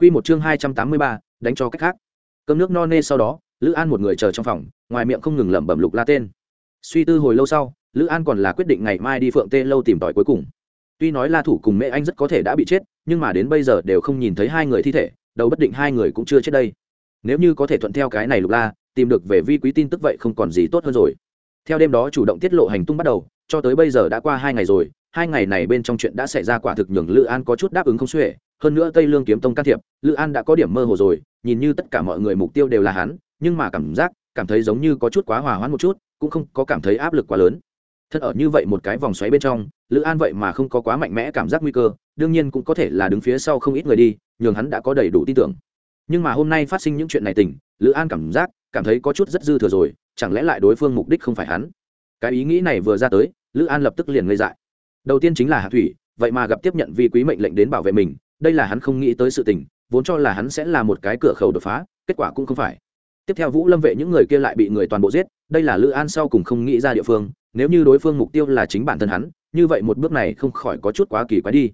Quy một chương hai trăm tám mươi ba, đánh cho cách khác. Cơm nước no nê sau đó, Lữ An một người chờ trong phòng, ngoài miệng không ngừng lẩm bẩm lục la tên. Suy tư hồi lâu sau, Lữ An còn là quyết định ngày mai đi Phượng Tê lâu tìm tòi cuối cùng. Tuy nói La thủ cùng Mẹ Anh rất có thể đã bị chết, nhưng mà đến bây giờ đều không nhìn thấy hai người thi thể, đầu bất định hai người cũng chưa chết đây. Nếu như có thể thuận theo cái này lục la, tìm được về vi quý tin tức vậy không còn gì tốt hơn rồi. Theo đêm đó chủ động tiết lộ hành tung bắt đầu, cho tới bây giờ đã qua hai ngày rồi, hai ngày này bên trong chuyện đã xảy ra quả thực nhường lữ an có chút đáp ứng không xuể hơn nữa tây lương kiếm tông can thiệp, lữ an đã có điểm mơ hồ rồi, nhìn như tất cả mọi người mục tiêu đều là hắn, nhưng mà cảm giác, cảm thấy giống như có chút quá hòa hoãn một chút, cũng không có cảm thấy áp lực quá lớn. Thật ở như vậy một cái vòng xoáy bên trong, lữ an vậy mà không có quá mạnh mẽ cảm giác nguy cơ, đương nhiên cũng có thể là đứng phía sau không ít người đi, nhường hắn đã có đầy đủ tin tưởng. Nhưng mà hôm nay phát sinh những chuyện này tỉnh, lữ an cảm giác, cảm thấy có chút rất dư thừa rồi, chẳng lẽ lại đối phương mục đích không phải hắn? Cái ý nghĩ này vừa ra tới, lữ an lập tức liền ngây dại. Đầu tiên chính là hạ thủy, vậy mà gặp tiếp nhận vi quý mệnh lệnh đến bảo vệ mình đây là hắn không nghĩ tới sự tình, vốn cho là hắn sẽ là một cái cửa khẩu đột phá, kết quả cũng không phải. Tiếp theo vũ lâm vệ những người kia lại bị người toàn bộ giết, đây là lữ an sau cùng không nghĩ ra địa phương, nếu như đối phương mục tiêu là chính bản thân hắn, như vậy một bước này không khỏi có chút quá kỳ quái đi.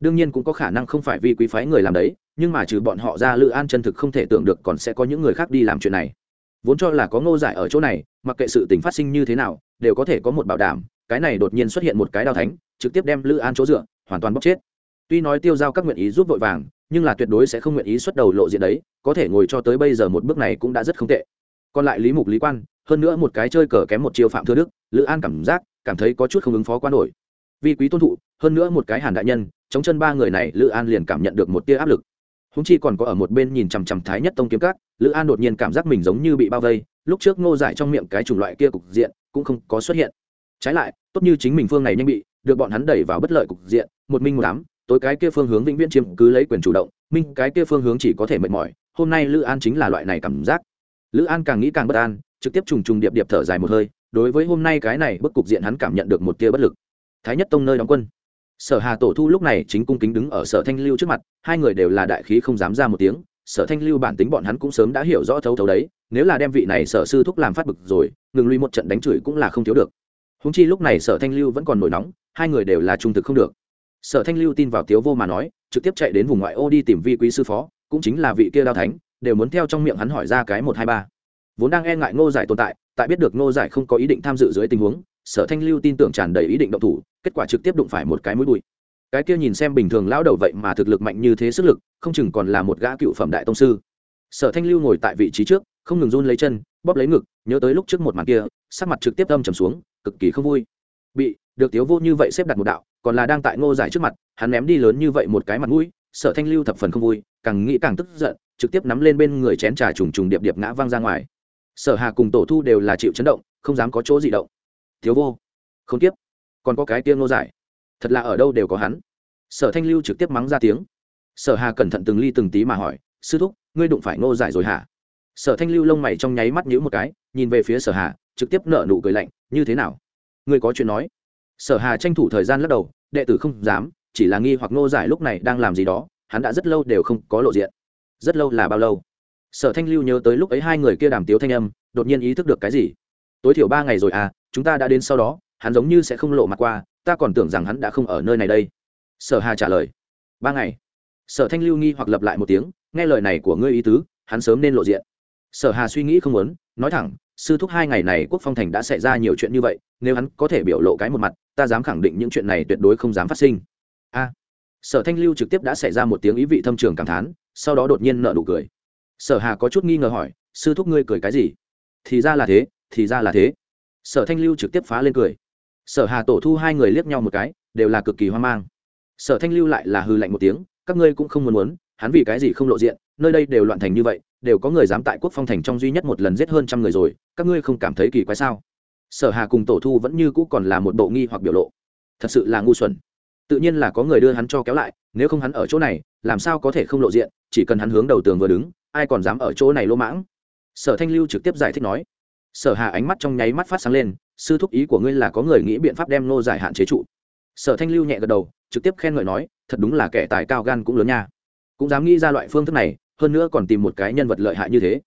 Đương nhiên cũng có khả năng không phải vì quý phái người làm đấy, nhưng mà trừ bọn họ ra lữ an chân thực không thể tưởng được còn sẽ có những người khác đi làm chuyện này. Vốn cho là có ngô giải ở chỗ này, mặc kệ sự tình phát sinh như thế nào, đều có thể có một bảo đảm, cái này đột nhiên xuất hiện một cái đao thánh, trực tiếp đem lữ an chỗ dựa, hoàn toàn bóc chết tuy nói tiêu giao các nguyện ý giúp vội vàng, nhưng là tuyệt đối sẽ không nguyện ý xuất đầu lộ diện đấy, có thể ngồi cho tới bây giờ một bước này cũng đã rất không tệ. Còn lại lý mục, lý quan, hơn nữa một cái chơi cờ kém một chiêu phạm thưa đức, lữ an cảm giác, cảm thấy có chút không ứng phó quá nổi. Vì quý tôn thụ, hơn nữa một cái hàn đại nhân, chống chân ba người này, lữ an liền cảm nhận được một tia áp lực. Húng chi còn có ở một bên nhìn chằm chằm thái nhất tông kiếm cát lữ an đột nhiên cảm giác mình giống như bị bao vây, lúc trước ngô giải trong miệng cái chủng loại kia cục diện cũng không có xuất hiện. Trái lại, tốt như chính mình phương này nhanh bị, được bọn hắn đẩy vào bất lợi cục diện, một minh một đám tối cái kia phương hướng vĩnh viễn chiếm cứ lấy quyền chủ động, minh cái kia phương hướng chỉ có thể mệt mỏi, hôm nay lữ an chính là loại này cảm giác. Lữ an càng nghĩ càng bất an, trực tiếp trùng trùng điệp điệp thở dài một hơi, đối với hôm nay cái này bức cục diện hắn cảm nhận được một tia bất lực. Thái nhất tông nơi đóng quân. Sở hà tổ thu lúc này chính cung kính đứng ở sở thanh lưu trước mặt, hai người đều là đại khí không dám ra một tiếng, sở thanh lưu bản tính bọn hắn cũng sớm đã hiểu rõ thấu thấu đấy, nếu là đem vị này sở sư thúc làm phát bực rồi, ngừng lui một trận đánh chửi cũng là không thiếu được. Húng chi lúc này sở thanh lưu vẫn còn nổi nóng, hai người đều là trung thực không được sở thanh lưu tin vào tiếu vô mà nói, trực tiếp chạy đến vùng ngoại ô đi tìm vi quý sư phó, cũng chính là vị kia đao thánh, đều muốn theo trong miệng hắn hỏi ra cái một hai ba. Vốn đang e ngại ngô giải tồn tại tại biết được ngô giải không có ý định tham dự dưới tình huống, sở thanh lưu tin tưởng tràn đầy ý định động thủ, kết quả trực tiếp đụng phải một cái mũi bụi. Cái kia nhìn xem bình thường lão đầu vậy mà thực lực mạnh như thế sức lực, không chừng còn là một gã cựu phẩm đại tông sư. Sở thanh lưu ngồi tại vị trí trước, không ngừng run lấy chân, bóp lấy ngực, nhớ tới lúc trước một màn kia, sắc mặt trực tiếp âm trầm xuống, cực kỳ không vui. Bị, được tiếu vô như vậy xếp đặt một đạo còn là đang tại ngô giải trước mặt, hắn ném đi lớn như vậy một cái mặt mũi, sở thanh lưu thập phần không vui, càng nghĩ càng tức giận, trực tiếp nắm lên bên người chén trà trùng trùng điệp điệp ngã văng ra ngoài. Sở hà cùng tổ thu đều là chịu chấn động, không dám có chỗ gì động. Thiếu vô, không tiếp, còn có cái tiếng ngô giải, thật là ở đâu đều có hắn. Sở thanh lưu trực tiếp mắng ra tiếng. Sở hà cẩn thận từng ly từng tí mà hỏi, sư thúc, ngươi đụng phải ngô giải rồi hả? Sở thanh lưu lông mày trong nháy mắt nhíu một cái, nhìn về phía sở hà, trực tiếp nở nụ cười lạnh, như thế nào? Ngươi có chuyện nói? Sở hà tranh thủ thời gian lắc đầu đệ tử không dám, chỉ là nghi hoặc nô giải lúc này đang làm gì đó, hắn đã rất lâu đều không có lộ diện. Rất lâu là bao lâu? Sở thanh lưu nhớ tới lúc ấy hai người kia đàm tiếu thanh âm, đột nhiên ý thức được cái gì? Tối thiểu ba ngày rồi à chúng ta đã đến sau đó, hắn giống như sẽ không lộ mặt qua, ta còn tưởng rằng hắn đã không ở nơi này đây. Sở hà trả lời. Ba ngày. Sở thanh lưu nghi hoặc lập lại một tiếng, nghe lời này của ngươi ý tứ, hắn sớm nên lộ diện. Sở hà suy nghĩ không muốn, nói thẳng sư thúc hai ngày này quốc phong thành đã xảy ra nhiều chuyện như vậy, nếu hắn có thể biểu lộ cái một mặt, ta dám khẳng định những chuyện này tuyệt đối không dám phát sinh. A. Sở thanh lưu trực tiếp đã xảy ra một tiếng ý vị thâm trường cảm thán, sau đó đột nhiên nợ nụ cười. Sở hà có chút nghi ngờ hỏi, sư thúc ngươi cười cái gì? Thì ra là thế, thì ra là thế. Sở thanh lưu trực tiếp phá lên cười. Sở hà tổ thu hai người liếc nhau một cái, đều là cực kỳ hoang mang. Sở thanh lưu lại là hư lạnh một tiếng, các ngươi cũng không muốn muốn hắn vì cái gì không lộ diện, nơi đây đều loạn thành như vậy, đều có người dám tại quốc phong thành trong duy nhất một lần giết hơn trăm người rồi, các ngươi không cảm thấy kỳ quái sao? Sở hà cùng tổ thu vẫn như cũ còn là một bộ nghi hoặc biểu lộ. Thật sự là ngu xuẩn. Tự nhiên là có người đưa hắn cho kéo lại, nếu không hắn ở chỗ này, làm sao có thể không lộ diện, chỉ cần hắn hướng đầu tường vừa đứng, ai còn dám ở chỗ này lỗ mãng? Sở thanh lưu trực tiếp giải thích nói. Sở hà ánh mắt trong nháy mắt phát sáng lên, sư thúc ý của ngươi là có người nghĩ biện pháp đem nô giải hạn chế trụ. Sở thanh lưu nhẹ gật đầu, trực tiếp khen ngợi nói, thật đúng là kẻ tài cao gan cũng lớn nha cũng dám nghĩ ra loại phương thức này, hơn nữa còn tìm một cái nhân vật lợi hại như thế.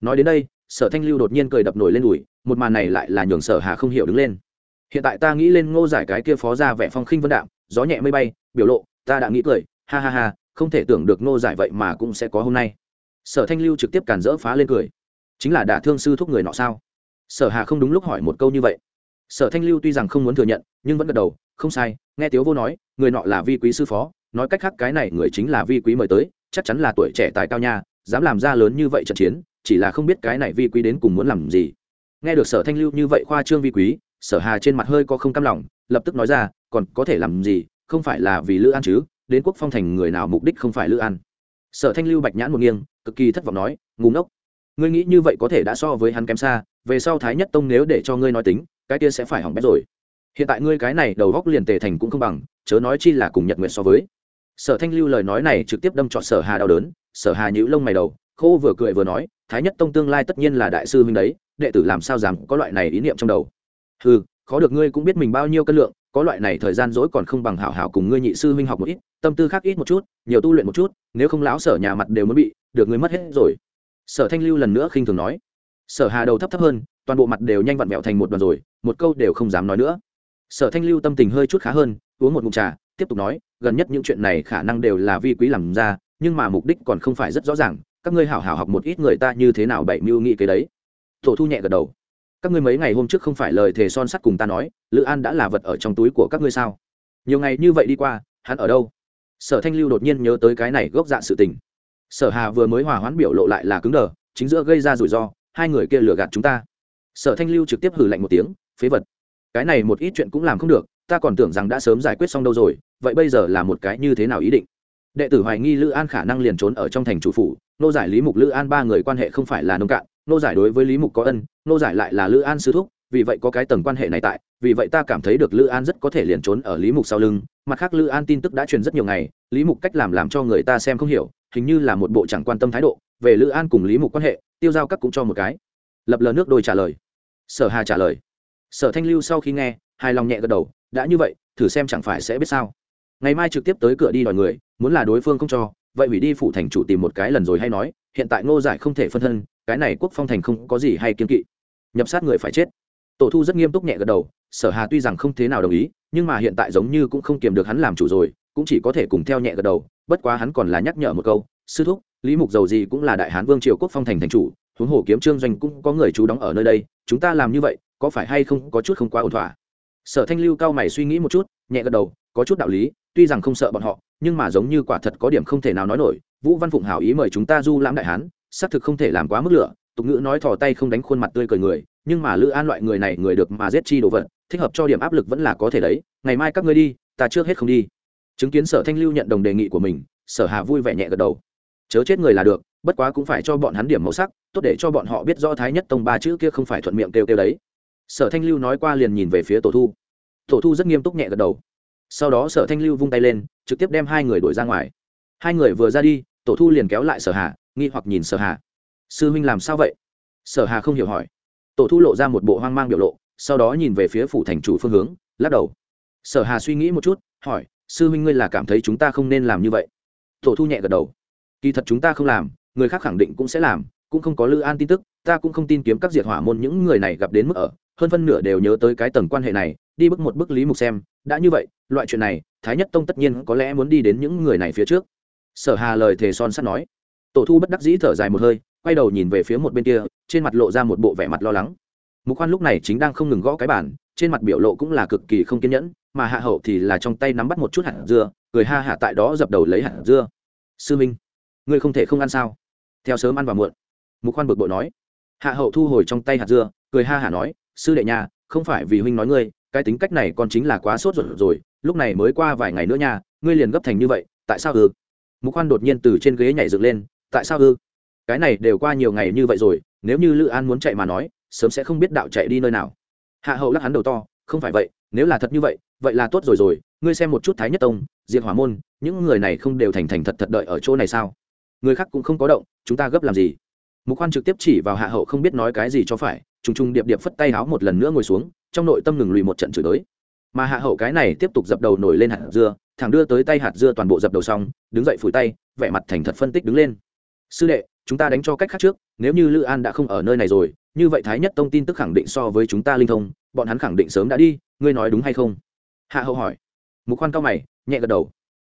Nói đến đây, sở thanh lưu đột nhiên cười đập nổi lên đùi, một màn này lại là nhường sở hà không hiểu đứng lên. Hiện tại ta nghĩ lên ngô giải cái kia phó ra vẻ phong khinh vân đạm, gió nhẹ mây bay, biểu lộ, ta đã nghĩ cười, ha ha ha, không thể tưởng được ngô giải vậy mà cũng sẽ có hôm nay. Sở thanh lưu trực tiếp cản rỡ phá lên cười. Chính là đả thương sư thúc người nọ sao? Sở hà không đúng lúc hỏi một câu như vậy. Sở thanh lưu tuy rằng không muốn thừa nhận, nhưng vẫn gật đầu, không sai, nghe tiếu vô nói, người nọ là vi quý sư phó nói cách khác cái này người chính là vi quý mời tới, chắc chắn là tuổi trẻ tài cao nha, dám làm ra lớn như vậy trận chiến, chỉ là không biết cái này vi quý đến cùng muốn làm gì. Nghe được sở thanh lưu như vậy khoa trương vi quý, sở hà trên mặt hơi có không cam lòng, lập tức nói ra, còn có thể làm gì, không phải là vì lữ an chứ, đến quốc phong thành người nào mục đích không phải lữ an. Sở thanh lưu bạch nhãn một nghiêng, cực kỳ thất vọng nói ngủ ngốc, ngươi nghĩ như vậy có thể đã so với hắn kém xa, về sau thái nhất tông nếu để cho ngươi nói tính, cái kia sẽ phải hỏng bét rồi. Hiện tại ngươi cái này đầu góc liền tề thành cũng không bằng, chớ nói chi là cùng nhật nguyện so với sở thanh lưu lời nói này trực tiếp đâm trọt sở hà đau đớn, sở hà nhữ lông mày đầu, khô vừa cười vừa nói, thái nhất tông tương lai tất nhiên là đại sư huynh đấy, đệ tử làm sao dám có loại này ý niệm trong đầu? Ừ khó được ngươi cũng biết mình bao nhiêu cân lượng, có loại này thời gian dỗi còn không bằng hảo hảo cùng ngươi nhị sư huynh học một ít, tâm tư khác ít một chút, nhiều tu luyện một chút, nếu không lão sở nhà mặt đều mới bị, được ngươi mất hết rồi. Sở thanh lưu lần nữa khinh thường nói. Sở hà đầu thấp thấp hơn, toàn bộ mặt đều nhanh vặn vẹo thành một đoàn rồi, một câu đều không dám nói nữa. Sở thanh lưu tâm tình hơi chút khá hơn uống một ngụm trà, tiếp tục nói, gần nhất những chuyện này khả năng đều là vi quý làm ra, nhưng mà mục đích còn không phải rất rõ ràng, các ngươi hảo hảo học một ít người ta như thế nào bậy mưu nghĩ cái đấy. Tổ thu nhẹ gật đầu. Các ngươi mấy ngày hôm trước không phải lời thề son sắt cùng ta nói, lữ an đã là vật ở trong túi của các ngươi sao? Nhiều ngày như vậy đi qua, hắn ở đâu? Sở thanh lưu đột nhiên nhớ tới cái này gốc dạ sự tình. Sở hà vừa mới hòa hoãn biểu lộ lại là cứng đờ, chính giữa gây ra rủi ro, hai người kia lừa gạt chúng ta. Sở thanh lưu trực tiếp hử lạnh một tiếng, phế vật. Cái này một ít chuyện cũng làm không được ta còn tưởng rằng đã sớm giải quyết xong đâu rồi, vậy bây giờ là một cái như thế nào ý định? Đệ tử hoài nghi lữ an khả năng liền trốn ở trong thành chủ phủ, nô giải lý mục lữ an ba người quan hệ không phải là nông cạn, nô giải đối với lý mục có ân, nô giải lại là lữ an sư thúc, vì vậy có cái tầng quan hệ này tại, vì vậy ta cảm thấy được lữ an rất có thể liền trốn ở lý mục sau lưng. Mặt khác lữ an tin tức đã truyền rất nhiều ngày, lý mục cách làm làm cho người ta xem không hiểu, hình như là một bộ chẳng quan tâm thái độ, về lữ an cùng lý mục quan hệ, tiêu giao các cũng cho một cái. Lập lờ nước đôi trả lời. Sở hà trả lời. Sở thanh lưu sau khi nghe, hài lòng nhẹ gật đầu đã như vậy, thử xem chẳng phải sẽ biết sao. Ngày mai trực tiếp tới cửa đi đòi người, muốn là đối phương không cho, vậy hủy đi phủ thành chủ tìm một cái lần rồi hay nói, hiện tại ngô giải không thể phân thân, cái này quốc phong thành không có gì hay kiên kỵ. Nhập sát người phải chết. Tổ thu rất nghiêm túc nhẹ gật đầu, sở hà tuy rằng không thế nào đồng ý, nhưng mà hiện tại giống như cũng không kiềm được hắn làm chủ rồi, cũng chỉ có thể cùng theo nhẹ gật đầu, bất quá hắn còn là nhắc nhở một câu, sư thúc, lý mục dầu gì cũng là đại hán vương triều quốc phong thành thành chủ, huống hồ kiếm trương doanh cũng có người chú đóng ở nơi đây, chúng ta làm như vậy, có phải hay không có chút không quá ổn thỏa? Sở thanh lưu cao mày suy nghĩ một chút, nhẹ gật đầu, có chút đạo lý, tuy rằng không sợ bọn họ, nhưng mà giống như quả thật có điểm không thể nào nói nổi. Vũ văn phụng hảo ý mời chúng ta du lãm đại hán, xác thực không thể làm quá mức lửa, tục ngữ nói thò tay không đánh khuôn mặt tươi cười người, nhưng mà lữ an loại người này, người được mà giết chi đồ vật, thích hợp cho điểm áp lực vẫn là có thể đấy. Ngày mai các ngươi đi, ta trước hết không đi. Chứng kiến sở thanh lưu nhận đồng đề nghị của mình, sở hà vui vẻ nhẹ gật đầu. Chớ chết người là được, bất quá cũng phải cho bọn hắn điểm màu sắc, tốt để cho bọn họ biết rõ thái nhất tông ba chữ kia không phải thuận miệng kêu kêu đấy sở thanh lưu nói qua liền nhìn về phía tổ thu. Tổ thu rất nghiêm túc nhẹ gật đầu. Sau đó sở thanh lưu vung tay lên, trực tiếp đem hai người đuổi ra ngoài. Hai người vừa ra đi, tổ thu liền kéo lại sở hà, nghi hoặc nhìn sở hà. Sư huynh làm sao vậy? Sở hà không hiểu hỏi. Tổ thu lộ ra một bộ hoang mang biểu lộ, sau đó nhìn về phía phủ thành chủ phương hướng, lắc đầu. Sở hà suy nghĩ một chút, hỏi, sư huynh ngươi là cảm thấy chúng ta không nên làm như vậy? Tổ thu nhẹ gật đầu. Kỳ thật chúng ta không làm, người khác khẳng định cũng sẽ làm, cũng không có lư an tin tức, ta cũng không tin kiếm các diệt hỏa môn những người này gặp đến mức ở hơn phân nửa đều nhớ tới cái tầng quan hệ này, đi bước một bước lý mục xem, đã như vậy, loại chuyện này, thái nhất tông tất nhiên có lẽ muốn đi đến những người này phía trước. Sở hà lời thề son sắt nói. Tổ thu bất đắc dĩ thở dài một hơi, quay đầu nhìn về phía một bên kia, trên mặt lộ ra một bộ vẻ mặt lo lắng. Mục khoan lúc này chính đang không ngừng gõ cái bản trên mặt biểu lộ cũng là cực kỳ không kiên nhẫn, mà hạ hậu thì là trong tay nắm bắt một chút hạt dưa, cười ha hạ tại đó dập đầu lấy hạt dưa. Sư minh, ngươi không thể không ăn sao? Theo sớm ăn và muộn. Mục khoan bực bội nói. Hạ hậu thu hồi trong tay hạt dưa, cười ha hả nói sư đệ nhà không phải vì huynh nói ngươi, cái tính cách này còn chính là quá sốt ruột rồi, lúc này mới qua vài ngày nữa nha, ngươi liền gấp thành như vậy, tại sao ư? Mục khoan đột nhiên từ trên ghế nhảy dựng lên, tại sao ư? Cái này đều qua nhiều ngày như vậy rồi, nếu như lữ an muốn chạy mà nói, sớm sẽ không biết đạo chạy đi nơi nào. Hạ hậu lắc hắn đầu to, không phải vậy, nếu là thật như vậy vậy là tốt rồi rồi, ngươi xem một chút thái nhất tông, diệt hỏa môn, những người này không đều thành thành thật thật đợi ở chỗ này sao? Người khác cũng không có động, chúng ta gấp làm gì? Mục khoan trực tiếp chỉ vào hạ hậu không biết nói cái gì cho phải trùng trùng điệp điệp phất tay háo một lần nữa ngồi xuống, trong nội tâm ngừng lùi một trận chửi tới mà hạ hậu cái này tiếp tục dập đầu nổi lên hạt dưa, thẳng đưa tới tay hạt dưa toàn bộ dập đầu xong, đứng dậy phủi tay, vẻ mặt thành thật phân tích đứng lên. Sư đệ, chúng ta đánh cho cách khác trước, nếu như lữ an đã không ở nơi này rồi, như vậy thái nhất tông tin tức khẳng định so với chúng ta linh thông, bọn hắn khẳng định sớm đã đi, ngươi nói đúng hay không? Hạ hậu hỏi. Mục khoan cao mày, nhẹ gật đầu.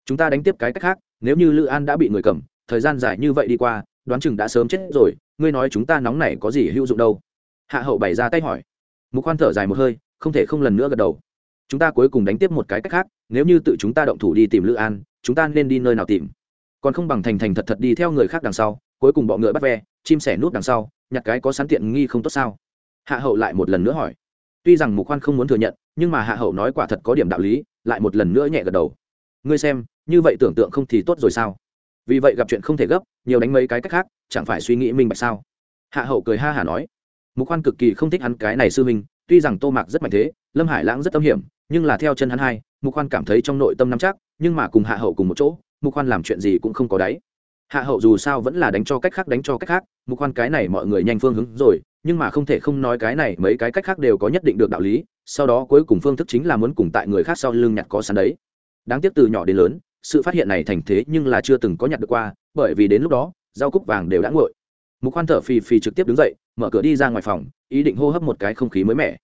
Chúng ta đánh tiếp cái cách khác, nếu như lữ an đã bị người cầm, thời gian dài như vậy đi qua, đoán chừng đã sớm chết rồi, ngươi nói chúng ta nóng này có gì hữu dụng đâu? Hạ hậu bày ra tay hỏi. Mục khoan thở dài một hơi, không thể không lần nữa gật đầu. Chúng ta cuối cùng đánh tiếp một cái cách khác, nếu như tự chúng ta động thủ đi tìm lữ an, chúng ta nên đi nơi nào tìm? Còn không bằng thành thành thật thật đi theo người khác đằng sau, cuối cùng bọ ngựa bắt ve, chim sẻ nút đằng sau, nhặt cái có sẵn tiện nghi không tốt sao? Hạ hậu lại một lần nữa hỏi. Tuy rằng mục khoan không muốn thừa nhận, nhưng mà hạ hậu nói quả thật có điểm đạo lý, lại một lần nữa nhẹ gật đầu. Ngươi xem, như vậy tưởng tượng không thì tốt rồi sao? Vì vậy gặp chuyện không thể gấp, nhiều đánh mấy cái cách khác, chẳng phải suy nghĩ minh bạch sao? Hạ hậu cười ha hả nói mục khoan cực kỳ không thích hắn cái này sư huynh, tuy rằng tô mạc rất mạnh thế, lâm hải lãng rất tâm hiểm, nhưng là theo chân hắn hai, mục khoan cảm thấy trong nội tâm nắm chắc, nhưng mà cùng hạ hậu cùng một chỗ, mục khoan làm chuyện gì cũng không có đáy. Hạ hậu dù sao vẫn là đánh cho cách khác đánh cho cách khác, mục khoan cái này mọi người nhanh phương hướng rồi, nhưng mà không thể không nói cái này mấy cái cách khác đều có nhất định được đạo lý, sau đó cuối cùng phương thức chính là muốn cùng tại người khác sau lưng nhặt có sẵn đấy. Đáng tiếc từ nhỏ đến lớn, sự phát hiện này thành thế nhưng là chưa từng có nhặt được qua, bởi vì đến lúc đó, rau cúc vàng đều đã nguội. Mục khoan thở phì phì trực tiếp đứng dậy mở cửa đi ra ngoài phòng, ý định hô hấp một cái không khí mới mẻ.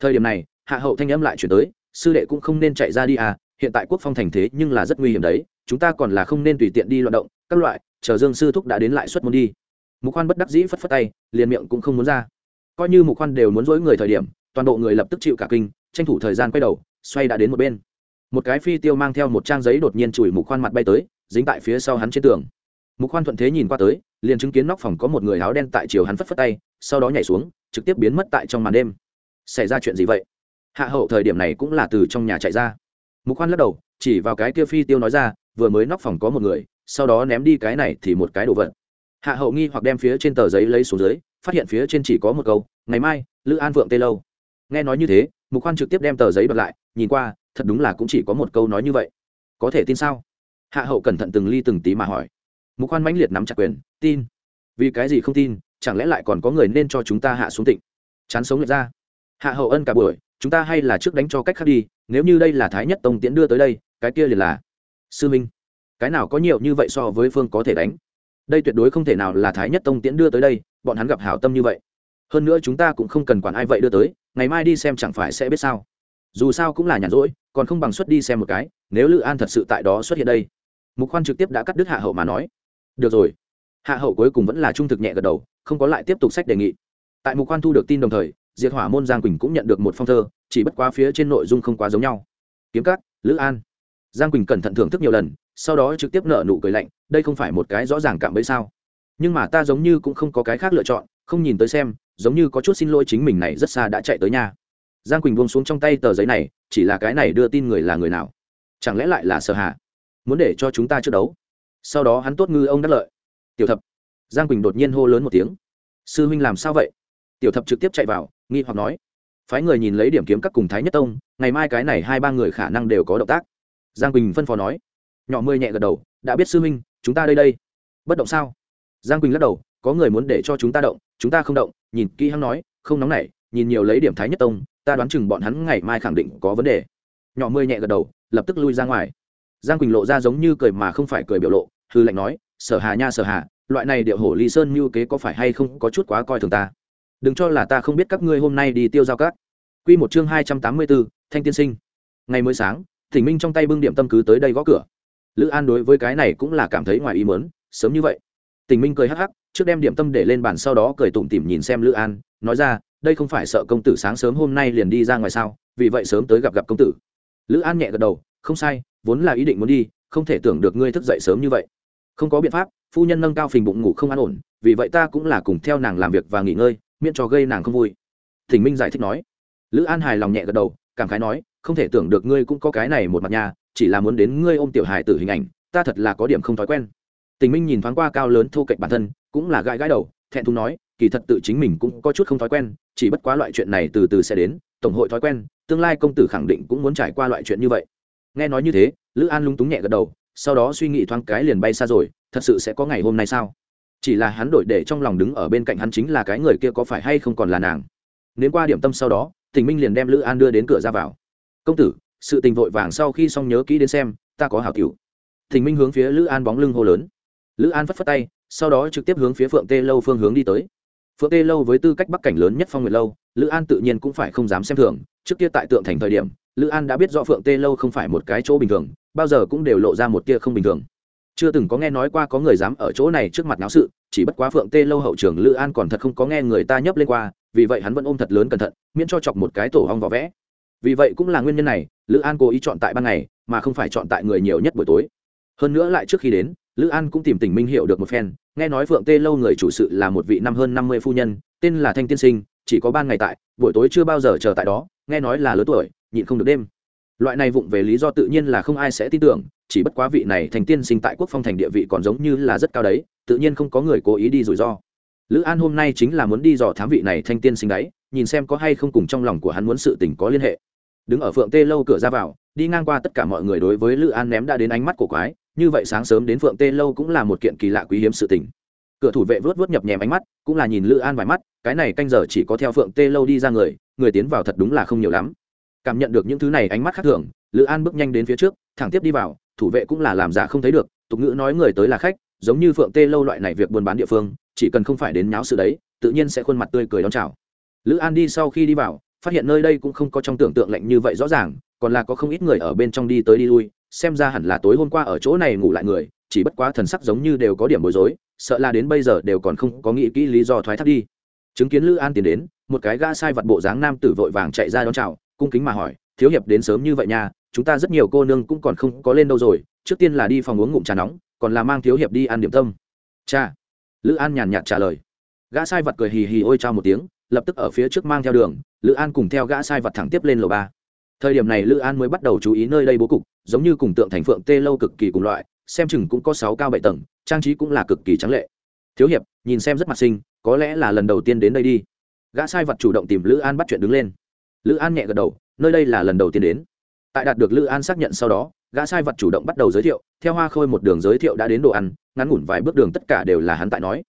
Thời điểm này, hạ hậu thanh âm lại chuyển tới, sư đệ cũng không nên chạy ra đi à hiện tại quốc phong thành thế nhưng là rất nguy hiểm đấy, chúng ta còn là không nên tùy tiện đi loạn động, các loại, chờ dương sư thúc đã đến lại xuất môn đi. Mục khoan bất đắc dĩ phất phất tay, liền miệng cũng không muốn ra. Coi như mục khoan đều muốn dối người thời điểm, toàn bộ người lập tức chịu cả kinh, tranh thủ thời gian quay đầu, xoay đã đến một bên. Một cái phi tiêu mang theo một trang giấy đột nhiên chùi mục khoan mặt bay tới, dính tại phía sau hắn trên tường. Mục khoan thuận thế nhìn qua tới, liền chứng kiến nóc phòng có một người áo đen tại chiều hắn phất phất tay sau đó nhảy xuống, trực tiếp biến mất tại trong màn đêm. Xảy ra chuyện gì vậy? Hạ hậu thời điểm này cũng là từ trong nhà chạy ra. Mục khoan lắc đầu, chỉ vào cái kia phi tiêu nói ra, vừa mới nóc phòng có một người, sau đó ném đi cái này thì một cái đồ vật. Hạ hậu nghi hoặc đem phía trên tờ giấy lấy xuống dưới, phát hiện phía trên chỉ có một câu, ngày mai, lữ an vượng tê lâu. Nghe nói như thế, mục khoan trực tiếp đem tờ giấy bật lại, nhìn qua, thật đúng là cũng chỉ có một câu nói như vậy. Có thể tin sao? Hạ hậu cẩn thận từng ly từng tí mà hỏi. Mục khoan mãnh liệt nắm chặt quyền, tin. Vì cái gì không tin? Chẳng lẽ lại còn có người nên cho chúng ta hạ xuống tịnh? Chán sống lệch ra. Hạ hậu ân cả buổi, chúng ta hay là trước đánh cho cách khác đi, nếu như đây là thái nhất tông tiễn đưa tới đây, cái kia liền là sư minh. Cái nào có nhiều như vậy so với phương có thể đánh? Đây tuyệt đối không thể nào là thái nhất tông tiễn đưa tới đây, bọn hắn gặp hảo tâm như vậy. Hơn nữa chúng ta cũng không cần quản ai vậy đưa tới, ngày mai đi xem chẳng phải sẽ biết sao. Dù sao cũng là nhàn rỗi, còn không bằng xuất đi xem một cái, nếu lữ an thật sự tại đó xuất hiện đây. Mục khoan trực tiếp đã cắt đứt hạ hậu mà nói. Được rồi. Hạ hậu cuối cùng vẫn là trung thực nhẹ gật đầu không có lại tiếp tục sách đề nghị. Tại mục Quan thu được tin đồng thời, diệt hỏa môn giang quỳnh cũng nhận được một phong thơ, chỉ bất quá phía trên nội dung không quá giống nhau. Kiếm cắt lữ an. Giang quỳnh cẩn thận thưởng thức nhiều lần, sau đó trực tiếp nợ nụ cười lạnh, đây không phải một cái rõ ràng cảm bẫy sao? Nhưng mà ta giống như cũng không có cái khác lựa chọn, không nhìn tới xem, giống như có chút xin lỗi chính mình này rất xa đã chạy tới nhà. Giang quỳnh buông xuống trong tay tờ giấy này, chỉ là cái này đưa tin người là người nào? Chẳng lẽ lại là sợ hạ muốn để cho chúng ta trước đấu. Sau đó hắn tốt ngư ông đắc lợi. Tiểu thập giang quỳnh đột nhiên hô lớn một tiếng. Sư huynh làm sao vậy? Tiểu thập trực tiếp chạy vào, nghi hoặc nói. Phái người nhìn lấy điểm kiếm các cùng thái nhất tông, ngày mai cái này hai ba người khả năng đều có động tác. Giang quỳnh phân phó nói. Nhỏ mươi nhẹ gật đầu, đã biết sư huynh, chúng ta đây đây. Bất động sao? Giang quỳnh lắc đầu, có người muốn để cho chúng ta động, chúng ta không động. Nhìn kỹ hắn nói, không nóng nảy, nhìn nhiều lấy điểm thái nhất tông, ta đoán chừng bọn hắn ngày mai khẳng định có vấn đề. Nhỏ mươi nhẹ gật đầu, lập tức lui ra ngoài. Giang quỳnh lộ ra giống như cười mà không phải cười biểu lộ, hư lệnh nói, sở hà nha, sở hà loại này điệu hổ ly sơn như kế có phải hay không có chút quá coi thường ta. Đừng cho là ta không biết các ngươi hôm nay đi tiêu giao cát quy một chương hai trăm tám mươi bốn, thanh tiên sinh. Ngày mới sáng, thỉnh minh trong tay bưng điểm tâm cứ tới đây gõ cửa. Lữ an đối với cái này cũng là cảm thấy ngoài ý mớn sớm như vậy. Tình minh cười hắc hắc, trước đem điểm tâm để lên bàn sau đó cười tủm tỉm nhìn xem lữ an, nói ra, đây không phải sợ công tử sáng sớm hôm nay liền đi ra ngoài sao, vì vậy sớm tới gặp gặp công tử. Lữ an nhẹ gật đầu, không sai, vốn là ý định muốn đi, không thể tưởng được ngươi thức dậy sớm như vậy. Không có biện pháp phu nhân nâng cao phình bụng ngủ không an ổn, vì vậy ta cũng là cùng theo nàng làm việc và nghỉ ngơi, miễn cho gây nàng không vui. Thỉnh minh giải thích nói. Lữ an hài lòng nhẹ gật đầu, cảm khái nói, không thể tưởng được ngươi cũng có cái này một mặt nhà chỉ là muốn đến ngươi ôm tiểu hài tử hình ảnh, ta thật là có điểm không thói quen. Tình minh nhìn thoáng qua cao lớn thô cạnh bản thân, cũng là gãi gãi đầu, thẹn thùng nói, kỳ thật tự chính mình cũng có chút không thói quen, chỉ bất quá loại chuyện này từ từ sẽ đến, tổng hội thói quen, tương lai công tử khẳng định cũng muốn trải qua loại chuyện như vậy. Nghe nói như thế, lữ an lung túng nhẹ gật đầu, sau đó suy nghĩ thoáng cái liền bay xa rồi thật sự sẽ có ngày hôm nay sao? Chỉ là hắn đổi để trong lòng đứng ở bên cạnh hắn chính là cái người kia có phải hay không còn là nàng? Nếu qua điểm tâm sau đó, tình minh liền đem lữ an đưa đến cửa ra vào. Công tử, sự tình vội vàng sau khi xong nhớ kỹ đến xem, ta có hảo cựu tình minh hướng phía lữ an bóng lưng hô lớn. Lữ an phất phất tay, sau đó trực tiếp hướng phía phượng tê lâu phương hướng đi tới. Phượng tê lâu với tư cách bắc cảnh lớn nhất phong nguyệt lâu, lữ an tự nhiên cũng phải không dám xem thường. Trước kia tại tượng thành thời điểm, lữ an đã biết rõ phượng tê lâu không phải một cái chỗ bình thường, bao giờ cũng đều lộ ra một tia không bình thường chưa từng có nghe nói qua có người dám ở chỗ này trước mặt náo sự, chỉ bất quá phượng tê lâu hậu trưởng lữ an còn thật không có nghe người ta nhấp lên qua, vì vậy hắn vẫn ôm thật lớn cẩn thận, miễn cho chọc một cái tổ hong vỏ vẽ. Vì vậy cũng là nguyên nhân này, lữ an cố ý chọn tại ban ngày, mà không phải chọn tại người nhiều nhất buổi tối. Hơn nữa lại trước khi đến, lữ an cũng tìm tình minh hiệu được một phen, nghe nói phượng tê lâu người chủ sự là một vị năm hơn năm mươi phu nhân, tên là thanh tiên sinh, chỉ có ban ngày tại, buổi tối chưa bao giờ chờ tại đó, nghe nói là lớn tuổi, nhịn không được đêm loại này vụng về lý do tự nhiên là không ai sẽ tin tưởng, chỉ bất quá vị này thành tiên sinh tại quốc phong thành địa vị còn giống như là rất cao đấy, tự nhiên không có người cố ý đi rủi ro. Lữ an hôm nay chính là muốn đi dò thám vị này thanh tiên sinh đấy, nhìn xem có hay không cùng trong lòng của hắn muốn sự tình có liên hệ. Đứng ở phượng tê lâu cửa ra vào, đi ngang qua tất cả mọi người đối với lữ an ném đã đến ánh mắt của quái, như vậy sáng sớm đến phượng tê lâu cũng là một kiện kỳ lạ quý hiếm sự tình. Cửa thủ vệ vớt vớt nhập nhèm ánh mắt, cũng là nhìn lữ an vài mắt, cái này canh giờ chỉ có theo phượng tê lâu đi ra người người tiến vào thật đúng là không nhiều lắm cảm nhận được những thứ này ánh mắt khác thường, lữ an bước nhanh đến phía trước, thẳng tiếp đi vào, thủ vệ cũng là làm giả không thấy được, tục ngữ nói người tới là khách, giống như phượng tê lâu loại này việc buôn bán địa phương, chỉ cần không phải đến nháo sự đấy, tự nhiên sẽ khuôn mặt tươi cười đón chào. Lữ an đi sau khi đi vào, phát hiện nơi đây cũng không có trong tưởng tượng lạnh như vậy rõ ràng, còn là có không ít người ở bên trong đi tới đi lui, xem ra hẳn là tối hôm qua ở chỗ này ngủ lại người, chỉ bất quá thần sắc giống như đều có điểm bối rối, sợ là đến bây giờ đều còn không có nghĩ kỹ lý do thoái thác đi. Chứng kiến lữ an tiến đến, một cái ga sai vật bộ dáng nam tử vội vàng chạy ra đón chào cung kính mà hỏi, thiếu hiệp đến sớm như vậy nha, chúng ta rất nhiều cô nương cũng còn không có lên đâu rồi, trước tiên là đi phòng uống ngụm trà nóng, còn là mang thiếu hiệp đi ăn điểm tâm. Cha. Lữ an nhàn nhạt trả lời. Gã sai vật cười hì hì ôi trao một tiếng, lập tức ở phía trước mang theo đường, lữ an cùng theo gã sai vật thẳng tiếp lên lầu ba. Thời điểm này lữ an mới bắt đầu chú ý nơi đây bố cục, giống như cùng tượng thành phượng tê lâu cực kỳ cùng loại, xem chừng cũng có sáu cao bảy tầng, trang trí cũng là cực kỳ trắng lệ. Thiếu hiệp, nhìn xem rất mặt sinh có lẽ là lần đầu tiên đến đây đi. Gã sai vật chủ động tìm lữ an bắt chuyện đứng lên lữ an nhẹ gật đầu, nơi đây là lần đầu tiên đến. Tại đạt được lữ an xác nhận sau đó, gã sai vật chủ động bắt đầu giới thiệu, theo hoa khôi một đường giới thiệu đã đến đồ ăn, ngắn ngủn vài bước đường tất cả đều là hắn tại nói.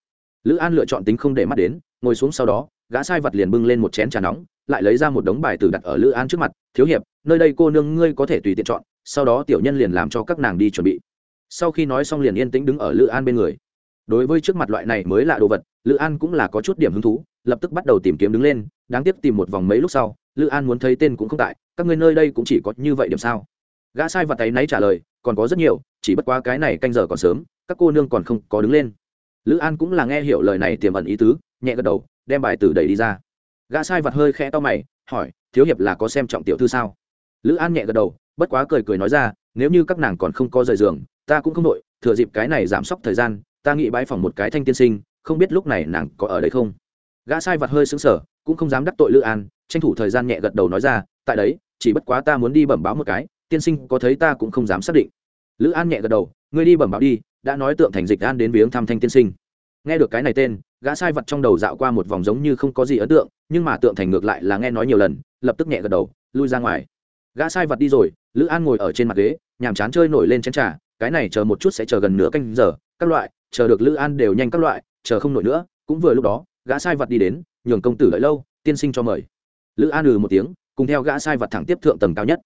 Lữ an lựa chọn tính không để mắt đến, ngồi xuống sau đó, gã sai vật liền bưng lên một chén trà nóng, lại lấy ra một đống bài tử đặt ở lữ an trước mặt, thiếu hiệp, nơi đây cô nương ngươi có thể tùy tiện chọn, sau đó tiểu nhân liền làm cho các nàng đi chuẩn bị. Sau khi nói xong liền yên tĩnh đứng ở lữ an bên người. Đối với trước mặt loại này mới lạ đồ vật, lữ an cũng là có chút điểm hứng thú, lập tức bắt đầu tìm kiếm đứng lên, đáng tiếc tìm một vòng mấy lúc sau lữ an muốn thấy tên cũng không tại, các ngươi nơi đây cũng chỉ có như vậy điểm sao? Gã sai vật tay náy trả lời, còn có rất nhiều, chỉ bất quá cái này canh giờ còn sớm, các cô nương còn không có đứng lên. Lữ an cũng là nghe hiểu lời này tiềm ẩn ý tứ, nhẹ gật đầu, đem bài từ đẩy đi ra. Gã sai vật hơi khẽ to mày, hỏi, thiếu hiệp là có xem trọng tiểu thư sao? Lữ an nhẹ gật đầu, bất quá cười cười nói ra, nếu như các nàng còn không có rời giường, ta cũng không đội thừa dịp cái này giảm sốc thời gian, ta nghĩ bãi phòng một cái thanh tiên sinh, không biết lúc này nàng có ở đây không? Gã sai vật hơi xứng sở cũng không dám đắc tội lữ an tranh thủ thời gian nhẹ gật đầu nói ra, tại đấy, chỉ bất quá ta muốn đi bẩm báo một cái, tiên sinh có thấy ta cũng không dám xác định. Lữ an nhẹ gật đầu, ngươi đi bẩm báo đi, đã nói tượng thành dịch an đến viếng thăm thanh tiên sinh. Nghe được cái này tên, gã sai vật trong đầu dạo qua một vòng giống như không có gì ấn tượng, nhưng mà tượng thành ngược lại là nghe nói nhiều lần, lập tức nhẹ gật đầu, lui ra ngoài. Gã sai vật đi rồi, lữ an ngồi ở trên mặt ghế, nhàm chán chơi nổi lên chén trà, cái này chờ một chút sẽ chờ gần nửa canh giờ, các loại, chờ được lữ an đều nhanh các loại, chờ không nổi nữa, cũng vừa lúc đó, gã sai vật đi đến, nhường công tử đợi lâu, tiên sinh cho mời lữ an ừ một tiếng, cùng theo gã sai vật thẳng tiếp thượng tầng cao nhất.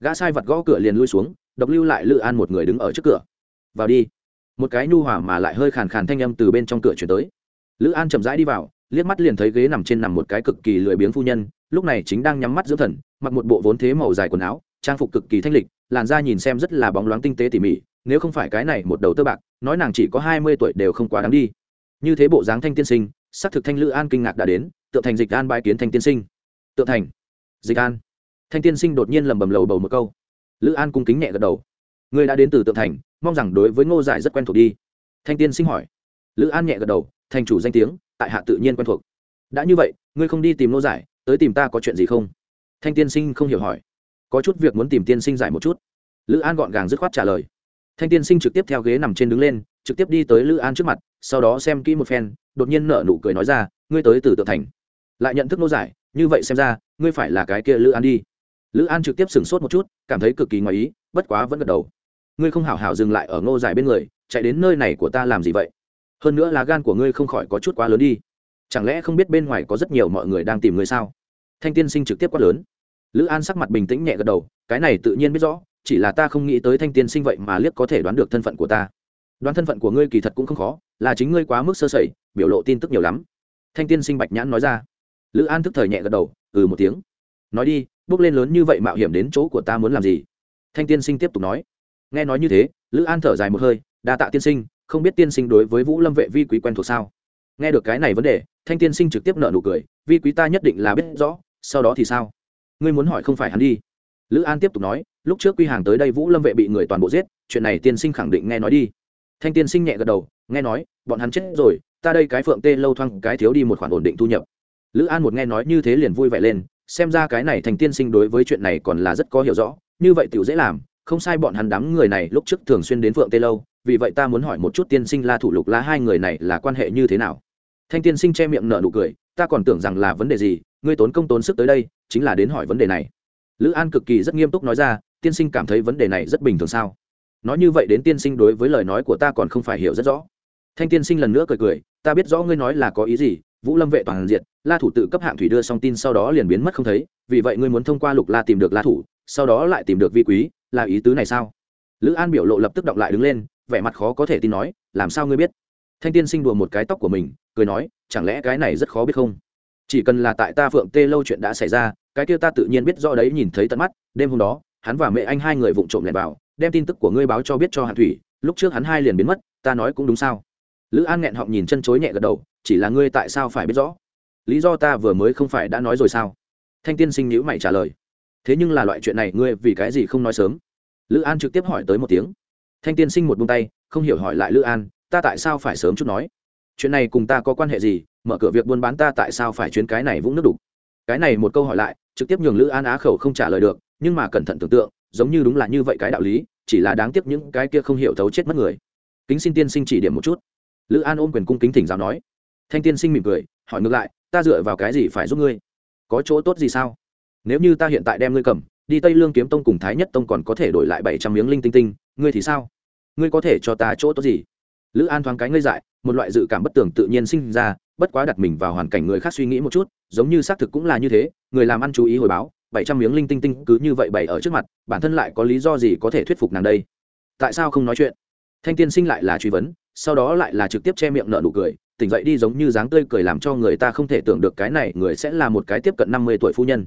Gã sai vật gõ cửa liền lui xuống, độc lưu lại lữ an một người đứng ở trước cửa. Vào đi. Một cái nhu hỏa mà lại hơi khàn khàn thanh âm từ bên trong cửa chuyển tới. Lữ an chậm rãi đi vào, liếc mắt liền thấy ghế nằm trên nằm một cái cực kỳ lười biếng phu nhân, lúc này chính đang nhắm mắt dưỡng thần, mặc một bộ vốn thế màu dài quần áo, trang phục cực kỳ thanh lịch, làn da nhìn xem rất là bóng loáng tinh tế tỉ mỉ, nếu không phải cái này một đầu tơ bạc, nói nàng chỉ có hai mươi tuổi đều không quá đáng đi. Như thế bộ dáng thanh tiên sinh, xác thực thanh lữ an kinh ngạc đã đến tượng thành dịch an bãi kiến thanh tiên sinh tượng thành. Dịch an. Thanh tiên sinh đột nhiên lầm bầm lầu bầu một câu. Lữ an cung kính nhẹ gật đầu. Ngươi đã đến từ tượng thành, mong rằng đối với ngô giải rất quen thuộc đi. Thanh tiên sinh hỏi. Lữ an nhẹ gật đầu, thành chủ danh tiếng, tại hạ tự nhiên quen thuộc. Đã như vậy, ngươi không đi tìm ngô giải, tới tìm ta có chuyện gì không? Thanh tiên sinh không hiểu hỏi. Có chút việc muốn tìm tiên sinh giải một chút. Lữ an gọn gàng dứt khoát trả lời. Thanh tiên sinh trực tiếp theo ghế nằm trên đứng lên, trực tiếp đi tới lữ an trước mặt, sau đó xem kỹ một phen, đột nhiên nở nụ cười nói ra, ngươi tới từ tượng thành. Lại nhận thức Ngô giải như vậy xem ra, ngươi phải là cái kia lữ an đi. Lữ an trực tiếp sửng sốt một chút, cảm thấy cực kỳ ngoài ý, bất quá vẫn gật đầu. Ngươi không hảo hảo dừng lại ở ngô dài bên người, chạy đến nơi này của ta làm gì vậy? Hơn nữa là gan của ngươi không khỏi có chút quá lớn đi. Chẳng lẽ không biết bên ngoài có rất nhiều mọi người đang tìm ngươi sao? Thanh tiên sinh trực tiếp quát lớn. Lữ an sắc mặt bình tĩnh nhẹ gật đầu, cái này tự nhiên biết rõ, chỉ là ta không nghĩ tới thanh tiên sinh vậy mà liếc có thể đoán được thân phận của ta. Đoán thân phận của ngươi kỳ thật cũng không khó, là chính ngươi quá mức sơ sẩy, biểu lộ tin tức nhiều lắm. Thanh tiên sinh bạch nhãn nói ra lữ an thức thời nhẹ gật đầu ừ một tiếng. Nói đi, bước lên lớn như vậy mạo hiểm đến chỗ của ta muốn làm gì? Thanh tiên sinh tiếp tục nói. Nghe nói như thế, lữ an thở dài một hơi, đa tạ tiên sinh, không biết tiên sinh đối với vũ lâm vệ vi quý quen thuộc sao? Nghe được cái này vấn đề, thanh tiên sinh trực tiếp nợ nụ cười, vi quý ta nhất định là biết rõ, sau đó thì sao? Ngươi muốn hỏi không phải hắn đi. Lữ an tiếp tục nói, lúc trước quy hàng tới đây vũ lâm vệ bị người toàn bộ giết, chuyện này tiên sinh khẳng định nghe nói đi. Thanh tiên sinh nhẹ gật đầu, nghe nói, bọn hắn chết rồi, ta đây cái phượng tê lâu thoang, cái thiếu đi một khoản ổn định thu nhập lữ an một nghe nói như thế liền vui vẻ lên, xem ra cái này thành tiên sinh đối với chuyện này còn là rất có hiểu rõ, như vậy tiểu dễ làm, không sai bọn hắn đám người này lúc trước thường xuyên đến phượng tê lâu, vì vậy ta muốn hỏi một chút tiên sinh la thủ lục la hai người này là quan hệ như thế nào? Thanh tiên sinh che miệng nở nụ cười, ta còn tưởng rằng là vấn đề gì, ngươi tốn công tốn sức tới đây, chính là đến hỏi vấn đề này. Lữ an cực kỳ rất nghiêm túc nói ra, tiên sinh cảm thấy vấn đề này rất bình thường sao? Nói như vậy đến tiên sinh đối với lời nói của ta còn không phải hiểu rất rõ. Thanh tiên sinh lần nữa cười cười, ta biết rõ ngươi nói là có ý gì vũ lâm vệ toàn diện, la thủ tự cấp hạng thủy đưa xong tin sau đó liền biến mất không thấy, vì vậy ngươi muốn thông qua lục la tìm được la thủ, sau đó lại tìm được vi quý, là ý tứ này sao? Lữ an biểu lộ lập tức động lại đứng lên, vẻ mặt khó có thể tin nói, làm sao ngươi biết? Thanh tiên sinh đùa một cái tóc của mình, cười nói, chẳng lẽ cái này rất khó biết không? Chỉ cần là tại ta phượng tê lâu chuyện đã xảy ra, cái kia ta tự nhiên biết rõ đấy, nhìn thấy tận mắt, đêm hôm đó, hắn và mẹ anh hai người vụng trộm lẻn vào, đem tin tức của ngươi báo cho biết cho hạng thủy, lúc trước hắn hai liền biến mất, ta nói cũng đúng sao? Lữ an nghẹn họng nhìn chân chối nhẹ gật đầu chỉ là ngươi tại sao phải biết rõ? Lý do ta vừa mới không phải đã nói rồi sao? Thanh tiên sinh nhữ mày trả lời. Thế nhưng là loại chuyện này ngươi vì cái gì không nói sớm? Lữ an trực tiếp hỏi tới một tiếng. Thanh tiên sinh một buông tay, không hiểu hỏi lại lữ an, ta tại sao phải sớm chút nói? Chuyện này cùng ta có quan hệ gì? Mở cửa việc buôn bán ta tại sao phải chuyến cái này vũng nước đục? Cái này một câu hỏi lại, trực tiếp nhường lữ an á khẩu không trả lời được, nhưng mà cẩn thận tưởng tượng, giống như đúng là như vậy cái đạo lý, chỉ là đáng tiếc những cái kia không hiểu thấu chết mất người. Kính xin tiên sinh chỉ điểm một chút. Lữ an ôm quyền cung kính thỉnh giáo nói thanh tiên sinh mỉm cười, hỏi ngược lại, ta dựa vào cái gì phải giúp ngươi? Có chỗ tốt gì sao? Nếu như ta hiện tại đem ngươi cầm, đi tây lương kiếm tông cùng thái nhất tông còn có thể đổi lại bảy trăm miếng linh tinh tinh, ngươi thì sao? Ngươi có thể cho ta chỗ tốt gì? Lữ an thoáng cái ngây dại, một loại dự cảm bất tường tự nhiên sinh ra, bất quá đặt mình vào hoàn cảnh người khác suy nghĩ một chút, giống như xác thực cũng là như thế, người làm ăn chú ý hồi báo, bảy trăm miếng linh tinh tinh cứ như vậy bày ở trước mặt, bản thân lại có lý do gì có thể thuyết phục nàng đây? Tại sao không nói chuyện? Thanh tiên sinh lại là truy vấn sau đó lại là trực tiếp che miệng nợ nụ cười, tỉnh dậy đi giống như dáng tươi cười làm cho người ta không thể tưởng được cái này người sẽ là một cái tiếp cận năm mươi tuổi phu nhân.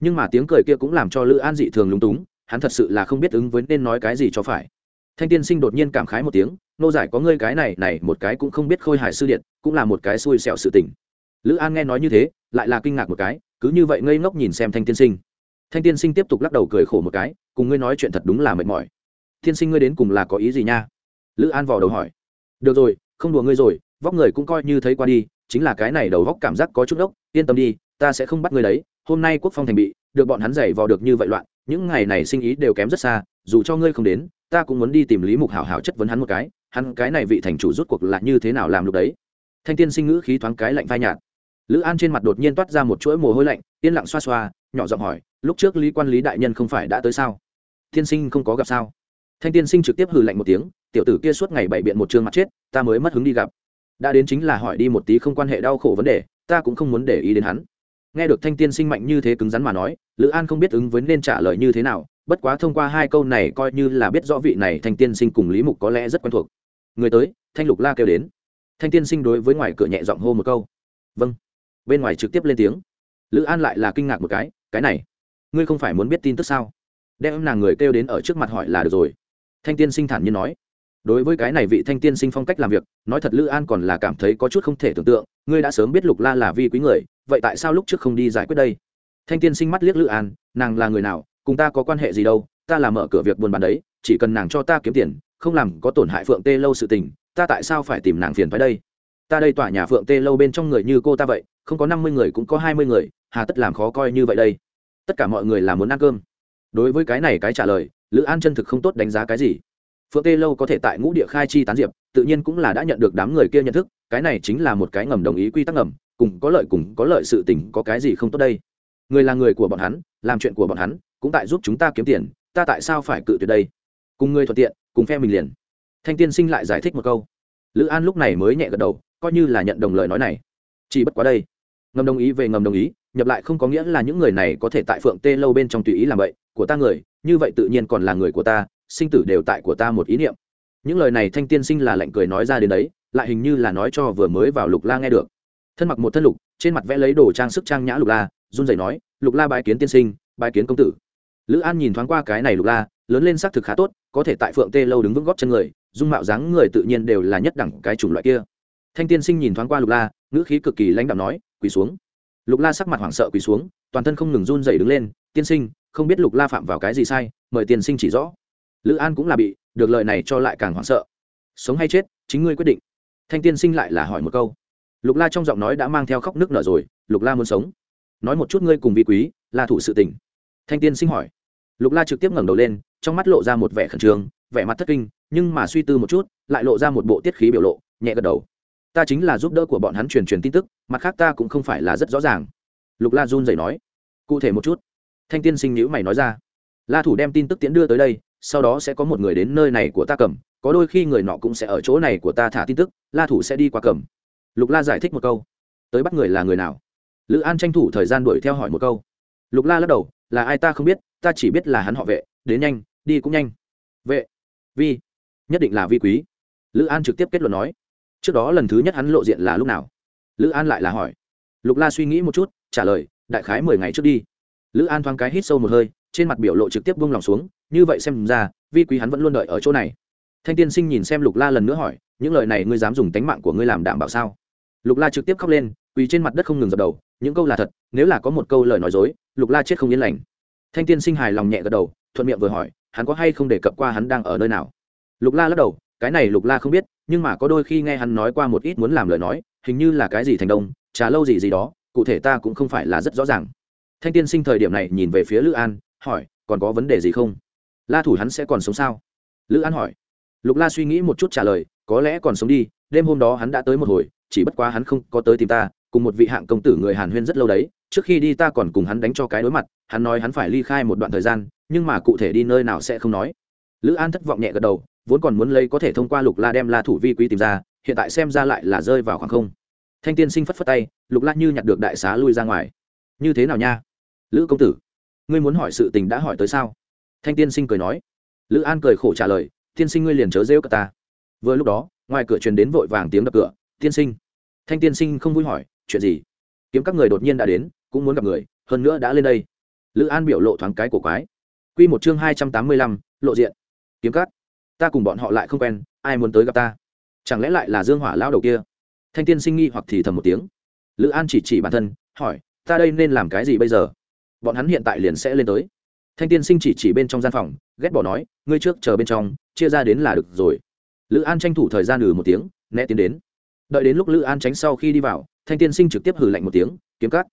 Nhưng mà tiếng cười kia cũng làm cho lữ an dị thường lúng túng, hắn thật sự là không biết ứng với nên nói cái gì cho phải. Thanh tiên sinh đột nhiên cảm khái một tiếng, nô giải có ngươi cái này này một cái cũng không biết khôi hài sư điện cũng là một cái xui xẻo sự tình. Lữ an nghe nói như thế, lại là kinh ngạc một cái, cứ như vậy ngây ngốc nhìn xem thanh tiên sinh. Thanh tiên sinh tiếp tục lắc đầu cười khổ một cái, cùng ngươi nói chuyện thật đúng là mệt mỏi. Tiên sinh ngươi đến cùng là có ý gì nha? Lữ an vò đầu hỏi được rồi, không đùa ngươi rồi, vóc người cũng coi như thấy qua đi, chính là cái này đầu vóc cảm giác có chút ốc yên tâm đi, ta sẽ không bắt ngươi đấy, hôm nay quốc phong thành bị, được bọn hắn giày vò được như vậy loạn, những ngày này sinh ý đều kém rất xa, dù cho ngươi không đến, ta cũng muốn đi tìm lý mục hảo hảo chất vấn hắn một cái, hắn cái này vị thành chủ rút cuộc là như thế nào làm lúc đấy. Thanh tiên sinh ngữ khí thoáng cái lạnh phai nhạt. Lữ an trên mặt đột nhiên toát ra một chuỗi mồ hôi lạnh, yên lặng xoa xoa, nhỏ giọng hỏi, lúc trước lý quan lý đại nhân không phải đã tới sao? Tiên sinh không có gặp sao? Thanh tiên sinh trực tiếp hừ lạnh một tiếng, tiểu tử kia suốt ngày bày biện một chương mặt chết, ta mới mất hứng đi gặp. Đã đến chính là hỏi đi một tí không quan hệ đau khổ vấn đề, ta cũng không muốn để ý đến hắn. Nghe được thanh tiên sinh mạnh như thế cứng rắn mà nói, lữ an không biết ứng với nên trả lời như thế nào, bất quá thông qua hai câu này coi như là biết rõ vị này thanh tiên sinh cùng lý mục có lẽ rất quen thuộc. Người tới, thanh lục la kêu đến. Thanh tiên sinh đối với ngoài cửa nhẹ giọng hô một câu. Vâng. Bên ngoài trực tiếp lên tiếng. Lữ an lại là kinh ngạc một cái cái này, ngươi không phải muốn biết tin tức sao? Đem nàng người kêu đến ở trước mặt hỏi là được rồi thanh tiên sinh thản nhiên nói, đối với cái này vị thanh tiên sinh phong cách làm việc, nói thật lữ an còn là cảm thấy có chút không thể tưởng tượng, ngươi đã sớm biết lục la là vi quý người, vậy tại sao lúc trước không đi giải quyết đây? Thanh tiên sinh mắt liếc lữ an, nàng là người nào, cùng ta có quan hệ gì đâu, ta là mở cửa việc buôn bán đấy, chỉ cần nàng cho ta kiếm tiền, không làm có tổn hại phượng tê lâu sự tình, ta tại sao phải tìm nàng phiền phải đây? Ta đây tỏa nhà phượng tê lâu bên trong người như cô ta vậy, không có năm mươi người cũng có hai mươi người, hà tất làm khó coi như vậy đây. Tất cả mọi người là muốn ăn cơm. Đối với cái này cái trả lời lữ an chân thực không tốt đánh giá cái gì phượng tê lâu có thể tại ngũ địa khai chi tán diệp tự nhiên cũng là đã nhận được đám người kia nhận thức cái này chính là một cái ngầm đồng ý quy tắc ngầm cùng có lợi cùng có lợi sự tình có cái gì không tốt đây người là người của bọn hắn làm chuyện của bọn hắn cũng tại giúp chúng ta kiếm tiền ta tại sao phải cự tuyệt đây cùng người thuận tiện cùng phe mình liền thanh tiên sinh lại giải thích một câu lữ an lúc này mới nhẹ gật đầu coi như là nhận đồng lời nói này chỉ bất quá đây ngầm đồng ý về ngầm đồng ý, nhập lại không có nghĩa là những người này có thể tại phượng tê lâu bên trong tùy ý làm vậy, của ta người, như vậy tự nhiên còn là người của ta, sinh tử đều tại của ta một ý niệm. Những lời này thanh tiên sinh là lạnh cười nói ra đến đấy, lại hình như là nói cho vừa mới vào lục la nghe được. Thân mặc một thân lục, trên mặt vẽ lấy đồ trang sức trang nhã lục la, run rẩy nói, lục la bái kiến tiên sinh, bái kiến công tử. Lữ an nhìn thoáng qua cái này lục la, lớn lên xác thực khá tốt, có thể tại phượng tê lâu đứng vững góp chân người, dung mạo dáng người tự nhiên đều là nhất đẳng cái chủng loại kia. Thanh tiên sinh nhìn thoáng qua lục la, ngữ khí cực kỳ lãnh đạo nói quỳ xuống. Lục la sắc mặt hoảng sợ quỳ xuống, toàn thân không ngừng run dậy đứng lên, tiên sinh, không biết lục la phạm vào cái gì sai, mời tiên sinh chỉ rõ. Lữ an cũng là bị, được lời này cho lại càng hoảng sợ. Sống hay chết, chính ngươi quyết định. Thanh tiên sinh lại là hỏi một câu. Lục la trong giọng nói đã mang theo khóc nước nở rồi, lục la muốn sống. Nói một chút ngươi cùng vi quý, là thủ sự tình. Thanh tiên sinh hỏi. Lục la trực tiếp ngẩng đầu lên, trong mắt lộ ra một vẻ khẩn trương, vẻ mặt thất kinh, nhưng mà suy tư một chút, lại lộ ra một bộ tiết khí biểu lộ, nhẹ gật đầu ta chính là giúp đỡ của bọn hắn truyền truyền tin tức, mặt khác ta cũng không phải là rất rõ ràng. Lục la run dậy nói. Cụ thể một chút. Thanh tiên sinh nhữ mày nói ra. La thủ đem tin tức tiễn đưa tới đây, sau đó sẽ có một người đến nơi này của ta cầm, có đôi khi người nọ cũng sẽ ở chỗ này của ta thả tin tức, la thủ sẽ đi qua cầm. Lục la giải thích một câu. Tới bắt người là người nào? Lữ an tranh thủ thời gian đuổi theo hỏi một câu. Lục la lắc đầu, là ai ta không biết, ta chỉ biết là hắn họ vệ, đến nhanh, đi cũng nhanh. Vệ, vi, nhất định là vi quý. Lữ an trực tiếp kết luận nói trước đó lần thứ nhất hắn lộ diện là lúc nào? Lữ an lại là hỏi. Lục la suy nghĩ một chút, trả lời, đại khái mười ngày trước đi. Lữ an thoáng cái hít sâu một hơi, trên mặt biểu lộ trực tiếp buông lòng xuống, như vậy xem ra, vi quý hắn vẫn luôn đợi ở chỗ này. Thanh tiên sinh nhìn xem lục la lần nữa hỏi, những lời này ngươi dám dùng tánh mạng của ngươi làm đảm bảo sao? Lục la trực tiếp khóc lên, quỳ trên mặt đất không ngừng dập đầu, những câu là thật, nếu là có một câu lời nói dối, lục la chết không yên lành. Thanh tiên sinh hài lòng nhẹ gật đầu, thuận miệng vừa hỏi, hắn có hay không đề cập qua hắn đang ở nơi nào? Lục la lắc đầu, cái này lục la không biết nhưng mà có đôi khi nghe hắn nói qua một ít muốn làm lời nói, hình như là cái gì thành đông, trà lâu gì gì đó, cụ thể ta cũng không phải là rất rõ ràng. Thanh tiên sinh thời điểm này nhìn về phía lữ an, hỏi, còn có vấn đề gì không? La thủ hắn sẽ còn sống sao? Lữ an hỏi. Lục la suy nghĩ một chút trả lời, có lẽ còn sống đi, đêm hôm đó hắn đã tới một hồi, chỉ bất quá hắn không có tới tìm ta, cùng một vị hạng công tử người hàn huyên rất lâu đấy, trước khi đi ta còn cùng hắn đánh cho cái đối mặt, hắn nói hắn phải ly khai một đoạn thời gian, nhưng mà cụ thể đi nơi nào sẽ không nói. Lữ an thất vọng nhẹ gật đầu vốn còn muốn lấy có thể thông qua lục la đem la thủ vi quý tìm ra, hiện tại xem ra lại là rơi vào khoảng không. Thanh tiên sinh phất phất tay, lục la như nhặt được đại xá lui ra ngoài. Như thế nào nha? Lữ công tử, ngươi muốn hỏi sự tình đã hỏi tới sao? Thanh tiên sinh cười nói. Lữ an cười khổ trả lời, tiên sinh ngươi liền chớ rêu cả ta. Vừa lúc đó, ngoài cửa truyền đến vội vàng tiếng đập cửa. Tiên sinh. Thanh tiên sinh không vui hỏi, chuyện gì? Kiếm các người đột nhiên đã đến, cũng muốn gặp người, hơn nữa đã lên đây. Lữ an biểu lộ thoáng cái của quái. Q một chương hai trăm tám mươi lăm, lộ diện. Kiếm cắt ta cùng bọn họ lại không quen, ai muốn tới gặp ta? Chẳng lẽ lại là dương hỏa lao đầu kia? Thanh tiên sinh nghi hoặc thì thầm một tiếng. Lữ an chỉ chỉ bản thân, hỏi, ta đây nên làm cái gì bây giờ? Bọn hắn hiện tại liền sẽ lên tới. Thanh tiên sinh chỉ chỉ bên trong gian phòng, ghét bỏ nói, ngươi trước chờ bên trong, chia ra đến là được rồi. Lữ an tranh thủ thời gian ừ một tiếng, né tiến đến. Đợi đến lúc lữ an tránh sau khi đi vào, thanh tiên sinh trực tiếp hử lạnh một tiếng, kiếm cắt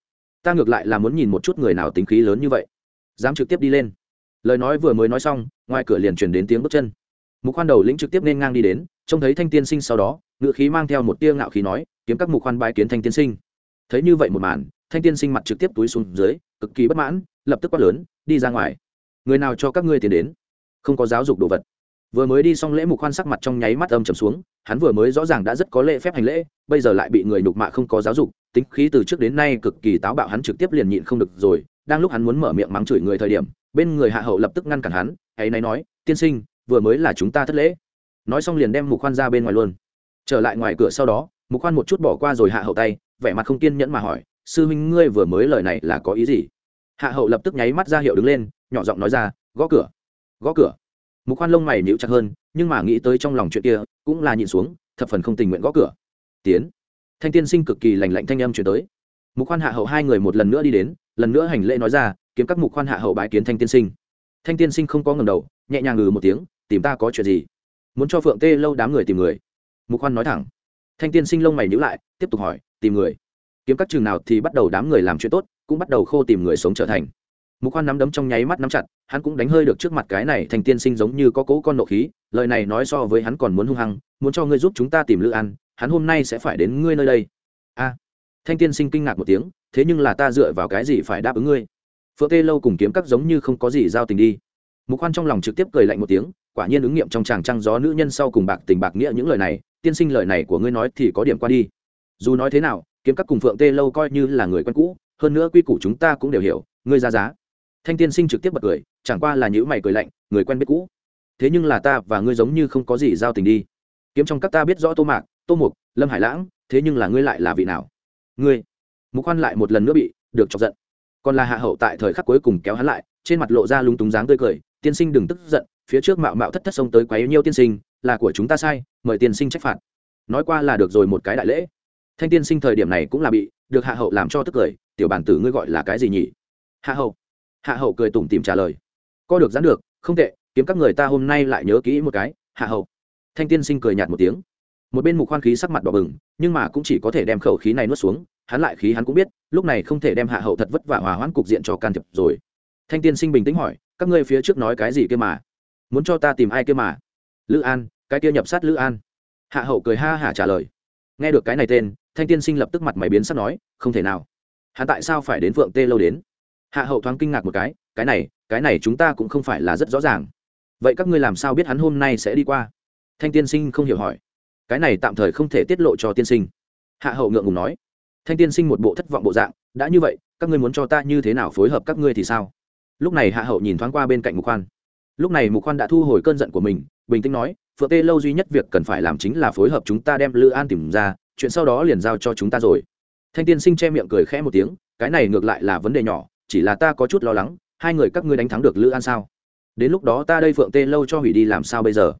ta ngược lại là muốn nhìn một chút người nào tính khí lớn như vậy. Dám trực tiếp đi lên. Lời nói vừa mới nói xong, ngoài cửa liền chuyển đến tiếng bước chân mục khoan đầu lĩnh trực tiếp nên ngang đi đến, trông thấy thanh tiên sinh sau đó ngự khí mang theo một tia ngạo khí nói, kiếm các mục khoan bái kiến thanh tiên sinh. Thấy như vậy một màn, thanh tiên sinh mặt trực tiếp túi xuống dưới, cực kỳ bất mãn, lập tức quát lớn, đi ra ngoài. Người nào cho các ngươi tiền đến? Không có giáo dục đồ vật. Vừa mới đi xong lễ mục khoan sắc mặt trong nháy mắt âm trầm xuống, hắn vừa mới rõ ràng đã rất có lễ phép hành lễ, bây giờ lại bị người nhục mạ không có giáo dục, tính khí từ trước đến nay cực kỳ táo bạo hắn trực tiếp liền nhịn không được rồi, đang lúc hắn muốn mở miệng mắng chửi người thời điểm, bên người hạ hậu lập tức ngăn cản hắn ấy nay nói, tiên sinh vừa mới là chúng ta thất lễ. Nói xong liền đem mục khoan ra bên ngoài luôn. Trở lại ngoài cửa sau đó, mục khoan một chút bỏ qua rồi hạ hậu tay, vẻ mặt không kiên nhẫn mà hỏi, sư huynh, ngươi vừa mới lời này là có ý gì? Hạ hậu lập tức nháy mắt ra hiệu đứng lên, nhỏ giọng nói ra, gõ cửa gõ cửa. Mục khoan lông mày nhíu chặt hơn, nhưng mà nghĩ tới trong lòng chuyện kia, cũng là nhìn xuống, thập phần không tình nguyện gõ cửa. Tiến. Thanh tiên sinh cực kỳ lành lạnh thanh âm chuyển tới. Mục khoan hạ hậu hai người một lần nữa đi đến, lần nữa hành lễ nói ra, kiếm các mục khoan hạ hậu bái kiến thanh tiên sinh. Thanh tiên sinh không có ngầm đầu, nhẹ nhàng ngừ một tiếng tìm ta có chuyện gì? Muốn cho phượng tê lâu đám người tìm người. Mục khoan nói thẳng. Thanh tiên sinh lông mày nhữ lại, tiếp tục hỏi, tìm người? Kiếm các trường nào thì bắt đầu đám người làm chuyện tốt, cũng bắt đầu khô tìm người sống trở thành. Mục khoan nắm đấm trong nháy mắt nắm chặt, hắn cũng đánh hơi được trước mặt cái này thành tiên sinh giống như có cố con nộ khí, lời này nói so với hắn còn muốn hung hăng, muốn cho ngươi giúp chúng ta tìm lữ ăn, hắn hôm nay sẽ phải đến ngươi nơi đây. A. Thanh tiên sinh kinh ngạc một tiếng, thế nhưng là ta dựa vào cái gì phải đáp ứng ngươi? Phượng tê lâu cùng kiếm các giống như không có gì giao tình đi mục khoan trong lòng trực tiếp cười lạnh một tiếng, quả nhiên ứng nghiệm trong chàng trăng gió nữ nhân sau cùng bạc tình bạc nghĩa những lời này, tiên sinh lời này của ngươi nói thì có điểm qua đi. Dù nói thế nào, kiếm các cùng phượng tê lâu coi như là người quen cũ, hơn nữa quy củ chúng ta cũng đều hiểu, ngươi ra giá. Thanh tiên sinh trực tiếp bật cười, chẳng qua là những mày cười lạnh, người quen biết cũ. Thế nhưng là ta và ngươi giống như không có gì giao tình đi. Kiếm trong các ta biết rõ tô mạc, tô mục, lâm hải lãng, thế nhưng là ngươi lại là vị nào? Ngươi. Mục khoan lại một lần nữa bị được chọc giận. Còn là hạ hậu tại thời khắc cuối cùng kéo hắn lại, trên mặt lộ ra lúng túng dáng tươi cười tiên sinh đừng tức giận, phía trước mạo mạo thất thất xông tới quấy nhiêu tiên sinh, là của chúng ta sai, mời tiên sinh trách phạt. Nói qua là được rồi một cái đại lễ. Thanh tiên sinh thời điểm này cũng là bị được hạ hậu làm cho tức cười, tiểu bản tử ngươi gọi là cái gì nhỉ? Hạ hậu. Hạ hậu cười tủm tìm trả lời. Co được dán được, không tệ, kiếm các người ta hôm nay lại nhớ kỹ một cái, hạ hậu. Thanh tiên sinh cười nhạt một tiếng. Một bên mục khoan khí sắc mặt đỏ bừng, nhưng mà cũng chỉ có thể đem khẩu khí này nuốt xuống, hắn lại khí hắn cũng biết, lúc này không thể đem hạ hậu thật vất vả hòa hoãn cục diện cho can thiệp rồi. Thanh tiên sinh bình tĩnh hỏi các ngươi phía trước nói cái gì kia mà? Muốn cho ta tìm ai kia mà? Lữ an, cái kia nhập sát lữ an. Hạ hậu cười ha hả trả lời. Nghe được cái này tên, thanh tiên sinh lập tức mặt mày biến sắc nói, không thể nào. Hạ tại sao phải đến phượng tê lâu đến? Hạ hậu thoáng kinh ngạc một cái cái này cái này chúng ta cũng không phải là rất rõ ràng. Vậy các ngươi làm sao biết hắn hôm nay sẽ đi qua? Thanh tiên sinh không hiểu hỏi. Cái này tạm thời không thể tiết lộ cho tiên sinh. Hạ hậu ngượng ngùng nói. Thanh tiên sinh một bộ thất vọng bộ dạng, đã như vậy, các ngươi muốn cho ta như thế nào phối hợp các ngươi thì sao? Lúc này hạ hậu nhìn thoáng qua bên cạnh mục khoan. Lúc này mục khoan đã thu hồi cơn giận của mình, bình tĩnh nói, phượng tê, lâu duy nhất việc cần phải làm chính là phối hợp chúng ta đem lữ an tìm ra, chuyện sau đó liền giao cho chúng ta rồi. Thanh tiên sinh che miệng cười khẽ một tiếng, cái này ngược lại là vấn đề nhỏ, chỉ là ta có chút lo lắng, hai người các ngươi đánh thắng được lữ an sao? Đến lúc đó ta đây phượng tê, lâu cho hủy đi làm sao bây giờ?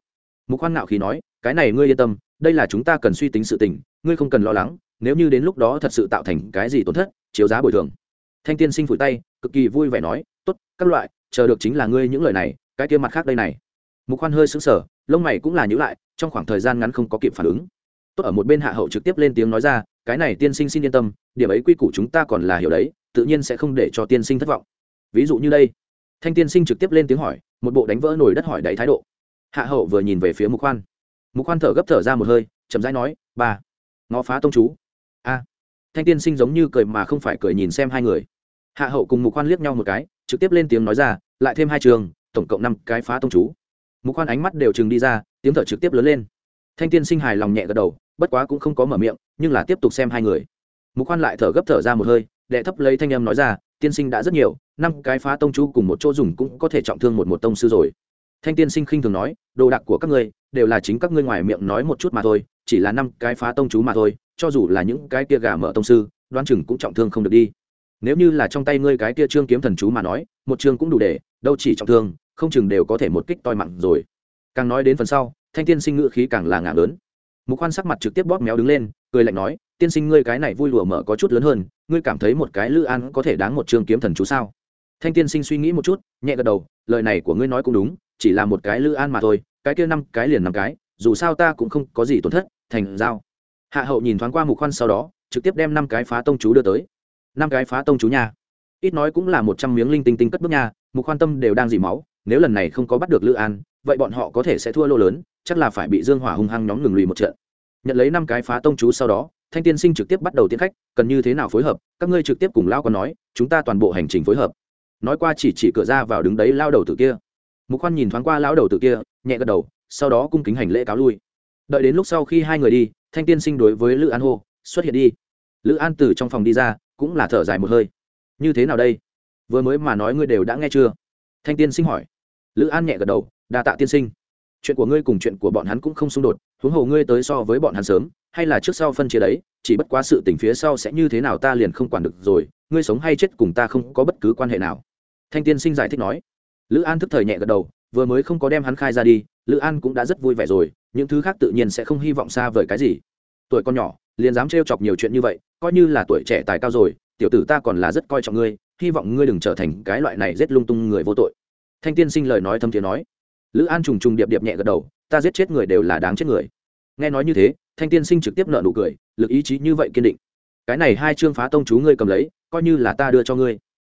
Mục khoan ngạo khí nói, cái này ngươi yên tâm, đây là chúng ta cần suy tính sự tình, ngươi không cần lo lắng, nếu như đến lúc đó thật sự tạo thành cái gì tổn thất, chiếu giá bồi thường. Thanh tiên sinh phủi tay cực kỳ vui vẻ nói, tốt, các loại, chờ được chính là ngươi những lời này, cái kia mặt khác đây này. Mục khoan hơi sững sờ, lông mày cũng là nhữ lại, trong khoảng thời gian ngắn không có kịp phản ứng. Tốt ở một bên hạ hậu trực tiếp lên tiếng nói ra, cái này tiên sinh xin yên tâm, điểm ấy quy củ chúng ta còn là hiểu đấy, tự nhiên sẽ không để cho tiên sinh thất vọng. Ví dụ như đây. Thanh tiên sinh trực tiếp lên tiếng hỏi, một bộ đánh vỡ nổi đất hỏi đáy thái độ. Hạ hậu vừa nhìn về phía mục khoan. Mục khoan thở gấp thở ra một hơi, chậm rãi nói, ba, ngó phá tông chú. A. Thanh tiên sinh giống như cười mà không phải cười nhìn xem hai người hạ hậu cùng mục khoan liếc nhau một cái, trực tiếp lên tiếng nói ra, lại thêm hai trường, tổng cộng năm cái phá tông chú. Mục khoan ánh mắt đều chừng đi ra, tiếng thở trực tiếp lớn lên. Thanh tiên sinh hài lòng nhẹ gật đầu, bất quá cũng không có mở miệng, nhưng là tiếp tục xem hai người. Mục khoan lại thở gấp thở ra một hơi, đệ thấp lấy thanh âm nói ra, tiên sinh đã rất nhiều, năm cái phá tông chú cùng một chỗ dùng cũng có thể trọng thương một một tông sư rồi. Thanh tiên sinh khinh thường nói, đồ đạc của các ngươi đều là chính các ngươi ngoài miệng nói một chút mà thôi, chỉ là năm cái phá tông chú mà thôi, cho dù là những cái kia gà mở tông sư đoan chừng cũng trọng thương không được đi nếu như là trong tay ngươi cái kia trương kiếm thần chú mà nói, một trương cũng đủ để, đâu chỉ trọng thương, không chừng đều có thể một kích toi mặn rồi. Càng nói đến phần sau, thanh tiên sinh ngự khí càng là ngả lớn. Mục khoan sắc mặt trực tiếp bóp méo đứng lên, cười lạnh nói, tiên sinh ngươi cái này vui lùa mở có chút lớn hơn, ngươi cảm thấy một cái lữ an có thể đáng một trương kiếm thần chú sao? Thanh tiên sinh suy nghĩ một chút, nhẹ gật đầu, lời này của ngươi nói cũng đúng, chỉ là một cái lữ an mà thôi, cái kia năm cái liền năm cái, dù sao ta cũng không có gì tổn thất, thành giao. Hạ hậu nhìn thoáng qua mục khoan sau đó, trực tiếp đem năm cái phá tông chú đưa tới năm cái phá tông chú nha. Ít nói cũng là một trăm miếng linh tinh tinh cất bước nha, mục quan tâm đều đang dỉ máu, nếu lần này không có bắt được lữ an, vậy bọn họ có thể sẽ thua lô lớn, chắc là phải bị dương hỏa hung hăng nhóm ngừng lùi một trận. Nhận lấy năm cái phá tông chú sau đó, thanh tiên sinh trực tiếp bắt đầu tiến khách, cần như thế nào phối hợp, các ngươi trực tiếp cùng lao còn nói, chúng ta toàn bộ hành trình phối hợp. Nói qua chỉ chỉ cửa ra vào đứng đấy lao đầu từ kia. Mục khoan nhìn thoáng qua lão đầu từ kia, nhẹ gật đầu, sau đó cung kính hành lễ cáo lui. Đợi đến lúc sau khi hai người đi, thanh tiên sinh đối với lữ an hô, xuất hiện đi. Lữ an từ trong phòng đi ra cũng là thở dài một hơi. Như thế nào đây? Vừa mới mà nói ngươi đều đã nghe chưa? Thanh tiên sinh hỏi. Lữ an nhẹ gật đầu, đa tạ tiên sinh. Chuyện của ngươi cùng chuyện của bọn hắn cũng không xung đột, huống hồ ngươi tới so với bọn hắn sớm, hay là trước sau phân chia đấy, chỉ bất quá sự tình phía sau sẽ như thế nào ta liền không quản được rồi, ngươi sống hay chết cùng ta không có bất cứ quan hệ nào. Thanh tiên sinh giải thích nói. Lữ an thức thời nhẹ gật đầu, vừa mới không có đem hắn khai ra đi, lữ an cũng đã rất vui vẻ rồi, những thứ khác tự nhiên sẽ không hy vọng xa vời cái gì. Tuổi con nhỏ liền dám trêu chọc nhiều chuyện như vậy, coi như là tuổi trẻ tài cao rồi, tiểu tử ta còn là rất coi trọng ngươi, hy vọng ngươi đừng trở thành cái loại này rét lung tung người vô tội. Thanh tiên sinh lời nói thâm thiế nói. Lữ an trùng trùng điệp điệp nhẹ gật đầu, ta giết chết người đều là đáng chết người. Nghe nói như thế, thanh tiên sinh trực tiếp nợ nụ cười, lực ý chí như vậy kiên định. Cái này hai chương phá tông chú ngươi cầm lấy, coi như là ta đưa cho ngươi.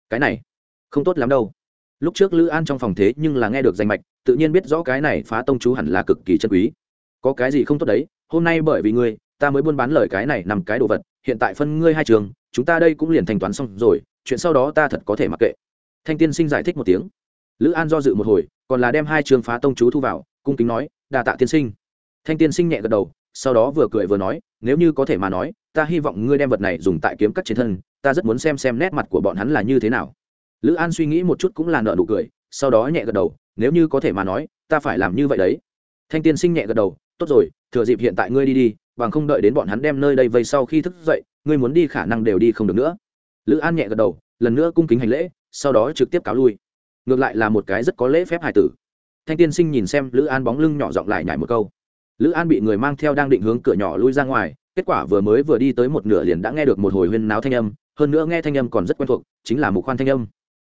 Cái này, không tốt lắm đâu. Lúc trước lữ an trong phòng thế nhưng là nghe được danh mạch, tự nhiên biết rõ cái này phá tông chú hẳn là cực kỳ chân quý. Có cái gì không tốt đấy, hôm nay bởi vì ngươi ta mới buôn bán lời cái này nằm cái đồ vật, hiện tại phân ngươi hai trường, chúng ta đây cũng liền thanh toán xong rồi, chuyện sau đó ta thật có thể mặc kệ. Thanh tiên sinh giải thích một tiếng. Lữ an do dự một hồi, còn là đem hai trường phá tông chú thu vào, cung kính nói đà tạ tiên sinh. Thanh tiên sinh nhẹ gật đầu, sau đó vừa cười vừa nói, nếu như có thể mà nói, ta hy vọng ngươi đem vật này dùng tại kiếm cắt chiến thân, ta rất muốn xem xem nét mặt của bọn hắn là như thế nào. Lữ an suy nghĩ một chút cũng là nợ nụ cười, sau đó nhẹ gật đầu, nếu như có thể mà nói, ta phải làm như vậy đấy. Thanh tiên sinh nhẹ gật đầu, tốt rồi, thừa dịp hiện tại ngươi đi đi bằng không đợi đến bọn hắn đem nơi đây vây sau khi thức dậy, ngươi muốn đi khả năng đều đi không được nữa. Lữ an nhẹ gật đầu, lần nữa cung kính hành lễ, sau đó trực tiếp cáo lui. Ngược lại là một cái rất có lễ phép hài tử. Thanh tiên sinh nhìn xem lữ an bóng lưng nhỏ giọng lại nhảy một câu. Lữ an bị người mang theo đang định hướng cửa nhỏ lui ra ngoài, kết quả vừa mới vừa đi tới một nửa liền đã nghe được một hồi huyên náo thanh âm, hơn nữa nghe thanh âm còn rất quen thuộc, chính là mục khoan thanh âm.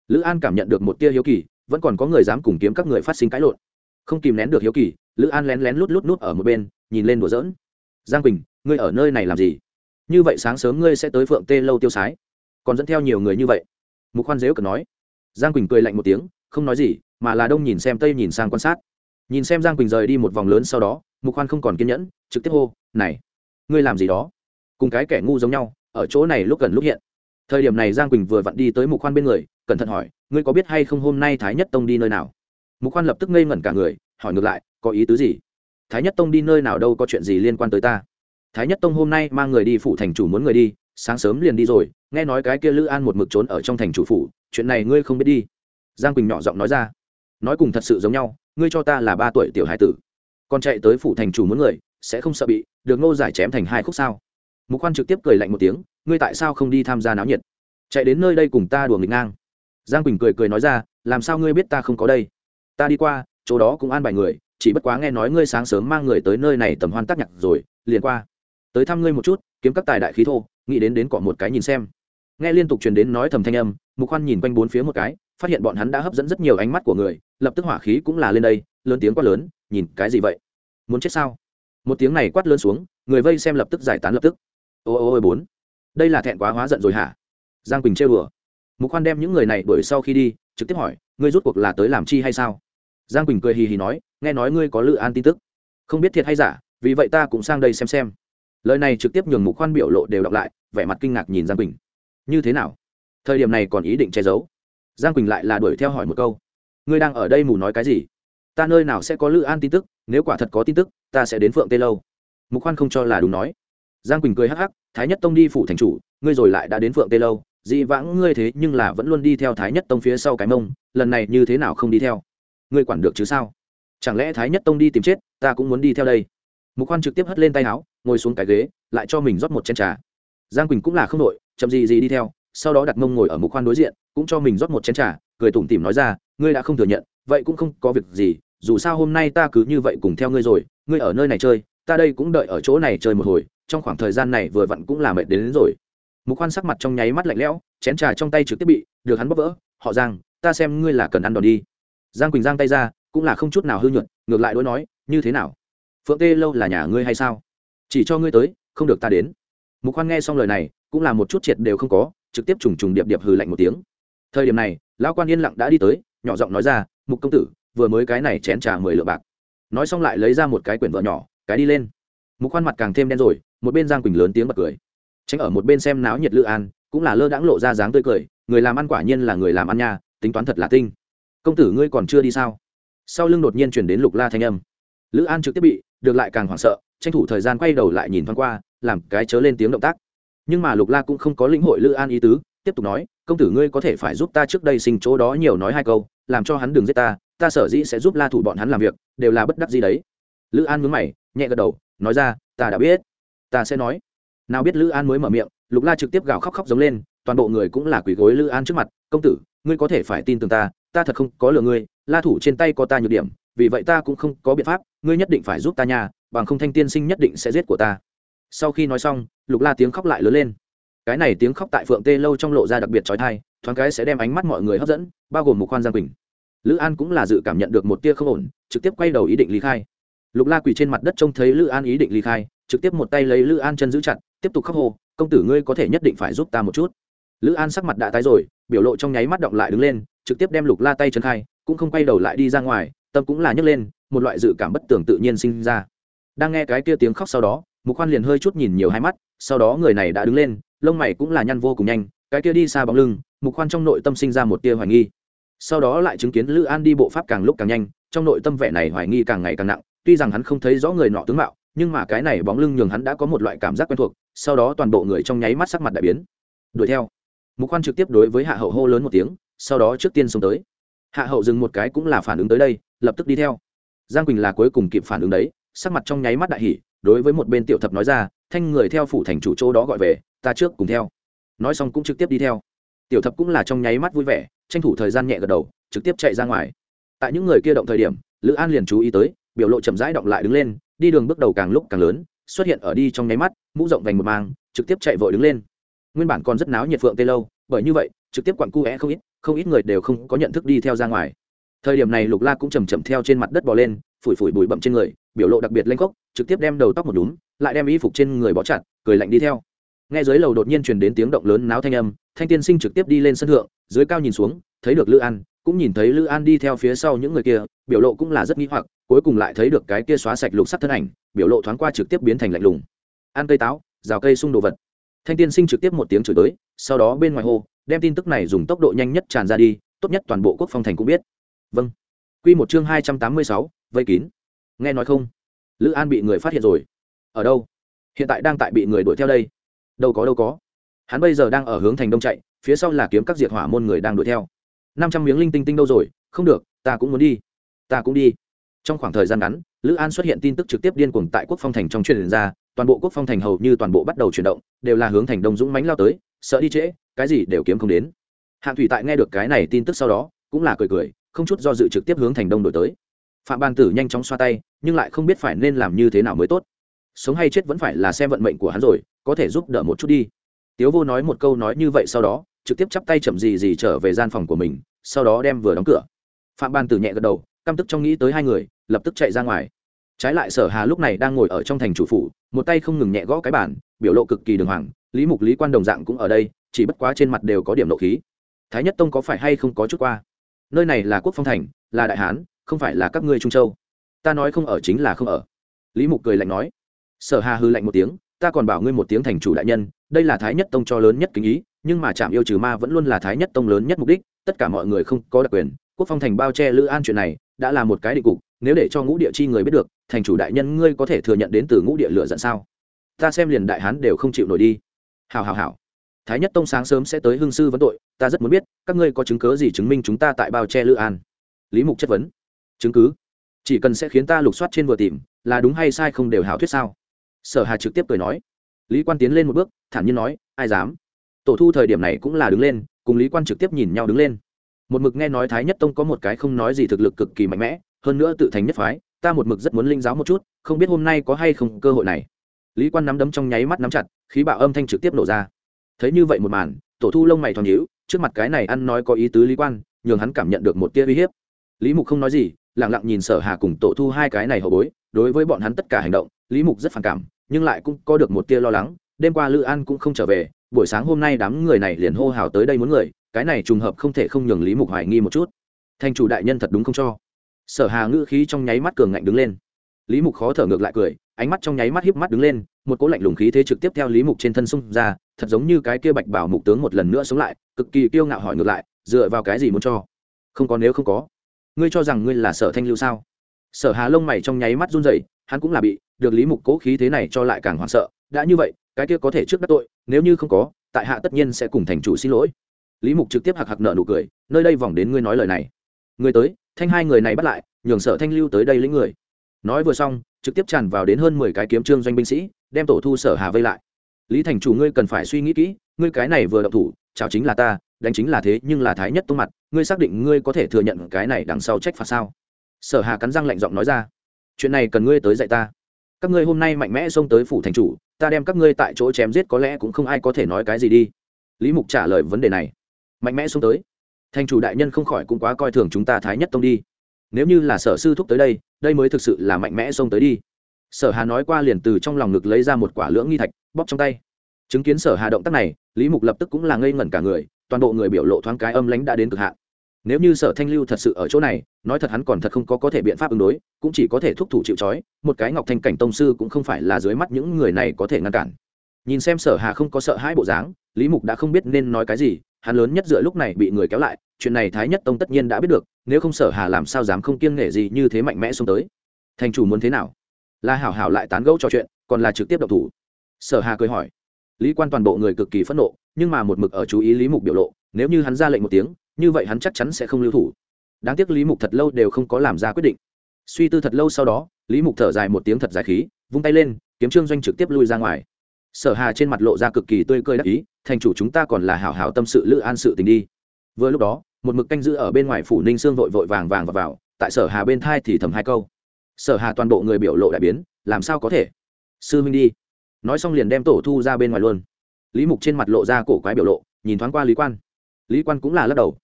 Lữ an cảm nhận được một tia hiếu kỳ, vẫn còn có người dám cùng kiếm các người phát sinh cãi lộn. Không kìm nén được hiếu kỳ, lữ an lén lén lút lút nút ở một bên, nhìn lên đùa giỡn giang quỳnh, ngươi ở nơi này làm gì? Như vậy sáng sớm ngươi sẽ tới phượng tê lâu tiêu sái. Còn dẫn theo nhiều người như vậy. Mục khoan dếu cần nói. Giang quỳnh cười lạnh một tiếng, không nói gì, mà là đông nhìn xem tây nhìn sang quan sát. Nhìn xem giang quỳnh rời đi một vòng lớn sau đó, mục khoan không còn kiên nhẫn, trực tiếp hô, này, ngươi làm gì đó? Cùng cái kẻ ngu giống nhau, ở chỗ này lúc gần lúc hiện. Thời điểm này giang quỳnh vừa vặn đi tới mục khoan bên người, cẩn thận hỏi, ngươi có biết hay không hôm nay thái nhất tông đi nơi nào? Mục khoan lập tức ngây ngẩn cả người, hỏi ngược lại, có ý tứ gì? Thái nhất tông đi nơi nào đâu có chuyện gì liên quan tới ta. Thái nhất tông hôm nay mang người đi phụ thành chủ muốn người đi, sáng sớm liền đi rồi, nghe nói cái kia lữ an một mực trốn ở trong thành chủ phủ, chuyện này ngươi không biết đi. Giang quỳnh nhỏ giọng nói ra. Nói cùng thật sự giống nhau, ngươi cho ta là ba tuổi tiểu hải tử. Còn chạy tới phủ thành chủ muốn người, sẽ không sợ bị được ngô giải chém thành hai khúc sao? Mục khoan trực tiếp cười lạnh một tiếng, ngươi tại sao không đi tham gia náo nhiệt? Chạy đến nơi đây cùng ta đùa nghịch ngang. Giang quỳnh cười cười nói ra, làm sao ngươi biết ta không có đây? Ta đi qua, chỗ đó cũng an bài người chỉ bất quá nghe nói ngươi sáng sớm mang người tới nơi này tầm hoan tác nhạc rồi, liền qua. Tới thăm ngươi một chút, kiếm các tài đại khí thô, nghĩ đến đến cọ một cái nhìn xem. Nghe liên tục truyền đến nói thầm thanh âm, mục khoan nhìn quanh bốn phía một cái, phát hiện bọn hắn đã hấp dẫn rất nhiều ánh mắt của người, lập tức hỏa khí cũng là lên đây, lớn tiếng quát lớn, nhìn cái gì vậy? Muốn chết sao? Một tiếng này quát lớn xuống, người vây xem lập tức giải tán lập tức. Ô ô ô bốn. Đây là thẹn quá hóa giận rồi hả? Giang quỳnh trêu đùa. Mục khoan đem những người này đuổi sau khi đi, trực tiếp hỏi, ngươi rút cuộc là tới làm chi hay sao? Giang quỳnh cười hì hì nói nghe nói ngươi có lự an tin tức. Không biết thiệt hay giả, vì vậy ta cũng sang đây xem xem. Lời này trực tiếp nhường mục khoan biểu lộ đều đọc lại, vẻ mặt kinh ngạc nhìn giang quỳnh. Như thế nào? Thời điểm này còn ý định che giấu. Giang quỳnh lại là đuổi theo hỏi một câu. Ngươi đang ở đây mù nói cái gì? Ta nơi nào sẽ có lữ an tin tức, nếu quả thật có tin tức, ta sẽ đến phượng tê lâu. Mục khoan không cho là đúng nói. Giang quỳnh cười hắc hắc, thái nhất tông đi phủ thành chủ, ngươi rồi lại đã đến phượng tê lâu, dị vãng ngươi thế nhưng là vẫn luôn đi theo thái nhất tông phía sau cái mông, lần này như thế nào không đi theo? Ngươi quản được chứ sao? Chẳng lẽ thái nhất tông đi tìm chết ta cũng muốn đi theo đây. Mục khoan trực tiếp hất lên tay áo ngồi xuống cái ghế lại cho mình rót một chén trà. Giang quỳnh cũng là không đội chậm gì gì đi theo sau đó đặt mông ngồi ở mục khoan đối diện cũng cho mình rót một chén trà cười tủm tỉm nói ra ngươi đã không thừa nhận vậy cũng không có việc gì dù sao hôm nay ta cứ như vậy cùng theo ngươi rồi ngươi ở nơi này chơi ta đây cũng đợi ở chỗ này chơi một hồi trong khoảng thời gian này vừa vặn cũng là mệt đến, đến rồi. Mục khoan sắc mặt trong nháy mắt lạnh lẽo chén trà trong tay trực tiếp bị được hắn bóp vỡ họ giang ta xem ngươi là cần ăn đòn đi. Giang quỳnh giang tay ra cũng là không chút nào hư nhuận, ngược lại đối nói, như thế nào? Phượng tê lâu là nhà ngươi hay sao? Chỉ cho ngươi tới, không được ta đến. Mục khoan nghe xong lời này, cũng là một chút triệt đều không có, trực tiếp trùng trùng điệp điệp hừ lạnh một tiếng. Thời điểm này, lão quan yên lặng đã đi tới, nhỏ giọng nói ra, mục công tử, vừa mới cái này chén trà mười lượng bạc. Nói xong lại lấy ra một cái quyển vợ nhỏ, cái đi lên. Mục khoan mặt càng thêm đen rồi, một bên giang quỳnh lớn tiếng bật cười. Tránh ở một bên xem náo nhiệt lữ an, cũng là lơ đãng lộ ra dáng tươi cười, người làm ăn quả nhiên là người làm ăn nha, tính toán thật là tinh. Công tử ngươi còn chưa đi sao? Sau lưng đột nhiên chuyển đến lục la thanh âm. Lữ an trực tiếp bị, được lại càng hoảng sợ, tranh thủ thời gian quay đầu lại nhìn thoáng qua, làm cái chớ lên tiếng động tác. Nhưng mà lục la cũng không có lĩnh hội lữ an ý tứ, tiếp tục nói, công tử ngươi có thể phải giúp ta trước đây sinh chỗ đó nhiều nói hai câu, làm cho hắn đừng giết ta ta sở dĩ sẽ giúp la thủ bọn hắn làm việc, đều là bất đắc gì đấy. Lữ an mướn mày, nhẹ gật đầu, nói ra, ta đã biết, ta sẽ nói. Nào biết lữ an mới mở miệng, lục la trực tiếp gào khóc khóc giống lên, toàn bộ người cũng là quỳ gối lữ an trước mặt, công tử, ngươi có thể phải tin tưởng ta ta thật không có lừa ngươi la thủ trên tay có ta nhược điểm, vì vậy ta cũng không có biện pháp, ngươi nhất định phải giúp ta nhà bằng không thanh tiên sinh nhất định sẽ giết của ta. Sau khi nói xong, lục la tiếng khóc lại lớn lên. Cái này tiếng khóc tại phượng tê lâu trong lộ ra đặc biệt trói thai, thoáng cái sẽ đem ánh mắt mọi người hấp dẫn, bao gồm một khoan giang quỳnh. Lữ an cũng là dự cảm nhận được một tia không ổn, trực tiếp quay đầu ý định ly khai. Lục la quỳ trên mặt đất trông thấy lữ an ý định ly khai, trực tiếp một tay lấy lữ an chân giữ chặt, tiếp tục khóc hồ công tử ngươi có thể nhất định phải giúp ta một chút. Lữ an sắc mặt đã tái rồi, biểu lộ trong nháy mắt động lại đứng lên, trực tiếp đem lục la tay chân khai cũng không quay đầu lại đi ra ngoài, tâm cũng là nhấc lên, một loại dự cảm bất tưởng tự nhiên sinh ra. Đang nghe cái kia tiếng khóc sau đó, mục khoan liền hơi chút nhìn nhiều hai mắt, sau đó người này đã đứng lên, lông mày cũng là nhăn vô cùng nhanh, cái kia đi xa bóng lưng, mục khoan trong nội tâm sinh ra một tia hoài nghi. Sau đó lại chứng kiến lữ an đi bộ pháp càng lúc càng nhanh, trong nội tâm vẻ này hoài nghi càng ngày càng nặng, tuy rằng hắn không thấy rõ người nọ tướng mạo, nhưng mà cái này bóng lưng nhường hắn đã có một loại cảm giác quen thuộc, sau đó toàn bộ người trong nháy mắt sắc mặt đại biến. Đuổi theo. Mục khoan trực tiếp đối với hạ hậu hô lớn một tiếng, sau đó trước tiên xông tới hạ hậu dừng một cái cũng là phản ứng tới đây, lập tức đi theo. Giang quỳnh là cuối cùng kịp phản ứng đấy, sắc mặt trong nháy mắt đại hỉ, đối với một bên tiểu thập nói ra, thanh người theo phủ thành chủ chỗ đó gọi về, ta trước cùng theo. Nói xong cũng trực tiếp đi theo. Tiểu thập cũng là trong nháy mắt vui vẻ, tranh thủ thời gian nhẹ gật đầu, trực tiếp chạy ra ngoài. Tại những người kia động thời điểm, lữ an liền chú ý tới, biểu lộ chậm rãi động lại đứng lên, đi đường bước đầu càng lúc càng lớn, xuất hiện ở đi trong nháy mắt, mũ rộng vành một mang, trực tiếp chạy vội đứng lên. Nguyên bản còn rất náo nhiệt phượng tê lâu, bởi như vậy, trực tiếp quặn cu é không ít không ít người đều không có nhận thức đi theo ra ngoài. Thời điểm này lục la cũng chầm chậm theo trên mặt đất bò lên, phủi phủi bụi bậm trên người, biểu lộ đặc biệt lên cốc trực tiếp đem đầu tóc một đúng lại đem y phục trên người bó chặt, cười lạnh đi theo. Nghe dưới lầu đột nhiên truyền đến tiếng động lớn náo thanh âm, thanh tiên sinh trực tiếp đi lên sân thượng, dưới cao nhìn xuống, thấy được lữ an, cũng nhìn thấy lữ an đi theo phía sau những người kia, biểu lộ cũng là rất nghĩ hoặc, cuối cùng lại thấy được cái kia xóa sạch lục sắc thân ảnh, biểu lộ thoáng qua trực tiếp biến thành lạnh lùng. Ăn cây táo, rào cây sung đồ vật thanh tiên sinh trực tiếp một tiếng chửi tới, sau đó bên ngoài hồ đem tin tức này dùng tốc độ nhanh nhất tràn ra đi, tốt nhất toàn bộ quốc phong thành cũng biết. Vâng. Quy một chương hai trăm tám mươi sáu, vây kín. Nghe nói không? Lữ an bị người phát hiện rồi. Ở đâu? Hiện tại đang tại bị người đuổi theo đây. Đâu có đâu có. Hắn bây giờ đang ở hướng thành đông chạy, phía sau là kiếm các diệt hỏa môn người đang đuổi theo. Năm trăm miếng linh tinh tinh đâu rồi? Không được, ta cũng muốn đi. Ta cũng đi. Trong khoảng thời gian ngắn, lữ an xuất hiện tin tức trực tiếp điên cuồng tại quốc phong thành trong truyền ra toàn bộ quốc phong thành hầu như toàn bộ bắt đầu chuyển động, đều là hướng thành đông dũng mánh lao tới, sợ đi trễ, cái gì đều kiếm không đến. Hạng thủy tại nghe được cái này tin tức sau đó, cũng là cười cười, không chút do dự trực tiếp hướng thành đông đổi tới. Phạm ban tử nhanh chóng xoa tay, nhưng lại không biết phải nên làm như thế nào mới tốt. Sống hay chết vẫn phải là xem vận mệnh của hắn rồi, có thể giúp đỡ một chút đi. Tiếu vô nói một câu nói như vậy sau đó, trực tiếp chắp tay chậm gì gì trở về gian phòng của mình, sau đó đem vừa đóng cửa. Phạm ban tử nhẹ gật đầu, căm tức trong nghĩ tới hai người, lập tức chạy ra ngoài trái lại sở hà lúc này đang ngồi ở trong thành chủ phủ, một tay không ngừng nhẹ gõ cái bản biểu lộ cực kỳ đường hoàng, lý mục, lý quan đồng dạng cũng ở đây, chỉ bất quá trên mặt đều có điểm nộ khí. Thái nhất tông có phải hay không có chút qua? Nơi này là quốc phong thành, là đại hán, không phải là các ngươi trung châu. Ta nói không ở chính là không ở. Lý mục cười lạnh nói. Sở hà hư lạnh một tiếng, ta còn bảo ngươi một tiếng thành chủ đại nhân, đây là thái nhất tông cho lớn nhất kính ý, nhưng mà chạm yêu trừ ma vẫn luôn là thái nhất tông lớn nhất mục đích, tất cả mọi người không có đặc quyền, quốc phong thành bao che lữ an chuyện này, đã là một cái định cục nếu để cho ngũ địa chi người biết được, thành chủ đại nhân ngươi có thể thừa nhận đến từ ngũ địa lựa dẫn sao? Ta xem liền đại hán đều không chịu nổi đi. Hào hào hào thái nhất tông sáng sớm sẽ tới hương sư vấn tội, ta rất muốn biết, các ngươi có chứng cớ gì chứng minh chúng ta tại bao che lữ an? Lý mục chất vấn. Chứng cứ? Chỉ cần sẽ khiến ta lục soát trên vừa tìm, là đúng hay sai không đều hảo thuyết sao? Sở hà trực tiếp cười nói. Lý quan tiến lên một bước, thản nhiên nói, ai dám? Tổ thu thời điểm này cũng là đứng lên, cùng lý quan trực tiếp nhìn nhau đứng lên. Một mực nghe nói thái nhất tông có một cái không nói gì thực lực cực kỳ mạnh mẽ hơn nữa tự thành nhất phái, ta một mực rất muốn linh giáo một chút, không biết hôm nay có hay không cơ hội này. Lý quan nắm đấm trong nháy mắt nắm chặt, khí bạo âm thanh trực tiếp nổ ra. Thấy như vậy một màn, tổ thu lông mày thoáng nhíu, trước mặt cái này ăn nói có ý tứ lý quan, nhường hắn cảm nhận được một tia uy hiếp. Lý mục không nói gì lẳng lặng nhìn sở hà cùng tổ thu hai cái này hậu bối, đối với bọn hắn tất cả hành động, lý mục rất phản cảm, nhưng lại cũng có được một tia lo lắng, đêm qua lữ an cũng không trở về, buổi sáng hôm nay đám người này liền hô hào tới đây muốn người, cái này trùng hợp không thể không nhường lý mục hoài nghi một chút. Thành chủ đại nhân thật đúng không cho? Sở hà ngữ khí trong nháy mắt cường ngạnh đứng lên. Lý mục khó thở ngược lại cười, ánh mắt trong nháy mắt hiếp mắt đứng lên, một cỗ lạnh lùng khí thế trực tiếp theo lý mục trên thân xung ra, thật giống như cái kia bạch bảo mục tướng một lần nữa sống lại, cực kỳ kiêu ngạo hỏi ngược lại, dựa vào cái gì muốn cho? Không có nếu không có. Ngươi cho rằng ngươi là sở thanh lưu sao? Sở hà lông mày trong nháy mắt run rẩy, hắn cũng là bị được lý mục cố khí thế này cho lại càng hoảng sợ. Đã như vậy, cái kia có thể trước đắc tội, nếu như không có, tại hạ tất nhiên sẽ cùng thành chủ xin lỗi. Lý mục trực tiếp hạc hạc nợ nụ cười, nơi đây vòng đến ngươi nói lời này người tới, thanh hai người này bắt lại, nhường sở thanh lưu tới đây lĩnh người. Nói vừa xong, trực tiếp tràn vào đến hơn mười cái kiếm trương doanh binh sĩ, đem tổ thu sở hà vây lại. Lý thành chủ ngươi cần phải suy nghĩ kỹ, ngươi cái này vừa động thủ chào chính là ta, đánh chính là thế, nhưng là thái nhất tông mặt, ngươi xác định ngươi có thể thừa nhận cái này đằng sau trách phạt sao? Sở hà cắn răng lạnh giọng nói ra. Chuyện này cần ngươi tới dạy ta. Các ngươi hôm nay mạnh mẽ xông tới phủ thành chủ, ta đem các ngươi tại chỗ chém giết có lẽ cũng không ai có thể nói cái gì đi. Lý mục trả lời vấn đề này. Mạnh mẽ xông tới thành chủ đại nhân không khỏi cũng quá coi thường chúng ta thái nhất tông đi. Nếu như là sở sư thúc tới đây đây mới thực sự là mạnh mẽ xông tới đi. Sở hà nói qua liền từ trong lòng ngực lấy ra một quả lưỡng nghi thạch, bóp trong tay. Chứng kiến sở hà động tác này, lý mục lập tức cũng là ngây ngẩn cả người, toàn bộ người biểu lộ thoáng cái âm lãnh đã đến cực hạn. Nếu như sở thanh lưu thật sự ở chỗ này, nói thật hắn còn thật không có có thể biện pháp ứng đối, cũng chỉ có thể thúc thủ chịu trói, một cái ngọc thanh cảnh tông sư cũng không phải là dưới mắt những người này có thể ngăn cản. Nhìn xem sở hà không có sợ hãi bộ dáng, lý mục đã không biết nên nói cái gì, hắn lớn nhất dựa lúc này bị người kéo lại chuyện này thái nhất tông tất nhiên đã biết được, nếu không sở hà làm sao dám không kiêng nể gì như thế mạnh mẽ xông tới. Thành chủ muốn thế nào? Là hảo hảo lại tán gẫu trò chuyện, còn là trực tiếp độc thủ. Sở hà cười hỏi. Lý quan toàn bộ người cực kỳ phẫn nộ, nhưng mà một mực ở chú ý lý mục biểu lộ, nếu như hắn ra lệnh một tiếng, như vậy hắn chắc chắn sẽ không lưu thủ. Đáng tiếc lý mục thật lâu đều không có làm ra quyết định. Suy tư thật lâu sau đó, lý mục thở dài một tiếng thật dài khí, vung tay lên, kiếm trương doanh trực tiếp lui ra ngoài. Sở hà trên mặt lộ ra cực kỳ tươi cười đắc ý, thành chủ chúng ta còn là hảo hảo tâm sự lữ an sự tình đi vừa lúc đó, một mực canh giữ ở bên ngoài phủ ninh sương vội vội vàng vàng và vào, tại sở hà bên thai thì thầm hai câu. Sở hà toàn bộ người biểu lộ đại biến, làm sao có thể? Sư huynh đi. Nói xong liền đem tổ thu ra bên ngoài luôn. Lý mục trên mặt lộ ra cổ quái biểu lộ, nhìn thoáng qua lý quan. Lý quan cũng là lắc đầu.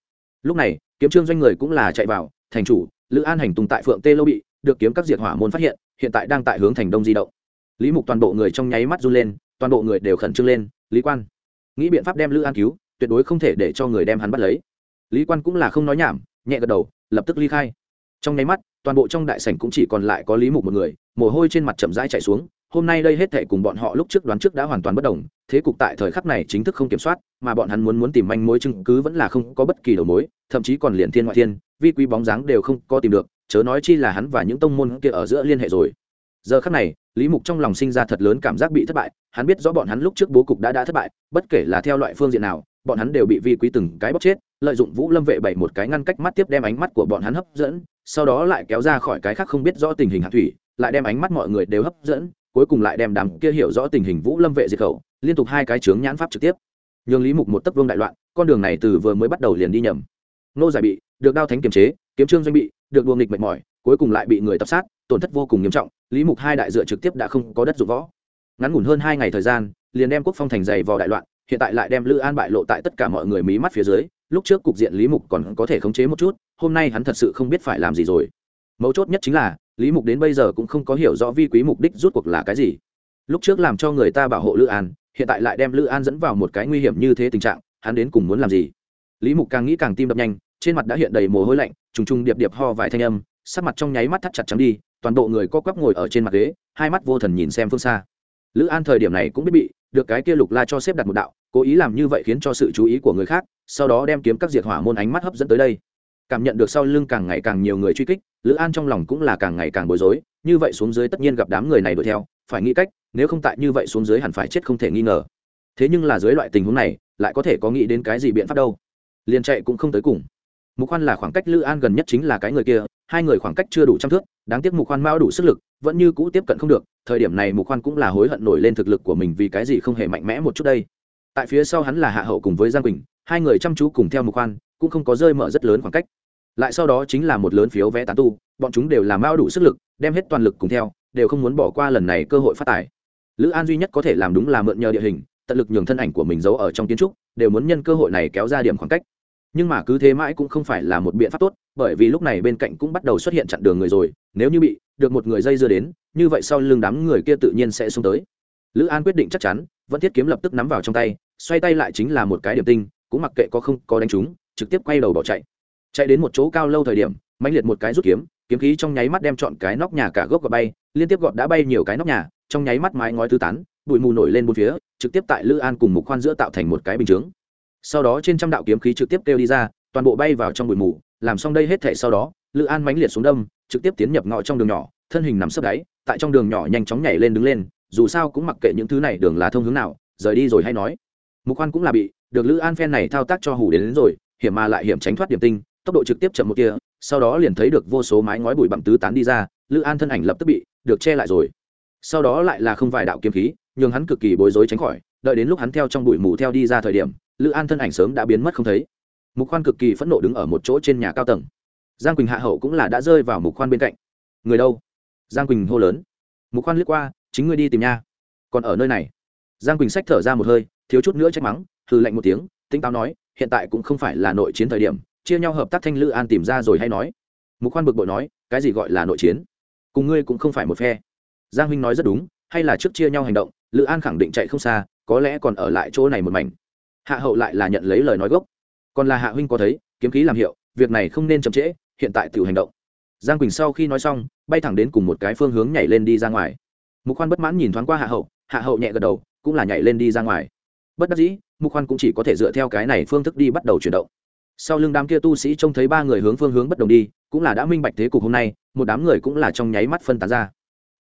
Lúc này, kiếm trương doanh người cũng là chạy vào, thành chủ, lữ an hành tùng tại phượng tê lâu bị, được kiếm các diệt hỏa môn phát hiện hiện tại đang tại hướng thành đông di động. Lý mục toàn bộ người trong nháy mắt run lên, toàn bộ người đều khẩn trương lên, lý quan, nghĩ biện pháp đem lữ an cứu tuyệt đối không thể để cho người đem hắn bắt lấy. Lý quan cũng là không nói nhảm, nhẹ gật đầu, lập tức ly khai. Trong nháy mắt, toàn bộ trong đại sảnh cũng chỉ còn lại có lý mục một người, mồ hôi trên mặt chậm rãi chạy xuống, hôm nay đây hết thể cùng bọn họ lúc trước đoán trước đã hoàn toàn bất đồng, thế cục tại thời khắc này chính thức không kiểm soát, mà bọn hắn muốn muốn tìm manh mối chứng cứ vẫn là không có bất kỳ đầu mối, thậm chí còn liền thiên ngoại thiên, vi quý bóng dáng đều không có tìm được, chớ nói chi là hắn và những tông môn kia ở giữa liên hệ rồi. Giờ khắc này, lý mục trong lòng sinh ra thật lớn cảm giác bị thất bại, hắn biết rõ bọn hắn lúc trước bố cục đã đã thất bại, bất kể là theo loại phương diện nào bọn hắn đều bị vi quý từng cái bóc chết, lợi dụng vũ lâm vệ bảy một cái ngăn cách mắt tiếp đem ánh mắt của bọn hắn hấp dẫn, sau đó lại kéo ra khỏi cái khác không biết rõ tình hình hạ thủy, lại đem ánh mắt mọi người đều hấp dẫn, cuối cùng lại đem đám kia hiểu rõ tình hình vũ lâm vệ diệt khẩu, liên tục hai cái chướng nhãn pháp trực tiếp. Nhường lý mục một tấc vương đại loạn, con đường này từ vừa mới bắt đầu liền đi nhầm. Nô giải bị, được đao thánh kiềm chế, kiếm trương doanh bị, được đuồng nghịch mệt mỏi, cuối cùng lại bị người tập sát, tổn thất vô cùng nghiêm trọng, lý mục hai đại dựa trực tiếp đã không có đất dụng võ. Ngắn ngủn hơn hai ngày thời gian, liền đem quốc phong thành dày vò đại loạn hiện tại lại đem lữ an bại lộ tại tất cả mọi người mí mắt phía dưới, lúc trước cục diện lý mục còn có thể khống chế một chút, hôm nay hắn thật sự không biết phải làm gì rồi. Mấu chốt nhất chính là, lý mục đến bây giờ cũng không có hiểu rõ vi quý mục đích rút cuộc là cái gì. Lúc trước làm cho người ta bảo hộ lữ an, hiện tại lại đem lữ an dẫn vào một cái nguy hiểm như thế tình trạng, hắn đến cùng muốn làm gì? Lý mục càng nghĩ càng tim đập nhanh, trên mặt đã hiện đầy mồ hôi lạnh, trùng trùng điệp điệp ho vài thanh âm, sắc mặt trong nháy mắt thắt chặt chấm đi, toàn bộ người co quắp ngồi ở trên mặt ghế, hai mắt vô thần nhìn xem phương xa. Lữ an thời điểm này cũng biết bị được cái kia lục la cho xếp đặt một đạo, cố ý làm như vậy khiến cho sự chú ý của người khác, sau đó đem kiếm các diệt hỏa môn ánh mắt hấp dẫn tới đây. Cảm nhận được sau lưng càng ngày càng nhiều người truy kích, lữ an trong lòng cũng là càng ngày càng bối rối, như vậy xuống dưới tất nhiên gặp đám người này đuổi theo, phải nghĩ cách, nếu không tại như vậy xuống dưới hẳn phải chết không thể nghi ngờ. Thế nhưng là dưới loại tình huống này, lại có thể có nghĩ đến cái gì biện pháp đâu. Liền chạy cũng không tới cùng. Mục khoan là khoảng cách lữ an gần nhất chính là cái người kia hai người khoảng cách chưa đủ trăm thước, đáng tiếc mục khoan mao đủ sức lực, vẫn như cũ tiếp cận không được, thời điểm này mục khoan cũng là hối hận nổi lên thực lực của mình vì cái gì không hề mạnh mẽ một chút đây. Tại phía sau hắn là hạ hậu cùng với giang quỳnh, hai người chăm chú cùng theo mục khoan cũng không có rơi mở rất lớn khoảng cách. Lại sau đó chính là một lớn phiếu vé tán tu, bọn chúng đều là mao đủ sức lực, đem hết toàn lực cùng theo, đều không muốn bỏ qua lần này cơ hội phát tài. Lữ an duy nhất có thể làm đúng là mượn nhờ địa hình, tận lực nhường thân ảnh của mình giấu ở trong kiến trúc, đều muốn nhân cơ hội này kéo ra điểm khoảng cách nhưng mà cứ thế mãi cũng không phải là một biện pháp tốt, bởi vì lúc này bên cạnh cũng bắt đầu xuất hiện chặn đường người rồi, nếu như bị được một người dây dưa đến, như vậy sau lưng đám người kia tự nhiên sẽ xuống tới. Lữ an quyết định chắc chắn, vẫn thiết kiếm lập tức nắm vào trong tay, xoay tay lại chính là một cái điểm tinh, cũng mặc kệ có không có đánh chúng trực tiếp quay đầu bỏ chạy. Chạy đến một chỗ cao lâu thời điểm mạnh liệt một cái rút kiếm kiếm khí trong nháy mắt đem chọn cái nóc nhà cả gốc gọt bay, liên tiếp gọt đã bay nhiều cái nóc nhà, trong nháy mắt mái ngói thứ tán, bụi mù nổi lên bốn phía, trực tiếp tại lữ an cùng mục khoan giữa tạo thành một cái bình chướng sau đó trên trăm đạo kiếm khí trực tiếp kêu đi ra toàn bộ bay vào trong bụi mù làm xong đây hết thể sau đó lữ an mãnh liệt xuống đâm trực tiếp tiến nhập ngõ trong đường nhỏ thân hình nằm sấp đáy tại trong đường nhỏ nhanh chóng nhảy lên đứng lên dù sao cũng mặc kệ những thứ này đường là thông hướng nào rời đi rồi hay nói. Mục khoan cũng là bị được lữ an phen này thao tác cho hủ đến, đến rồi hiểm mà lại hiểm tránh thoát điểm tinh tốc độ trực tiếp chậm một kia sau đó liền thấy được vô số mái ngói bụi bặm tứ tán đi ra lữ an thân ảnh lập tức bị được che lại rồi. Sau đó lại là không vài đạo kiếm khí nhường hắn cực kỳ bối rối tránh khỏi đợi đến lúc hắn theo trong bụi mù theo đi ra thời điểm lữ an thân ảnh sớm đã biến mất không thấy. Mục khoan cực kỳ phẫn nộ đứng ở một chỗ trên nhà cao tầng. Giang quỳnh hạ hậu cũng là đã rơi vào mục khoan bên cạnh. Người đâu? Giang quỳnh hô lớn. Mục khoan lướt qua, chính ngươi đi tìm nha. Còn ở nơi này. Giang quỳnh sách thở ra một hơi, thiếu chút nữa trách mắng, hừ lạnh một tiếng tinh táo nói, hiện tại cũng không phải là nội chiến thời điểm, chia nhau hợp tác thanh lữ an tìm ra rồi hay nói. Mục khoan bực bội nói, cái gì gọi là nội chiến? Cùng ngươi cũng không phải một phe. Giang huynh nói rất đúng, hay là trước chia nhau hành động, lữ an khẳng định chạy không xa, có lẽ còn ở lại chỗ này một mảnh hạ hậu lại là nhận lấy lời nói gốc. Còn là hạ huynh có thấy, kiếm khí làm hiệu, việc này không nên chậm trễ, hiện tại tự hành động. Giang quỳnh sau khi nói xong, bay thẳng đến cùng một cái phương hướng nhảy lên đi ra ngoài. Mục khoan bất mãn nhìn thoáng qua hạ hậu hạ hậu nhẹ gật đầu, cũng là nhảy lên đi ra ngoài. Bất đắc dĩ, mục khoan cũng chỉ có thể dựa theo cái này phương thức đi bắt đầu chuyển động. Sau lưng đám kia tu sĩ trông thấy ba người hướng phương hướng bất đồng đi, cũng là đã minh bạch thế cục hôm nay, một đám người cũng là trong nháy mắt phân tán ra.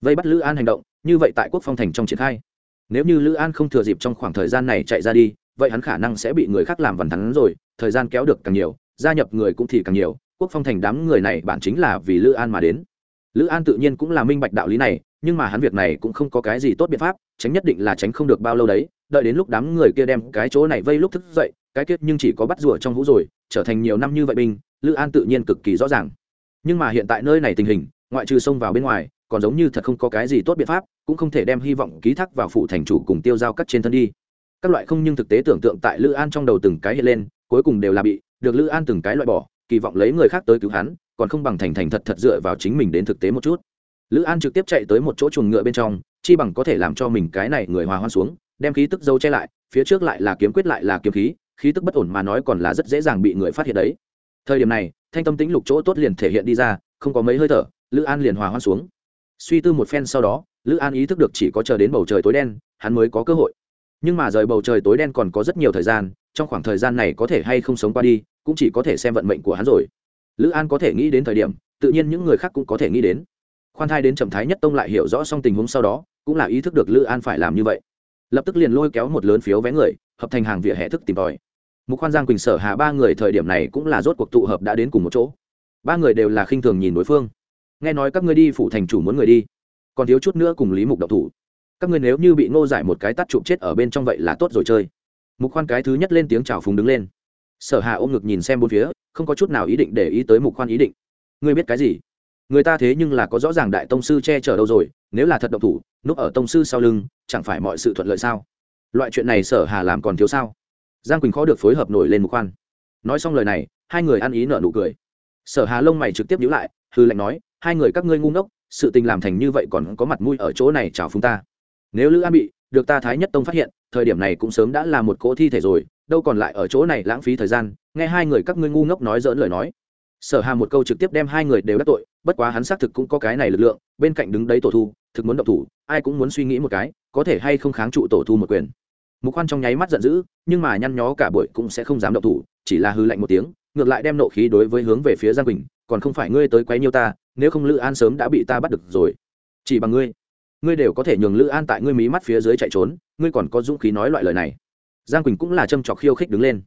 Vây bắt lữ an hành động, như vậy tại quốc phong thành trong triển khai. Nếu như lữ an không thừa dịp trong khoảng thời gian này chạy ra đi vậy hắn khả năng sẽ bị người khác làm vằn thắn rồi, thời gian kéo được càng nhiều, gia nhập người cũng thì càng nhiều, quốc phong thành đám người này bản chính là vì lữ an mà đến. Lữ an tự nhiên cũng là minh bạch đạo lý này, nhưng mà hắn việc này cũng không có cái gì tốt biện pháp, tránh nhất định là tránh không được bao lâu đấy, đợi đến lúc đám người kia đem cái chỗ này vây lúc thức dậy, cái kết nhưng chỉ có bắt rùa trong hũ rồi, trở thành nhiều năm như vậy binh, lữ an tự nhiên cực kỳ rõ ràng. Nhưng mà hiện tại nơi này tình hình, ngoại trừ xông vào bên ngoài, còn giống như thật không có cái gì tốt biện pháp, cũng không thể đem hy vọng ký thác vào phụ thành chủ cùng tiêu giao cắt trên thân đi các loại không nhưng thực tế tưởng tượng tại lữ an trong đầu từng cái hiện lên, cuối cùng đều là bị được lữ an từng cái loại bỏ, kỳ vọng lấy người khác tới cứu hắn, còn không bằng thành thành thật thật dựa vào chính mình đến thực tế một chút. Lữ an trực tiếp chạy tới một chỗ chuồng ngựa bên trong, chi bằng có thể làm cho mình cái này người hòa hoan xuống, đem khí tức dâu che lại, phía trước lại là kiếm quyết lại là kiếm khí khí tức bất ổn mà nói còn là rất dễ dàng bị người phát hiện đấy. Thời điểm này, thanh tâm tĩnh lục chỗ tốt liền thể hiện đi ra, không có mấy hơi thở, lữ an liền hòa hoan xuống. Suy tư một phen sau đó, lữ an ý thức được chỉ có chờ đến bầu trời tối đen, hắn mới có cơ hội nhưng mà rời bầu trời tối đen còn có rất nhiều thời gian, trong khoảng thời gian này có thể hay không sống qua đi, cũng chỉ có thể xem vận mệnh của hắn rồi. Lữ an có thể nghĩ đến thời điểm, tự nhiên những người khác cũng có thể nghĩ đến. Khoan thai đến trầm thái nhất tông lại hiểu rõ xong tình huống sau đó, cũng là ý thức được lữ an phải làm như vậy. Lập tức liền lôi kéo một lớn phiếu vé người, hợp thành hàng vỉa hệ thức tìm tòi. Mục khoan giang quỳnh sở hạ ba người thời điểm này cũng là rốt cuộc tụ hợp đã đến cùng một chỗ. Ba người đều là khinh thường nhìn đối phương. Nghe nói các ngươi đi phủ thành chủ muốn người đi, còn thiếu chút nữa cùng lý mục độc thủ các ngươi nếu như bị ngô giải một cái tắt chụp chết ở bên trong vậy là tốt rồi chơi. Mục khoan cái thứ nhất lên tiếng chào phúng đứng lên. Sở hà ôm ngực nhìn xem bốn phía, không có chút nào ý định để ý tới mục khoan ý định. Ngươi biết cái gì? Người ta thế nhưng là có rõ ràng đại tông sư che chở đâu rồi, nếu là thật độc thủ, núp ở tông sư sau lưng, chẳng phải mọi sự thuận lợi sao? Loại chuyện này sở hà làm còn thiếu sao? Giang quỳnh khó được phối hợp nổi lên mục khoan. Nói xong lời này, hai người ăn ý nở nụ cười. Sở hà lông mày trực tiếp nhíu lại hư lệnh nói, hai người các ngươi ngu ngốc, sự tình làm thành như vậy còn có mặt mũi ở chỗ này chào phúng ta nếu lữ an bị, được ta thái nhất tông phát hiện, thời điểm này cũng sớm đã là một cỗ thi thể rồi, đâu còn lại ở chỗ này lãng phí thời gian, nghe hai người các ngươi ngu ngốc nói dỡn lời nói. Sở hà một câu trực tiếp đem hai người đều đắc tội, bất quá hắn xác thực cũng có cái này lực lượng, bên cạnh đứng đấy tổ thu, thực muốn động thủ, ai cũng muốn suy nghĩ một cái, có thể hay không kháng trụ tổ thu một quyền. Mục khoan trong nháy mắt giận dữ, nhưng mà nhăn nhó cả buổi cũng sẽ không dám động thủ, chỉ là hư lạnh một tiếng, ngược lại đem nộ khí đối với hướng về phía giang quỳnh, còn không phải ngươi tới quấy nhiêu ta, nếu không lữ an sớm đã bị ta bắt được rồi. Chỉ bằng ngươi ngươi đều có thể nhường lữ an tại ngươi mí mắt phía dưới chạy trốn, ngươi còn có dũng khí nói loại lời này. Giang quỳnh cũng là châm trọc khiêu khích đứng lên.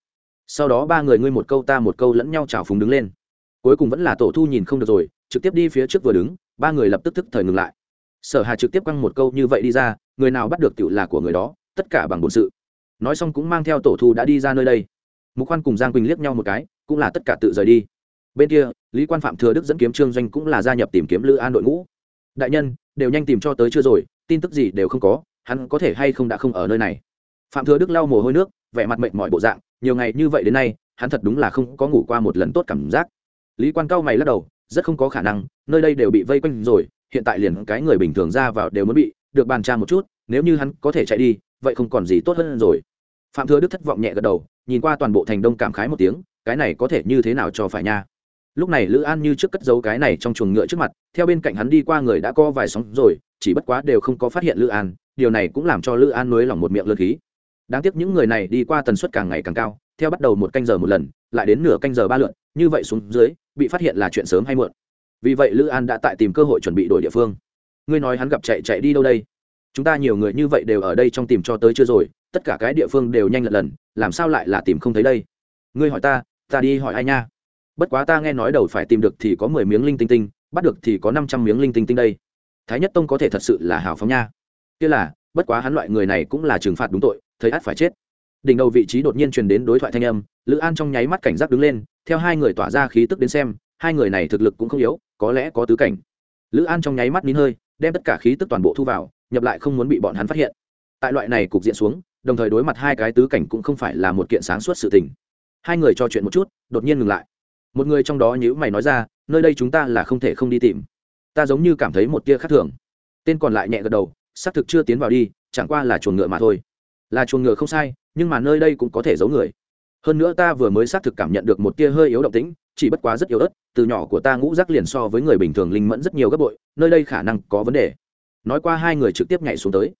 Sau đó ba người ngươi một câu ta một câu lẫn nhau trào phúng đứng lên. Cuối cùng vẫn là tổ thu nhìn không được rồi, trực tiếp đi phía trước vừa đứng, ba người lập tức tức thời ngừng lại. Sở hà trực tiếp quăng một câu như vậy đi ra, người nào bắt được tựu là của người đó, tất cả bằng bổn sự. Nói xong cũng mang theo tổ thu đã đi ra nơi đây. Mục khoan cùng giang quỳnh liếc nhau một cái, cũng là tất cả tự rời đi. Bên kia, lý quan phạm thừa đức dẫn kiếm trương doanh cũng là gia nhập tìm kiếm lữ an đội ngũ đại nhân, đều nhanh tìm cho tới chưa rồi, tin tức gì đều không có, hắn có thể hay không đã không ở nơi này? Phạm thừa đức lau mồ hôi nước, vẻ mặt mệt mỏi bộ dạng, nhiều ngày như vậy đến nay, hắn thật đúng là không có ngủ qua một lần tốt cảm giác. Lý quan cao mày lắc đầu, rất không có khả năng, nơi đây đều bị vây quanh rồi, hiện tại liền cái người bình thường ra vào đều muốn bị, được bàn tra một chút, nếu như hắn có thể chạy đi, vậy không còn gì tốt hơn rồi. Phạm thừa đức thất vọng nhẹ gật đầu, nhìn qua toàn bộ thành đông cảm khái một tiếng, cái này có thể như thế nào cho phải nha? Lúc này lữ an như trước cất dấu cái này trong chuồng ngựa trước mặt, theo bên cạnh hắn đi qua người đã co vài sóng rồi, chỉ bất quá đều không có phát hiện lữ an, điều này cũng làm cho lữ an nới lỏng một miệng lơ khí. Đáng tiếc những người này đi qua tần suất càng ngày càng cao, theo bắt đầu một canh giờ một lần, lại đến nửa canh giờ ba lượn, như vậy xuống dưới, bị phát hiện là chuyện sớm hay muộn. Vì vậy lữ an đã tại tìm cơ hội chuẩn bị đổi địa phương. Ngươi nói hắn gặp chạy chạy đi đâu đây? Chúng ta nhiều người như vậy đều ở đây trong tìm cho tới chưa rồi, tất cả cái địa phương đều nhanh lật lần, làm sao lại là tìm không thấy đây? Ngươi hỏi ta ta đi hỏi ai nha? Bất quá ta nghe nói đầu phải tìm được thì có mười miếng linh tinh tinh, bắt được thì có năm trăm miếng linh tinh tinh đây. Thái nhất tông có thể thật sự là hào phóng nha. Kia là, bất quá hắn loại người này cũng là trừng phạt đúng tội, thấy ắt phải chết. Đỉnh đầu vị trí đột nhiên truyền đến đối thoại thanh âm, lữ an trong nháy mắt cảnh giác đứng lên, theo hai người tỏa ra khí tức đến xem, hai người này thực lực cũng không yếu, có lẽ có tứ cảnh. Lữ an trong nháy mắt nín hơi, đem tất cả khí tức toàn bộ thu vào, nhập lại không muốn bị bọn hắn phát hiện. Tại loại này cục diện xuống, đồng thời đối mặt hai cái tứ cảnh cũng không phải là một kiện sáng suốt sự tình. Hai người trò chuyện một chút, đột nhiên ngừng lại một người trong đó nhữ mày nói ra, nơi đây chúng ta là không thể không đi tìm. Ta giống như cảm thấy một tia khác thường. Tên còn lại nhẹ gật đầu, xác thực chưa tiến vào đi, chẳng qua là chuồng ngựa mà thôi. Là chuồng ngựa không sai, nhưng mà nơi đây cũng có thể giấu người. Hơn nữa ta vừa mới xác thực cảm nhận được một tia hơi yếu động tĩnh, chỉ bất quá rất yếu ớt, từ nhỏ của ta ngũ rác liền so với người bình thường linh mẫn rất nhiều gấp bội, nơi đây khả năng có vấn đề. Nói qua hai người trực tiếp nhảy xuống tới.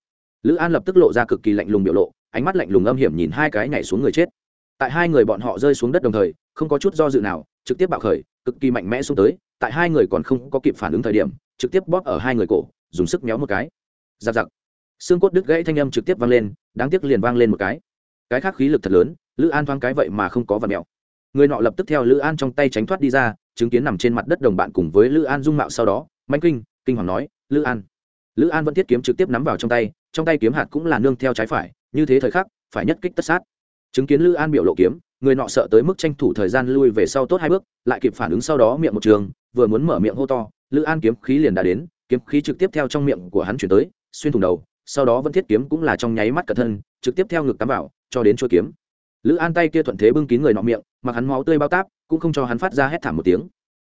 Lữ an lập tức lộ ra cực kỳ lạnh lùng biểu lộ, ánh mắt lạnh lùng âm hiểm nhìn hai cái nhảy xuống người chết. Tại hai người bọn họ rơi xuống đất đồng thời, không có chút do dự nào trực tiếp bạo khởi, cực kỳ mạnh mẽ xuống tới, tại hai người còn không có kịp phản ứng thời điểm, trực tiếp bóp ở hai người cổ, dùng sức méo một cái. Giặc giặc. Xương cốt đứt gãy thanh âm trực tiếp vang lên, đáng tiếc liền vang lên một cái. Cái khác khí lực thật lớn, lữ an thoáng cái vậy mà không có vật mẹo. Người nọ lập tức theo lữ an trong tay tránh thoát đi ra, chứng kiến nằm trên mặt đất đồng bạn cùng với lữ an dung mạo sau đó manh kinh kinh hoàng nói, lữ an. Lữ an vẫn thiết kiếm trực tiếp nắm vào trong tay trong tay kiếm hạt cũng là nương theo trái phải, như thế thời khắc, phải nhất kích tất sát. Chứng kiến lữ an biểu lộ kiếm người nọ sợ tới mức tranh thủ thời gian lui về sau tốt hai bước, lại kịp phản ứng sau đó miệng một trường, vừa muốn mở miệng hô to, lữ an kiếm khí liền đã đến, kiếm khí trực tiếp theo trong miệng của hắn chuyển tới, xuyên thủng đầu, sau đó vẫn thiết kiếm cũng là trong nháy mắt cẩn thân, trực tiếp theo ngực cắm vào, cho đến chỗ kiếm. Lữ an tay kia thuận thế bưng kín người nọ miệng, mặc hắn máu tươi bao táp, cũng không cho hắn phát ra hét thảm một tiếng.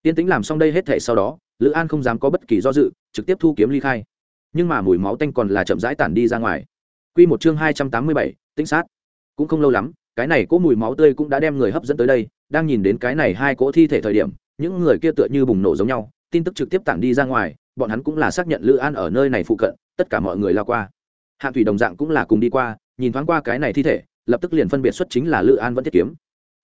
Tiên tĩnh làm xong đây hết thể sau đó, lữ an không dám có bất kỳ do dự, trực tiếp thu kiếm ly khai. Nhưng mà mùi máu tanh còn là chậm rãi tản đi ra ngoài. Q một chương hai trăm tám mươi bảy, tĩnh sát. Cũng không lâu lắm cái này cỗ mùi máu tươi cũng đã đem người hấp dẫn tới đây, đang nhìn đến cái này hai cỗ thi thể thời điểm, những người kia tựa như bùng nổ giống nhau, tin tức trực tiếp tản đi ra ngoài, bọn hắn cũng là xác nhận lữ an ở nơi này phụ cận, tất cả mọi người lao qua. Hạ thủy đồng dạng cũng là cùng đi qua, nhìn thoáng qua cái này thi thể, lập tức liền phân biệt xuất chính là lữ an vẫn thiết kiếm.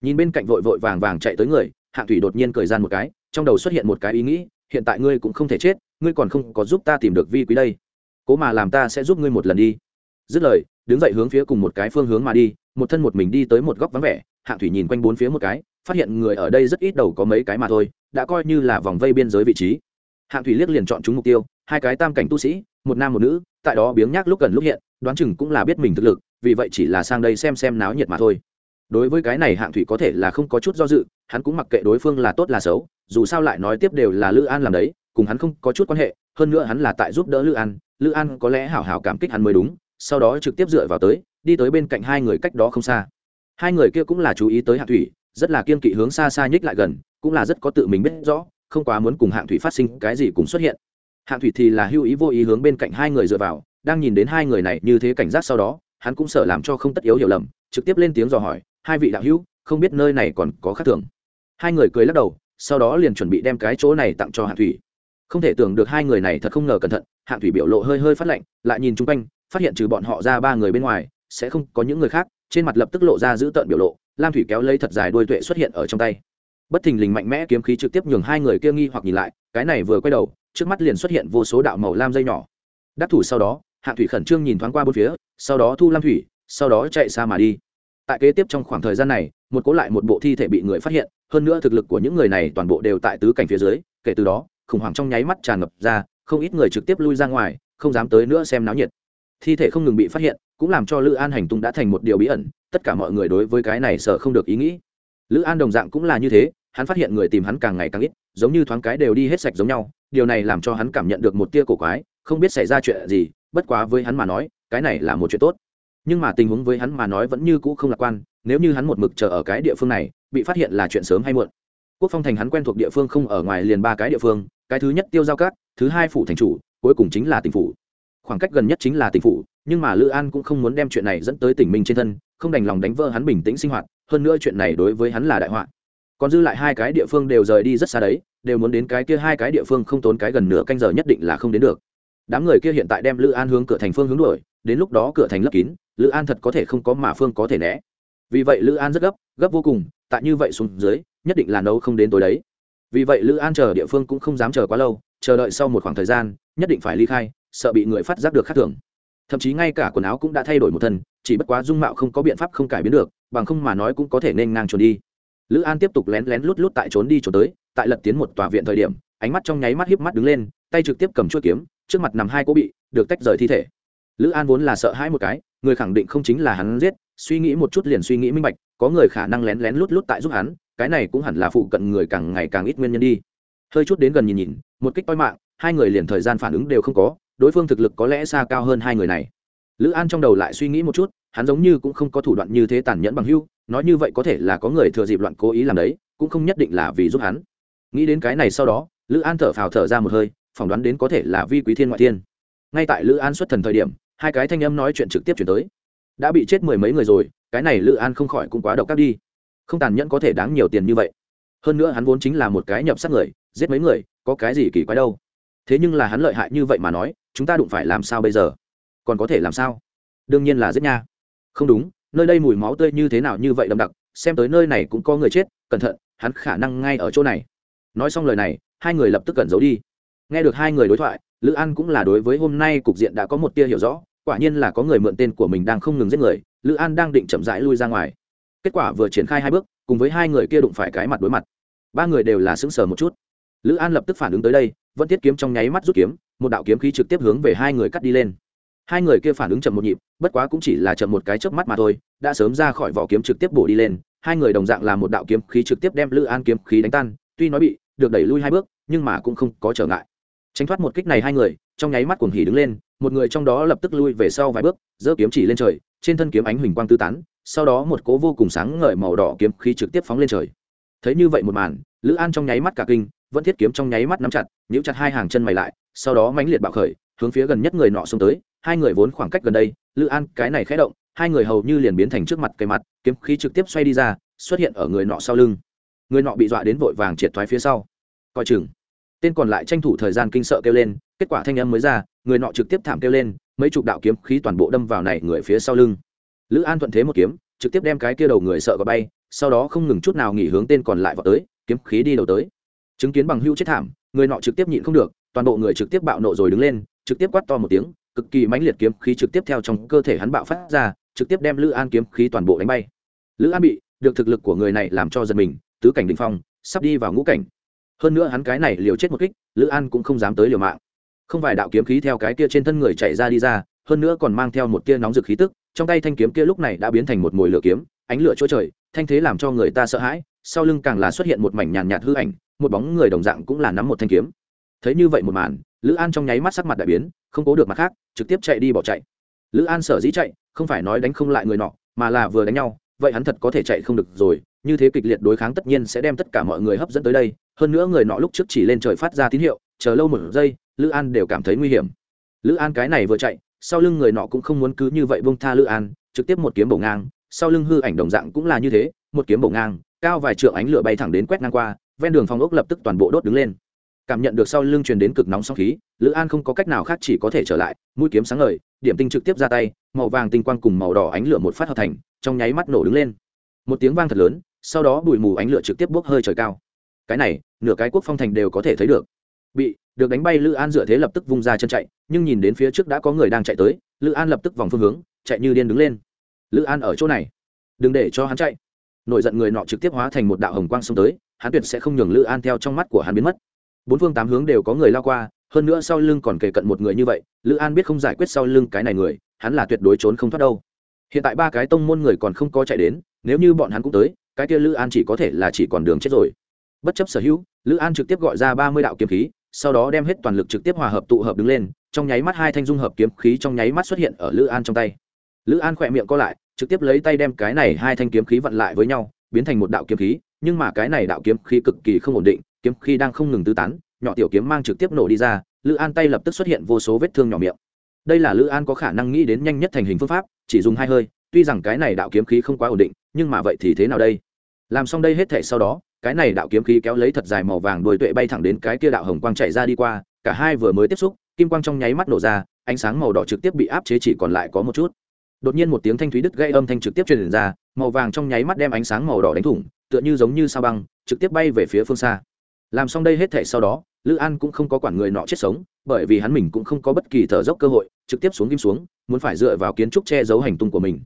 Nhìn bên cạnh vội vội vàng vàng chạy tới người hạ thủy đột nhiên cười gian một cái, trong đầu xuất hiện một cái ý nghĩ, hiện tại ngươi cũng không thể chết, ngươi còn không có giúp ta tìm được vi quý đây. Cố mà làm ta sẽ giúp ngươi một lần đi dứt lời, đứng dậy hướng phía cùng một cái phương hướng mà đi, một thân một mình đi tới một góc vắng vẻ hạ thủy nhìn quanh bốn phía một cái, phát hiện người ở đây rất ít đầu có mấy cái mà thôi, đã coi như là vòng vây biên giới vị trí. Hạng thủy liếc liền chọn chúng mục tiêu, hai cái tam cảnh tu sĩ, một nam một nữ, tại đó biếng nhác lúc gần lúc hiện, đoán chừng cũng là biết mình thực lực, vì vậy chỉ là sang đây xem xem náo nhiệt mà thôi. Đối với cái này hạng thủy có thể là không có chút do dự, hắn cũng mặc kệ đối phương là tốt là xấu, dù sao lại nói tiếp đều là lữ an làm đấy, cùng hắn không có chút quan hệ, hơn nữa hắn là tại giúp đỡ lữ an lữ an có lẽ hảo hảo cảm kích hắn mới đúng sau đó trực tiếp dựa vào tới, đi tới bên cạnh hai người cách đó không xa. Hai người kia cũng là chú ý tới hạng thủy, rất là kiên kỵ hướng xa xa nhích lại gần, cũng là rất có tự mình biết rõ, không quá muốn cùng hạng thủy phát sinh cái gì cũng xuất hiện. Hạng thủy thì là hưu ý vô ý hướng bên cạnh hai người dựa vào, đang nhìn đến hai người này như thế cảnh giác sau đó, hắn cũng sợ làm cho không tất yếu hiểu lầm, trực tiếp lên tiếng dò hỏi, hai vị đạo hữu, không biết nơi này còn có khác thường? Hai người cười lắc đầu, sau đó liền chuẩn bị đem cái chỗ này tặng cho hạng thủy. Không thể tưởng được hai người này thật không ngờ cẩn thận, hạng thủy biểu lộ hơi hơi phát lạnh, lại nhìn chung quanh phát hiện trừ bọn họ ra ba người bên ngoài, sẽ không có những người khác. Trên mặt lập tức lộ ra giữ tợn biểu lộ, lam thủy kéo lấy thật dài đuôi tuệ xuất hiện ở trong tay. Bất thình lình mạnh mẽ kiếm khí trực tiếp nhường hai người kia nghi hoặc nhìn lại, cái này vừa quay đầu, trước mắt liền xuất hiện vô số đạo màu lam dây nhỏ. Đắc thủ sau đó, hạ thủy khẩn trương nhìn thoáng qua bốn phía, sau đó thu lam thủy, sau đó chạy xa mà đi. Tại kế tiếp trong khoảng thời gian này, một cố lại một bộ thi thể bị người phát hiện, hơn nữa thực lực của những người này toàn bộ đều tại tứ cảnh phía dưới, kể từ đó, khủng hoảng trong nháy mắt tràn ngập ra, không ít người trực tiếp lui ra ngoài, không dám tới nữa xem náo nhiệt thi thể không ngừng bị phát hiện, cũng làm cho lữ an hành tung đã thành một điều bí ẩn, tất cả mọi người đối với cái này sợ không được ý nghĩ. Lữ an đồng dạng cũng là như thế, hắn phát hiện người tìm hắn càng ngày càng ít, giống như thoáng cái đều đi hết sạch giống nhau, điều này làm cho hắn cảm nhận được một tia cổ quái, không biết xảy ra chuyện gì, bất quá với hắn mà nói, cái này là một chuyện tốt. Nhưng mà tình huống với hắn mà nói vẫn như cũ không lạc quan, nếu như hắn một mực chờ ở cái địa phương này, bị phát hiện là chuyện sớm hay muộn. Quốc phong thành hắn quen thuộc địa phương không ở ngoài liền ba cái địa phương, cái thứ nhất tiêu giao cát thứ hai phủ thành chủ, cuối cùng chính là tỉnh phủ khoảng cách gần nhất chính là tỉnh phủ nhưng mà lữ an cũng không muốn đem chuyện này dẫn tới tỉnh minh trên thân, không đành lòng đánh vỡ hắn bình tĩnh sinh hoạt, hơn nữa chuyện này đối với hắn là đại họa. Còn dư lại hai cái địa phương đều rời đi rất xa đấy, đều muốn đến cái kia hai cái địa phương không tốn cái gần nửa canh giờ nhất định là không đến được. Đám người kia hiện tại đem lữ an hướng cửa thành phương hướng đuổi, đến lúc đó cửa thành lấp kín, lữ an thật có thể không có mà phương có thể né. Vì vậy lữ an rất gấp gấp vô cùng, tại như vậy xuống dưới, nhất định là nấu không đến tối đấy. Vì vậy lữ an chờ địa phương cũng không dám chờ quá lâu, chờ đợi sau một khoảng thời gian, nhất định phải ly khai sợ bị người phát giác được khác thường. Thậm chí ngay cả quần áo cũng đã thay đổi một thân, chỉ bất quá dung mạo không có biện pháp không cải biến được, bằng không mà nói cũng có thể nên ngang trốn đi. Lữ an tiếp tục lén lén lút lút tại trốn đi trốn tới, tại lật tiến một tòa viện thời điểm, ánh mắt trong nháy mắt hiếp mắt đứng lên, tay trực tiếp cầm chuôi kiếm, trước mặt nằm hai cô bị, được tách rời thi thể. Lữ an vốn là sợ hãi một cái, người khẳng định không chính là hắn giết, suy nghĩ một chút liền suy nghĩ minh bạch, có người khả năng lén lén lút lút tại giúp hắn, cái này cũng hẳn là phụ cận người càng ngày càng ít nguyên nhân đi. Hơi chút đến gần nhìn nhìn, một kích toi mạng, hai người liền thời gian phản ứng đều không có đối phương thực lực có lẽ xa cao hơn hai người này. Lữ an trong đầu lại suy nghĩ một chút, hắn giống như cũng không có thủ đoạn như thế tàn nhẫn bằng hưu, nói như vậy có thể là có người thừa dịp loạn cố ý làm đấy, cũng không nhất định là vì giúp hắn. Nghĩ đến cái này sau đó, lữ an thở phào thở ra một hơi, phỏng đoán đến có thể là vi quý thiên ngoại thiên. Ngay tại lữ an xuất thần thời điểm, hai cái thanh âm nói chuyện trực tiếp chuyển tới. Đã bị chết mười mấy người rồi, cái này lữ an không khỏi cũng quá độc ác đi. Không tàn nhẫn có thể đáng nhiều tiền như vậy. Hơn nữa hắn vốn chính là một cái nhập sát người, giết mấy người, có cái gì kỳ quái đâu. Thế nhưng là hắn lợi hại như vậy mà nói chúng ta đụng phải làm sao bây giờ? Còn có thể làm sao? Đương nhiên là giết nha. Không đúng, nơi đây mùi máu tươi như thế nào như vậy đậm đặc, xem tới nơi này cũng có người chết, cẩn thận, hắn khả năng ngay ở chỗ này. Nói xong lời này, hai người lập tức cẩn giấu đi. Nghe được hai người đối thoại, lữ an cũng là đối với hôm nay cục diện đã có một tia hiểu rõ, quả nhiên là có người mượn tên của mình đang không ngừng giết người, lữ an đang định chậm rãi lui ra ngoài. Kết quả vừa triển khai hai bước, cùng với hai người kia đụng phải cái mặt đối mặt. Ba người đều là sững sờ một chút. Lữ an lập tức phản ứng tới đây vẫn tiết kiếm trong nháy mắt rút kiếm, một đạo kiếm khí trực tiếp hướng về hai người cắt đi lên. Hai người kia phản ứng chậm một nhịp, bất quá cũng chỉ là chậm một cái chớp mắt mà thôi, đã sớm ra khỏi vỏ kiếm trực tiếp bổ đi lên. Hai người đồng dạng là một đạo kiếm khí trực tiếp đem lữ an kiếm khí đánh tan, tuy nói bị được đẩy lui hai bước, nhưng mà cũng không có trở ngại. Tránh thoát một kích này hai người, trong nháy mắt cuồng hỉ đứng lên, một người trong đó lập tức lui về sau vài bước, giơ kiếm chỉ lên trời, trên thân kiếm ánh huỳnh quang tư tán, sau đó một cố vô cùng sáng ngời màu đỏ kiếm khí trực tiếp phóng lên trời. Thấy như vậy một màn, lữ an trong nháy mắt cả kinh vẫn thiết kiếm trong nháy mắt nắm chặt nhíu chặt hai hàng chân mày lại, sau đó mãnh liệt bạo khởi, hướng phía gần nhất người nọ xông tới. Hai người vốn khoảng cách gần đây, lữ an, cái này khẽ động, hai người hầu như liền biến thành trước mặt cây mặt, kiếm khí trực tiếp xoay đi ra, xuất hiện ở người nọ sau lưng. Người nọ bị dọa đến vội vàng triệt thoái phía sau. Coi chừng. Tên còn lại tranh thủ thời gian kinh sợ kêu lên, kết quả thanh âm mới ra, người nọ trực tiếp thảm kêu lên, mấy chục đạo kiếm khí toàn bộ đâm vào này người phía sau lưng. Lữ an thuận thế một kiếm, trực tiếp đem cái kia đầu người sợ có bay, sau đó không ngừng chút nào nghỉ hướng tên còn lại vào tới, kiếm khí đi đầu tới chứng kiến bằng hữu chết thảm, người nọ trực tiếp nhịn không được, toàn bộ người trực tiếp bạo nộ rồi đứng lên, trực tiếp quát to một tiếng, cực kỳ mãnh liệt kiếm khí trực tiếp theo trong cơ thể hắn bạo phát ra, trực tiếp đem lữ an kiếm khí toàn bộ đánh bay. Lữ an bị, được thực lực của người này làm cho giật mình, tứ cảnh đình phong, sắp đi vào ngũ cảnh. Hơn nữa hắn cái này liều chết một kích, lữ an cũng không dám tới liều mạng. Không phải đạo kiếm khí theo cái kia trên thân người chạy ra đi ra, hơn nữa còn mang theo một tia nóng rực khí tức, trong tay thanh kiếm kia lúc này đã biến thành một mồi lửa kiếm, ánh lửa chỗ trời, thanh thế làm cho người ta sợ hãi sau lưng càng là xuất hiện một mảnh nhàn nhạt hư ảnh, một bóng người đồng dạng cũng là nắm một thanh kiếm. Thấy như vậy một màn, lữ an trong nháy mắt sắc mặt đại biến, không cố được mặt khác, trực tiếp chạy đi bỏ chạy. Lữ an sở dĩ chạy, không phải nói đánh không lại người nọ, mà là vừa đánh nhau, vậy hắn thật có thể chạy không được rồi, như thế kịch liệt đối kháng tất nhiên sẽ đem tất cả mọi người hấp dẫn tới đây. Hơn nữa người nọ lúc trước chỉ lên trời phát ra tín hiệu, chờ lâu một giây, lữ an đều cảm thấy nguy hiểm. Lữ an cái này vừa chạy, sau lưng người nọ cũng không muốn cứ như vậy bông tha lữ an, trực tiếp một kiếm bổ ngang, sau lưng hư ảnh đồng dạng cũng là như thế, một kiếm bổ ngang cao vài trượng ánh lửa bay thẳng đến quét ngang qua, ven đường phòng ốc lập tức toàn bộ đốt đứng lên. Cảm nhận được sau lưng truyền đến cực nóng sóng khí, lữ an không có cách nào khác chỉ có thể trở lại, mũi kiếm sáng ngời, điểm tinh trực tiếp ra tay, màu vàng tinh quang cùng màu đỏ ánh lửa một phát hợp thành, trong nháy mắt nổ đứng lên. Một tiếng vang thật lớn, sau đó bụi mù ánh lửa trực tiếp bốc hơi trời cao. Cái này, nửa cái quốc phong thành đều có thể thấy được. Bị, được đánh bay lữ an dựa thế lập tức vung ra chân chạy, nhưng nhìn đến phía trước đã có người đang chạy tới, lữ an lập tức vòng phương hướng, chạy như điên đứng lên. Lữ an ở chỗ này, đừng để cho hắn chạy nổi giận người nọ trực tiếp hóa thành một đạo hồng quang xông tới, hắn tuyệt sẽ không nhường lữ an theo trong mắt của hắn biến mất. Bốn phương tám hướng đều có người lao qua, hơn nữa sau lưng còn kề cận một người như vậy, lữ an biết không giải quyết sau lưng cái này người, hắn là tuyệt đối trốn không thoát đâu. Hiện tại ba cái tông môn người còn không có chạy đến, nếu như bọn hắn cũng tới, cái kia lữ an chỉ có thể là chỉ còn đường chết rồi. Bất chấp sở hữu, lữ an trực tiếp gọi ra ba mươi đạo kiếm khí, sau đó đem hết toàn lực trực tiếp hòa hợp tụ hợp đứng lên, trong nháy mắt hai thanh dung hợp kiếm khí trong nháy mắt xuất hiện ở lữ an trong tay. Lữ an khỏe miệng co lại trực tiếp lấy tay đem cái này hai thanh kiếm khí vặn lại với nhau, biến thành một đạo kiếm khí, nhưng mà cái này đạo kiếm khí cực kỳ không ổn định, kiếm khí đang không ngừng tứ tán, nhỏ tiểu kiếm mang trực tiếp nổ đi ra, lữ an tay lập tức xuất hiện vô số vết thương nhỏ miệng. Đây là lữ an có khả năng nghĩ đến nhanh nhất thành hình phương pháp, chỉ dùng hai hơi, tuy rằng cái này đạo kiếm khí không quá ổn định, nhưng mà vậy thì thế nào đây? Làm xong đây hết thể sau đó, cái này đạo kiếm khí kéo lấy thật dài màu vàng đuôi tuệ bay thẳng đến cái kia đạo hồng quang chạy ra đi qua, cả hai vừa mới tiếp xúc, kim quang trong nháy mắt nổ ra, ánh sáng màu đỏ trực tiếp bị áp chế chỉ còn lại có một chút đột nhiên một tiếng thanh thúy đứt gây âm thanh trực tiếp truyền ra, màu vàng trong nháy mắt đem ánh sáng màu đỏ đánh thủng, tựa như giống như sao băng, trực tiếp bay về phía phương xa. Làm xong đây hết thể sau đó, lữ an cũng không có quản người nọ chết sống, bởi vì hắn mình cũng không có bất kỳ thở dốc cơ hội, trực tiếp xuống kim xuống, muốn phải dựa vào kiến trúc che giấu hành tung của mình.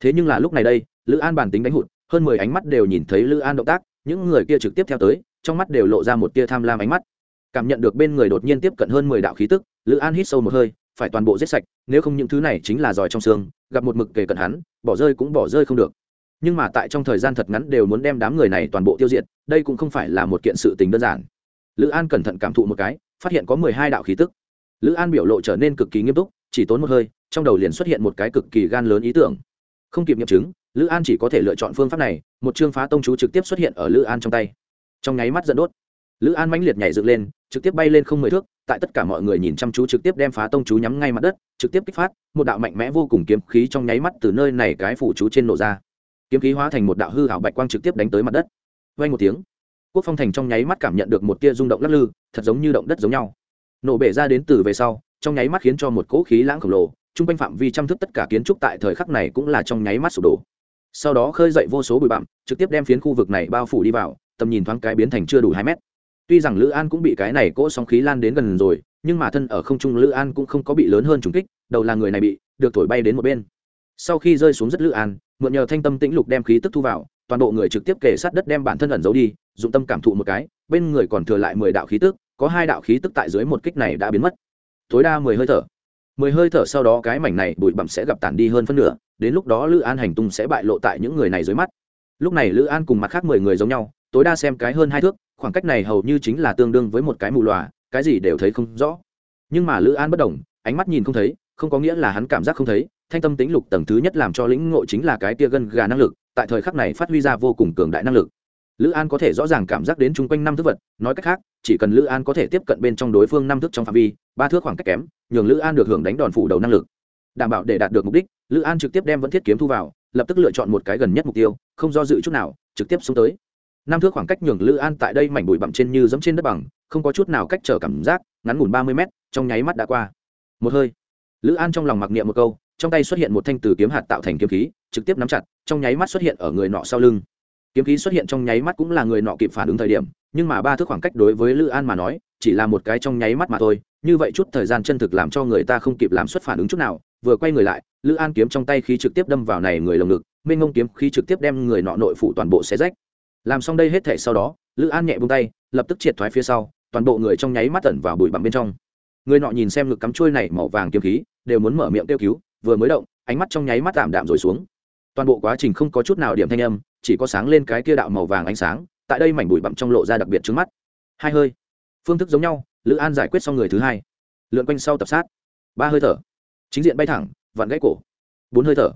Thế nhưng là lúc này đây, lữ an bản tính đánh hụt, hơn mười ánh mắt đều nhìn thấy lữ an động tác, những người kia trực tiếp theo tới, trong mắt đều lộ ra một tia tham lam ánh mắt. Cảm nhận được bên người đột nhiên tiếp cận hơn mười đạo khí tức, lữ an hít sâu một hơi phải toàn bộ giết sạch, nếu không những thứ này chính là giỏi trong xương, gặp một mực kề cận hắn, bỏ rơi cũng bỏ rơi không được. Nhưng mà tại trong thời gian thật ngắn đều muốn đem đám người này toàn bộ tiêu diệt, đây cũng không phải là một kiện sự tình đơn giản. Lữ an cẩn thận cảm thụ một cái, phát hiện có mười hai đạo khí tức. Lữ an biểu lộ trở nên cực kỳ nghiêm túc, chỉ tốn một hơi, trong đầu liền xuất hiện một cái cực kỳ gan lớn ý tưởng. Không kịp nghiệm chứng, lữ an chỉ có thể lựa chọn phương pháp này, một chương phá tông chú trực tiếp xuất hiện ở lữ an trong tay. Trong nháy mắt dẫn đốt lữ an mãnh liệt nhảy dựng lên, trực tiếp bay lên không mười thước, tại tất cả mọi người nhìn chăm chú trực tiếp đem phá tông chú nhắm ngay mặt đất, trực tiếp kích phát, một đạo mạnh mẽ vô cùng kiếm khí trong nháy mắt từ nơi này cái phủ chú trên nổ ra. Kiếm khí hóa thành một đạo hư hảo bạch quang trực tiếp đánh tới mặt đất. Vay một tiếng, quốc phong thành trong nháy mắt cảm nhận được một tia rung động lắc lư, thật giống như động đất giống nhau. Nổ bể ra đến từ về sau, trong nháy mắt khiến cho một cỗ khí lãng khổng lồ chung quanh phạm vi chăm thức tất cả kiến trúc tại thời khắc này cũng là trong nháy mắt sụp đổ. Sau đó khơi dậy vô số bụi bặm, trực tiếp đem phiến khu vực này bao phủ đi vào, tầm nhìn thoáng cái biến thành chưa đủ hai mét tuy rằng lữ an cũng bị cái này cỗ sóng khí lan đến gần rồi, nhưng mà thân ở không trung lữ an cũng không có bị lớn hơn trùng kích, đầu là người này bị, được thổi bay đến một bên. Sau khi rơi xuống rất lữ an, mượn nhờ thanh tâm tĩnh lục đem khí tức thu vào, toàn bộ người trực tiếp kể sát đất đem bản thân ẩn giấu đi, dụng tâm cảm thụ một cái, bên người còn thừa lại mười đạo khí tức, có hai đạo khí tức tại dưới một kích này đã biến mất. Tối đa mười hơi thở. Mười hơi thở sau đó cái mảnh này bụi bặm sẽ gặp tản đi hơn phân nửa, đến lúc đó lữ an hành tung sẽ bại lộ tại những người này dưới mắt. Lúc này lữ an cùng mặt khác mười người giống nhau, tối đa xem cái hơn hai thước khoảng cách này hầu như chính là tương đương với một cái mù lòa cái gì đều thấy không rõ. Nhưng mà lữ an bất đồng, ánh mắt nhìn không thấy, không có nghĩa là hắn cảm giác không thấy, thanh tâm tính lục tầng thứ nhất làm cho lĩnh ngộ chính là cái tia gân gà năng lực, tại thời khắc này phát huy ra vô cùng cường đại năng lực. Lữ an có thể rõ ràng cảm giác đến chung quanh năm thức vật, nói cách khác, chỉ cần lữ an có thể tiếp cận bên trong đối phương năm thức trong phạm vi, ba thước khoảng cách kém, nhường lữ an được hưởng đánh đòn phủ đầu năng lực. Đảm bảo để đạt được mục đích, lữ an trực tiếp đem vẫn thiết kiếm thu vào, lập tức lựa chọn một cái gần nhất mục tiêu, không do dự chút nào, trực tiếp xuống tới năm thước khoảng cách nhường lữ an tại đây mảnh bụi bặm trên như giống trên đất bằng, không có chút nào cách trở cảm giác, ngắn ngủn ba mươi mét, trong nháy mắt đã qua. Một hơi, lữ an trong lòng mặc niệm một câu, trong tay xuất hiện một thanh từ kiếm hạt tạo thành kiếm khí, trực tiếp nắm chặt, trong nháy mắt xuất hiện ở người nọ sau lưng. Kiếm khí xuất hiện trong nháy mắt cũng là người nọ kịp phản ứng thời điểm, nhưng mà ba thước khoảng cách đối với lữ an mà nói, chỉ là một cái trong nháy mắt mà thôi, như vậy chút thời gian chân thực làm cho người ta không kịp làm xuất phản ứng chút nào. Vừa quay người lại, lữ an kiếm trong tay khí trực tiếp đâm vào này người lồng ngực, mênh ngông kiếm khí trực tiếp đem người nọ nội phụ toàn bộ xé rách làm xong đây hết thể sau đó, lữ an nhẹ bung tay, lập tức triệt thoái phía sau, toàn bộ người trong nháy mắt tẩn vào bụi bặm bên trong. Người nọ nhìn xem ngực cắm trôi này màu vàng kiếm khí, đều muốn mở miệng kêu cứu, vừa mới động, ánh mắt trong nháy mắt tạm đạm rồi xuống. Toàn bộ quá trình không có chút nào điểm thanh âm, chỉ có sáng lên cái kia đạo màu vàng ánh sáng, tại đây mảnh bụi bặm trong lộ ra đặc biệt trước mắt. Hai hơi, phương thức giống nhau, lữ an giải quyết xong người thứ hai. Lượn quanh sau tập sát. Ba hơi thở. Chính diện bay thẳng, vặn gãy cổ. Bốn hơi thở.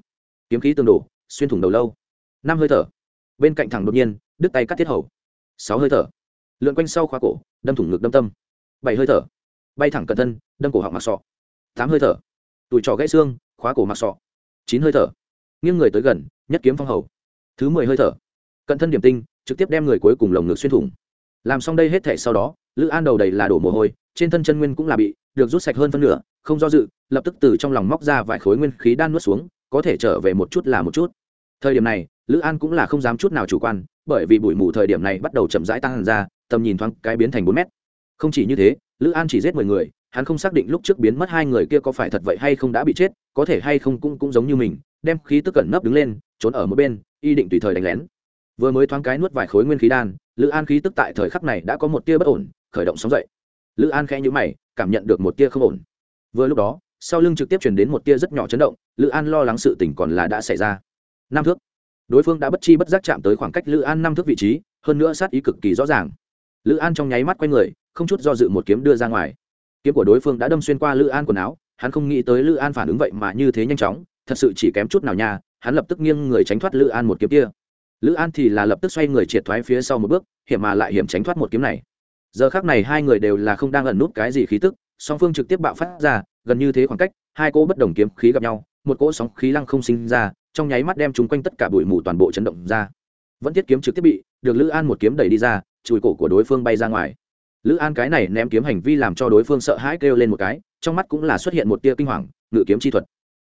Kiếm khí tương đổ, xuyên thủng đầu lâu. Năm hơi thở bên cạnh thẳng đột nhiên, đứt tay cắt thiết hầu. Sáu hơi thở. Lượn quanh sau khóa cổ, đâm thủng ngực đâm tâm. Bảy hơi thở. Bay thẳng cận thân, đâm cổ họng mặc sọ. Tám hơi thở. Tụi trò gãy xương, khóa cổ mặc sọ. Chín hơi thở. Nghiêng người tới gần, nhất kiếm phong hầu. Thứ mười hơi thở. Cận thân điểm tinh, trực tiếp đem người cuối cùng lồng ngực xuyên thủng. Làm xong đây hết thể sau đó, lữ an đầu đầy là đổ mồ hôi, trên thân chân nguyên cũng là bị được rút sạch hơn phân nửa, không do dự, lập tức từ trong lòng móc ra vài khối nguyên khí đan nuốt xuống, có thể trở về một chút là một chút. Thời điểm này lữ an cũng là không dám chút nào chủ quan, bởi vì bụi mù thời điểm này bắt đầu chậm rãi tăng ra, tầm nhìn thoáng cái biến thành bốn mét. Không chỉ như thế, lữ an chỉ giết mười người, hắn không xác định lúc trước biến mất hai người kia có phải thật vậy hay không đã bị chết, có thể hay không cũng cũng giống như mình, đem khí tức cẩn nấp đứng lên, trốn ở một bên, y định tùy thời đánh lén. Vừa mới thoáng cái nuốt vài khối nguyên khí đan, lữ an khí tức tại thời khắc này đã có một tia bất ổn, khởi động sóng dậy. Lữ an khẽ nhữ mày, cảm nhận được một tia không ổn. Vừa lúc đó, sau lưng trực tiếp chuyển đến một tia rất nhỏ chấn động, lữ an lo lắng sự tỉnh còn là đã xảy ra. Năm thước đối phương đã bất chi bất giác chạm tới khoảng cách lữ an năm thước vị trí, hơn nữa sát ý cực kỳ rõ ràng. Lữ an trong nháy mắt quay người, không chút do dự một kiếm đưa ra ngoài. Kiếm của đối phương đã đâm xuyên qua lữ an quần áo, hắn không nghĩ tới lữ an phản ứng vậy mà như thế nhanh chóng, thật sự chỉ kém chút nào nha, hắn lập tức nghiêng người tránh thoát lữ an một kiếm kia. Lữ an thì là lập tức xoay người triệt thoái phía sau một bước, hiểm mà lại hiểm tránh thoát một kiếm này. Giờ khác này hai người đều là không đang ẩn nút cái gì khí tức, song phương trực tiếp bạo phát ra, gần như thế khoảng cách, hai cỗ bất đồng kiếm khí gặp nhau, một cỗ sóng khí lăng không sinh ra trong nháy mắt đem chúng quanh tất cả bụi mù toàn bộ chấn động ra. Vẫn thiết kiếm trực tiếp bị, được lữ an một kiếm đẩy đi ra, chùi cổ của đối phương bay ra ngoài. Lữ an cái này ném kiếm hành vi làm cho đối phương sợ hãi kêu lên một cái, trong mắt cũng là xuất hiện một tia kinh hoàng, ngự kiếm chi thuật.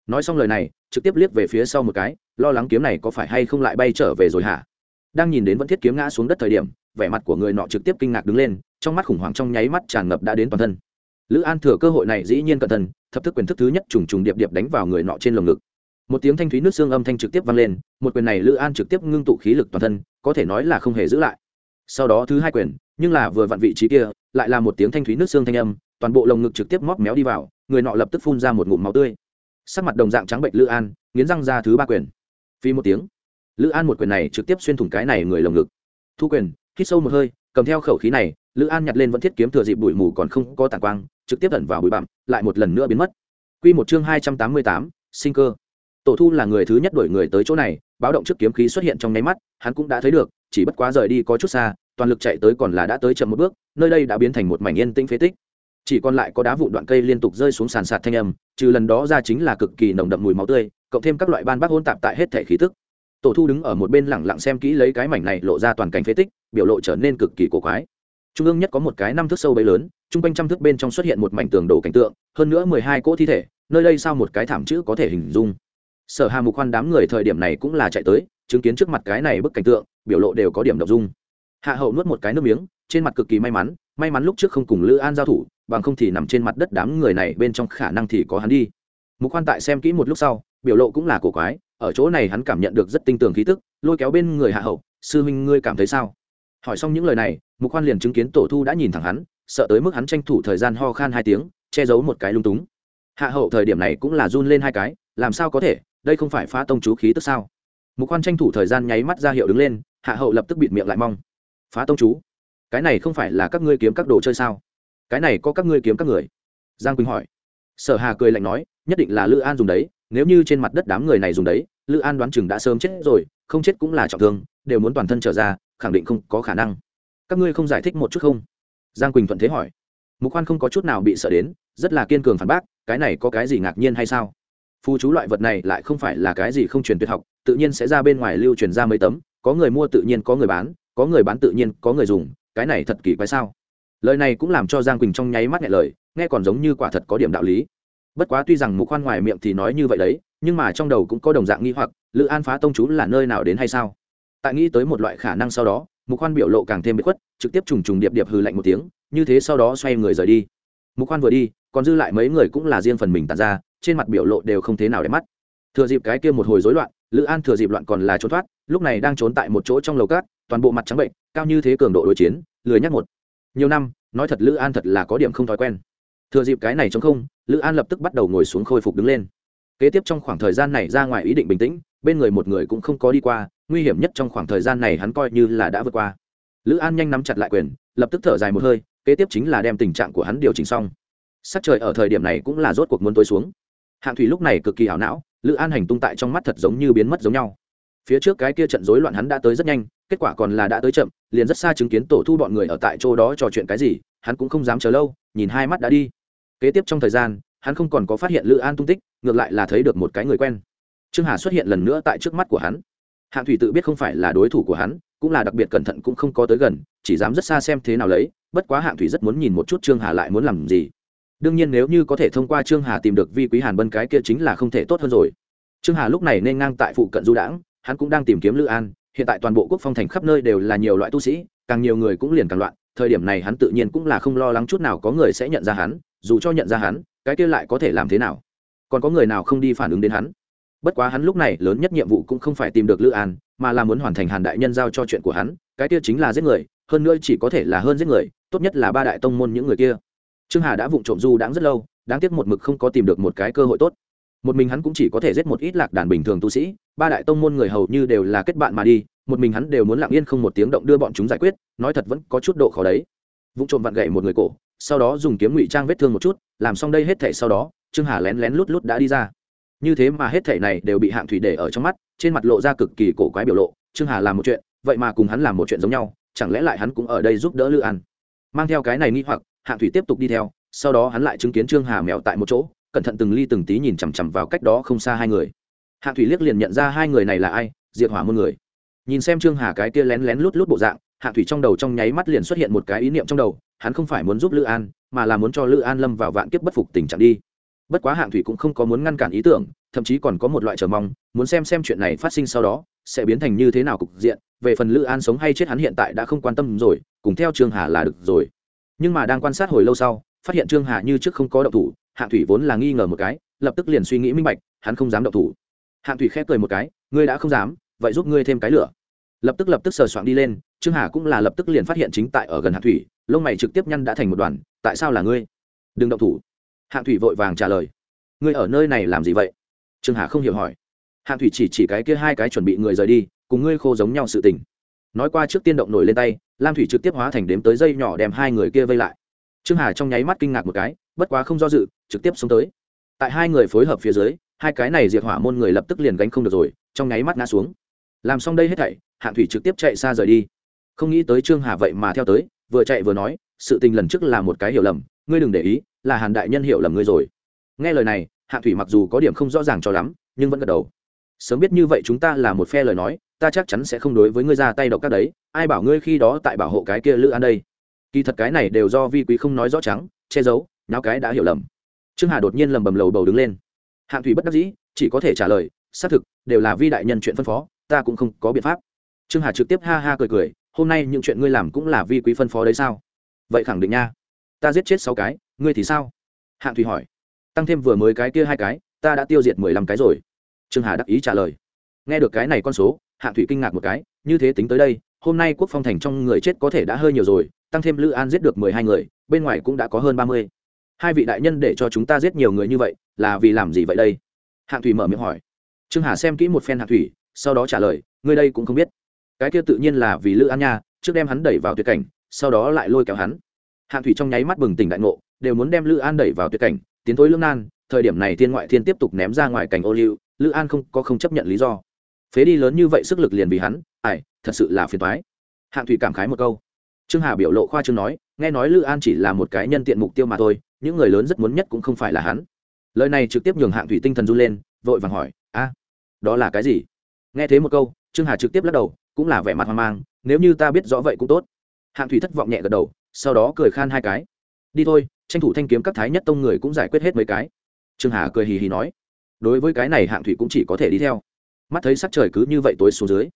Nói xong lời này, trực tiếp liếc về phía sau một cái, lo lắng kiếm này có phải hay không lại bay trở về rồi hả? Đang nhìn đến vẫn thiết kiếm ngã xuống đất thời điểm, vẻ mặt của người nọ trực tiếp kinh ngạc đứng lên, trong mắt khủng hoảng trong nháy mắt tràn ngập đã đến toàn thân. Lữ an thừa cơ hội này dĩ nhiên cẩn thận, thập thức quyền thức thứ nhất trùng trùng điệp điệp đánh vào người nọ trên lồng ngực một tiếng thanh thúy nước xương âm thanh trực tiếp vang lên, một quyền này lữ an trực tiếp ngưng tụ khí lực toàn thân, có thể nói là không hề giữ lại. Sau đó thứ hai quyền, nhưng là vừa vặn vị trí kia, lại là một tiếng thanh thúy nước xương thanh âm, toàn bộ lồng ngực trực tiếp móc méo đi vào, người nọ lập tức phun ra một ngụm máu tươi. Sắc mặt đồng dạng trắng bệnh lữ an, nghiến răng ra thứ ba quyền. Phi một tiếng, lữ an một quyền này trực tiếp xuyên thủng cái này người lồng ngực. Thu quyền, hít sâu một hơi, cầm theo khẩu khí này, lữ an nhặt lên vẫn thiết kiếm thừa dịp bụi mù còn không có tàn quang, trực tiếp ẩn vào bụi bặm, lại một lần nữa biến mất. Q một chương hai trăm tám mươi tám, sinh cơ tổ thu là người thứ nhất đuổi người tới chỗ này, báo động trước kiếm khí xuất hiện trong nháy mắt, hắn cũng đã thấy được, chỉ bất quá rời đi có chút xa, toàn lực chạy tới còn là đã tới chậm một bước, nơi đây đã biến thành một mảnh yên tĩnh phế tích. Chỉ còn lại có đá vụn đoạn cây liên tục rơi xuống sàn sạt thanh âm, trừ lần đó ra chính là cực kỳ nồng đậm mùi máu tươi, cộng thêm các loại ban bác hôn tạp tại hết thể khí tức. Tổ thu đứng ở một bên lẳng lặng xem kỹ lấy cái mảnh này lộ ra toàn cảnh phế tích, biểu lộ trở nên cực kỳ cổ quái. Trung ương nhất có một cái năm thước sâu bấy lớn chung quanh trăm thước bên trong xuất hiện một mảnh tường đổ cảnh tượng, hơn nữa mười hai cỗ thi thể, nơi đây sao một cái thảm chữ có thể hình dung? Sở hà mục khoan đám người thời điểm này cũng là chạy tới, chứng kiến trước mặt cái này bức cảnh tượng, biểu lộ đều có điểm đ dung. Hạ hậu nuốt một cái nước miếng, trên mặt cực kỳ may mắn may mắn lúc trước không cùng lữ an giao thủ, bằng không thì nằm trên mặt đất đám người này bên trong khả năng thì có hắn đi. Mục khoan tại xem kỹ một lúc sau, biểu lộ cũng là cổ quái, ở chỗ này hắn cảm nhận được rất tinh tường khí tức, lôi kéo bên người hạ hậu, sư huynh ngươi cảm thấy sao? Hỏi xong những lời này, mục khoan liền chứng kiến tổ thu đã nhìn thẳng hắn, sợ tới mức hắn tranh thủ thời gian ho khan hai tiếng, che giấu một cái lung túng. Hạ hậu thời điểm này cũng là run lên hai cái, làm sao có thể? Đây không phải phá tông chú khí tức sao? Mục khoan tranh thủ thời gian nháy mắt ra hiệu đứng lên, hạ hậu lập tức bịt miệng lại mong. Phá tông chú? Cái này không phải là các ngươi kiếm các đồ chơi sao? Cái này có các ngươi kiếm các người? Giang quỳnh hỏi. Sở hà cười lạnh nói, nhất định là lữ an dùng đấy, nếu như trên mặt đất đám người này dùng đấy, lữ an đoán chừng đã sớm chết rồi, không chết cũng là trọng thương, đều muốn toàn thân trở ra, khẳng định không có khả năng. Các ngươi không giải thích một chút không? Giang quỳnh thuận thế hỏi. Mục khoan không có chút nào bị sợ đến, rất là kiên cường phản bác, cái này có cái gì ngạc nhiên hay sao? Phù chú loại vật này lại không phải là cái gì không truyền tuyệt học, tự nhiên sẽ ra bên ngoài lưu truyền ra mấy tấm, có người mua tự nhiên, có người bán, có người bán tự nhiên, có người dùng, cái này thật kỳ quái sao? Lời này cũng làm cho giang quỳnh trong nháy mắt nghe lời, nghe còn giống như quả thật có điểm đạo lý. Bất quá tuy rằng mục khoan ngoài miệng thì nói như vậy đấy, nhưng mà trong đầu cũng có đồng dạng nghi hoặc, lữ an phá tông chú là nơi nào đến hay sao? Tại nghĩ tới một loại khả năng sau đó, mục khoan biểu lộ càng thêm bất khuất, trực tiếp trùng trùng điệp điệp hừ lạnh một tiếng, như thế sau đó xoay người rời đi. Mục khoan vừa đi, còn dư lại mấy người cũng là riêng phần mình tàn ra trên mặt biểu lộ đều không thế nào để mắt. Thừa dịp cái kia một hồi rối loạn, lữ an thừa dịp loạn còn là trốn thoát, lúc này đang trốn tại một chỗ trong lầu cát, toàn bộ mặt trắng bệnh, cao như thế cường độ đối chiến, lười nhắc một. Nhiều năm, nói thật lữ an thật là có điểm không thói quen. Thừa dịp cái này chống không, lữ an lập tức bắt đầu ngồi xuống khôi phục đứng lên. Kế tiếp trong khoảng thời gian này ra ngoài ý định bình tĩnh, bên người một người cũng không có đi qua, nguy hiểm nhất trong khoảng thời gian này hắn coi như là đã vượt qua. Lữ an nhanh nắm chặt lại quyền, lập tức thở dài một hơi, kế tiếp chính là đem tình trạng của hắn điều chỉnh xong. Sắc trời ở thời điểm này cũng là rốt cuộc muốn tối xuống hạng thủy lúc này cực kỳ hảo não, lữ an hành tung tại trong mắt thật giống như biến mất giống nhau. Phía trước cái kia trận rối loạn hắn đã tới rất nhanh, kết quả còn là đã tới chậm, liền rất xa chứng kiến tổ thu bọn người ở tại chỗ đó trò chuyện cái gì, hắn cũng không dám chờ lâu, nhìn hai mắt đã đi. Kế tiếp trong thời gian, hắn không còn có phát hiện lữ an tung tích, ngược lại là thấy được một cái người quen. Trương hà xuất hiện lần nữa tại trước mắt của hắn. Hạng thủy tự biết không phải là đối thủ của hắn, cũng là đặc biệt cẩn thận cũng không có tới gần, chỉ dám rất xa xem thế nào lấy, bất quá hạng thủy rất muốn nhìn một chút trương hà lại muốn làm gì đương nhiên nếu như có thể thông qua trương hà tìm được vi quý hàn bân cái kia chính là không thể tốt hơn rồi. Trương hà lúc này nên ngang tại phụ cận du đãng, hắn cũng đang tìm kiếm lữ an, hiện tại toàn bộ quốc phong thành khắp nơi đều là nhiều loại tu sĩ, càng nhiều người cũng liền càng loạn, thời điểm này hắn tự nhiên cũng là không lo lắng chút nào có người sẽ nhận ra hắn, dù cho nhận ra hắn, cái kia lại có thể làm thế nào? Còn có người nào không đi phản ứng đến hắn? Bất quá hắn lúc này lớn nhất nhiệm vụ cũng không phải tìm được lữ an, mà là muốn hoàn thành hàn đại nhân giao cho chuyện của hắn, cái kia chính là giết người, hơn nữa chỉ có thể là hơn giết người, tốt nhất là ba đại tông môn những người kia trương hà đã vụng trộm du đãng rất lâu, đáng tiếc một mực không có tìm được một cái cơ hội tốt. Một mình hắn cũng chỉ có thể giết một ít lạc đàn bình thường tu sĩ, ba đại tông môn người hầu như đều là kết bạn mà đi, một mình hắn đều muốn lặng yên không một tiếng động đưa bọn chúng giải quyết, nói thật vẫn có chút độ khó đấy. Vụng trộm vặn gậy một người cổ, sau đó dùng kiếm ngụy trang vết thương một chút, làm xong đây hết thể sau đó, trương hà lén lén lút lút đã đi ra. Như thế mà hết thể này đều bị hạng thủy để ở trong mắt, trên mặt lộ ra cực kỳ cổ quái biểu lộ, trương hà làm một chuyện, vậy mà cùng hắn làm một chuyện giống nhau, chẳng lẽ lại hắn cũng ở đây giúp đỡ lữ an? Mang theo cái này nghi hoặc hạng thủy tiếp tục đi theo, sau đó hắn lại chứng kiến trương hà mèo tại một chỗ, cẩn thận từng ly từng tí nhìn chằm chằm vào cách đó không xa hai người. Hạng thủy liếc liền nhận ra hai người này là ai, diệt hỏa muôn người. Nhìn xem trương hà cái kia lén lén lút lút bộ dạng, hạng thủy trong đầu trong nháy mắt liền xuất hiện một cái ý niệm trong đầu, hắn không phải muốn giúp lữ an, mà là muốn cho lữ an lâm vào vạn kiếp bất phục tình trạng đi. Bất quá hạng thủy cũng không có muốn ngăn cản ý tưởng, thậm chí còn có một loại chờ mong, muốn xem xem chuyện này phát sinh sau đó, sẽ biến thành như thế nào cục diện, về phần lữ an sống hay chết hắn hiện tại đã không quan tâm rồi, cùng theo trương hà là được rồi nhưng mà đang quan sát hồi lâu sau, phát hiện trương hà như trước không có động thủ, hạng thủy vốn là nghi ngờ một cái, lập tức liền suy nghĩ minh bạch, hắn không dám động thủ. Hạng thủy khép cười một cái, ngươi đã không dám, vậy giúp ngươi thêm cái lửa. Lập tức lập tức sờ soạn đi lên, trương hà cũng là lập tức liền phát hiện chính tại ở gần hạng thủy, lông mày trực tiếp nhăn đã thành một đoàn, tại sao là ngươi? Đừng động thủ. Hạng thủy vội vàng trả lời, ngươi ở nơi này làm gì vậy? Trương hà không hiểu hỏi. Hạng thủy chỉ chỉ cái kia hai cái chuẩn bị người rời đi, cùng ngươi khô giống nhau sự tình nói qua trước tiên động nổi lên tay, lam thủy trực tiếp hóa thành đếm tới dây nhỏ đem hai người kia vây lại. Trương hà trong nháy mắt kinh ngạc một cái, bất quá không do dự, trực tiếp xuống tới. Tại hai người phối hợp phía dưới, hai cái này diệt hỏa môn người lập tức liền gánh không được rồi, trong nháy mắt ngã xuống. Làm xong đây hết thảy, hạng thủy trực tiếp chạy xa rời đi. Không nghĩ tới trương hà vậy mà theo tới, vừa chạy vừa nói, sự tình lần trước là một cái hiểu lầm, ngươi đừng để ý, là hàn đại nhân hiểu lầm ngươi rồi. Nghe lời này, hạng thủy mặc dù có điểm không rõ ràng cho lắm, nhưng vẫn gật đầu. Sớm biết như vậy chúng ta là một phe lời nói ta chắc chắn sẽ không đối với ngươi ra tay độc các đấy, ai bảo ngươi khi đó tại bảo hộ cái kia lữ an đây? Kỳ thật cái này đều do vi quý không nói rõ trắng, che giấu nào cái đã hiểu lầm. Trương hà đột nhiên lầm bầm lầu bầu đứng lên. Hạng thủy bất đắc dĩ, chỉ có thể trả lời, xác thực, đều là vi đại nhân chuyện phân phó, ta cũng không có biện pháp. Trương hà trực tiếp ha ha cười cười, hôm nay những chuyện ngươi làm cũng là vi quý phân phó đấy sao? Vậy khẳng định nha. Ta giết chết sáu cái, ngươi thì sao? Hạng thủy hỏi. Tăng thêm vừa mới cái kia hai cái, ta đã tiêu diệt mười lăm cái rồi. Trương hà đắc ý trả lời. Nghe được cái này con số hạng thủy kinh ngạc một cái, như thế tính tới đây, hôm nay quốc phong thành trong người chết có thể đã hơi nhiều rồi, tăng thêm lữ an giết được mười hai người, bên ngoài cũng đã có hơn ba mươi. Hai vị đại nhân để cho chúng ta giết nhiều người như vậy, là vì làm gì vậy đây? Hạng thủy mở miệng hỏi. Trương hà xem kỹ một phen hạng thủy, sau đó trả lời, ngươi đây cũng không biết. Cái kia tự nhiên là vì lữ an nha, trước đem hắn đẩy vào tuyệt cảnh, sau đó lại lôi kéo hắn. Hạng thủy trong nháy mắt bừng tỉnh đại ngộ, đều muốn đem lữ an đẩy vào tuyệt cảnh, tiến thối lương nan, thời điểm này thiên ngoại thiên tiếp tục ném ra ngoài cảnh ô liu, lữ an không có không chấp nhận lý do phế đi lớn như vậy sức lực liền vì hắn, ải, thật sự là phiền thoái hạng thủy cảm khái một câu. Trương hà biểu lộ khoa trương nói, nghe nói lữ an chỉ là một cái nhân tiện mục tiêu mà thôi, những người lớn rất muốn nhất cũng không phải là hắn. Lời này trực tiếp nhường hạng thủy tinh thần run lên, vội vàng hỏi, a, đó là cái gì? Nghe thế một câu, trương hà trực tiếp lắc đầu, cũng là vẻ mặt hoang mang, nếu như ta biết rõ vậy cũng tốt. Hạng thủy thất vọng nhẹ gật đầu, sau đó cười khan hai cái. Đi thôi, tranh thủ thanh kiếm các thái nhất tông người cũng giải quyết hết mấy cái. Trương hà cười hì hì nói. Đối với cái này hạng thủy cũng chỉ có thể đi theo mắt thấy sắc trời cứ như vậy tối xuống dưới.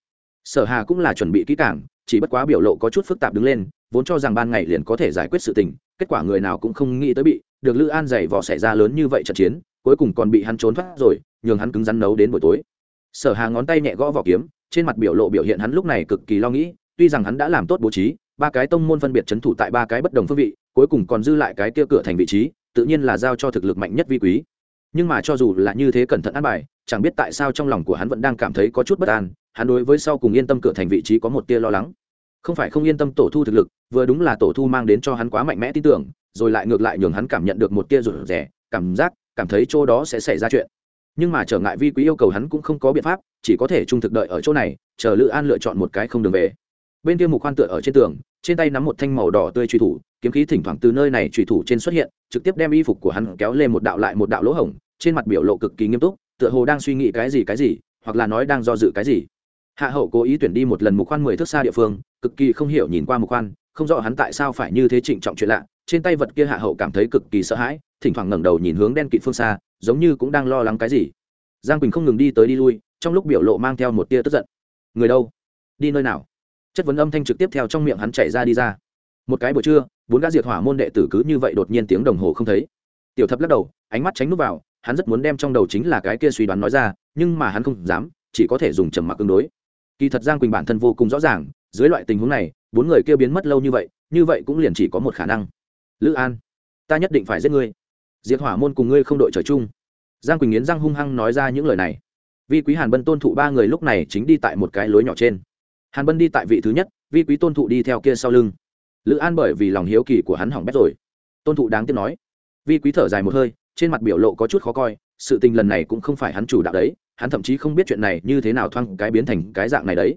Sở hà cũng là chuẩn bị kỹ càng, chỉ bất quá biểu lộ có chút phức tạp đứng lên, vốn cho rằng ban ngày liền có thể giải quyết sự tình, kết quả người nào cũng không nghĩ tới bị được lữ an giày vò xảy ra lớn như vậy trận chiến, cuối cùng còn bị hắn trốn thoát rồi, nhường hắn cứng rắn nấu đến buổi tối. Sở hà ngón tay nhẹ gõ vào kiếm, trên mặt biểu lộ biểu hiện hắn lúc này cực kỳ lo nghĩ, tuy rằng hắn đã làm tốt bố trí, ba cái tông môn phân biệt trấn thủ tại ba cái bất đồng phương vị, cuối cùng còn dư lại cái kia cửa thành vị trí, tự nhiên là giao cho thực lực mạnh nhất vi quý. Nhưng mà cho dù là như thế cẩn thận an bài chẳng biết tại sao trong lòng của hắn vẫn đang cảm thấy có chút bất an, hắn đối với sau cùng yên tâm cửa thành vị trí có một tia lo lắng. Không phải không yên tâm tổ thu thực lực, vừa đúng là tổ thu mang đến cho hắn quá mạnh mẽ tin tưởng, rồi lại ngược lại nhường hắn cảm nhận được một tia rụt rẻ cảm giác, cảm thấy chỗ đó sẽ xảy ra chuyện. Nhưng mà trở ngại vi quý yêu cầu hắn cũng không có biện pháp, chỉ có thể trung thực đợi ở chỗ này, chờ lữ an lựa chọn một cái không đường về. Bên kia mục khoan tựa ở trên tường, trên tay nắm một thanh màu đỏ tươi truy thủ, kiếm khí thỉnh thoảng từ nơi này truy thủ trên xuất hiện, trực tiếp đem y phục của hắn kéo lên một đạo lại một đạo lỗ hổng, trên mặt biểu lộ cực kỳ nghiêm túc tựa hồ đang suy nghĩ cái gì cái gì, hoặc là nói đang do dự cái gì. Hạ hậu cố ý tuyển đi một lần mục khoan mười thước xa địa phương, cực kỳ không hiểu nhìn qua mục khoan, không rõ hắn tại sao phải như thế trịnh trọng chuyện lạ. Trên tay vật kia hạ hậu cảm thấy cực kỳ sợ hãi, thỉnh thoảng ngẩng đầu nhìn hướng đen kịt phương xa, giống như cũng đang lo lắng cái gì. Giang quỳnh không ngừng đi tới đi lui, trong lúc biểu lộ mang theo một tia tức giận. Người đâu? Đi nơi nào? Chất vấn âm thanh trực tiếp theo trong miệng hắn chạy ra đi ra. Một cái buổi trưa, bốn gã diệt hỏa môn đệ tử cứ như vậy đột nhiên tiếng đồng hồ không thấy. Tiểu thập lắc đầu, ánh mắt tránh núp vào hắn rất muốn đem trong đầu chính là cái kia suy đoán nói ra, nhưng mà hắn không dám, chỉ có thể dùng trầm mặc tương đối. Kỳ thật giang quỳnh bản thân vô cùng rõ ràng, dưới loại tình huống này, bốn người kia biến mất lâu như vậy như vậy cũng liền chỉ có một khả năng. Lữ an, ta nhất định phải giết ngươi. Diệt hỏa môn cùng ngươi không đội trời chung. Giang quỳnh nghiến răng hung hăng nói ra những lời này. Vi quý hàn bân tôn thụ ba người lúc này chính đi tại một cái lối nhỏ trên. Hàn bân đi tại vị thứ nhất, vi quý tôn thụ đi theo kia sau lưng. Lữ an bởi vì lòng hiếu kỳ của hắn hỏng bét rồi. Tôn thụ đáng tiếc nói. Vi quý thở dài một hơi trên mặt biểu lộ có chút khó coi, sự tình lần này cũng không phải hắn chủ đạo đấy, hắn thậm chí không biết chuyện này như thế nào thoang cái biến thành cái dạng này đấy.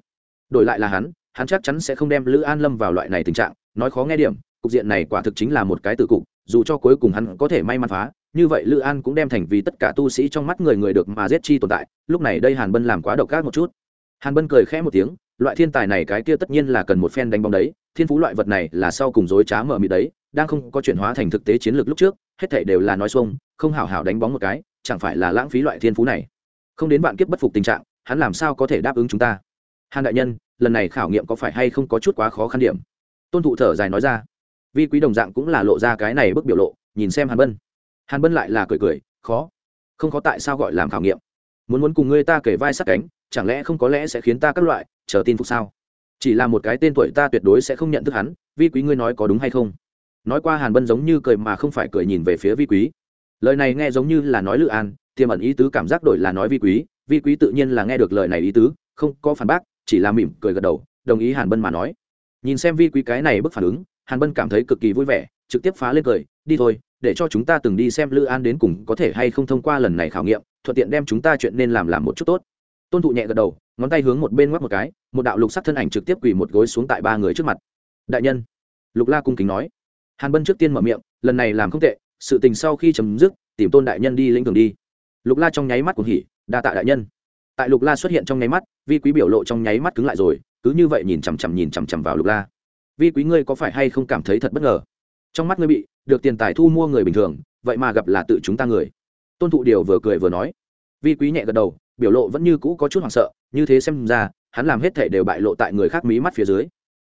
Đổi lại là hắn hắn chắc chắn sẽ không đem lữ an lâm vào loại này tình trạng, nói khó nghe điểm, cục diện này quả thực chính là một cái tự cục, dù cho cuối cùng hắn có thể may mắn phá, như vậy lữ an cũng đem thành vì tất cả tu sĩ trong mắt người người được mà giết chi tồn tại, lúc này đây hàn bân làm quá độc ác một chút. Hàn bân cười khẽ một tiếng, loại thiên tài này cái kia tất nhiên là cần một phen đánh bóng đấy, thiên phú loại vật này là sau cùng dối trá mở mịt đấy, đang không có chuyển hóa thành thực tế chiến lược lúc trước, hết thảy đều là nói xuông không hảo hảo đánh bóng một cái, chẳng phải là lãng phí loại thiên phú này. Không đến vạn kiếp bất phục tình trạng, hắn làm sao có thể đáp ứng chúng ta? Hàn đại nhân, lần này khảo nghiệm có phải hay không có chút quá khó khăn điểm? Tôn thụ thở dài nói ra. Vi quý đồng dạng cũng là lộ ra cái này bức biểu lộ, nhìn xem hàn bân. Hàn bân lại là cười cười, khó. Không có tại sao gọi làm khảo nghiệm. Muốn muốn cùng ngươi ta kể vai sát cánh, chẳng lẽ không có lẽ sẽ khiến ta các loại, chờ tin phục sao? Chỉ là một cái tên tuổi ta tuyệt đối sẽ không nhận thức hắn, vi quý ngươi nói có đúng hay không? Nói qua hàn bân giống như cười mà không phải cười nhìn về phía vi quý lời này nghe giống như là nói lự an, tiềm ẩn ý tứ cảm giác đổi là nói vi quý vi quý tự nhiên là nghe được lời này ý tứ, không có phản bác, chỉ là mỉm cười gật đầu, đồng ý hàn bân mà nói. Nhìn xem vi quý cái này bức phản ứng, hàn bân cảm thấy cực kỳ vui vẻ, trực tiếp phá lên cười, đi thôi, để cho chúng ta từng đi xem lữ an đến cùng có thể hay không thông qua lần này khảo nghiệm, thuận tiện đem chúng ta chuyện nên làm làm một chút tốt. Tôn thụ nhẹ gật đầu, ngón tay hướng một bên ngoắc một cái, một đạo lục sắc thân ảnh trực tiếp quỳ một gối xuống tại ba người trước mặt. Đại nhân, lục la cung kính nói. Hàn bân trước tiên mở miệng, lần này làm không tệ sự tình sau khi chấm dứt, tìm tôn đại nhân đi lĩnh thường đi. Lục la trong nháy mắt cũng hỉ, đa tạ đại nhân. Tại lục la xuất hiện trong nháy mắt, vi quý biểu lộ trong nháy mắt cứng lại rồi, cứ như vậy nhìn chằm chằm nhìn chằm chằm vào lục la. Vi quý ngươi có phải hay không cảm thấy thật bất ngờ? Trong mắt ngươi bị được tiền tài thu mua người bình thường, vậy mà gặp là tự chúng ta người. Tôn thụ điều vừa cười vừa nói. Vi quý nhẹ gật đầu, biểu lộ vẫn như cũ có chút hoảng sợ, như thế xem ra, hắn làm hết thể đều bại lộ tại người khác mí mắt phía dưới.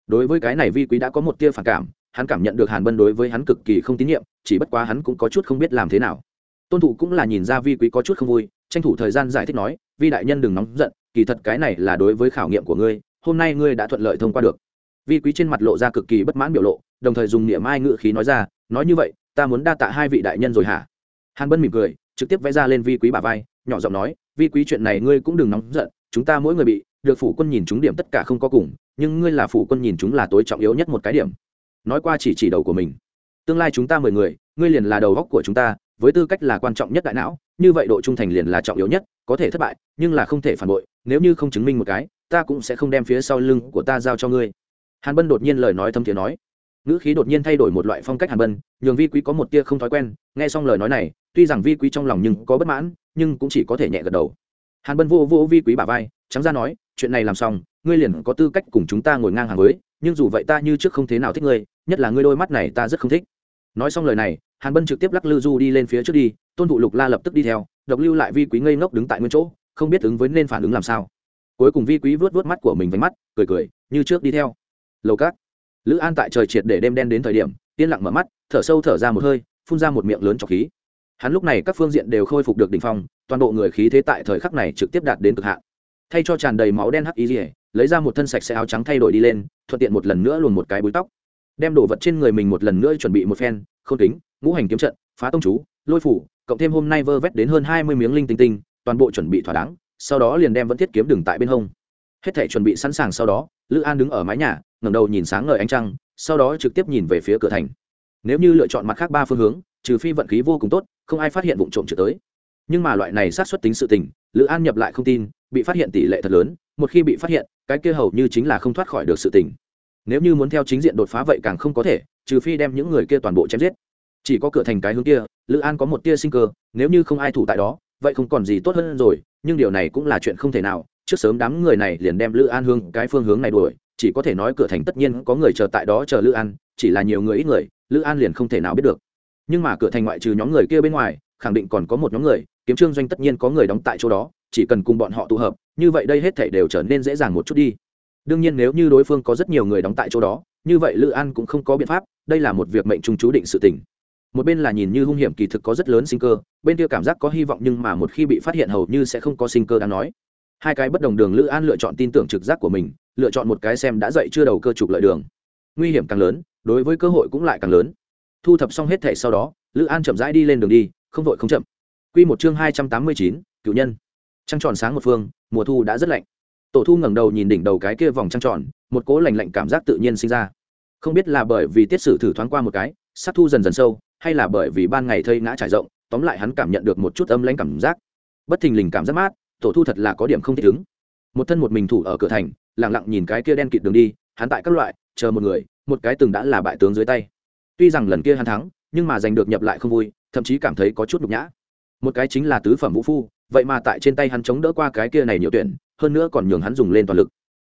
Đối với cái này vi quý đã có một tia phản cảm hắn cảm nhận được hàn bân đối với hắn cực kỳ không tín nhiệm, chỉ bất quá hắn cũng có chút không biết làm thế nào. Tôn Thủ cũng là nhìn ra vi quý có chút không vui, tranh thủ thời gian giải thích nói, vi đại nhân đừng nóng giận, kỳ thật cái này là đối với khảo nghiệm của ngươi, hôm nay ngươi đã thuận lợi thông qua được. Vi quý trên mặt lộ ra cực kỳ bất mãn biểu lộ, đồng thời dùng niệm ai ngự khí nói ra, nói như vậy, ta muốn đa tạ hai vị đại nhân rồi hả? Hàn bân mỉm cười, trực tiếp vẽ ra lên vi quý bà vai, nhỏ giọng nói, vi quý chuyện này ngươi cũng đừng nóng giận, chúng ta mỗi người bị, được phủ quân nhìn chúng điểm tất cả không có cùng, nhưng ngươi là phủ quân nhìn chúng là tối trọng yếu nhất một cái điểm nói qua chỉ chỉ đầu của mình. Tương lai chúng ta mười người, ngươi liền là đầu góc của chúng ta, với tư cách là quan trọng nhất đại não, như vậy độ trung thành liền là trọng yếu nhất, có thể thất bại, nhưng là không thể phản bội, nếu như không chứng minh một cái, ta cũng sẽ không đem phía sau lưng của ta giao cho ngươi. Hàn bân đột nhiên lời nói thâm thiế nói. Ngữ khí đột nhiên thay đổi một loại phong cách hàn bân, nhường vi quý có một tia không thói quen, nghe xong lời nói này, tuy rằng vi quý trong lòng nhưng có bất mãn, nhưng cũng chỉ có thể nhẹ gật đầu. Hàn bân vô vô vi quý bà vai, trắng ra nói, chuyện này làm xong, ngươi liền có tư cách cùng chúng ta ngồi ngang hàng với, nhưng dù vậy ta như trước không thế nào thích ngươi nhất là ngươi đôi mắt này ta rất không thích. Nói xong lời này, hàn bân trực tiếp lắc lư du đi lên phía trước đi, tôn thụ lục la lập tức đi theo, độc lưu lại vi quý ngây ngốc đứng tại nguyên chỗ, không biết ứng với nên phản ứng làm sao. Cuối cùng vi quý vớt vớt mắt của mình vánh mắt, cười cười, như trước đi theo. Lầu cát. Lữ an tại trời triệt để đêm đen đến thời điểm, yên lặng mở mắt, thở sâu thở ra một hơi, phun ra một miệng lớn trọc khí. Hắn lúc này các phương diện đều khôi phục được đ ỉ n h phong, toàn bộ người khí thế tại thời khắc này trực tiếp đạt đến cực hạn. Thay cho tràn đầy máu đen hắc ý rỉa lấy ra một thân sạch sẽ áo trắng thay đổi đi lên, thuận tiện một lần nữa luồn một cái búi tóc đem đồ vật trên người mình một lần nữa chuẩn bị một phen không tính kính, ngũ hành kiếm trận, phá tông chú, lôi phủ, cộng thêm hôm nay vơ vét đến hơn hai mươi miếng linh tinh tinh, toàn bộ chuẩn bị thỏa đáng, sau đó liền đem vẫn thiết kiếm đừng tại bên hông. Hết thể chuẩn bị sẵn sàng sau đó, lữ an đứng ở mái nhà, ngẩng đầu nhìn sáng ngời ánh trăng, sau đó trực tiếp nhìn về phía cửa thành. Nếu như lựa chọn mặt khác ba phương hướng, trừ phi vận khí vô cùng tốt, không ai phát hiện vụ trộm trở tới. Nhưng mà loại này sát xuất tính sự tình, lữ an nhập lại không tin, bị phát hiện tỷ lệ thật lớn, một khi bị phát hiện, cái kia hầu như chính là không thoát khỏi được sự tình nếu như muốn theo chính diện đột phá vậy càng không có thể, trừ phi đem những người kia toàn bộ chém giết. Chỉ có cửa thành cái hướng kia, lữ an có một tia sinh cơ, nếu như không ai thủ tại đó, vậy không còn gì tốt hơn rồi, nhưng điều này cũng là chuyện không thể nào. Trước sớm đám người này liền đem lữ an hương cái phương hướng này đuổi, chỉ có thể nói cửa thành tất nhiên có người chờ tại đó chờ lữ an, chỉ là nhiều người ít người, lữ an liền không thể nào biết được. Nhưng mà cửa thành ngoại trừ nhóm người kia bên ngoài, khẳng định còn có một nhóm người, kiếm trương doanh tất nhiên có người đóng tại chỗ đó, chỉ cần cùng bọn họ tụ hợp, như vậy đây hết thể đều trở nên dễ dàng một chút đi đương nhiên nếu như đối phương có rất nhiều người đóng tại chỗ đó, như vậy lữ an cũng không có biện pháp, đây là một việc mệnh trung chú định sự tình. Một bên là nhìn như hung hiểm kỳ thực có rất lớn sinh cơ, bên kia cảm giác có hy vọng nhưng mà một khi bị phát hiện hầu như sẽ không có sinh cơ đáng nói. Hai cái bất đồng đường lữ an lựa chọn tin tưởng trực giác của mình, lựa chọn một cái xem đã dậy chưa đầu cơ trục lợi đường. Nguy hiểm càng lớn, đối với cơ hội cũng lại càng lớn. Thu thập xong hết thẻ sau đó, lữ an chậm rãi đi lên đường đi, không vội không chậm. Q một chương hai trăm tám mươi chín cựu nhân. Trăng tròn sáng một phương, mùa thu đã rất lạnh tổ thu ngẩng đầu nhìn đỉnh đầu cái kia vòng trăng tròn, một cố lành lạnh cảm giác tự nhiên sinh ra. Không biết là bởi vì tiết sử thử thoáng qua một cái, sát thu dần dần sâu, hay là bởi vì ban ngày thây ngã trải rộng, tóm lại hắn cảm nhận được một chút âm lãnh cảm giác. Bất thình lình cảm giác mát, tổ thu thật là có điểm không thích ứng. Một thân một mình thủ ở cửa thành lẳng lặng nhìn cái kia đen kịt đường đi, hắn tại các loại, chờ một người, một cái từng đã là bại tướng dưới tay. Tuy rằng lần kia hắn thắng, nhưng mà giành được nhập lại không vui, thậm chí cảm thấy có chút nhục nhã. Một cái chính là tứ phẩm vũ phu, vậy mà tại trên tay hắn chống đỡ qua cái kia này nhiều tuyển hơn nữa còn nhường hắn dùng lên toàn lực.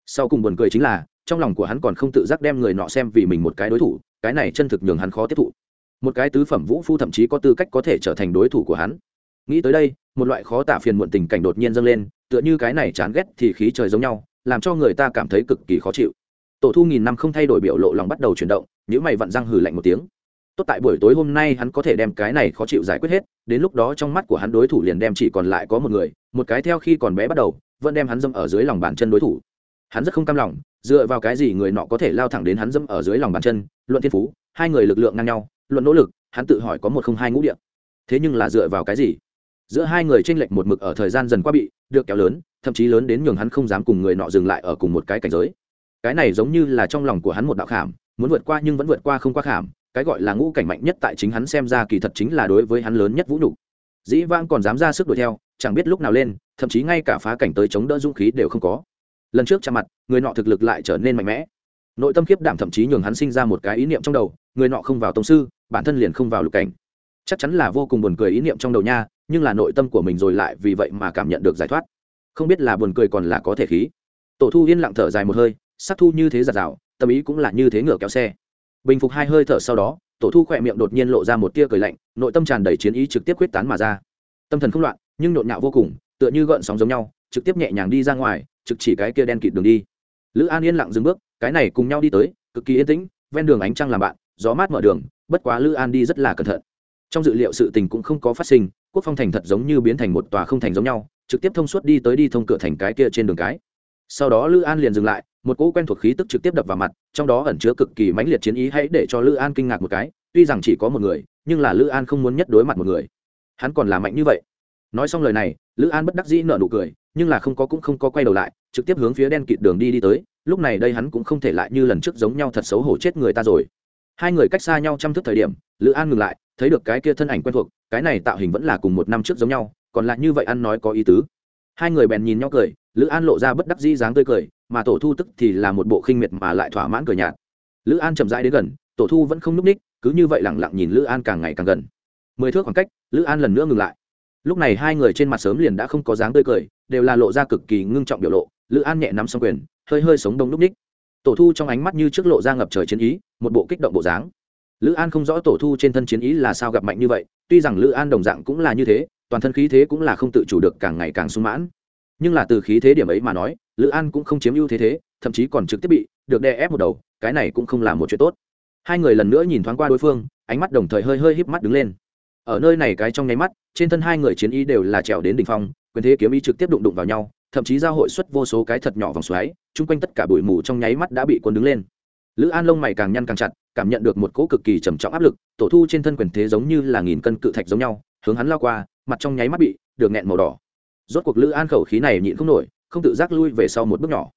Sau cùng buồn cười chính là, trong lòng của hắn còn không tự giác đem người nọ xem vì mình một cái đối thủ, cái này chân thực nhường hắn khó tiếp thụ. Một cái tứ phẩm vũ phu thậm chí có tư cách có thể trở thành đối thủ của hắn. Nghĩ tới đây, một loại khó tả phiền muộn tình cảnh đột nhiên dâng lên, tựa như cái này chán ghét thì khí trời giống nhau, làm cho người ta cảm thấy cực kỳ khó chịu. Tổ thu nghìn năm không thay đổi biểu lộ lòng bắt đầu chuyển động nếu mày vặn răng hừ lạnh một tiếng. Tốt tại buổi tối hôm nay hắn có thể đem cái này khó chịu giải quyết hết, đến lúc đó trong mắt của hắn đối thủ liền đem chỉ còn lại có một người, một cái theo khi còn bé bắt đầu vẫn đem hắn dâm ở dưới lòng bàn chân đối thủ. Hắn rất không cam lòng, dựa vào cái gì người nọ có thể lao thẳng đến hắn dâm ở dưới lòng bàn chân? Luận thiên phú, hai người lực lượng ngang nhau, luận nỗ lực, hắn tự hỏi có một không hai ngũ điện thế nhưng là dựa vào cái gì? Giữa hai người tranh lệch một mực ở thời gian dần qua bị được kéo lớn, thậm chí lớn đến nhường hắn không dám cùng người nọ dừng lại ở cùng một cái cảnh giới. Cái này giống như là trong lòng của hắn một đạo khảm, muốn vượt qua nhưng vẫn vượt qua không qua khảm, cái gọi là ngũ cảnh mạnh nhất tại chính hắn xem ra kỳ thật chính là đối với hắn lớn nhất vũ nhục. Dĩ vãng còn dám ra sức đuổi theo chẳng biết lúc nào lên, thậm chí ngay cả phá cảnh tới chống đỡ dũng khí đều không có. Lần trước chạm mặt, người nọ thực lực lại trở nên mạnh mẽ. Nội tâm khiếp đảm thậm chí nhường hắn sinh ra một cái ý niệm trong đầu, người nọ không vào tông sư, bản thân liền không vào lục cảnh. Chắc chắn là vô cùng buồn cười ý niệm trong đầu nha, nhưng là nội tâm của mình rồi lại vì vậy mà cảm nhận được giải thoát. Không biết là buồn cười còn là có thể khí. Tổ thu yên lặng thở dài một hơi, sắc thu như thế giạt rào, tâm ý cũng là như thế ngựa kéo xe. Bình phục hai hơi thở sau đó, tổ thu khỏe miệng đột nhiên lộ ra một tia cười lạnh, nội tâm tràn đầy chiến ý trực tiếp quyết tán mà ra. Tâm thần không loạn nhưng nhộn nhạo vô cùng, tựa như gợn sóng giống nhau, trực tiếp nhẹ nhàng đi ra ngoài, trực chỉ cái kia đen kịt đường đi. Lữ an yên lặng dừng bước, cái này cùng nhau đi tới, cực kỳ yên tĩnh, ven đường ánh trăng làm bạn, gió mát mở đường, bất quá lữ an đi rất là cẩn thận. Trong dự liệu sự tình cũng không có phát sinh, quốc phong thành thật giống như biến thành một tòa không thành giống nhau, trực tiếp thông suốt đi tới đi thông cửa thành cái kia trên đường cái. Sau đó lữ an liền dừng lại, một cỗ quen thuộc khí tức trực tiếp đập vào mặt, trong đó ẩn chứa cực kỳ mãnh liệt chiến ý hãy để cho lữ an kinh ngạc một cái, tuy rằng chỉ có một người, nhưng là lữ an không muốn nhất đối mặt một người. Hắn còn là mạnh như vậy nói xong lời này, lữ an bất đắc dĩ nở nụ cười, nhưng là không có cũng không có quay đầu lại, trực tiếp hướng phía đen kịt đường đi đi tới. Lúc này đây hắn cũng không thể lại như lần trước giống nhau thật xấu hổ chết người ta rồi. Hai người cách xa nhau trăm thước thời điểm, lữ an ngừng lại, thấy được cái kia thân ảnh quen thuộc, cái này tạo hình vẫn là cùng một năm trước giống nhau, còn lại như vậy ăn nói có ý tứ. Hai người bèn nhìn nhau cười, lữ an lộ ra bất đắc dĩ dáng tươi cười, mà tổ thu tức thì là một bộ khinh miệt mà lại thỏa mãn cười nhạt. Lữ an chậm rãi đến gần, tổ thu vẫn không n ú c ních, cứ như vậy lẳng lặng nhìn lữ an càng ngày càng gần. Mười thước khoảng cách, lữ an lần nữa ngừng lại lúc này hai người trên mặt sớm liền đã không có dáng tươi cười, đều là lộ ra cực kỳ ngưng trọng biểu lộ, lữ an nhẹ nắm xong quyền, hơi hơi sống đông núp ních. Tổ thu trong ánh mắt như trước lộ ra ngập trời chiến ý, một bộ kích động bộ dáng. Lữ an không rõ tổ thu trên thân chiến ý là sao gặp mạnh như vậy, tuy rằng lữ an đồng dạng cũng là như thế, toàn thân khí thế cũng là không tự chủ được càng ngày càng sung mãn. Nhưng là từ khí thế điểm ấy mà nói, lữ an cũng không chiếm ưu thế thế, thậm chí còn trực tiếp bị được đè ép một đầu, cái này cũng không là một chuyện tốt. Hai người lần nữa nhìn thoáng qua đối phương, ánh mắt đồng thời hơi hơi híp mắt đứng lên. Ở nơi này cái trong nháy mắt trên thân hai người chiến ý đều là trèo đến đỉnh phong, quyền thế kiếm ý trực tiếp đụng đụng vào nhau, thậm chí giao hội xuất vô số cái thật nhỏ vòng xoáy, chung quanh tất cả bụi mù trong nháy mắt đã bị quân đứng lên. Lữ an lông mày càng nhăn càng chặt, cảm nhận được một cỗ cực kỳ trầm trọng áp lực, tổ thu trên thân quyền thế giống như là nghìn cân cự thạch giống nhau, hướng hắn lao qua, mặt trong nháy mắt bị được nghẹn màu đỏ. Rốt cuộc lữ an khẩu khí này nhịn không nổi, không tự giác lui về sau một bước nhỏ.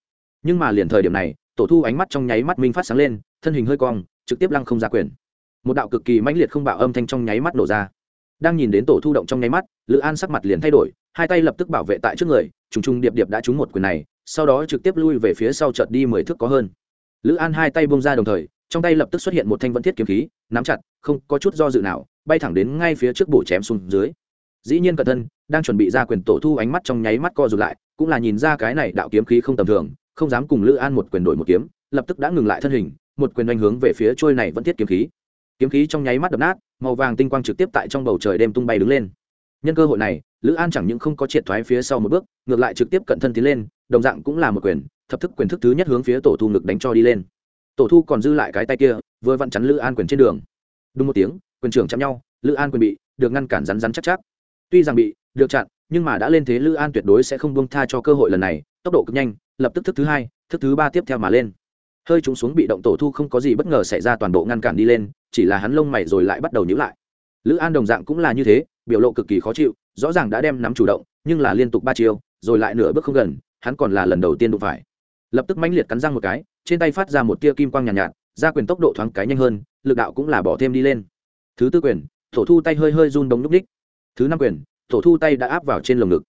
Nhưng mà liền thời điểm này, tổ thu ánh mắt trong nháy mắt minh phát sáng lên, thân hình hơi cong, trực tiếp lăng không ra quyền. Một đạo cực kỳ mãnh liệt không bạo âm thanh trong nháy mắt nổ ra đang nhìn đến tổ thu động trong nháy mắt, lữ an sắc mặt liền thay đổi, hai tay lập tức bảo vệ tại trước người, trùng trùng điệp điệp đã trúng một quyền này, sau đó trực tiếp lui về phía sau chợt đi mười thước có hơn. Lữ an hai tay bông ra đồng thời, trong tay lập tức xuất hiện một thanh vẫn thiết kiếm khí, nắm chặt, không có chút do dự nào, bay thẳng đến ngay phía trước bổ chém xuống dưới. Dĩ nhiên cẩn thân đang chuẩn bị ra quyền tổ thu ánh mắt trong nháy mắt co rụt lại, cũng là nhìn ra cái này đạo kiếm khí không tầm thường, không dám cùng lữ an một quyền đổi một kiếm, lập tức đã ngừng lại thân hình, một quyền đánh hướng về phía trôi này vẫn thiết kiếm khí kiếm khí trong nháy mắt đập nát, màu vàng tinh quang trực tiếp tại trong bầu trời đêm tung bay đứng lên. Nhân cơ hội này, lữ an chẳng những không có triệt thoái phía sau một bước, ngược lại trực tiếp cận thân tiến lên, đồng dạng cũng là một quyền, thập thức quyền thức thứ nhất hướng phía tổ thu ngực đánh cho đi lên. Tổ thu còn dư lại cái tay kia, vừa vặn chắn lữ an quyền trên đường. Đúng một tiếng, quyền trưởng chạm nhau, lữ an quyền bị, được ngăn cản rắn rắn chắc chắc. Tuy rằng bị, được chặn, nhưng mà đã lên thế lữ an tuyệt đối sẽ không buông tha cho cơ hội lần này, tốc độ cực nhanh, lập tức thức thứ hai, thức thứ ba tiếp theo mà lên hơi chúng xuống bị động tổ thu không có gì bất ngờ xảy ra toàn bộ ngăn cản đi lên chỉ là hắn lông mày rồi lại bắt đầu nhữ lại. Lữ an đồng dạng cũng là như thế biểu lộ cực kỳ khó chịu rõ ràng đã đem nắm chủ động nhưng là liên tục ba chiêu rồi lại nửa bước không gần hắn còn là lần đầu tiên đụng phải. Lập tức mãnh liệt cắn răng một cái trên tay phát ra một tia kim quang nhàn nhạt, nhạt ra quyền tốc độ thoáng cái nhanh hơn lực đạo cũng là bỏ thêm đi lên. Thứ tư quyền tổ thu tay hơi hơi run đống núc ních thứ năm quyền tổ thu tay đã áp vào trên lồng ngực.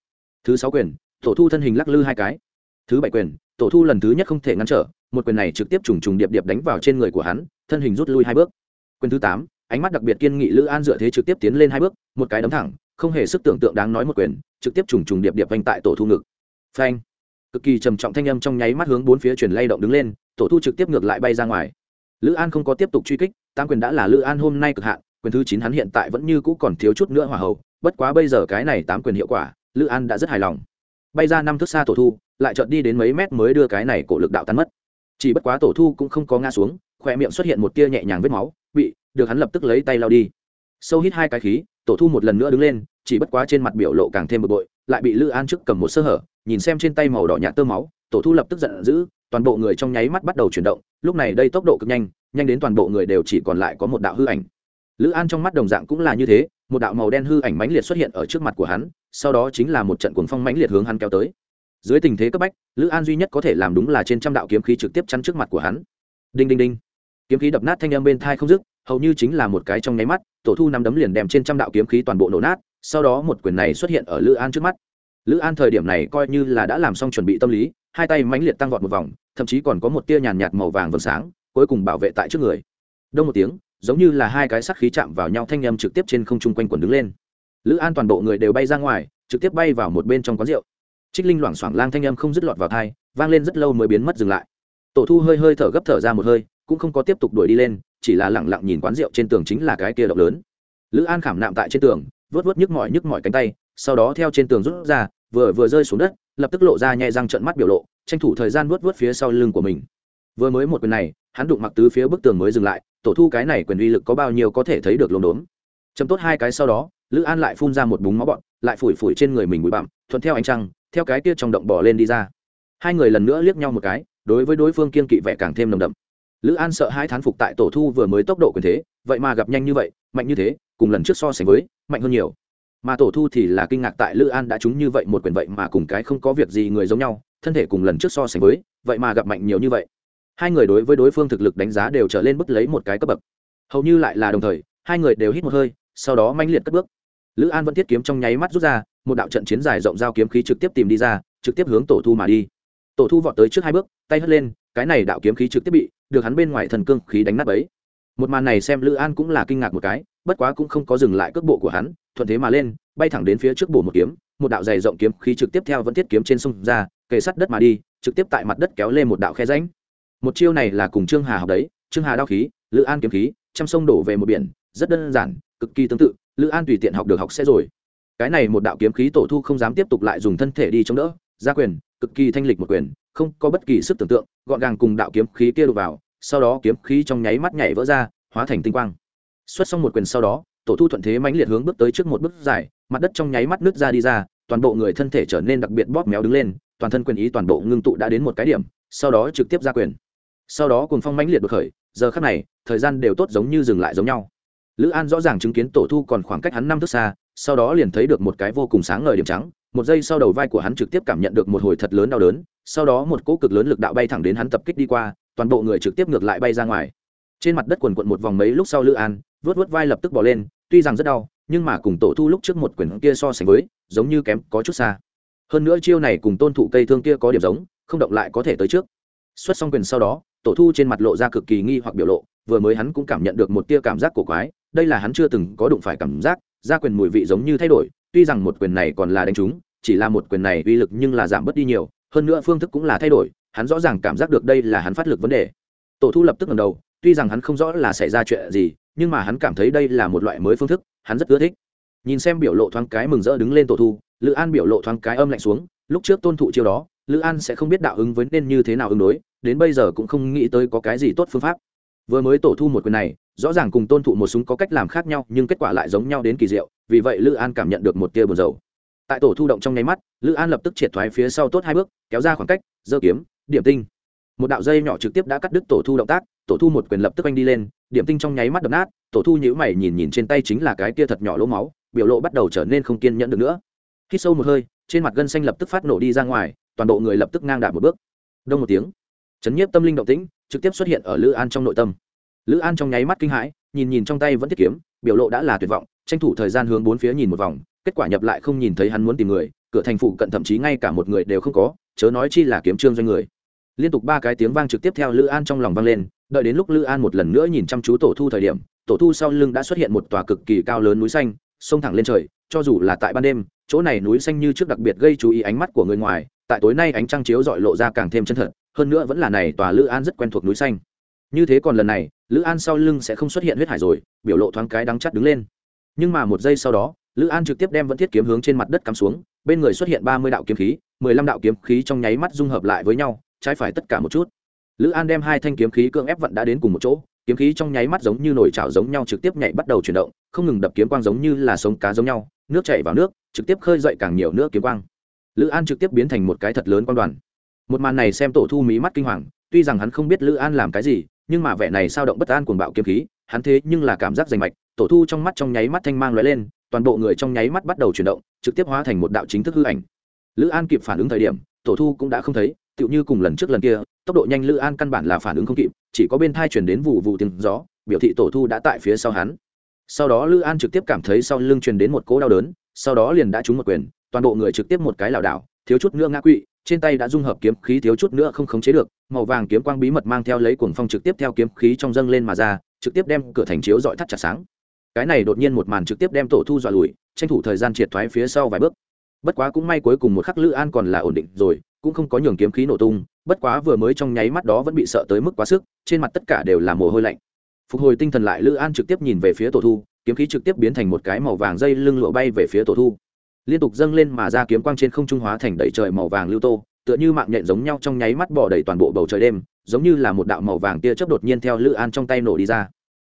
Thứ sáu quyền tổ thu thân hình lắc lư hai cái. Thứ bảy quyền tổ thu lần thứ nhất không thể ngăn trở một quyền này trực tiếp trùng trùng điệp điệp đánh vào trên người của hắn, thân hình rút lui hai bước. Quyền thứ tám, ánh mắt đặc biệt kiên nghị lữ an dựa thế trực tiếp tiến lên hai bước, một cái đấm thẳng, không hề sức tưởng tượng đáng nói một quyền, trực tiếp trùng trùng điệp điệp vanh tại tổ thu ngực. Phanh! Cực kỳ trầm trọng thanh âm trong nháy mắt hướng bốn phía chuyển lay động đứng lên, tổ thu trực tiếp ngược lại bay ra ngoài. Lữ an không có tiếp tục truy kích tam quyền đã là lữ an hôm nay cực hạn, quyền thứ chín hắn hiện tại vẫn như cũ còn thiếu chút nữa hỏa hậu bất quá bây giờ cái này tám quyền hiệu quả, lữ an đã rất hài lòng. Bay ra năm thước xa tổ thu, lại chợt đi đến mấy mét mới đưa cái này cổ lực đạo tan mất chỉ bất quá tổ thu cũng không có ngã xuống khoe miệng xuất hiện một tia nhẹ nhàng vết máu, bị, được hắn lập tức lấy tay lao đi. Sâu hít hai cái khí, tổ thu một lần nữa đứng lên, chỉ bất quá trên mặt biểu lộ càng thêm bực bội, lại bị lữ an trước cầm một sơ hở, nhìn xem trên tay màu đỏ nhạt tơ máu, tổ thu lập tức giận dữ, toàn bộ người trong nháy mắt bắt đầu chuyển động, lúc này đây tốc độ cực nhanh nhanh đến toàn bộ người đều chỉ còn lại có một đạo hư ảnh. Lữ an trong mắt đồng dạng cũng là như thế, một đạo màu đen hư ảnh mãnh liệt xuất hiện ở trước mặt của hắn, sau đó chính là một trận cuồng phong mãnh liệt hướng hắn kéo tới dưới tình thế cấp bách, lữ an duy nhất có thể làm đúng là trên trăm đạo kiếm khí trực tiếp chắn trước mặt của hắn. Đinh đinh đinh. Kiếm khí đập nát thanh âm bên thai không dứt, hầu như chính là một cái trong nháy mắt, tổ thu nắm đấm liền đem trên trăm đạo kiếm khí toàn bộ nổ nát, sau đó một quyền này xuất hiện ở lữ an trước mắt. Lữ an thời điểm này coi như là đã làm xong chuẩn bị tâm lý, hai tay mãnh liệt tăng vọt một vòng, thậm chí còn có một tia nhàn nhạt màu vàng vầng sáng, cuối cùng bảo vệ tại trước người. Đông một tiếng, giống như là hai cái sắt khí chạm vào nhau thanh âm trực tiếp trên không trung quanh quần đứng lên. Lữ an toàn bộ người đều bay ra ngoài, trực tiếp bay vào một bên trong quán rượu trích linh loảng xoảng lang thanh âm không dứt lọt vào thai vang lên rất lâu mới biến mất dừng lại. Tổ thu hơi hơi thở gấp thở ra một hơi, cũng không có tiếp tục đuổi đi lên, chỉ là lẳng lặng nhìn quán rượu trên tường chính là cái kia động lớn. Lữ an khảm nạm tại trên tường vớt vớt nhức mỏi nhức mỏi cánh tay, sau đó theo trên tường rút ra, vừa vừa rơi xuống đất, lập tức lộ ra nhẹ răng trận mắt biểu lộ, tranh thủ thời gian vớt vớt phía sau lưng của mình. Vừa mới một quyền này, hắn đụng mặc tứ phía bức tường mới dừng lại, tổ thu cái này quyền uy lực có bao nhiêu có thể thấy được lồn đốn chấm tốt hai cái sau đó, lữ an lại phun ra một búng máu bọn lại phủi phủi trên người mình bụi bặm, thuận theo ánh trăng theo cái kia trong động bỏ lên đi ra. Hai người lần nữa liếc nhau một cái, đối với đối phương kiên kỵ vẻ càng thêm nồng đậm. Lữ an sợ hai thán phục tại tổ thu vừa mới tốc độ quyền thế, vậy mà gặp nhanh như vậy, mạnh như thế, cùng lần trước so sánh với, mạnh hơn nhiều. Mà tổ thu thì là kinh ngạc tại lữ an đã trúng như vậy một quyền vậy mà cùng cái không có việc gì người giống nhau, thân thể cùng lần trước so sánh với, vậy mà gặp mạnh nhiều như vậy. Hai người đối với đối phương thực lực đánh giá đều trở lên bứt lấy một cái cấp bậc. Hầu như lại là đồng thời, hai người đều hít một hơi, sau đó manh liệt cất bước. Lữ an vẫn thiết kiếm trong nháy mắt rút ra một đạo trận chiến dài rộng giao kiếm khí trực tiếp tìm đi ra, trực tiếp hướng tổ thu mà đi. Tổ thu vọt tới trước hai bước, tay hất lên, cái này đạo kiếm khí trực tiếp bị được hắn bên ngoài thần cương khí đánh nát ấy một màn này xem lữ an cũng là kinh ngạc một cái, bất quá cũng không có dừng lại cước bộ của hắn, thuận thế mà lên, bay thẳng đến phía trước bổ một kiếm, một đạo dày rộng kiếm khí trực tiếp theo vẫn thiết kiếm trên sông ra, kề sắt đất mà đi, trực tiếp tại mặt đất kéo lên một đạo khe ránh một chiêu này là cùng trương hà học đấy, trương hà đao khí, lữ an kiếm khí, trăm sông đổ về một biển, rất đơn giản, cực kỳ tương tự, lữ an tùy tiện học được học sẽ rồi cái này một đạo kiếm khí tổ thu không dám tiếp tục lại dùng thân thể đi chống đỡ ra quyền, cực kỳ thanh lịch một quyền, không có bất kỳ sức tưởng tượng, gọn gàng cùng đạo kiếm khí kia đục vào, sau đó kiếm khí trong nháy mắt nhảy vỡ ra, hóa thành tinh quang. Xuất xong một quyền sau đó, tổ thu thuận thế mãnh liệt hướng bước tới trước một bước dài, mặt đất trong nháy mắt nứt ra đi ra, toàn bộ người thân thể trở nên đặc biệt bóp méo đứng lên, toàn thân quyền ý toàn bộ ngưng tụ đã đến một cái điểm, sau đó trực tiếp ra quyền. Sau đó cùng phong mãnh liệt được khởi, giờ khắc này, thời gian đều tốt giống như dừng lại giống nhau lữ an rõ ràng chứng kiến tổ thu còn khoảng cách hắn năm thước xa, sau đó liền thấy được một cái vô cùng sáng ngời điểm trắng, một giây sau đầu vai của hắn trực tiếp cảm nhận được một hồi thật lớn đau đớn, sau đó một cỗ cực lớn lực đạo bay thẳng đến hắn tập kích đi qua, toàn bộ người trực tiếp ngược lại bay ra ngoài. Trên mặt đất quần quận một vòng mấy lúc sau lữ an vớt vớt vai lập tức bỏ lên, tuy rằng rất đau, nhưng mà cùng tổ thu lúc trước một quyển kia so sánh với, giống như kém có chút xa. Hơn nữa chiêu này cùng tôn thụ cây thương kia có điểm giống, không động lại có thể tới trước. Xuất xong quyền sau đó, tổ thu trên mặt lộ ra cực kỳ nghi hoặc biểu lộ, vừa mới hắn cũng cảm nhận được một tia cảm giác cổ quái đây là hắn chưa từng có đụng phải cảm giác ra quyền mùi vị giống như thay đổi, tuy rằng một quyền này còn là đánh trúng, chỉ là một quyền này uy lực nhưng là giảm bớt đi nhiều, hơn nữa phương thức cũng là thay đổi, hắn rõ ràng cảm giác được đây là hắn phát lực vấn đề. Tổ thu lập tức ngầm đầu, tuy rằng hắn không rõ là xảy ra chuyện gì, nhưng mà hắn cảm thấy đây là một loại mới phương thức, hắn rất ưa thích. Nhìn xem biểu lộ thoáng cái mừng rỡ đứng lên tổ thu, lữ an biểu lộ thoáng cái âm lạnh xuống, lúc trước tôn thụ chiêu đó, lữ an sẽ không biết đạo ứng với nên như thế nào ứng đối, đến bây giờ cũng không nghĩ tới có cái gì tốt phương pháp vừa mới tổ thu một quyền này, rõ ràng cùng tôn thụ một súng có cách làm khác nhau, nhưng kết quả lại giống nhau đến kỳ diệu, vì vậy lữ an cảm nhận được một tia buồn dầu tại tổ thu động trong nháy mắt, lữ an lập tức triệt thoái phía sau tốt hai bước, kéo ra khoảng cách, giơ kiếm, điểm tinh. Một đạo dây nhỏ trực tiếp đã cắt đứt tổ thu động tác, tổ thu một quyền lập tức anh đi lên, điểm tinh trong nháy mắt đập nát, tổ thu nhữ mày nhìn nhìn trên tay chính là cái kia thật nhỏ lỗ máu, biểu lộ bắt đầu trở nên không kiên nhẫn được nữa. Khi sâu một hơi, trên mặt gân xanh lập tức phát nổ đi ra ngoài, toàn bộ người lập tức ngang đạp một bước. Đông một tiếng chấn nhiếp tâm linh động tĩnh, trực tiếp xuất hiện ở lữ an trong nội tâm. Lữ an trong nháy mắt kinh hãi, nhìn nhìn trong tay vẫn thiết kiếm, biểu lộ đã là tuyệt vọng, tranh thủ thời gian hướng bốn phía nhìn một vòng, kết quả nhập lại không nhìn thấy hắn muốn tìm người, cửa thành phụ cận thậm chí ngay cả một người đều không có, chớ nói chi là kiếm trương doanh người. Liên tục ba cái tiếng vang trực tiếp theo lữ an trong lòng vang lên, đợi đến lúc lữ an một lần nữa nhìn chăm chú tổ thu thời điểm, tổ thu sau lưng đã xuất hiện một tòa cực kỳ cao lớn núi xanh, sông thẳng lên trời, cho dù là tại ban đêm, chỗ này núi xanh như trước đặc biệt gây chú ý ánh mắt của người ngoài, tại tối nay ánh trăng chiếu dọi lộ ra càng thêm chân thật hơn nữa vẫn là này tòa lữ an rất quen thuộc núi xanh. Như thế còn lần này, lữ an sau lưng sẽ không xuất hiện huyết hải rồi, biểu lộ thoáng cái đắng chắt đứng lên. Nhưng mà một giây sau đó, lữ an trực tiếp đem vẫn thiết kiếm hướng trên mặt đất cắm xuống, bên người xuất hiện ba mươi đạo kiếm khí, mười lăm đạo kiếm khí trong nháy mắt dung hợp lại với nhau, trái phải tất cả một chút. Lữ an đem hai thanh kiếm khí cưỡng ép vận đã đến cùng một chỗ, kiếm khí trong nháy mắt giống như nồi chảo giống nhau trực tiếp nhảy bắt đầu chuyển động, không ngừng đập kiếm quang giống như là sống cá giống nhau, nước chảy vào nước, trực tiếp khơi dậy càng nhiều nước kiếm quang. Lữ an trực tiếp biến thành một cái thật lớn quan đoàn một màn này xem tổ thu mí mắt kinh hoàng, tuy rằng hắn không biết lữ an làm cái gì, nhưng mà vẻ này sao động bất an cuồng bạo kiếm khí, hắn thế nhưng là cảm giác rành mạch, tổ thu trong mắt trong nháy mắt thanh mang lóe lên, toàn bộ người trong nháy mắt bắt đầu chuyển động, trực tiếp hóa thành một đạo chính thức hư ảnh. Lữ an kịp phản ứng thời điểm, tổ thu cũng đã không thấy, tựu như cùng lần trước lần kia, tốc độ nhanh lữ an căn bản là phản ứng không kịp, chỉ có bên thai chuyển đến vụ vụ tiếng gió, biểu thị tổ thu đã tại phía sau hắn. Sau đó lữ an trực tiếp cảm thấy sau lưng truyền đến một cỗ đau đớn, sau đó liền đã trúng một quyền, toàn bộ người trực tiếp một cái lảo đảo, thiếu chút nữa ngã quỵ trên tay đã dung hợp kiếm khí thiếu chút nữa không khống chế được, màu vàng kiếm quang bí mật mang theo lấy cuồng phong trực tiếp theo kiếm khí trong dâng lên mà ra, trực tiếp đem cửa thành chiếu dọi thắt chặt sáng. Cái này đột nhiên một màn trực tiếp đem tổ thu dọa lùi, tranh thủ thời gian triệt thoái phía sau vài bước. Bất quá cũng may cuối cùng một khắc lữ an còn là ổn định rồi, cũng không có nhường kiếm khí nổ tung, bất quá vừa mới trong nháy mắt đó vẫn bị sợ tới mức quá sức, trên mặt tất cả đều là mồ hôi lạnh. Phục hồi tinh thần lại, lữ an trực tiếp nhìn về phía tổ thu, kiếm khí trực tiếp biến thành một cái màu vàng dây lưng lụa bay về phía tổ thu liên tục dâng lên mà ra kiếm quang trên không trung hóa thành đầy trời màu vàng lưu tô, tựa như mạng nhện giống nhau trong nháy mắt bỏ đầy toàn bộ bầu trời đêm, giống như là một đạo màu vàng tia chớp đột nhiên theo lữ an trong tay nổ đi ra.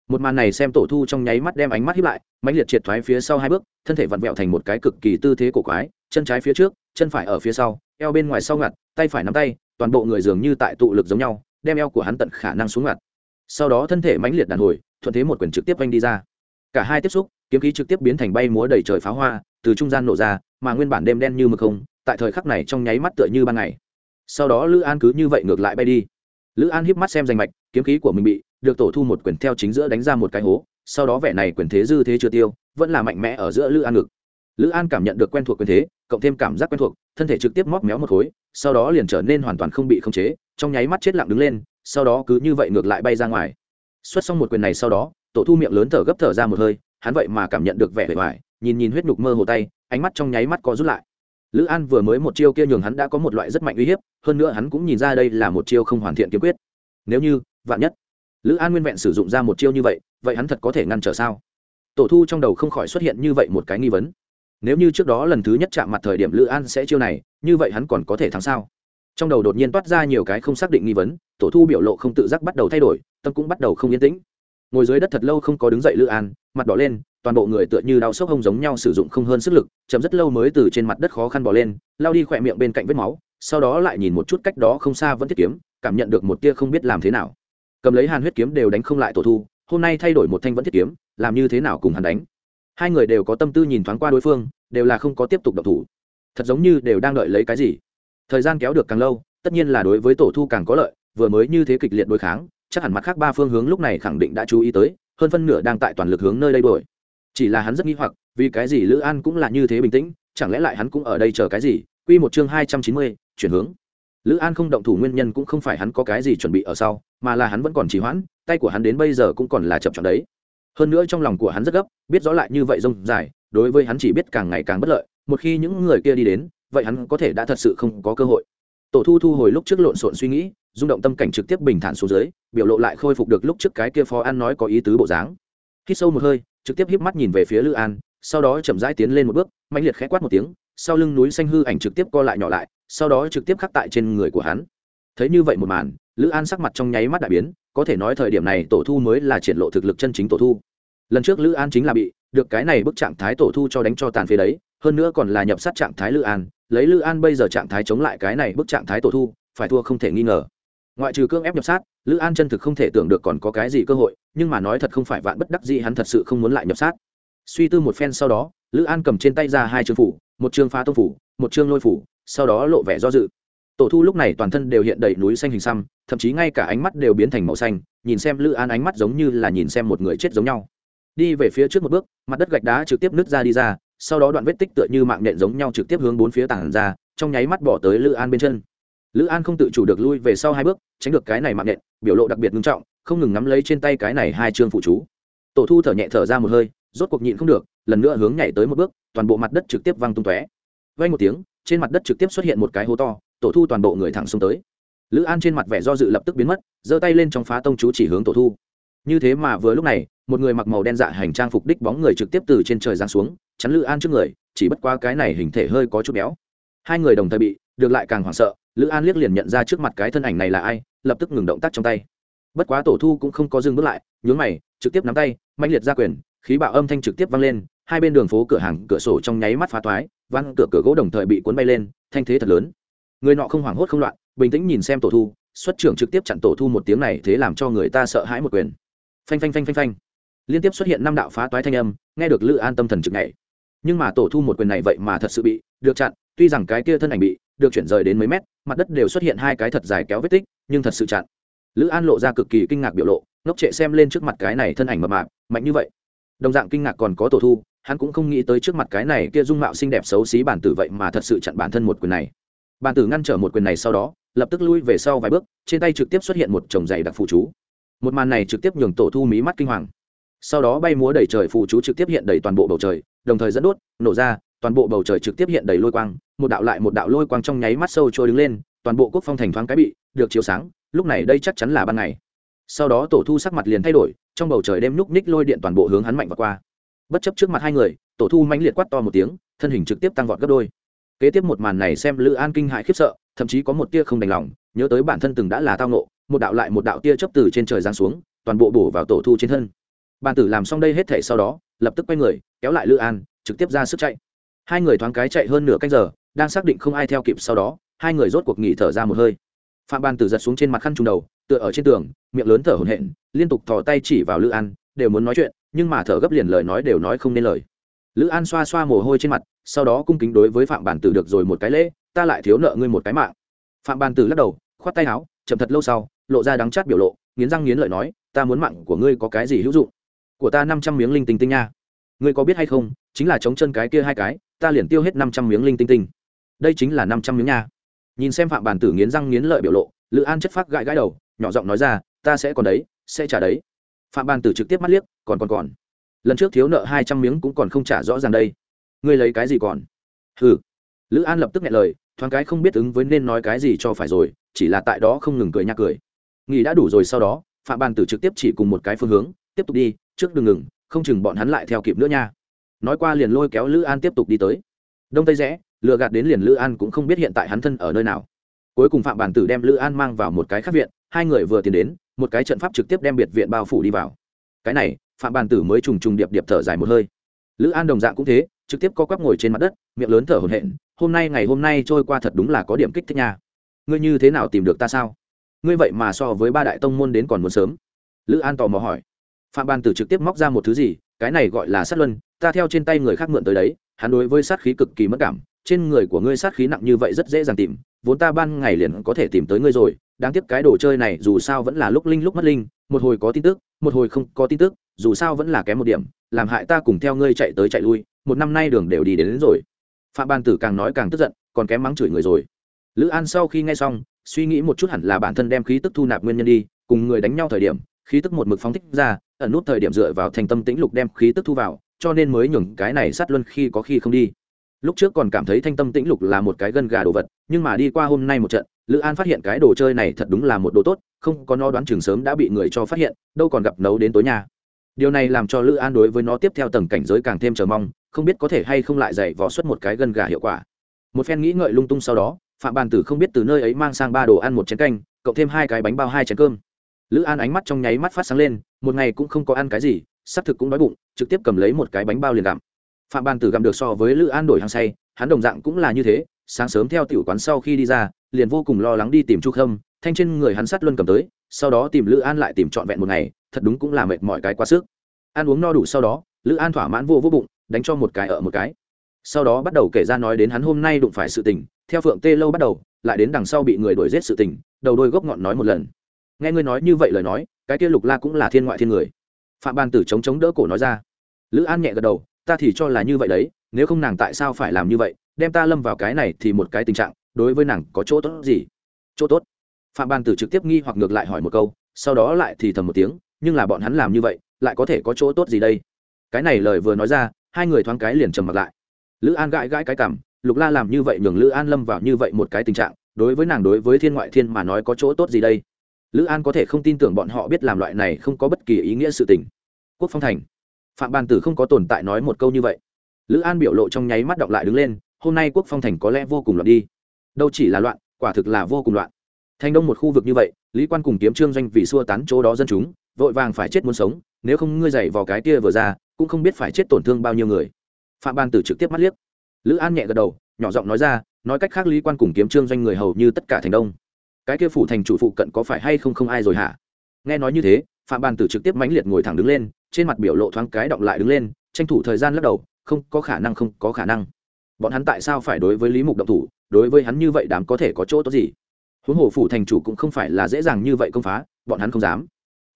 Một màn này xem tổ thu trong nháy mắt đem ánh mắt hiếp lại, mãnh liệt triệt thoái phía sau hai bước, thân thể vặn vẹo thành một cái cực kỳ tư thế cổ quái, chân trái phía trước, chân phải ở phía sau, eo bên ngoài sau ngặt, tay phải nắm tay, toàn bộ người dường như tại tụ lực giống nhau, đem eo của hắn tận khả năng xuống ngặt. Sau đó thân thể mãnh liệt đàn hồi, thuận thế một quyền trực tiếp oanh đi ra. Cả hai tiếp xúc kiếm khí trực tiếp biến thành bay múa đầy trời pháo hoa, từ trung gian nổ ra, mà nguyên bản đêm đen như mực không, tại thời khắc này trong nháy mắt tựa như ban ngày. Sau đó lữ an cứ như vậy ngược lại bay đi. Lữ an híp mắt xem danh mạch, kiếm khí của mình bị được tổ thu một quyền theo chính giữa đánh ra một cái hố, sau đó vẻ này quyền thế dư thế chưa tiêu, vẫn là mạnh mẽ ở giữa lữ an ngực. Lữ an cảm nhận được quen thuộc quyền thế, cộng thêm cảm giác quen thuộc, thân thể trực tiếp móc méo một khối, sau đó liền trở nên hoàn toàn không bị khống chế, trong nháy mắt chết lặng đứng lên, sau đó cứ như vậy ngược lại bay ra ngoài. Xuất xong một quyền này sau đó, tổ thu miệng lớn thở gấp thở ra một hơi hắn vậy mà cảm nhận được vẻ vẻ vải nhìn nhìn huyết nhục mơ hồ tay, ánh mắt trong nháy mắt có rút lại. Lữ an vừa mới một chiêu kia nhường hắn đã có một loại rất mạnh uy hiếp, hơn nữa hắn cũng nhìn ra đây là một chiêu không hoàn thiện kiếm quyết. Nếu như, vạn nhất, lữ an nguyên vẹn sử dụng ra một chiêu như vậy vậy hắn thật có thể ngăn trở sao? Tổ thu trong đầu không khỏi xuất hiện như vậy một cái nghi vấn. Nếu như trước đó lần thứ nhất chạm mặt thời điểm lữ an sẽ chiêu này, như vậy hắn còn có thể thắng sao? Trong đầu đột nhiên toát ra nhiều cái không xác định nghi vấn, tổ thu biểu lộ không tự giác bắt đầu thay đổi, tâm cũng bắt đầu không yên tĩnh. Ngồi dưới đất thật lâu không có đứng dậy lữ an mặt đỏ lên, toàn bộ người tựa như đau sốc hông giống nhau sử dụng không hơn sức lực chấm rất lâu mới từ trên mặt đất khó khăn bỏ lên, lao đi khỏe miệng bên cạnh vết máu, sau đó lại nhìn một chút cách đó không xa vẫn thiết kiếm, cảm nhận được một tia không biết làm thế nào. Cầm lấy hàn huyết kiếm đều đánh không lại tổ thu, hôm nay thay đổi một thanh vẫn thiết kiếm, làm như thế nào cùng hắn đánh. Hai người đều có tâm tư nhìn thoáng qua đối phương, đều là không có tiếp tục độc thủ. Thật giống như đều đang đợi lấy cái gì. Thời gian kéo được càng lâu, tất nhiên là đối với tổ thu càng có lợi, vừa mới như thế kịch liệt đối kháng, chắc hẳn mặt khác ba phương hướng lúc này khẳng định đã chú ý tới hơn phân nửa đang tại toàn lực hướng nơi đây đuổi. Chỉ là hắn rất nghi hoặc, vì cái gì lữ an cũng là như thế bình tĩnh, chẳng lẽ lại hắn cũng ở đây chờ cái gì? Q một chương hai trăm chín mươi, chuyển hướng. Lữ an không động thủ nguyên nhân cũng không phải hắn có cái gì chuẩn bị ở sau, mà là hắn vẫn còn trì hoãn, tay của hắn đến bây giờ cũng còn là chậm chọn đấy. Hơn nữa trong lòng của hắn rất gấp, biết rõ lại như vậy rông dài, đối với hắn chỉ biết càng ngày càng bất lợi, một khi những người kia đi đến, vậy hắn có thể đã thật sự không có cơ hội tổ thu thu hồi lúc trước lộn xộn suy nghĩ, rung động tâm cảnh trực tiếp bình thản xuống dưới, biểu lộ lại khôi phục được lúc trước cái kia phó an nói có ý tứ bộ dáng. Khi sâu một hơi, trực tiếp híp mắt nhìn về phía lữ an, sau đó chậm rãi tiến lên một bước mạnh liệt khẽ quát một tiếng, sau lưng núi xanh hư ảnh trực tiếp co lại nhỏ lại, sau đó trực tiếp khắc tại trên người của hắn. Thấy như vậy một màn, lữ an sắc mặt trong nháy mắt đại biến, có thể nói thời điểm này tổ thu mới là triển lộ thực lực chân chính tổ thu. Lần trước lữ an chính là bị được cái này bức trạng thái tổ thu cho đánh cho tàn phế đấy, hơn nữa còn là nhập sát trạng thái lữ an lấy lữ an bây giờ trạng thái chống lại cái này bức trạng thái tổ thu, phải thua không thể nghi ngờ. Ngoại trừ cương ép nhập sát, lữ an chân thực không thể tưởng được còn có cái gì cơ hội, nhưng mà nói thật không phải vạn bất đắc gì hắn thật sự không muốn lại nhập sát. Suy tư một phen sau đó, lữ an cầm trên tay ra hai chương phủ, một chương phá tông phủ, một chương lôi phủ, sau đó lộ vẻ do dự. Tổ thu lúc này toàn thân đều hiện đầy núi xanh hình xăm, thậm chí ngay cả ánh mắt đều biến thành màu xanh, nhìn xem lữ an ánh mắt giống như là nhìn xem một người chết giống nhau. Đi về phía trước một bước, mặt đất gạch đá trực tiếp nứt ra đi ra sau đó đoạn vết tích tựa như mạng nện giống nhau trực tiếp hướng bốn phía tảng ra trong nháy mắt bỏ tới lữ an bên chân. Lữ an không tự chủ được lui về sau hai bước tránh được cái này mạng nện, biểu lộ đặc biệt nghiêm trọng không ngừng nắm lấy trên tay cái này hai chương phụ chú. Tổ thu thở nhẹ thở ra một hơi rốt cuộc nhịn không được lần nữa hướng nhảy tới một bước toàn bộ mặt đất trực tiếp văng tung tóe. Vay một tiếng trên mặt đất trực tiếp xuất hiện một cái hố to tổ thu toàn bộ người thẳng xuống tới. Lữ an trên mặt vẻ do dự lập tức biến mất giơ tay lên trong phá tông chú chỉ hướng tổ thu. Như thế mà vừa lúc này một người mặc màu đen dạ hành trang phục đích bóng người trực tiếp từ trên trời giáng xuống chắn lữ an trước người, chỉ bất qua cái này hình thể hơi có chút béo. Hai người đồng thời bị, được lại càng hoảng sợ, lữ an liếc liền nhận ra trước mặt cái thân ảnh này là ai, lập tức ngừng động tác trong tay. Bất quá tổ thu cũng không có dừng bước lại, nhướng mày, trực tiếp nắm tay mạnh liệt ra quyền, khí bạo âm thanh trực tiếp vang lên, hai bên đường phố cửa hàng, cửa sổ trong nháy mắt phá toái văng cửa cửa gỗ đồng thời bị cuốn bay lên, thanh thế thật lớn. Người nọ không hoảng hốt không loạn, bình tĩnh nhìn xem tổ thu, xuất trưởng trực tiếp chặn tổ thu một tiếng này thế làm cho người ta sợ hãi một quyền. Phanh phanh phanh phanh phanh. Liên tiếp xuất hiện năm đạo phá toái thanh âm, nghe được lữ an tâm thần trực này nhưng mà tổ thu một quyền này vậy mà thật sự bị được chặn, tuy rằng cái kia thân ảnh bị được chuyển rời đến mấy mét, mặt đất đều xuất hiện hai cái thật dài kéo vết tích, nhưng thật sự chặn. Lữ an lộ ra cực kỳ kinh ngạc biểu lộ, ngốc trệ xem lên trước mặt cái này thân ảnh mập mạp, mạnh như vậy. Đồng dạng kinh ngạc còn có tổ thu, hắn cũng không nghĩ tới trước mặt cái này kia dung mạo xinh đẹp xấu xí bản tử vậy mà thật sự chặn bản thân một quyền này. Bản tử ngăn trở một quyền này sau đó, lập tức lui về sau vài bước, trên tay trực tiếp xuất hiện một chồng dày đặc phụ chú. Một màn này trực tiếp nhường tổ thu mí mắt kinh hoàng. Sau đó bay múa đầy trời phụ chú trực tiếp hiện đầy toàn bộ bầu trời đồng thời dẫn đốt, nổ ra, toàn bộ bầu trời trực tiếp hiện đầy lôi quang, một đạo lại một đạo lôi quang trong nháy mắt sâu trôi đứng lên, toàn bộ quốc phong thành thoáng cái bị được chiếu sáng, lúc này đây chắc chắn là ban ngày. Sau đó tổ thu sắc mặt liền thay đổi, trong bầu trời đêm núc ních lôi điện toàn bộ hướng hắn mạnh và qua. Bất chấp trước mặt hai người, tổ thu mãnh liệt quát to một tiếng, thân hình trực tiếp tăng vọt gấp đôi. Kế tiếp một màn này xem lữ an kinh hại khiếp sợ, thậm chí có một tia không đành lòng, nhớ tới bản thân từng đã là tao nộ một đạo lại một đạo tia chấp từ trên trời giáng xuống, toàn bộ bổ vào tổ thu trên thân. Bàn tử làm xong đây hết thể sau đó lập tức quay người, kéo lại lữ an, trực tiếp ra sức chạy. Hai người thoáng cái chạy hơn nửa canh giờ, đang xác định không ai theo kịp sau đó, hai người rốt cuộc nghỉ thở ra một hơi. Phạm ban tử giật xuống trên mặt khăn trùng đầu, tựa ở trên tường, miệng lớn thở hổn hển, liên tục thò tay chỉ vào lữ an, đều muốn nói chuyện, nhưng mà thở gấp liền lời nói đều nói không nên lời. Lữ an xoa xoa mồ hôi trên mặt, sau đó cung kính đối với phạm bản tử được rồi một cái lễ, ta lại thiếu nợ ngươi một cái mạng. Phạm bản tử lắc đầu, khoát tay áo, chậm thật lâu sau, lộ ra đắng chát biểu lộ, nghiến răng nghiến lợi nói, ta muốn mạng của ngươi có cái gì hữu dụng? Của ta năm trăm miếng linh tinh tinh nha. Ngươi có biết hay không, chính là chống chân cái kia hai cái, ta liền tiêu hết năm trăm miếng linh tinh tinh. Đây chính là năm trăm miếng nha. Nhìn xem phạm bản tử nghiến răng nghiến lợi biểu lộ, lữ an chất phác gãi gãi đầu, nhỏ giọng nói ra, ta sẽ còn đấy, sẽ trả đấy. Phạm bản tử trực tiếp mắt liếc, còn còn còn. Lần trước thiếu nợ hai trăm miếng cũng còn không trả rõ ràng đây. Ngươi lấy cái gì còn? Hừ. Lữ an lập tức nghe lời, thoáng cái không biết ứng với nên nói cái gì cho phải rồi, chỉ là tại đó không ngừng cười nhạc cười. Nghỉ đã đủ rồi, sau đó, phạm bàn tử trực tiếp chỉ cùng một cái phương hướng, tiếp tục đi trước đừng ngừng, không chừng bọn hắn lại theo kịp nữa nha. Nói qua liền lôi kéo lữ an tiếp tục đi tới. Đông tây rẽ, lừa gạt đến liền lữ an cũng không biết hiện tại hắn thân ở nơi nào. Cuối cùng phạm bản tử đem lữ an mang vào một cái khác viện, hai người vừa tiến đến, một cái trận pháp trực tiếp đem biệt viện bao phủ đi vào. Cái này, phạm bản tử mới trùng trùng điệp điệp thở dài một hơi. Lữ an đồng dạng cũng thế, trực tiếp co quắp ngồi trên mặt đất, miệng lớn thở hổn hển, hôm nay ngày hôm nay trôi qua thật đúng là có điểm kích thích nha. Ngươi như thế nào tìm được ta sao? Ngươi vậy mà so với ba đại tông môn đến còn muốn sớm. Lữ an tò mò hỏi phạm ban tử trực tiếp móc ra một thứ gì cái này gọi là sát luân ta theo trên tay người khác mượn tới đấy hắn đối với sát khí cực kỳ mất cảm trên người của ngươi sát khí nặng như vậy rất dễ dàng tìm vốn ta ban ngày liền có thể tìm tới ngươi rồi đáng tiếc cái đồ chơi này dù sao vẫn là lúc linh lúc mất linh một hồi có tin tức một hồi không có tin tức dù sao vẫn là kém một điểm làm hại ta cùng theo ngươi chạy tới chạy lui một năm nay đường đều đi đến, đến rồi. Phạm ban tử càng nói càng tức giận còn kém mắng chửi người rồi. Lữ an sau khi nghe xong suy nghĩ một chút hẳn là bản thân đem khí tức thu nạp nguyên nhân đi cùng người đánh nhau thời điểm khí tức một mực phóng thích ra ẩn nút thời điểm dựa vào thành tâm tĩnh lục đem khí tức thu vào, cho nên mới nhường cái này sát luân khi có khi không đi. Lúc trước còn cảm thấy thanh tâm tĩnh lục là một cái gân gà đồ vật, nhưng mà đi qua hôm nay một trận, lữ an phát hiện cái đồ chơi này thật đúng là một đồ tốt, không có nó đoán chừng sớm đã bị người cho phát hiện, đâu còn gặp nấu đến tối nhà điều này làm cho lữ an đối với nó tiếp theo tầng cảnh giới càng thêm chờ mong, không biết có thể hay không lại dạy vò xuất một cái gân gà hiệu quả. Một phen nghĩ ngợi lung tung sau đó, phạm bàn tử không biết từ nơi ấy mang sang ba đồ ăn một chén canh, cộng thêm hai cái bánh bao hai chén cơm lữ an ánh mắt trong nháy mắt phát sáng lên, một ngày cũng không có ăn cái gì, sắp thực cũng đói bụng, trực tiếp cầm lấy một cái bánh bao liền gặm. Phạm bàn tử gặm được so với lữ an đổi hàng say, hắn đồng dạng cũng là như thế, sáng sớm theo tiểu quán sau khi đi ra, liền vô cùng lo lắng đi tìm chu khâm, thanh trên người hắn sắt luôn cầm tới, sau đó tìm lữ an lại tìm trọn vẹn một ngày, thật đúng cũng là mệt mỏi cái quá sức. Ăn uống no đủ sau đó, lữ an thỏa mãn vô vô bụng, đánh cho một cái ở một cái. Sau đó bắt đầu kể ra nói đến hắn hôm nay đụng phải sự tình, theo phượng tê lâu bắt đầu, lại đến đằng sau bị người đuổi giết sự tình, đầu đôi gốc ngọn nói một lần nghe ngươi nói như vậy lời nói, cái kia lục la cũng là thiên ngoại thiên người. Phạm ban tử chống chống đỡ cổ nói ra. Lữ an nhẹ gật đầu, ta thì cho là như vậy đấy, nếu không nàng tại sao phải làm như vậy, đem ta lâm vào cái này thì một cái tình trạng, đối với nàng có chỗ tốt gì? Chỗ tốt? Phạm ban tử trực tiếp nghi hoặc ngược lại hỏi một câu, sau đó lại thì thầm một tiếng, nhưng là bọn hắn làm như vậy, lại có thể có chỗ tốt gì đây? Cái này lời vừa nói ra, hai người thoáng cái liền trầm mặt lại. Lữ an gãi gãi cái cảm lục la làm như vậy nhường lữ an lâm vào như vậy một cái tình trạng, đối với nàng đối với thiên ngoại thiên mà nói có chỗ tốt gì đây? Lữ an có thể không tin tưởng bọn họ biết làm loại này không có bất kỳ ý nghĩa sự tình. Quốc phong thành. Phạm bàn tử không có tồn tại nói một câu như vậy. Lữ an biểu lộ trong nháy mắt động lại đứng lên, hôm nay quốc phong thành có lẽ vô cùng loạn đi. Đâu chỉ là loạn, quả thực là vô cùng loạn. Thành đông một khu vực như vậy, lý quan cùng kiếm trương doanh vì xua tán chỗ đó dân chúng, vội vàng phải chết muốn sống, nếu không ngươi dày vào cái kia vừa ra, cũng không biết phải chết tổn thương bao nhiêu người. Phạm ban tử trực tiếp mắt liếc. Lữ an nhẹ gật đầu, nhỏ giọng nói ra, nói cách khác lý quan cùng kiếm trương doanh người hầu như tất cả thành đông cái kia phủ thành chủ phụ cận có phải hay không không ai rồi hả? Nghe nói như thế, phạm ban tử trực tiếp mãnh liệt ngồi thẳng đứng lên, trên mặt biểu lộ thoáng cái động lại đứng lên, tranh thủ thời gian lắc đầu, không, có khả năng không, có khả năng. Bọn hắn tại sao phải đối với lý mục động thủ, đối với hắn như vậy đám có thể có chỗ tốt gì? Huống hồ phủ thành chủ cũng không phải là dễ dàng như vậy công phá, bọn hắn không dám.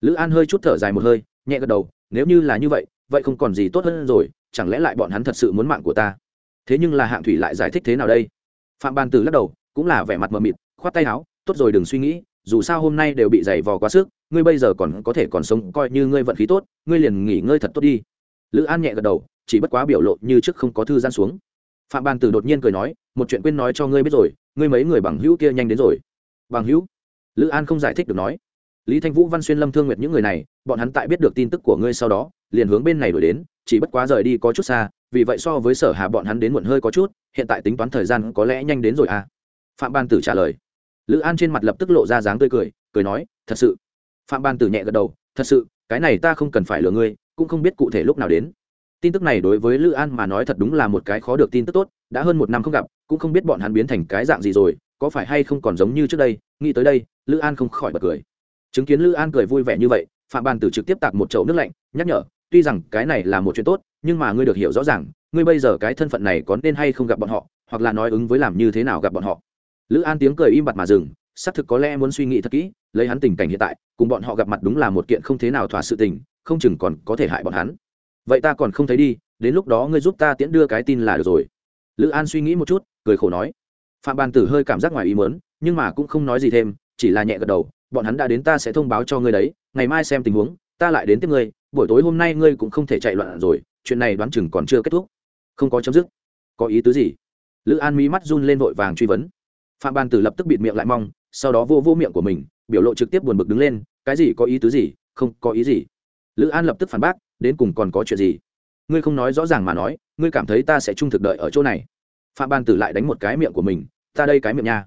Lữ an hơi chút thở dài một hơi, nhẹ gật đầu, nếu như là như vậy vậy không còn gì tốt hơn rồi, chẳng lẽ lại bọn hắn thật sự muốn mạng của ta? Thế nhưng là hạng thủy lại giải thích thế nào đây? Phạm ban tử lắc đầu, cũng là vẻ mặt mờ mịt, khoát tay áo tốt rồi đừng suy nghĩ, dù sao hôm nay đều bị giày vò quá sức, ngươi bây giờ còn có thể còn sống, coi như ngươi vận khí tốt, ngươi liền nghỉ ngơi thật tốt đi. Lữ an nhẹ gật đầu, chỉ bất quá biểu lộ như trước không có thư gian xuống. Phạm bàn tử đột nhiên cười nói, một chuyện quên nói cho ngươi biết rồi, ngươi mấy người bằng hữu kia nhanh đến rồi. Bằng hữu? Lữ an không giải thích được nói. Lý thanh vũ, văn xuyên, lâm thương nguyệt những người này, bọn hắn tại biết được tin tức của ngươi sau đó, liền hướng bên này đổi đến, chỉ bất quá rời đi có chút xa, vì vậy so với sở hà bọn hắn đến muộn hơi có chút, hiện tại tính toán thời gian có lẽ nhanh đến rồi à? Phạm ban tử trả lời lữ an trên mặt lập tức lộ ra dáng tươi cười cười nói, thật sự. Phạm ban tử nhẹ gật đầu, thật sự, cái này ta không cần phải lừa ngươi, cũng không biết cụ thể lúc nào đến. Tin tức này đối với lữ an mà nói thật đúng là một cái khó được tin tức tốt, đã hơn một năm không gặp, cũng không biết bọn hắn biến thành cái dạng gì rồi, có phải hay không còn giống như trước đây, nghĩ tới đây, lữ an không khỏi bật cười. Chứng kiến lữ an cười vui vẻ như vậy, phạm bàn tử trực tiếp tạc một chậu nước lạnh, nhắc nhở, tuy rằng cái này là một chuyện tốt, nhưng mà ngươi được hiểu rõ ràng, ngươi bây giờ cái thân phận này có nên hay không gặp bọn họ, hoặc là nói ứng với làm như thế nào gặp bọn họ? Lữ an tiếng cười im bặt mà dừng, xác thực có lẽ muốn suy nghĩ thật kỹ, lấy hắn tình cảnh hiện tại, cùng bọn họ gặp mặt đúng là một kiện không thế nào thỏa sự tình, không chừng còn có thể hại bọn hắn. Vậy ta còn không thấy đi, đến lúc đó ngươi giúp ta tiễn đưa cái tin là được rồi. Lữ an suy nghĩ một chút, cười khổ nói. Phạm bàn tử hơi cảm giác ngoài ý mớn nhưng mà cũng không nói gì thêm, chỉ là nhẹ gật đầu, bọn hắn đã đến ta sẽ thông báo cho ngươi đấy, ngày mai xem tình huống, ta lại đến tiếp ngươi, buổi tối hôm nay ngươi cũng không thể chạy loạn rồi, chuyện này đoán chừng còn chưa kết thúc. Không có chấm dứt. Có ý tứ gì? Lữ an mỹ mắt run lên vội vàng truy vấn phạm Ban tử lập tức bịt miệng lại mong, sau đó vô vô miệng của mình, biểu lộ trực tiếp buồn bực đứng lên, cái gì có ý tứ gì, không có ý gì. Lữ an lập tức phản bác, đến cùng còn có chuyện gì? Ngươi không nói rõ ràng mà nói, ngươi cảm thấy ta sẽ trung thực đợi ở chỗ này. Phạm ban tử lại đánh một cái miệng của mình, ta đây cái miệng nha.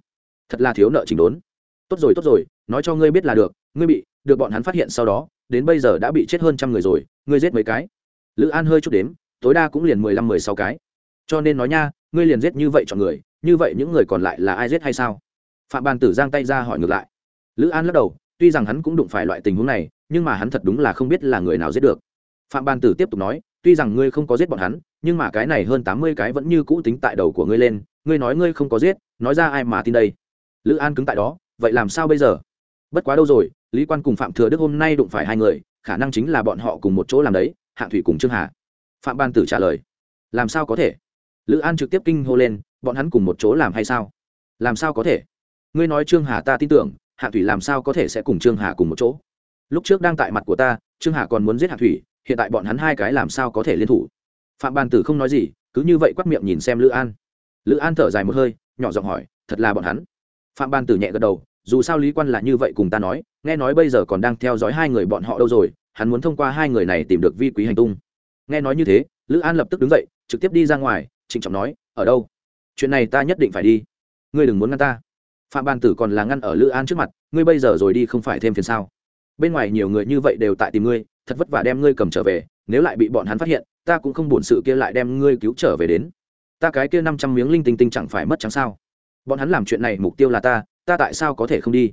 Thật là thiếu nợ chỉnh đốn. Tốt rồi tốt rồi, nói cho ngươi biết là được, ngươi bị, được bọn hắn phát hiện sau đó, đến bây giờ đã bị chết hơn trăm người rồi, ngươi giết mấy cái? Lữ an hơi chút đếm, tối đa cũng liền mười lăm mười sáu cái. Cho nên nói nha, ngươi liền giết như vậy chọn người như vậy những người còn lại là ai giết hay sao? Phạm bàn tử giang tay ra hỏi ngược lại. Lữ an lắc đầu, tuy rằng hắn cũng đụng phải loại tình huống này, nhưng mà hắn thật đúng là không biết là người nào giết được. Phạm bàn tử tiếp tục nói, tuy rằng ngươi không có giết bọn hắn, nhưng mà cái này hơn tám mươi cái vẫn như cũ tính tại đầu của ngươi lên, ngươi nói ngươi không có giết, nói ra ai mà tin đây? Lữ an cứng tại đó, vậy làm sao bây giờ? Bất quá đâu rồi, lý quan cùng phạm thừa đức hôm nay đụng phải hai người, khả năng chính là bọn họ cùng một chỗ làm đấy, hạ thủy cùng trương hà. Phạm ban tử trả lời, làm sao có thể? Lữ an trực tiếp kinh hô lên bọn hắn cùng một chỗ làm hay sao? Làm sao có thể? Ngươi nói trương hà ta tin tưởng, hạ thủy làm sao có thể sẽ cùng trương hà cùng một chỗ? Lúc trước đang tại mặt của ta, trương hà còn muốn giết hạ thủy, hiện tại bọn hắn hai cái làm sao có thể liên thủ? Phạm bàn tử không nói gì, cứ như vậy quắc miệng nhìn xem lữ an. Lữ an thở dài một hơi, nhỏ giọng hỏi, thật là bọn hắn? Phạm bàn tử nhẹ gật đầu, dù sao lý quan là như vậy cùng ta nói, nghe nói bây giờ còn đang theo dõi hai người bọn họ đâu rồi, hắn muốn thông qua hai người này tìm được vi quý hành tung. Nghe nói như thế, lữ an lập tức đứng dậy, trực tiếp đi ra ngoài, trịnh trọng nói, ở đâu? Chuyện này ta nhất định phải đi. Ngươi đừng muốn ngăn ta. Phạm bàn tử còn là ngăn ở lữ an trước mặt, ngươi bây giờ rồi đi không phải thêm phiền sao? Bên ngoài nhiều người như vậy đều tại tìm ngươi, thật vất vả đem ngươi cầm trở về, nếu lại bị bọn hắn phát hiện, ta cũng không buồn sự kia lại đem ngươi cứu trở về đến. Ta cái kia năm trăm miếng linh tinh tinh chẳng phải mất trắng sao? Bọn hắn làm chuyện này mục tiêu là ta ta tại sao có thể không đi?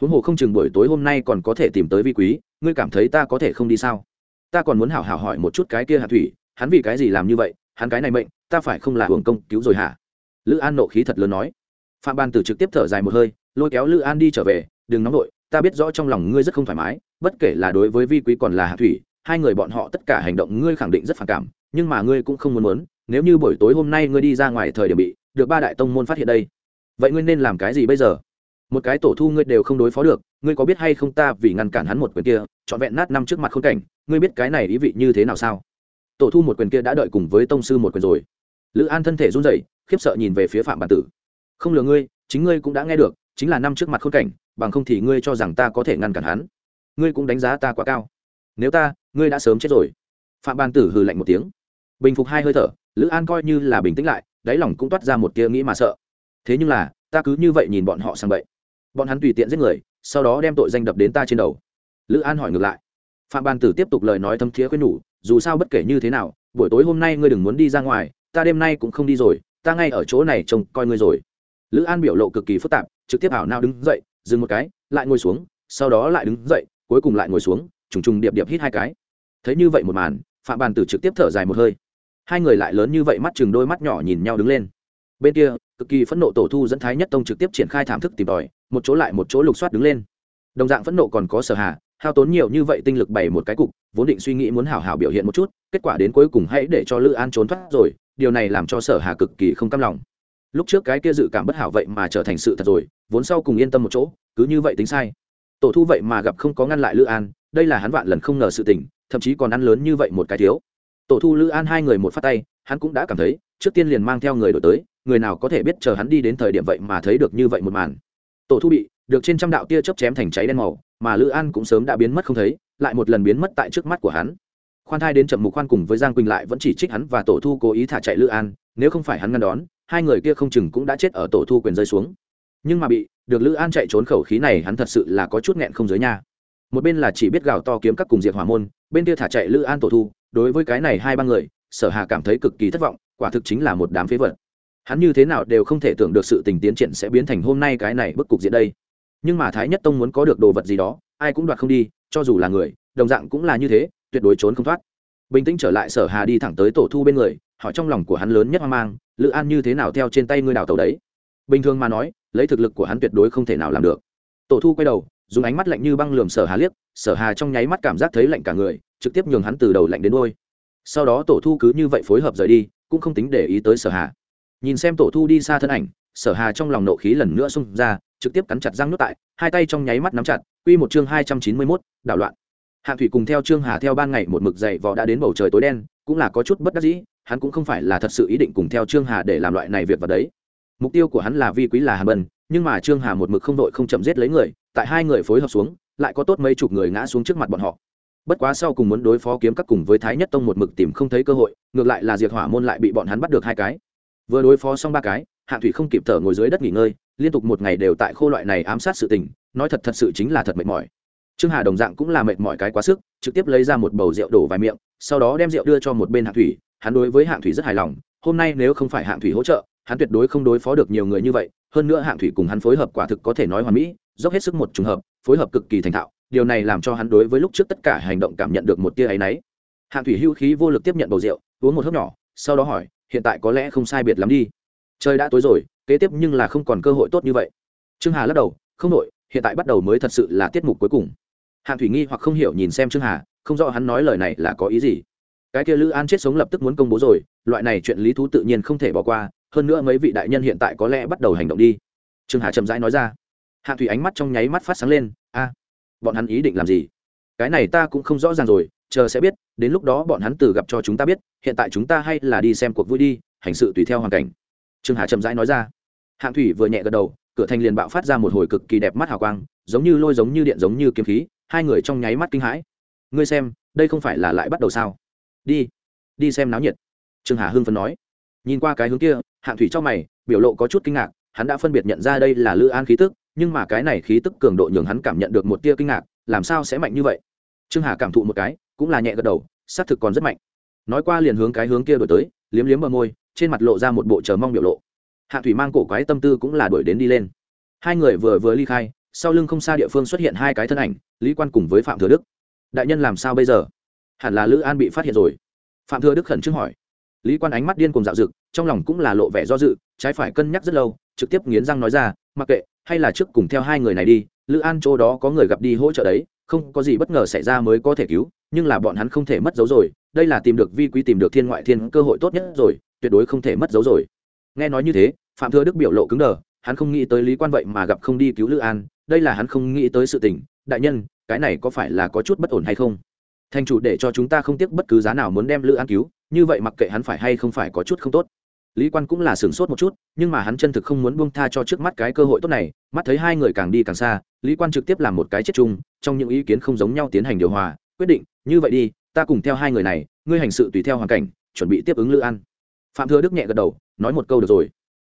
Huống hồ không chừng buổi tối hôm nay còn có thể tìm tới vi quý, ngươi cảm thấy ta có thể không đi sao? Ta còn muốn hảo hảo hỏi một chút cái kia hạ thủy, hắn vì cái gì làm như vậy, hắn cái này mệnh, ta phải không là hưởng công cứu rồi hả? Lữ an nộ khí thật lớn nói. Phạm ban tử trực tiếp thở dài một hơi, lôi kéo lữ an đi trở về, đừng nóng vội, ta biết rõ trong lòng ngươi rất không thoải mái, bất kể là đối với vi quý còn là hạ thủy, hai người bọn họ tất cả hành động ngươi khẳng định rất phản cảm, nhưng mà ngươi cũng không muốn muốn, nếu như buổi tối hôm nay ngươi đi ra ngoài thời điểm bị được ba đại tông môn phát hiện đây, vậy ngươi nên làm cái gì bây giờ? Một cái tổ thu ngươi đều không đối phó được, ngươi có biết hay không ta vì ngăn cản hắn một quyền kia, trọn vẹn nát năm trước mặt khôn cảnh, ngươi biết cái này ý vị như thế nào sao? Tổ thu một quyền kia đã đợi cùng với tông sư một quyền rồi. Lữ an thân thể run rẩy khiếp sợ nhìn về phía phạm bản tử. Không lừa ngươi, chính ngươi cũng đã nghe được, chính là năm trước mặt khôn cảnh, bằng không thì ngươi cho rằng ta có thể ngăn cản hắn. Ngươi cũng đánh giá ta quá cao. Nếu ta, ngươi đã sớm chết rồi. Phạm ban tử hừ lạnh một tiếng. Bình phục hai hơi thở, lữ an coi như là bình tĩnh lại, đáy lòng cũng toát ra một tia nghĩ mà sợ. Thế nhưng là, ta cứ như vậy nhìn bọn họ sang vậy bọn hắn tùy tiện giết người, sau đó đem tội danh đập đến ta trên đầu. Lữ an hỏi ngược lại. Phạm ban tử tiếp tục lời nói thâm thiế khuyên nhủ, dù sao bất kể như thế nào, buổi tối hôm nay ngươi đừng muốn đi ra ngoài, ta đêm nay cũng không đi rồi ta ngay ở chỗ này trông coi ngươi rồi. Lữ an biểu lộ cực kỳ phức tạp, trực tiếp ảo nao đứng dậy, dừng một cái, lại ngồi xuống, sau đó lại đứng dậy, cuối cùng lại ngồi xuống, trùng trùng điệp điệp hít hai cái. Thấy như vậy một màn, phạm bàn tử trực tiếp thở dài một hơi. Hai người lại lớn như vậy mắt chừng đôi mắt nhỏ nhìn nhau đứng lên. Bên kia, cực kỳ phẫn nộ tổ thu dẫn thái nhất tông trực tiếp triển khai thảm thức tìm tòi, một chỗ lại một chỗ lục soát đứng lên. Đồng dạng phẫn nộ còn có sở hà hao tốn nhiều như vậy tinh lực bày một cái cục, vốn định suy nghĩ muốn hảo hảo biểu hiện một chút, kết quả đến cuối cùng hãy để cho lữ an trốn thoát rồi, điều này làm cho sở hà cực kỳ không cam lòng. Lúc trước cái kia dự cảm bất hảo vậy mà trở thành sự thật rồi, vốn sau cùng yên tâm một chỗ, cứ như vậy tính sai. Tổ thu vậy mà gặp không có ngăn lại lữ an, đây là hắn vạn lần không ngờ sự tình, thậm chí còn ăn lớn như vậy một cái thiếu. Tổ thu lữ an hai người một phát tay, hắn cũng đã cảm thấy, trước tiên liền mang theo người đổi tới, người nào có thể biết chờ hắn đi đến thời điểm vậy mà thấy được như vậy một màn. Tổ thu bị được trên trăm đạo tia chớp chém thành cháy đen màu, mà lữ an cũng sớm đã biến mất không thấy, lại một lần biến mất tại trước mắt của hắn. Khoan thai đến chậm mục khoan cùng với giang quỳnh lại vẫn chỉ trích hắn và tổ thu cố ý thả chạy lữ an, nếu không phải hắn ngăn đón, hai người kia không chừng cũng đã chết ở tổ thu quyền rơi xuống. Nhưng mà bị được lữ an chạy trốn khẩu khí này hắn thật sự là có chút nghẹn không giới nha. Một bên là chỉ biết gào to kiếm các cùng diệt hỏa môn, bên kia thả chạy lữ an tổ thu, đối với cái này hai ba người, sở hà cảm thấy cực kỳ thất vọng, quả thực chính là một đám phế vật. Hắn như thế nào đều không thể tưởng được sự tình tiến triển sẽ biến thành hôm nay cái này bức cục diện đây nhưng mà thái nhất tông muốn có được đồ vật gì đó, ai cũng đoạt không đi, cho dù là người, đồng dạng cũng là như thế, tuyệt đối trốn không thoát. Bình tĩnh trở lại sở hà đi thẳng tới tổ thu bên người, hỏi trong lòng của hắn lớn nhất hoang mang, lữ an như thế nào theo trên tay ngươi đào tàu đấy? Bình thường mà nói, lấy thực lực của hắn tuyệt đối không thể nào làm được. Tổ thu quay đầu, dùng ánh mắt lạnh như băng lườm sở hà liếc, sở hà trong nháy mắt cảm giác thấy lạnh cả người, trực tiếp nhường hắn từ đầu lạnh đến đôi sau đó tổ thu cứ như vậy phối hợp rời đi, cũng không tính để ý tới sở hà. Nhìn xem tổ thu đi xa thân ảnh, sở hà trong lòng nộ khí lần nữa xung ra trực tiếp cắn chặt răng nuốt tại hai tay trong nháy mắt nắm chặt quy một chương hai trăm chín mươi 291, đảo loạn. Hạng thủy cùng theo trương hà theo ban ngày một mực dậy vò đã đến bầu trời tối đen cũng là có chút bất đắc dĩ hắn cũng không phải là thật sự ý định cùng theo trương hà để làm loại này việc vào đấy. Mục tiêu của hắn là vi quý là hà bân nhưng mà trương hà một mực không đội không chậm giết lấy người tại hai người phối hợp xuống lại có tốt mấy chục người ngã xuống trước mặt bọn họ. Bất quá sau cùng muốn đối phó kiếm các cùng với thái nhất tông một mực tìm không thấy cơ hội ngược lại là diệt hỏa môn lại bị bọn hắn bắt được hai cái. Vừa đối phó xong ba cái hạ thủy không kịp thở ngồi dưới đất nghỉ ngơi liên tục một ngày đều tại khô loại này ám sát sự tình, nói thật thật sự chính là thật mệt mỏi. Trương hà đồng dạng cũng là mệt mỏi cái quá sức, trực tiếp lấy ra một bầu rượu đổ vài miệng, sau đó đem rượu đưa cho một bên hạng thủy, hắn đối với hạng thủy rất hài lòng, hôm nay nếu không phải hạng thủy hỗ trợ, hắn tuyệt đối không đối phó được nhiều người như vậy, hơn nữa hạng thủy cùng hắn phối hợp quả thực có thể nói hoàn mỹ, dốc hết sức một trùng hợp, phối hợp cực kỳ thành thạo, điều này làm cho hắn đối với lúc trước tất cả hành động cảm nhận được một tia áy náy. Hạng thủy hưu khí vô lực tiếp nhận bầu rượu, uống một hớp nhỏ, sau đó hỏi, hiện tại có lẽ không sai biệt lắm đi. Trời đã tối rồi kế tiếp nhưng là không còn cơ hội tốt như vậy. Trương hà lắc đầu, không đội hiện tại bắt đầu mới thật sự là tiết mục cuối cùng. Hạng thủy nghi hoặc không hiểu nhìn xem trương hà, không rõ hắn nói lời này là có ý gì. Cái kia lữ an chết sống lập tức muốn công bố rồi, loại này chuyện lý thú tự nhiên không thể bỏ qua, hơn nữa mấy vị đại nhân hiện tại có lẽ bắt đầu hành động đi. Trương hà chậm rãi nói ra. Hạng thủy ánh mắt trong nháy mắt phát sáng lên, a, bọn hắn ý định làm gì? Cái này ta cũng không rõ ràng rồi, chờ sẽ biết, đến lúc đó bọn hắn từ gặp cho chúng ta biết, hiện tại chúng ta hay là đi xem cuộc vui đi, hành sự tùy theo hoàn cảnh. Trương hà chậm rãi nói ra hạng thủy vừa nhẹ gật đầu, cửa thành liền bạo phát ra một hồi cực kỳ đẹp mắt hào quang, giống như lôi giống như điện giống như kiếm khí, hai người trong nháy mắt kinh hãi. Ngươi xem, đây không phải là lại bắt đầu sao? Đi đi xem náo nhiệt. Trương hà hưng phấn nói. Nhìn qua cái hướng kia, hạng thủy trong mày, biểu lộ có chút kinh ngạc, hắn đã phân biệt nhận ra đây là lữ an khí tức, nhưng mà cái này khí tức cường độ nhường hắn cảm nhận được một tia kinh ngạc, làm sao sẽ mạnh như vậy? Trương hà cảm thụ một cái, cũng là nhẹ gật đầu, xác thực còn rất mạnh. Nói qua liền hướng cái hướng kia đổi tới, liếm liếm bờ môi, trên mặt lộ ra một bộ chờ mong biểu lộ hạ thủy mang cổ quái tâm tư cũng là đuổi đến đi lên. Hai người vừa vừa ly khai, sau lưng không xa địa phương xuất hiện hai cái thân ảnh, lý quan cùng với phạm thừa đức. Đại nhân làm sao bây giờ? Hẳn là lữ an bị phát hiện rồi. Phạm thừa đức khẩn trương hỏi. Lý quan ánh mắt điên cùng dạo dực, trong lòng cũng là lộ vẻ do dự, trái phải cân nhắc rất lâu, trực tiếp nghiến răng nói ra, mặc kệ, hay là trước cùng theo hai người này đi, lữ an chỗ đó có người gặp đi hỗ trợ đấy, không có gì bất ngờ xảy ra mới có thể cứu, nhưng là bọn hắn không thể mất dấu rồi, đây là tìm được vi quý tìm được thiên ngoại thiên cơ hội tốt nhất rồi, tuyệt đối không thể mất dấu rồi nghe nói như thế, phạm thừa đức biểu lộ cứng đờ, hắn không nghĩ tới lý quan vậy mà gặp không đi cứu lữ an, đây là hắn không nghĩ tới sự tình. Đại nhân, cái này có phải là có chút bất ổn hay không? Thành chủ để cho chúng ta không tiếc bất cứ giá nào muốn đem lữ an cứu, như vậy mặc kệ hắn phải hay không phải có chút không tốt. Lý quan cũng là sửng sốt một chút, nhưng mà hắn chân thực không muốn buông tha cho trước mắt cái cơ hội tốt này, mắt thấy hai người càng đi càng xa, lý quan trực tiếp làm một cái chết chung, trong những ý kiến không giống nhau tiến hành điều hòa, quyết định, như vậy đi, ta cùng theo hai người này, ngươi hành sự tùy theo hoàn cảnh, chuẩn bị tiếp ứng lữ an phạm thừa đức nhẹ gật đầu, nói một câu được rồi.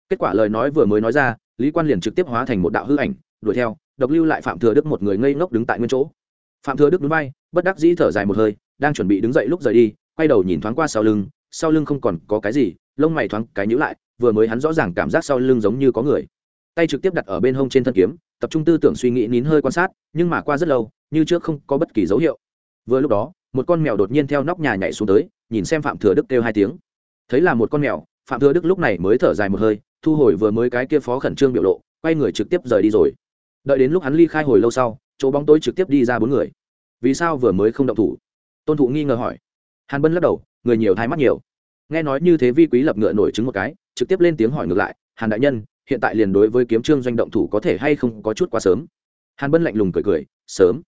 Kết quả lời nói vừa mới nói ra, lý quan liền trực tiếp hóa thành một đạo hư ảnh, đuổi theo, độc lưu lại phạm thừa đức một người ngây ngốc đứng tại nguyên chỗ. Phạm thừa đức núi bay bất đắc dĩ thở dài một hơi, đang chuẩn bị đứng dậy lúc rời đi, quay đầu nhìn thoáng qua sau lưng sau lưng không còn có cái gì, lông mày thoáng cái nhữ lại, vừa mới hắn rõ ràng cảm giác sau lưng giống như có người. Tay trực tiếp đặt ở bên hông trên thân kiếm, tập trung tư tưởng suy nghĩ nín hơi quan sát, nhưng mà qua rất lâu, như trước không có bất kỳ dấu hiệu. Vừa lúc đó, một con mèo đột nhiên theo nóc nhà nhảy xuống tới, nhìn xem phạm thừa đức kêu hai tiếng thấy là một con mèo, phạm thừa đức lúc này mới thở dài một hơi, thu hồi vừa mới cái kia phó khẩn trương biểu lộ, quay người trực tiếp rời đi rồi. Đợi đến lúc hắn ly khai hồi lâu sau, chỗ bóng tối trực tiếp đi ra bốn người. Vì sao vừa mới không động thủ? Tôn thụ nghi ngờ hỏi. Hàn bân lắc đầu, người nhiều thái mắt nhiều. Nghe nói như thế vi quý lập ngựa nổi chứng một cái, trực tiếp lên tiếng hỏi ngược lại, hàn đại nhân, hiện tại liền đối với kiếm trương doanh động thủ có thể hay không có chút quá sớm? Hàn bân lạnh lùng cười cười, sớm.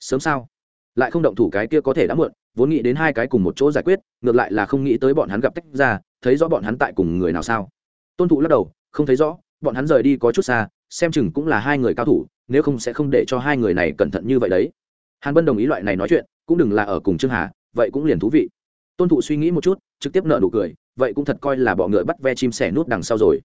Sớm sao? Lại không động thủ cái kia có thể đã muộn, vốn nghĩ đến hai cái cùng một chỗ giải quyết, ngược lại là không nghĩ tới bọn hắn gặp tách ra, thấy rõ bọn hắn tại cùng người nào sao. Tôn thụ lắc đầu, không thấy rõ, bọn hắn rời đi có chút xa, xem chừng cũng là hai người cao thủ, nếu không sẽ không để cho hai người này cẩn thận như vậy đấy. Hàn bân đồng ý loại này nói chuyện, cũng đừng là ở cùng trương hà, vậy cũng liền thú vị. Tôn thụ suy nghĩ một chút, trực tiếp nợ nụ cười, vậy cũng thật coi là bọ ngựa bắt ve chim sẻ nút đằng sau rồi.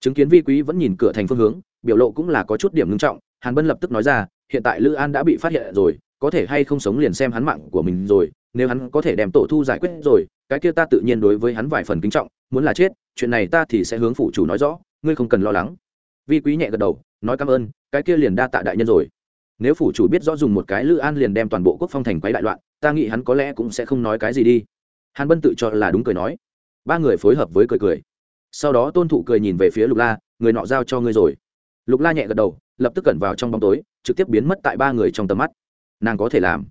Chứng kiến vi quý vẫn nhìn cửa thành phương hướng, biểu lộ cũng là có chút điểm ngưng trọng, hàn bân lập tức nói ra, hiện tại lữ an đã bị phát hiện rồi có thể hay không sống liền xem hắn mạng của mình rồi, nếu hắn có thể đem tổ thu giải quyết rồi, cái kia ta tự nhiên đối với hắn vài phần kính trọng, muốn là chết, chuyện này ta thì sẽ hướng phụ chủ nói rõ, ngươi không cần lo lắng. Vi quý nhẹ gật đầu, nói cảm ơn, cái kia liền đa tạ đại nhân rồi. Nếu phủ chủ biết rõ dùng một cái lữ an liền đem toàn bộ quốc phong thành quấy đại loạn, ta nghĩ hắn có lẽ cũng sẽ không nói cái gì đi. Hàn bân tự cho là đúng cười nói. Ba người phối hợp với cười cười. Sau đó tôn thụ cười nhìn về phía lục la, người nọ giao cho ngươi rồi. Lục la nhẹ gật đầu, lập tức cẩn vào trong bóng tối, trực tiếp biến mất tại ba người trong tầm mắt nàng có thể làm.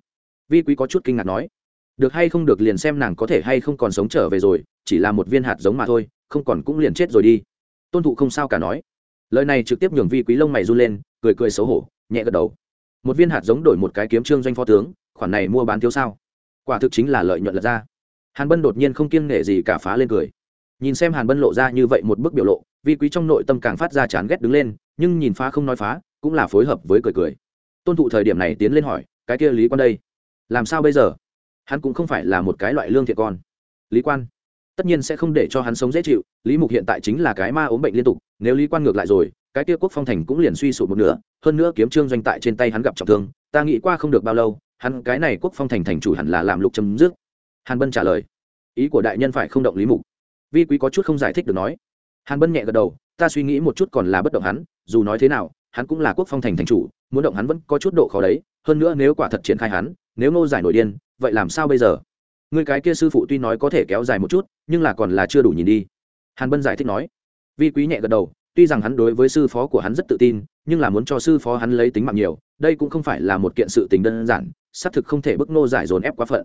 Vi quý có chút kinh ngạc nói, được hay không được liền xem nàng có thể hay không còn sống trở về rồi, chỉ là một viên hạt giống mà thôi, không còn cũng liền chết rồi đi. Tôn thụ không sao cả nói. Lời này trực tiếp nhường vi quý lông mày run lên, cười cười xấu hổ, nhẹ gật đầu. Một viên hạt giống đổi một cái kiếm trương doanh phó tướng, khoản này mua bán thiếu sao? Quả thực chính là lợi nhuận lật ra. Hàn bân đột nhiên không kiêng nể gì cả phá lên cười. Nhìn xem hàn bân lộ ra như vậy một bức biểu lộ, vi quý trong nội tâm càng phát ra chán ghét đứng lên, nhưng nhìn phá không nói phá, cũng là phối hợp với cười cười. Tôn thụ thời điểm này tiến lên hỏi cái kia lý quan đây làm sao bây giờ hắn cũng không phải là một cái loại lương thiện con lý quan tất nhiên sẽ không để cho hắn sống dễ chịu lý mục hiện tại chính là cái ma ốm bệnh liên tục nếu lý quan ngược lại rồi cái kia quốc phong thành cũng liền suy sụp một nửa hơn nữa kiếm trương doanh tại trên tay hắn gặp trọng thương ta nghĩ qua không được bao lâu hắn cái này quốc phong thành thành chủ hẳn là làm lục chấm dứt hàn bân trả lời ý của đại nhân phải không động lý mục vi quý có chút không giải thích được nói hàn bân nhẹ gật đầu ta suy nghĩ một chút còn là bất động hắn dù nói thế nào hắn cũng là quốc phong thành thành chủ, muốn động hắn vẫn có chút độ khó đấy, hơn nữa nếu quả thật triển khai hắn, nếu ngô giải nổi điên, vậy làm sao bây giờ? Người cái kia sư phụ tuy nói có thể kéo dài một chút, nhưng là còn là chưa đủ nhìn đi. Hàn bân giải thích nói. Vi quý nhẹ gật đầu, tuy rằng hắn đối với sư phó của hắn rất tự tin, nhưng là muốn cho sư phó hắn lấy tính mạng nhiều, đây cũng không phải là một kiện sự tình đơn giản, xác thực không thể bức nô giải dồn ép quá phận.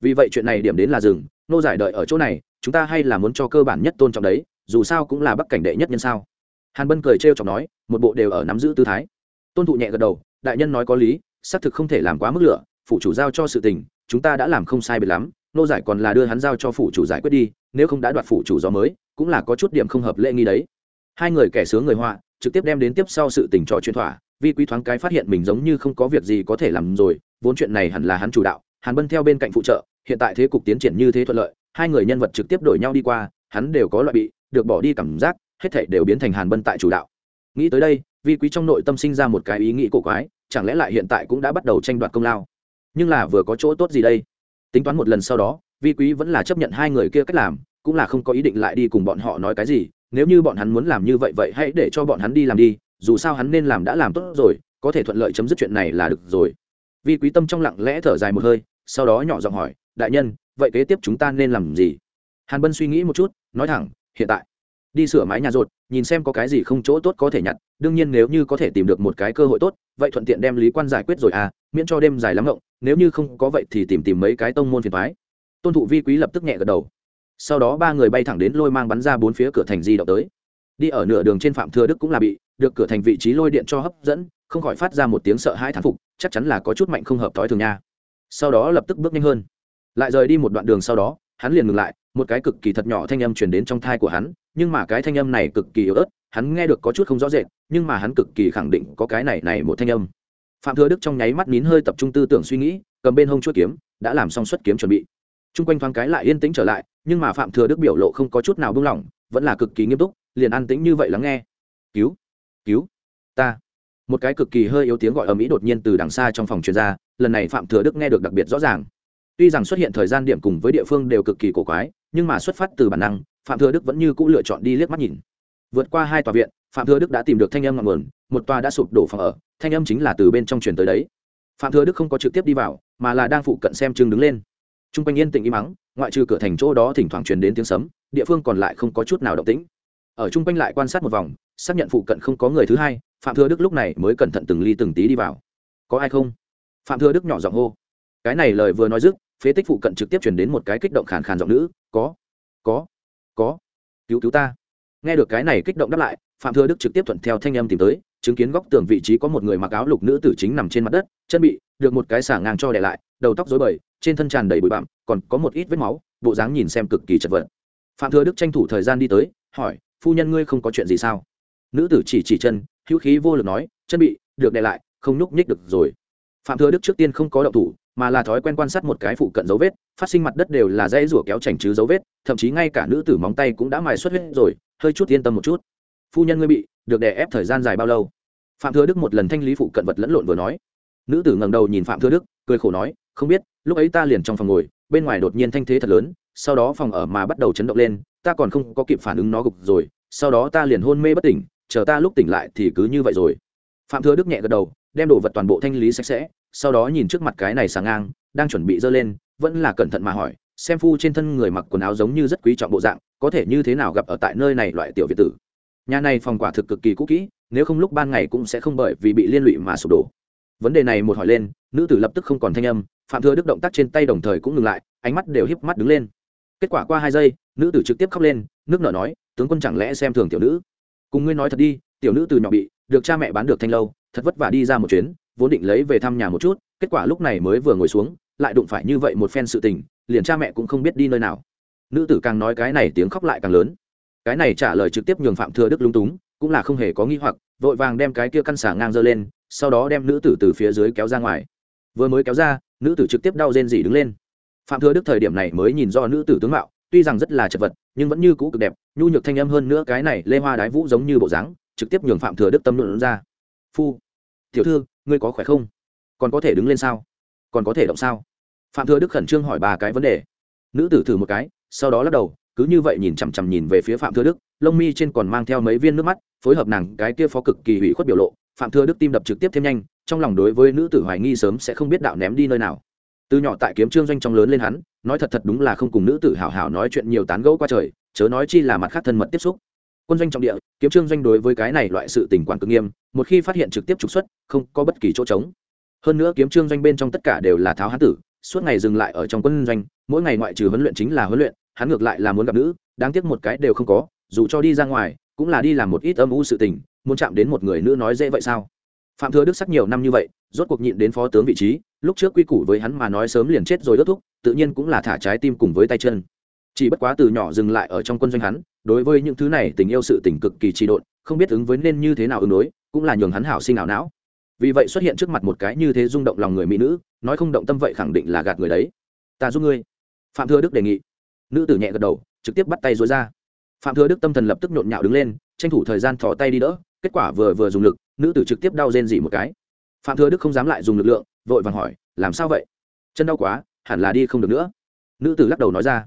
Vì vậy chuyện này điểm đến là rừng nô giải đợi ở chỗ này, chúng ta hay là muốn cho cơ bản nhất tôn trọng đấy, dù sao cũng là bắc cảnh đệ nhất nhân sao? Hàn bân cười trêu chọc nói, một bộ đều ở nắm giữ tư thái. Tôn thụ nhẹ gật đầu, đại nhân nói có lý, xác thực không thể làm quá mức lửa, phủ chủ giao cho sự tình, chúng ta đã làm không sai biệt lắm, nô giải còn là đưa hắn giao cho phủ chủ giải quyết đi, nếu không đã đoạt phủ chủ gió mới, cũng là có chút điểm không hợp lệ nghi đấy. Hai người kẻ sướng người họa, trực tiếp đem đến tiếp sau sự tình trò chuyện thỏa vi quý thoáng cái phát hiện mình giống như không có việc gì có thể làm rồi, vốn chuyện này hẳn là hắn chủ đạo, hàn bân theo bên cạnh phụ trợ, hiện tại thế cục tiến triển như thế thuận lợi, hai người nhân vật trực tiếp đổi nhau đi qua, hắn đều có loại bị, được bỏ đi cảm giác hết thảy đều biến thành hàn bân tại chủ đạo. Nghĩ tới đây, vi quý trong nội tâm sinh ra một cái ý nghĩ cổ quái, chẳng lẽ lại hiện tại cũng đã bắt đầu tranh đoạt công lao? Nhưng là vừa có chỗ tốt gì đây? Tính toán một lần sau đó, vi quý vẫn là chấp nhận hai người kia cách làm, cũng là không có ý định lại đi cùng bọn họ nói cái gì, nếu như bọn hắn muốn làm như vậy vậy hãy để cho bọn hắn đi làm đi, dù sao hắn nên làm đã làm tốt rồi, có thể thuận lợi chấm dứt chuyện này là được rồi. Vi quý tâm trong lặng lẽ thở dài một hơi, sau đó nhỏ giọng hỏi, đại nhân, vậy kế tiếp chúng ta nên làm gì? Hàn bân suy nghĩ một chút, nói thẳng, hiện tại đi sửa mái nhà rột, nhìn xem có cái gì không chỗ tốt có thể nhặt, đương nhiên nếu như có thể tìm được một cái cơ hội tốt, vậy thuận tiện đem lý quan giải quyết rồi à miễn cho đêm dài lắm ngộng, nếu như không có vậy thì tìm tìm mấy cái tông môn phiền thoái tôn thụ vi quý lập tức nhẹ gật đầu. Sau đó ba người bay thẳng đến lôi mang bắn ra bốn phía cửa thành di động tới. Đi ở nửa đường trên phạm thừa đức cũng là bị được cửa thành vị trí lôi điện cho hấp dẫn, không khỏi phát ra một tiếng sợ hãi thán phục, chắc chắn là có chút mạnh không hợp thói thường nha. Sau đó lập tức bước nhanh hơn. Lại rời đi một đoạn đường sau đó, hắn liền ngừng lại, một cái cực kỳ thật nhỏ thanh âm truyền đến trong thai của hắn nhưng mà cái thanh âm này cực kỳ yếu ớt, hắn nghe được có chút không rõ rệt, nhưng mà hắn cực kỳ khẳng định có cái này này một thanh âm. Phạm thừa đức trong nháy mắt nín hơi tập trung tư tưởng suy nghĩ, cầm bên hông chuỗi kiếm, đã làm xong xuất kiếm chuẩn bị. Chung quanh thoáng cái lại yên tĩnh trở lại, nhưng mà phạm thừa đức biểu lộ không có chút nào buông lỏng, vẫn là cực kỳ nghiêm túc, liền an tĩnh như vậy lắng nghe. Cứu cứu, ta. Một cái cực kỳ hơi yếu tiếng gọi ở mỹ đột nhiên từ đằng xa trong phòng truyền ra, lần này phạm thừa đức nghe được đặc biệt rõ ràng. Tuy rằng xuất hiện thời gian điểm cùng với địa phương đều cực kỳ cổ quái, nhưng mà xuất phát từ bản năng phạm thừa đức vẫn như c ũ lựa chọn đi liếc mắt nhìn. Vượt qua hai tòa viện, phạm thừa đức đã tìm được thanh âm ngọn nguồn, một tòa đã sụp đổ phòng ở, thanh âm chính là từ bên trong truyền tới đấy. Phạm thừa đức không có trực tiếp đi vào, mà là đang phụ cận xem chừng đứng lên. T r u n g quanh yên tĩnh im mắng ngoại trừ cửa thành chỗ đó thỉnh thoảng truyền đến tiếng sấm, địa phương còn lại không có chút nào động tĩnh. Ở t r u n g quanh lại quan sát một vòng, xác nhận phụ cận không có người thứ hai, phạm thừa đức lúc này mới cẩn thận từng ly từng tí đi vào. Có ai không? Phạm thừa đức nhỏ giọng hô. Cái này lời vừa nói dứt, phế tích phụ cận trực tiếp chuyển đến một cái kích động khàn khàn giọng nữ. Có. Có có. Cứu cứu ta. Nghe được cái này kích động đáp lại, phạm thừa đức trực tiếp thuận theo thanh âm tìm tới, chứng kiến góc tường vị trí có một người mặc áo lục nữ tử chính nằm trên mặt đất, chân bị được một cái xả ngang cho đè lại, đầu tóc rối bời, trên thân tràn đầy bụi bặm, còn có một ít vết máu, bộ dáng nhìn xem cực kỳ chật vật. Phạm thừa đức tranh thủ thời gian đi tới, hỏi, phu nhân ngươi không có chuyện gì sao? Nữ tử chỉ chỉ chân, hữu khí vô lực nói, chân bị được đè lại, không nhúc nhích được rồi. Phạm thừa đức trước tiên không có động thủ mà là thói quen quan sát một cái phụ cận dấu vết, phát sinh mặt đất đều là dây rủa kéo chành chứ dấu vết, thậm chí ngay cả nữ tử móng tay cũng đã mài xuất huyết rồi, hơi chút yên tâm một chút. Phu nhân ngươi bị, được đè ép thời gian dài bao lâu? Phạm thừa đức một lần thanh lý phụ cận vật lẫn lộn vừa nói. Nữ tử ngẩng đầu nhìn phạm thừa đức, cười khổ nói, không biết, lúc ấy ta liền trong phòng ngồi, bên ngoài đột nhiên thanh thế thật lớn, sau đó phòng ở mà bắt đầu chấn động lên, ta còn không có kịp phản ứng nó gục rồi, sau đó ta liền hôn mê bất tỉnh, chờ ta lúc tỉnh lại thì cứ như vậy rồi. Phạm thừa đức nhẹ gật đầu, đem đồ vật toàn bộ thanh lý sạch sẽ sau đó nhìn trước mặt cái này sáng ngang, đang chuẩn bị dơ lên, vẫn là cẩn thận mà hỏi, xem phu trên thân người mặc quần áo giống như rất quý trọng bộ dạng, có thể như thế nào gặp ở tại nơi này loại tiểu việt tử? Nhà này phòng quả thực cực kỳ cũ kỹ, nếu không lúc ban ngày cũng sẽ không bởi vì bị liên lụy mà sụp đổ. Vấn đề này một hỏi lên, nữ tử lập tức không còn thanh âm, phạm thừa đức động tác trên tay đồng thời cũng ngừng lại, ánh mắt đều híp mắt đứng lên. Kết quả qua hai giây, nữ tử trực tiếp khóc lên, nước nở nói, tướng quân chẳng lẽ xem thường tiểu nữ? Cùng ngươi nói thật đi, tiểu nữ từ nhỏ bị, được cha mẹ bán được thanh lâu, thật vất vả đi ra một chuyến vốn định lấy về thăm nhà một chút, kết quả lúc này mới vừa ngồi xuống, lại đụng phải như vậy một phen sự tình, liền cha mẹ cũng không biết đi nơi nào. Nữ tử càng nói cái này tiếng khóc lại càng lớn. Cái này trả lời trực tiếp nhường phạm thừa đức lung túng, cũng là không hề có nghi hoặc, vội vàng đem cái kia căn xả ngang dơ lên, sau đó đem nữ tử từ phía dưới kéo ra ngoài. Vừa mới kéo ra, nữ tử trực tiếp đau rên dỉ đứng lên. Phạm thừa đức thời điểm này mới nhìn do nữ tử tướng mạo, tuy rằng rất là chật vật, nhưng vẫn như cũ cực đẹp, nhu nhược thanh âm hơn nữa cái này lê hoa đái vũ giống như bộ dáng, trực tiếp nhường phạm thừa đức tâm luận ra. Phu, tiểu thư ngươi có khỏe không? Còn có thể đứng lên sao? Còn có thể động sao? Phạm thừa đức khẩn trương hỏi ba cái vấn đề. Nữ tử thử một cái, sau đó lắc đầu, cứ như vậy nhìn chằm chằm nhìn về phía phạm thừa đức, lông mi trên còn mang theo mấy viên nước mắt, phối hợp nàng cái kia phó cực kỳ hủy khuất biểu lộ. Phạm thừa đức tim đập trực tiếp thêm nhanh, trong lòng đối với nữ tử hoài nghi sớm sẽ không biết đạo ném đi nơi nào. Từ nhỏ tại kiếm trương doanh trong lớn lên hắn, nói thật thật đúng là không cùng nữ tử hảo hảo nói chuyện nhiều tán gẫu qua trời, chớ nói chi là mặt khác thân mật tiếp xúc quân doanh trọng địa, kiếm trương doanh đối với cái này loại sự tình quản cực nghiêm, một khi phát hiện trực tiếp trục xuất, không có bất kỳ chỗ trống. Hơn nữa kiếm trương doanh bên trong tất cả đều là tháo hán tử, suốt ngày dừng lại ở trong quân doanh, mỗi ngày ngoại trừ huấn luyện chính là huấn luyện, hắn ngược lại là muốn gặp nữ, đáng tiếc một cái đều không có, dù cho đi ra ngoài, cũng là đi làm một ít âm u sự tình, muốn chạm đến một người nữ nói dễ vậy sao? Phạm thừa đức sắc nhiều năm như vậy, rốt cuộc nhịn đến phó tướng vị trí, lúc trước quy củ với hắn mà nói sớm liền chết rồi đốt thúc tự nhiên cũng là thả trái tim cùng với tay chân. Chỉ bất quá từ nhỏ dừng lại ở trong quân doanh hắn đối với những thứ này tình yêu sự tình cực kỳ trị độn, không biết ứng với nên như thế nào ứng đối, cũng là nhường hắn hảo sinh ảo não. Vì vậy xuất hiện trước mặt một cái như thế rung động lòng người mỹ nữ, nói không động tâm vậy khẳng định là gạt người đấy. Ta giúp ngươi. Phạm thừa đức đề nghị. Nữ tử nhẹ gật đầu, trực tiếp bắt tay dối ra. Phạm thừa đức tâm thần lập tức nhộn nhạo đứng lên, tranh thủ thời gian thò tay đi đỡ, kết quả vừa vừa dùng lực, nữ tử trực tiếp đau rên dỉ một cái. Phạm thừa đức không dám lại dùng lực lượng, vội vàng hỏi, làm sao vậy? Chân đau quá, hẳn là đi không được nữa. Nữ tử lắc đầu nói ra.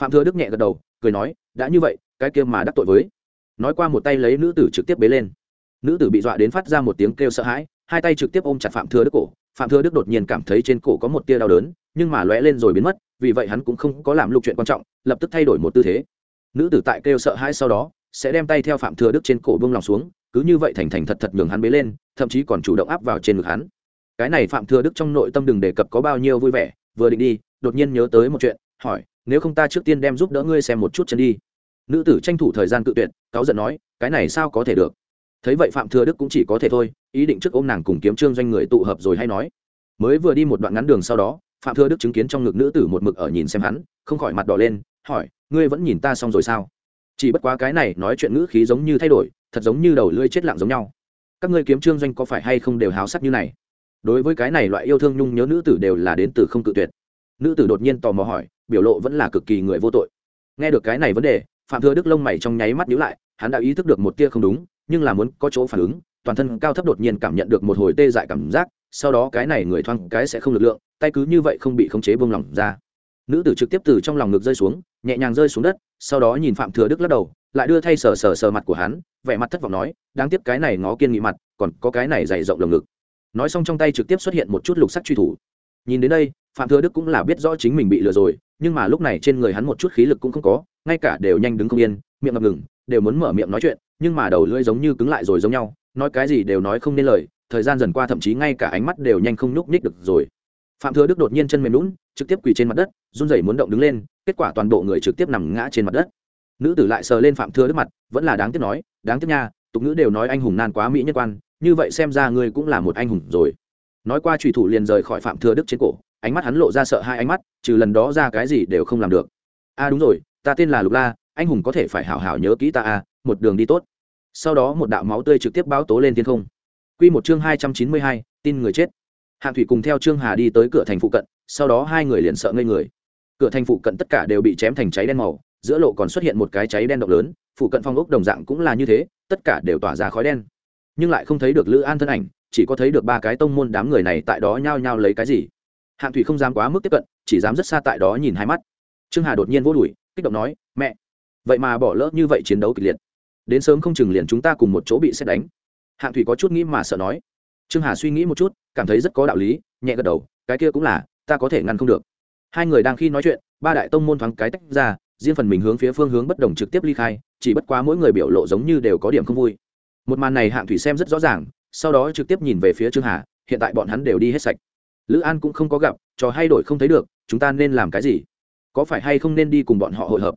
Phạm thừa đức nhẹ gật đầu, cười nói, đã như vậy cái kia mà đắc tội với. Nói qua một tay lấy nữ tử trực tiếp bế lên. Nữ tử bị dọa đến phát ra một tiếng kêu sợ hãi, hai tay trực tiếp ôm chặt phạm thừa đức cổ. Phạm thừa đức đột nhiên cảm thấy trên cổ có một tia đau đớn, nhưng mà lóe lên rồi biến mất, vì vậy hắn cũng không có làm lục chuyện quan trọng, lập tức thay đổi một tư thế. Nữ tử tại kêu sợ hãi sau đó, sẽ đem tay theo phạm thừa đức trên cổ bông lòng xuống, cứ như vậy thành thành thật thật nhường hắn bế lên, thậm chí còn chủ động áp vào trên ngực hắn. Cái này phạm thừa đức trong nội tâm đừng đề cập có bao nhiêu vui vẻ, vừa định đi, đột nhiên nhớ tới một chuyện, hỏi, nếu không ta trước tiên đem giúp đỡ ngươi xem một chút chân đi nữ tử tranh thủ thời gian cự tuyệt, cáu giận nói, cái này sao có thể được? Thấy vậy phạm thừa đức cũng chỉ có thể thôi, ý định trước ôm nàng cùng kiếm trương doanh người tụ hợp rồi hay nói. Mới vừa đi một đoạn ngắn đường sau đó, phạm thừa đức chứng kiến trong ngực nữ tử một mực ở nhìn xem hắn, không khỏi mặt đỏ lên, hỏi, ngươi vẫn nhìn ta xong rồi sao? Chỉ bất quá cái này nói chuyện ngữ khí giống như thay đổi, thật giống như đầu lưỡi chết lặng giống nhau. Các ngươi kiếm trương doanh có phải hay không đều háo sắc như này? Đối với cái này loại yêu thương nhung nhớ nữ tử đều là đến từ không cự tuyệt. Nữ tử đột nhiên tò mò hỏi, biểu lộ vẫn là cực kỳ người vô tội. Nghe được cái này vấn đề phạm thừa đức lông mày trong nháy mắt nhíu lại, hắn đã ý thức được một tia không đúng, nhưng là muốn có chỗ phản ứng, toàn thân cao thấp đột nhiên cảm nhận được một hồi tê dại cảm giác, sau đó cái này người thoang cái sẽ không lực lượng, tay cứ như vậy không bị khống chế buông lỏng ra. Nữ tử trực tiếp từ trong lòng ngực rơi xuống, nhẹ nhàng rơi xuống đất, sau đó nhìn phạm thừa đức lắc đầu, lại đưa thay sờ sờ sờ mặt của hắn, vẻ mặt thất vọng nói, đáng tiếc cái này ngó kiên nghị mặt, còn có cái này dày rộng lồng ngực. Nói xong trong tay trực tiếp xuất hiện một chút lục sắc truy thủ. Nhìn đến đây, phạm thừa đức cũng là biết rõ chính mình bị lừa rồi, nhưng mà lúc này trên người hắn một chút khí lực cũng không có ngay cả đều nhanh đứng không yên, miệng ngập ngừng, đều muốn mở miệng nói chuyện, nhưng mà đầu lưỡi giống như cứng lại rồi giống nhau, nói cái gì đều nói không nên lời, thời gian dần qua thậm chí ngay cả ánh mắt đều nhanh không nhúc nhích được rồi. Phạm thừa đức đột nhiên chân mềm lún trực tiếp quỳ trên mặt đất, run rẩy muốn động đứng lên, kết quả toàn bộ người trực tiếp nằm ngã trên mặt đất. Nữ tử lại sờ lên phạm thừa đức mặt, vẫn là đáng tiếc nói, đáng tiếc nha, tục ngữ đều nói anh hùng nan quá mỹ nhân quan, như vậy xem ra ngươi cũng là một anh hùng rồi. Nói qua trùy thủ liền rời khỏi phạm thừa đức trên cổ, ánh mắt hắn lộ ra sợ hai ánh mắt, trừ lần đó ra cái gì đều không làm được. A à đúng rồi ta tên là lục la, anh hùng có thể phải hảo hảo nhớ kỹ ta à. một đường đi tốt. Sau đó một đạo máu tươi trực tiếp báo tố lên thiên không. Q một chương hai trăm chín mươi hai, tin người chết. Hạng thủy cùng theo trương hà đi tới cửa thành phụ cận, sau đó hai người liền sợ ngây người. Cửa thành phụ cận tất cả đều bị chém thành cháy đen màu, giữa lộ còn xuất hiện một cái cháy đen động lớn, phụ cận phong ốc đồng dạng cũng là như thế, tất cả đều tỏa ra khói đen. Nhưng lại không thấy được lữ an thân ảnh, chỉ có thấy được ba cái tông môn đám người này tại đó nhao nhao lấy cái gì. Hạng thủy không dám quá mức tiếp cận, chỉ dám rất xa tại đó nhìn hai mắt. Trương hà đột nhiên vô đùi kích động nói, mẹ, vậy mà bỏ lỡ như vậy chiến đấu kịch liệt. Đến sớm không chừng liền chúng ta cùng một chỗ bị xét đánh. Hạng thủy có chút nghĩ mà sợ nói. Trương hà suy nghĩ một chút, cảm thấy rất có đạo lý, nhẹ gật đầu, cái kia cũng là, ta có thể ngăn không được. Hai người đang khi nói chuyện, ba đại tông môn thoáng cái tách ra, riêng phần mình hướng phía phương hướng bất đồng trực tiếp ly khai, chỉ bất quá mỗi người biểu lộ giống như đều có điểm không vui. Một màn này hạng thủy xem rất rõ ràng, sau đó trực tiếp nhìn về phía trương hà, hiện tại bọn hắn đều đi hết sạch. Lữ an cũng không có gặp, trò hay đổi không thấy được, chúng ta nên làm cái gì? Có phải hay không nên đi cùng bọn họ hội hợp?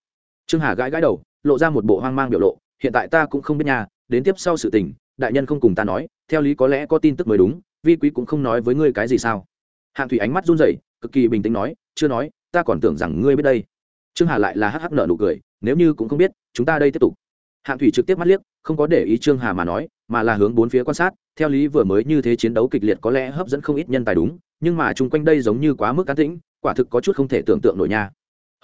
Trương hà gãi gãi đầu, lộ ra một bộ hoang mang biểu lộ, hiện tại ta cũng không biết nhà đến tiếp sau sự tình, đại nhân không cùng ta nói, theo lý có lẽ có tin tức mới đúng, vi quý cũng không nói với ngươi cái gì sao? Hạng thủy ánh mắt run rẩy, cực kỳ bình tĩnh nói, chưa nói, ta còn tưởng rằng ngươi biết đây. Trương hà lại là hắc hắc nợ nụ cười, nếu như cũng không biết, chúng ta đây tiếp tục. Hạng thủy trực tiếp mắt liếc, không có để ý trương hà mà nói, mà là hướng bốn phía quan sát, theo lý vừa mới như thế chiến đấu kịch liệt có lẽ hấp dẫn không ít nhân tài đúng, nhưng mà chung quanh đây giống như quá mức cá tĩnh, quả thực có chút không thể tưởng tượng nổi nha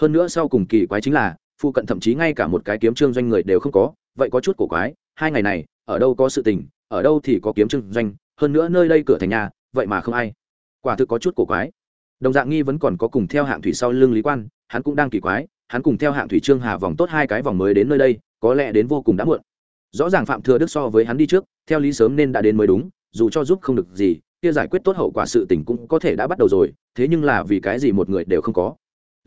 hơn nữa sau cùng kỳ quái chính là, phụ cận thậm chí ngay cả một cái kiếm trương doanh người đều không có, vậy có chút cổ quái, hai ngày này, ở đâu có sự tình, ở đâu thì có kiếm trương doanh, hơn nữa nơi đây cửa thành nhà, vậy mà không ai. Quả thực có chút cổ quái. Đồng dạng nghi vẫn còn có cùng theo hạng thủy sau lưng lý quan, hắn cũng đang kỳ quái, hắn cùng theo hạng thủy trương hà vòng tốt hai cái vòng mới đến nơi đây, có lẽ đến vô cùng đã muộn. Rõ ràng phạm thừa đức so với hắn đi trước, theo lý sớm nên đã đến mới đúng, dù cho giúp không được gì, kia giải quyết tốt hậu quả sự tình cũng có thể đã bắt đầu rồi, thế nhưng là vì cái gì một người đều không có?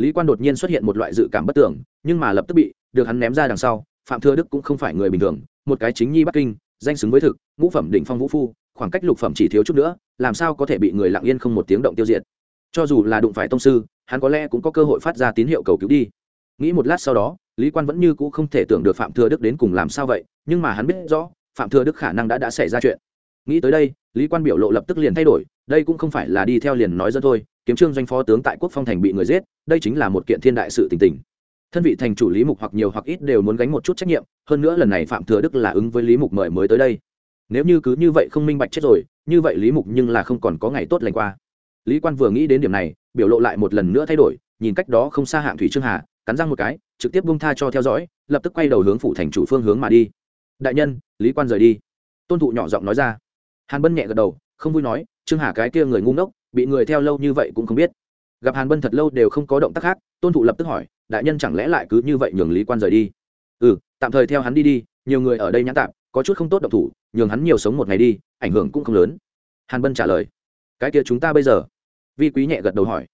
Lý quan đột nhiên xuất hiện một loại dự cảm bất tưởng, nhưng mà lập tức bị được hắn ném ra đằng sau, phạm thừa đức cũng không phải người bình thường, một cái chính nhi bắc kinh, danh xứng với thực, ngũ phẩm đỉnh phong vũ phu, khoảng cách lục phẩm chỉ thiếu chút nữa, làm sao có thể bị người lặng yên không một tiếng động tiêu diệt. Cho dù là đụng phải tông sư, hắn có lẽ cũng có cơ hội phát ra tín hiệu cầu cứu đi. Nghĩ một lát sau đó, lý quan vẫn như cũ không thể tưởng được phạm thừa đức đến cùng làm sao vậy, nhưng mà hắn biết rõ, phạm thừa đức khả năng đã đã xảy ra chuyện. Nghĩ tới đây, lý quan biểu lộ lập tức liền thay đổi, đây cũng không phải là đi theo liền nói dân thôi kiếm trương doanh phó tướng tại quốc phong thành bị người giết, đây chính là một kiện thiên đại sự tình tình. Thân vị thành chủ lý mục hoặc nhiều hoặc ít đều muốn gánh một chút trách nhiệm, hơn nữa lần này phạm thừa đức là ứng với lý mục mời mới tới đây. Nếu như cứ như vậy không minh bạch chết rồi, như vậy lý mục nhưng là không còn có ngày tốt lành qua. Lý quan vừa nghĩ đến điểm này, biểu lộ lại một lần nữa thay đổi, nhìn cách đó không xa hạng thủy trương hà, cắn răng một cái, trực tiếp bung tha cho theo dõi, lập tức quay đầu hướng phủ thành chủ phương hướng mà đi. Đại nhân, lý quan rời đi. Tôn thụ nhỏ giọng nói ra. Hàn bân nhẹ gật đầu, không vui nói, trương hà cái kia người ngu ngốc bị người theo lâu như vậy cũng không biết. Gặp hàn bân thật lâu đều không có động tác khác, tôn thụ lập tức hỏi, đại nhân chẳng lẽ lại cứ như vậy nhường lý quan rời đi? Ừ tạm thời theo hắn đi đi, nhiều người ở đây nhãn tạm, có chút không tốt động thủ, nhường hắn nhiều sống một ngày đi, ảnh hưởng cũng không lớn. Hàn bân trả lời, cái kia chúng ta bây giờ? Vi quý nhẹ gật đầu hỏi,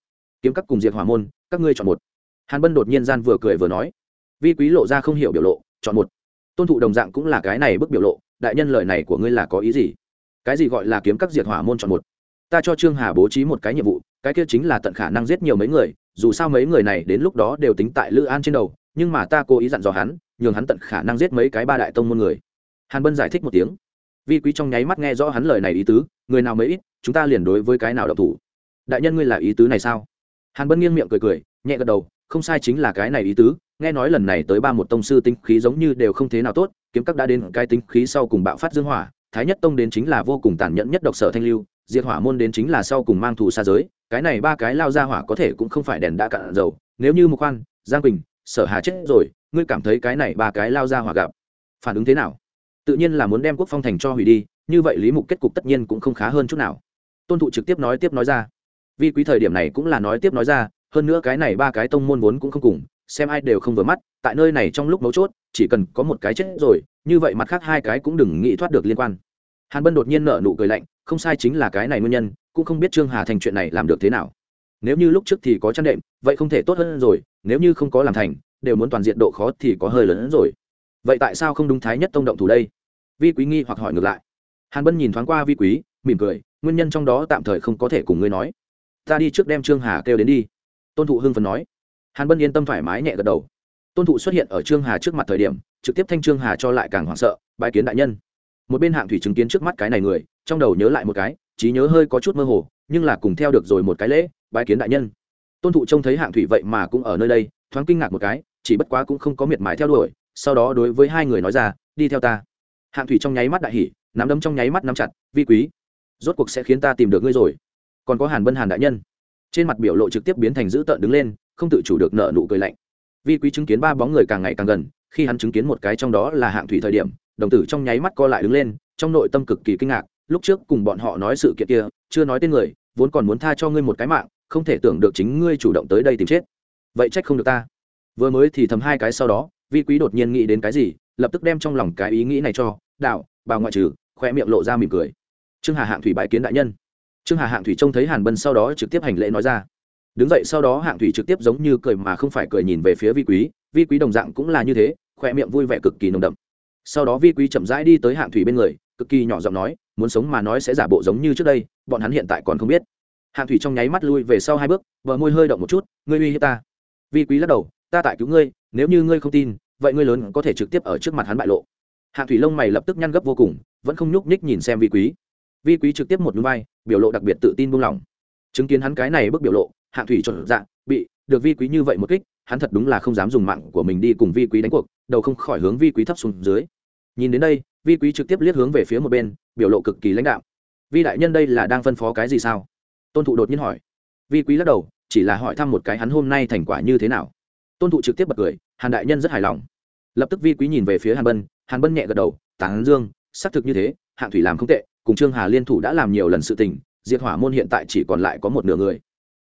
kiếm các cùng diệt hỏa môn, các ngươi chọn một. Hàn bân đột nhiên gian vừa cười vừa nói, vi quý lộ ra không hiểu biểu lộ, chọn một. Tôn thụ đồng dạng cũng là cái này bức biểu lộ, đại nhân lời này của ngươi là có ý gì? Cái gì gọi là kiếm các diệt hỏa môn chọn một? Ta cho trương hà bố trí một cái nhiệm vụ, cái kia chính là tận khả năng giết nhiều mấy người, dù sao mấy người này đến lúc đó đều tính tại lữ an trên đầu, nhưng mà ta cố ý dặn dò hắn, nhường hắn tận khả năng giết mấy cái ba đại tông môn người. Hàn bân giải thích một tiếng. Vi quý trong nháy mắt nghe rõ hắn lời này ý tứ, người nào mấy ít, chúng ta liền đối với cái nào độc thủ. Đại nhân ngươi là ý tứ này sao? Hàn bân nghiêng miệng cười cười, nhẹ gật đầu, không sai chính là cái này ý tứ, nghe nói lần này tới ba một tông sư tinh khí giống như đều không thế nào tốt, kiếm các đã đến cái tinh khí sau cùng bạo phát dương hỏa, thái nhất tông đến chính là vô cùng tàn nhẫn nhất độc sở thanh lưu diệt hỏa môn đến chính là sau cùng mang thù xa giới, cái này ba cái lao ra hỏa có thể cũng không phải đèn đã cạn dầu, nếu như một khoan, giang quỳnh, sở hà chết rồi, ngươi cảm thấy cái này ba cái lao ra hỏa gặp phản ứng thế nào? Tự nhiên là muốn đem quốc phong thành cho hủy đi, như vậy lý mục kết cục tất nhiên cũng không khá hơn chút nào. Tôn thụ trực tiếp nói tiếp nói ra. Vì quý thời điểm này cũng là nói tiếp nói ra, hơn nữa cái này ba cái tông môn vốn cũng không cùng, xem ai đều không vừa mắt, tại nơi này trong lúc mấu chốt, chỉ cần có một cái chết rồi, như vậy mặt khác hai cái cũng đừng nghĩ thoát được liên quan. Hàn bân đột nhiên nở nụ cười lạnh không sai chính là cái này nguyên nhân, cũng không biết trương hà thành chuyện này làm được thế nào. Nếu như lúc trước thì có chăn đệm, vậy không thể tốt hơn rồi, nếu như không có làm thành, đều muốn toàn diện độ khó thì có hơi lớn hơn rồi. Vậy tại sao không đúng thái nhất tông động thủ đây? Vi quý nghi hoặc hỏi ngược lại. Hàn bân nhìn thoáng qua vi quý, mỉm cười, nguyên nhân trong đó tạm thời không có thể cùng ngươi nói. Ta đi trước đem trương hà kêu đến đi. Tôn thụ hưng phấn nói. Hàn bân yên tâm thoải mái nhẹ gật đầu. Tôn thụ xuất hiện ở trương hà trước mặt thời điểm, trực tiếp thanh trương hà cho lại càng hoảng sợ bãi kiến đại nhân một bên hạng thủy chứng kiến trước mắt cái này người, trong đầu nhớ lại một cái, trí nhớ hơi có chút mơ hồ, nhưng là cùng theo được rồi một cái lễ, bái kiến đại nhân. Tôn thụ trông thấy hạng thủy vậy mà cũng ở nơi đây, thoáng kinh ngạc một cái, chỉ bất quá cũng không có miệt mài theo đuổi, sau đó đối với hai người nói ra, đi theo ta. Hạng thủy trong nháy mắt đại hỉ, nắm đấm trong nháy mắt nắm chặt, vi quý, rốt cuộc sẽ khiến ta tìm được ngươi rồi. Còn có hàn bân hàn đại nhân. Trên mặt biểu lộ trực tiếp biến thành dữ tợn đứng lên, không tự chủ được nợ nụ cười lạnh. Vi quý chứng kiến ba bóng người càng ngày càng gần khi hắn chứng kiến một cái trong đó là hạng thủy thời điểm, đồng tử trong nháy mắt co lại đứng lên, trong nội tâm cực kỳ kinh ngạc, lúc trước cùng bọn họ nói sự kiện kia, chưa nói tên người, vốn còn muốn tha cho ngươi một cái mạng, không thể tưởng được chính ngươi chủ động tới đây tìm chết. Vậy trách không được ta. Vừa mới thì thầm hai cái sau đó, vi quý đột nhiên nghĩ đến cái gì, lập tức đem trong lòng cái ý nghĩ này cho, đạo, bà ngoại trừ, khoe miệng lộ ra mỉm cười. Trương hà hạng thủy bãi kiến đại nhân. Trương hà hạng thủy trông thấy hàn bân sau đó trực tiếp hành lễ nói ra. Đứng dậy sau đó hạng thủy trực tiếp giống như cười mà không phải cười nhìn về phía vi quý vi quý đồng dạng cũng là như thế, khoe miệng vui vẻ cực kỳ nồng đậm. Sau đó vi quý chậm rãi đi tới hạng thủy bên người, cực kỳ nhỏ giọng nói, muốn sống mà nói sẽ giả bộ giống như trước đây, bọn hắn hiện tại còn không biết. Hạng thủy trong nháy mắt lui về sau hai bước vợ môi hơi động một chút, ngươi uy hiếp ta. Vi quý lắc đầu, ta tại cứu ngươi, nếu như ngươi không tin, vậy ngươi lớn có thể trực tiếp ở trước mặt hắn bại lộ. Hạng thủy lông mày lập tức nhăn gấp vô cùng, vẫn không nhúc nhích nhìn xem vi quý. Vi quý trực tiếp một núi vai, biểu lộ đặc biệt tự tin buông lỏng. Chứng kiến hắn cái này bức biểu lộ, hạng thủy trộn dạng bị được vi quý như vậy một kích, hắn thật đúng là không dám dùng mạng của mình đi cùng vi quý đánh cuộc, đầu không khỏi hướng vi quý thấp xuống dưới. Nhìn đến đây, vi quý trực tiếp liếc hướng về phía một bên, biểu lộ cực kỳ lãnh đạo vi đại nhân đây là đang phân phó cái gì sao? Tôn thụ đột nhiên hỏi. Vi quý lắc đầu, chỉ là hỏi thăm một cái hắn hôm nay thành quả như thế nào. Tôn thụ trực tiếp bật cười, hàn đại nhân rất hài lòng. Lập tức vi quý nhìn về phía hàn bân hàn bân nhẹ gật đầu, tán dương, xác thực như thế, hạng thủy làm không tệ, cùng trương hà liên thủ đã làm nhiều lần sự tình, diệt hỏa môn hiện tại chỉ còn lại có một nửa người.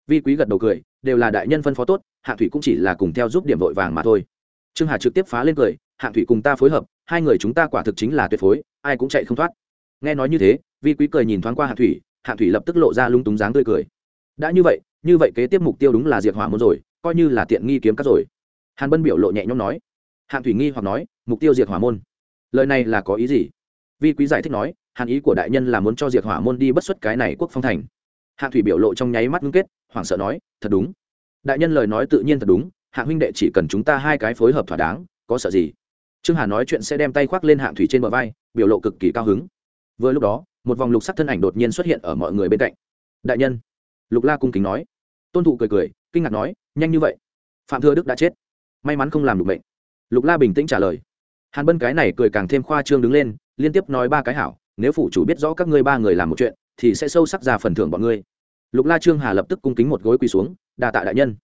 Vi quý gật đầu cười đều là đại nhân phân phó tốt, hạng thủy cũng chỉ là cùng theo giúp điểm vội vàng mà thôi. Trương hà trực tiếp phá lên cười, hạng thủy cùng ta phối hợp, hai người chúng ta quả thực chính là tuyệt phối, ai cũng chạy không thoát. Nghe nói như thế, vi quý cười nhìn thoáng qua hạng thủy hạng thủy lập tức lộ ra lung túng dáng tươi cười. Đã như vậy như vậy kế tiếp mục tiêu đúng là diệt hỏa môn rồi, coi như là tiện nghi kiếm cắt rồi. Hàn bân biểu lộ nhẹ nhõm nói. Hạng thủy nghi hoặc nói, mục tiêu diệt hỏa môn. Lời này là có ý gì? Vi quý giải thích nói, hàn ý của đại nhân là muốn cho diệt hỏa môn đi bất xuất cái này quốc phong thành hạng thủy biểu lộ trong nháy mắt ngưng kết, hoảng sợ nói, thật đúng. Đại nhân lời nói tự nhiên thật đúng, hạng huynh đệ chỉ cần chúng ta hai cái phối hợp thỏa đáng, có sợ gì? Trương hà nói chuyện sẽ đem tay khoác lên hạng thủy trên bờ vai, biểu lộ cực kỳ cao hứng. Vừa lúc đó, một vòng lục sắc thân ảnh đột nhiên xuất hiện ở mọi người bên cạnh. Đại nhân. Lục la cung kính nói. Tôn thụ cười cười, kinh ngạc nói, nhanh như vậy? Phạm thừa đức đã chết. May mắn không làm được bệnh lục la bình tĩnh trả lời. Hàn bân cái này cười càng thêm khoa trương đứng lên, liên tiếp nói ba cái hảo, nếu phủ chủ biết rõ các ngươi ba người làm một chuyện thì sẽ sâu sắc ra phần thưởng bọn ngươi. Lục la trương hà lập tức cung kính một gối quỳ xuống, đà tạ đại nhân.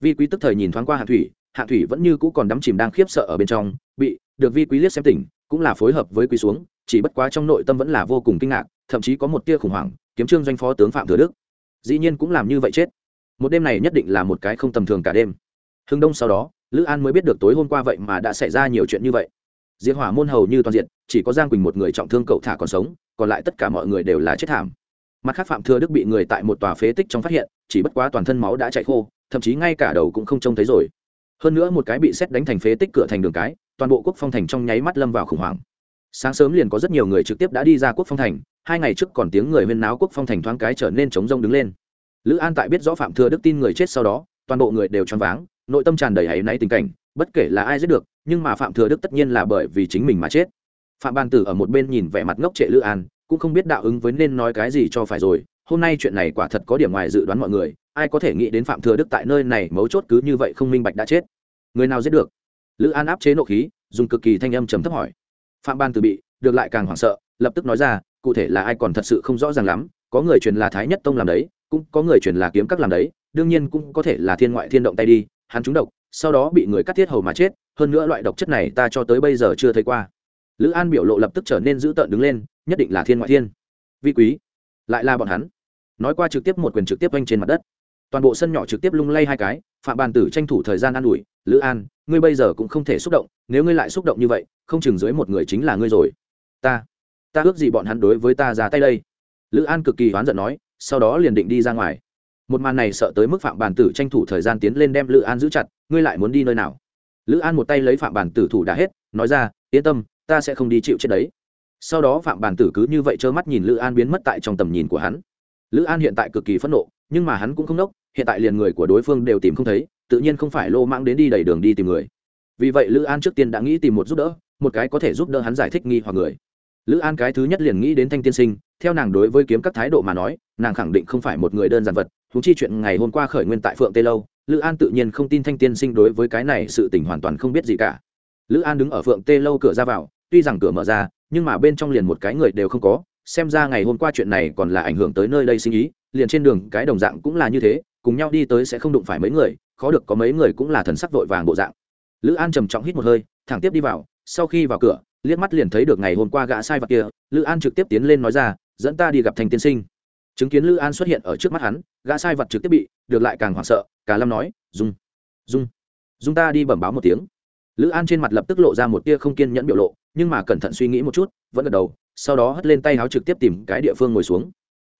Vi quý tức thời nhìn thoáng qua hạ thủy hạ thủy vẫn như cũ còn đắm chìm đang khiếp sợ ở bên trong, bị được vi quý liếc xem tỉnh, cũng là phối hợp với quỳ xuống, chỉ bất quá trong nội tâm vẫn là vô cùng kinh ngạc, thậm chí có một tia khủng hoảng, kiếm trương doanh phó tướng phạm thừa đức. Dĩ nhiên cũng làm như vậy chết. Một đêm này nhất định là một cái không tầm thường cả đêm. Hưng đông sau đó, lữ an mới biết được tối hôm qua vậy mà đã xảy ra nhiều chuyện như vậy diệt hỏa môn hầu như toàn diện, chỉ có giang quỳnh một người trọng thương cậu thả còn sống, còn lại tất cả mọi người đều là chết thảm. Mặt khác phạm thừa đức bị người tại một tòa phế tích trong phát hiện, chỉ bất quá toàn thân máu đã chạy khô, thậm chí ngay cả đầu cũng không trông thấy rồi. Hơn nữa một cái bị xét đánh thành phế tích cửa thành đường cái, toàn bộ quốc phong thành trong nháy mắt lâm vào khủng hoảng. Sáng sớm liền có rất nhiều người trực tiếp đã đi ra quốc phong thành, hai ngày trước còn tiếng người huyên náo quốc phong thành thoáng cái trở nên chống rông đứng lên. Lữ an tại biết rõ phạm thừa đức tin người chết sau đó, toàn bộ người đều choáng váng, nội tâm tràn đầy áy náy tình cảnh bất kể là ai giết được, nhưng mà phạm thừa đức tất nhiên là bởi vì chính mình mà chết. Phạm ban tử ở một bên nhìn vẻ mặt ngốc trệ lữ an, cũng không biết đạo ứng với nên nói cái gì cho phải rồi. Hôm nay chuyện này quả thật có điểm ngoài dự đoán mọi người, ai có thể nghĩ đến phạm thừa đức tại nơi này mấu chốt cứ như vậy không minh bạch đã chết. Người nào giết được? Lữ an áp chế nộ khí, dùng cực kỳ thanh âm trầm thấp hỏi. Phạm ban tử bị, được lại càng hoảng sợ, lập tức nói ra, cụ thể là ai còn thật sự không rõ ràng lắm, có người truyền là thái nhất tông làm đấy, cũng có người truyền là kiếm các làm đấy, đương nhiên cũng có thể là thiên ngoại thiên động tay đi hắn trúng độc, sau đó bị người cắt thiết hầu mà chết, hơn nữa loại độc chất này ta cho tới bây giờ chưa thấy qua. Lữ an biểu lộ lập tức trở nên dữ tợn đứng lên, nhất định là thiên ngoại thiên. Vi quý, lại là bọn hắn. Nói qua trực tiếp một quyền trực tiếp oanh trên mặt đất. Toàn bộ sân nhỏ trực tiếp lung lay hai cái, phạm bàn tử tranh thủ thời gian an ủi, lữ an, ngươi bây giờ cũng không thể xúc động, nếu ngươi lại xúc động như vậy, không chừng dưới một người chính là ngươi rồi. Ta ta ước gì bọn hắn đối với ta ra tay đây. Lữ an cực kỳ oán giận nói, sau đó liền định đi ra ngoài một màn này sợ tới mức phạm bản tử tranh thủ thời gian tiến lên đem lữ an giữ chặt, ngươi lại muốn đi nơi nào? Lữ an một tay lấy phạm bản tử thủ đã hết, nói ra, yên tâm, ta sẽ không đi chịu chết đấy. Sau đó phạm bản tử cứ như vậy trơ mắt nhìn lữ an biến mất tại trong tầm nhìn của hắn. Lữ an hiện tại cực kỳ phẫn nộ, nhưng mà hắn cũng không nốc, hiện tại liền người của đối phương đều tìm không thấy, tự nhiên không phải lô mãng đến đi đầy đường đi tìm người. Vì vậy lữ an trước tiên đã nghĩ tìm một giúp đỡ, một cái có thể giúp đỡ hắn giải thích nghi hoặc người. Lữ an cái thứ nhất liền nghĩ đến thanh tiên sinh, theo nàng đối với kiếm các thái độ mà nói nàng khẳng định không phải một người đơn giản vật thú chi chuyện ngày hôm qua khởi nguyên tại phượng tây lâu, lữ an tự nhiên không tin thanh tiên sinh đối với cái này sự tình hoàn toàn không biết gì cả. Lữ an đứng ở phượng tê lâu cửa ra vào, tuy rằng cửa mở ra, nhưng mà bên trong liền một cái người đều không có, xem ra ngày hôm qua chuyện này còn là ảnh hưởng tới nơi đây sinh ý, liền trên đường cái đồng dạng cũng là như thế, cùng nhau đi tới sẽ không đụng phải mấy người, khó được có mấy người cũng là thần sắc vội vàng bộ dạng. Lữ an trầm trọng hít một hơi, thẳng tiếp đi vào, sau khi vào cửa, liếc mắt liền thấy được ngày hôm qua gã sai vật kia, lữ an trực tiếp tiến lên nói ra, dẫn ta đi gặp Thanh tiên sinh chứng kiến lữ an xuất hiện ở trước mắt hắn, gã sai vật trực tiếp bị, được lại càng hoảng sợ, cả lâm nói, dung dung dung ta đi bẩm báo một tiếng. Lữ an trên mặt lập tức lộ ra một tia không kiên nhẫn biểu lộ, nhưng mà cẩn thận suy nghĩ một chút, vẫn gật đầu, sau đó hất lên tay áo trực tiếp tìm cái địa phương ngồi xuống.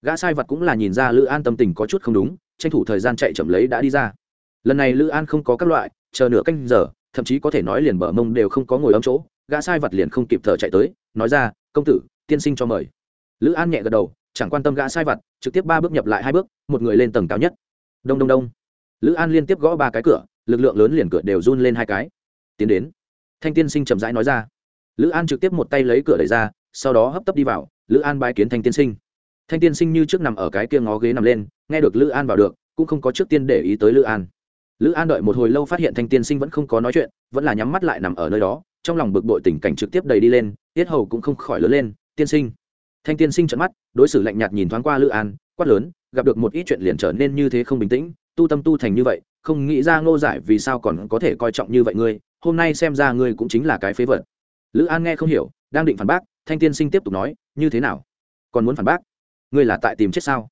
Gã sai vật cũng là nhìn ra lữ an tâm tình có chút không đúng, tranh thủ thời gian chạy chậm lấy đã đi ra. Lần này lữ an không có các loại, chờ nửa canh giờ, thậm chí có thể nói liền bờ mông đều không có ngồi ấm chỗ, gã sai vật liền không kịp thở chạy tới, nói ra, công tử, tiên sinh cho mời. Lữ an nhẹ gật đầu chẳng quan tâm gã sai vật trực tiếp ba bước nhập lại hai bước, một người lên tầng cao nhất. Đông đông đông. Lữ an liên tiếp gõ ba cái cửa, lực lượng lớn liền cửa đều run lên hai cái. Tiến đến. Thanh tiên sinh chậm rãi nói ra. Lữ an trực tiếp một tay lấy cửa đẩy ra, sau đó hấp tấp đi vào, lữ an bái kiến thanh tiên sinh. Thanh tiên sinh như trước nằm ở cái kia ngó ghế nằm lên, nghe được lữ an vào được, cũng không có trước tiên để ý tới lữ an. Lữ an đợi một hồi lâu phát hiện thanh tiên sinh vẫn không có nói chuyện, vẫn là nhắm mắt lại nằm ở nơi đó, trong lòng bực bội tình cảnh trực tiếp đầy đi lên, tiết hầu cũng không khỏi lớn lên, tiên sinh thanh tiên sinh trận mắt, đối xử lạnh nhạt nhìn thoáng qua lữ an, quát lớn, gặp được một ít chuyện liền trở nên như thế không bình tĩnh, tu tâm tu thành như vậy, không nghĩ ra ngô giải vì sao còn có thể coi trọng như vậy ngươi, hôm nay xem ra ngươi cũng chính là cái phế vật. Lữ an nghe không hiểu, đang định phản bác, thanh tiên sinh tiếp tục nói, như thế nào? Còn muốn phản bác? Ngươi là tại tìm chết sao?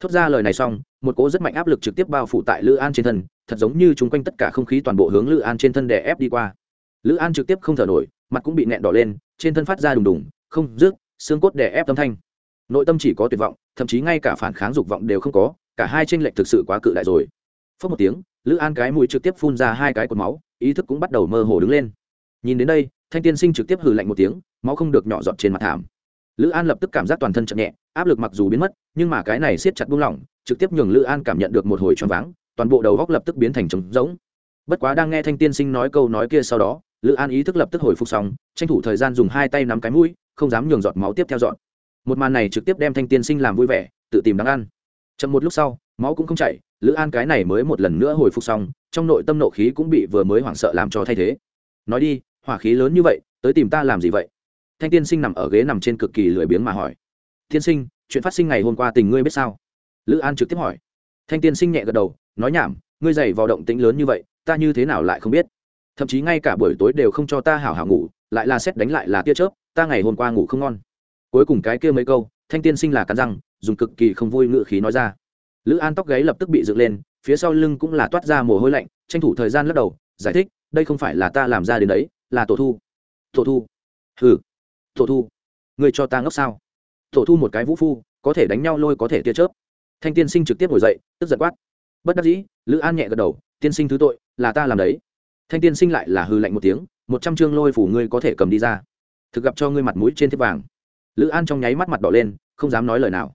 Thốt ra lời này xong, một cỗ rất mạnh áp lực trực tiếp bao phủ tại lữ an trên thân, thật giống như chung quanh tất cả không khí toàn bộ hướng lữ an trên thân đè ép đi qua. Lữ an trực tiếp không thở nổi, mặt cũng bị nẹn đỏ lên, trên thân phát ra đùng đùng, không rước xương cốt đè ép tâm thanh. Nội tâm chỉ có tuyệt vọng, thậm chí ngay cả phản kháng dục vọng đều không có, cả hai tranh lệch thực sự quá cự đại rồi. Phớt một tiếng, lữ an cái mũi trực tiếp phun ra hai cái cột máu, ý thức cũng bắt đầu mơ hồ đứng lên. Nhìn đến đây, thanh tiên sinh trực tiếp hừ lạnh một tiếng, máu không được nhỏ giọt trên mặt thảm. Lữ an lập tức cảm giác toàn thân chậm nhẹ, áp lực mặc dù biến mất, nhưng mà cái này siết chặt buông lỏng, trực tiếp nhường lữ an cảm nhận được một hồi choáng váng, toàn bộ đầu góc lập tức biến thành trống rỗng. Bất quá đang nghe thanh tiên sinh nói câu nói kia sau đó, lữ an ý thức lập tức hồi phục xong, tranh thủ thời gian dùng hai tay nắm cái mũi không dám nhường giọt máu tiếp theo dọn. Một màn này trực tiếp đem thanh tiên sinh làm vui vẻ, tự tìm đáng ăn. Chậm một lúc sau, máu cũng không chảy, lữ an cái này mới một lần nữa hồi phục xong, trong nội tâm nộ khí cũng bị vừa mới hoảng sợ làm cho thay thế. Nói đi, hỏa khí lớn như vậy, tới tìm ta làm gì vậy? Thanh tiên sinh nằm ở ghế nằm trên cực kỳ lười biếng mà hỏi. Tiên sinh, chuyện phát sinh ngày hôm qua tình ngươi biết sao? Lữ an trực tiếp hỏi. Thanh tiên sinh nhẹ gật đầu, nói nhảm, ngươi dày vào động tĩnh lớn như vậy, ta như thế nào lại không biết? Thậm chí ngay cả buổi tối đều không cho ta hảo hảo ngủ, lại là xét đánh lại là tia chớp ta ngày hôm qua ngủ không ngon. Cuối cùng cái kia mấy câu, thanh tiên sinh là cắn răng, dùng cực kỳ không vui ngự khí nói ra. Lữ an tóc gáy lập tức bị dựng lên, phía sau lưng cũng là toát ra mồ hôi lạnh, tranh thủ thời gian lắc đầu, giải thích, đây không phải là ta làm ra đến đấy, là tổ thu. Tổ thu. Hừ. Tổ thu. Người cho ta ngốc sao? Tổ thu một cái vũ phu, có thể đánh nhau lôi có thể tia chớp. Thanh tiên sinh trực tiếp ngồi dậy, tức giận quát. Bất đắc dĩ, lữ an nhẹ gật đầu, tiên sinh thứ tội, là ta làm đấy. Thanh tiên sinh lại là hư lạnh một tiếng, một trăm chương lôi phủ ngươi có thể cầm đi ra thực gặp cho ngươi mặt mũi trên thiếp vàng. Lữ an trong nháy mắt mặt đỏ lên không dám nói lời nào.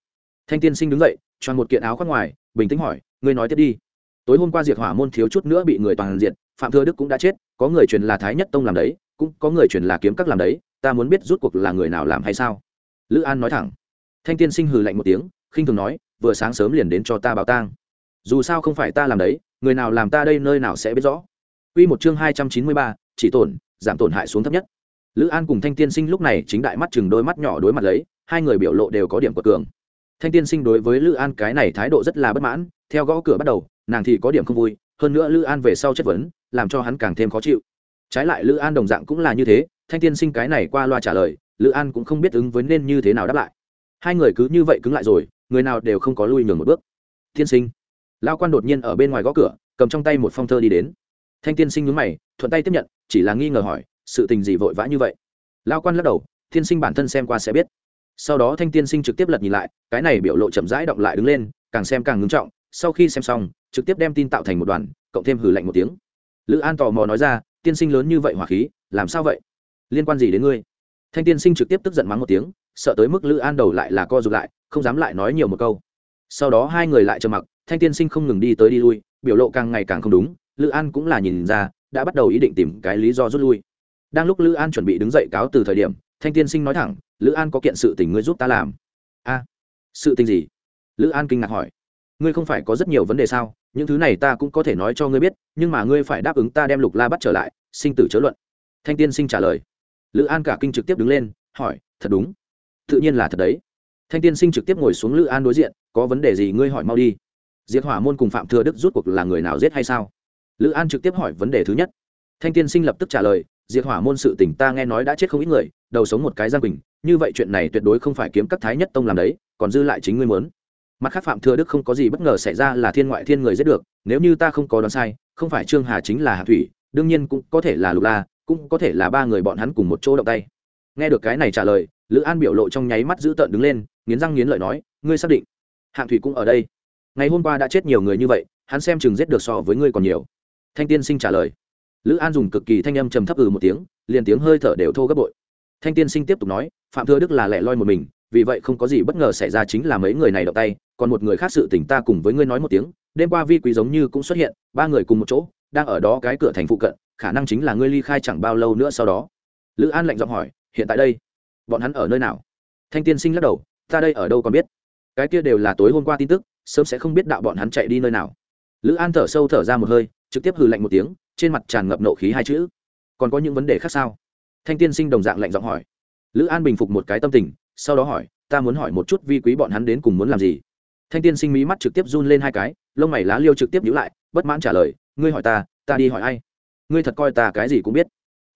Thanh tiên sinh đứng dậy choàng một kiện áo khoác ngoài bình tĩnh hỏi ngươi nói tiếp đi. Tối hôm qua diệt hỏa môn thiếu chút nữa bị người toàn diện phạm thừa đức cũng đã chết có người truyền là thái nhất tông làm đấy cũng có người truyền là kiếm các làm đấy ta muốn biết rút cuộc là người nào làm hay sao? Lữ an nói thẳng. Thanh tiên sinh hừ lạnh một tiếng khinh thường nói vừa sáng sớm liền đến cho ta báo tang. Dù sao không phải ta làm đấy người nào làm ta đây nơi nào sẽ biết rõ. Quy một chương hai trăm chín mươi ba, chỉ tổn giảm tổn hại xuống thấp nhất lữ an cùng thanh tiên sinh lúc này chính đại mắt chừng đôi mắt nhỏ đối mặt lấy, hai người biểu lộ đều có điểm của cường. Thanh tiên sinh đối với lữ an cái này thái độ rất là bất mãn, theo gõ cửa bắt đầu, nàng thì có điểm không vui, hơn nữa lữ an về sau chất vấn, làm cho hắn càng thêm khó chịu. Trái lại lữ an đồng dạng cũng là như thế, thanh tiên sinh cái này qua loa trả lời, lữ an cũng không biết ứng với nên như thế nào đáp lại. Hai người cứ như vậy cứng lại rồi, người nào đều không có lui nhường một bước. Tiên sinh, lao quan đột nhiên ở bên ngoài gõ cửa, cầm trong tay một phong thơ đi đến. Thanh tiên sinh nhúng mày, thuận tay tiếp nhận, chỉ là nghi ngờ hỏi sự tình gì vội vã như vậy? Lao quan lắc đầu, tiên sinh bản thân xem qua sẽ biết. Sau đó thanh tiên sinh trực tiếp lật nhìn lại, cái này biểu lộ chậm rãi động lại đứng lên, càng xem càng ngưng trọng, sau khi xem xong, trực tiếp đem tin tạo thành một đoàn, cộng thêm hử lạnh một tiếng. Lữ an tò mò nói ra, tiên sinh lớn như vậy hỏa khí, làm sao vậy? Liên quan gì đến ngươi? Thanh tiên sinh trực tiếp tức giận mắng một tiếng, sợ tới mức lữ an đầu lại là co r ụ t lại, không dám lại nói nhiều một câu. Sau đó hai người lại trầm mặc, thanh tiên sinh không ngừng đi tới đi lui, biểu lộ càng ngày càng không đúng, lữ an cũng là nhìn ra, đã bắt đầu ý định tìm cái lý do rút lui đang lúc lữ an chuẩn bị đứng dậy cáo từ thời điểm, thanh tiên sinh nói thẳng, lữ an có kiện sự tình ngươi giúp ta làm. A, sự tình gì? Lữ an kinh ngạc hỏi. Ngươi không phải có rất nhiều vấn đề sao? Những thứ này ta cũng có thể nói cho ngươi biết, nhưng mà ngươi phải đáp ứng ta đem lục la bắt trở lại, sinh tử chớ luận. Thanh tiên sinh trả lời. Lữ an cả kinh trực tiếp đứng lên, hỏi, thật đúng. Tự nhiên là thật đấy. Thanh tiên sinh trực tiếp ngồi xuống lữ an đối diện, có vấn đề gì ngươi hỏi mau đi. Diệt hỏa môn cùng phạm thừa đức rút cuộc là người nào giết hay sao? Lữ an trực tiếp hỏi vấn đề thứ nhất. Thanh tiên sinh lập tức trả lời diệt hỏa môn sự tỉnh ta nghe nói đã chết không ít người, đầu sống một cái giang bình như vậy chuyện này tuyệt đối không phải kiếm các thái nhất tông làm đấy, còn dư lại chính ngươi muốn. Mặt khác phạm thừa đức không có gì bất ngờ xảy ra là thiên ngoại thiên người giết được, nếu như ta không có đoán sai, không phải trương hà chính là hạ thủy, đương nhiên cũng có thể là lục la, cũng có thể là ba người bọn hắn cùng một chỗ động tay. Nghe được cái này trả lời, lữ an biểu lộ trong nháy mắt giữ tợn đứng lên, nghiến răng nghiến lợi nói, ngươi xác định hạng thủy cũng ở đây? Ngày hôm qua đã chết nhiều người như vậy, hắn xem chừng giết được so với ngươi còn nhiều. Thanh tiên sinh trả lời lữ an dùng cực kỳ thanh âm trầm thấp ừ một tiếng, liền tiếng hơi thở đều thô gấp bội. Thanh tiên sinh tiếp tục nói, phạm thừa đức là lẻ loi một mình, vì vậy không có gì bất ngờ xảy ra chính là mấy người này động tay, còn một người khác sự tỉnh ta cùng với ngươi nói một tiếng, đêm qua vi quý giống như cũng xuất hiện, ba người cùng một chỗ, đang ở đó cái cửa thành phụ cận, khả năng chính là ngươi ly khai chẳng bao lâu nữa sau đó. Lữ an lạnh giọng hỏi, hiện tại đây, bọn hắn ở nơi nào? Thanh tiên sinh lắc đầu, ta đây ở đâu còn biết? Cái kia đều là tối hôm qua tin tức, sớm sẽ không biết đạo bọn hắn chạy đi nơi nào. Lữ an thở sâu thở ra một hơi, trực tiếp hừ lạnh một tiếng trên mặt tràn ngập nộ khí hai chữ. Còn có những vấn đề khác sao? Thanh tiên sinh đồng dạng lạnh giọng hỏi. Lữ an bình phục một cái tâm tình, sau đó hỏi, ta muốn hỏi một chút vi quý bọn hắn đến cùng muốn làm gì? Thanh tiên sinh mí mắt trực tiếp run lên hai cái, lông mày lá liêu trực tiếp nhữ lại, bất mãn trả lời, ngươi hỏi ta ta đi hỏi ai? Ngươi thật coi ta cái gì cũng biết.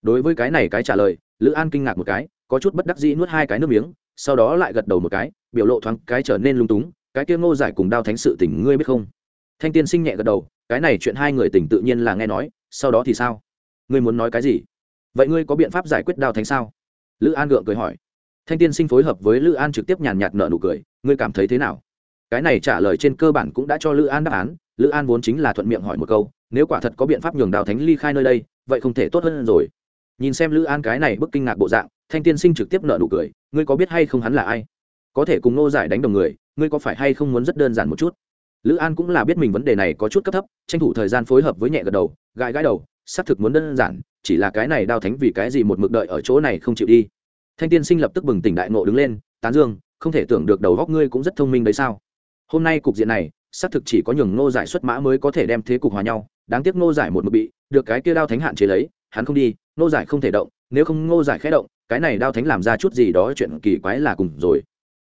Đối với cái này cái trả lời, lữ an kinh ngạc một cái, có chút bất đắc dĩ nuốt hai cái nước miếng, sau đó lại gật đầu một cái, biểu lộ thoáng cái trở nên lung túng, cái kia ngô giải cùng đao thánh sự tình ngươi biết không? Thanh tiên sinh nhẹ gật đầu, cái này chuyện hai người tỉnh tự nhiên là nghe nói sau đó thì sao? Ngươi muốn nói cái gì? Vậy ngươi có biện pháp giải quyết đao thánh sao? Lữ an gượng cười hỏi. Thanh tiên sinh phối hợp với lữ an trực tiếp nhàn nhạt nợ nụ cười, ngươi cảm thấy thế nào? Cái này trả lời trên cơ bản cũng đã cho lữ an đáp án, lữ an vốn chính là thuận miệng hỏi một câu, nếu quả thật có biện pháp nhường đào thánh ly khai nơi đây, vậy không thể tốt hơn rồi. Nhìn xem lữ an cái này bức kinh ngạc bộ dạng, thanh tiên sinh trực tiếp nợ nụ cười, ngươi có biết hay không hắn là ai? Có thể cùng nô giải đánh đồng người, ngươi có phải hay không muốn rất đơn giản một chút? Lữ an cũng là biết mình vấn đề này có chút cấp thấp, tranh thủ thời gian phối hợp với nhẹ gật đầu, gãi gãi đầu, xác thực muốn đơn giản, chỉ là cái này đao thánh vì cái gì một mực đợi ở chỗ này không chịu đi. Thanh tiên sinh lập tức bừng tỉnh đại ngộ đứng lên, tán dương, không thể tưởng được đầu góc ngươi cũng rất thông minh đấy sao? Hôm nay cục diện này, xác thực chỉ có nhường Ngô giải xuất mã mới có thể đem thế cục hòa nhau, đáng tiếc Ngô giải một mực bị, được cái kia đao thánh hạn chế lấy, hắn không đi, Ngô giải không thể động, nếu không Ngô giải khé động, cái này đao thánh làm ra chút gì đó chuyện kỳ quái là cùng rồi.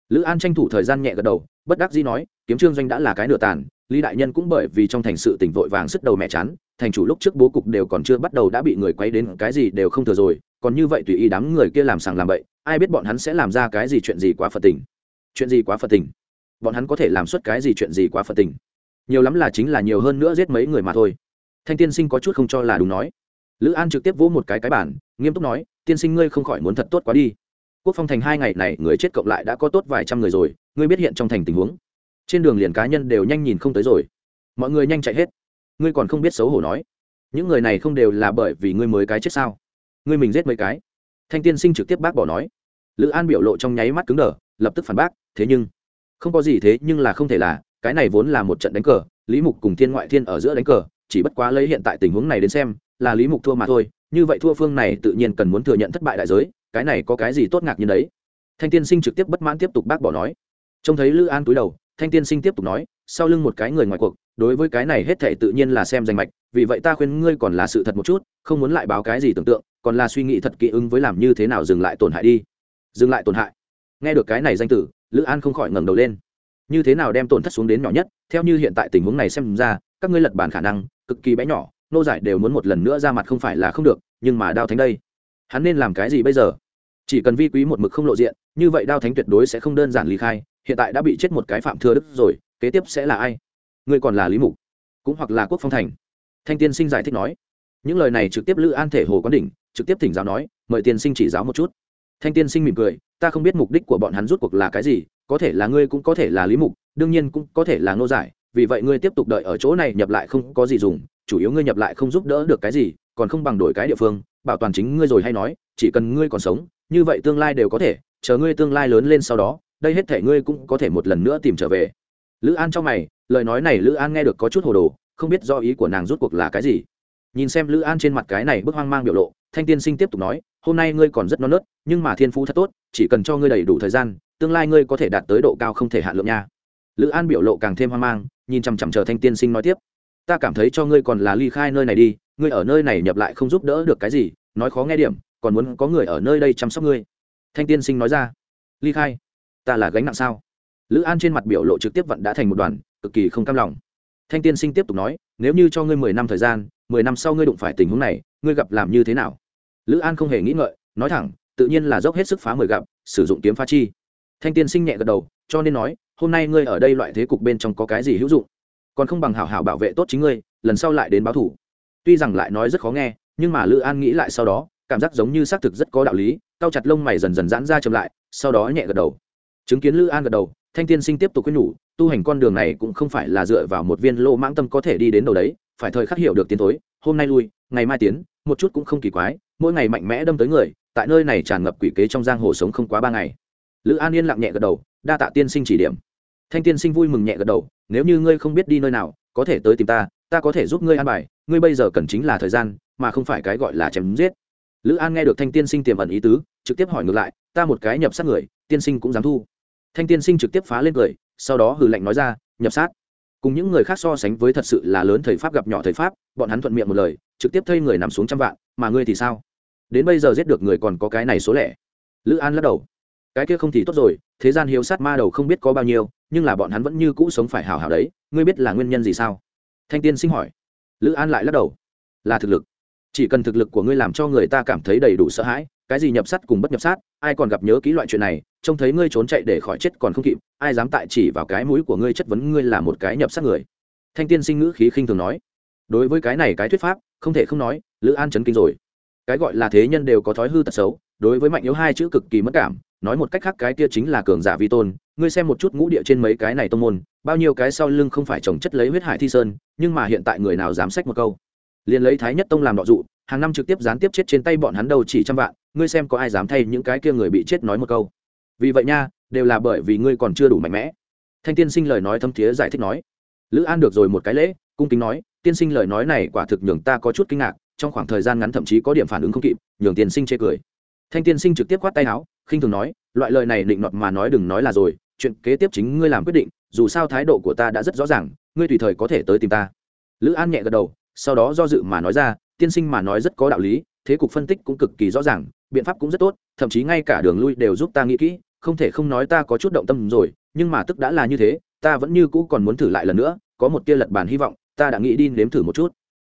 Lữ an tranh thủ thời gian nhẹ gật đầu, bất đắc dĩ nói kiếm trương doanh đã là cái nửa tàn, lý đại nhân cũng bởi vì trong thành sự tỉnh vội vàng sức đầu mẹ chán, thành chủ lúc trước bố cục đều còn chưa bắt đầu đã bị người quay đến, cái gì đều không thừa rồi, còn như vậy tùy ý đám người kia làm sàng làm bậy, ai biết bọn hắn sẽ làm ra cái gì chuyện gì quá phật tình. Chuyện gì quá phật tình? Bọn hắn có thể làm suất cái gì chuyện gì quá phật tình? Nhiều lắm là chính là nhiều hơn nữa giết mấy người mà thôi. Thanh tiên sinh có chút không cho là đúng nói. Lữ an trực tiếp vỗ một cái cái bản nghiêm túc nói, tiên sinh ngươi không khỏi muốn thật tốt quá đi. Quốc phong thành hai ngày này, người chết cộng lại đã có tốt vài trăm người rồi, ngươi biết hiện trong thành tình huống trên đường liền cá nhân đều nhanh nhìn không tới rồi. Mọi người nhanh chạy hết. Ngươi còn không biết xấu hổ nói. Những người này không đều là bởi vì ngươi mới cái chết sao? Ngươi mình giết mấy cái? Thanh tiên sinh trực tiếp bác bỏ nói. Lữ an biểu lộ trong nháy mắt cứng đờ, lập tức phản bác, thế nhưng, không có gì thế, nhưng là không thể là, cái này vốn là một trận đánh cờ, lý mục cùng thiên ngoại thiên ở giữa đánh cờ, chỉ bất quá lấy hiện tại tình huống này đến xem, là lý mục thua mà thôi, như vậy thua phương này tự nhiên cần muốn thừa nhận thất bại đại giới, cái này có cái gì tốt ngạc như đấy? Thanh tiên sinh trực tiếp bất mãn tiếp tục bác bỏ nói. Trông thấy lữ an túi đầu thanh tiên sinh tiếp tục nói, sau lưng một cái người ngoài cuộc, đối với cái này hết thể tự nhiên là xem danh mạch, vì vậy ta khuyên ngươi còn là sự thật một chút, không muốn lại báo cái gì tưởng tượng, còn là suy nghĩ thật kỹ ứng với làm như thế nào dừng lại tổn hại đi. Dừng lại tổn hại. Nghe được cái này danh tử, lữ an không khỏi ngẩng đầu lên. Như thế nào đem tổn thất xuống đến nhỏ nhất, theo như hiện tại tình huống này xem ra, các ngươi lật bản khả năng, cực kỳ bé nhỏ, nô giải đều muốn một lần nữa ra mặt không phải là không được, nhưng mà đao thánh đây, hắn nên làm cái gì bây giờ? Chỉ cần vi quý một mực không lộ diện, như vậy đao thánh tuyệt đối sẽ không đơn giản ly khai hiện tại đã bị chết một cái phạm thừa đức rồi, kế tiếp sẽ là ai? Ngươi còn là lý mục, cũng hoặc là quốc phong thành. Thanh tiên sinh giải thích nói. Những lời này trực tiếp lữ an thể hồ quán đỉnh, trực tiếp thỉnh giáo nói, mời tiên sinh chỉ giáo một chút. Thanh tiên sinh mỉm cười, ta không biết mục đích của bọn hắn rút cuộc là cái gì, có thể là ngươi cũng có thể là lý mục, đương nhiên cũng có thể là nô giải, vì vậy ngươi tiếp tục đợi ở chỗ này nhập lại không có gì dùng, chủ yếu ngươi nhập lại không giúp đỡ được cái gì, còn không bằng đổi cái địa phương, bảo toàn chính ngươi rồi hay nói, chỉ cần ngươi còn sống, như vậy tương lai đều có thể, chờ ngươi tương lai lớn lên sau đó đây hết thể ngươi cũng có thể một lần nữa tìm trở về. Lữ an trong mày, lời nói này lữ an nghe được có chút hồ đồ, không biết do ý của nàng rút cuộc là cái gì. Nhìn xem lữ an trên mặt cái này bức hoang mang biểu lộ, thanh tiên sinh tiếp tục nói, hôm nay ngươi còn rất non nớt, nhưng mà thiên phú thật tốt, chỉ cần cho ngươi đầy đủ thời gian, tương lai ngươi có thể đạt tới độ cao không thể hạn lượng nha. Lữ an biểu lộ càng thêm hoang mang, nhìn chằm chằm chờ thanh tiên sinh nói tiếp, ta cảm thấy cho ngươi còn là ly khai nơi này đi, ngươi ở nơi này nhập lại không giúp đỡ được cái gì, nói khó nghe điểm, còn muốn có người ở nơi đây chăm sóc ngươi. Thanh tiên sinh nói ra, ly khai? Ta là gánh nặng sao? Lữ an trên mặt biểu lộ trực tiếp vận đã thành một đoàn, cực kỳ không cam lòng. Thanh tiên sinh tiếp tục nói, nếu như cho ngươi mười năm thời gian, mười năm sau ngươi đụng phải tình huống này, ngươi gặp làm như thế nào? Lữ an không hề nghĩ ngợi, nói thẳng, tự nhiên là dốc hết sức phá mười gặp, sử dụng kiếm phá chi. Thanh tiên sinh nhẹ gật đầu, cho nên nói, hôm nay ngươi ở đây loại thế cục bên trong có cái gì hữu dụng? Còn không bằng hảo hảo bảo vệ tốt chính ngươi, lần sau lại đến báo thủ. Tuy rằng lại nói rất khó nghe, nhưng mà lữ an nghĩ lại sau đó, cảm giác giống như xác thực rất có đạo lý cao chặt lông mày dần dần giãn ra chậm lại, sau đó nhẹ gật đầu chứng kiến lữ an gật đầu, thanh tiên sinh tiếp tục quyết nhủ, tu hành con đường này cũng không phải là dựa vào một viên lô mãng tâm có thể đi đến đầu đấy, phải thời khắc hiểu được tiến tối hôm nay lui, ngày mai tiến, một chút cũng không kỳ quái, mỗi ngày mạnh mẽ đâm tới người, tại nơi này tràn ngập quỷ kế trong giang hồ sống không quá ba ngày. Lữ an yên lặng nhẹ gật đầu, đa tạ tiên sinh chỉ điểm. Thanh tiên sinh vui mừng nhẹ gật đầu, nếu như ngươi không biết đi nơi nào, có thể tới tìm ta ta có thể giúp ngươi an bài, ngươi bây giờ cần chính là thời gian, mà không phải cái gọi là chém giết. Lữ an nghe được thanh tiên sinh tiềm ẩn ý tứ, trực tiếp hỏi ngược lại, ta một cái nhập sát người, tiên sinh cũng dám thu thanh tiên sinh trực tiếp phá lên cười, sau đó hừ lạnh nói ra, nhập sát. Cùng những người khác so sánh với thật sự là lớn thầy pháp gặp nhỏ thầy pháp, bọn hắn thuận miệng một lời, trực tiếp thây người nằm xuống trăm vạn, mà ngươi thì sao? Đến bây giờ giết được người còn có cái này số lẻ. Lữ an lắc đầu, cái kia không thì tốt rồi, thế gian hiếu sát ma đầu không biết có bao nhiêu, nhưng là bọn hắn vẫn như cũ sống phải hào hào đấy, ngươi biết là nguyên nhân gì sao? Thanh tiên sinh hỏi. Lữ an lại lắc đầu, là thực lực. Chỉ cần thực lực của ngươi làm cho người ta cảm thấy đầy đủ sợ hãi cái gì nhập sát cùng bất nhập sát, ai còn gặp nhớ kỹ loại chuyện này, trông thấy ngươi trốn chạy để khỏi chết còn không kịp, ai dám tại chỉ vào cái mũi của ngươi chất vấn ngươi là một cái nhập sát người. Thanh tiên sinh ngữ khí khinh thường nói. Đối với cái này cái thuyết pháp, không thể không nói, lữ an chấn kinh rồi. Cái gọi là thế nhân đều có thói hư tật xấu, đối với mạnh yếu hai chữ cực kỳ mất cảm, nói một cách khác cái kia chính là cường giả vi tôn, ngươi xem một chút ngũ địa trên mấy cái này tông môn, bao nhiêu cái sau lưng không phải trồng chất lấy huyết hải thi sơn, nhưng mà hiện tại người nào dám sách một câu? Liền lấy thái nhất tông làm đọ dụ, hàng năm trực tiếp gián tiếp chết trên tay bọn hắn đâu chỉ trăm vạn ngươi xem có ai dám thay những cái kia người bị chết nói một câu. Vì vậy nha, đều là bởi vì ngươi còn chưa đủ mạnh mẽ. Thanh tiên sinh lời nói thâm thiế giải thích nói. Lữ an được rồi một cái lễ, cung kính nói, tiên sinh lời nói này quả thực nhường ta có chút kinh ngạc, trong khoảng thời gian ngắn thậm chí có điểm phản ứng không kịp, nhường tiên sinh chê cười. Thanh tiên sinh trực tiếp khoát tay áo, khinh thường nói, loại lời này định nọt mà nói đừng nói là rồi, chuyện kế tiếp chính ngươi làm quyết định, dù sao thái độ của ta đã rất rõ ràng, ngươi tùy thời có thể tới tìm ta. Lữ an nhẹ gật đầu, sau đó do dự mà nói ra, tiên sinh mà nói rất có đạo lý thế cục phân tích cũng cực kỳ rõ ràng, biện pháp cũng rất tốt, thậm chí ngay cả đường lui đều giúp ta nghĩ kỹ, không thể không nói ta có chút động tâm rồi, nhưng mà tức đã là như thế, ta vẫn như cũ còn muốn thử lại lần nữa, có một tia lật bàn hy vọng, ta đã nghĩ đi nếm thử một chút.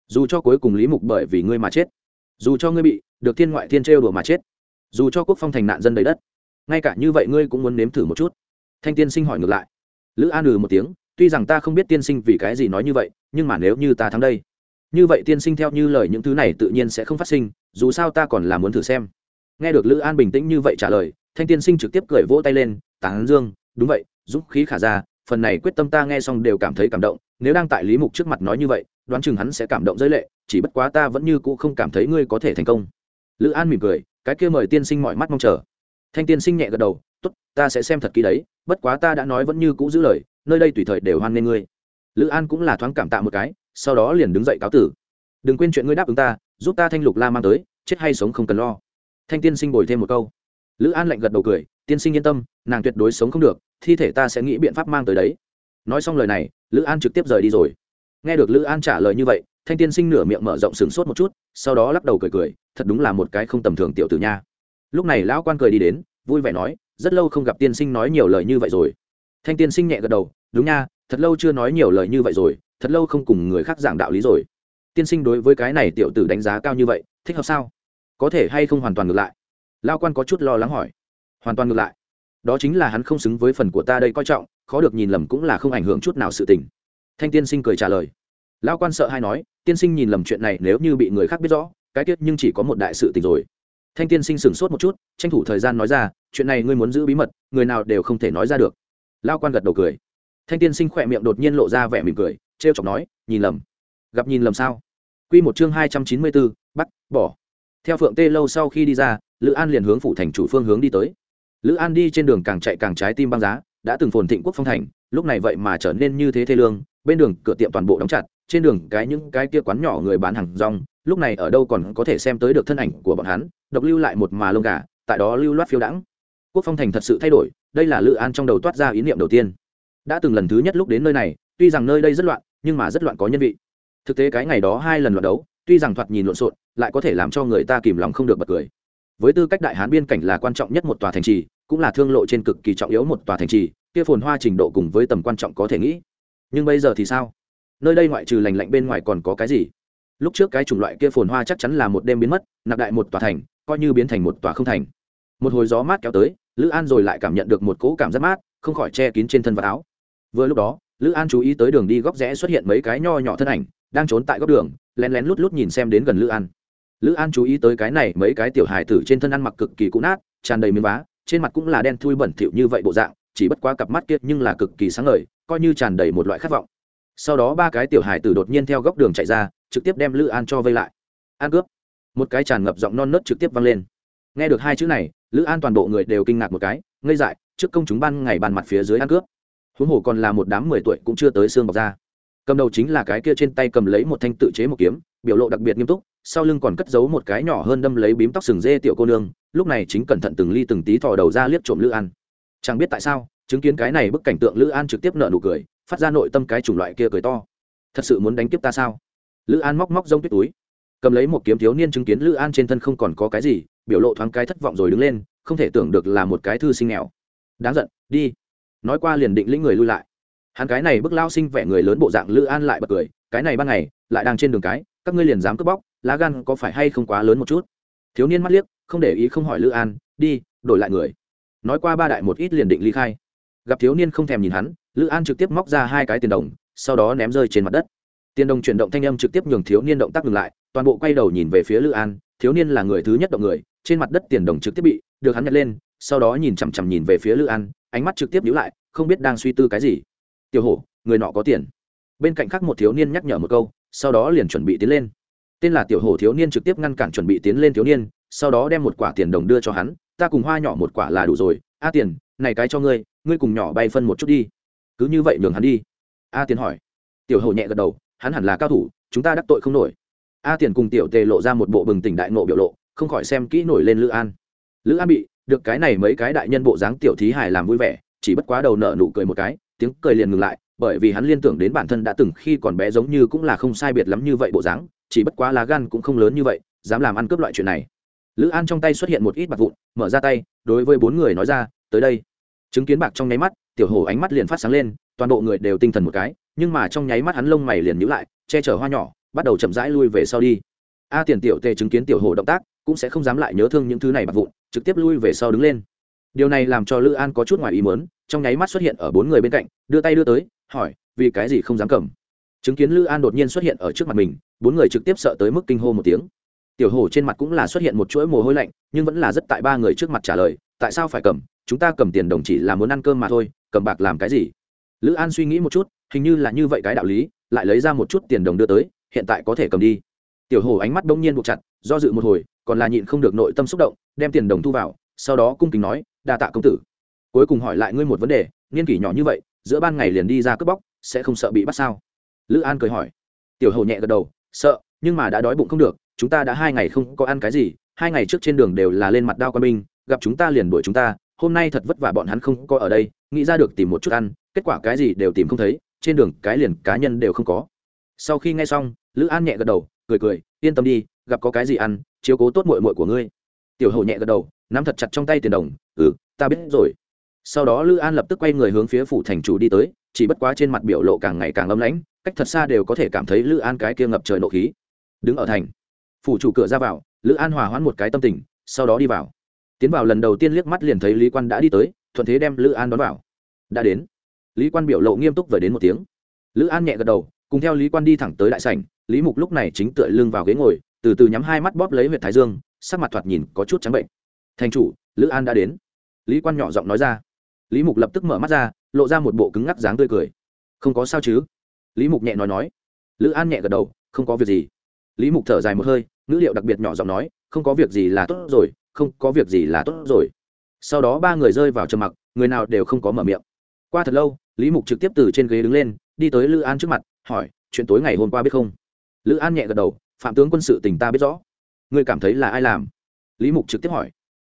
Dù cho cuối cùng lý mục bởi vì ngươi mà chết, dù cho ngươi bị được thiên ngoại thiên trêu đùa mà chết, dù cho quốc phong thành nạn dân đầy đất, ngay cả như vậy ngươi cũng muốn nếm thử một chút. Thanh tiên sinh hỏi ngược lại. Lữ an ừ một tiếng, tuy rằng ta không biết tiên sinh vì cái gì nói như vậy, nhưng mà nếu như ta thắng đây, như vậy tiên sinh theo như lời những thứ này tự nhiên sẽ không phát sinh dù sao ta còn là muốn thử xem. Nghe được lữ an bình tĩnh như vậy trả lời, thanh tiên sinh trực tiếp cười vỗ tay lên, tán dương, đúng vậy, dũng khí khả ra, phần này quyết tâm ta nghe xong đều cảm thấy cảm động, nếu đang tại lý mục trước mặt nói như vậy, đoán chừng hắn sẽ cảm động giới lệ, chỉ bất quá ta vẫn như cũ không cảm thấy ngươi có thể thành công. Lữ an mỉm cười, cái kia mời tiên sinh mọi mắt mong chờ. Thanh tiên sinh nhẹ gật đầu t ố t ta sẽ xem thật kỹ đấy, bất quá ta đã nói vẫn như cũ giữ lời, nơi đây tùy thời đều hoan nghê ngươi. Lữ an cũng là thoáng cảm tạ một cái, sau đó liền đứng dậy cáo tử. Đừng quên chuyện ngươi đáp ứng ta giúp ta thanh lục la mang tới, chết hay sống không cần lo. Thanh tiên sinh bồi thêm một câu. Lữ an lạnh gật đầu cười, tiên sinh yên tâm, nàng tuyệt đối sống không được, thi thể ta sẽ nghĩ biện pháp mang tới đấy. Nói xong lời này, lữ an trực tiếp rời đi rồi. Nghe được lữ an trả lời như vậy, thanh tiên sinh nửa miệng mở rộng sừng sốt một chút, sau đó lắc đầu cười cười, thật đúng là một cái không tầm thường tiểu tử nha. Lúc này lão quan cười đi đến, vui vẻ nói, rất lâu không gặp tiên sinh nói nhiều lời như vậy rồi. Thanh tiên sinh nhẹ gật đầu, đúng nha, thật lâu chưa nói nhiều lời như vậy rồi, thật lâu không cùng người khác giảng đạo lý rồi tiên sinh đối với cái này tiểu tử đánh giá cao như vậy, thích hợp sao? Có thể hay không hoàn toàn ngược lại? Lao quan có chút lo lắng hỏi. Hoàn toàn ngược lại. Đó chính là hắn không xứng với phần của ta đây coi trọng, khó được nhìn lầm cũng là không ảnh hưởng chút nào sự tình. Thanh tiên sinh cười trả lời. Lao quan sợ hay nói, tiên sinh nhìn lầm chuyện này nếu như bị người khác biết rõ, cái tiết nhưng chỉ có một đại sự tình rồi. Thanh tiên sinh sửng sốt một chút, tranh thủ thời gian nói ra, chuyện này ngươi muốn giữ bí mật, người nào đều không thể nói ra được. Lao quan gật đầu cười. Thanh tiên sinh khỏe miệng đột nhiên lộ ra vẻ mỉm cười t r e o chọc nói, nhìn lầm gặp nhìn lầm sao? Q một chương hai trăm chín mươi bốn, bắt, bỏ. Theo phượng tê lâu sau khi đi ra, lữ an liền hướng phủ thành chủ phương hướng đi tới. Lữ an đi trên đường càng chạy càng trái tim băng giá, đã từng phồn thịnh quốc phong thành, lúc này vậy mà trở nên như thế thê lương, bên đường cửa tiệm toàn bộ đóng chặt, trên đường cái những cái kia quán nhỏ người bán hàng rong, lúc này ở đâu còn có thể xem tới được thân ảnh của bọn hắn, độc lưu lại một mà lông gà, tại đó lưu loát phiêu đãng. Quốc phong thành thật sự thay đổi, đây là lữ an trong đầu toát ra ý niệm đầu tiên. Đã từng lần thứ nhất lúc đến nơi này, tuy rằng nơi đây rất loạn, nhưng mà rất loạn có nhân vị thực tế cái ngày đó hai lần loạt đấu, tuy rằng thoạt nhìn lộn xộn, lại có thể làm cho người ta kìm lòng không được bật cười. Với tư cách đại hán biên cảnh là quan trọng nhất một tòa thành trì, cũng là thương lộ trên cực kỳ trọng yếu một tòa thành trì, kia phồn hoa trình độ cùng với tầm quan trọng có thể nghĩ. Nhưng bây giờ thì sao? Nơi đây ngoại trừ lành lạnh bên ngoài còn có cái gì? Lúc trước cái chủng loại kia phồn hoa chắc chắn là một đêm biến mất, nạp đại một tòa thành, coi như biến thành một tòa không thành. Một hồi gió mát kéo tới, lữ an rồi lại cảm nhận được một cỗ cảm giác mát, không khỏi che kín trên thân vật áo. Vừa lúc đó, lữ an chú ý tới đường đi góc rẽ xuất hiện mấy cái nho nhỏ thân ảnh đang trốn tại góc đường, lén lén lút lút nhìn xem đến gần lữ an. Lữ an chú ý tới cái này, mấy cái tiểu hài tử trên thân ăn mặc cực kỳ cũ nát, tràn đầy miếng vá, trên mặt cũng là đen thui bẩn thỉu như vậy bộ dạng, chỉ bất quá cặp mắt kia nhưng là cực kỳ sáng ngời, coi như tràn đầy một loại khát vọng. Sau đó ba cái tiểu hài tử đột nhiên theo góc đường chạy ra, trực tiếp đem lữ an cho vây lại. An cướp. Một cái tràn ngập giọng non nớt trực tiếp vang lên. Nghe được hai chữ này, lữ an toàn bộ người đều kinh ngạc một cái, ngây dại, trước công chúng ban ngày bàn mặt phía dưới ăn cướp. Huống hồ còn là một đám mười tuổi cũng chưa tới xương bọc ra cầm đầu chính là cái kia trên tay cầm lấy một thanh tự chế một kiếm, biểu lộ đặc biệt nghiêm túc, sau lưng còn cất giấu một cái nhỏ hơn đâm lấy bím tóc sừng dê tiểu cô nương, lúc này chính cẩn thận từng ly từng tí thò đầu ra liếc trộm lữ an. Chẳng biết tại sao, chứng kiến cái này bức cảnh tượng lữ an trực tiếp nợ nụ cười, phát ra nội tâm cái chủng loại kia cười to. Thật sự muốn đánh tiếp ta sao? Lữ an móc móc rông tuyết túi, cầm lấy một kiếm thiếu niên chứng kiến lữ an trên thân không còn có cái gì, biểu lộ thoáng cái thất vọng rồi đứng lên, không thể tưởng được là một cái thư sinh nghèo. Đáng giận, đi. Nói qua liền định lĩnh người lui lại hắn cái này bức lao sinh vẻ người lớn bộ dạng lữ an lại bật cười, cái này ban ngày, lại đang trên đường cái, các ngươi liền dám cướp bóc, lá gan có phải hay không quá lớn một chút? Thiếu niên mắt liếc, không để ý không hỏi lữ an, đi, đổi lại người. Nói qua ba đại một ít liền định ly khai. Gặp thiếu niên không thèm nhìn hắn, lữ an trực tiếp móc ra hai cái tiền đồng, sau đó ném rơi trên mặt đất. Tiền đồng chuyển động thanh âm trực tiếp nhường thiếu niên động tác ngừng lại, toàn bộ quay đầu nhìn về phía lữ an, thiếu niên là người thứ nhất động người, trên mặt đất tiền đồng trực tiếp bị được hắn nhặt lên, sau đó nhìn chằm chằm nhìn về phía lữ an, ánh mắt trực tiếp nhíu lại, không biết đang suy tư cái gì tiểu hổ, người nọ có tiền. Bên cạnh khác một thiếu niên nhắc nhở một câu, sau đó liền chuẩn bị tiến lên. Tên là tiểu hổ thiếu niên trực tiếp ngăn cản chuẩn bị tiến lên thiếu niên, sau đó đem một quả tiền đồng đưa cho hắn, ta cùng hoa nhỏ một quả là đủ rồi, a tiền, này cái cho ngươi ngươi cùng nhỏ bay phân một chút đi. Cứ như vậy nhường hắn đi. A tiền hỏi. Tiểu hổ nhẹ gật đầu, hắn hẳn là cao thủ, chúng ta đắc tội không nổi. A tiền cùng tiểu tề lộ ra một bộ bừng tỉnh đại nộ biểu lộ, không khỏi xem kỹ nổi lên lữ an. Lữ an bị, được cái này mấy cái đại nhân bộ dáng tiểu thí Hải làm vui vẻ, chỉ bất quá đầu nợ nụ cười một cái tiếng cười liền ngừng lại, bởi vì hắn liên tưởng đến bản thân đã từng khi còn bé giống như cũng là không sai biệt lắm như vậy bộ dáng, chỉ bất quá lá gan cũng không lớn như vậy, dám làm ăn cướp loại chuyện này. Lữ an trong tay xuất hiện một ít bạc vụn, mở ra tay, đối với bốn người nói ra, tới đây. Chứng kiến bạc trong nháy mắt, tiểu hổ ánh mắt liền phát sáng lên, toàn bộ người đều tinh thần một cái, nhưng mà trong nháy mắt hắn lông mày liền nhíu lại, che chở hoa nhỏ, bắt đầu chậm rãi lui về sau đi. A tiền tiểu tề chứng kiến tiểu hổ động tác, cũng sẽ không dám lại nhớ thương những thứ này bạc vụn, trực tiếp lui về sau đứng lên điều này làm cho lữ an có chút ngoài ý mớn trong nháy mắt xuất hiện ở bốn người bên cạnh, đưa tay đưa tới, hỏi, vì cái gì không dám cầm? Chứng kiến lữ an đột nhiên xuất hiện ở trước mặt mình, bốn người trực tiếp sợ tới mức kinh hô một tiếng. Tiểu hổ trên mặt cũng là xuất hiện một chuỗi mồ hôi lạnh, nhưng vẫn là rất tại ba người trước mặt trả lời, tại sao phải cầm? Chúng ta cầm tiền đồng chỉ là muốn ăn cơm mà thôi, cầm bạc làm cái gì? Lữ an suy nghĩ một chút, hình như là như vậy cái đạo lý, lại lấy ra một chút tiền đồng đưa tới, hiện tại có thể cầm đi. Tiểu hổ ánh mắt đông nhiên buộc chặt, do dự một hồi, còn là nhịn không được nội tâm xúc động, đem tiền đồng thu vào, sau đó cung kính nói đa tạ công tử. Cuối cùng hỏi lại ngươi một vấn đề, niên kỷ nhỏ như vậy, giữa ban ngày liền đi ra cướp bóc, sẽ không sợ bị bắt sao? Lữ an cười hỏi. Tiểu hầu nhẹ gật đầu, sợ, nhưng mà đã đói bụng không được, chúng ta đã hai ngày không có ăn cái gì, hai ngày trước trên đường đều là lên mặt đao quan binh, gặp chúng ta liền đuổi chúng ta, hôm nay thật vất vả bọn hắn không có ở đây, nghĩ ra được tìm một chút ăn, kết quả cái gì đều tìm không thấy, trên đường cái liền cá nhân đều không có. Sau khi nghe xong, lữ an nhẹ gật đầu, cười cười, yên tâm đi, gặp có cái gì ăn, chiếu cố tốt mội mội của ngươi. Tiểu hầu nhẹ gật đầu nắm thật chặt trong tay tiền đồng ừ ta biết rồi. Sau đó lữ an lập tức quay người hướng phía phủ thành chủ đi tới, chỉ bất quá trên mặt biểu lộ càng ngày càng âm lãnh, cách thật xa đều có thể cảm thấy lữ an cái kia ngập trời nộ khí. Đứng ở thành, phủ chủ cửa ra vào, lữ an hòa hoãn một cái tâm tình, sau đó đi vào. Tiến vào lần đầu tiên liếc mắt liền thấy lý quan đã đi tới, thuận thế đem lữ an đón vào. Đã đến. Lý quan biểu lộ nghiêm túc về đến một tiếng. Lữ an nhẹ gật đầu, cùng theo lý quan đi thẳng tới đại sảnh, lý mục lúc này chính tựa lưng vào ghế ngồi, từ từ nhắm hai mắt bóp lấy huyện thái dương, sắc mặt thoạt nhìn có chút trắng bệnh thành chủ, lữ an đã đến. Lý quan nhỏ giọng nói ra. Lý mục lập tức mở mắt ra, lộ ra một bộ cứng ngắc dáng tươi cười. Không có sao chứ? Lý mục nhẹ nói nói. Lữ an nhẹ gật đầu, không có việc gì. Lý mục thở dài một hơi, ngữ liệu đặc biệt nhỏ giọng nói, không có việc gì là tốt rồi, không có việc gì là tốt rồi. Sau đó ba người rơi vào trầm mặc, người nào đều không có mở miệng. Qua thật lâu, lý mục trực tiếp từ trên ghế đứng lên, đi tới lữ an trước mặt, hỏi, chuyện tối ngày hôm qua biết không? Lữ an nhẹ gật đầu, phạm tướng quân sự tình ta biết rõ. Ngươi cảm thấy là ai làm? Lý mục trực tiếp hỏi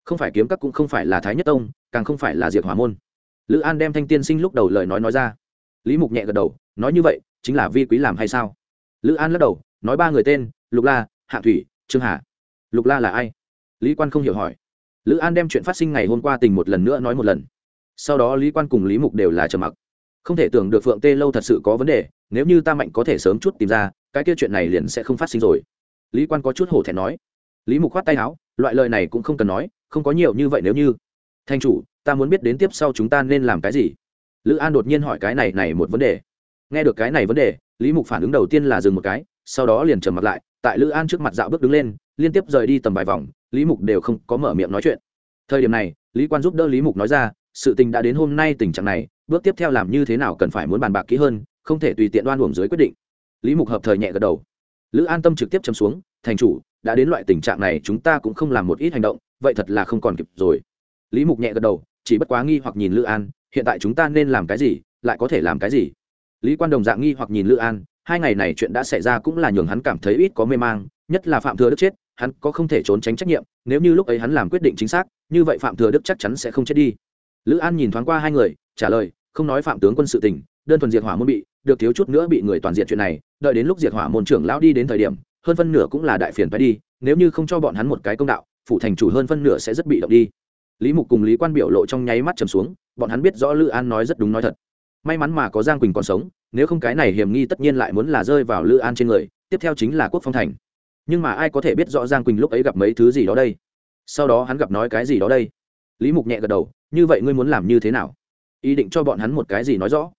không phải kiếm các cũng không phải là thái nhất tông, càng không phải là diệt hỏa môn. Lữ an đem thanh tiên sinh lúc đầu lời nói nói ra. Lý mục nhẹ gật đầu, nói như vậy, chính là vi quý làm hay sao? Lữ an lắc đầu, nói ba người tên, lục la, hạ thủy, trương hà. Lục la là ai? Lý quan không hiểu hỏi. Lữ an đem chuyện phát sinh ngày hôm qua tình một lần nữa nói một lần. Sau đó lý quan cùng lý mục đều là trầm mặc. Không thể tưởng được phượng tê lâu thật sự có vấn đề, nếu như ta mạnh có thể sớm chút tìm ra, cái kia chuyện này liền sẽ không phát sinh rồi. Lý quan có chút hổ thẹn nói. Lý mục khoát tay áo, loại lời này cũng không cần nói không có nhiều như vậy nếu như. Thanh chủ, ta muốn biết đến tiếp sau chúng ta nên làm cái gì? Lữ an đột nhiên hỏi cái này này một vấn đề. Nghe được cái này vấn đề, lý mục phản ứng đầu tiên là dừng một cái, sau đó liền trầm mặt lại, tại lữ an trước mặt dạo bước đứng lên, liên tiếp rời đi tầm vài vòng, lý mục đều không có mở miệng nói chuyện. Thời điểm này, lý quan giúp đỡ lý mục nói ra, sự tình đã đến hôm nay tình trạng này, bước tiếp theo làm như thế nào cần phải muốn bàn bạc kỹ hơn, không thể tùy tiện đoan uổng dưới quyết định. Lý mục hợp thời nhẹ gật đầu. Lữ an tâm trực tiếp chấm xuống, thành chủ, đã đến loại tình trạng này, chúng ta cũng không làm một ít hành động vậy thật là không còn kịp rồi. Lý mục nhẹ gật đầu, chỉ bất quá nghi hoặc nhìn lữ an, hiện tại chúng ta nên làm cái gì, lại có thể làm cái gì? Lý quan đồng dạng nghi hoặc nhìn lữ an, hai ngày này chuyện đã xảy ra cũng là nhường hắn cảm thấy ít có mê mang, nhất là phạm thừa đức chết, hắn có không thể trốn tránh trách nhiệm, nếu như lúc ấy hắn làm quyết định chính xác, như vậy phạm thừa đức chắc chắn sẽ không chết đi. Lữ an nhìn thoáng qua hai người, trả lời, không nói phạm tướng quân sự tình, đơn thuần diệt hỏa môn bị, được thiếu chút nữa bị người toàn diện chuyện này, đợi đến lúc diệt hỏa môn trưởng lão đi đến thời điểm, hơn phân nửa cũng là đại phiền phải đi, nếu như không cho bọn hắn một cái công đạo phụ thành chủ hơn phân nửa sẽ rất bị động đi. Lý mục cùng lý quan biểu lộ trong nháy mắt trầm xuống, bọn hắn biết rõ lữ an nói rất đúng nói thật. May mắn mà có giang quỳnh còn sống, nếu không cái này hiểm nghi tất nhiên lại muốn là rơi vào lữ an trên người, tiếp theo chính là quốc phong thành. Nhưng mà ai có thể biết rõ giang quỳnh lúc ấy gặp mấy thứ gì đó đây? Sau đó hắn gặp nói cái gì đó đây? Lý mục nhẹ gật đầu, như vậy ngươi muốn làm như thế nào? Ý định cho bọn hắn một cái gì nói rõ.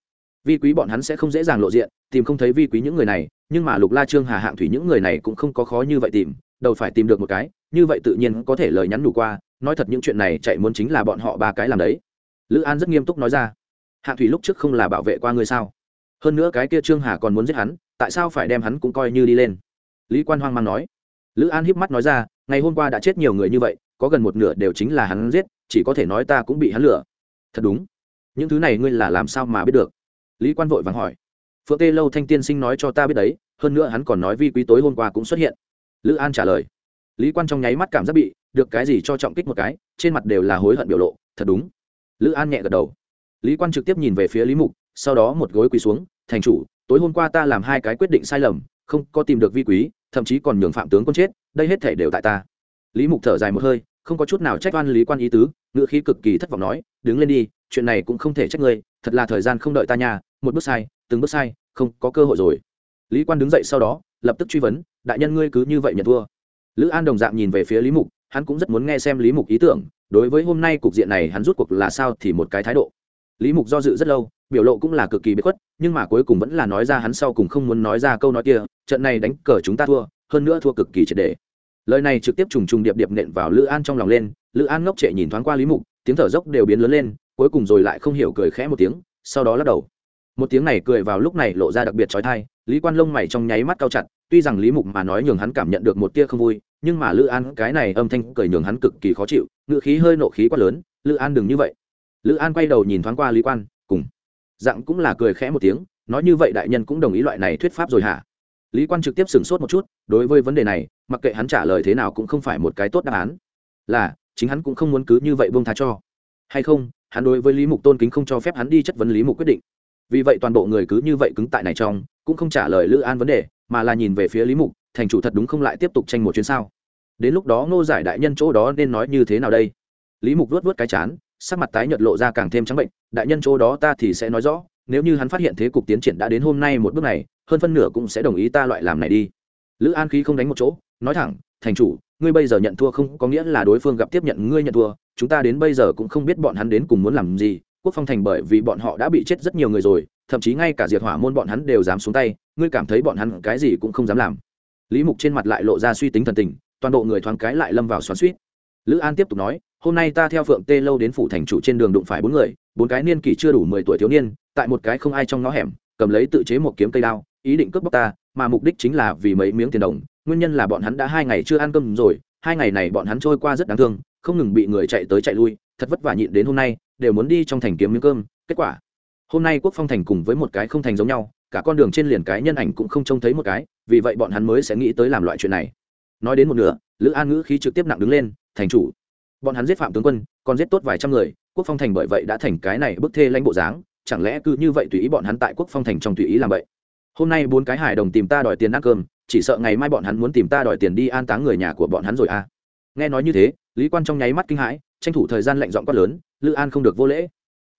Vi quý bọn hắn sẽ không dễ dàng lộ diện, tìm không thấy vi quý những người này, nhưng mà lục la trương, hà hạng thủy những người này cũng không có khó như vậy tìm, đầu phải tìm được một cái như vậy tự nhiên có thể lời nhắn đủ qua, nói thật những chuyện này chạy muốn chính là bọn họ ba cái làm đấy. Lữ an rất nghiêm túc nói ra. Hạng thủy lúc trước không là bảo vệ qua ngươi sao? Hơn nữa cái kia trương hà còn muốn giết hắn, tại sao phải đem hắn cũng coi như đi lên? Lý quan hoang mang nói. Lữ an híp mắt nói ra, ngày hôm qua đã chết nhiều người như vậy, có gần một nửa đều chính là hắn giết, chỉ có thể nói ta cũng bị hắn lừa. Thật đúng. Những thứ này ngươi là làm sao mà biết được? Lý quan vội vàng hỏi. Phượng tê lâu thanh tiên sinh nói cho ta biết đấy, hơn nữa hắn còn nói vi quý tối hôm qua cũng xuất hiện. Lữ an trả lời lý quan trong nháy mắt cảm giác bị được cái gì cho trọng kích một cái, trên mặt đều là hối hận biểu lộ, thật đúng. Lữ an nhẹ gật đầu. Lý quan trực tiếp nhìn về phía lý mục, sau đó một gối quỳ xuống, thành chủ, tối hôm qua ta làm hai cái quyết định sai lầm, không có tìm được vi quý, thậm chí còn nhường phạm tướng quân chết, đây hết thể đều tại ta. Lý mục thở dài một hơi, không có chút nào trách oan lý quan ý tứ, ngữ khí cực kỳ thất vọng nói, đứng lên đi, chuyện này cũng không thể trách ngươi, thật là thời gian không đợi ta nhà một bước sai, từng bước sai, không có cơ hội rồi. Lý quan đứng dậy sau đó, lập tức truy vấn, đại nhân ngươi cứ như vậy nhận thua lữ an đồng dạng nhìn về phía lý mục, hắn cũng rất muốn nghe xem lý mục ý tưởng, đối với hôm nay cục diện này hắn rút cuộc là sao thì một cái thái độ. Lý mục do dự rất lâu, biểu lộ cũng là cực kỳ bất khuất, nhưng mà cuối cùng vẫn là nói ra hắn sau cùng không muốn nói ra câu nói kia, trận này đánh cờ chúng ta thua, hơn nữa thua cực kỳ triệt đề lời này trực tiếp trùng trùng điệp điệp nện vào lữ an trong lòng lên, lữ an ngốc trệ nhìn thoáng qua lý mục, tiếng thở dốc đều biến lớn lên, cuối cùng rồi lại không hiểu cười khẽ một tiếng, sau đó lắc đầu. Một tiếng này cười vào lúc này lộ ra đặc biệt trói thai lý quan lông mày trong nháy mắt cao chặt, tuy rằng lý mục mà nói nhường hắn cảm nhận được một tia không vui nhưng mà lữ an cái này âm thanh cười nhường hắn cực kỳ khó chịu ngự khí hơi nộ khí quá lớn, lữ an đừng như vậy. Lữ an quay đầu nhìn thoáng qua lý quan, cùng. Dặn cũng là cười khẽ một tiếng, nói như vậy đại nhân cũng đồng ý loại này thuyết pháp rồi hả? Lý quan trực tiếp sửng sốt một chút, đối với vấn đề này, mặc kệ hắn trả lời thế nào cũng không phải một cái tốt đáp án. Là, chính hắn cũng không muốn cứ như vậy buông tha cho. Hay không, hắn đối với lý mục tôn kính không cho phép hắn đi chất vấn lý mục quyết định. Vì vậy toàn bộ người cứ như vậy cứng tại này trong, cũng không trả lời lữ an vấn đề, mà là nhìn về phía lý mục thành chủ thật đúng không lại tiếp tục tranh một chuyến sao? Đến lúc đó ngô giải đại nhân chỗ đó nên nói như thế nào đây? Lý mục vuốt vuốt cái chán, sắc mặt tái nhợt lộ ra càng thêm trắng bệnh, đại nhân chỗ đó ta thì sẽ nói rõ, nếu như hắn phát hiện thế cục tiến triển đã đến hôm nay một bước này, hơn phân nửa cũng sẽ đồng ý ta loại làm này đi. Lữ an khí không đánh một chỗ, nói thẳng, thành chủ, ngươi bây giờ nhận thua không có nghĩa là đối phương gặp tiếp nhận ngươi nhận thua, chúng ta đến bây giờ cũng không biết bọn hắn đến cùng muốn làm gì, quốc phong thành bởi vì bọn họ đã bị chết rất nhiều người rồi, thậm chí ngay cả diệt hỏa môn bọn hắn đều dám xuống tay, ngươi cảm thấy bọn hắn cái gì cũng không dám làm lý mục trên mặt lại lộ ra suy tính thần tình, toàn bộ người thoáng cái lại lâm vào xoắn suýt lữ an tiếp tục nói, hôm nay ta theo phượng tê lâu đến phủ thành chủ trên đường đụng phải bốn người, bốn cái niên kỷ chưa đủ mười tuổi thiếu niên, tại một cái không ai trong ngõ hẻm, cầm lấy tự chế một kiếm cây đao, ý định cướp bóc ta, mà mục đích chính là vì mấy miếng tiền đồng, nguyên nhân là bọn hắn đã hai ngày chưa ăn cơm rồi, hai ngày này bọn hắn trôi qua rất đáng thương, không ngừng bị người chạy tới chạy lui, thật vất vả nhịn đến hôm nay, đều muốn đi trong thành kiếm miếng cơm, kết quả, hôm nay quốc phong thành cùng với một cái không thành giống nhau, cả con đường trên liền cái nhân ảnh cũng không trông thấy một cái vì vậy bọn hắn mới sẽ nghĩ tới làm loại chuyện này. Nói đến một nửa, lữ an ngữ khí trực tiếp nặng đứng lên, thành chủ, bọn hắn giết phạm tướng quân, còn giết tốt vài trăm người, quốc phong thành bởi vậy đã thành cái này bức thê lãnh bộ dáng, chẳng lẽ cứ như vậy tùy ý bọn hắn tại quốc phong thành trong tùy ý làm vậy? Hôm nay bốn cái hải đồng tìm ta đòi tiền ăn cơm, chỉ sợ ngày mai bọn hắn muốn tìm ta đòi tiền đi an táng người nhà của bọn hắn rồi à? Nghe nói như thế, lý quan trong nháy mắt kinh hãi, tranh thủ thời gian lệnh dọn quát lớn, lữ an không được vô lễ.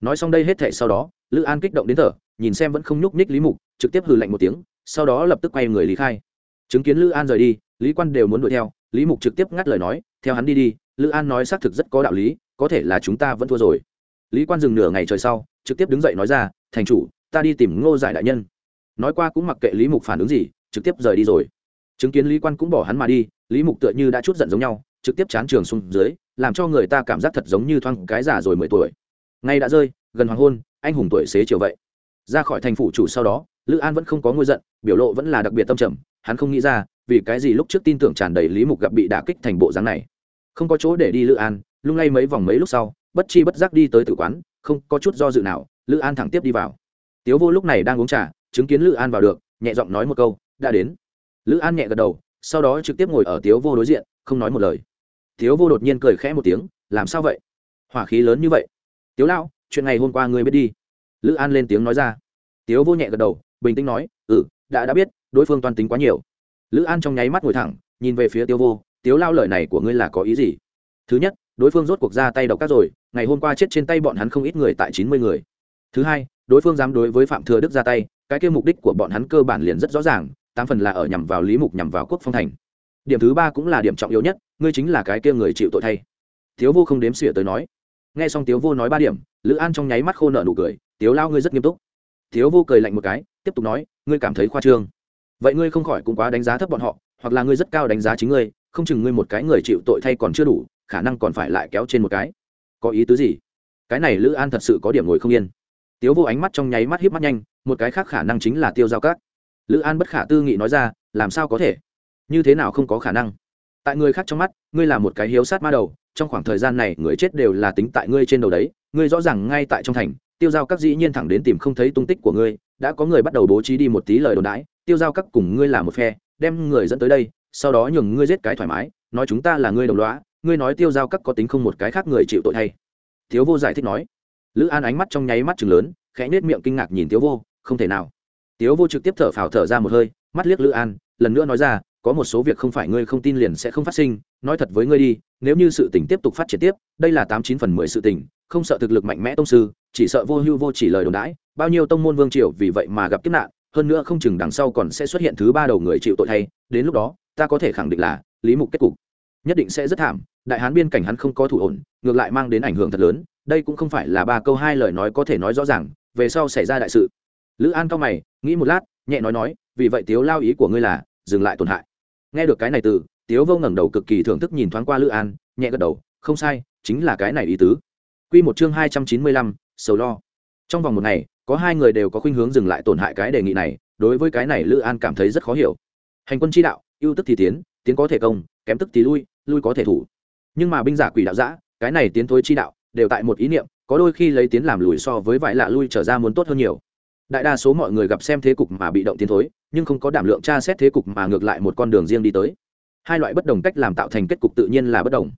Nói xong đây hết thể sau đó, lữ an kích động đến thở, nhìn xem vẫn không nhúc nhích lý mục, trực tiếp hừ lạnh một tiếng sau đó lập tức quay người lý khai. Chứng kiến lữ an rời đi, lý quan đều muốn đuổi theo, lý mục trực tiếp ngắt lời nói, theo hắn đi đi, lữ an nói xác thực rất có đạo lý, có thể là chúng ta vẫn thua rồi. Lý quan dừng nửa ngày trời sau, trực tiếp đứng dậy nói ra, thành chủ, ta đi tìm ngô giải đại nhân. Nói qua cũng mặc kệ lý mục phản ứng gì, trực tiếp rời đi rồi. Chứng kiến lý quan cũng bỏ hắn mà đi, lý mục tựa như đã chút giận giống nhau, trực tiếp chán trường xuống dưới, làm cho người ta cảm giác thật giống như thoang cái giả rồi mười tuổi. Ngay đã rơi, gần hoàng hôn, anh hùng tuổi xế chiều vậy. Ra khỏi thành phủ chủ sau đó lữ an vẫn không có ngôi giận, biểu lộ vẫn là đặc biệt tâm trầm, hắn không nghĩ ra, vì cái gì lúc trước tin tưởng tràn đầy lý mục gặp bị đả kích thành bộ dáng này. Không có chỗ để đi lữ an, lung lay mấy vòng mấy lúc sau, bất chi bất giác đi tới tử quán, không có chút do dự nào, lữ an thẳng tiếp đi vào. Tiếu vô lúc này đang uống trà, chứng kiến lữ an vào được, nhẹ giọng nói một câu, đã đến. Lữ an nhẹ gật đầu, sau đó trực tiếp ngồi ở tiếu vô đối diện, không nói một lời. Tiếu vô đột nhiên cười khẽ một tiếng, làm sao vậy? Hỏa khí lớn như vậy. Tiếu lão, chuyện ngày hôm qua ngươi biết đi. Lữ an lên tiếng nói ra. Tiếu vô nhẹ gật đầu bình tĩnh nói ừ đã đã biết, đối phương toan tính quá nhiều. Lữ an trong nháy mắt ngồi thẳng, nhìn về phía tiêu vô, tiếu lao lời này của ngươi là có ý gì? Thứ nhất, đối phương rốt cuộc ra tay độc các rồi, ngày hôm qua chết trên tay bọn hắn không ít người tại chín mươi người. Thứ hai, đối phương dám đối với phạm thừa đức ra tay, cái kia mục đích của bọn hắn cơ bản liền rất rõ ràng, tám phần là ở nhằm vào lý mục, nhằm vào quốc phong thành. Điểm thứ ba cũng là điểm trọng yếu nhất, ngươi chính là cái kia người chịu tội thay. Tiếu vô không đếm xỉa tới nói. Nghe xong tiếu vô nói ba điểm, lữ an trong nháy mắt khô nợ nụ cười, tiếu lao, ngươi rất nghiêm túc tiếu vô cười lạnh một cái, tiếp tục nói, ngươi cảm thấy khoa trương. Vậy ngươi không khỏi cũng quá đánh giá thấp bọn họ, hoặc là ngươi rất cao đánh giá chính ngươi, không chừng ngươi một cái người chịu tội thay còn chưa đủ, khả năng còn phải lại kéo trên một cái. Có ý tứ gì? Cái này lữ an thật sự có điểm ngồi không yên. Tiếu vô ánh mắt trong nháy mắt hiếp mắt nhanh, một cái khác khả năng chính là tiêu giao cát lữ an bất khả tư nghị nói ra, làm sao có thể? Như thế nào không có khả năng? Tại người khác trong mắt, ngươi là một cái hiếu sát ma đầu, trong khoảng thời gian này người chết đều là tính tại ngươi trên đầu đấy, ngươi rõ ràng ngay tại trong thành tiêu giao các dĩ nhiên thẳng đến tìm không thấy tung tích của ngươi, đã có người bắt đầu bố trí đi một tí lời đồn đãi, tiêu giao các cùng ngươi là một phe, đem người dẫn tới đây, sau đó nhường ngươi giết cái thoải mái, nói chúng ta là ngươi đồng loá ngươi nói tiêu giao các có tính không một cái khác người chịu tội thay. Thiếu vô giải thích nói. Lữ an ánh mắt trong nháy mắt chừng lớn, khẽ nết miệng kinh ngạc nhìn tiếu vô, không thể nào. Tiếu vô trực tiếp thở phào thở ra một hơi, mắt liếc lữ an, lần nữa nói ra, có một số việc không phải ngươi không tin liền sẽ không phát sinh, nói thật với ngươi đi, nếu như sự tình tiếp tục phát triển tiếp, đây là tám chín phần mười sự tình không sợ thực lực mạnh mẽ tông sư, chỉ sợ vô hưu vô chỉ lời đồn đãi, bao nhiêu tông môn vương triều vì vậy mà gặp kiếp nạn, hơn nữa không chừng đằng sau còn sẽ xuất hiện thứ ba đầu người chịu tội thay, đến lúc đó, ta có thể khẳng định là lý mục kết cục. Nhất định sẽ rất thảm, đại hán biên cảnh hắn không có thủ ổn, ngược lại mang đến ảnh hưởng thật lớn, đây cũng không phải là ba câu hai lời nói có thể nói rõ ràng, về sau xảy ra đại sự. Lữ an cao mày, nghĩ một lát, nhẹ nói nói, vì vậy tiếu lao ý của ngươi là, dừng lại tổn hại. Nghe được cái này từ, tiếu vô ngẩng đầu cực kỳ thưởng thức nhìn thoáng qua lữ an, nhẹ gật đầu, không sai, chính là cái này ý tứ. Quy một chương hai trăm chín mươi lăm sầu lo. Trong vòng một ngày có hai người đều có khuynh hướng dừng lại tổn hại cái đề nghị này đối với cái này lữ an cảm thấy rất khó hiểu. Hành quân chi đạo ưu tức thì tiến tiến có thể công kém tức thì lui lui có thể thủ. Nhưng mà binh giả quỷ đạo dã, cái này tiến thối chi đạo đều tại một ý niệm có đôi khi lấy tiến làm lùi so với vải lạ lui trở ra muốn tốt hơn nhiều. Đại đa số mọi người gặp xem thế cục mà bị động tiến thối nhưng không có đảm lượng tra xét thế cục mà ngược lại một con đường riêng đi tới. Hai loại bất đồng cách làm tạo thành kết cục tự nhiên là bất đồng.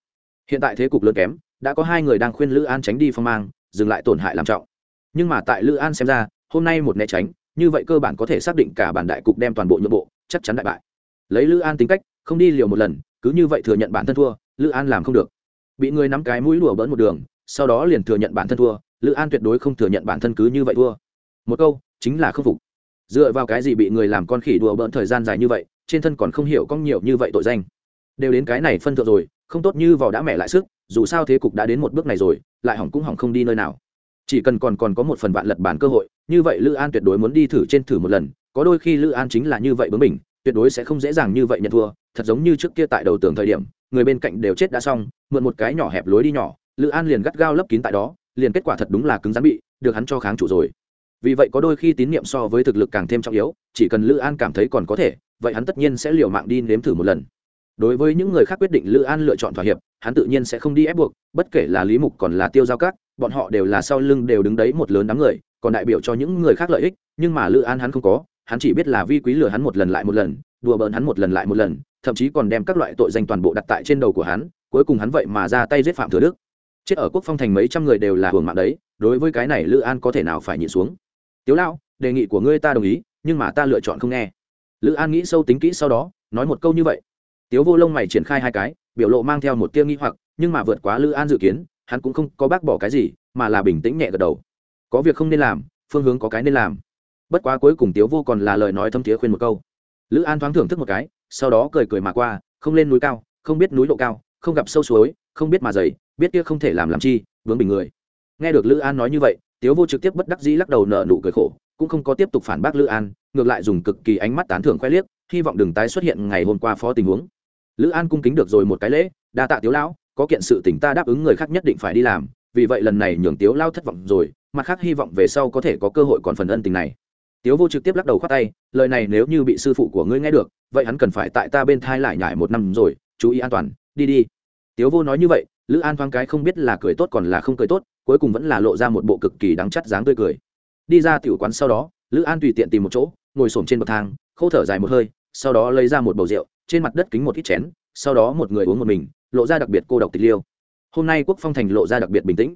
Hiện tại thế cục lớn kém đã có hai người đang khuyên lữ an tránh đi phong mang, dừng lại tổn hại làm trọng. Nhưng mà tại lữ an xem ra, hôm nay một né tránh, như vậy cơ bản có thể xác định cả bản đại cục đem toàn bộ nhượng bộ, chắc chắn đại bại. Lấy lữ an tính cách, không đi liều một lần, cứ như vậy thừa nhận bản thân thua, lữ an làm không được. Bị người nắm cái mũi đùa bỡn một đường, sau đó liền thừa nhận bản thân thua, lữ an tuyệt đối không thừa nhận bản thân cứ như vậy thua. Một câu, chính là khâm phục. Dựa vào cái gì bị người làm con khỉ đùa bỡn thời gian dài như vậy, trên thân còn không hiểu có nhiều như vậy tội danh. Đều đến cái này phân thượng rồi không tốt như vỏ đã mẹ lại sức, dù sao thế cục đã đến một bước này rồi, lại hỏng cũng hỏng không đi nơi nào. Chỉ cần còn còn có một phần vạn lật bản cơ hội, như vậy lữ an tuyệt đối muốn đi thử trên thử một lần, có đôi khi lữ an chính là như vậy bướng mình tuyệt đối sẽ không dễ dàng như vậy nhận thua, thật giống như trước kia tại đầu tường thời điểm, người bên cạnh đều chết đã xong, mượn một cái nhỏ hẹp lối đi nhỏ, lữ an liền gắt gao lấp kín tại đó, liền kết quả thật đúng là cứng rắn bị, được hắn cho kháng chủ rồi. Vì vậy có đôi khi tín nhiệm so với thực lực càng thêm trọng yếu, chỉ cần lữ an cảm thấy còn có thể, vậy hắn tất nhiên sẽ liều mạng đi nếm thử một lần đối với những người khác quyết định lữ an lựa chọn thỏa hiệp, hắn tự nhiên sẽ không đi ép buộc, bất kể là lý mục còn là tiêu giao cát bọn họ đều là sau lưng đều đứng đấy một lớn đám người, còn đại biểu cho những người khác lợi ích, nhưng mà lữ an hắn không có, hắn chỉ biết là vi quý lừa hắn một lần lại một lần, đùa bỡn hắn một lần lại một lần, thậm chí còn đem các loại tội danh toàn bộ đặt tại trên đầu của hắn, cuối cùng hắn vậy mà ra tay giết phạm thừa đức. Chết ở quốc phong thành mấy trăm người đều là hưởng mạng đấy, đối với cái này lữ an có thể nào phải nhịn xuống? Tiếu lao đề nghị của ngươi ta đồng ý, nhưng mà ta lựa chọn không nghe. Lữ an nghĩ sâu tính kỹ sau đó, nói một câu như vậy tiếu vô lông mày triển khai hai cái, biểu lộ mang theo một tia nghi hoặc, nhưng mà vượt quá lữ an dự kiến, hắn cũng không có bác bỏ cái gì, mà là bình tĩnh nhẹ gật đầu. Có việc không nên làm, phương hướng có cái nên làm. Bất quá cuối cùng tiếu vô còn là lời nói thâm thiế khuyên một câu. Lữ an thoáng thưởng thức một cái, sau đó cười cười mà qua, không lên núi cao, không biết núi độ cao, không gặp sâu suối, không biết mà dày, biết kia không thể làm làm chi, vướng bình người. Nghe được lữ an nói như vậy, tiếu vô trực tiếp bất đắc dĩ lắc đầu nợ nụ cười khổ, cũng không có tiếp tục phản bác lữ an, ngược lại dùng cực kỳ ánh mắt tán thưởng khoe liếc, hy vọng đừng tái xuất hiện ngày hôm qua phó tình huống lữ an cung kính được rồi một cái lễ, đa tạ tiếu lão, có kiện sự tỉnh ta đáp ứng người khác nhất định phải đi làm, vì vậy lần này nhường tiếu lao thất vọng rồi, mặt khác hy vọng về sau có thể có cơ hội còn phần ân tình này. Tiếu vô trực tiếp lắc đầu khoát tay, lời này nếu như bị sư phụ của ngươi nghe được, vậy hắn cần phải tại ta bên thai lại nhải một năm rồi, chú ý an toàn, đi đi. Tiếu vô nói như vậy, lữ an thoáng cái không biết là cười tốt còn là không cười tốt, cuối cùng vẫn là lộ ra một bộ cực kỳ đắng chắt dáng tươi cười. Đi ra tiểu quán sau đó, lữ an tùy tiện tìm một chỗ, ngồi s trên bậc thang, khâu thở dài một hơi, sau đó lấy ra một bầu rượu trên mặt đất kính một ít chén, sau đó một người uống một mình, lộ ra đặc biệt cô độc tịch liêu. Hôm nay quốc phong thành lộ ra đặc biệt bình tĩnh.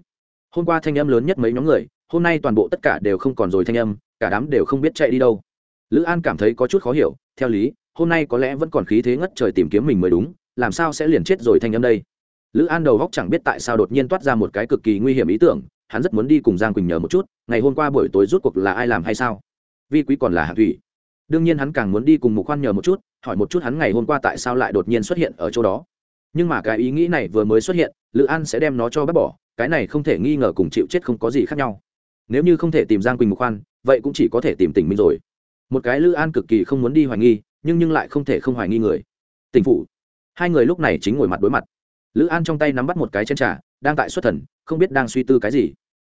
Hôm qua thanh âm lớn nhất mấy nhóm người, hôm nay toàn bộ tất cả đều không còn rồi thanh âm, cả đám đều không biết chạy đi đâu. Lữ an cảm thấy có chút khó hiểu, theo lý, hôm nay có lẽ vẫn còn khí thế ngất trời tìm kiếm mình mới đúng, làm sao sẽ liền chết rồi thanh âm đây? Lữ an đầu góc chẳng biết tại sao đột nhiên toát ra một cái cực kỳ nguy hiểm ý tưởng, hắn rất muốn đi cùng giang quỳnh nhờ một chút, ngày hôm qua buổi tối rút cuộc là ai làm hay sao? Vi quý còn là hạ thủy đương nhiên hắn càng muốn đi cùng mục khoan nhờ một chút, hỏi một chút hắn ngày hôm qua tại sao lại đột nhiên xuất hiện ở chỗ đó. Nhưng mà cái ý nghĩ này vừa mới xuất hiện, lữ an sẽ đem nó cho bác bỏ, cái này không thể nghi ngờ cùng chịu chết không có gì khác nhau. Nếu như không thể tìm giang quỳnh mục khoan, vậy cũng chỉ có thể tìm Tỉnh minh rồi. Một cái lữ an cực kỳ không muốn đi hoài nghi, nhưng nhưng lại không thể không hoài nghi người. Tỉnh phụ hai người lúc này chính ngồi mặt đối mặt. Lữ an trong tay nắm bắt một cái chân trà, đang tại xuất thần, không biết đang suy tư cái gì.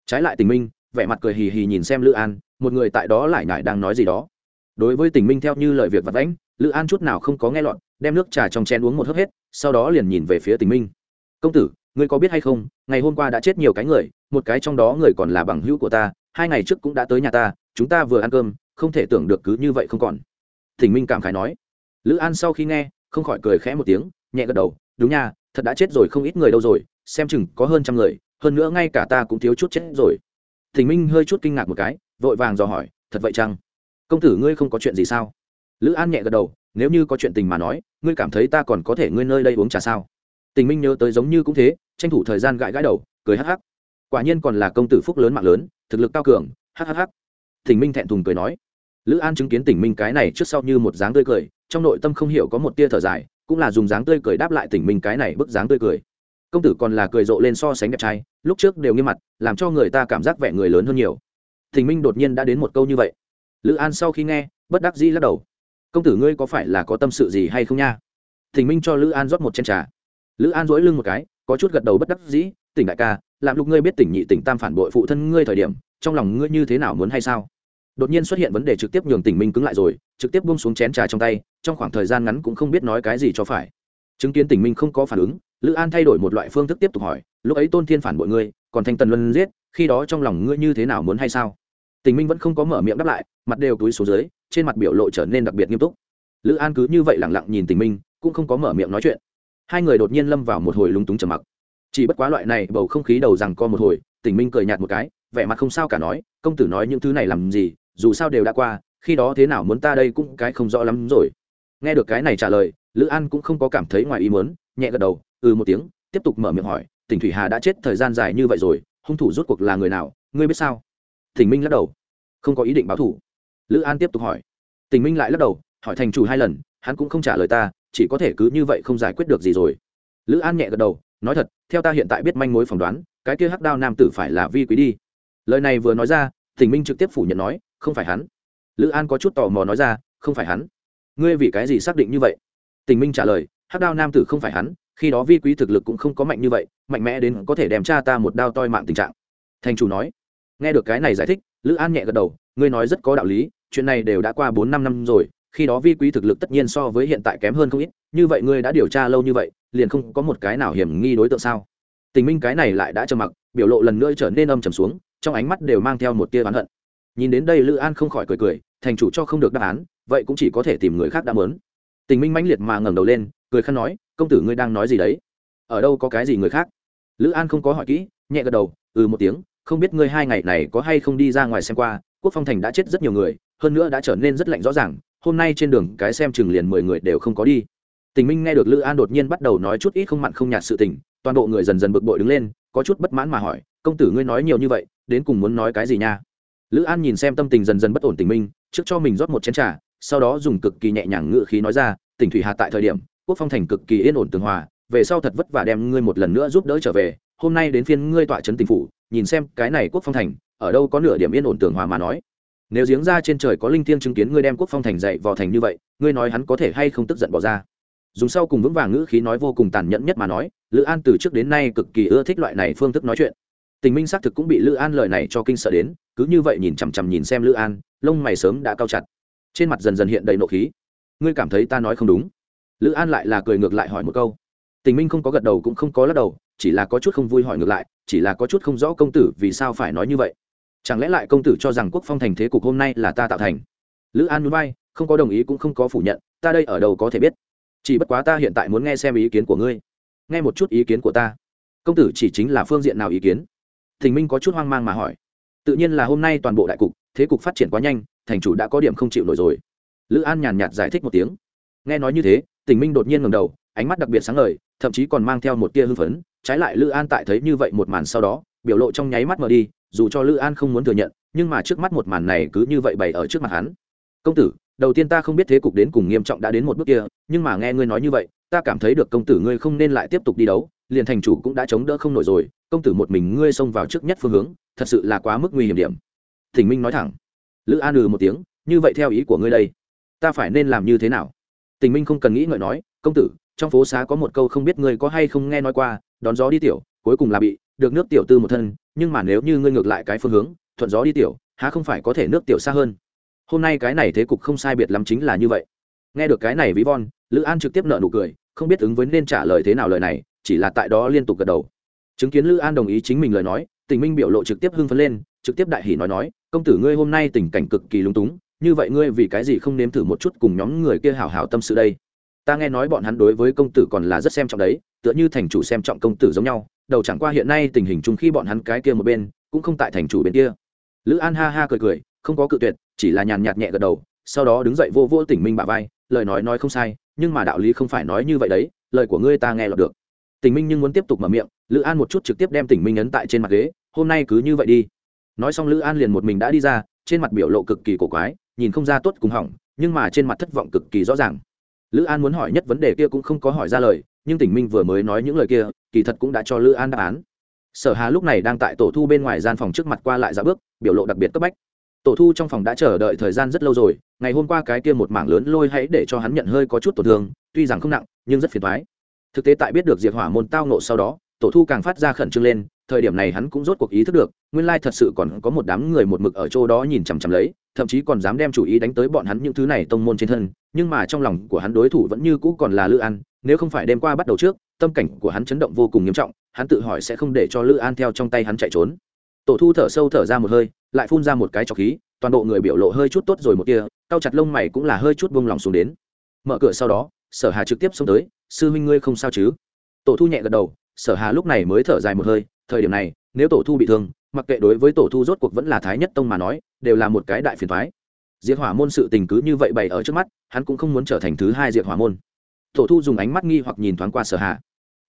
Trái lại tình minh, vẻ mặt cười hì hì nhìn xem lữ an, một người tại đó lại ngại đang nói gì đó đối với tình minh theo như lời việc vật lãnh lữ an chút nào không có nghe lọn đem nước trà trong chén uống một hớp hết, sau đó liền nhìn về phía tình minh. Công tử, ngươi có biết hay không, ngày hôm qua đã chết nhiều cái người, một cái trong đó người còn là bằng hữu của ta, hai ngày trước cũng đã tới nhà ta, chúng ta vừa ăn cơm, không thể tưởng được cứ như vậy không còn. Thỉnh minh cảm khái nói. Lữ an sau khi nghe, không khỏi cười khẽ một tiếng, nhẹ gật đầu, đúng nha, thật đã chết rồi không ít người đâu rồi, xem chừng có hơn trăm người, hơn nữa ngay cả ta cũng thiếu chút chết rồi. Thỉnh minh hơi chút kinh ngạc một cái, vội vàng dò hỏi, thật vậy chăng? Công tử ngươi không có chuyện gì sao? Lữ an nhẹ gật đầu, nếu như có chuyện tình mà nói, ngươi cảm thấy ta còn có thể ngươi nơi đây uống trà sao? Tình minh nhớ tới giống như cũng thế, tranh thủ thời gian gãi gãi đầu, cười hắc hắc. Quả nhiên còn là công tử phúc lớn mạng lớn, thực lực cao cường, hắc hắc hắc. Tình minh thẹn thùng cười nói. Lữ an chứng kiến tình minh cái này trước sau như một dáng tươi cười, trong nội tâm không hiểu có một tia thở dài, cũng là dùng dáng tươi cười đáp lại tình minh cái này bức dáng tươi cười. Công tử còn là cười rộ lên so sánh đẹp trai, lúc trước đều nghiêm mặt, làm cho người ta cảm giác vẻ người lớn hơn nhiều. Tình minh đột nhiên đã đến một câu như vậy lữ an sau khi nghe, bất đắc dĩ lắc đầu. Công tử ngươi có phải là có tâm sự gì hay không nha? Thỉnh minh cho lữ an rót một chén trà. Lữ an dối lưng một cái, có chút gật đầu bất đắc dĩ, tỉnh đại ca làm lúc ngươi biết tỉnh nhị tỉnh tam phản bội phụ thân ngươi thời điểm, trong lòng ngươi như thế nào muốn hay sao? Đột nhiên xuất hiện vấn đề trực tiếp nhường tỉnh minh cứng lại rồi, trực tiếp buông xuống chén trà trong tay, trong khoảng thời gian ngắn cũng không biết nói cái gì cho phải. Chứng kiến tỉnh minh không có phản ứng, lữ an thay đổi một loại phương thức tiếp tục hỏi, lúc ấy tôn thiên phản bội ngươi, còn thanh tần luân giết, khi đó trong lòng ngươi như thế nào muốn hay sao? Tình minh vẫn không có mở miệng đáp lại, mặt đều túi xuống dưới, trên mặt biểu lộ trở nên đặc biệt nghiêm túc. Lữ an cứ như vậy lẳng lặng nhìn tình minh, cũng không có mở miệng nói chuyện. Hai người đột nhiên lâm vào một hồi lúng túng trầm mặc. Chỉ bất quá loại này bầu không khí đầu rằng co một hồi, tình minh cười nhạt một cái, vẻ mặt không sao cả nói, công tử nói những thứ này làm gì, dù sao đều đã qua, khi đó thế nào muốn ta đây cũng cái không rõ lắm rồi. Nghe được cái này trả lời, lữ an cũng không có cảm thấy ngoài ý muốn, nhẹ gật đầu ừ một tiếng, tiếp tục mở miệng hỏi, tỉnh thủy hà đã chết thời gian dài như vậy rồi, hung thủ rốt cuộc là người nào, ngươi biết sao? Thỉnh minh lắc đầu. Không có ý định báo thủ. Lữ an tiếp tục hỏi. Tình minh lại lắc đầu, hỏi thành chủ hai lần, hắn cũng không trả lời ta, chỉ có thể cứ như vậy không giải quyết được gì rồi. Lữ an nhẹ gật đầu, nói thật, theo ta hiện tại biết manh mối phỏng đoán, cái kia hắc đao nam tử phải là vi quý đi. Lời này vừa nói ra, tình minh trực tiếp phủ nhận nói, không phải hắn. Lữ an có chút tò mò nói ra, không phải hắn. Ngươi vì cái gì xác định như vậy? Tình minh trả lời, hắc đao nam tử không phải hắn, khi đó vi quý thực lực cũng không có mạnh như vậy, mạnh mẽ đến có thể đem cha ta một đao toi mạng tình trạng. Thành chủ nói nghe được cái này giải thích, lữ an nhẹ gật đầu, ngươi nói rất có đạo lý, chuyện này đều đã qua bốn năm năm rồi, khi đó vi quý thực lực tất nhiên so với hiện tại kém hơn không ít, như vậy ngươi đã điều tra lâu như vậy, liền không có một cái nào hiểm nghi đối tượng sao? Tình minh cái này lại đã trầm mặc, biểu lộ lần nữa trở nên âm trầm xuống, trong ánh mắt đều mang theo một tia oán hận. Nhìn đến đây lữ an không khỏi cười cười, thành chủ cho không được đáp án, vậy cũng chỉ có thể tìm người khác đã mớn tình minh mãnh liệt mà ngẩng đầu lên, cười khăn nói, công tử ngươi đang nói gì đấy? Ở đâu có cái gì người khác? Lữ an không có hỏi kỹ, nhẹ gật đầu ừ một tiếng không biết ngươi hai ngày này có hay không đi ra ngoài xem qua, quốc phong thành đã chết rất nhiều người, hơn nữa đã trở nên rất lạnh rõ ràng, hôm nay trên đường cái xem chừng liền mười người đều không có đi. Tình minh nghe được lữ an đột nhiên bắt đầu nói chút ít không mặn không nhạt sự tình, toàn bộ người dần dần bực bội đứng lên, có chút bất mãn mà hỏi, công tử ngươi nói nhiều như vậy, đến cùng muốn nói cái gì nha? Lữ an nhìn xem tâm tình dần dần bất ổn tình minh, trước cho mình rót một chén t r à sau đó dùng cực kỳ nhẹ nhàng ngự khí nói ra, tỉnh thủy hà tại thời điểm, quốc phong thành cực kỳ yên ổn tường hòa, về sau thật vất vả đem ngươi một lần nữa giúp đỡ trở về, hôm nay đến phiên ngươi tọa trấn tỉnh phủ nhìn xem cái này quốc phong thành, ở đâu có nửa điểm yên ổn tường hòa mà nói. Nếu giếng ra trên trời có linh tiên chứng kiến ngươi đem quốc phong thành dậy vào thành như vậy, ngươi nói hắn có thể hay không tức giận bỏ ra? Dùng sau cùng vững vàng ngữ khí nói vô cùng tàn nhẫn nhất mà nói, lữ an từ trước đến nay cực kỳ ưa thích loại này phương thức nói chuyện. Tình minh xác thực cũng bị lữ an lời này cho kinh sợ đến, cứ như vậy nhìn chằm chằm nhìn xem lữ an, lông mày sớm đã cao chặt. Trên mặt dần dần hiện đầy nộ khí. Ngươi cảm thấy ta nói không đúng? Lữ an lại là cười ngược lại hỏi một câu. Tình minh không có gật đầu cũng không có lắc đầu chỉ là có chút không vui hỏi ngược lại, chỉ là có chút không rõ công tử vì sao phải nói như vậy. Chẳng lẽ lại công tử cho rằng quốc phong thành thế cục hôm nay là ta tạo thành? Lữ an núi bay không có đồng ý cũng không có phủ nhận, ta đây ở đâu có thể biết. Chỉ bất quá ta hiện tại muốn nghe xem ý kiến của ngươi. Nghe một chút ý kiến của ta. Công tử chỉ chính là phương diện nào ý kiến? Thình minh có chút hoang mang mà hỏi. Tự nhiên là hôm nay toàn bộ đại cục, thế cục phát triển quá nhanh, thành chủ đã có điểm không chịu nổi rồi. Lữ an nhàn nhạt giải thích một tiếng. Nghe nói như thế tình minh đột nhiên ngầm đầu ánh mắt đặc biệt sáng ngời, thậm chí còn mang theo một tia hưng phấn, trái lại lữ an tại thấy như vậy một màn sau đó, biểu lộ trong nháy mắt mở đi, dù cho lữ an không muốn thừa nhận, nhưng mà trước mắt một màn này cứ như vậy bày ở trước mặt hắn. Công tử, đầu tiên ta không biết thế cục đến cùng nghiêm trọng đã đến một bước kia, nhưng mà nghe ngươi nói như vậy, ta cảm thấy được công tử ngươi không nên lại tiếp tục đi đấu, liền thành chủ cũng đã chống đỡ không nổi rồi, công tử một mình ngươi xông vào trước nhất phương hướng, thật sự là quá mức nguy hiểm điểm. Thỉnh minh nói thẳng. Lữ an ừ một tiếng, như vậy theo ý của ngươi đây, ta phải nên làm như thế nào? Tình minh không cần nghĩ ngợi nói, công tử trong phố xá có một câu không biết ngươi có hay không nghe nói qua, đón gió đi tiểu, cuối cùng là bị được nước tiểu tư một thân, nhưng mà nếu như ngươi ngược lại cái phương hướng, thuận gió đi tiểu, há không phải có thể nước tiểu xa hơn? Hôm nay cái này thế cục không sai biệt lắm chính là như vậy. Nghe được cái này ví von, lữ an trực tiếp nợ nụ cười, không biết ứng với nên trả lời thế nào lời này, chỉ là tại đó liên tục gật đầu. Chứng kiến lữ an đồng ý chính mình lời nói, tình minh biểu lộ trực tiếp hưng phấn lên, trực tiếp đại hỉ nói nói, công tử ngươi hôm nay tình cảnh cực kỳ lung túng, như vậy ngươi vì cái gì không nếm thử một chút cùng nhóm người kia hào hào tâm sự đây? Ta nghe nói bọn hắn đối với công tử còn là rất xem trọng đấy, tựa như thành chủ xem trọng công tử giống nhau, đầu chẳng qua hiện nay tình hình chung khi bọn hắn cái kia một bên, cũng không tại thành chủ bên kia. Lữ an ha ha cười cười, không có cự tuyệt, chỉ là nhàn nhạt nhẹ gật đầu, sau đó đứng dậy vô vô tỉnh minh bà vai, lời nói nói không sai, nhưng mà đạo lý không phải nói như vậy đấy, lời của ngươi ta nghe lọt được. Tỉnh minh nhưng muốn tiếp tục mở miệng, lữ an một chút trực tiếp đem tỉnh minh ấn tại trên mặt ghế, hôm nay cứ như vậy đi. Nói xong lữ an liền một mình đã đi ra, trên mặt biểu lộ cực kỳ cổ quái, nhìn không ra tốt cùng hỏng, nhưng mà trên mặt thất vọng cực kỳ rõ ràng lữ an muốn hỏi nhất vấn đề kia cũng không có hỏi ra lời, nhưng tỉnh minh vừa mới nói những lời kia, kỳ thật cũng đã cho lữ an đáp án. Sở hà lúc này đang tại tổ thu bên ngoài gian phòng trước mặt qua lại ra bước, biểu lộ đặc biệt cấp bách. Tổ thu trong phòng đã chờ đợi thời gian rất lâu rồi, ngày hôm qua cái kia một mảng lớn lôi hãy để cho hắn nhận hơi có chút tổn thương, tuy rằng không nặng, nhưng rất phiền thoái thực tế tại biết được diệt hỏa môn tao nộ sau đó, tổ thu càng phát ra khẩn trương lên, thời điểm này hắn cũng rốt cuộc ý thức được, nguyên lai thật sự còn có một đám người một mực ở chỗ đó nhìn chằm chằm lấy thậm chí còn dám đem chủ ý đánh tới bọn hắn những thứ này tông môn trên thân, nhưng mà trong lòng của hắn đối thủ vẫn như cũ còn là lữ an, nếu không phải đêm qua bắt đầu trước, tâm cảnh của hắn chấn động vô cùng nghiêm trọng, hắn tự hỏi sẽ không để cho lữ an theo trong tay hắn chạy trốn. Tổ thu thở sâu thở ra một hơi, lại phun ra một cái trọc khí, toàn bộ người biểu lộ hơi chút tốt rồi một kia cao chặt lông mày cũng là hơi chút vung lòng xuống đến. Mở cửa sau đó, sở hà trực tiếp xông tới, sư huynh ngươi không sao chứ? Tổ thu nhẹ gật đầu, sở hà lúc này mới thở dài một hơi, thời điểm này, nếu tổ thu bị thương mặc kệ đối với tổ thu rốt cuộc vẫn là thái nhất tông mà nói, đều là một cái đại phiền thoái diệt hỏa môn sự tình cứ như vậy bày ở trước mắt, hắn cũng không muốn trở thành thứ hai diệt hỏa môn. Tổ thu dùng ánh mắt nghi hoặc nhìn thoáng qua sở hà.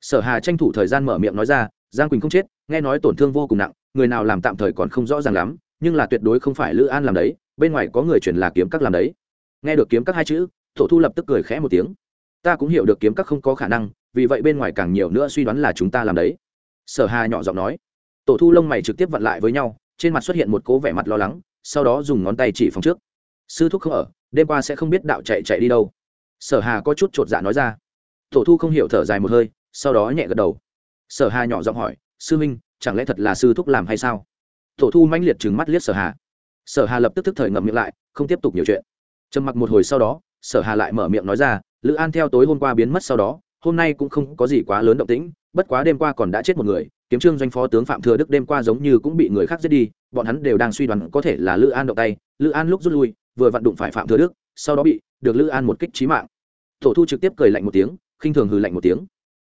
Sở hà tranh thủ thời gian mở miệng nói ra, giang quỳnh không chết, nghe nói tổn thương vô cùng nặng, người nào làm tạm thời còn không rõ ràng lắm, nhưng là tuyệt đối không phải lữ an làm đấy, bên ngoài có người chuyển là kiếm các làm đấy. Nghe được kiếm các hai chữ, tổ thu lập tức cười khẽ một tiếng. Ta cũng hiểu được kiếm các không có khả năng, vì vậy bên ngoài càng nhiều nữa suy đoán là chúng ta làm đấy. Sở hà nhỏ giọng nói tổ thu lông mày trực tiếp vặn lại với nhau, trên mặt xuất hiện một cố vẻ mặt lo lắng, sau đó dùng ngón tay chỉ phòng trước. Sư thúc không ở, đêm qua sẽ không biết đạo chạy chạy đi đâu. Sở hà có chút chột dạ nói ra. Tổ thu không hiểu thở dài một hơi, sau đó nhẹ gật đầu. Sở hà nhỏ giọng hỏi, sư minh, chẳng lẽ thật là sư thúc làm hay sao? Tổ thu mãnh liệt trừng mắt liếc sở hà. Sở hà lập tức tức thời ngậm miệng lại, không tiếp tục nhiều chuyện. Trầm mặc một hồi sau đó, sở hà lại mở miệng nói ra, lữ an theo tối hôm qua biến mất sau đó, hôm nay cũng không có gì quá lớn động tĩnh, bất quá đêm qua còn đã chết một người kiếm trương doanh phó tướng phạm thừa đức đêm qua giống như cũng bị người khác giết đi, bọn hắn đều đang suy đoán có thể là lữ an động tay, lữ an lúc rút lui, vừa vặn đụng phải phạm thừa đức, sau đó bị được lữ an một kích trí mạng. Tổ thu trực tiếp cười lạnh một tiếng, khinh thường hừ lạnh một tiếng.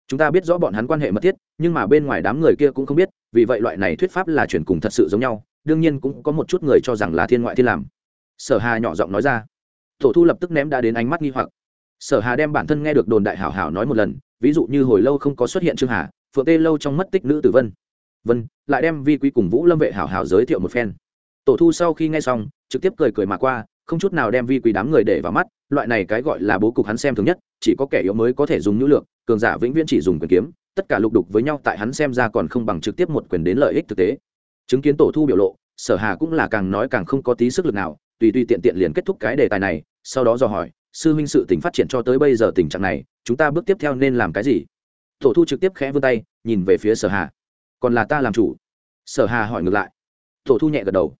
Chúng ta biết rõ bọn hắn quan hệ mật thiết, nhưng mà bên ngoài đám người kia cũng không biết, vì vậy loại này thuyết pháp là chuyển cùng thật sự giống nhau, đương nhiên cũng có một chút người cho rằng là thiên ngoại thiên làm. Sở hà nhỏ giọng nói ra. Tổ thu lập tức ném đã đến ánh mắt nghi hoặc. Sở hà đem bản thân nghe được đồn đại hảo hảo nói một lần, ví dụ như hồi lâu không có xuất hiện trương hà phượng tê lâu trong mất tích nữ tử vân. Vân, lại đem vi quý cùng vũ lâm vệ hảo hảo giới thiệu một phen. Tổ thu sau khi nghe xong, trực tiếp cười cười mà qua, không chút nào đem vi quý đám người để vào mắt, loại này cái gọi là bố cục hắn xem thường nhất, chỉ có kẻ yếu mới có thể dùng nhũ lượng, cường giả vĩnh viễn chỉ dùng quyền kiếm, tất cả lục đục với nhau tại hắn xem ra còn không bằng trực tiếp một quyền đến lợi ích thực tế. Chứng kiến tổ thu biểu lộ, sở hà cũng là càng nói càng không có tí sức lực nào, tùy tùy tiện tiện liền kết thúc cái đề tài này, sau đó dò hỏi, sư huynh sự tình phát triển cho tới bây giờ tình trạng này, chúng ta bước tiếp theo nên làm cái gì? Tổ thu trực tiếp khẽ vươn tay, nhìn về phía sở hà. Còn là ta làm chủ? Sở hà hỏi ngược lại. Tổ thu nhẹ gật đầu.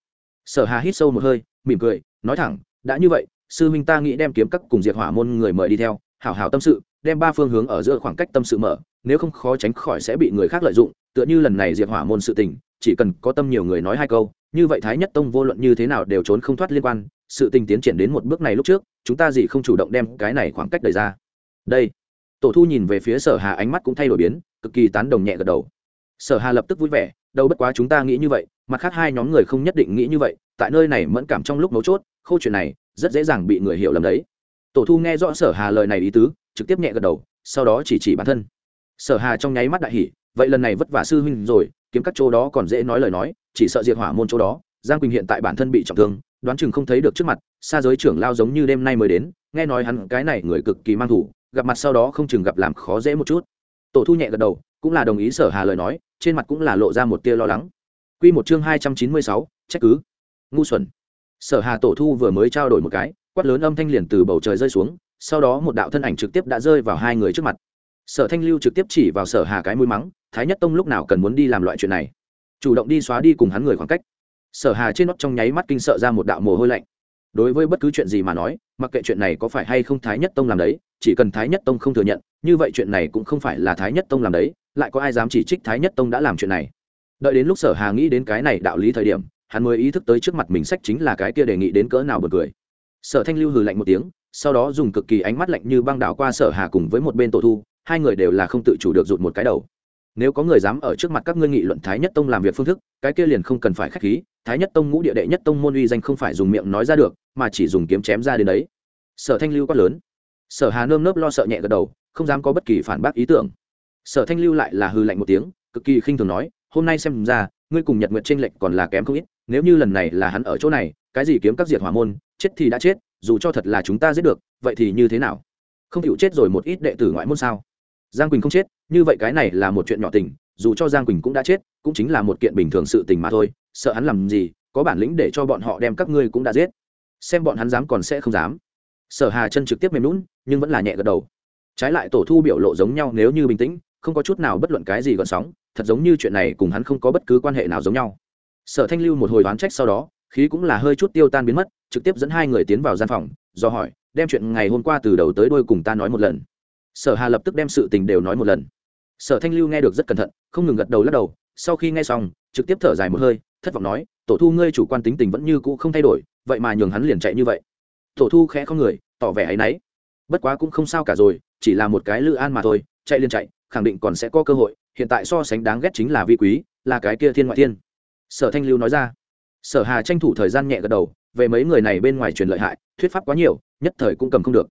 Sở hà hít sâu một hơi, mỉm cười, nói thẳng, đã như vậy, sư huynh ta nghĩ đem kiếm các cùng diệt hỏa môn người mời đi theo, hảo hảo tâm sự, đem ba phương hướng ở giữa khoảng cách tâm sự mở, nếu không khó tránh khỏi sẽ bị người khác lợi dụng, tựa như lần này diệt hỏa môn sự tình, chỉ cần có tâm nhiều người nói hai câu, như vậy thái nhất tông vô luận như thế nào đều trốn không thoát liên quan, sự tình tiến triển đến một bước này lúc trước, chúng ta gì không chủ động đem cái này khoảng cách đẩy ra. Đây tổ thu nhìn về phía sở hà ánh mắt cũng thay đổi biến, cực kỳ tán đồng nhẹ gật đầu. Sở hà lập tức vui vẻ, đâu bất quá chúng ta nghĩ như vậy, mặt khác hai nhóm người không nhất định nghĩ như vậy, tại nơi này mẫn cảm trong lúc mấu chốt câu chuyện này rất dễ dàng bị người hiểu lầm đấy. Tổ thu nghe rõ sở hà lời này ý tứ, trực tiếp nhẹ gật đầu, sau đó chỉ chỉ bản thân. Sở hà trong nháy mắt đại hỉ, vậy lần này vất vả sư huynh rồi, kiếm các chỗ đó còn dễ nói lời nói, chỉ sợ diệt hỏa môn chỗ đó, giang quỳnh hiện tại bản thân bị trọng thương, đoán chừng không thấy được trước mặt, xa giới trưởng lao giống như đêm nay mới đến, nghe nói hắn cái này người cực kỳ mang thủ gặp mặt sau đó không chừng gặp làm khó dễ một chút. Tổ thu nhẹ gật đầu cũng là đồng ý sở hà lời nói trên mặt cũng là lộ ra một tia lo lắng. Quy một chương hai trăm chín mươi sáu, trách cứ. Ngu xuẩn. Sở hà tổ thu vừa mới trao đổi một cái quát lớn âm thanh liền từ bầu trời rơi xuống sau đó một đạo thân ảnh trực tiếp đã rơi vào hai người trước mặt. Sở thanh lưu trực tiếp chỉ vào sở hà cái mũi mắng thái nhất tông lúc nào cần muốn đi làm loại chuyện này? Chủ động đi xóa đi cùng hắn người khoảng cách. Sở hà trên nóc trong nháy mắt kinh sợ ra một đạo mồ hôi lạnh đối với bất cứ chuyện gì mà nói, mặc kệ chuyện này có phải hay không thái nhất tông làm đấy, chỉ cần thái nhất tông không thừa nhận, như vậy chuyện này cũng không phải là thái nhất tông làm đấy, lại có ai dám chỉ trích thái nhất tông đã làm chuyện này? Đợi đến lúc sở hà nghĩ đến cái này đạo lý thời điểm, hắn mới ý thức tới trước mặt mình sách chính là cái kia đề nghị đến cỡ nào bật cười. Sở thanh lưu hừ lạnh một tiếng, sau đó dùng cực kỳ ánh mắt lạnh như băng đảo qua sở hà cùng với một bên tổ thu, hai người đều là không tự chủ được rụt một cái đầu nếu có người dám ở trước mặt các ngươi nghị luận thái nhất tông làm việc phương thức, cái kia liền không cần phải k h á c h khí, thái nhất tông ngũ địa đệ nhất tông môn uy danh không phải dùng miệng nói ra được, mà chỉ dùng kiếm chém ra đến đấy. Sở thanh lưu quát lớn. Sở hà nơm nớp lo sợ nhẹ gật đầu, không dám có bất kỳ phản bác ý tưởng. Sở thanh lưu lại là hư lạnh một tiếng, cực kỳ khinh thường nói, hôm nay xem ra, ngươi cùng nhật nguyện tranh lệnh còn là kém không ít, nếu như lần này là hắn ở chỗ này, cái gì kiếm các diệt hỏa môn, chết thì đã chết, dù cho thật là chúng ta giết được, vậy thì như thế nào? Không chịu chết rồi một ít đệ tử ngoại môn sao? Giang quỳnh không chết như vậy cái này là một chuyện nhỏ tình, dù cho giang quỳnh cũng đã chết, cũng chính là một kiện bình thường sự tình mà thôi, sợ hắn làm gì, có bản lĩnh để cho bọn họ đem các ngươi cũng đã giết. Xem bọn hắn dám còn sẽ không dám. Sở hà chân trực tiếp mềm lún nhưng vẫn là nhẹ gật đầu. Trái lại tổ thu biểu lộ giống nhau nếu như bình tĩnh, không có chút nào bất luận cái gì gợn sóng, thật giống như chuyện này cùng hắn không có bất cứ quan hệ nào giống nhau. Sở thanh lưu một hồi đoán trách sau đó, khí cũng là hơi chút tiêu tan biến mất, trực tiếp dẫn hai người tiến vào gian phòng, do hỏi, đem chuyện ngày hôm qua từ đầu tới đôi cùng ta nói một lần. Sở hà lập tức đem sự tình đều nói một lần sở thanh lưu nghe được rất cẩn thận, không ngừng gật đầu lắc đầu, sau khi nghe xong, trực tiếp thở dài một hơi, thất vọng nói, tổ thu ngươi chủ quan tính tình vẫn như cũ không thay đổi, vậy mà nhường hắn liền chạy như vậy. Tổ thu khẽ không người, tỏ vẻ áy náy. Bất quá cũng không sao cả rồi, chỉ là một cái lư an mà thôi, chạy liền chạy, khẳng định còn sẽ có cơ hội, hiện tại so sánh đáng ghét chính là vi quý, là cái kia thiên ngoại thiên. Sở thanh lưu nói ra. Sở hà tranh thủ thời gian nhẹ gật đầu, về mấy người này bên ngoài truyền lợi hại, thuyết pháp quá nhiều, nhất thời cũng cầm không được.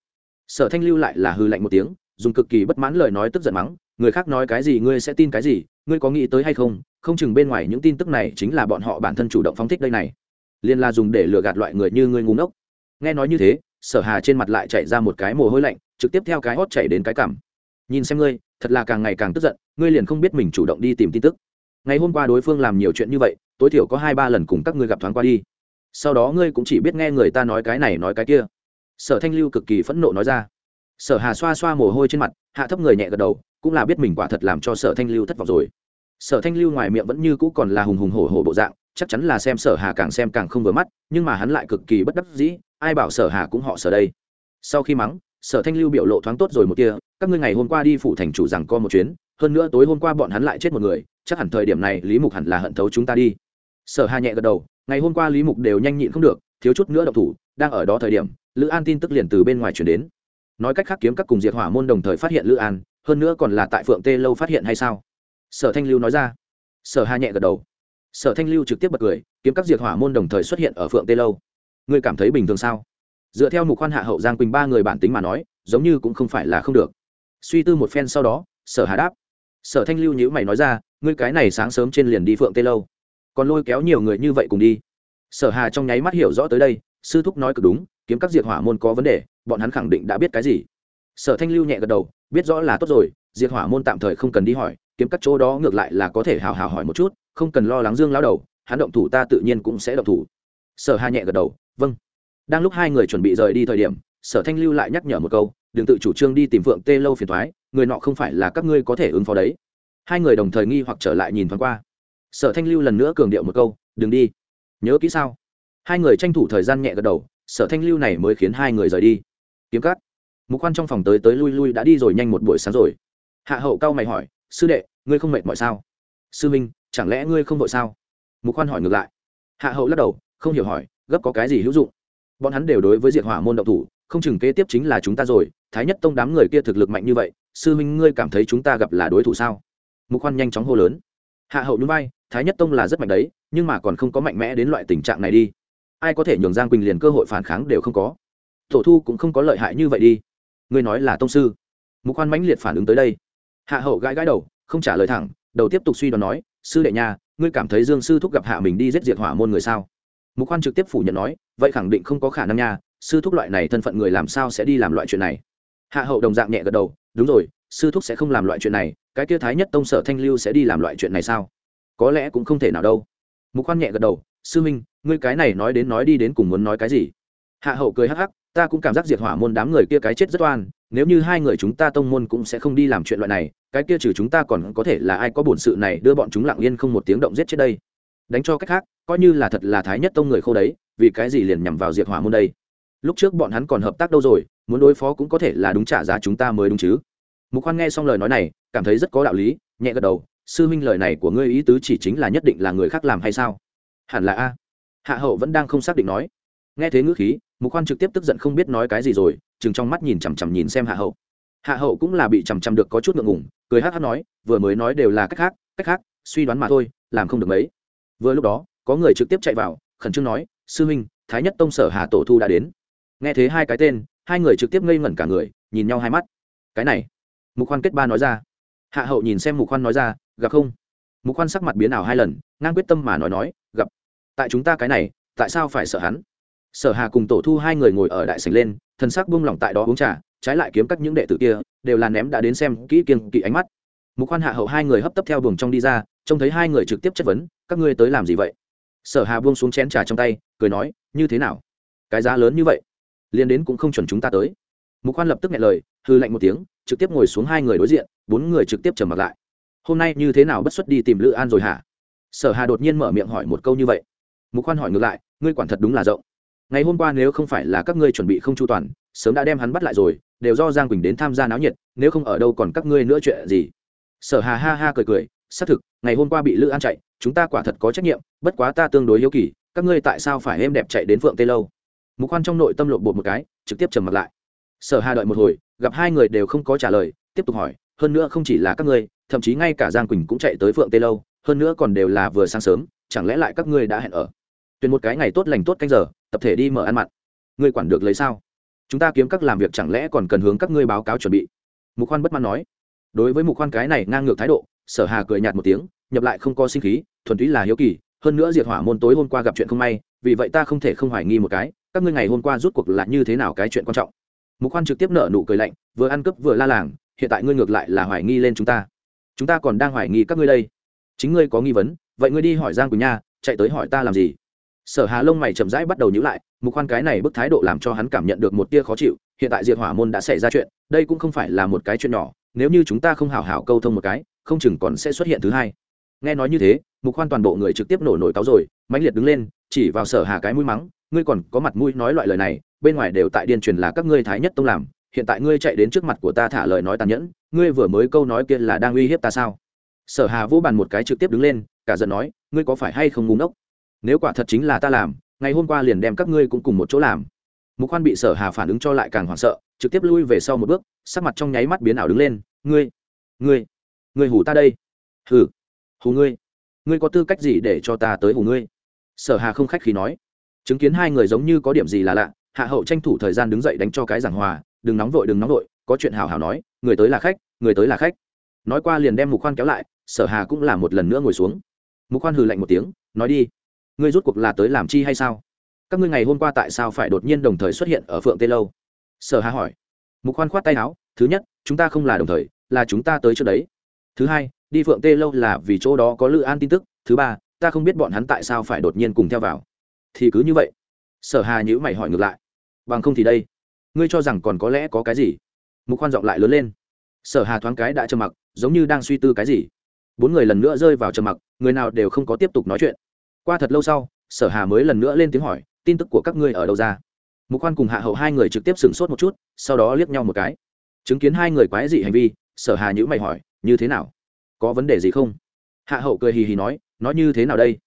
Sở thanh lưu lại là hư lạnh một tiếng, dùng cực kỳ bất mãn lời nói tức giận mắng người khác nói cái gì ngươi sẽ tin cái gì, ngươi có nghĩ tới hay không? Không chừng bên ngoài những tin tức này chính là bọn họ bản thân chủ động phóng thích đây này. Liên la dùng để lừa gạt loại người như ngươi ngu ngốc. Nghe nói như thế, sở hà trên mặt lại chạy ra một cái mồ hôi lạnh, trực tiếp theo cái hót chạy đến cái cảm. Nhìn xem ngươi, thật là càng ngày càng tức giận, ngươi liền không biết mình chủ động đi tìm tin tức. Ngày hôm qua đối phương làm nhiều chuyện như vậy, tối thiểu có hai ba lần cùng các ngươi gặp thoáng qua đi. Sau đó ngươi cũng chỉ biết nghe người ta nói cái này nói cái kia. Sở thanh lưu cực kỳ phẫn nộ nói ra. Sở hà xoa xoa mồ hôi trên mặt, hạ thấp người nhẹ gật đầu cũng là biết mình quả thật làm cho sở thanh lưu thất vọng rồi. Sở thanh lưu ngoài miệng vẫn như cũ còn là hùng hùng hổ hổ bộ dạng, chắc chắn là xem sở hà càng xem càng không vừa mắt, nhưng mà hắn lại cực kỳ bất đắc dĩ, ai bảo sở hà cũng họ sở đây. Sau khi mắng, sở thanh lưu biểu lộ thoáng tốt rồi một kia các ngươi ngày hôm qua đi phủ thành chủ rằng co một chuyến, hơn nữa tối hôm qua bọn hắn lại chết một người, chắc hẳn thời điểm này lý mục hẳn là hận thấu chúng ta đi. Sở hà nhẹ gật đầu, ngày hôm qua lý mục đều nhanh nhịn không được, thiếu chút nữa độc thủ, đang ở đó thời điểm, lữ an tin tức liền từ bên ngoài chuyển đến. Nói cách khác kiếm các cùng diệt hỏa môn đồng thời phát hiện lữ an hơn nữa còn là tại phượng tê lâu phát hiện hay sao? Sở thanh lưu nói ra. Sở hà nhẹ gật đầu. Sở thanh lưu trực tiếp bật cười, kiếm các diệt hỏa môn đồng thời xuất hiện ở phượng tê lâu. Ngươi cảm thấy bình thường sao? Dựa theo mục khoan hạ hậu giang quỳnh ba người bản tính mà nói, giống như cũng không phải là không được. Suy tư một phen sau đó, sở hà đáp. Sở thanh lưu nhữ mày nói ra, ngươi cái này sáng sớm trên liền đi phượng tê lâu. Còn lôi kéo nhiều người như vậy cùng đi. Sở hà trong nháy mắt hiểu rõ tới đây, sư thúc nói cực đúng, kiếm các diệt hỏa môn có vấn đề, bọn hắn khẳng định đã biết cái gì. Sở thanh lưu nhẹ gật đầu biết rõ là tốt rồi diệt hỏa môn tạm thời không cần đi hỏi, kiếm các chỗ đó ngược lại là có thể hào hào hỏi một chút, không cần lo lắng dương lao đầu, hắn động thủ ta tự nhiên cũng sẽ động thủ. Sở hà nhẹ gật đầu vâng. Đang lúc hai người chuẩn bị rời đi thời điểm, sở thanh lưu lại nhắc nhở một câu, đừng tự chủ trương đi tìm phượng tê lâu phiền thoái người nọ không phải là các ngươi có thể ứng phó đấy. Hai người đồng thời nghi hoặc trở lại nhìn thoáng qua. Sở thanh lưu lần nữa cường điệu một câu, đừng đi. Nhớ kỹ sao? Hai người tranh thủ thời gian nhẹ gật đầu, sở thanh lưu này mới khiến hai người rời đi. Kiếm cắt mục khoan trong phòng tới tới lui lui đã đi rồi nhanh một buổi sáng rồi. Hạ hậu cao mày hỏi, sư đệ, ngươi không mệt mọi sao? Sư minh, chẳng lẽ ngươi không vội sao? Mục khoan hỏi ngược lại. Hạ hậu lắc đầu, không hiểu hỏi, gấp có cái gì hữu dụng? Bọn hắn đều đối với diệt hỏa môn động thủ, không chừng kế tiếp chính là chúng ta rồi, thái nhất tông đám người kia thực lực mạnh như vậy, sư minh, ngươi cảm thấy chúng ta gặp là đối thủ sao? Mục khoan nhanh chóng hô lớn. Hạ hậu núi bay thái nhất tông là rất mạnh đấy, nhưng mà còn không có mạnh mẽ đến loại tình trạng này đi. Ai có thể nhường giang quỳnh liền cơ hội phản kháng đều không có. Tổ thu cũng không có lợi hại như vậy đi ngươi nói là tông sư. Mục khoan mãnh liệt phản ứng tới đây. Hạ hậu gãi gãi đầu, không trả lời thẳng, đầu tiếp tục suy đoán nói, sư đệ nhà, ngươi cảm thấy dương sư thúc gặp hạ mình đi giết diệt hỏa môn người sao? Mục khoan trực tiếp phủ nhận nói, vậy khẳng định không có khả năng nha, sư thúc loại này thân phận người làm sao sẽ đi làm loại chuyện này? Hạ hậu đồng dạng nhẹ gật đầu, đúng rồi, sư thúc sẽ không làm loại chuyện này, cái kia thái nhất tông sở thanh lưu sẽ đi làm loại chuyện này sao? Có lẽ cũng không thể nào đâu. Mục khoan nhẹ gật đầu, sư minh ngươi cái này nói đến nói đi đến cùng muốn nói cái gì? Hạ hậu cười hắc hắc ta cũng cảm giác diệt hỏa môn đám người kia cái chết rất oan, nếu như hai người chúng ta tông môn cũng sẽ không đi làm chuyện loại này, cái kia trừ chúng ta còn có thể là ai có bổn sự này đưa bọn chúng lặng yên không một tiếng động giết chết đây. Đánh cho cách khác, coi như là thật là thái nhất tông người khô đấy, vì cái gì liền nhằm vào diệt hỏa môn đây? Lúc trước bọn hắn còn hợp tác đâu rồi, muốn đối phó cũng có thể là đúng trả giá chúng ta mới đúng chứ. Mục khoan nghe xong lời nói này, cảm thấy rất có đạo lý, nhẹ gật đầu, sư huynh lời này của ngươi ý tứ chỉ chính là nhất định là người khác làm hay sao? Hẳn là a. Hạ hậu vẫn đang không xác định nói. Nghe thế ngữ khí mục khoan trực tiếp tức giận không biết nói cái gì rồi, chừng trong mắt nhìn chằm chằm nhìn xem hạ hậu. Hạ hậu cũng là bị chằm chằm được có chút ngượng ngủng cười hát hát nói, vừa mới nói đều là cách khác cách khác, suy đoán mà thôi, làm không được mấy. Vừa lúc đó, có người trực tiếp chạy vào, khẩn trương nói, sư huynh, thái nhất tông sở hà tổ thu đã đến. Nghe thế hai cái tên, hai người trực tiếp ngây ngẩn cả người, nhìn nhau hai mắt. Cái này, mục khoan kết ba nói ra. Hạ hậu nhìn xem mục khoan nói ra, gặp không? Mục khoan sắc mặt biến ảo hai lần, ngang quyết tâm mà nói nói, gặp. Tại chúng ta cái này, tại sao phải sợ hắn? Sở hà cùng tổ thu hai người ngồi ở đại sảnh lên, thần sắc buông lỏng tại đó uống trà, trái lại kiếm các những đệ tử kia, đều là ném đã đến xem kỹ kiên kỵ ánh mắt. Mục khoan hạ hậu hai người hấp tấp theo buồng trong đi ra, trông thấy hai người trực tiếp chất vấn, các ngươi tới làm gì vậy? Sở hà buông xuống chén trà trong tay, cười nói, như thế nào? Cái giá lớn như vậy, liền đến cũng không chuẩn chúng ta tới. Mục khoan lập tức nghe lời hư lạnh một tiếng, trực tiếp ngồi xuống hai người đối diện, bốn người trực tiếp trầm mặt lại. Hôm nay như thế nào bất xuất đi tìm lữ an rồi hả? Sở hà đột nhiên mở miệng hỏi một câu như vậy. Mục khoan hỏi ngược lại, ngươi quản thật đúng là rộng ngày hôm qua nếu không phải là các ngươi chuẩn bị không chu toàn, sớm đã đem hắn bắt lại rồi, đều do giang quỳnh đến tham gia náo nhiệt, nếu không ở đâu còn các ngươi nữa chuyện gì. Sở hà ha ha cười cười, xác thực, ngày hôm qua bị lữ an chạy, chúng ta quả thật có trách nhiệm, bất quá ta tương đối hiếu kỳ, các ngươi tại sao phải êm đẹp chạy đến phượng tây lâu? Mục khoan trong nội tâm lộ bột một cái, trực tiếp trầm mặt lại. Sở hà đợi một hồi, gặp hai người đều không có trả lời, tiếp tục hỏi, hơn nữa không chỉ là các ngươi, thậm chí ngay cả giang quỳnh cũng chạy tới phượng tây lâu, hơn nữa còn đều là vừa sáng sớm, chẳng lẽ lại các ngươi đã hẹn ở? Tuyển một cái ngày tốt lành tốt canh giờ, tập thể đi mở ăn mặn. Ngươi quản được lấy sao? Chúng ta kiếm các làm việc chẳng lẽ còn cần hướng các ngươi báo cáo chuẩn bị? Mục khoan bất mãn nói. Đối với mục khoan cái này ngang ngược thái độ, sở hà cười nhạt một tiếng, nhập lại không có sinh khí, thuần túy là hiếu kỳ, hơn nữa diệt hỏa môn tối hôm qua gặp chuyện không may, vì vậy ta không thể không hoài nghi một cái, các ngươi ngày hôm qua rút cuộc là như thế nào cái chuyện quan trọng? Mục khoan trực tiếp nợ nụ cười lạnh, vừa ăn cướp vừa la làng, hiện tại ngươi ngược lại là hoài nghi lên chúng ta. Chúng ta còn đang hoài nghi các ngươi đây. Chính ngươi có nghi vấn, vậy ngươi đi hỏi giang quỳnh nha, chạy tới hỏi ta làm gì? Sở hà lông mày chậm rãi bắt đầu nhữ lại, mục khoan cái này bức thái độ làm cho hắn cảm nhận được một tia khó chịu, hiện tại diệt hỏa môn đã xảy ra chuyện, đây cũng không phải là một cái chuyện nhỏ, nếu như chúng ta không hảo hảo câu thông một cái, không chừng còn sẽ xuất hiện thứ hai. Nghe nói như thế, mục khoan toàn bộ người trực tiếp nổ nổi cáo rồi, mãnh liệt đứng lên, chỉ vào sở hà cái mũi mắng, ngươi còn có mặt mũi nói loại lời này, bên ngoài đều tại điên truyền là các ngươi thái nhất tông làm, hiện tại ngươi chạy đến trước mặt của ta thả lời nói tàn nhẫn, ngươi vừa mới câu nói kia là đang uy hiếp ta sao? Sở hà vỗ bàn một cái trực tiếp đứng lên, cả giận nói, ngươi có phải hay không ngu ngốc? Nếu quả thật chính là ta làm, ngày hôm qua liền đem các ngươi cũng cùng một chỗ làm. Mục khoan bị sở hà phản ứng cho lại càng hoảng sợ, trực tiếp lui về sau một bước, sắc mặt trong nháy mắt biến ảo đứng lên, ngươi ngươi ngươi hù ta đây. Hừ, hù ngươi ngươi có tư cách gì để cho ta tới hù ngươi? Sở hà không khách khí nói. Chứng kiến hai người giống như có điểm gì là lạ, hạ hậu tranh thủ thời gian đứng dậy đánh cho cái giảng hòa, đừng nóng vội, đừng nóng vội, có chuyện hào hào nói, người tới là khách, người tới là khách. Nói qua liền đem mục khoan kéo lại, sở hà cũng là một lần nữa ngồi xuống. Mục khoan hừ lạnh một tiếng, nói đi ngươi rút cuộc là tới làm chi hay sao? Các ngươi ngày hôm qua tại sao phải đột nhiên đồng thời xuất hiện ở phượng tây lâu? Sở hà hỏi. Mục khoan khoát tay áo, thứ nhất, chúng ta không là đồng thời, là chúng ta tới trước đấy. Thứ hai, đi phượng tê lâu là vì chỗ đó có lữ an tin tức. Thứ ba, ta không biết bọn hắn tại sao phải đột nhiên cùng theo vào. Thì cứ như vậy. Sở hà nhữ mày hỏi ngược lại. Bằng không thì đây, ngươi cho rằng còn có lẽ có cái gì? Mục khoan giọng lại lớn lên. Sở hà thoáng cái đã trầm mặc, giống như đang suy tư cái gì. Bốn người lần nữa rơi vào trầm mặc, người nào đều không có tiếp tục nói chuyện qua thật lâu sau, sở hà mới lần nữa lên tiếng hỏi, tin tức của các ngươi ở đâu ra? Mục khoan cùng hạ hậu hai người trực tiếp sửng sốt một chút, sau đó liếc nhau một cái. Chứng kiến hai người quái dị hành vi, sở hà nhữ mày hỏi, như thế nào? Có vấn đề gì không? Hạ hậu cười hì hì nói nói như thế nào đây?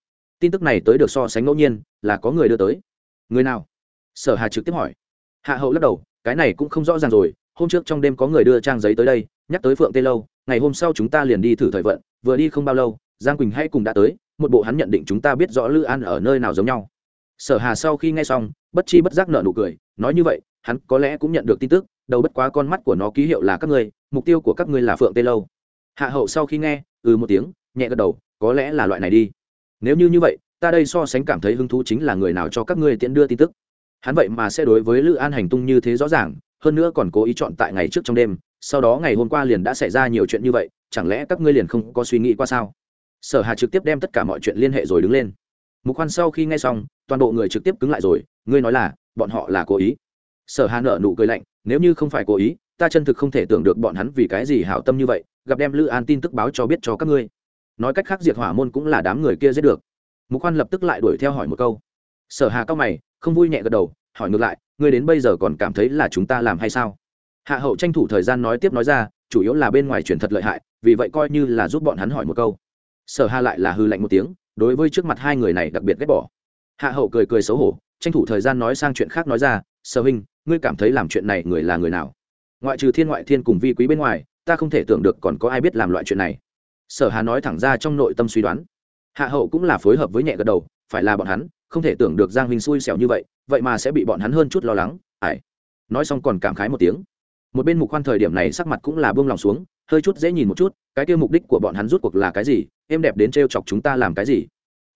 Tin tức này tới được so sánh ngẫu nhiên, là có người đưa tới. Người nào? Sở hà trực tiếp hỏi. Hạ hậu lắc đầu, cái này cũng không rõ ràng rồi, hôm trước trong đêm có người đưa trang giấy tới đây, nhắc tới phượng tê lâu, ngày hôm sau chúng ta liền đi thử thời vận, vừa đi không bao lâu, giang quỳnh hay cùng đã tới một bộ hắn nhận định chúng ta biết rõ lữ an ở nơi nào giống nhau. Sở hà sau khi nghe xong, bất chi bất giác nợ nụ cười, nói như vậy, hắn có lẽ cũng nhận được tin tức, đầu bất quá con mắt của nó ký hiệu là các ngươi, mục tiêu của các ngươi là phượng tê lâu. Hạ hậu sau khi nghe ừ một tiếng, nhẹ gật đầu, có lẽ là loại này đi. Nếu như như vậy, ta đây so sánh cảm thấy hứng thú chính là người nào cho các ngươi tiện đưa tin tức. Hắn vậy mà sẽ đối với lữ an hành tung như thế rõ ràng, hơn nữa còn cố ý chọn tại ngày trước trong đêm, sau đó ngày hôm qua liền đã xảy ra nhiều chuyện như vậy, chẳng lẽ các ngươi liền không có suy nghĩ qua sao? Sở hà trực tiếp đem tất cả mọi chuyện liên hệ rồi đứng lên mục khoan sau khi nghe xong toàn bộ người trực tiếp cứng lại rồi ngươi nói là bọn họ là cố ý sở hà nợ nụ cười lạnh nếu như không phải cố ý ta chân thực không thể tưởng được bọn hắn vì cái gì hảo tâm như vậy gặp đem lữ an tin tức báo cho biết cho các ngươi nói cách khác diệt hỏa môn cũng là đám người kia giết được mục khoan lập tức lại đuổi theo hỏi một câu sở hà cao mày không vui nhẹ gật đầu hỏi ngược lại ngươi đến bây giờ còn cảm thấy là chúng ta làm hay sao hạ hậu tranh thủ thời gian nói tiếp nói ra chủ yếu là bên ngoài truyền thật lợi hại vì vậy coi như là giúp bọn hắn hỏi một câu sở hà lại là hư lạnh một tiếng, đối với trước mặt hai người này đặc biệt ghét bỏ. Hạ hậu cười cười xấu hổ, tranh thủ thời gian nói sang chuyện khác nói ra, sở huynh, ngươi cảm thấy làm chuyện này người là người nào? Ngoại trừ thiên ngoại thiên cùng vi quý bên ngoài, ta không thể tưởng được còn có ai biết làm loại chuyện này. Sở hà nói thẳng ra trong nội tâm suy đoán. Hạ hậu cũng là phối hợp với nhẹ gật đầu, phải là bọn hắn, không thể tưởng được giang huynh xui xẻo như vậy vậy mà sẽ bị bọn hắn hơn chút lo lắng ải nói xong còn cảm khái một tiếng. Một bên mục khoan thời điểm này sắc mặt cũng là buông lòng xuống, hơi chút dễ nhìn một chút, cái kia mục đích của bọn hắn rút cuộc là cái gì? Em đẹp đến t chọc chúng ta làm cái gì?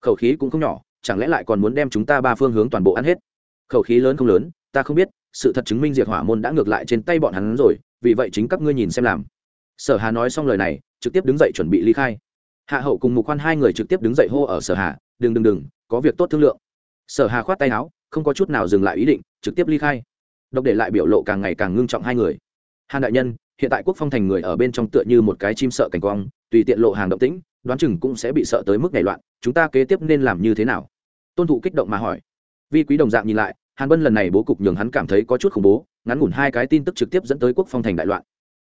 Khẩu khí cũng không nhỏ, chẳng lẽ lại còn muốn đem chúng ta ba phương hướng toàn bộ ăn hết? Khẩu khí lớn không lớn, ta không biết, sự thật chứng minh diệt hỏa môn đã ngược lại trên tay bọn hắn rồi, vì vậy chính các ngươi nhìn xem làm. Sở hà nói xong lời này, trực tiếp đứng dậy chuẩn bị ly khai. Hạ hậu cùng mục khoan hai người trực tiếp đứng dậy hô ở sở hà, đừng đừng đừng, có việc tốt thương lượng. Sở hà khoát tay áo, không có chút nào dừng lại ý định, trực tiếp ly khai. Độc để lại biểu lộ càng ngày càng ngưng trọng hai người. Hàn đại nhân, hiện tại quốc phong thành người ở bên trong tựa như một cái chim sợ cảnh quang, tùy tiện lộ hàng động tĩnh đoán chừng cũng sẽ bị sợ tới mức nảy loạn, chúng ta kế tiếp nên làm như thế nào? Tôn thụ kích động mà hỏi. Vi quý đồng dạng nhìn lại, hàn bân lần này bố cục nhường hắn cảm thấy có chút khủng bố, ngắn ngủn hai cái tin tức trực tiếp dẫn tới quốc phong thành đại loạn.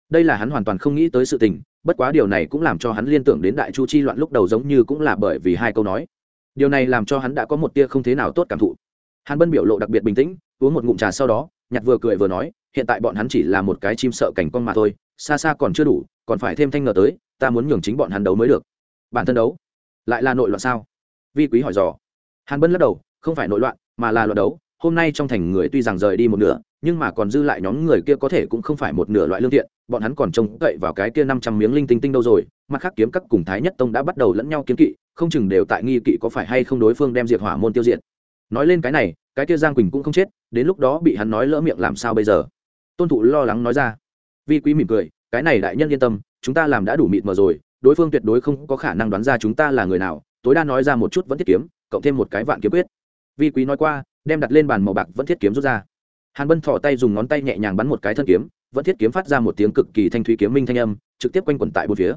Đây là hắn hoàn toàn không nghĩ tới sự tình, bất quá điều này cũng làm cho hắn liên tưởng đến đại chu chi loạn lúc đầu giống như cũng là bởi vì hai câu nói. Điều này làm cho hắn đã có một tia không thế nào tốt cảm thụ. Hàn bân biểu lộ đặc biệt bình tĩnh, uống một ngụm trà sau đó, nhặt vừa cười vừa nói, hiện tại bọn hắn chỉ là một cái chim sợ cảnh con mà thôi, xa xa còn chưa đủ, còn phải thêm thanh ngờ tới, ta muốn nhường chính bọn hắn đấu mới được bản thân đấu lại là nội loạn sao? Vi quý hỏi dò. Hàn bân lắc đầu, không phải nội loạn, mà là loạn đấu. Hôm nay trong thành người tuy rằng rời đi một nửa, nhưng mà còn dư lại nhóm người kia có thể cũng không phải một nửa loại lương thiện. Bọn hắn còn trông cậy vào cái kia năm trăm miếng linh tinh tinh đâu rồi. Mặt khác kiếm các cùng thái nhất tông đã bắt đầu lẫn nhau kiếm kỵ, không chừng đều tại nghi kỵ có phải hay không đối phương đem diệt hỏa môn tiêu diệt. Nói lên cái này, cái kia giang quỳnh cũng không chết, đến lúc đó bị hắn nói lỡ miệng làm sao bây giờ? Tôn thụ lo lắng nói ra. Vi quý mỉm cười, cái này đại nhân yên tâm, chúng ta làm đã đủ mịt mờ rồi đối phương tuyệt đối không có khả năng đoán ra chúng ta là người nào, tối đa nói ra một chút vẫn thiết kiếm, cộng thêm một cái vạn kiếm quyết. Vi quý nói qua, đem đặt lên bàn màu bạc vẫn thiết kiếm rút ra. Hàn bân thỏ tay dùng ngón tay nhẹ nhàng bắn một cái thân kiếm, vẫn thiết kiếm phát ra một tiếng cực kỳ thanh thúy kiếm minh thanh âm, trực tiếp quanh quẩn tại bốn phía.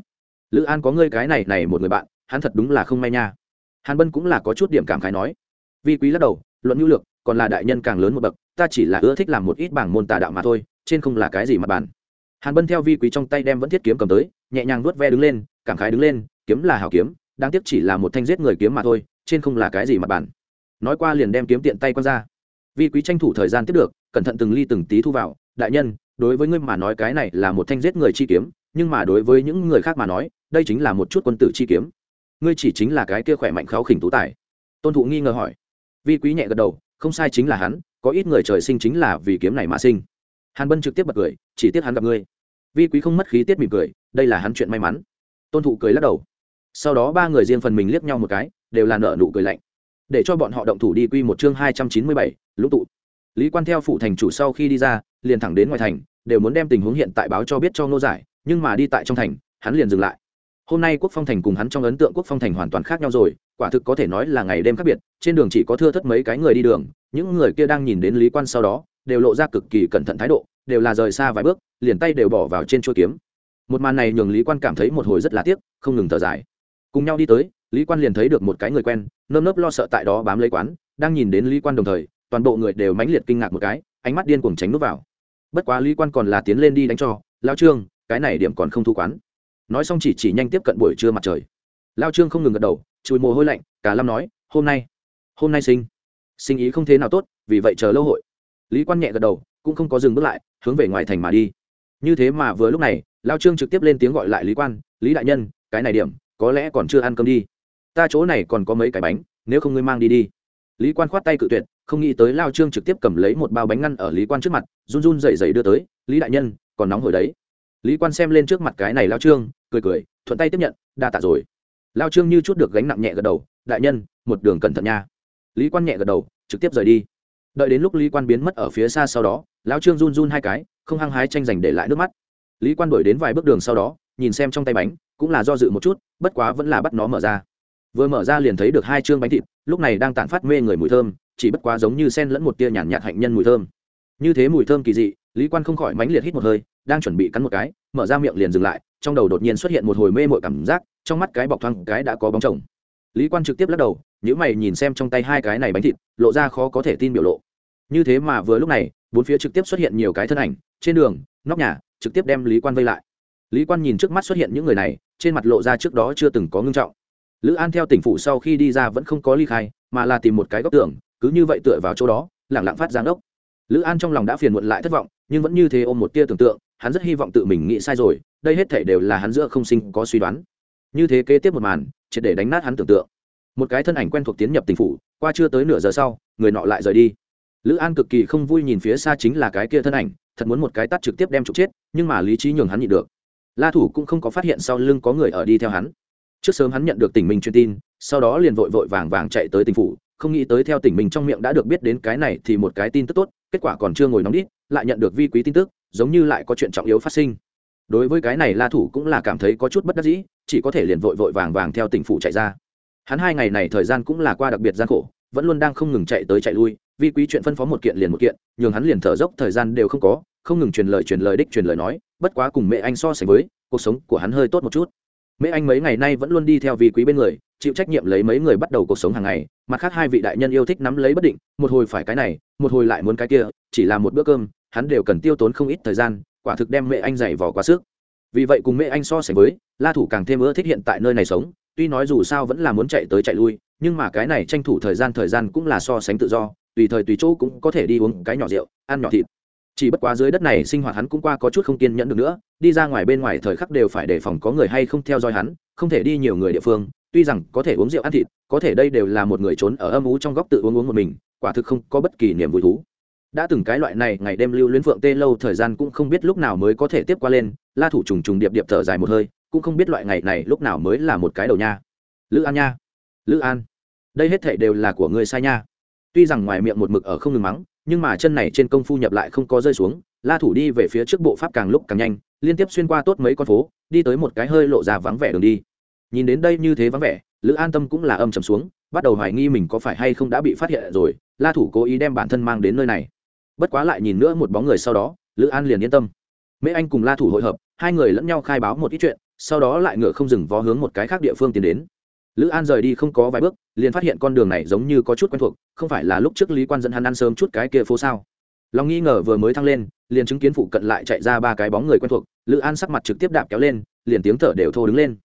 Lữ an có ngươi cái này này một người bạn, hắn thật đúng là không may nha. Hàn bân cũng là có chút điểm cảm khái nói. Vi quý lắc đầu, luận nhu lược còn là đại nhân càng lớn một bậc, ta chỉ là ưa thích làm một ít bảng môn tà đạo mà thôi, trên không là cái gì mà bàn. Hàn bân theo vi quý trong tay đem vẫn thiết kiếm cầm tới, nhẹ nhàng nuốt ve đứng lên cảm khái đứng lên, kiếm là hảo kiếm, đáng tiếc chỉ là một thanh giết người kiếm mà thôi, trên không là cái gì mà bản. nói qua liền đem kiếm tiện tay quăng ra. Vi quý tranh thủ thời gian tiếp được, cẩn thận từng ly từng tí thu vào. Đại nhân, đối với ngươi mà nói cái này là một thanh giết người chi kiếm, nhưng mà đối với những người khác mà nói, đây chính là một chút quân tử chi kiếm. Ngươi chỉ chính là cái kia khỏe mạnh kháo khỉnh tú tài. Tôn thụ nghi ngờ hỏi. Vi quý nhẹ gật đầu, không sai chính là hắn, có ít người trời sinh chính là vì kiếm này mà sinh. Hàn bân trực tiếp bật cười, chỉ tiếc hắn gặp ngươi. Vi quý không mất khí tiết mỉm cười, đây là hắn chuyện may mắn tôn thụ cười lắc đầu. Sau đó ba người riêng phần mình liếc nhau một cái, đều là nợ nụ cười lạnh. Để cho bọn họ động thủ đi quy một chương hai trăm chín mươi bảy, lũ tụ. Lý quan theo phụ thành chủ sau khi đi ra, liền thẳng đến ngoài thành, đều muốn đem tình huống hiện tại báo cho biết cho nô giải, nhưng mà đi tại trong thành, hắn liền dừng lại. Hôm nay quốc phong thành cùng hắn trong ấn tượng quốc phong thành hoàn toàn khác nhau rồi, quả thực có thể nói là ngày đêm khác biệt, trên đường chỉ có thưa thất mấy cái người đi đường, những người kia đang nhìn đến lý quan sau đó, đều lộ ra cực kỳ cẩn thận thái độ, đều là rời xa vài bước, liền tay đều bỏ vào trên chuôi kiếm một màn này nhường lý quan cảm thấy một hồi rất là tiếc, không ngừng thở dài. Cùng nhau đi tới, lý quan liền thấy được một cái người quen, nơm nớp lo sợ tại đó bám lấy quán, đang nhìn đến lý quan đồng thời, toàn bộ người đều mãnh liệt kinh ngạc một cái, ánh mắt điên cuồng tránh nút vào. Bất quá lý quan còn là tiến lên đi đánh cho lao trương, cái này điểm còn không thu quán. Nói xong chỉ chỉ nhanh tiếp cận buổi trưa mặt trời. Lao trương không ngừng gật đầu, chùi mồ hôi lạnh, cả lâm nói, hôm nay hôm nay sinh sinh ý không thế nào tốt, vì vậy chờ lâu hội. Lý quan nhẹ gật đầu, cũng không có dừng bước lại, hướng về ngoài thành mà đi. Như thế mà vừa lúc này lao trương trực tiếp lên tiếng gọi lại lý quan, lý đại nhân, cái này điểm, có lẽ còn chưa ăn cơm đi. Ta chỗ này còn có mấy cái bánh, nếu không ngươi mang đi đi. Lý quan khoát tay cự tuyệt, không nghĩ tới lao trương trực tiếp cầm lấy một bao bánh ngăn ở lý quan trước mặt, run run dậy dậy đưa tới, lý đại nhân, còn nóng hồi đấy. Lý quan xem lên trước mặt cái này lao trương, cười cười, thuận tay tiếp nhận, đa tạ rồi. Lao trương như chút được gánh nặng nhẹ gật đầu, đại nhân, một đường cẩn thận nha. Lý quan nhẹ gật đầu, trực tiếp rời đi. Đợi đến lúc lý quan biến mất ở phía xa sau đó, lao trương run run hai cái, không hăng hái tranh giành để lại nước mắt lý quan đổi đến vài bước đường sau đó nhìn xem trong tay bánh cũng là do dự một chút bất quá vẫn là bắt nó mở ra. Vừa mở ra liền thấy được hai chương bánh thịt lúc này đang tản phát mê người mùi thơm chỉ bất quá giống như sen lẫn một tia nhàn nhạt, hạnh nhân mùi thơm. Như thế mùi thơm kỳ dị lý quan không khỏi mánh liệt hít một hơi đang chuẩn bị cắn một cái mở ra miệng liền dừng lại trong đầu đột nhiên xuất hiện một hồi mê mội cảm giác trong mắt cái bọc thoang cái đã có bóng chồng. Lý quan trực tiếp lắc đầu những mày nhìn xem trong tay hai cái này bánh thịt lộ ra khó có thể tin biểu lộ. Như thế mà vừa lúc này bốn phía trực tiếp xuất hiện nhiều cái thân ảnh trên đường nóc nhà trực tiếp đem lý quan vây lại. Lý quan nhìn trước mắt xuất hiện những người này, trên mặt lộ ra trước đó chưa từng có ngưng trọng. Lữ an theo tỉnh phủ sau khi đi ra vẫn không có ly khai, mà là tìm một cái góc tường, cứ như vậy tựa vào chỗ đó lẳng lặng phát giáng đốc lữ an trong lòng đã phiền muộn lại thất vọng, nhưng vẫn như thế ôm một tia tưởng tượng, hắn rất hy vọng tự mình nghĩ sai rồi, đây hết thể đều là hắn giữa không sinh có suy đoán. Như thế kế tiếp một màn, triệt để đánh nát hắn tưởng tượng. Một cái thân ảnh quen thuộc tiến nhập tỉnh phủ, qua chưa tới nửa giờ sau, người nọ lại rời đi lữ an cực kỳ không vui nhìn phía xa chính là cái kia thân ảnh, thật muốn một cái tắt trực tiếp đem trục chết, nhưng mà lý trí nhường hắn nhịn được. La thủ cũng không có phát hiện sau lưng có người ở đi theo hắn. Trước sớm hắn nhận được tỉnh minh truyền tin, sau đó liền vội vội vàng vàng chạy tới tỉnh phủ, không nghĩ tới theo tỉnh mình trong miệng đã được biết đến cái này thì một cái tin tức tốt, kết quả còn chưa ngồi nóng đít, lại nhận được vi quý tin tức, giống như lại có chuyện trọng yếu phát sinh. Đối với cái này la thủ cũng là cảm thấy có chút bất đắc dĩ, chỉ có thể liền vội vội vàng vàng theo tỉnh phủ chạy ra. Hắn hai ngày này thời gian cũng là qua đặc biệt gian khổ, vẫn luôn đang không ngừng chạy tới chạy lui vi quý chuyện phân phó một kiện liền một kiện, nhường hắn liền thở dốc, thời gian đều không có, không ngừng truyền lời truyền lời, đích truyền lời nói, bất quá cùng mẹ anh so sánh với, cuộc sống của hắn hơi tốt một chút. Mẹ anh mấy ngày nay vẫn luôn đi theo vi quý bên người, chịu trách nhiệm lấy mấy người bắt đầu cuộc sống hàng ngày, mặt khác hai vị đại nhân yêu thích nắm lấy bất định, một hồi phải cái này, một hồi lại muốn cái kia, chỉ là một bữa cơm, hắn đều cần tiêu tốn không ít thời gian, quả thực đem mẹ anh dày vò quá sức. Vì vậy cùng mẹ anh so sánh với, la thủ càng thêm ưa thích hiện tại nơi này sống, tuy nói dù sao vẫn là muốn chạy tới chạy lui, nhưng mà cái này tranh thủ thời gian thời gian cũng là so sánh tự do tùy thời tùy chỗ cũng có thể đi uống cái nhỏ rượu, ăn nhỏ thịt. Chỉ bất quá dưới đất này sinh hoạt hắn cũng qua có chút không kiên nhẫn được nữa, đi ra ngoài bên ngoài thời khắc đều phải đề phòng có người hay không theo dõi hắn, không thể đi nhiều người địa phương, tuy rằng có thể uống rượu ăn thịt, có thể đây đều là một người trốn ở âm ú trong góc tự uống uống một mình, quả thực không có bất kỳ niềm vui thú. Đã từng cái loại này, ngày đêm lưu luyến phượng tê lâu thời gian cũng không biết lúc nào mới có thể tiếp qua lên, la thủ trùng trùng điệp điệp thở dài một hơi, cũng không biết loại ngày này lúc nào mới là một cái đầu nha. Lữ an nha. Lữ an. Đây hết thệ đều là của người sai nha tuy rằng ngoài miệng một mực ở không ngừng mắng, nhưng mà chân này trên công phu nhập lại không có rơi xuống, la thủ đi về phía trước bộ pháp càng lúc càng nhanh, liên tiếp xuyên qua tốt mấy con phố, đi tới một cái hơi lộ ra vắng vẻ đường đi. Nhìn đến đây như thế vắng vẻ, lữ an tâm cũng là âm trầm xuống, bắt đầu hoài nghi mình có phải hay không đã bị phát hiện rồi, la thủ cố ý đem bản thân mang đến nơi này. Bất quá lại nhìn nữa một bóng người sau đó, lữ an liền yên tâm. Mễ anh cùng la thủ hội hợp, hai người lẫn nhau khai báo một ít chuyện, sau đó lại ngựa không dừng vó hướng một cái khác địa phương tiến đến. Lữ an rời đi không có vài bước liền phát hiện con đường này giống như có chút quen thuộc, không phải là lúc trước lý quan dẫn hắn ăn sớm chút cái kia phố sao. Lòng nghi ngờ vừa mới thăng lên, liền chứng kiến phụ cận lại chạy ra ba cái bóng người quen thuộc, lữ an sắc mặt trực tiếp đạp kéo lên, liền tiếng thở đều thô đứng lên.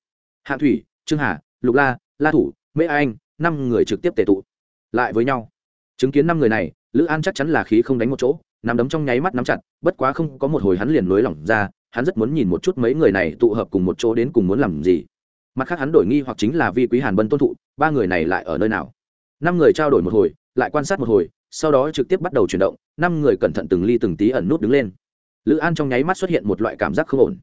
Hạ thủy, trương hà, lục la la thủ, mễ anh, năm người trực tiếp tề tụ. Lại với nhau. Chứng kiến năm người này, lữ an chắc chắn là khí không đánh một chỗ nằm đấm trong nháy mắt nắm chặt, bất quá không có một hồi hắn liền nối lỏng ra, hắn rất muốn nhìn một chút mấy người này tụ hợp cùng một chỗ đến cùng muốn làm gì mặt khác hắn đổi nghi hoặc chính là vi quý hàn bân tôn thụ, ba người này lại ở nơi nào? Năm người trao đổi một hồi, lại quan sát một hồi, sau đó trực tiếp bắt đầu chuyển động, năm người cẩn thận từng ly từng tí ẩn nút đứng lên. Lữ an trong nháy mắt xuất hiện một loại cảm giác không ổn.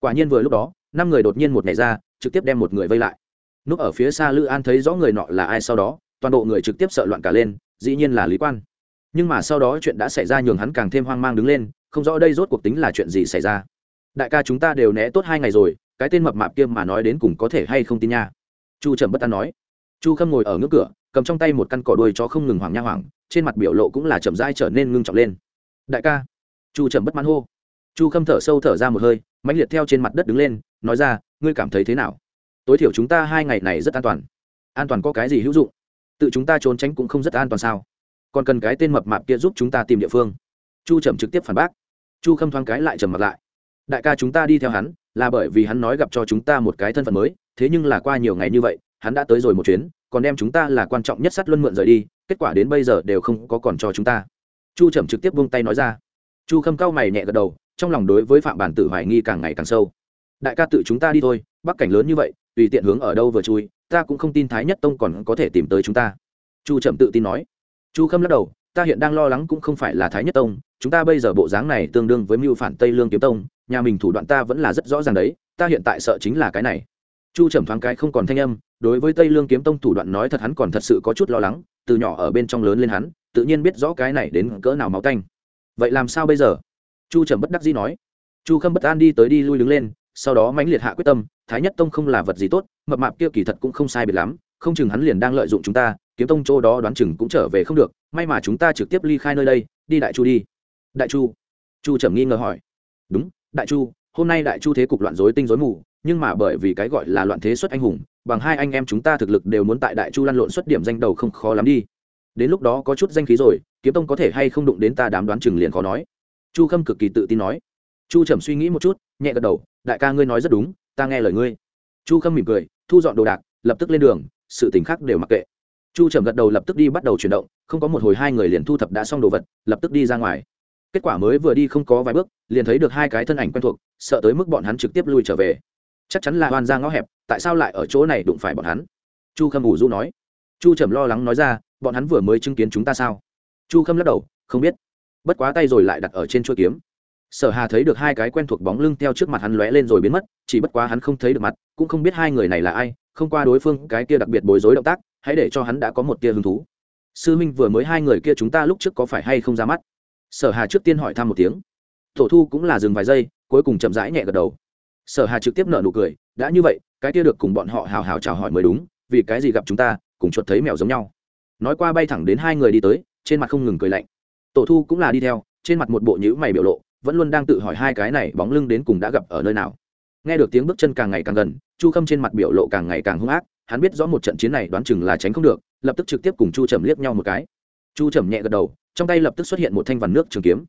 Quả nhiên vừa lúc đó, năm người đột nhiên một ngày ra, trực tiếp đem một người vây lại. Núp ở phía xa lữ an thấy rõ người nọ là ai sau đó, toàn bộ người trực tiếp sợ loạn cả lên, dĩ nhiên là lý quan. Nhưng mà sau đó chuyện đã xảy ra nhường hắn càng thêm hoang mang đứng lên, không rõ đây rốt cuộc tính là chuyện gì xảy ra. Đại ca chúng ta đều né tốt hai ngày rồi cái tên mập mạp kia mà nói đến cùng có thể hay không tin nha. Chu trầm bất an nói. Chu khâm ngồi ở ngưỡng cửa, cầm trong tay một căn cỏ đuôi cho không ngừng hoảng nha hoảng, trên mặt biểu lộ cũng là chậm dai trở nên ngưng trọng lên. Đại ca. Chu trầm bất mãn hô. Chu khâm thở sâu thở ra một hơi, mãnh liệt theo trên mặt đất đứng lên, nói ra, ngươi cảm thấy thế nào? Tối thiểu chúng ta hai ngày này rất an toàn. An toàn có cái gì hữu dụng? Tự chúng ta trốn tránh cũng không rất an toàn sao? Còn cần cái tên mập mạp kia giúp chúng ta tìm địa phương. Chu trầm trực tiếp phản bác. Chu khâm thoáng cái lại trầm mặt lại đại ca chúng ta đi theo hắn, là bởi vì hắn nói gặp cho chúng ta một cái thân phận mới, thế nhưng là qua nhiều ngày như vậy, hắn đã tới rồi một chuyến, còn đem chúng ta là quan trọng nhất sắt luân mượn rời đi, kết quả đến bây giờ đều không có còn cho chúng ta. Chu trầm trực tiếp buông tay nói ra. Chu khâm cao mày nhẹ gật đầu, trong lòng đối với phạm bản tử hoài nghi càng ngày càng sâu. Đại ca tự chúng ta đi thôi, bắc cảnh lớn như vậy, tùy tiện hướng ở đâu vừa chui, ta cũng không tin thái nhất tông còn có thể tìm tới chúng ta. Chu trầm tự tin nói. Chu khâm lắc đầu, ta hiện đang lo lắng cũng không phải là thái nhất tông, chúng ta bây giờ bộ dáng này tương đương với mưu phản tây lương kiếm tông nhà mình thủ đoạn ta vẫn là rất rõ ràng đấy, ta hiện tại sợ chính là cái này. Chu trầm thoáng cái không còn thanh âm, đối với tây lương kiếm tông thủ đoạn nói thật hắn còn thật sự có chút lo lắng, từ nhỏ ở bên trong lớn lên hắn, tự nhiên biết rõ cái này đến cỡ nào máu tanh. Vậy làm sao bây giờ? Chu trầm bất đắc dĩ nói. Chu khâm bất an đi tới đi lui đứng lên, sau đó mãnh liệt hạ quyết tâm, thái nhất tông không là vật gì tốt, mập mạp kia kỳ thật cũng không sai biệt lắm, không chừng hắn liền đang lợi dụng chúng ta, kiếm tông chỗ đó đoán chừng cũng trở về không được, may mà chúng ta trực tiếp ly khai nơi đây, đi đại chu đi. Đại chu? Chu trầm nghi ngờ hỏi. Đúng đại chu, hôm nay đại chu thế cục loạn rối tinh rối mù, nhưng mà bởi vì cái gọi là loạn thế xuất anh hùng, bằng hai anh em chúng ta thực lực đều muốn tại đại chu lăn lộn xuất điểm danh đầu không khó lắm đi. Đến lúc đó có chút danh khí rồi, kiếm tông có thể hay không đụng đến ta đám đoán chừng liền khó nói. Chu khâm cực kỳ tự tin nói. Chu trầm suy nghĩ một chút, nhẹ gật đầu, đại ca ngươi nói rất đúng, ta nghe lời ngươi. Chu khâm mỉm cười, thu dọn đồ đạc, lập tức lên đường, sự t khác đều mặc kệ. Chu trầm gật đầu lập tức đi bắt đầu chuyển động, không có một hồi hai người liền thu thập đã xong đồ vật, lập tức đi ra ngoài. Kết quả mới vừa đi không có vài bước liền thấy được hai cái thân ảnh quen thuộc, sợ tới mức bọn hắn trực tiếp lui trở về. Chắc chắn là oan ra ngõ hẹp, tại sao lại ở chỗ này đụng phải bọn hắn? Chu khâm ủ du nói. Chu trầm lo lắng nói ra, bọn hắn vừa mới chứng kiến chúng ta sao? Chu khâm lắc đầu, không biết. Bất quá tay rồi lại đặt ở trên chuỗi kiếm. Sở hà thấy được hai cái quen thuộc bóng lưng theo trước mặt hắn lóe lên rồi biến mất, chỉ bất quá hắn không thấy được mặt, cũng không biết hai người này là ai, không qua đối phương cái kia đặc biệt bối rối động tác, hãy để cho hắn đã có một tia hứng thú. Sư minh, vừa mới hai người kia chúng ta lúc trước có phải hay không ra mắt? Sở hà trước tiên hỏi thăm một tiếng tổ thu cũng là dừng vài giây, cuối cùng chậm rãi nhẹ gật đầu. Sở hà trực tiếp nở nụ cười, đã như vậy, cái kia được cùng bọn họ hào hào chào hỏi mới đúng, vì cái gì gặp chúng ta, cùng chuột thấy mèo giống nhau. Nói qua bay thẳng đến hai người đi tới, trên mặt không ngừng cười lạnh. Tổ thu cũng là đi theo, trên mặt một bộ nhữ mày biểu lộ, vẫn luôn đang tự hỏi hai cái này bóng lưng đến cùng đã gặp ở nơi nào. Nghe được tiếng bước chân càng ngày càng gần, chu khâm trên mặt biểu lộ càng ngày càng hung ác, hắn biết rõ một trận chiến này đoán chừng là tránh không được, lập tức trực tiếp cùng chu trầm liếc nhau một cái. Chu trầm nhẹ gật đầu, trong tay lập tức xuất hiện một thanh vằn nước trường kiếm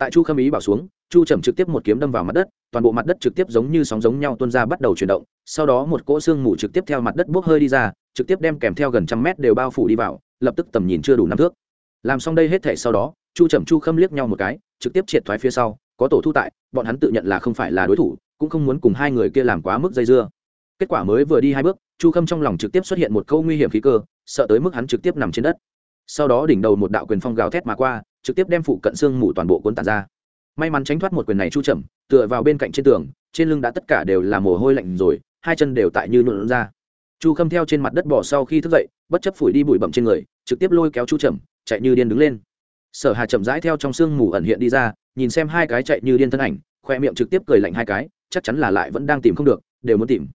tại chu khâm ý bảo xuống, chu trầm trực tiếp một kiếm đâm vào mặt đất, toàn bộ mặt đất trực tiếp giống như sóng giống nhau tuôn ra bắt đầu chuyển động, sau đó một cỗ xương mù trực tiếp theo mặt đất bốc hơi đi ra, trực tiếp đem kèm theo gần trăm mét đều bao phủ đi vào, lập tức tầm nhìn chưa đủ năm thước. Làm xong đây hết thể sau đó, chu trầm chu khâm liếc nhau một cái, trực tiếp triệt thoái phía sau, có tổ thu tại, bọn hắn tự nhận là không phải là đối thủ, cũng không muốn cùng hai người kia làm quá mức dây dưa. Kết quả mới vừa đi hai bước, chu khâm trong lòng trực tiếp xuất hiện một câu nguy hiểm khí cơ, sợ tới mức hắn trực tiếp nằm trên đất. Sau đó đỉnh đầu một đạo quyền phong gào thét mà qua trực tiếp đem phụ cận xương mù toàn bộ cuốn tàn ra. May mắn tránh thoát một quyền này chu chậm tựa vào bên cạnh trên tường, trên lưng đã tất cả đều là mồ hôi lạnh rồi, hai chân đều tại như nhuộn ra. Chu khâm theo trên mặt đất bỏ sau khi thức dậy, bất chấp phủi đi bụi bậm trên người, trực tiếp lôi kéo chu chậm chạy như điên đứng lên. Sở hà chậm rãi theo trong sương mù ẩn hiện đi ra, nhìn xem hai cái chạy như điên thân ảnh, khoe miệng trực tiếp cười lạnh hai cái, chắc chắn là lại vẫn đang tìm không được, đều muốn tìm.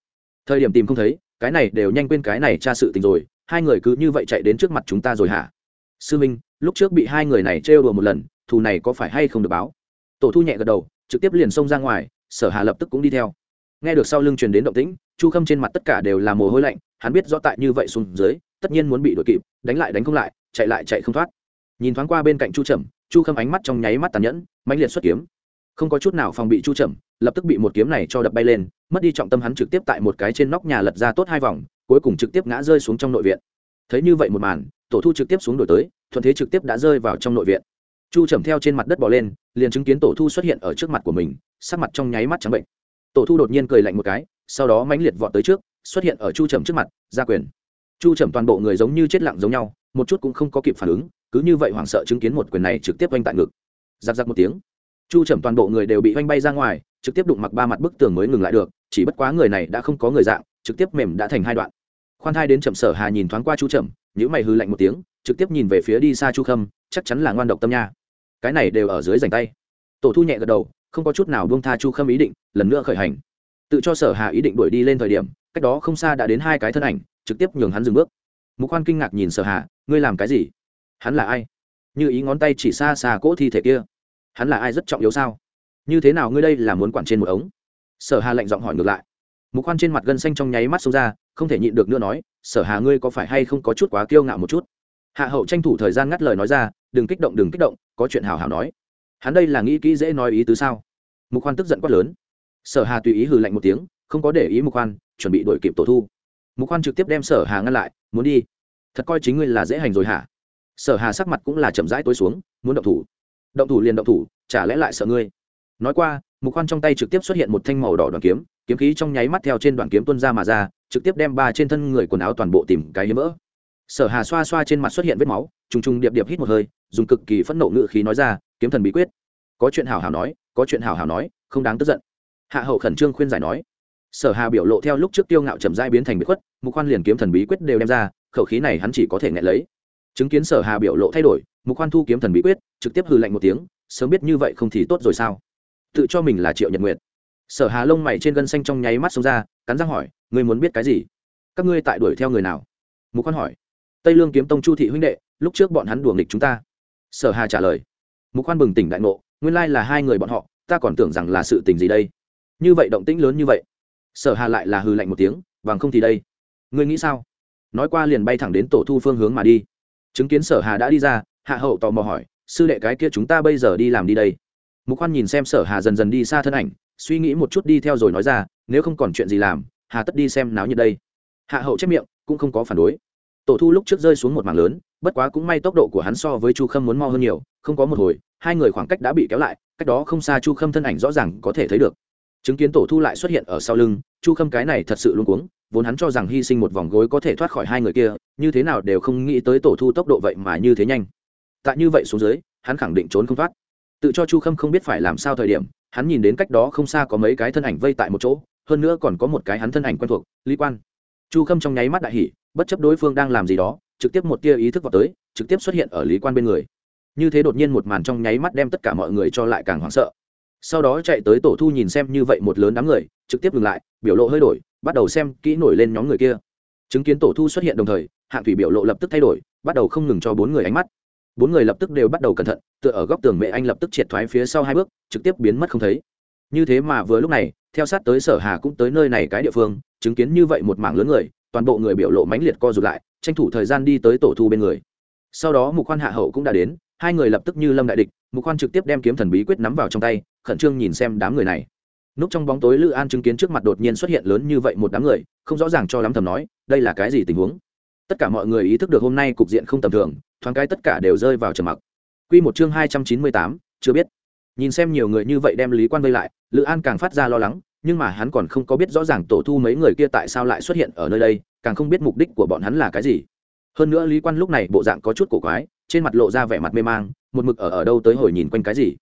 Thời điểm tìm không thấy, cái này đều nhanh quên cái này tra sự tình rồi, hai người cứ như vậy chạy đến trước mặt chúng ta rồi hả? Sư minh lúc trước bị hai người này trêu đùa một lần, thù này có phải hay không được báo? Tổ thu nhẹ gật đầu, trực tiếp liền xông ra ngoài, sở hà lập tức cũng đi theo. Nghe được sau lưng truyền đến động tĩnh, chu khâm trên mặt tất cả đều là mồ hôi lạnh, hắn biết rõ tại như vậy xuống dưới, tất nhiên muốn bị đuổi kịp, đánh lại đánh không lại, chạy lại chạy không thoát. Nhìn thoáng qua bên cạnh chu trầm, chu khâm ánh mắt trong nháy mắt tàn nhẫn, mãnh liệt xuất kiếm. Không có chút nào phòng bị chu trầm, lập tức bị một kiếm này cho đập bay lên, mất đi trọng tâm hắn trực tiếp tại một cái trên nóc nhà lật ra tốt hai vòng, cuối cùng trực tiếp ngã rơi xuống trong nội viện. Thấy như vậy một màn, tổ thu trực tiếp xuống đổi tới thuận thế trực tiếp đã rơi vào trong nội viện. Chu trầm theo trên mặt đất bỏ lên, liền chứng kiến tổ thu xuất hiện ở trước mặt của mình, sắc mặt trong nháy mắt trắng bệnh. Tổ thu đột nhiên cười lạnh một cái, sau đó mãnh liệt vọt tới trước, xuất hiện ở chu trầm trước mặt, ra quyền. Chu trầm toàn bộ người giống như chết lặng giống nhau, một chút cũng không có kịp phản ứng, cứ như vậy hoảng sợ chứng kiến một quyền này trực tiếp oanh tại ngực. Giặc giặc một tiếng, chu trầm toàn bộ người đều bị oanh bay ra ngoài, trực tiếp đụng mặc ba mặt bức tường mới ngừng lại được, chỉ bất quá người này đã không có người dạng, trực tiếp mềm đã thành hai đoạn. Khoan thai đến trầm sở hà nhìn thoáng qua chu trầm nhữ mày hư lạnh một tiếng trực tiếp nhìn về phía đi xa chu khâm, chắc chắn là ngoan độc tâm nha. Cái này đều ở dưới dành tay. Tổ thu nhẹ gật đầu, không có chút nào buông tha chu khâm ý định, lần nữa khởi hành. Tự cho sở hà ý định đuổi đi lên thời điểm, cách đó không xa đã đến hai cái thân ảnh, trực tiếp nhường hắn dừng bước. Mục khoan kinh ngạc nhìn sở hà, ngươi làm cái gì? Hắn là ai? Như ý ngón tay chỉ xa xa cỗ thi thể kia. Hắn là ai rất trọng yếu sao? Như thế nào ngươi đây là muốn quản trên một ống? Sở hà lạnh giọng hỏi ngược lại. Mục khoan trên mặt gân xanh trong nháy mắt xông ra, không thể nhịn được nữa nói, sở hà ngươi có phải hay không có chút quá kiêu ngạo một chút? Hạ hậu tranh thủ thời gian ngắt lời nói ra, đừng kích động, đừng kích động, có chuyện hào hào nói. Hắn đây là nghĩ kỹ dễ nói ý tứ sao? Mục khoan tức giận quát lớn. Sở hà tùy ý hừ lạnh một tiếng, không có để ý mục khoan, chuẩn bị đổi kịp tổ thu. Mục khoan trực tiếp đem sở hà ngăn lại, muốn đi? Thật coi chính ngươi là dễ hành rồi hả? Sở hà sắc mặt cũng là chậm rãi tối xuống, muốn động thủ. Động thủ liền động thủ, chả lẽ lại sợ ngươi? Nói qua, mục khoan trong tay trực tiếp xuất hiện một thanh màu đỏ đoàn kiếm kiếm khí trong nháy mắt theo trên đoàn kiếm tuân ra mà ra, trực tiếp đem ba trên thân người quần áo toàn bộ tìm cái hiếm vỡ sở hà xoa xoa trên mặt xuất hiện vết máu, trùng trùng điệp điệp hít một hơi, dùng cực kỳ phẫn nộ ngự khí nói ra, kiếm thần bí quyết. Có chuyện hào hào nói, có chuyện hào hào nói, không đáng tức giận. Hạ hậu khẩn trương khuyên giải nói. Sở hà biểu lộ theo lúc trước tiêu ngạo trầm dai biến thành bí khuất, mục khoan liền kiếm thần bí quyết đều đem ra, khẩu khí này hắn chỉ có thể nghẹn lấy. Chứng kiến sở hà biểu lộ thay đổi, mục khoan thu kiếm thần bí quyết, trực tiếp hừ lạnh một tiếng, sớm biết như vậy không thì tốt rồi sao? Tự cho mình là triệu nhật nguyệt. Sở hà lông mày trên gân xanh trong nháy mắt xông ra, cắn răng hỏi, ngươi muốn biết cái gì? Các ngươi tại đuổi theo người nào? Mục khoan hỏi tây lương kiếm tông chu thị huynh đệ, lúc trước bọn hắn đùa nghịch chúng ta. Sở hà trả lời. Mục khoan bừng tỉnh đại ngộ, nguyên lai là hai người bọn họ, ta còn tưởng rằng là sự tình gì đây. Như vậy động tĩnh lớn như vậy. Sở hà lại là hư lạnh một tiếng bằng không thì đây. Ngươi nghĩ sao? Nói qua liền bay thẳng đến tổ thu phương hướng mà đi. Chứng kiến sở hà đã đi ra, hạ hậu tò mò hỏi, sư đệ cái kia chúng ta bây giờ đi làm đi đây? Mục khoan nhìn xem sở hà dần dần đi xa thân ảnh, suy nghĩ một chút đi theo rồi nói ra, nếu không còn chuyện gì làm, hà tất đi xem náo nhiệt đây. Hạ hậu chép miệng, cũng không có phản đối tổ thu lúc trước rơi xuống một mảng lớn, bất quá cũng may tốc độ của hắn so với chu khâm muốn mo hơn nhiều, không có một hồi, hai người khoảng cách đã bị kéo lại, cách đó không xa chu khâm thân ảnh rõ ràng có thể thấy được. Chứng kiến tổ thu lại xuất hiện ở sau lưng, chu khâm cái này thật sự luôn cuống, vốn hắn cho rằng hy sinh một vòng gối có thể thoát khỏi hai người kia, như thế nào đều không nghĩ tới tổ thu tốc độ vậy mà như thế nhanh. Tại như vậy xuống dưới, hắn khẳng định trốn không thoát. Tự cho chu khâm không biết phải làm sao thời điểm, hắn nhìn đến cách đó không xa có mấy cái thân ảnh vây tại một chỗ, hơn nữa còn có một cái hắn thân ảnh quen thuộc, lý quan. Chu khâm trong nháy mắt đại hỉ bất chấp đối phương đang làm gì đó, trực tiếp một tia ý thức vào tới, trực tiếp xuất hiện ở lý quan bên người. Như thế đột nhiên một màn trong nháy mắt đem tất cả mọi người cho lại càng hoảng sợ. Sau đó chạy tới tổ thu nhìn xem như vậy một lớn đám người, trực tiếp dừng lại, biểu lộ hơi đổi, bắt đầu xem kỹ nổi lên nhóm người kia. Chứng kiến tổ thu xuất hiện đồng thời, hạng thủy biểu lộ lập tức thay đổi, bắt đầu không ngừng cho bốn người ánh mắt. Bốn người lập tức đều bắt đầu cẩn thận, tựa ở góc tường mẹ anh lập tức triệt thoái phía sau hai bước, trực tiếp biến mất không thấy. Như thế mà vừa lúc này, theo sát tới sở hà cũng tới nơi này cái địa phương, chứng kiến như vậy một mảng lớn người toàn bộ người biểu lộ mãnh liệt co rụt lại, tranh thủ thời gian đi tới tổ thu bên người. Sau đó mục khoan hạ hậu cũng đã đến, hai người lập tức như lâm đại địch, mục khoan trực tiếp đem kiếm thần bí quyết nắm vào trong tay, khẩn trương nhìn xem đám người này. Núp trong bóng tối lữ an chứng kiến trước mặt đột nhiên xuất hiện lớn như vậy một đám người, không rõ ràng cho lắm thầm nói, đây là cái gì tình huống? Tất cả mọi người ý thức được hôm nay cục diện không tầm thường, thoáng cái tất cả đều rơi vào trầm mặc. Q một chương hai trăm chín mươi tám, chưa biết nhìn xem nhiều người như vậy đem lý quan vây lại, lữ an càng phát ra lo lắng, nhưng mà hắn còn không có biết rõ ràng tổ thu mấy người kia tại sao lại xuất hiện ở nơi đây, càng không biết mục đích của bọn hắn là cái gì. Hơn nữa lý quan lúc này bộ dạng có chút cổ quái, trên mặt lộ ra vẻ mặt mê mang, một mực ở ở đâu tới hồi nhìn quanh cái gì.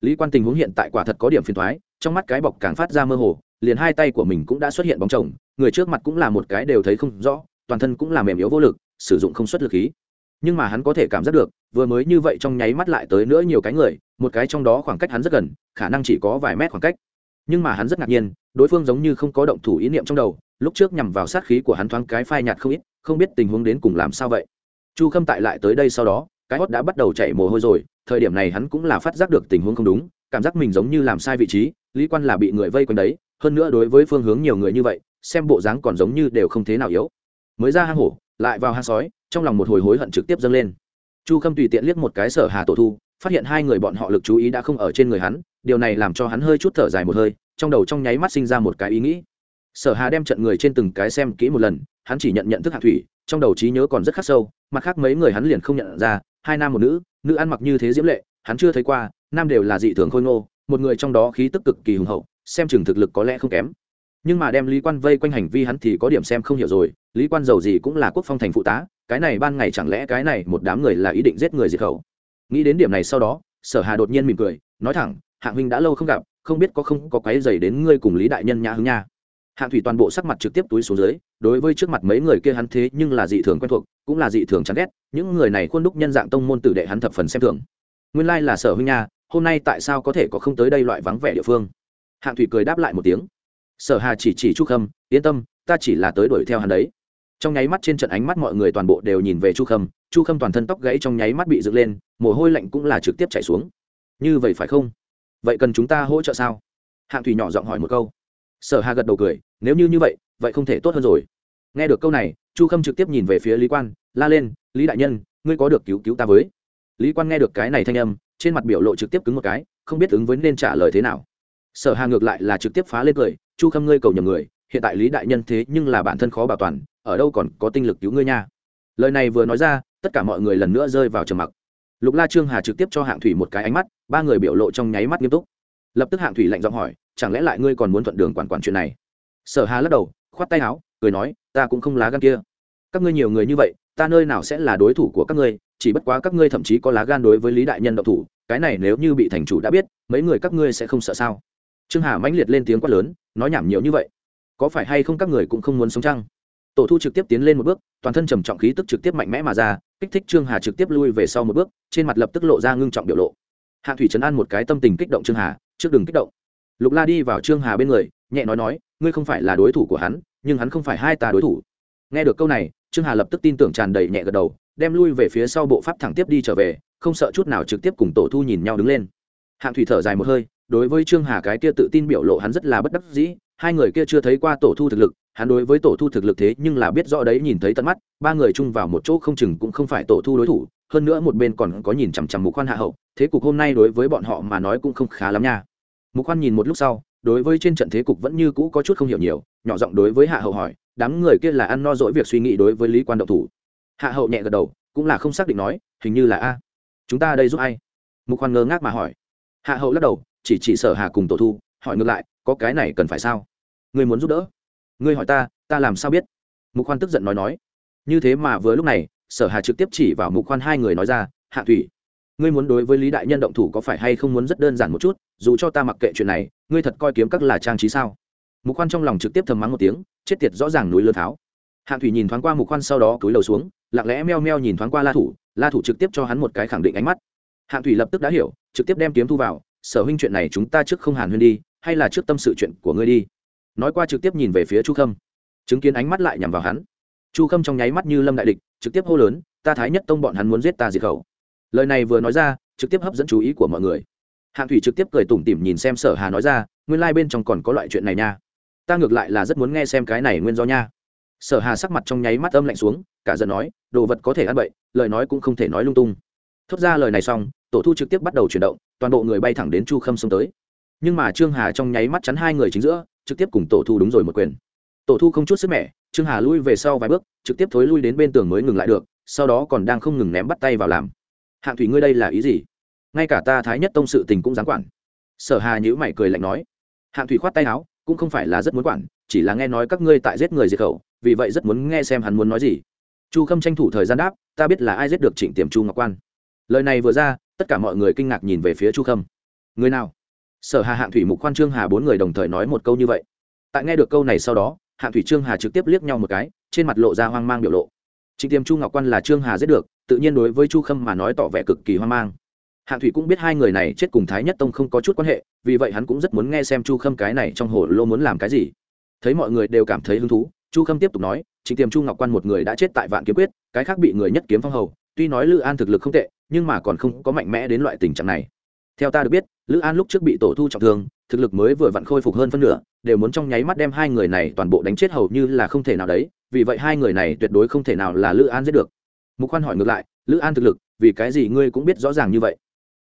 Lý quan tình huống hiện tại quả thật có điểm phiền thoái trong mắt cái bọc càng phát ra mơ hồ, liền hai tay của mình cũng đã xuất hiện bóng chồng, người trước mặt cũng là một cái đều thấy không rõ, toàn thân cũng là mềm yếu vô lực, sử dụng không xuất lực khí nhưng mà hắn có thể cảm giác được, vừa mới như vậy trong nháy mắt lại tới nữa nhiều cái người, một cái trong đó khoảng cách hắn rất gần, khả năng chỉ có vài mét khoảng cách. Nhưng mà hắn rất ngạc nhiên, đối phương giống như không có động thủ ý niệm trong đầu, lúc trước nhằm vào sát khí của hắn thoáng cái phai nhạt không ít, không biết tình huống đến cùng làm sao vậy. Chu khâm tại lại tới đây sau đó, cái hót đã bắt đầu chảy mồ hôi rồi, thời điểm này hắn cũng là phát giác được tình huống không đúng, cảm giác mình giống như làm sai vị trí, lý quan là bị người vây quanh đấy, hơn nữa đối với phương hướng nhiều người như vậy, xem bộ dáng còn giống như đều không thế nào yếu. Mới ra hang hổ, lại vào hang sói trong lòng một hồi hối hận trực tiếp dâng lên. Chu khâm tùy tiện liếc một cái sở hà tổ thu, phát hiện hai người bọn họ lực chú ý đã không ở trên người hắn, điều này làm cho hắn hơi chút thở dài một hơi, trong đầu trong nháy mắt sinh ra một cái ý nghĩ. Sở hà đem trận người trên từng cái xem kỹ một lần, hắn chỉ nhận nhận thức hạ thủy, trong đầu trí nhớ còn rất khắc sâu, mặt khác mấy người hắn liền không nhận ra, hai nam một nữ nữ ăn mặc như thế diễm lệ, hắn chưa thấy qua, nam đều là dị thường khôi ngô, một người trong đó khí tức cực kỳ hùng hậu, xem chừng thực lực có lẽ không kém. Nhưng mà đem lý quan vây quanh hành vi hắn thì có điểm xem không hiểu rồi lý quan giàu gì cũng là quốc phong thành phụ tá, cái này ban ngày chẳng lẽ cái này một đám người là ý định giết người diệt khẩu? Nghĩ đến điểm này sau đó, sở hà đột nhiên mỉm cười, nói thẳng, hạng huynh đã lâu không gặp, không biết có không có quái dày đến ngươi cùng lý đại nhân nhã hứng nha. Hạng thủy toàn bộ sắc mặt trực tiếp túi xuống dưới, đối với trước mặt mấy người kia hắn thế nhưng là dị thường quen thuộc, cũng là dị thường chán ghét, những người này khuôn đúc nhân dạng tông môn tử đệ hắn thập phần xem thường. Nguyên lai là sở huynh nha, hôm nay tại sao có thể có không tới đây loại vắng vẻ địa phương? Hạng thủy cười đáp lại một tiếng. Sở hà chỉ chỉ chu khâm, yên tâm, ta chỉ là tới đuổi theo hắn đấy trong nháy mắt trên trận ánh mắt mọi người toàn bộ đều nhìn về chu khâm chu khâm toàn thân tóc gãy trong nháy mắt bị dựng lên, mồ hôi lạnh cũng là trực tiếp chảy xuống. Như vậy phải không? Vậy cần chúng ta hỗ trợ sao? Hạng thủy nhỏ giọng hỏi một câu. Sở hà gật đầu cười, nếu như như vậy vậy không thể tốt hơn rồi. Nghe được câu này, chu khâm trực tiếp nhìn về phía lý quan, la lên, lý đại nhân, ngươi có được cứu cứu ta với? Lý quan nghe được cái này thanh âm, trên mặt biểu lộ trực tiếp cứng một cái, không biết ứng với nên trả lời thế nào. Sở hà ngược lại là trực tiếp phá lên cười, chu khâm ngươi cầu nhầm người, hiện tại lý đại nhân thế nhưng là bản thân khó bảo toàn ở đâu còn có tinh lực cứu ngươi nha. Lời này vừa nói ra, tất cả mọi người lần nữa rơi vào trầm mặc. Lục la trương hà trực tiếp cho hạng thủy một cái ánh mắt, ba người biểu lộ trong nháy mắt nghiêm túc. Lập tức hạng thủy lạnh giọng hỏi, chẳng lẽ lại ngươi còn muốn thuận đường quản quản chuyện này? Sở hà lắc đầu, khoát tay áo, cười nói, ta cũng không lá gan kia. Các ngươi nhiều người như vậy, ta nơi nào sẽ là đối thủ của các ngươi, chỉ bất quá các ngươi thậm chí có lá gan đối với lý đại nhân độc thủ, cái này nếu như bị thành chủ đã biết, mấy người các ngươi sẽ không sợ sao? Trương hà mãnh liệt lên tiếng quát lớn, nói nhảm nhiều như vậy. Có phải hay không các người cũng không muốn sống chăng? Tổ thu trực tiếp tiến lên một bước, toàn thân trầm trọng khí tức trực tiếp mạnh mẽ mà ra, kích thích trương hà trực tiếp lui về sau một bước, trên mặt lập tức lộ ra ngưng trọng biểu lộ. Hạ thủy trấn an một cái tâm tình kích động trương hà, trước đừng kích động. Lục la đi vào trương hà bên người, nhẹ nói nói, ngươi không phải là đối thủ của hắn, nhưng hắn không phải hai ta đối thủ. Nghe được câu này, trương hà lập tức tin tưởng tràn đầy nhẹ gật đầu, đem lui về phía sau bộ pháp thẳng tiếp đi trở về, không sợ chút nào trực tiếp cùng tổ thu nhìn nhau đứng lên. Hạng thủy thở dài một hơi, đối với trương hà cái kia tự tin biểu lộ hắn rất là bất đắc dĩ, hai người kia chưa thấy qua tổ thu thực lực hắn đối với tổ thu thực lực thế nhưng là biết rõ đấy, nhìn thấy tận mắt, ba người chung vào một chỗ không chừng cũng không phải tổ thu đối thủ, hơn nữa một bên còn có nhìn chằm chằm mục khoan hạ hậu, thế cục hôm nay đối với bọn họ mà nói cũng không khá lắm nha. Mục khoan nhìn một lúc sau, đối với trên trận thế cục vẫn như cũ có chút không hiểu nhiều, nhỏ giọng đối với hạ hậu hỏi, đám người kia là ăn no dỗi việc suy nghĩ đối với lý quan động thủ? Hạ hậu nhẹ gật đầu, cũng là không xác định nói, hình như là a. Chúng ta đây giúp ai? Mục khoan ngơ ngác mà hỏi. Hạ hậu lắc đầu, chỉ chỉ sở hà cùng tổ thu, hỏi ngược lại, có cái này cần phải sao? Người muốn giúp đỡ? Ngươi hỏi ta ta làm sao biết? Mục khoan tức giận nói nói. Như thế mà vừa lúc này, sở hà trực tiếp chỉ vào mục khoan hai người nói ra, hạ thủy, ngươi muốn đối với lý đại nhân động thủ có phải hay không muốn rất đơn giản một chút? Dù cho ta mặc kệ chuyện này, ngươi thật coi kiếm các là trang trí sao? Mục khoan trong lòng trực tiếp thầm mắng một tiếng, chết tiệt rõ ràng núi lơ tháo. Hạ thủy nhìn thoáng qua mục khoan sau đó cúi đầu xuống, lặng lẽ meo meo nhìn thoáng qua la thủ la thủ trực tiếp cho hắn một cái khẳng định ánh mắt. Hạ thủy lập tức đã hiểu, trực tiếp đem kiếm thu vào, sở huynh chuyện này chúng ta trước không hàn huyên đi, hay là trước tâm sự chuyện của ngươi đi? Nói qua trực tiếp nhìn về phía chu khâm. Chứng kiến ánh mắt lại nhằm vào hắn. Chu khâm trong nháy mắt như lâm đại địch, trực tiếp hô lớn, ta thái nhất tông bọn hắn muốn giết ta diệt khẩu. Lời này vừa nói ra, trực tiếp hấp dẫn chú ý của mọi người. Hạng thủy trực tiếp cười tủm tỉm nhìn xem sở hà nói ra, nguyên lai、like、bên trong còn có loại chuyện này nha. Ta ngược lại là rất muốn nghe xem cái này nguyên do nha. Sở hà sắc mặt trong nháy mắt âm lạnh xuống, cả giận nói, đồ vật có thể ăn bậy, lời nói cũng không thể nói lung tung. Thốt ra lời này xong, tổ thu trực tiếp bắt đầu chuyển động, toàn bộ người bay thẳng đến chu khâm xông tới. Nhưng mà trương hà trong nháy mắt chắn hai người chính giữa trực tiếp cùng tổ thu đúng rồi một quyền. Tổ thu không chút sức mẻ, trương hà lui về sau vài bước, trực tiếp thối lui đến bên tường mới ngừng lại được, sau đó còn đang không ngừng ném bắt tay vào làm. Hạng thủy ngươi đây là ý gì? Ngay cả ta thái nhất tông sự tình cũng dám quản. Sở hà nhữ mày cười lạnh nói. Hạng thủy khoát tay áo, cũng không phải là rất muốn quản, chỉ là nghe nói các ngươi tại giết người diệt khẩu, vì vậy rất muốn nghe xem hắn muốn nói gì. Chu khâm tranh thủ thời gian đáp, ta biết là ai giết được trịnh tiềm chu ngọc quan. Lời này vừa ra, tất cả mọi người kinh ngạc nhìn về phía chu khâm. Người nào? Sở hà hạng thủy mục khoan trương hà bốn người đồng thời nói một câu như vậy. Tại nghe được câu này sau đó, hạng thủy trương hà trực tiếp liếc nhau một cái, trên mặt lộ ra hoang mang biểu lộ. Trịnh tiêm chu ngọc quan là trương hà giết được, tự nhiên đối với chu khâm mà nói tỏ vẻ cực kỳ hoang mang. Hạng thủy cũng biết hai người này chết cùng thái nhất tông không có chút quan hệ, vì vậy hắn cũng rất muốn nghe xem chu khâm cái này trong hồ lô muốn làm cái gì. Thấy mọi người đều cảm thấy hứng thú, chu khâm tiếp tục nói, trịnh tiêm chu ngọc quan một người đã chết tại vạn kiếm quyết, cái khác bị người nhất kiếm phong hầu, tuy nói lữ an thực lực không tệ, nhưng mà còn không có mạnh mẽ đến loại tình trạng này. Theo ta được biết lữ an lúc trước bị tổ thu trọng thương, thực lực mới vừa vặn khôi phục hơn phân nửa, đều muốn trong nháy mắt đem hai người này toàn bộ đánh chết hầu như là không thể nào đấy, vì vậy hai người này tuyệt đối không thể nào là lữ an giết được. Mục khoan hỏi ngược lại, lữ an thực lực, vì cái gì ngươi cũng biết rõ ràng như vậy?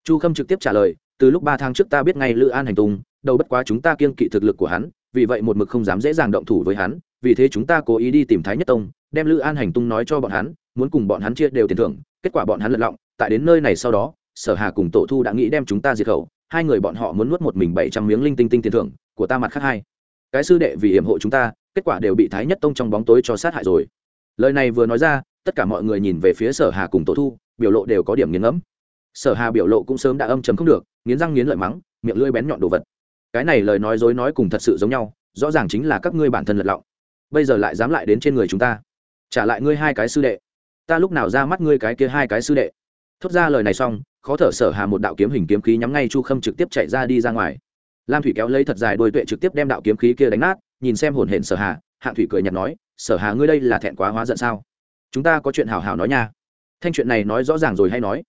Chu khâm trực tiếp trả lời, từ lúc ba tháng trước ta biết ngay lữ an hành tung, đầu bất quá chúng ta kiên kỵ thực lực của hắn, vì vậy một mực không dám dễ dàng động thủ với hắn, vì thế chúng ta cố ý đi tìm thái nhất tông, đem lữ an hành tung nói cho bọn hắn, muốn cùng bọn hắn chia đều tiền thưởng, kết quả bọn hắn lật lọng, tại đến nơi này sau đó, sở hà cùng tổ thu đã nghĩ đem chúng ta diệt khẩu hai người bọn họ muốn nuốt một mình bảy trăm miếng linh tinh tinh tiền thưởng, của ta mặt khác hai. Cái sư đệ vì hiểm hộ chúng ta, kết quả đều bị thái nhất tông trong bóng tối cho sát hại rồi. Lời này vừa nói ra, tất cả mọi người nhìn về phía sở hà cùng tổ thu, biểu lộ đều có điểm nghiền ngẫm. Sở hà biểu lộ cũng sớm đã âm chấm không được, nghiến răng nghiến lợi mắng, miệng lưỡi bén nhọn đồ vật. Cái này lời nói dối nói cùng thật sự giống nhau, rõ ràng chính là các ngươi bản thân lật lọng. Bây giờ lại dám lại đến trên người chúng ta. Trả lại ngươi hai cái sư đệ. Ta lúc nào ra mắt ngươi cái kia hai cái sư đệ? Thốt ra lời này xong, khó thở sở hà một đạo kiếm hình kiếm khí nhắm ngay chu khâm trực tiếp chạy ra đi ra ngoài. Lam thủy kéo lấy thật dài đôi tuệ trực tiếp đem đạo kiếm khí kia đánh nát, nhìn xem hồn hển sở hà hạng thủy cười nhạt nói, sở hà ngươi đây là thẹn quá hóa giận sao? Chúng ta có chuyện hào hào nói nha. Thanh chuyện này nói rõ ràng rồi hay nói.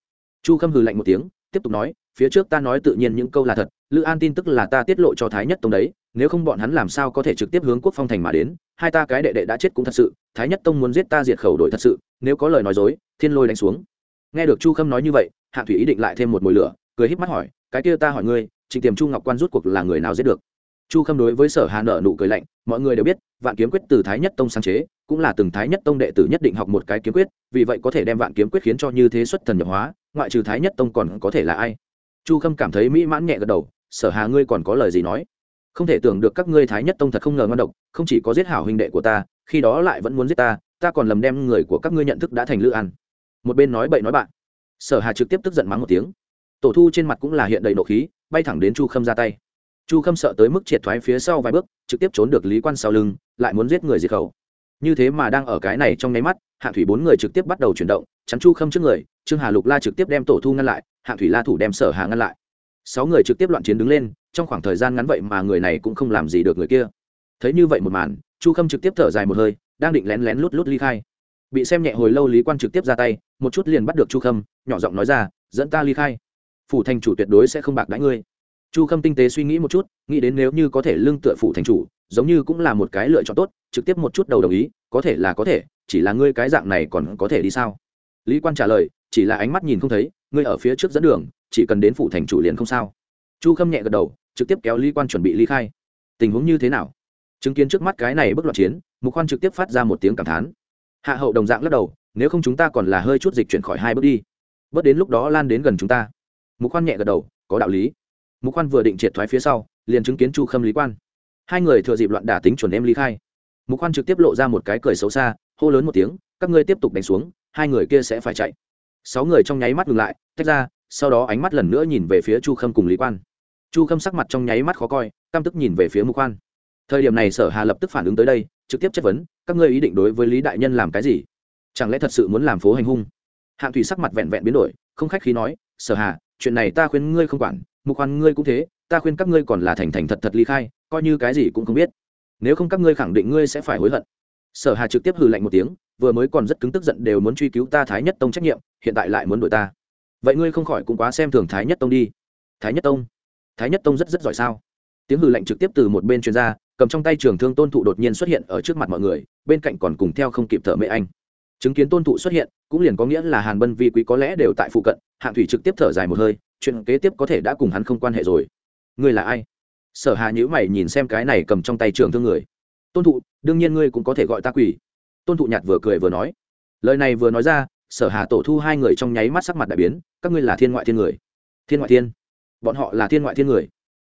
Chu khâm hừ lạnh một tiếng, tiếp tục nói, phía trước ta nói tự nhiên những câu là thật, lữ an tin tức là ta tiết lộ cho thái nhất tông đấy, nếu không bọn hắn làm sao có thể trực tiếp hướng quốc phong thành mà đến, hai ta cái đệ đệ đã chết cũng thật sự, thái nhất tông muốn giết ta diệt khẩu đội thật sự, nếu có lời nói dối, thiên lôi đánh xuống nghe được chu khâm nói như vậy hạ thủy ý định lại thêm một mồi lửa, cười híp mắt hỏi, cái kia ta hỏi ngươi trịnh tiềm chu ngọc quan rút cuộc là người nào giết được? Chu khâm đối với sở hà nợ nụ cười lạnh, mọi người đều biết, vạn kiếm quyết từ thái nhất tông sáng chế, cũng là từng thái nhất tông đệ tử nhất định học một cái kiếm quyết, vì vậy có thể đem vạn kiếm quyết khiến cho như thế xuất thần nhập hóa, ngoại trừ thái nhất tông còn có thể là ai? Chu khâm cảm thấy mỹ mãn nhẹ gật đầu, sở hà ngươi còn có lời gì nói? Không thể tưởng được các ngươi thái nhất tông thật không ngờ ngon độc, không chỉ có giết hảo huynh đệ của ta, khi đó lại vẫn muốn giết ta ta còn lầm đem người của các ngươi nhận thức đã thành lữ ăn một bên nói bậy nói bạn. Sở hà trực tiếp tức giận mắng một tiếng. Tổ thu trên mặt cũng là hiện đầy nộ khí, bay thẳng đến chu khâm ra tay. Chu khâm sợ tới mức triệt thoái phía sau vài bước, trực tiếp trốn được lý quan sau lưng, lại muốn giết người diệt khẩu. Như thế mà đang ở cái này trong nháy mắt, hạ thủy bốn người trực tiếp bắt đầu chuyển động, chắn chu khâm trước người, trương hà lục la trực tiếp đem tổ thu ngăn lại, hạ thủy la thủ đem sở hà ngăn lại. Sáu người trực tiếp loạn chiến đứng lên, trong khoảng thời gian ngắn vậy mà người này cũng không làm gì được người kia. Thấy như vậy một màn, chu khâm trực tiếp thở dài một hơi, đang định lén lén lút lút ly khai bị xem nhẹ hồi lâu lý quan trực tiếp ra tay, một chút liền bắt được chu khâm, nhỏ giọng nói ra, dẫn ta ly khai. Phủ thành chủ tuyệt đối sẽ không bạc đãi ngươi. Chu khâm tinh tế suy nghĩ một chút, nghĩ đến nếu như có thể lương tựa phủ thành chủ, giống như cũng là một cái lựa chọn tốt, trực tiếp một chút đầu đồng ý, có thể là có thể, chỉ là ngươi cái dạng này còn có thể đi sao? Lý quan trả lời, chỉ là ánh mắt nhìn không thấy, ngươi ở phía trước dẫn đường, chỉ cần đến phủ thành chủ liền không sao. Chu khâm nhẹ gật đầu, trực tiếp kéo lý quan chuẩn bị ly khai. Tình huống như thế nào? Chứng kiến trước mắt cái này bức loạn chiến, mục khoan trực tiếp phát ra một tiếng cảm thán hạ hậu đồng dạng lắc đầu, nếu không chúng ta còn là hơi chút dịch chuyển khỏi hai bước đi. Bớt đến lúc đó lan đến gần chúng ta. Mục khoan nhẹ gật đầu, có đạo lý. Mục khoan vừa định triệt thoái phía sau, liền chứng kiến chu khâm lý quan. Hai người thừa dịp loạn đả tính chuẩn em ly khai. Mục khoan trực tiếp lộ ra một cái cười xấu xa, hô lớn một tiếng, các ngươi tiếp tục đánh xuống, hai người kia sẽ phải chạy. Sáu người trong nháy mắt ngừng lại, tách ra, sau đó ánh mắt lần nữa nhìn về phía chu khâm cùng lý quan. Chu khâm sắc mặt trong nháy mắt khó coi, căm tức nhìn về phía mục khoan. Thời điểm này sở hà lập tức phản ứng tới đây trực tiếp chất vấn, các ngươi ý định đối với lý đại nhân làm cái gì? Chẳng lẽ thật sự muốn làm phố hành hung? Hạng thủy sắc mặt vẹn vẹn biến đổi, không khách khí nói, sở hà, chuyện này ta khuyên ngươi không quản, mục hoàn ngươi cũng thế, ta khuyên các ngươi còn là thành thành thật thật ly khai, coi như cái gì cũng không biết. Nếu không các ngươi khẳng định ngươi sẽ phải hối hận. Sở hà trực tiếp hừ lạnh một tiếng, vừa mới còn rất cứng tức giận đều muốn truy cứu ta thái nhất tông trách nhiệm, hiện tại lại muốn đuổi ta. Vậy ngươi không khỏi cũng quá xem thường thái nhất tông đi. Thái nhất tông? Thái nhất tông rất rất giỏi sao? Tiếng hừ lạnh trực tiếp từ một bên chuyên gia cầm trong tay trường thương tôn thụ đột nhiên xuất hiện ở trước mặt mọi người, bên cạnh còn cùng theo không kịp thở mẹ anh. Chứng kiến tôn thụ xuất hiện, cũng liền có nghĩa là hàn bân vi quý có lẽ đều tại phụ cận, hạng thủy trực tiếp thở dài một hơi, chuyện kế tiếp có thể đã cùng hắn không quan hệ rồi. Ngươi là ai? Sở hà nhữ mày nhìn xem cái này cầm trong tay trường thương người. Tôn thụ, đương nhiên ngươi cũng có thể gọi ta quỷ. Tôn thụ nhạt vừa cười vừa nói. Lời này vừa nói ra, sở hà tổ thu hai người trong nháy mắt sắc mặt đại biến, các ngươi là thiên ngoại thiên người. Thiên ngoại thiên? Bọn họ là thiên ngoại thiên người?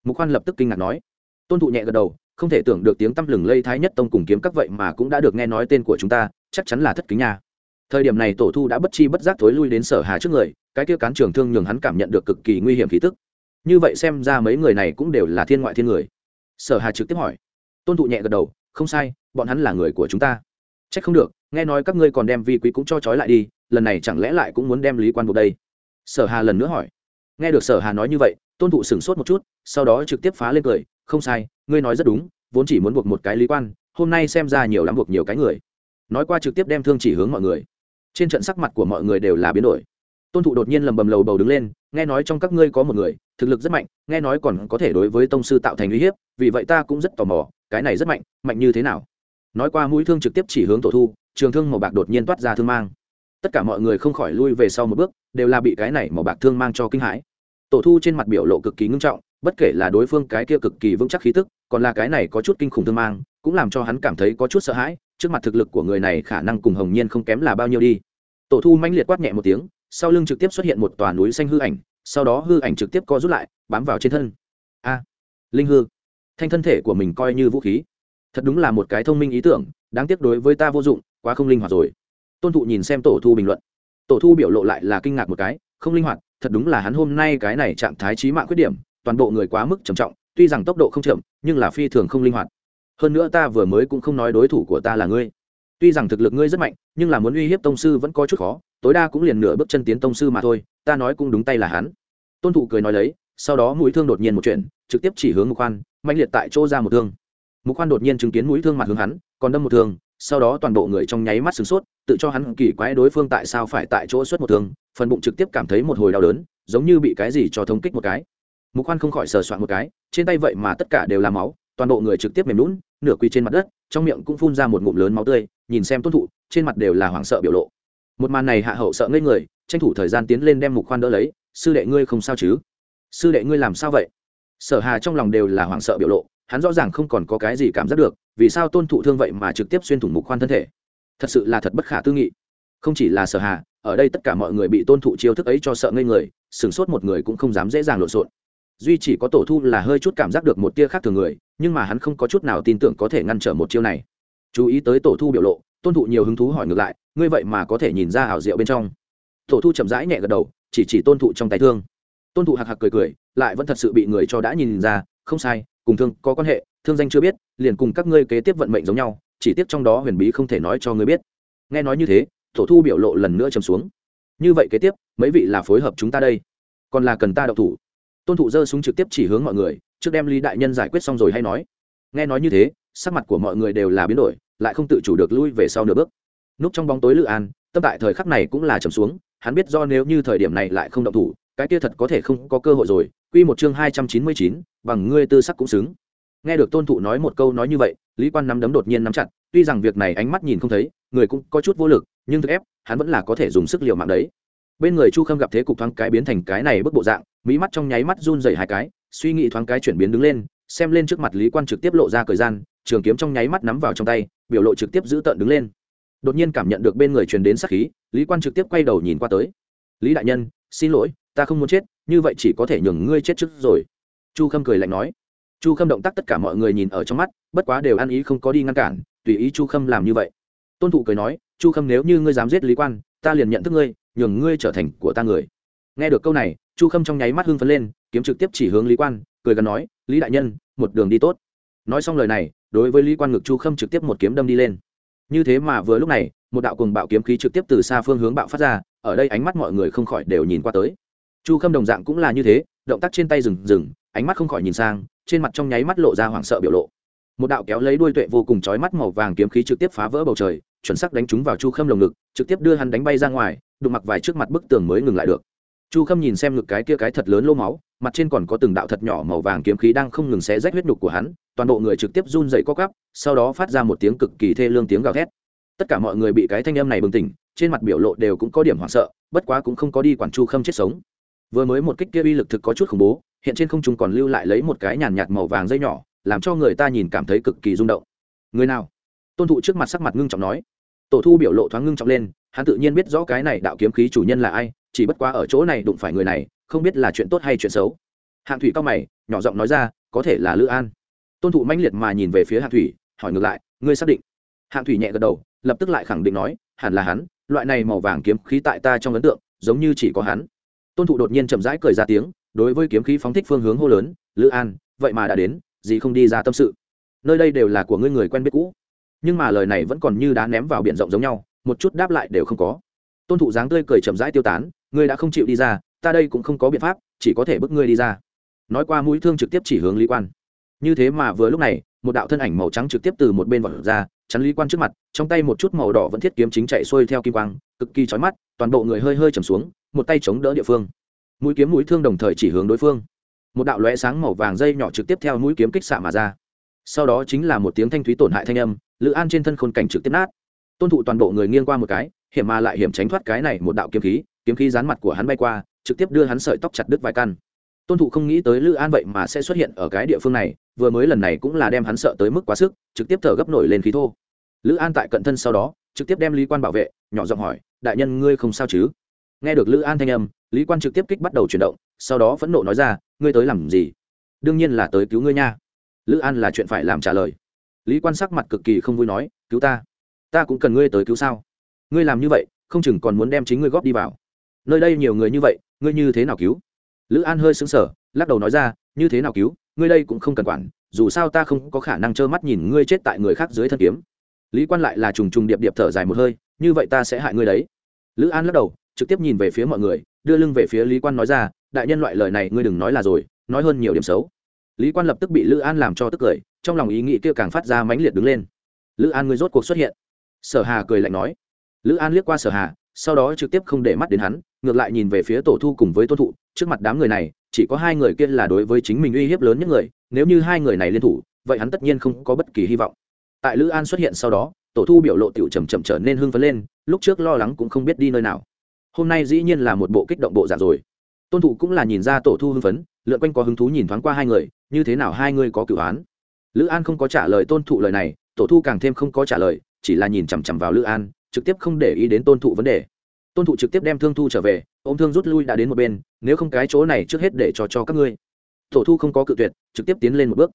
Mục khoan lập tức kinh ngạc nói. Tôn thụ nhẹ gật đầu không thể tưởng được tiếng tăm lừng lây thái nhất tông cùng kiếm các vậy mà cũng đã được nghe nói tên của chúng ta, chắc chắn là thất kính nha. Thời điểm này tổ thu đã bất chi bất giác thối lui đến sở hà trước người, cái kia cán trường thương nhường hắn cảm nhận được cực kỳ nguy hiểm khí tức. Như vậy xem ra mấy người này cũng đều là thiên ngoại thiên người. Sở hà trực tiếp hỏi. Tôn thụ nhẹ gật đầu, không sai, bọn hắn là người của chúng ta. Trách không được, nghe nói các ngươi còn đem vi quý cũng cho trói lại đi, lần này chẳng lẽ lại cũng muốn đem lý quan buộc đây? Sở hà lần nữa hỏi. Nghe được sở hà nói như vậy, tôn thụ sửng sốt một chút, sau đó trực tiếp phá lên cười không sai, ngươi nói rất đúng, vốn chỉ muốn buộc một cái lý quan, hôm nay xem ra nhiều lắm buộc nhiều cái người. Nói qua trực tiếp đem thương chỉ hướng mọi người. Trên trận sắc mặt của mọi người đều là biến đổi. Tôn thụ đột nhiên lầm bầm lầu bầu đứng lên, nghe nói trong các ngươi có một người, thực lực rất mạnh, nghe nói còn có thể đối với tông sư tạo thành uy hiếp, vì vậy ta cũng rất tò mò, cái này rất mạnh mạnh như thế nào? Nói qua mũi thương trực tiếp chỉ hướng tổ thu, trường thương màu bạc đột nhiên toát ra thương mang. Tất cả mọi người không khỏi lui về sau một bước, đều là bị cái này màu bạc thương mang cho kinh hãi. Tổ thu trên mặt biểu lộ cực kỳ ngưng trọng bất kể là đối phương cái kia cực kỳ vững chắc khí tức, còn là cái này có chút kinh khủng thương mang, cũng làm cho hắn cảm thấy có chút sợ hãi, trước mặt thực lực của người này khả năng cùng hồng nhiên không kém là bao nhiêu đi. Tổ thu mãnh liệt quát nhẹ một tiếng, sau lưng trực tiếp xuất hiện một tòa núi xanh hư ảnh, sau đó hư ảnh trực tiếp co rút lại, bám vào trên thân. A, linh hư. Thanh thân thể của mình coi như vũ khí. Thật đúng là một cái thông minh ý tưởng, đáng tiếc đối với ta vô dụng, quá không linh hoạt rồi. Tôn thụ nhìn xem tổ thu bình luận. Tổ thu biểu lộ lại là kinh ngạc một cái, không linh hoạt, thật đúng là hắn hôm nay cái này trạng thái trí mạng khuyết điểm toàn bộ người quá mức trầm trọng, tuy rằng tốc độ không chậm, nhưng là phi thường không linh hoạt. Hơn nữa ta vừa mới cũng không nói đối thủ của ta là ngươi. Tuy rằng thực lực ngươi rất mạnh, nhưng là muốn uy hiếp tông sư vẫn có chút khó, tối đa cũng liền nửa bước chân tiến tông sư mà thôi, ta nói cũng đúng tay là hắn. Tôn thụ cười nói lấy, sau đó mũi thương đột nhiên một chuyện, trực tiếp chỉ hướng mục khoan mạnh liệt tại chỗ ra một thương. Mục khoan đột nhiên chứng kiến mũi thương mặt hướng hắn, còn đâm một thương, sau đó toàn bộ người trong nháy mắt sửng sốt, tự cho hắn kỳ quái đối phương tại sao phải tại chỗ xuất một thương, phần bụng trực tiếp cảm thấy một hồi đau đớn, giống như bị cái gì cho thống kích một cái mục khoan không khỏi sờ soạn một cái, trên tay vậy mà tất cả đều là máu, toàn bộ người trực tiếp mềm lún nửa quỳ trên mặt đất, trong miệng cũng phun ra một ngụm lớn máu tươi, nhìn xem tôn thụ, trên mặt đều là hoảng sợ biểu lộ. Một màn này hạ hậu sợ ngây người, tranh thủ thời gian tiến lên đem mục khoan đỡ lấy, sư đệ ngươi không sao chứ? Sư đệ ngươi làm sao vậy? Sở hà trong lòng đều là hoảng sợ biểu lộ, hắn rõ ràng không còn có cái gì cảm giác được, vì sao tôn thụ thương vậy mà trực tiếp xuyên thủng mục khoan thân thể? Thật sự là thật bất khả tư nghị. Không chỉ là sở hà, ở đây tất cả mọi người bị tôn thụ chiêu thức ấy cho sợ ngây người, sửng sốt một người cũng không dám dễ dàng lộn xộn duy chỉ có tổ thu là hơi chút cảm giác được một tia khác thường người, nhưng mà hắn không có chút nào tin tưởng có thể ngăn trở một chiêu này. Chú ý tới tổ thu biểu lộ, tôn thụ nhiều hứng thú hỏi ngược lại, ngươi vậy mà có thể nhìn ra ảo diệu bên trong? Tổ thu chậm rãi nhẹ gật đầu, chỉ chỉ tôn thụ trong tay thương. Tôn thụ hạc hạc cười cười, lại vẫn thật sự bị người cho đã nhìn ra, không sai, cùng thương có quan hệ, thương danh chưa biết, liền cùng các ngươi kế tiếp vận mệnh giống nhau, chỉ tiếc trong đó huyền bí không thể nói cho ngươi biết. Nghe nói như thế, tổ thu biểu lộ lần nữa chầm xuống. Như vậy kế tiếp, mấy vị là phối hợp chúng ta đây? Còn là cần ta đậu thủ? Tôn thụ giơ súng trực tiếp chỉ hướng mọi người, trước đem lý đại nhân giải quyết xong rồi hay nói. Nghe nói như thế, sắc mặt của mọi người đều là biến đổi, lại không tự chủ được lui về sau nửa bước. Núp trong bóng tối lự an, tâm tại thời khắc này cũng là trầm xuống, hắn biết do nếu như thời điểm này lại không động thủ, cái kia thật có thể không có cơ hội rồi. Quy một chương hai trăm chín mươi chín, bằng ngươi tư sắc cũng xứng. Nghe được tôn thụ nói một câu nói như vậy, lý quan nắm đấm đột nhiên nắm chặt, tuy rằng việc này ánh mắt nhìn không thấy, người cũng có chút vô lực, nhưng thực ép, hắn vẫn là có thể dùng sức liều mạng đấy bên người chu khâm gặp thế cục thoáng cái biến thành cái này bức bộ dạng mỹ mắt trong nháy mắt run dày hai cái suy nghĩ thoáng cái chuyển biến đứng lên xem lên trước mặt lý quan trực tiếp lộ ra thời gian trường kiếm trong nháy mắt nắm vào trong tay biểu lộ trực tiếp giữ tợn đứng lên đột nhiên cảm nhận được bên người truyền đến sắc khí lý quan trực tiếp quay đầu nhìn qua tới lý đại nhân xin lỗi ta không muốn chết như vậy chỉ có thể nhường ngươi chết trước rồi chu khâm cười lạnh nói chu khâm động tác tất cả mọi người nhìn ở trong mắt bất quá đều ăn ý không có đi ngăn cản tùy ý chu khâm làm như vậy tôn thụ cười nói chu khâm nếu như ngươi dám giết lý quan ta liền nhận thức ngươi nhường ngươi trở thành của ta người. Nghe được câu này, chu khâm trong nháy mắt hưng phấn lên, kiếm trực tiếp chỉ hướng lý quan, cười gần nói, lý đại nhân, một đường đi tốt. Nói xong lời này, đối với lý quan ngực chu khâm trực tiếp một kiếm đâm đi lên. Như thế mà vừa lúc này, một đạo cùng bạo kiếm khí trực tiếp từ xa phương hướng bạo phát ra, ở đây ánh mắt mọi người không khỏi đều nhìn qua tới. Chu khâm đồng dạng cũng là như thế, động tác trên tay rừng rừng ánh mắt không khỏi nhìn sang, trên mặt trong nháy mắt lộ ra hoảng sợ biểu lộ. Một đạo kéo lấy đuôi tuệ vô cùng chói mắt màu vàng kiếm khí trực tiếp phá vỡ bầu trời, chuẩn sắc đánh trúng vào chu khâm lồng ngực, trực tiếp đưa hắn đánh bay ra ngoài đụng mặc vài trước mặt bức tường mới ngừng lại được. Chu khâm nhìn xem ngực cái kia cái thật lớn lô máu, mặt trên còn có từng đạo thật nhỏ màu vàng kiếm khí đang không ngừng xé rách huyết nhục của hắn, toàn bộ người trực tiếp run dậy co cắp sau đó phát ra một tiếng cực kỳ thê lương tiếng gào thét. Tất cả mọi người bị cái thanh âm này bừng tỉnh, trên mặt biểu lộ đều cũng có điểm hoảng sợ, bất quá cũng không có đi quản chu khâm chết sống. Vừa mới một kích kia uy lực thực có chút khủng bố, hiện trên không trung còn lưu lại lấy một cái nhàn nhạt màu vàng dây nhỏ, làm cho người ta nhìn cảm thấy cực kỳ rung động. Người nào? Tôn thụ trước mặt sắc mặt ngưng trọng nói. Tổ thu biểu lộ thoáng ngưng trọng lên hắn tự nhiên biết rõ cái này đạo kiếm khí chủ nhân là ai, chỉ bất quá ở chỗ này đụng phải người này, không biết là chuyện tốt hay chuyện xấu. Hạng thủy cao mày, nhỏ giọng nói ra, có thể là lữ an. Tôn thụ mãnh liệt mà nhìn về phía hạng thủy, hỏi ngược lại, ngươi xác định? Hạng thủy nhẹ gật đầu, lập tức lại khẳng định nói, hẳn là hắn, loại này màu vàng kiếm khí tại ta trong ấn tượng, giống như chỉ có hắn. Tôn thụ đột nhiên chậm rãi cười ra tiếng, đối với kiếm khí phóng thích phương hướng hô lớn, lữ an, vậy mà đã đến, gì không đi ra tâm sự? Nơi đây đều là của ngươi người quen biết cũ. Nhưng mà lời này vẫn còn như đá ném vào biển rộng giống nhau một chút đáp lại đều không có. Tôn thụ dáng tươi cười chậm rãi tiêu tán, ngươi đã không chịu đi ra, ta đây cũng không có biện pháp, chỉ có thể bức ngươi đi ra. Nói qua mũi thương trực tiếp chỉ hướng lý quan. Như thế mà vừa lúc này, một đạo thân ảnh màu trắng trực tiếp từ một bên vọt ra, chắn lý quan trước mặt, trong tay một chút màu đỏ vẫn thiết kiếm chính chạy xuôi theo kim quang, cực kỳ chói mắt, toàn bộ người hơi hơi trầm xuống, một tay chống đỡ địa phương. Mũi kiếm mũi thương đồng thời chỉ hướng đối phương. Một đạo lóe sáng màu vàng dây nhỏ trực tiếp theo mũi kiếm kích xạ mà ra. Sau đó chính là một tiếng thanh thúy tổn hại thanh âm, lữ an trên thân khôn cảnh trực tiếp nát tôn thụ toàn bộ người nghiêng qua một cái, hiểm mà lại hiểm tránh thoát cái này một đạo kiếm khí kiếm khí dán mặt của hắn bay qua, trực tiếp đưa hắn sợi tóc chặt đứt vài căn. Tôn thụ không nghĩ tới lữ an vậy mà sẽ xuất hiện ở cái địa phương này, vừa mới lần này cũng là đem hắn sợ tới mức quá sức, trực tiếp thở gấp nổi lên khí thô. Lữ an tại cận thân sau đó, trực tiếp đem lý quan bảo vệ, nhỏ giọng hỏi, đại nhân, ngươi không sao chứ? Nghe được lữ an thanh âm, lý quan trực tiếp kích bắt đầu chuyển động, sau đó phẫn nộ nói ra, ngươi tới làm gì? Đương nhiên là tới cứu ngươi nha. Lữ an là chuyện phải làm trả lời. Lý quan sắc mặt cực kỳ không vui nói, cứu ta ta cũng cần ngươi tới cứu sao? Ngươi làm như vậy, không chừng còn muốn đem chính ngươi góp đi vào. Nơi đây nhiều người như vậy, ngươi như thế nào cứu? Lữ an hơi xứng sở lắc đầu nói ra, như thế nào cứu? Ngươi đây cũng không cần quản, dù sao ta không có khả năng trơ mắt nhìn ngươi chết tại người khác dưới thân kiếm. Lý quan lại là trùng trùng điệp điệp thở dài một hơi, như vậy ta sẽ hại ngươi đấy. Lữ an lắc đầu, trực tiếp nhìn về phía mọi người, đưa lưng về phía lý quan nói ra, đại nhân loại lời này ngươi đừng nói là rồi, nói hơn nhiều điểm xấu. Lý quan lập tức bị lữ an làm cho tức cười, trong lòng ý nghĩ kia càng phát ra mãnh liệt đứng lên. Lữ an ngươi rốt cuộc xuất hiện sở hà cười lạnh nói. Lữ an liếc qua sở hà, sau đó trực tiếp không để mắt đến hắn, ngược lại nhìn về phía tổ thu cùng với tôn thụ, trước mặt đám người này, chỉ có hai người kia là đối với chính mình uy hiếp lớn nhất người, nếu như hai người này liên thủ, vậy hắn tất nhiên không có bất kỳ hy vọng. Tại lữ an xuất hiện sau đó, tổ thu biểu lộ tiểu trầm trầm trở nên hưng phấn lên, lúc trước lo lắng cũng không biết đi nơi nào. Hôm nay dĩ nhiên là một bộ kích động bộ dạng rồi. Tôn thụ cũng là nhìn ra tổ thu hưng phấn, lượn quanh có hứng thú nhìn thoáng qua hai người, như thế nào hai người có cửu án. Lữ an không có trả lời tôn thụ lời này, tổ thu càng thêm không có trả lời chỉ là nhìn chằm chằm vào lữ an, trực tiếp không để ý đến tôn thụ vấn đề. Tôn thụ trực tiếp đem thương thu trở về ô m thương rút lui đã đến một bên, nếu không cái chỗ này trước hết để cho cho các ngươi. Tổ thu không có cự tuyệt, trực tiếp tiến lên một bước.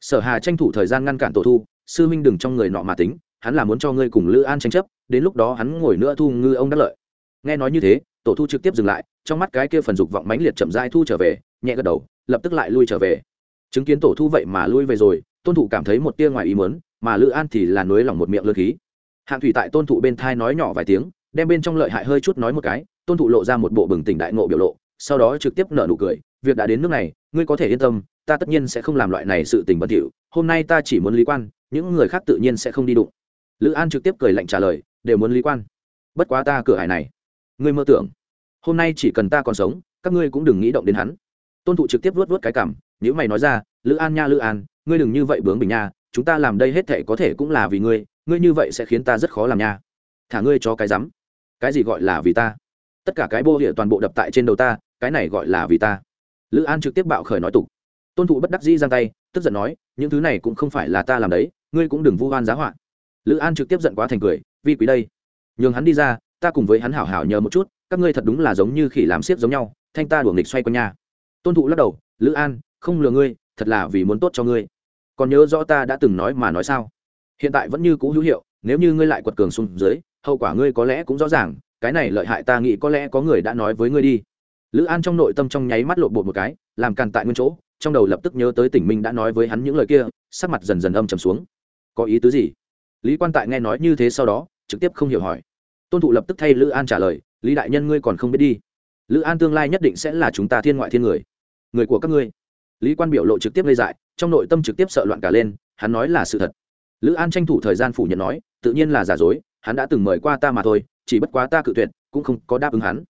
Sở hà tranh thủ thời gian ngăn cản tổ thu, sư minh đừng trong người nọ mà tính, hắn là muốn cho ngươi cùng lữ an tranh chấp, đến lúc đó hắn ngồi nữa thu ngư ông đắc lợi. Nghe nói như thế, tổ thu trực tiếp dừng lại, trong mắt cái kia phần dục vọng mãnh liệt chậm dai thu trở về, nhẹ gật đầu, lập tức lại lui trở về. Chứng kiến tổ thu vậy mà lui về rồi, tôn thụ cảm thấy một tia ngoài ý muốn mà lữ an thì là nối lỏng một miệng lơ khí. Hạng thủy tại tôn thụ bên thai nói nhỏ vài tiếng, đem bên trong lợi hại hơi chút nói một cái, tôn thụ lộ ra một bộ bừng tỉnh đại ngộ biểu lộ, sau đó trực tiếp nở nụ cười, việc đã đến nước này, ngươi có thể yên tâm, ta tất nhiên sẽ không làm loại này sự tình bẩn thỉu hôm nay ta chỉ muốn lý quan, những người khác tự nhiên sẽ không đi đụng. Lữ an trực tiếp cười lạnh trả lời, đều muốn lý quan. Bất quá ta cửa hải này, ngươi mơ tưởng. Hôm nay chỉ cần ta còn sống, các ngươi cũng đừng nghĩ động đến hắn. Tôn thụ trực tiếp vuốt vuốt cái cảm nếu mày nói ra, lữ an nha lữ an, ngươi đừng như vậy bướng bình nha chúng ta làm đây hết thệ có thể cũng là vì ngươi ngươi như vậy sẽ khiến ta rất khó làm nha. Thả ngươi cho cái rắm. Cái gì gọi là vì ta? Tất cả cái bô địa toàn bộ đập tại trên đầu ta, cái này gọi là vì ta. Lữ an trực tiếp bạo khởi nói tục. Tôn thụ bất đắc dĩ giang tay, tức giận nói, những thứ này cũng không phải là ta làm đấy, ngươi cũng đừng vu oan giá họa. Lữ an trực tiếp giận quá thành cười, vi quý đây. Nhường hắn đi ra, ta cùng với hắn hảo hảo nhờ một chút, các ngươi thật đúng là giống như khỉ làm xiếc giống nhau, thanh ta đuổi nghịch xoay quanh nhà tôn thụ lắc đầu, lữ an, không lừa ngươi, thật là vì muốn tốt cho ngươi còn nhớ rõ ta đã từng nói mà nói sao? Hiện tại vẫn như cũ hữu hiệu, nếu như ngươi lại quật cường xuống dưới, hậu quả ngươi có lẽ cũng rõ ràng, cái này lợi hại ta nghĩ có lẽ có người đã nói với ngươi đi. Lữ an trong nội tâm trong nháy mắt lộ bột một cái, làm càn tại nguyên chỗ, trong đầu lập tức nhớ tới tỉnh minh đã nói với hắn những lời kia, sắc mặt dần dần âm trầm xuống. Có ý tứ gì? Lý quan tại nghe nói như thế sau đó, trực tiếp không hiểu hỏi. Tôn thụ lập tức thay lữ an trả lời, lý đại nhân ngươi còn không biết đi. Lữ an tương lai nhất định sẽ là chúng ta thiên ngoại thiên người. Người của các ngươi lý quan biểu lộ trực tiếp gây dại, trong nội tâm trực tiếp sợ loạn cả lên, hắn nói là sự thật. Lữ an tranh thủ thời gian phủ nhận nói, tự nhiên là giả dối, hắn đã từng mời qua ta mà thôi, chỉ bất quá ta cự tuyệt, cũng không có đáp ứng hắn.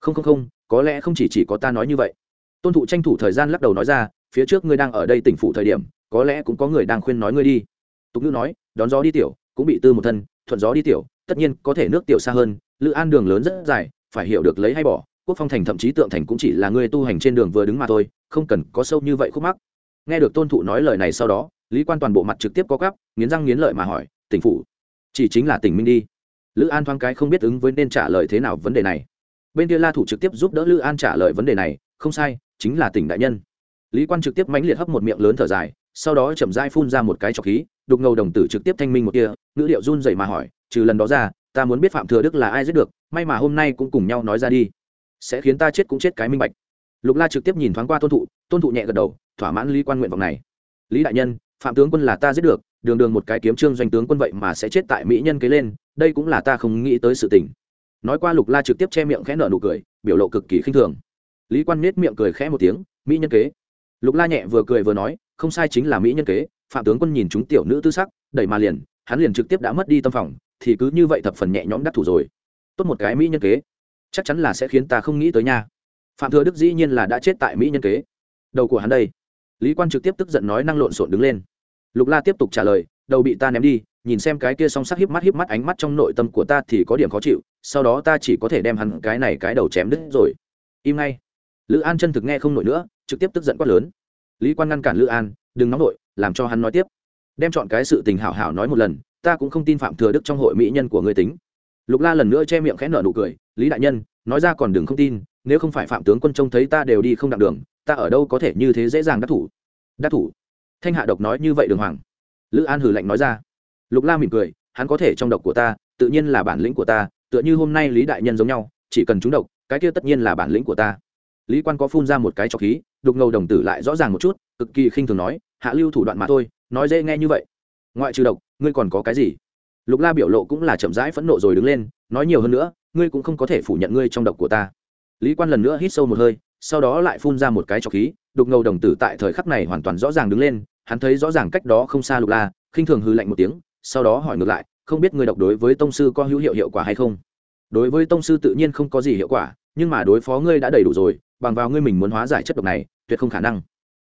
Không không không, có lẽ không chỉ chỉ có ta nói như vậy. Tôn thụ tranh thủ thời gian lắc đầu nói ra, phía trước ngươi đang ở đây tỉnh phủ thời điểm, có lẽ cũng có người đang khuyên nói ngươi đi. Tục ngữ nói, đón gió đi tiểu, cũng bị tư một thân, thuận gió đi tiểu, tất nhiên có thể nước tiểu xa hơn, lữ an đường lớn rất dài, phải hiểu được lấy hay bỏ quốc phong thành thậm chí tượng thành cũng chỉ là người tu hành trên đường vừa đứng mà thôi, không cần có sâu như vậy khúc mắc. Nghe được tôn thụ nói lời này sau đó, lý quan toàn bộ mặt trực tiếp có gắp nghiến răng nghiến lợi mà hỏi, tỉnh phủ, chỉ chính là tỉnh minh đi. Lữ an thoáng cái không biết ứng với nên trả lời thế nào vấn đề này. Bên kia la thủ trực tiếp giúp đỡ lữ an trả lời vấn đề này, không sai, chính là tỉnh đại nhân. Lý quan trực tiếp mãnh liệt hấp một miệng lớn thở dài, sau đó chậm dai phun ra một cái trọc khí, đục ngầu đồng tử trực tiếp thanh minh một kia, ngữ liệu run dậy mà hỏi, trừ lần đó ra, ta muốn biết phạm thừa đức là ai giết được, may mà hôm nay cũng cùng nhau nói ra đi sẽ khiến ta chết cũng chết cái minh bạch. Lục la trực tiếp nhìn thoáng qua tôn thụ tôn thụ nhẹ gật đầu, thỏa mãn lý quan nguyện vọng này. Lý đại nhân, phạm tướng quân là ta giết được, đường đường một cái kiếm trương doanh tướng quân vậy mà sẽ chết tại mỹ nhân kế lên, đây cũng là ta không nghĩ tới sự tình. Nói qua lục la trực tiếp che miệng khẽ nở nụ cười, biểu lộ cực kỳ khinh thường. Lý quan nết miệng cười khẽ một tiếng, mỹ nhân kế. Lục la nhẹ vừa cười vừa nói, không sai chính là mỹ nhân kế, phạm tướng quân nhìn chúng tiểu nữ tư sắc, đẩy mà liền, hắn liền trực tiếp đã mất đi tâm phòng, thì cứ như vậy thập phần nhẹ nhõm đắc thủ rồi. Tốt một cái mỹ nhân kế chắc chắn là sẽ khiến ta không nghĩ tới nha. Phạm thừa đức dĩ nhiên là đã chết tại mỹ nhân kế. Đầu của hắn đây. Lý quan trực tiếp tức giận nói năng lộn xộn đứng lên. Lục la tiếp tục trả lời, đầu bị ta ném đi, nhìn xem cái kia song sắc híp mắt híp mắt ánh mắt trong nội tâm của ta thì có điểm khó chịu, sau đó ta chỉ có thể đem hắn cái này cái đầu chém đứt rồi. Im ngay. Lữ an chân thực nghe không nổi nữa, trực tiếp tức giận quát lớn. Lý quan ngăn cản lữ an, đừng nóng nổi làm cho hắn nói tiếp. Đem chọn cái sự tình hảo hảo nói một lần, ta cũng không tin phạm thừa đức trong hội mỹ nhân của người tính lục la lần nữa che miệng khẽ nở nụ cười, lý đại nhân, nói ra còn đừng không tin, nếu không phải phạm tướng quân trông thấy ta đều đi không đặng đường, ta ở đâu có thể như thế dễ dàng đắc thủ? Đắc thủ? Thanh hạ độc nói như vậy đường hoàng. Lữ an hử lạnh nói ra. Lục la mỉm cười, hắn có thể trong độc của ta, tự nhiên là bản lĩnh của ta, tựa như hôm nay lý đại nhân giống nhau, chỉ cần trúng độc, cái kia tất nhiên là bản lĩnh của ta. Lý quan có phun ra một cái trọc khí, đục ngầu đồng tử lại rõ ràng một chút, cực kỳ khinh thường nói, hạ lưu thủ đoạn mà thôi, nói dễ nghe như vậy. Ngoại trừ độc, ngươi còn có cái gì? Lục la biểu lộ cũng là chậm rãi phẫn nộ rồi đứng lên, nói nhiều hơn nữa, ngươi cũng không có thể phủ nhận ngươi trong độc của ta. Lý quan lần nữa hít sâu một hơi, sau đó lại phun ra một cái trọc khí, đục ngầu đồng tử tại thời khắc này hoàn toàn rõ ràng đứng lên, hắn thấy rõ ràng cách đó không xa lục la, khinh thường hư lạnh một tiếng, sau đó hỏi ngược lại, không biết ngươi độc đối với tông sư có hữu hiệu hiệu quả hay không? Đối với tông sư tự nhiên không có gì hiệu quả, nhưng mà đối phó ngươi đã đầy đủ rồi, bằng vào ngươi mình muốn hóa giải chất độc này, tuyệt không khả năng.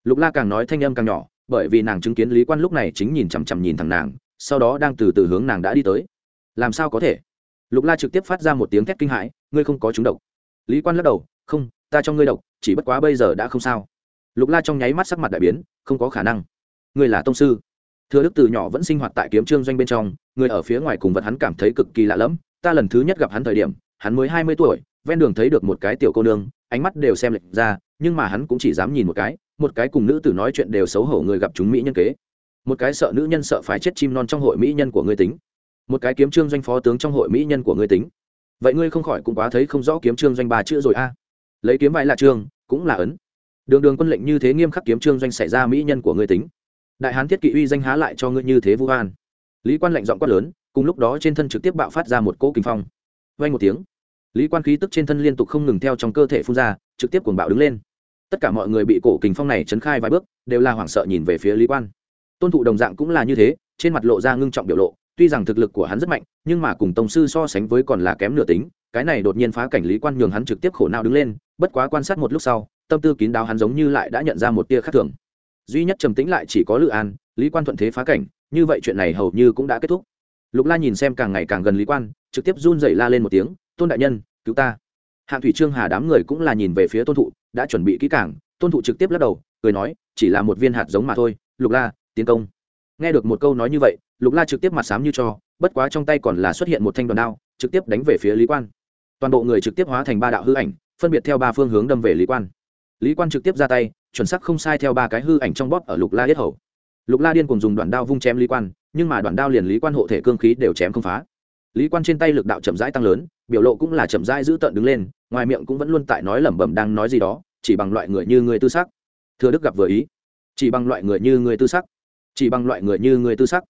Lục la càng nói thanh âm càng nhỏ, bởi vì nàng chứng kiến lý quan lúc này chính nhìn chằm chằm nhìn thằng nàng sau đó đang từ từ hướng nàng đã đi tới. Làm sao có thể? Lục la trực tiếp phát ra một tiếng thét kinh hãi, ngươi không có trúng độc. Lý quan lắc đầu, không, ta cho ngươi độc, chỉ bất quá bây giờ đã không sao. Lục la trong nháy mắt sắc mặt đại biến, không có khả năng. Ngươi là tông sư. Thừa đức từ nhỏ vẫn sinh hoạt tại kiếm trương doanh bên trong, người ở phía ngoài cùng vật hắn cảm thấy cực kỳ lạ lẫm. Ta lần thứ nhất gặp hắn thời điểm, hắn mới hai mươi tuổi, ven đường thấy được một cái tiểu cô nương, ánh mắt đều xem lệch ra, nhưng mà hắn cũng chỉ dám nhìn một cái một cái cùng nữ tử nói chuyện đều xấu hổ người gặp chúng mỹ nhân kế một cái sợ nữ nhân sợ phải chết chim non trong hội mỹ nhân của ngươi tính. Một cái kiếm trương doanh phó tướng trong hội mỹ nhân của ngươi tính. Vậy ngươi không khỏi cũng quá thấy không rõ kiếm trương doanh ba chữ rồi a. Lấy kiếm vai là trương cũng là ấn. Đường đường quân lệnh như thế nghiêm khắc kiếm trương doanh xảy ra mỹ nhân của ngươi tính. Đại hán thiết kỵ uy danh há lại cho ngươi như thế vu an lý quan lệnh giọng quát lớn, cùng lúc đó trên thân trực tiếp bạo phát ra một cỗ kinh phong. Vay một tiếng, lý quan khí tức trên thân liên tục không ngừng theo trong cơ thể phun ra, trực tiếp cuồng bạo đứng lên. Tất cả mọi người bị cổ kình phong này chấn khai vài bước, đều là hoảng sợ nhìn về phía lý quan tôn thụ đồng dạng cũng là như thế, trên mặt lộ ra ngưng trọng biểu lộ, tuy rằng thực lực của hắn rất mạnh, nhưng mà cùng tổng sư so sánh với còn là kém nửa tính, cái này đột nhiên phá cảnh lý quan nhường hắn trực tiếp khổ não đứng lên, bất quá quan sát một lúc sau, tâm tư kín đáo hắn giống như lại đã nhận ra một tia khác thường. Duy nhất trầm tĩnh lại chỉ có lự an, lý quan thuận thế phá cảnh, như vậy chuyện này hầu như cũng đã kết thúc. Lục la nhìn xem càng ngày càng gần lý quan, trực tiếp run dậy la lên một tiếng, tôn đại nhân, cứu ta. Hạng thủy trương hà đám người cũng là nhìn về phía tôn thụ, đã chuẩn bị kỹ càng, tôn thụ trực tiếp lắc đầu, cười nói, chỉ là một viên hạt giống mà thôi, lục la tiến công. Nghe được một câu nói như vậy, lục la trực tiếp mặt sám như cho, bất quá trong tay còn là xuất hiện một thanh đoàn đao, trực tiếp đánh về phía lý quan. Toàn bộ người trực tiếp hóa thành ba đạo hư ảnh, phân biệt theo ba phương hướng đâm về lý quan. Lý quan trực tiếp ra tay, chuẩn sắc không sai theo ba cái hư ảnh trong bóp ở lục la yết hầu. Lục la điên cùng dùng đoạn đao vung chém lý quan, nhưng mà đoạn đao liền lý quan hộ thể cương khí đều chém không phá. Lý quan trên tay lực đạo chậm rãi tăng lớn, biểu lộ cũng là chậm rãi giữ tợn đứng lên, ngoài miệng cũng vẫn luôn tại nói lẩm bẩm đang nói gì đó, chỉ bằng loại người như người tư sắc. Thừa đức gặp vừa ý. Chỉ bằng loại người như người tư sắc chỉ bằng loại người như người tư sắc.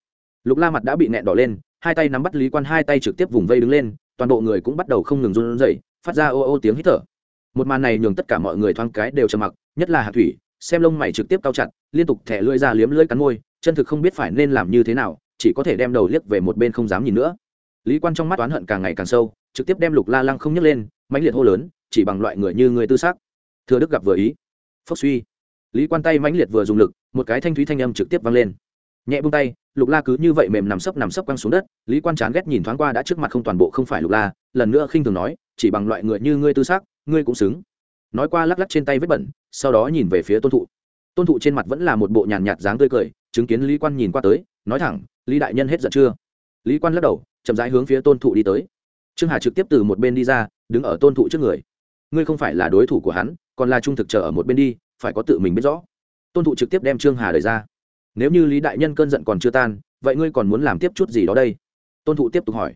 Lục la mặt đã bị nẹn đỏ lên, hai tay nắm bắt lý quan, hai tay trực tiếp vùng vây đứng lên, toàn bộ người cũng bắt đầu không ngừng run rẩy, phát ra ô ô tiếng hít thở. Một màn này nhường tất cả mọi người thoáng cái đều trầm mặc, nhất là hạ thủy, xem lông mày trực tiếp cao chặt, liên tục thẻ lưỡi ra liếm lưỡi cắn môi, chân thực không biết phải nên làm như thế nào, chỉ có thể đem đầu liếc về một bên không dám nhìn nữa. Lý quan trong mắt oán hận càng ngày càng sâu, trực tiếp đem lục la lăng không nhấc lên, mãnh liệt hô lớn, chỉ bằng loại người như người tư xác thừa đức gặp vừa ý. Phốc suy lý quan tay mãnh liệt vừa dùng lực, một cái thanh thúy thanh âm trực tiếp vang lên. Nhẹ bung tay, lục la cứ như vậy mềm nằm sấp nằm sấp quăng xuống đất, lý quan chán ghét nhìn thoáng qua đã trước mặt không toàn bộ không phải lục la, lần nữa khinh thường nói, chỉ bằng loại người như ngươi tư xác ngươi cũng xứng. Nói qua lắc lắc trên tay vết bẩn, sau đó nhìn về phía tôn thụ. Tôn thụ trên mặt vẫn là một bộ nhàn nhạt dáng tươi cười, chứng kiến lý quan nhìn qua tới, nói thẳng, lý đại nhân hết giận chưa? Lý quan lắc đầu, chậm rãi hướng phía tôn thụ đi tới. Trương hà trực tiếp từ một bên đi ra, đứng ở tôn thụ trước người. Ngươi không phải là đối thủ của hắn, còn là trung thực chờ ở một bên đi phải có tự mình biết rõ. Tôn thụ trực tiếp đem trương hà đẩy ra. Nếu như lý đại nhân cơn giận còn chưa tan, vậy ngươi còn muốn làm tiếp chút gì đó đây? Tôn thụ tiếp tục hỏi.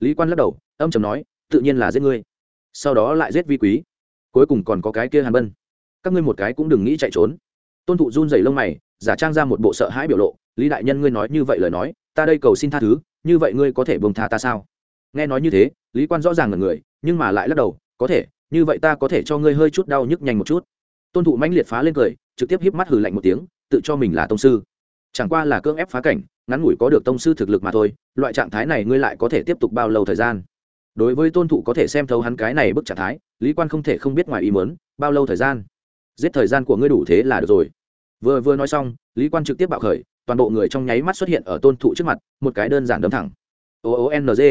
Lý quan lắc đầu, âm chầm nói, tự nhiên là giết ngươi. Sau đó lại giết vi quý. Cuối cùng còn có cái kia hàn bân. Các ngươi một cái cũng đừng nghĩ chạy trốn. Tôn thụ run rẩy lông mày, giả trang ra một bộ sợ hãi biểu lộ. Lý đại nhân ngươi nói như vậy lời nói, ta đây cầu xin tha thứ, như vậy ngươi có thể bông tha ta sao? Nghe nói như thế, lý quan rõ ràng là người, nhưng mà lại lắc đầu, có thể, như vậy ta có thể cho ngươi hơi chút đau nhức nhanh một chút tôn thụ mãnh liệt phá lên cười, trực tiếp híp mắt hừ lạnh một tiếng, tự cho mình là tông sư. Chẳng qua là cưỡng ép phá cảnh, ngắn ngủi có được tông sư thực lực mà thôi, loại trạng thái này ngươi lại có thể tiếp tục bao lâu thời gian? Đối với tôn thụ có thể xem thấu hắn cái này bức trạng thái, lý quan không thể không biết ngoài ý mớn bao lâu thời gian? Giết thời gian của ngươi đủ thế là được rồi. Vừa vừa nói xong, lý quan trực tiếp bạo khởi, toàn bộ người trong nháy mắt xuất hiện ở tôn thụ trước mặt, một cái đơn giản đấm thẳng. O o n g.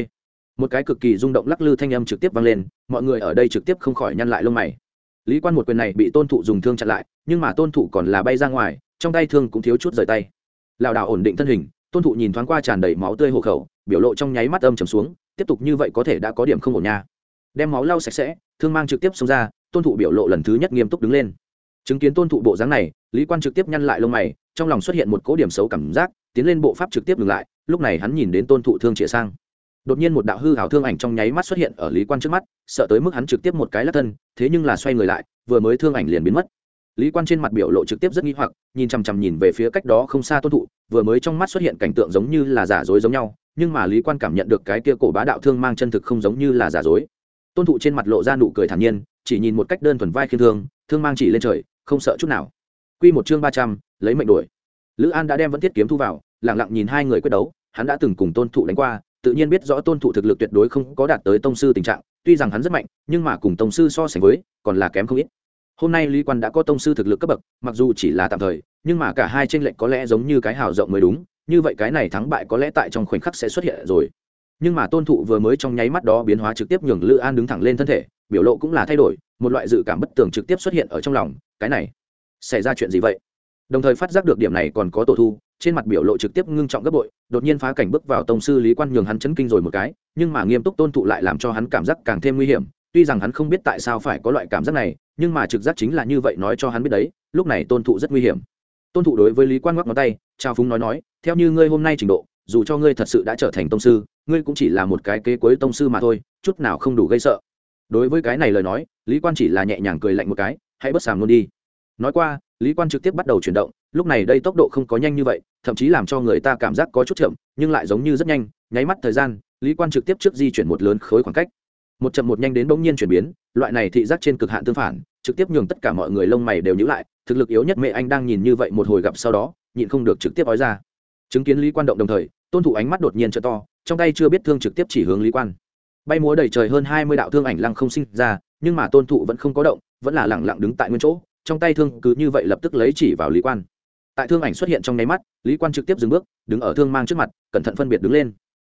Một cái cực kỳ rung động lắc lư thanh âm trực tiếp vang lên, mọi người ở đây trực tiếp không khỏi nhăn lại lông mày lý quan một quyền này bị tôn thụ dùng thương chặn lại, nhưng mà tôn thụ còn là bay ra ngoài, trong tay thương cũng thiếu chút rời tay. Lảo đảo ổn định thân hình, tôn thụ nhìn thoáng qua tràn đầy máu tươi hộ khẩu, biểu lộ trong nháy mắt âm trầm xuống, tiếp tục như vậy có thể đã có điểm không ổn nha. Đem máu lau sạch sẽ, thương mang trực tiếp xông ra, tôn thụ biểu lộ lần thứ nhất nghiêm túc đứng lên. Chứng kiến tôn thụ bộ dáng này, lý quan trực tiếp nhăn lại lông mày, trong lòng xuất hiện một cố điểm xấu cảm giác, tiến lên bộ pháp trực tiếp ngừng lại, lúc này hắn nhìn đến tôn thụ thương chĩa sang đột nhiên một đạo hư hảo thương ảnh trong nháy mắt xuất hiện ở lý quan trước mắt, sợ tới mức hắn trực tiếp một cái lắc thân, thế nhưng là xoay người lại, vừa mới thương ảnh liền biến mất. Lý quan trên mặt biểu lộ trực tiếp rất nghi hoặc, nhìn chằm chằm nhìn về phía cách đó không xa tôn thụ, vừa mới trong mắt xuất hiện cảnh tượng giống như là giả dối giống nhau, nhưng mà lý quan cảm nhận được cái kia cổ bá đạo thương mang chân thực không giống như là giả dối. Tôn thụ trên mặt lộ ra nụ cười thản nhiên, chỉ nhìn một cách đơn thuần vai khiên thương thương mang chỉ lên trời, không sợ chút nào. Quy một chương ba trăm, lấy mệnh đuổi. Lữ an đã đem vẫn thiết kiếm thu vào, lặng lặng nhìn hai người quyết đấu, hắn đã từng cùng tôn thụ đánh qua tự nhiên biết rõ tôn thụ thực lực tuyệt đối không có đạt tới tông sư tình trạng, tuy rằng hắn rất mạnh, nhưng mà cùng tông sư so sánh với, còn là kém không ít. Hôm nay lý quan đã có tông sư thực lực cấp bậc, mặc dù chỉ là tạm thời, nhưng mà cả hai tranh lệch có lẽ giống như cái hào rộng mới đúng, như vậy cái này thắng bại có lẽ tại trong khoảnh khắc sẽ xuất hiện rồi. Nhưng mà tôn thụ vừa mới trong nháy mắt đó biến hóa trực tiếp nhường lữ an đứng thẳng lên thân thể, biểu lộ cũng là thay đổi, một loại dự cảm bất tường trực tiếp xuất hiện ở trong lòng, cái này, xảy ra chuyện gì vậy? Đồng thời phát giác được điểm này còn có tổ thu, trên mặt biểu lộ trực tiếp ngưng trọng gấp bội, đột nhiên phá cảnh bước vào tổng sư lý quan nhường hắn chấn kinh rồi một cái, nhưng mà nghiêm túc tôn thụ lại làm cho hắn cảm giác càng thêm nguy hiểm. Tuy rằng hắn không biết tại sao phải có loại cảm giác này, nhưng mà trực giác chính là như vậy nói cho hắn biết đấy, lúc này tôn thụ rất nguy hiểm. Tôn thụ đối với lý quan ngoắc ngón tay trao phúng nói nói, theo như ngươi hôm nay trình độ, dù cho ngươi thật sự đã trở thành tông sư, ngươi cũng chỉ là một cái kế cuối tông sư mà thôi, chút nào không đủ gây sợ. Đối với cái này lời nói, lý quan chỉ là nhẹ nhàng cười lạnh một cái, hãy bất sàm luôn đi. Nói qua lý quan trực tiếp bắt đầu chuyển động, lúc này đây tốc độ không có nhanh như vậy, thậm chí làm cho người ta cảm giác có chút chậm, nhưng lại giống như rất nhanh, nháy mắt thời gian, lý quan trực tiếp trước di chuyển một lớn khối khoảng cách. Một chậm một nhanh đến bỗng nhiên chuyển biến, loại này thị giác trên cực hạn tương phản, trực tiếp nhường tất cả mọi người lông mày đều nhữ lại, thực lực yếu nhất mẹ anh đang nhìn như vậy một hồi gặp sau đó, nhịn không được trực tiếp nói ra. Chứng kiến lý quan động đồng thời, tôn thủ ánh mắt đột nhiên t to, trong tay chưa biết thương trực tiếp chỉ hướng lý quan. Bay múa đầy trời hơn hai mươi đạo thương ảnh lăng không sinh ra, nhưng mà tôn thụ vẫn không có động, vẫn là lẳng lặng đứng tại nguyên chỗ trong tay thương cứ như vậy lập tức lấy chỉ vào lý quan. Tại thương ảnh xuất hiện trong nháy mắt, lý quan trực tiếp dừng bước, đứng ở thương mang trước mặt, cẩn thận phân biệt đứng lên.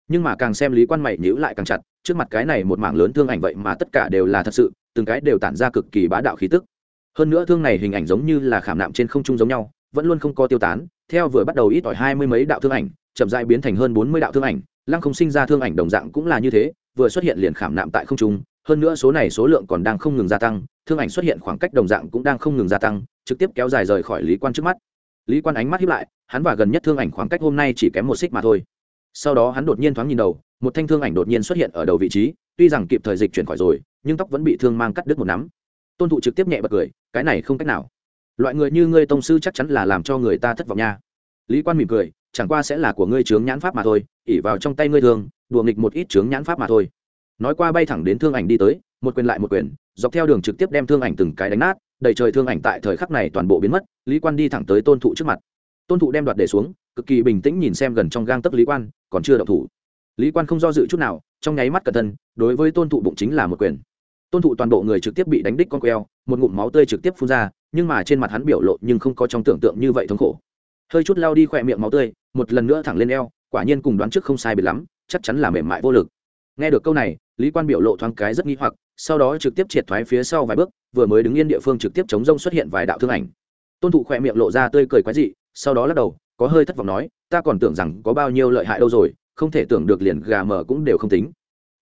Nhưng mà càng xem lý quan mày nhíu lại càng chặt, trước mặt cái này một mảng lớn thương ảnh vậy mà tất cả đều là thật sự, từng cái đều tản ra cực kỳ bá đạo khí tức. Hơn nữa thương này hình ảnh giống như là khảm nạm trên không trung giống nhau, vẫn luôn không có tiêu tán, theo vừa bắt đầu ít ỏi hai mươi mấy đạo thương ảnh, chậm dại biến thành hơn bốn mươi đạo thương ảnh, lăng không sinh ra thương ảnh đồng dạng cũng là như thế, vừa xuất hiện liền khảm nạm tại không trung hơn nữa số này số lượng còn đang không ngừng gia tăng, thương ảnh xuất hiện khoảng cách đồng dạng cũng đang không ngừng gia tăng, trực tiếp kéo dài rời khỏi lý quan trước mắt. Lý quan ánh mắt hiếp lại, hắn và gần nhất thương ảnh khoảng cách hôm nay chỉ kém một xích mà thôi. Sau đó hắn đột nhiên thoáng nhìn đầu, một thanh thương ảnh đột nhiên xuất hiện ở đầu vị trí, tuy rằng kịp thời dịch chuyển khỏi rồi, nhưng tóc vẫn bị thương mang cắt đứt một nắm. Tôn thụ trực tiếp nhẹ bật cười, cái này không cách nào. Loại người như ngươi tông sư chắc chắn là làm cho người ta thất vọng nha. Lý quan mỉm cười, chẳng qua sẽ là của ngươi trướng nhãn pháp mà thôi ỉ vào trong tay ngươi thường đùa nghịch một ít trướng nhãn pháp mà thôi nói qua bay thẳng đến thương ảnh đi tới, một quyền lại một quyền, dọc theo đường trực tiếp đem thương ảnh từng cái đánh nát, đầy trời thương ảnh tại thời khắc này toàn bộ biến mất, lý quan đi thẳng tới tôn thụ trước mặt. Tôn thụ đem đoạt để xuống, cực kỳ bình tĩnh nhìn xem gần trong gang tấc lý quan, còn chưa đậu thủ. Lý quan không do dự chút nào, trong nháy mắt cẩn thân đối với tôn thụ bụng chính là một quyền. Tôn thụ toàn bộ người trực tiếp bị đánh đích con queo, một ngụm máu tươi trực tiếp phun ra, nhưng mà trên mặt hắn biểu lộ nhưng không có trong tưởng tượng như vậy thống khổ. Hơi chút lao đi khỏe miệng máu tươi, một lần nữa thẳng lên eo, quả nhiên cùng đoán trước không sai biệt lắm, chắc chắn là mềm mại vô lực. Nghe được câu này lý quan biểu lộ thoáng cái rất nghi hoặc, sau đó trực tiếp triệt thoái phía sau vài bước, vừa mới đứng yên địa phương trực tiếp chống rông xuất hiện vài đạo thương ảnh. Tôn thụ khỏe miệng lộ ra tươi cười quái dị, sau đó lắc đầu, có hơi thất vọng nói, ta còn tưởng rằng có bao nhiêu lợi hại đâu rồi, không thể tưởng được liền gà mờ cũng đều không tính.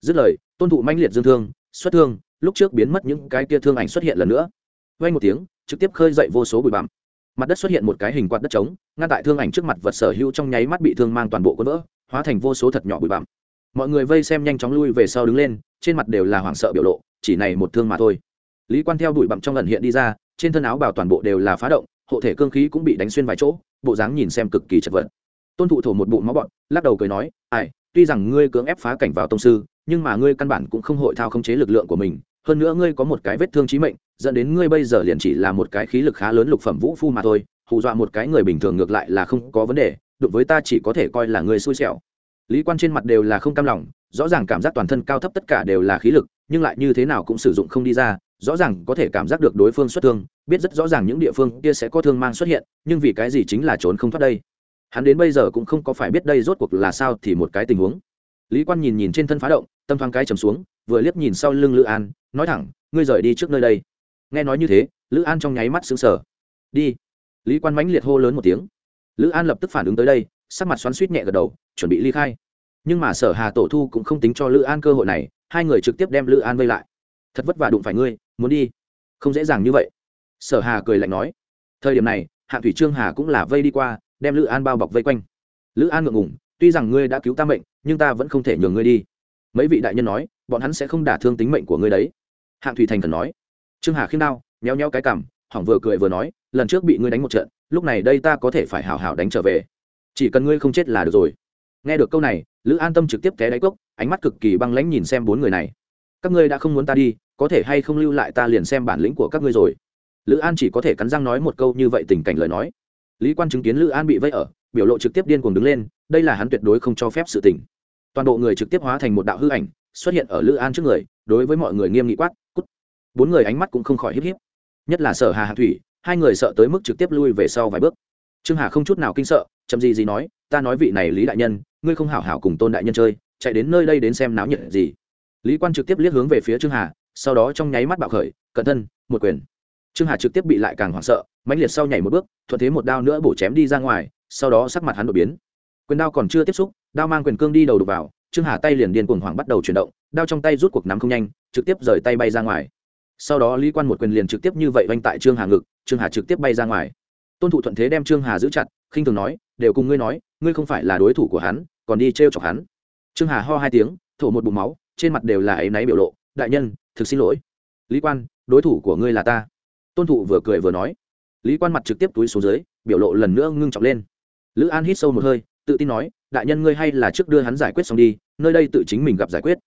Dứt lời, tôn thụ manh liệt dương thương, xuất thương, lúc trước biến mất những cái kia thương ảnh xuất hiện lần nữa. Vay một tiếng, trực tiếp khơi dậy vô số bụi bặm. Mặt đất xuất hiện một cái hình quạt đất trống, ngăn tại thương ảnh trước mặt vật sở hữu trong nháy mắt bị thương mang toàn bộ quân vỡ, hóa thành vô số thật nhỏ bụi bặm mọi người vây xem nhanh chóng lui về sau đứng lên, trên mặt đều là hoảng sợ biểu lộ, chỉ này một thương mà thôi. Lý quan theo đuổi bặm trong lần hiện đi ra, trên thân áo bảo toàn bộ đều là phá động, hộ thể cương khí cũng bị đánh xuyên vài chỗ, bộ dáng nhìn xem cực kỳ chật vật. Tôn thụ thổ một bụng máu bọn lắc đầu cười nói, ai, tuy rằng ngươi cưỡng ép phá cảnh vào tông sư, nhưng mà ngươi căn bản cũng không hội thao khống chế lực lượng của mình. Hơn nữa ngươi có một cái vết thương chí mệnh, dẫn đến ngươi bây giờ liền chỉ là một cái khí lực khá lớn lục phẩm vũ phu mà thôi, hù dọa một cái người bình thường ngược lại là không có vấn đề đụng với ta chỉ có thể coi là ngươi xui xẻo lý quan trên mặt đều là không cam lòng, rõ ràng cảm giác toàn thân cao thấp tất cả đều là khí lực, nhưng lại như thế nào cũng sử dụng không đi ra, rõ ràng có thể cảm giác được đối phương xuất thương, biết rất rõ ràng những địa phương kia sẽ có thương mang xuất hiện, nhưng vì cái gì chính là trốn không thoát đây? Hắn đến bây giờ cũng không có phải biết đây rốt cuộc là sao thì một cái tình huống. Lý quan nhìn nhìn trên thân phá động, tâm thoáng cái trầm xuống, vừa liếc nhìn sau lưng lữ an, nói thẳng, ngươi rời đi trước nơi đây. Nghe nói như thế, lữ an trong nháy mắt xứng sở đi. Lý quan mãnh liệt hô lớn một tiếng. Lữ an lập tức phản ứng tới đây, sắc mặt xoắn suýt nhẹ gật đầu chuẩn bị ly khai. Nhưng mà sở hà tổ thu cũng không tính cho lữ an cơ hội này, hai người trực tiếp đem lữ an vây lại. Thật vất vả đụng phải ngươi, muốn đi. Không dễ dàng như vậy. Sở hà cười lạnh nói. Thời điểm này, hạng thủy trương hà cũng là vây đi qua, đem lữ an bao bọc vây quanh. Lữ an ngượng ngùng, tuy rằng ngươi đã cứu ta mệnh, nhưng ta vẫn không thể nhường ngươi đi. Mấy vị đại nhân nói, bọn hắn sẽ không đả thương tính mệnh của ngươi đấy. Hạng thủy thành cần nói. Trương hà khiêm đao nhéo nhéo cái cằm, hỏng vừa cười vừa nói, lần trước bị ngươi đánh một trận, lúc này đây ta có thể phải hào hào đánh trở về. Chỉ cần ngươi không chết là được rồi nghe được câu này, lữ an tâm trực tiếp té đáy cốc, ánh mắt cực kỳ băng lãnh nhìn xem bốn người này. Các ngươi đã không muốn ta đi, có thể hay không lưu lại ta liền xem bản lĩnh của các ngươi rồi. Lữ an chỉ có thể cắn răng nói một câu như vậy tình cảnh lời nói. Lý quan chứng kiến lữ an bị vây ở, biểu lộ trực tiếp điên cuồng đứng lên, đây là hắn tuyệt đối không cho phép sự tình. Toàn bộ người trực tiếp hóa thành một đạo hư ảnh, xuất hiện ở lữ an trước người, đối với mọi người nghiêm nghị quát, cút! Bốn người ánh mắt cũng không khỏi híp híp. Nhất là sở hà hạ thủy, hai người sợ tới mức trực tiếp lui về sau vài bước trương hà không chút nào kinh sợ, chậm gì gì nói, ta nói vị này lý đại nhân, ngươi không hảo hảo cùng tôn đại nhân chơi, chạy đến nơi đây đến xem náo nhiệt gì. Lý quan trực tiếp liếc hướng về phía trương hà, sau đó trong nháy mắt bạo khởi, cận thân, một quyền. Trương hà trực tiếp bị lại càng hoảng sợ, mãnh liệt sau nhảy một bước, thuận thế một đao nữa bổ chém đi ra ngoài, sau đó sắc mặt hắn đột biến. Quyền đao còn chưa tiếp xúc, đao mang quyền cương đi đầu đục vào, trương hà tay liền điên cuồng hoảng bắt đầu chuyển động, đao trong tay rút cuộc nắm không nhanh, trực tiếp rời tay bay ra ngoài. Sau đó lý quan một quyền liền trực tiếp như vậy vanh tại trương hà ngực, trương hà trực tiếp bay ra ngoài tôn thụ thuận thế đem trương hà giữ chặt, khinh thường nói, đều cùng ngươi nói, ngươi không phải là đối thủ của hắn, còn đi t chọc hắn. Trương hà ho hai tiếng, thổ một bụng máu, trên mặt đều là áy náy biểu lộ, đại nhân, thực xin lỗi. Lý quan, đối thủ của ngươi là ta. Tôn thụ vừa cười vừa nói. Lý quan mặt trực tiếp túi xuống dưới, biểu lộ lần nữa ngưng trọng lên. Lữ an hít sâu một hơi, tự tin nói, đại nhân ngươi hay là trước đưa hắn giải quyết xong đi, nơi đây tự chính mình gặp giải quyết.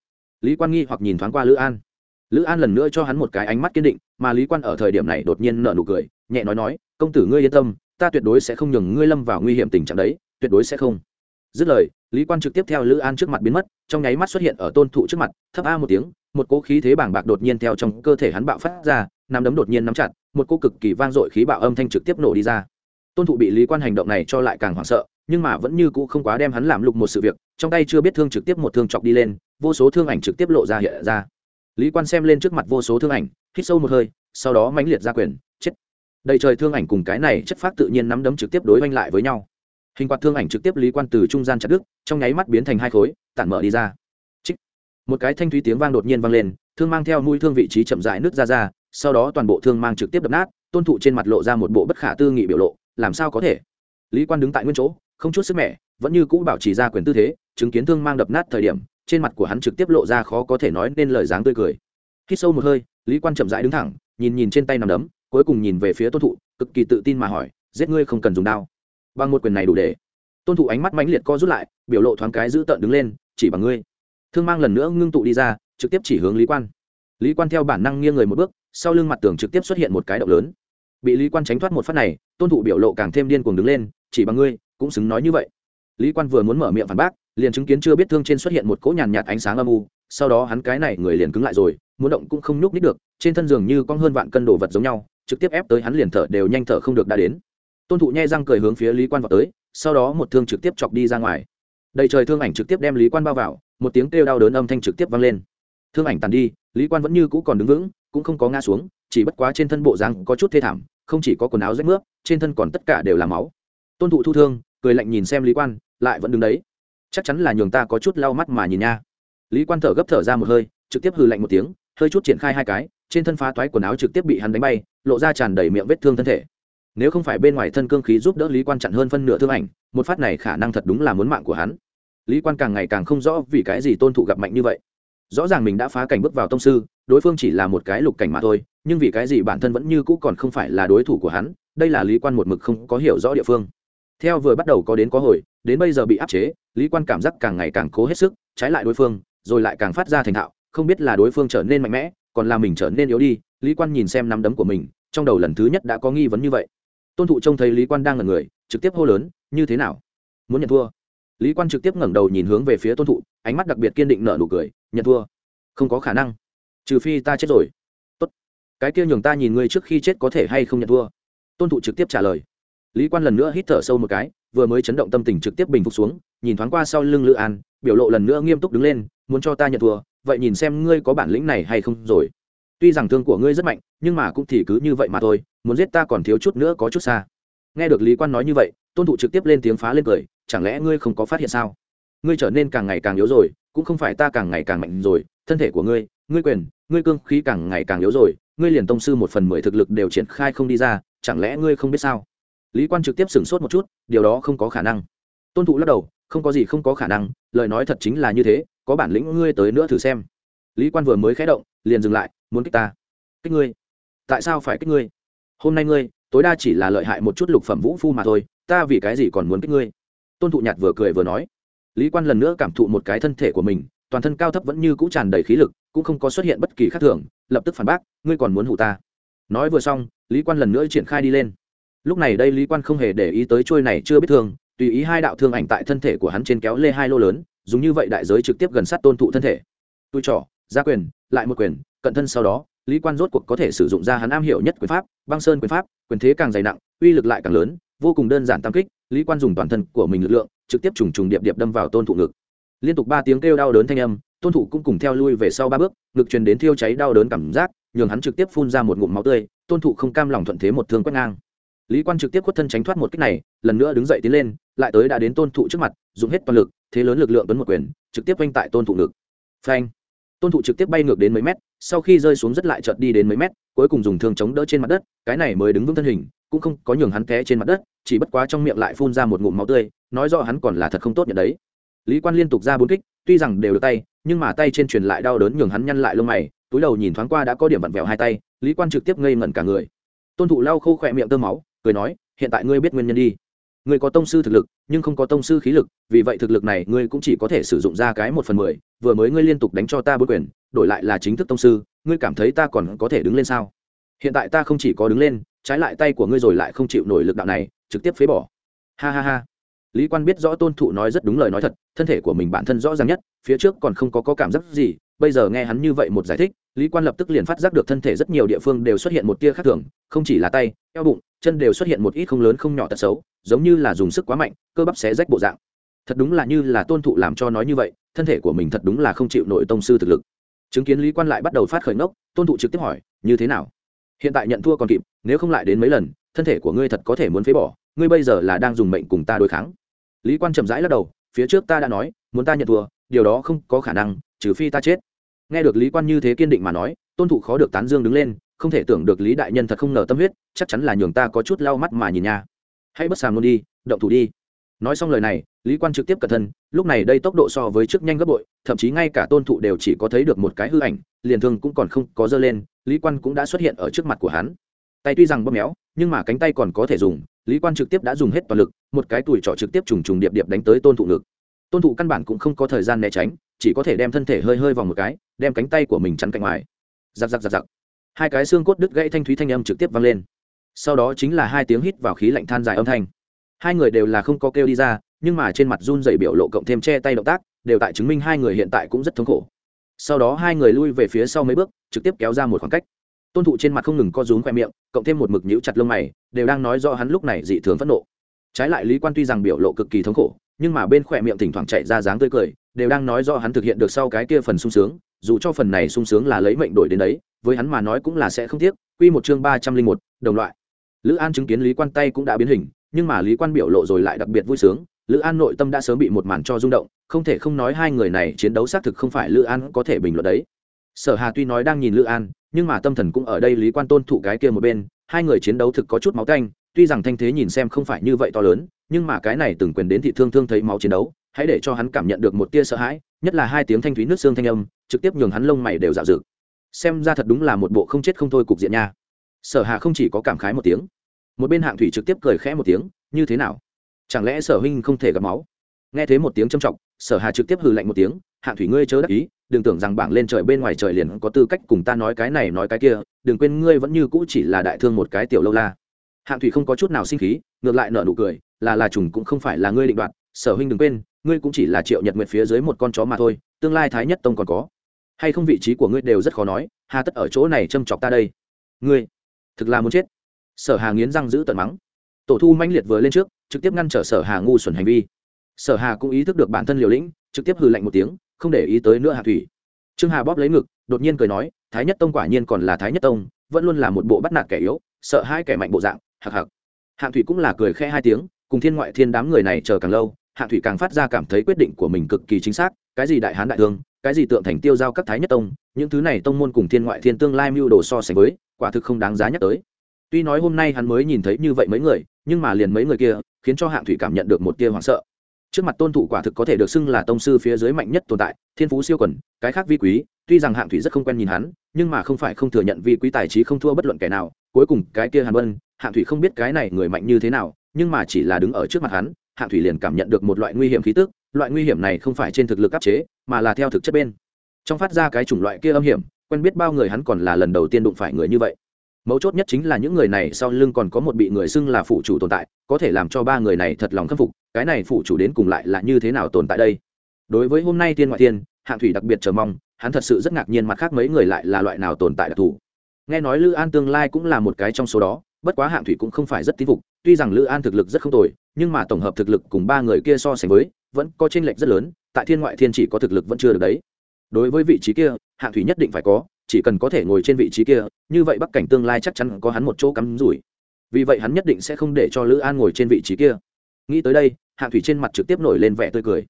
Lý quan nghi hoặc nhìn thoáng qua lữ an lữ an lần nữa cho hắn một cái ánh mắt kiên định, mà lý quan ở thời điểm này đột nhiên nở nụ cười, nhẹ nói nói, công tử ngươi yên tâm, ta tuyệt đối sẽ không nhường ngươi lâm vào nguy hiểm tình trạng đấy, tuyệt đối sẽ không. Dứt lời, lý quan trực tiếp theo lữ an trước mặt biến mất, trong nháy mắt xuất hiện ở tôn thụ trước mặt, thấp a một tiếng, một cỗ khí thế bảng bạc đột nhiên theo trong cơ thể hắn bạo phát ra, nắm đấm đột nhiên nắm chặt, một cỗ cực kỳ vang dội khí bạo âm thanh trực tiếp nổ đi ra. Tôn thụ bị lý quan hành động này cho lại càng hoảng sợ, nhưng mà vẫn như cũ không quá đem hắn làm lục một sự việc, trong tay chưa biết thương trực tiếp một thương chọc đi lên, vô số thương ảnh trực tiếp lộ ra hiện ra lý quan xem lên trước mặt vô số thương ảnh, hít sâu một hơi, sau đó mãnh liệt ra quyền, chết. Đầy trời thương ảnh cùng cái này chất phát tự nhiên nắm đấm trực tiếp đối oanh lại với nhau. Hình quạt thương ảnh trực tiếp lý quan từ trung gian chặt đứt, trong nháy mắt biến thành hai khối, tản mở đi ra. Chích. một cái thanh thúy tiếng vang đột nhiên vang lên, thương mang theo mũi thương vị trí chậm rãi nước ra ra, sau đó toàn bộ thương mang trực tiếp đập nát, tôn thụ trên mặt lộ ra một bộ bất khả tư nghị biểu lộ, làm sao có thể? Lý quan đứng tại nguyên chỗ, không chút sức mẻ, vẫn như cũ bảo trì ra quyền tư thế, chứng kiến thương mang đập nát thời điểm trên mặt của hắn trực tiếp lộ ra khó có thể nói nên lời dáng tươi cười. Khi sâu một hơi, lý quan chậm rãi đứng thẳng, nhìn nhìn trên tay nằm đấm, cuối cùng nhìn về phía tôn thụ, cực kỳ tự tin mà hỏi, giết ngươi không cần dùng đao. Bằng một quyền này đủ để. Tôn thụ ánh mắt mãnh liệt co rút lại, biểu lộ thoáng cái giữ tợn đứng lên, chỉ bằng ngươi. Thương mang lần nữa ngưng tụ đi ra, trực tiếp chỉ hướng lý quan. Lý quan theo bản năng nghiêng người một bước, sau lưng mặt tường trực tiếp xuất hiện một cái động lớn. Bị lý quan tránh thoát một phát này, tôn thụ biểu lộ càng thêm điên cuồng đứng lên, chỉ bằng ngươi, cũng xứng nói như vậy. Lý quan vừa muốn mở miệng phản bác liền chứng kiến chưa biết thương trên xuất hiện một cỗ nhàn nhạt ánh sáng âm u, sau đó hắn cái này người liền cứng lại rồi, muốn động cũng không nhúc nít được, trên thân giường như con hơn vạn cân đồ vật giống nhau, trực tiếp ép tới hắn liền thở đều nhanh thở không được đã đến. Tôn thụ nhai răng cười hướng phía lý quan vào tới, sau đó một thương trực tiếp chọc đi ra ngoài. Đầy trời thương ảnh trực tiếp đem lý quan bao vào, một tiếng kêu đau đớn âm thanh trực tiếp vang lên. Thương ảnh tàn đi, lý quan vẫn như cũ còn đứng vững, cũng không có ngã xuống, chỉ bất quá trên thân bộ răng có chút thê thảm, không chỉ có quần áo rách nước trên thân còn tất cả đều là máu. Tôn thụ thu thương, cười lạnh nhìn xem lý quan, lại vẫn đứng đấy chắc chắn là nhường ta có chút lau mắt mà nhìn nha. Lý quan thở gấp thở ra một hơi, trực tiếp hừ lạnh một tiếng, hơi chút triển khai hai cái, trên thân phá toái quần áo trực tiếp bị hắn đánh bay, lộ ra tràn đầy miệng vết thương thân thể. Nếu không phải bên ngoài thân cương khí giúp đỡ lý quan chặn hơn phân nửa thương ảnh, một phát này khả năng thật đúng là muốn mạng của hắn. Lý quan càng ngày càng không rõ vì cái gì tôn thụ gặp mạnh như vậy. Rõ ràng mình đã phá cảnh bước vào tông sư, đối phương chỉ là một cái lục cảnh mà thôi, nhưng vì cái gì bản thân vẫn như cũ còn không phải là đối thủ của hắn, đây là lý quan một mực không có hiểu rõ địa phương. Theo vừa bắt đầu có đến có hồi đến bây giờ bị áp chế, lý quan cảm giác càng ngày càng cố hết sức, trái lại đối phương, rồi lại càng phát ra thành thạo, không biết là đối phương trở nên mạnh mẽ, còn là mình trở nên yếu đi, lý quan nhìn xem nắm đấm của mình, trong đầu lần thứ nhất đã có nghi vấn như vậy. Tôn thụ trông thấy lý quan đang là người, trực tiếp hô lớn, như thế nào? Muốn nhận thua? Lý quan trực tiếp ngẩng đầu nhìn hướng về phía tôn thụ, ánh mắt đặc biệt kiên định nở nụ cười, nhận thua? Không có khả năng. Trừ phi ta chết rồi. Tốt. Cái kia nhường ta nhìn ngươi trước khi chết có thể hay không nhận thua? Tôn thụ trực tiếp trả lời. Lý quan lần nữa hít thở sâu một cái vừa mới chấn động tâm tình trực tiếp bình phục xuống, nhìn thoáng qua sau lưng lữ an, biểu lộ lần nữa nghiêm túc đứng lên, muốn cho ta nhận thua, vậy nhìn xem ngươi có bản lĩnh này hay không rồi. Tuy rằng thương của ngươi rất mạnh, nhưng mà cũng thì cứ như vậy mà thôi, muốn giết ta còn thiếu chút nữa có chút xa. Nghe được lý quan nói như vậy, tôn thụ trực tiếp lên tiếng phá lên cười, chẳng lẽ ngươi không có phát hiện sao? Ngươi trở nên càng ngày càng yếu rồi, cũng không phải ta càng ngày càng mạnh rồi, thân thể của ngươi ngươi quyền, ngươi cương khí càng ngày càng yếu rồi, ngươi liền tông sư một phần mười thực lực đều triển khai không đi ra, chẳng lẽ ngươi không biết sao? Lý quan trực tiếp sửng sốt một chút, điều đó không có khả năng. Tôn thụ lắc đầu, không có gì không có khả năng, lời nói thật chính là như thế, có bản lĩnh ngươi tới nữa thử xem. Lý quan vừa mới khé động, liền dừng lại, muốn kích ta. Kích ngươi? Tại sao phải kích ngươi? Hôm nay ngươi, tối đa chỉ là lợi hại một chút lục phẩm vũ phu mà thôi, ta vì cái gì còn muốn kích ngươi? Tôn thụ nhạt vừa cười vừa nói. Lý quan lần nữa cảm thụ một cái thân thể của mình, toàn thân cao thấp vẫn như cũ tràn đầy khí lực, cũng không có xuất hiện bất kỳ khác thường, lập tức phản bác, ngươi còn muốn hụ ta. Nói vừa xong, lý quan lần nữa triển khai đi lên lúc này đây lý quan không hề để ý tới trôi này chưa biết thương, tùy ý hai đạo thương ảnh tại thân thể của hắn trên kéo lê hai lô lớn, dùng như vậy đại giới trực tiếp gần sát tôn thụ thân thể. Tôi trỏ ra quyền, lại một quyền, cận thân sau đó, lý quan rốt cuộc có thể sử dụng ra hắn am hiểu nhất quyền pháp, băng sơn quyền pháp, quyền thế càng dày nặng, uy lực lại càng lớn, vô cùng đơn giản tam kích, lý quan dùng toàn thân của mình lực lượng, trực tiếp trùng trùng điệp điệp đâm vào tôn thụ ngực. Liên tục ba tiếng kêu đau đớn thanh âm, tôn thụ cũng cùng theo lui về sau ba bước, ngực truyền đến thiêu cháy đau đớn cảm giác, nhường hắn trực tiếp phun ra một ngụm máu tươi, tôn thụ không cam lòng thuận thế một thương quét ngang lý quan trực tiếp khuất thân tránh thoát một cách này, lần nữa đứng dậy tiến lên, lại tới đã đến tôn thụ trước mặt, dùng hết toàn lực, thế lớn lực lượng tuấn một quyền, trực tiếp quanh tại tôn thụ ngực. Phanh! Tôn thụ trực tiếp bay ngược đến mấy mét, sau khi rơi xuống rất lại chợt đi đến mấy mét, cuối cùng dùng thương chống đỡ trên mặt đất, cái này mới đứng vững thân hình, cũng không có nhường hắn té trên mặt đất, chỉ bất quá trong miệng lại phun ra một ngụm máu tươi, nói rõ hắn còn là thật không tốt nhận đấy. Lý quan liên tục ra bốn kích, tuy rằng đều được tay, nhưng mà tay trên truyền lại đau đớn nhường hắn nhăn lại lông mày, túi đầu nhìn thoáng qua đã có điểm vặn vẹo hai tay, lý quan trực tiếp ngây ngẩn cả người. Tôn thụ lau khô khỏe miệng tơ máu cười nói hiện tại ngươi biết nguyên nhân đi. Ngươi có tông sư thực lực nhưng không có tông sư khí lực vì vậy thực lực này ngươi cũng chỉ có thể sử dụng ra cái một phần mười vừa mới ngươi liên tục đánh cho ta bốn quyền đổi lại là chính thức tông sư ngươi cảm thấy ta còn có thể đứng lên sao? Hiện tại ta không chỉ có đứng lên trái lại tay của ngươi rồi lại không chịu nổi lực đạo này trực tiếp phế bỏ. Ha ha ha. Lý quan biết rõ tôn thụ nói rất đúng lời nói thật thân thể của mình bản thân rõ ràng nhất phía trước còn không có, có cảm giác gì bây giờ nghe hắn như vậy một giải thích lý quan lập tức liền phát giác được thân thể rất nhiều địa phương đều xuất hiện một tia khác thường, không chỉ là tay, eo bụng, chân đều xuất hiện một ít không lớn không nhỏ tật xấu, giống như là dùng sức quá mạnh, cơ bắp xé rách bộ dạng. Thật đúng là như là tôn thụ làm cho nói như vậy, thân thể của mình thật đúng là không chịu nổi tông sư thực lực. Chứng kiến lý quan lại bắt đầu phát khởi ngốc, tôn thụ trực tiếp hỏi, như thế nào? Hiện tại nhận thua còn kịp, nếu không lại đến mấy lần, thân thể của ngươi thật có thể muốn phế bỏ, ngươi bây giờ là đang dùng mệnh cùng ta đối kháng. Lý quan chậm rãi lắc đầu, phía trước ta đã nói, muốn ta nhận thua, điều đó không có khả năng, trừ phi ta chết nghe được lý quan như thế kiên định mà nói, tôn thụ khó được tán dương đứng lên, không thể tưởng được lý đại nhân thật không ngờ tâm huyết, chắc chắn là nhường ta có chút lau mắt mà nhìn nha. Hãy bất sàm luôn đi, động thủ đi. Nói xong lời này, lý quan trực tiếp cẩn thân lúc này đây tốc độ so với trước nhanh gấp bội, thậm chí ngay cả tôn thụ đều chỉ có thấy được một cái hư ảnh, liền thương cũng còn không có dơ lên, lý quan cũng đã xuất hiện ở trước mặt của hắn. Tay tuy rằng bóp méo, nhưng mà cánh tay còn có thể dùng, lý quan trực tiếp đã dùng hết toàn lực, một cái tuổi trọ trực tiếp trùng trùng điệp điệp đánh tới tôn thụ ngực tôn thụ căn bản cũng không có thời gian né tránh, chỉ có thể đem thân thể hơi hơi vòng một cái, đem cánh tay của mình chắn cạnh ngoài. Giặc giặc giặc giặc. Hai cái xương cốt đứt gãy thanh thúy thanh âm trực tiếp vang lên. Sau đó chính là hai tiếng hít vào khí lạnh than dài âm thanh. Hai người đều là không có kêu đi ra, nhưng mà trên mặt run dày biểu lộ cộng thêm che tay động tác, đều tại chứng minh hai người hiện tại cũng rất thống khổ. Sau đó hai người lui về phía sau mấy bước, trực tiếp kéo ra một khoảng cách. Tôn thụ trên mặt không ngừng co rúm khoe miệng, cộng thêm một mực nhũ chặt lông mày, đều đang nói do hắn lúc này dị thường phẫn nộ. Trái lại lý quan tuy rằng biểu lộ cực kỳ thống khổ nhưng mà bên khỏe miệng thỉnh thoảng chạy ra dáng tươi cười, đều đang nói do hắn thực hiện được sau cái kia phần sung sướng, dù cho phần này sung sướng là lấy mệnh đổi đến đấy, với hắn mà nói cũng là sẽ không tiếc. Quy một chương ba trăm linh một, đồng loại. Lữ an chứng kiến lý quan tay cũng đã biến hình, nhưng mà lý quan biểu lộ rồi lại đặc biệt vui sướng. Lữ an nội tâm đã sớm bị một màn cho rung động, không thể không nói hai người này chiến đấu xác thực không phải lữ an có thể bình luận đấy. Sở hà tuy nói đang nhìn lữ an, nhưng mà tâm thần cũng ở đây lý quan tôn thụ cái kia một bên, hai người chiến đấu thực có chút máu canh tuy rằng thanh thế nhìn xem không phải như vậy to lớn, nhưng mà cái này từng quyền đến thị thương thương thấy máu chiến đấu, hãy để cho hắn cảm nhận được một tia sợ hãi, nhất là hai tiếng thanh thúy nước xương thanh âm, trực tiếp nhường hắn lông mày đều dạo dực xem ra thật đúng là một bộ không chết không thôi cục diện nha. Sở hà không chỉ có cảm khái một tiếng, một bên hạng thủy trực tiếp cười khẽ một tiếng, như thế nào? Chẳng lẽ sở huynh không thể gặp máu? Nghe thấy một tiếng trầm trọng, sở hà trực tiếp hừ lạnh một tiếng, hạng thủy ngươi chớ đắc ý, đừng tưởng rằng bảng lên trời bên ngoài trời liền có tư cách cùng ta nói cái này nói cái kia, đừng quên ngươi vẫn như cũ chỉ là đại thương một cái tiểu lâu la hạng thủy không có chút nào sinh khí, ngược lại nở nụ cười, là là trùng cũng không phải là ngươi định đoạt, sở huynh đừng quên, ngươi cũng chỉ là triệu nhật nguyệt phía dưới một con chó mà thôi, tương lai thái nhất tông còn có. Hay không vị trí của ngươi đều rất khó nói, hà tất ở chỗ này châm chọc ta đây. Ngươi, thực là muốn chết. Sở hà nghiến răng giữ tận mắng. Tổ thu manh liệt vừa lên trước, trực tiếp ngăn trở sở hà ngu xuẩn hành vi. Sở hà cũng ý thức được bản thân liều lĩnh, trực tiếp hừ lạnh một tiếng, không để ý tới nữa hạ thủy. Trương hà bóp lấy ngực, đột nhiên cười nói, thái nhất tông quả nhiên còn là thái nhất tông, vẫn luôn là một bộ bắt nạt kẻ yếu, sợ hai kẻ mạnh bộ dạng hặc hặc. Hạng thủy cũng là cười khẽ hai tiếng, cùng thiên ngoại thiên đám người này chờ càng lâu, hạng thủy càng phát ra cảm thấy quyết định của mình cực kỳ chính xác, cái gì đại hán đại thương, cái gì tượng thành tiêu giao các thái nhất tông, những thứ này tông môn cùng thiên ngoại thiên tương lai mưu đồ so sánh với, quả thực không đáng giá nhắc tới. Tuy nói hôm nay hắn mới nhìn thấy như vậy mấy người, nhưng mà liền mấy người kia, khiến cho hạng thủy cảm nhận được một tia hoảng sợ. Trước mặt tôn thủ quả thực có thể được xưng là tông sư phía dưới mạnh nhất tồn tại, thiên phú siêu quần, cái khác vi quý, tuy rằng hạng thủy rất không quen nhìn hắn, nhưng mà không phải không thừa nhận vi quý tài trí không thua bất luận kẻ nào, cuối cùng cái kia hàn vân hạng thủy không biết cái này người mạnh như thế nào, nhưng mà chỉ là đứng ở trước mặt hắn, hạng thủy liền cảm nhận được một loại nguy hiểm khí tức, loại nguy hiểm này không phải trên thực lực áp chế, mà là theo thực chất bên. Trong phát ra cái chủng loại kia âm hiểm, quen biết bao người hắn còn là lần đầu tiên đụng phải người như vậy. Mấu chốt nhất chính là những người này sau lưng còn có một bị người xưng là phụ chủ tồn tại, có thể làm cho ba người này thật lòng khâm phục, cái này phụ chủ đến cùng lại là như thế nào tồn tại đây? Đối với hôm nay tiên ngoại tiên, hạng thủy đặc biệt chờ mong, hắn thật sự rất ngạc nhiên mặt khác mấy người lại là loại nào tồn tại đặc thù. Nghe nói lữ an tương lai cũng là một cái trong số đó bất quá hạng thủy cũng không phải rất tín phục, tuy rằng lữ an thực lực rất không tồi, nhưng mà tổng hợp thực lực cùng ba người kia so sánh với, vẫn có chênh lệch rất lớn, tại thiên ngoại thiên chỉ có thực lực vẫn chưa được đấy. Đối với vị trí kia, hạng thủy nhất định phải có, chỉ cần có thể ngồi trên vị trí kia, như vậy bắc cảnh tương lai chắc chắn có hắn một chỗ cắm rủi. Vì vậy hắn nhất định sẽ không để cho lữ an ngồi trên vị trí kia. Nghĩ tới đây, hạng thủy trên mặt trực tiếp nổi lên vẻ tươi cười.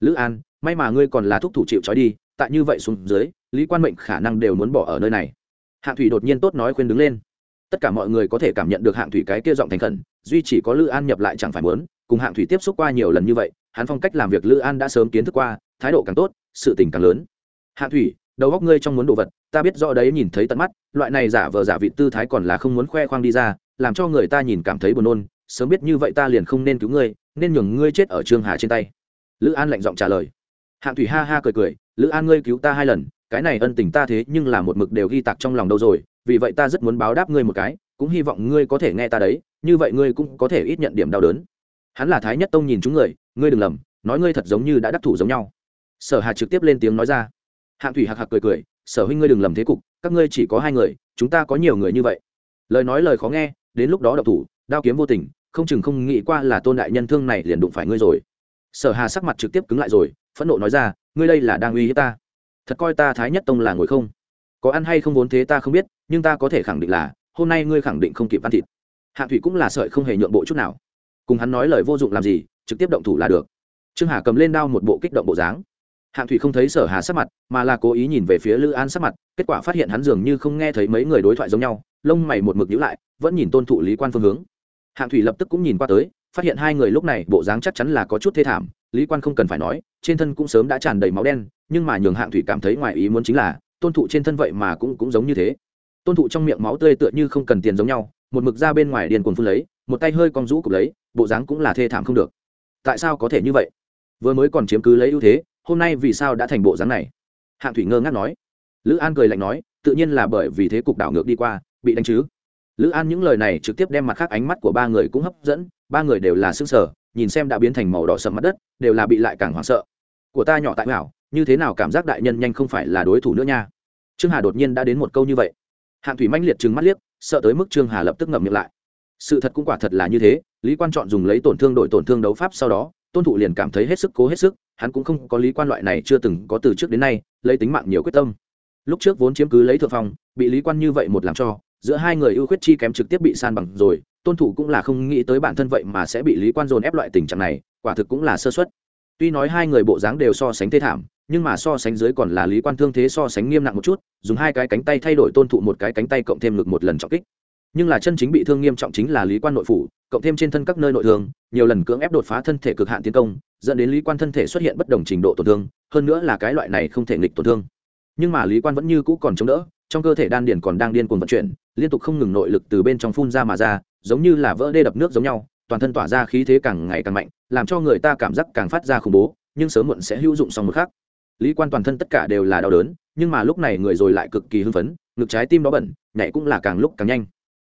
Lữ an, may mà ngươi còn là thúc thủ chịu trói đi, tại như vậy xuống dưới, lý quan mệnh khả năng đều muốn bỏ ở nơi này. Hạng thủy đột nhiên tốt nói khuyên đứng lên tất cả mọi người có thể cảm nhận được hạng thủy cái kia giọng thành khẩn, duy chỉ có lữ an nhập lại chẳng phải muốn, cùng hạng thủy tiếp xúc qua nhiều lần như vậy, hắn phong cách làm việc lữ an đã sớm kiến thức qua, thái độ càng tốt, sự tình càng lớn. Hạng thủy, đầu góc ngươi trong muốn đồ vật, ta biết rõ đấy, nhìn thấy tận mắt, loại này giả vờ giả vị tư thái còn là không muốn khoe khoang đi ra, làm cho người ta nhìn cảm thấy buồn nôn, sớm biết như vậy ta liền không nên cứu ngươi, nên nhường ngươi chết ở trương hà trên tay. Lữ an lạnh giọng trả lời. Hạng thủy ha ha cười cười, lữ an ngươi cứu ta hai lần cái này ân tình ta thế nhưng là một mực đều ghi tạc trong lòng đâu rồi, vì vậy ta rất muốn báo đáp ngươi một cái, cũng hy vọng ngươi có thể nghe ta đấy, như vậy ngươi cũng có thể ít nhận điểm đau đớn. Hắn là thái nhất tông nhìn chúng người, ngươi đừng lầm, nói ngươi thật giống như đã đắc thủ giống nhau. Sở hà trực tiếp lên tiếng nói ra. Hạng thủy hạc hạc cười cười, sở huynh ngươi đừng lầm thế cục, các ngươi chỉ có hai người, chúng ta có nhiều người như vậy. Lời nói lời khó nghe, đến lúc đó độc thủ, đao kiếm vô tình, không chừng không nghĩ qua là tôn đại nhân thương này liền đụng phải ngươi rồi. Sở hà sắc mặt trực tiếp cứng lại rồi, phẫn nộ nói ra, ngươi đây là đang uy hiếp ta thật coi ta thái nhất tông là ngồi không? Có ăn hay không vốn thế ta không biết, nhưng ta có thể khẳng định là, hôm nay ngươi khẳng định không kịp ăn thịt. Hạ thủy cũng là sợi không hề nhượng bộ chút nào. Cùng hắn nói lời vô dụng làm gì, trực tiếp động thủ là được. Trương hà cầm lên đao một bộ kích động bộ dáng. Hạng thủy không thấy sở hà sắc mặt, mà là cố ý nhìn về phía lữ an sắc mặt, kết quả phát hiện hắn dường như không nghe thấy mấy người đối thoại giống nhau, lông mày một mực nhíu lại, vẫn nhìn tôn thụ lý quan phương hướng. Hạng thủy lập tức cũng nhìn qua tới, phát hiện hai người lúc này bộ dáng chắc chắn là có chút thê thảm, lý quan không cần phải nói, trên thân cũng sớm đã tràn đầy máu đen nhưng mà nhường hạng thủy cảm thấy ngoài ý muốn chính là, tôn thụ trên thân vậy mà cũng cũng giống như thế. Tôn thụ trong miệng máu tươi tựa như không cần tiền giống nhau, một mực ra bên ngoài điền cuồng phun lấy, một tay hơi con rũ cục lấy, bộ dáng cũng là thê thảm không được. Tại sao có thể như vậy? Vừa mới còn chiếm cứ lấy ưu thế, hôm nay vì sao đã thành bộ dáng này? Hạng thủy ngơ ngác nói. Lữ an cười lạnh nói, tự nhiên là bởi vì thế cục đảo ngược đi qua, bị đánh chứ. Lữ an những lời này trực tiếp đem mặt khác ánh mắt của ba người cũng hấp dẫn, ba người đều là xương sở nhìn xem đã biến thành màu đỏ sầm mặt đất, đều là bị lại càng hoảng sợ. Của ta nhỏ tại hảo như thế nào cảm giác đại nhân nhanh không phải là đối thủ nữa nha? Trương hà đột nhiên đã đến một câu như vậy. Hạng thủy manh liệt trừng mắt liếc, sợ tới mức trương hà lập tức ngậm miệng lại. Sự thật cũng quả thật là như thế, lý quan chọn dùng lấy tổn thương đổi tổn thương đấu pháp sau đó, tôn thụ liền cảm thấy hết sức cố hết sức, hắn cũng không có lý quan loại này chưa từng có từ trước đến nay, lấy tính mạng nhiều quyết tâm. Lúc trước vốn chiếm cứ lấy thượng phong, bị lý quan như vậy một làm cho, giữa hai người ưu khuyết chi kém trực tiếp bị san bằng rồi, tôn thủ cũng là không nghĩ tới bản thân vậy mà sẽ bị lý quan dồn ép loại tình trạng này, quả thực cũng là sơ xuất tuy nói hai người bộ dáng đều so sánh thê thảm nhưng mà so sánh dưới còn là lý quan thương thế so sánh nghiêm nặng một chút, dùng hai cái cánh tay thay đổi tôn thụ một cái cánh tay cộng thêm ngực một lần trọng kích. Nhưng là chân chính bị thương nghiêm trọng chính là lý quan nội phủ, cộng thêm trên thân các nơi nội thương, nhiều lần cưỡng ép đột phá thân thể cực hạn tiến công, dẫn đến lý quan thân thể xuất hiện bất đồng trình độ tổn thương, hơn nữa là cái loại này không thể nghịch tổn thương. Nhưng mà lý quan vẫn như cũ còn chống đỡ, trong cơ thể đan điền còn đang điên cuồng vận chuyển, liên tục không ngừng nội lực từ bên trong phun ra mà ra, giống như là vỡ đê đập nước giống nhau, toàn thân tỏa ra khí thế càng ngày càng mạnh, làm cho người ta cảm giác càng phát ra khủng bố, nhưng sớm muộn sẽ hữu dụng xong một khắc lý quan toàn thân tất cả đều là đau đớn, nhưng mà lúc này người rồi lại cực kỳ hưng phấn, ngực trái tim đó bẩn, nhảy cũng là càng lúc càng nhanh.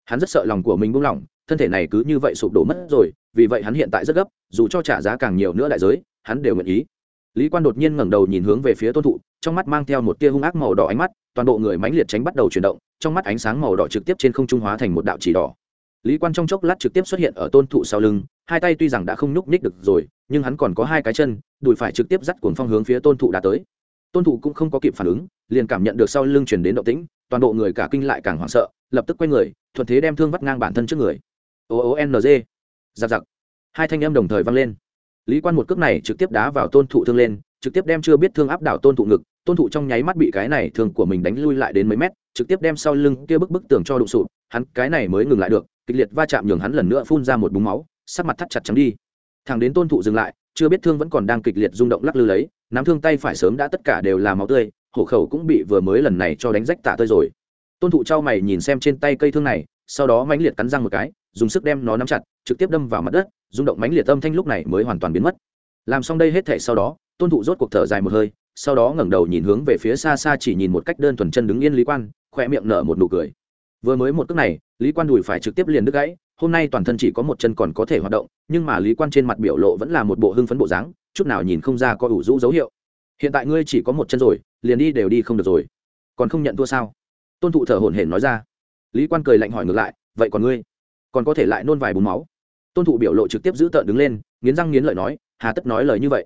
Hắn rất sợ lòng của mình buông lỏng, thân thể này cứ như vậy sụp đổ mất rồi, vì vậy hắn hiện tại rất gấp, dù cho trả giá càng nhiều nữa đại giới, hắn đều nguyện ý. Lý quan đột nhiên ngẩng đầu nhìn hướng về phía tôn thụ, trong mắt mang theo một tia hung ác màu đỏ ánh mắt, toàn bộ người mãnh liệt tránh bắt đầu chuyển động, trong mắt ánh sáng màu đỏ trực tiếp trên không trung hóa thành một đạo chỉ đỏ lý quan trong chốc lát trực tiếp xuất hiện ở tôn thụ sau lưng, hai tay tuy rằng đã không nhúc nhích được rồi, nhưng hắn còn có hai cái chân, đùi phải trực tiếp dắt cuồng phong hướng phía tôn thụ đã tới. Tôn thụ cũng không có kịp phản ứng, liền cảm nhận được sau lưng chuyển đến động tĩnh, toàn bộ người cả kinh lại càng hoảng sợ, lập tức quay người, thuận thế đem thương vắt ngang bản thân trước người. O o n g. Giặc giặc. Hai thanh em đồng thời vang lên. Lý quan một cước này trực tiếp đá vào tôn thụ thương lên, trực tiếp đem chưa biết thương áp đảo tôn thụ ngực, tôn thụ trong nháy mắt bị cái này thương của mình đánh lui lại đến mấy mét, trực tiếp đem sau lưng kia bức bức tường cho đụng sụp, hắn cái này mới ngừng lại được kịch liệt va chạm nhường hắn lần nữa phun ra một búng máu, sắc mặt thắt chặt chấm đi. Thằng đến tôn thụ dừng lại, chưa biết thương vẫn còn đang kịch liệt rung động lắc lư lấy, nắm thương tay phải sớm đã tất cả đều là máu tươi, hổ khẩu cũng bị vừa mới lần này cho đánh rách tạ tơi rồi. Tôn thụ trao mày nhìn xem trên tay cây thương này, sau đó mãnh liệt cắn răng một cái, dùng sức đem nó nắm chặt, trực tiếp đâm vào mặt đất, rung động mãnh liệt âm thanh lúc này mới hoàn toàn biến mất. Làm xong đây hết thể sau đó, tôn thụ rốt cuộc thở dài một hơi, sau đó ngẩng đầu nhìn hướng về phía xa xa chỉ nhìn một cách đơn thuần chân đứng yên lý quan khoe miệng nở một nụ cười vừa mới một cước này, lý quan đùi phải trực tiếp liền đứt gãy, hôm nay toàn thân chỉ có một chân còn có thể hoạt động, nhưng mà lý quan trên mặt biểu lộ vẫn là một bộ hưng phấn bộ dáng, chút nào nhìn không ra có ủ rũ dấu hiệu. Hiện tại ngươi chỉ có một chân rồi, liền đi đều đi không được rồi. Còn không nhận thua sao? Tôn thụ thở hổn hển nói ra. Lý quan cười lạnh hỏi ngược lại, vậy còn ngươi? Còn có thể lại nôn vài bùn máu. Tôn thụ biểu lộ trực tiếp giữ tợn đứng lên, nghiến răng nghiến lợi nói, hà tất nói lời như vậy.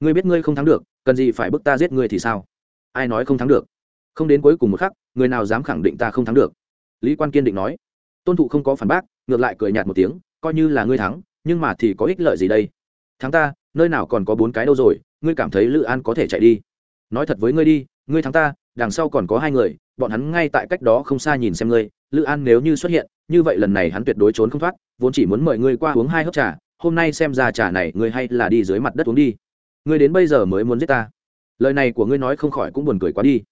Ngươi biết ngươi không thắng được, cần gì phải bức ta giết ngươi thì sao? Ai nói không thắng được? Không đến cuối cùng một khắc, người nào dám khẳng định ta không thắng được? Lý quan kiên định nói. Tôn thụ không có phản bác, ngược lại cười nhạt một tiếng, coi như là ngươi thắng, nhưng mà thì có ích lợi gì đây? Thắng ta, nơi nào còn có bốn cái đâu rồi, ngươi cảm thấy lữ an có thể chạy đi. Nói thật với ngươi đi, ngươi thắng ta, đằng sau còn có hai người, bọn hắn ngay tại cách đó không xa nhìn xem ngươi, lữ an nếu như xuất hiện, như vậy lần này hắn tuyệt đối trốn không thoát, vốn chỉ muốn mời ngươi qua uống hai hớp trà, hôm nay xem ra trà này ngươi hay là đi dưới mặt đất uống đi. Ngươi đến bây giờ mới muốn giết ta. Lời này của ngươi nói không khỏi cũng buồn cười quá đi.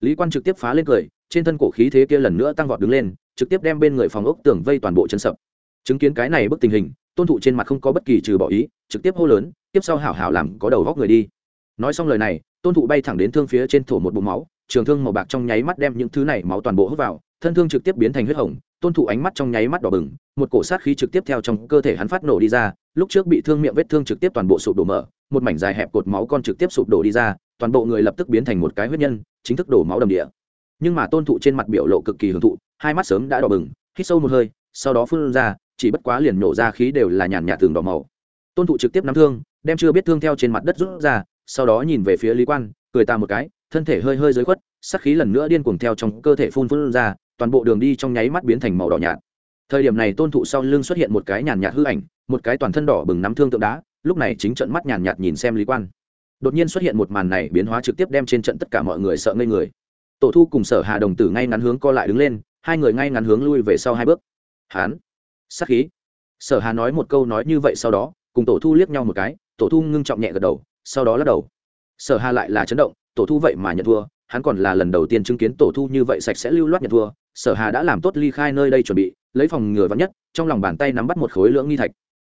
Lý quan trực tiếp phá lên cười trên thân cổ khí thế kia lần nữa tăng vọt đứng lên, trực tiếp đem bên người phòng ốc tường vây toàn bộ chân sập. Chứng kiến cái này bức tình hình, tôn thụ trên mặt không có bất kỳ trừ bỏ ý, trực tiếp hô lớn, tiếp sau hảo hảo làm, có đầu góc người đi. Nói xong lời này, tôn thụ bay thẳng đến thương phía trên thổ một bụng máu, trường thương màu bạc trong nháy mắt đem những thứ này máu toàn bộ hút vào, thân thương trực tiếp biến thành huyết hồng, tôn thụ ánh mắt trong nháy mắt đỏ bừng, một cổ sát khí trực tiếp theo trong cơ thể hắn phát nổ đi ra, lúc trước bị thương miệng vết thương trực tiếp toàn bộ sụp đổ mở, một mảnh dài hẹp cột máu con trực tiếp sụp đổ đi ra, toàn bộ người lập tức biến thành một cái huyết nhân, chính thức đổ máu đầm địa nhưng mà tôn thụ trên mặt biểu lộ cực kỳ hưởng thụ, hai mắt sớm đã đỏ bừng, hít sâu một hơi, sau đó phun ra, chỉ bất quá liền nổ ra khí đều là nhàn nhạt tường đỏ màu. Tôn thụ trực tiếp nắm thương, đem chưa biết thương theo trên mặt đất rút ra, sau đó nhìn về phía lý quan, cười ta một cái, thân thể hơi hơi dưới khuất, sắc khí lần nữa điên cuồng theo trong cơ thể phun phun ra, toàn bộ đường đi trong nháy mắt biến thành màu đỏ nhạt. Thời điểm này tôn thụ sau lưng xuất hiện một cái nhàn nhạt hư ảnh, một cái toàn thân đỏ bừng nắm thương tượng đá, lúc này chính trận mắt nhàn nhạt nhìn xem lý quan. Đột nhiên xuất hiện một màn này biến hóa trực tiếp đem trên trận tất cả mọi người sợ ngây người tổ thu cùng sở hà đồng tử ngay ngắn hướng co lại đứng lên, hai người ngay ngắn hướng lui về sau hai bước. Hán sắc khí. Sở hà nói một câu nói như vậy sau đó, cùng tổ thu liếc nhau một cái, tổ thu ngưng trọng nhẹ gật đầu, sau đó lắc đầu. Sở hà lại là chấn động, tổ thu vậy mà nhận thua, hắn còn là lần đầu tiên chứng kiến tổ thu như vậy sạch sẽ lưu loát nhận thua. Sở hà đã làm tốt ly khai nơi đây chuẩn bị, lấy phòng ngừa vắng nhất, trong lòng bàn tay nắm bắt một khối lưỡng nghi thạch.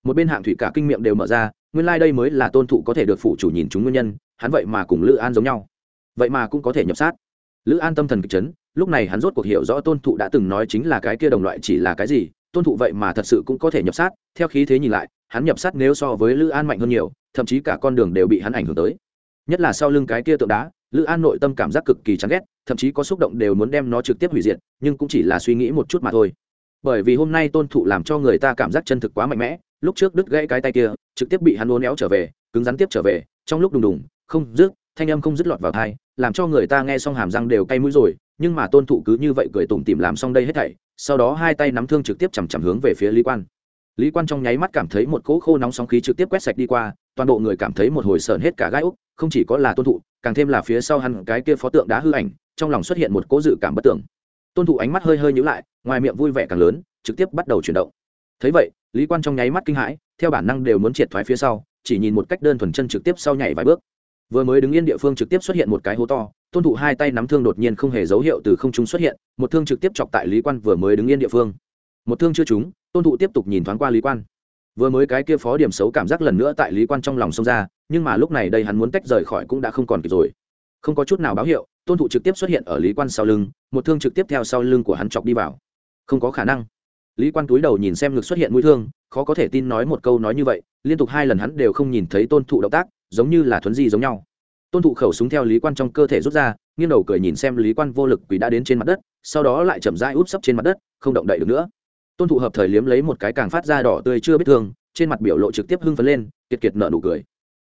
Một bên hạng thủy cả kinh miệng đều mở ra, nguyên lai đây mới là tôn thụ có thể được phụ chủ nhìn chúng nguyên nhân, hắn vậy mà cùng lữ an giống nhau. Vậy mà cũng có thể nhập sát lữ an tâm thần kịch chấn, lúc này hắn rốt cuộc hiểu rõ tôn thụ đã từng nói chính là cái kia đồng loại chỉ là cái gì, tôn thụ vậy mà thật sự cũng có thể nhập sát, theo khí thế nhìn lại, hắn nhập sát nếu so với lữ an mạnh hơn nhiều, thậm chí cả con đường đều bị hắn ảnh hưởng tới. Nhất là sau lưng cái kia tượng đá, lữ an nội tâm cảm giác cực kỳ chán ghét, thậm chí có xúc động đều muốn đem nó trực tiếp hủy diệt, nhưng cũng chỉ là suy nghĩ một chút mà thôi. Bởi vì hôm nay tôn thụ làm cho người ta cảm giác chân thực quá mạnh mẽ, lúc trước đứt gãy cái tay kia, trực tiếp bị hắn uốn éo trở về, cứng rắn tiếp trở về, trong lúc đùng đùng, không dứt thanh âm không dứt lọt vào thai làm cho người ta nghe xong hàm răng đều cay mũi rồi, nhưng mà tôn thụ cứ như vậy cười tủm tìm làm xong đây hết thảy, sau đó hai tay nắm thương trực tiếp chằm chằm hướng về phía lý quan. Lý quan trong nháy mắt cảm thấy một cỗ khô nóng sóng khí trực tiếp quét sạch đi qua, toàn bộ người cảm thấy một hồi sờn hết cả gai úc, không chỉ có là tôn thụ, càng thêm là phía sau hắn cái kia phó tượng đá hư ảnh, trong lòng xuất hiện một cỗ dự cảm bất tưởng tôn thụ ánh mắt hơi hơi nhíu lại, ngoài miệng vui vẻ càng lớn, trực tiếp bắt đầu chuyển động. Thấy vậy, lý quan trong nháy mắt kinh hãi, theo bản năng đều muốn triệt thoái phía sau, chỉ nhìn một cách đơn thuần chân trực tiếp sau nhảy vài bước vừa mới đứng yên địa phương trực tiếp xuất hiện một cái hố to, tôn thụ hai tay nắm thương đột nhiên không hề dấu hiệu từ không trung xuất hiện, một thương trực tiếp chọc tại lý quan vừa mới đứng yên địa phương. Một thương chưa trúng, tôn thụ tiếp tục nhìn thoáng qua lý quan. Vừa mới cái kia phó điểm xấu cảm giác lần nữa tại lý quan trong lòng xông ra, nhưng mà lúc này đây hắn muốn tách rời khỏi cũng đã không còn kịp rồi. Không có chút nào báo hiệu, tôn thụ trực tiếp xuất hiện ở lý quan sau lưng, một thương trực tiếp theo sau lưng của hắn chọc đi vào. Không có khả năng. Lý quan túi đầu nhìn xem ngực xuất hiện mũi thương, khó có thể tin nói một câu nói như vậy, liên tục hai lần hắn đều không nhìn thấy tôn thụ động tác giống như là thuấn di giống nhau. Tôn thụ khẩu súng theo lý quan trong cơ thể rút ra, nghiêng đầu cười nhìn xem lý quan vô lực quỷ đã đến trên mặt đất, sau đó lại chậm rãi úp sấp trên mặt đất, không động đậy được nữa. Tôn thụ hợp thời liếm lấy một cái càng phát ra đỏ tươi chưa biết thương, trên mặt biểu lộ trực tiếp hưng phấn lên, kiệt kiệt nợ nụ cười.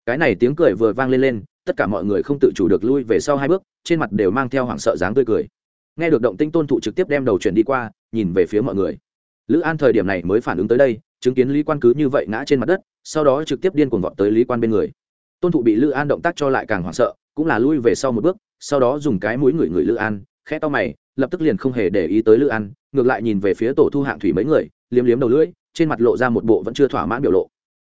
Cái này tiếng cười vừa vang lên lên, tất cả mọi người không tự chủ được lui về sau hai bước, trên mặt đều mang theo hoảng sợ dáng tươi cười. Nghe được động tinh tôn thụ trực tiếp đem đầu chuyển đi qua, nhìn về phía mọi người. Lữ an thời điểm này mới phản ứng tới đây, chứng kiến lý quan cứ như vậy ngã trên mặt đất, sau đó trực tiếp điên cuồng vọt tới lý quan bên người tôn thụ bị lữ an động tác cho lại càng hoảng sợ, cũng là lui về sau một bước, sau đó dùng cái mũi người người lữ an, khẽ to mày, lập tức liền không hề để ý tới lữ an, ngược lại nhìn về phía tổ thu hạng thủy mấy người, liếm liếm đầu lưỡi, trên mặt lộ ra một bộ vẫn chưa thỏa mãn biểu lộ.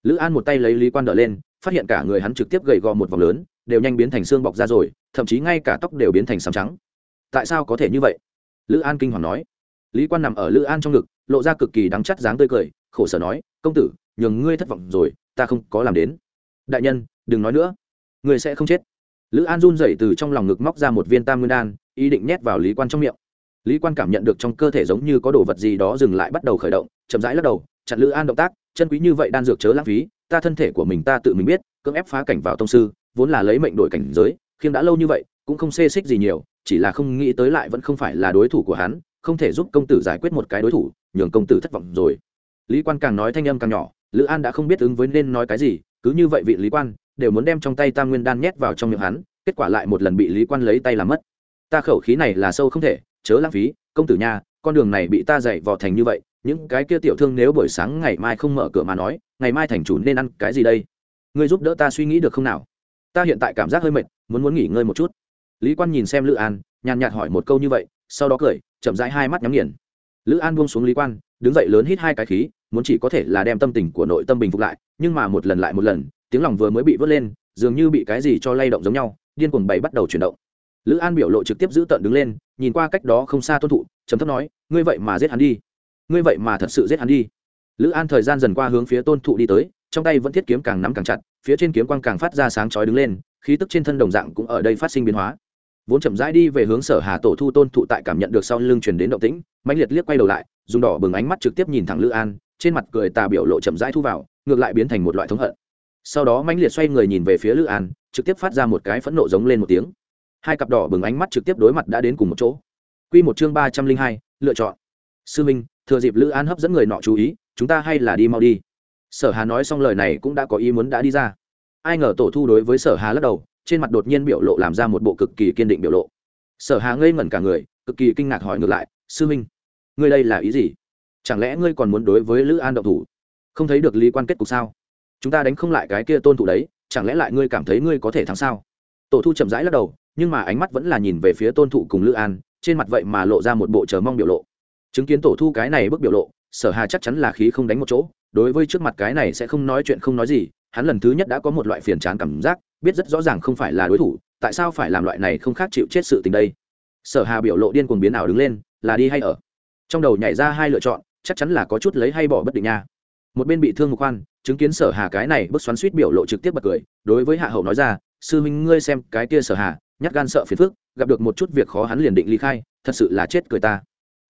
Lữ an một tay lấy lý quan đỡ lên, phát hiện cả người hắn trực tiếp gầy gò một vòng lớn, đều nhanh biến thành xương bọc ra rồi, thậm chí ngay cả tóc đều biến thành sàm trắng. Tại sao có thể như vậy? Lữ an kinh hoàng nói. Lý quan nằm ở lữ an trong ngực, lộ ra cực kỳ đắng chắt dáng tươi cười, khổ sở nói, công tử, nhường ngươi thất vọng rồi, ta không có làm đến. Đại nhân đừng nói nữa, người sẽ không chết. Lữ an run rẩy từ trong lòng ngực móc ra một viên tam nguyên đan, ý định nhét vào lý quan trong miệng. Lý quan cảm nhận được trong cơ thể giống như có đồ vật gì đó dừng lại bắt đầu khởi động, chậm rãi lắc đầu, chặn lữ an động tác, chân quý như vậy đan dược chớ lãng phí, ta thân thể của mình ta tự mình biết, cưỡng ép phá cảnh vào tông sư, vốn là lấy mệnh đổi cảnh giới, khiêm đã lâu như vậy, cũng không xê xích gì nhiều, chỉ là không nghĩ tới lại vẫn không phải là đối thủ của hắn, không thể giúp công tử giải quyết một cái đối thủ, nhường công tử thất vọng rồi. Lý quan càng nói thanh âm càng nhỏ, lữ an đã không biết ứng với nên nói cái gì cứ như vậy vị lý quan đều muốn đem trong tay tam nguyên đan nhét vào trong miệng hắn, kết quả lại một lần bị lý quan lấy tay làm mất. Ta khẩu khí này là sâu không thể, chớ lãng phí, công tử nha, con đường này bị ta dạy vò thành như vậy, những cái kia tiểu thương nếu buổi sáng ngày mai không mở cửa mà nói, ngày mai thành chủ nên ăn cái gì đây? Ngươi giúp đỡ ta suy nghĩ được không nào? Ta hiện tại cảm giác hơi mệt, muốn muốn nghỉ ngơi một chút. Lý quan nhìn xem lữ an, nhàn nhạt hỏi một câu như vậy, sau đó cười, chậm rãi hai mắt nhắm nghiền. Lữ an buông xuống lý quan, đứng dậy lớn hít hai cái khí muốn chỉ có thể là đem tâm tình của nội tâm bình phục lại, nhưng mà một lần lại một lần, tiếng lòng vừa mới bị vớt lên, dường như bị cái gì cho lay động giống nhau, điên cuồng bày bắt đầu chuyển động. Lữ an biểu lộ trực tiếp giữ tận đứng lên, nhìn qua cách đó không xa tôn thụ chấm thấp nói, ngươi vậy mà giết hắn đi. Ngươi vậy mà thật sự giết hắn đi. Lữ an thời gian dần qua hướng phía tôn thụ đi tới, trong tay vẫn thiết kiếm càng nắm càng chặt, phía trên kiếm quang càng phát ra sáng chói đứng lên, khí tức trên thân đồng dạng cũng ở đây phát sinh biến hóa. Vốn chậm rãi đi về hướng sở hà tổ thu tôn thụ tại cảm nhận được sau lưng truyền đến động tĩnh mạnh liệt liếc quay đầu lại, dùng đỏ bừng ánh mắt trực tiếp nhìn thẳng lữ an trên mặt cười tà biểu lộ chậm rãi thu vào, ngược lại biến thành một loại thống hận. Sau đó mãnh liệt xoay người nhìn về phía lữ an, trực tiếp phát ra một cái phẫn nộ giống lên một tiếng. Hai cặp đỏ bừng ánh mắt trực tiếp đối mặt đã đến cùng một chỗ. Quy một chương ba trăm linh hai, lựa chọn. Sư minh, thừa dịp lữ an hấp dẫn người nọ chú ý, chúng ta hay là đi mau đi. Sở hà nói xong lời này cũng đã có ý muốn đã đi ra. Ai ngờ tổ thu đối với sở hà lắc đầu, trên mặt đột nhiên biểu lộ làm ra một bộ cực kỳ kiên định biểu lộ. Sở hà ngây ngẩn cả người, cực kỳ kinh ngạc hỏi ngược lại, sư minh, ngươi đây là ý gì? Chẳng lẽ ngươi còn muốn đối với lữ an động thủ? Không thấy được lý quan kết cục sao? Chúng ta đánh không lại cái kia tôn thủ đấy, chẳng lẽ lại ngươi cảm thấy ngươi có thể thắng sao? Tổ thu chậm rãi lắc đầu, nhưng mà ánh mắt vẫn là nhìn về phía tôn thụ cùng lữ an, trên mặt vậy mà lộ ra một bộ chờ mong biểu lộ. Chứng kiến tổ thu cái này bức biểu lộ, sở hà chắc chắn là khí không đánh một chỗ, đối với trước mặt cái này sẽ không nói chuyện không nói gì, hắn lần thứ nhất đã có một loại phiền chán cảm giác, biết rất rõ ràng không phải là đối thủ, tại sao phải làm loại này không khác chịu chết sự tình đây? Sở hà biểu lộ điên cuồng biến ảo đứng lên, là đi hay ở? Trong đầu nhảy ra hai lựa chọn chắc chắn là có chút lấy hay bỏ bất định nha. Một bên bị thương một khoan chứng kiến sở hà cái này bức xoắn suýt biểu lộ trực tiếp bật cười, đối với hạ hậu nói ra, sư minh ngươi xem cái kia sở hà, nhát gan sợ phiền phức, gặp được một chút việc khó hắn liền định ly khai, thật sự là chết cười ta.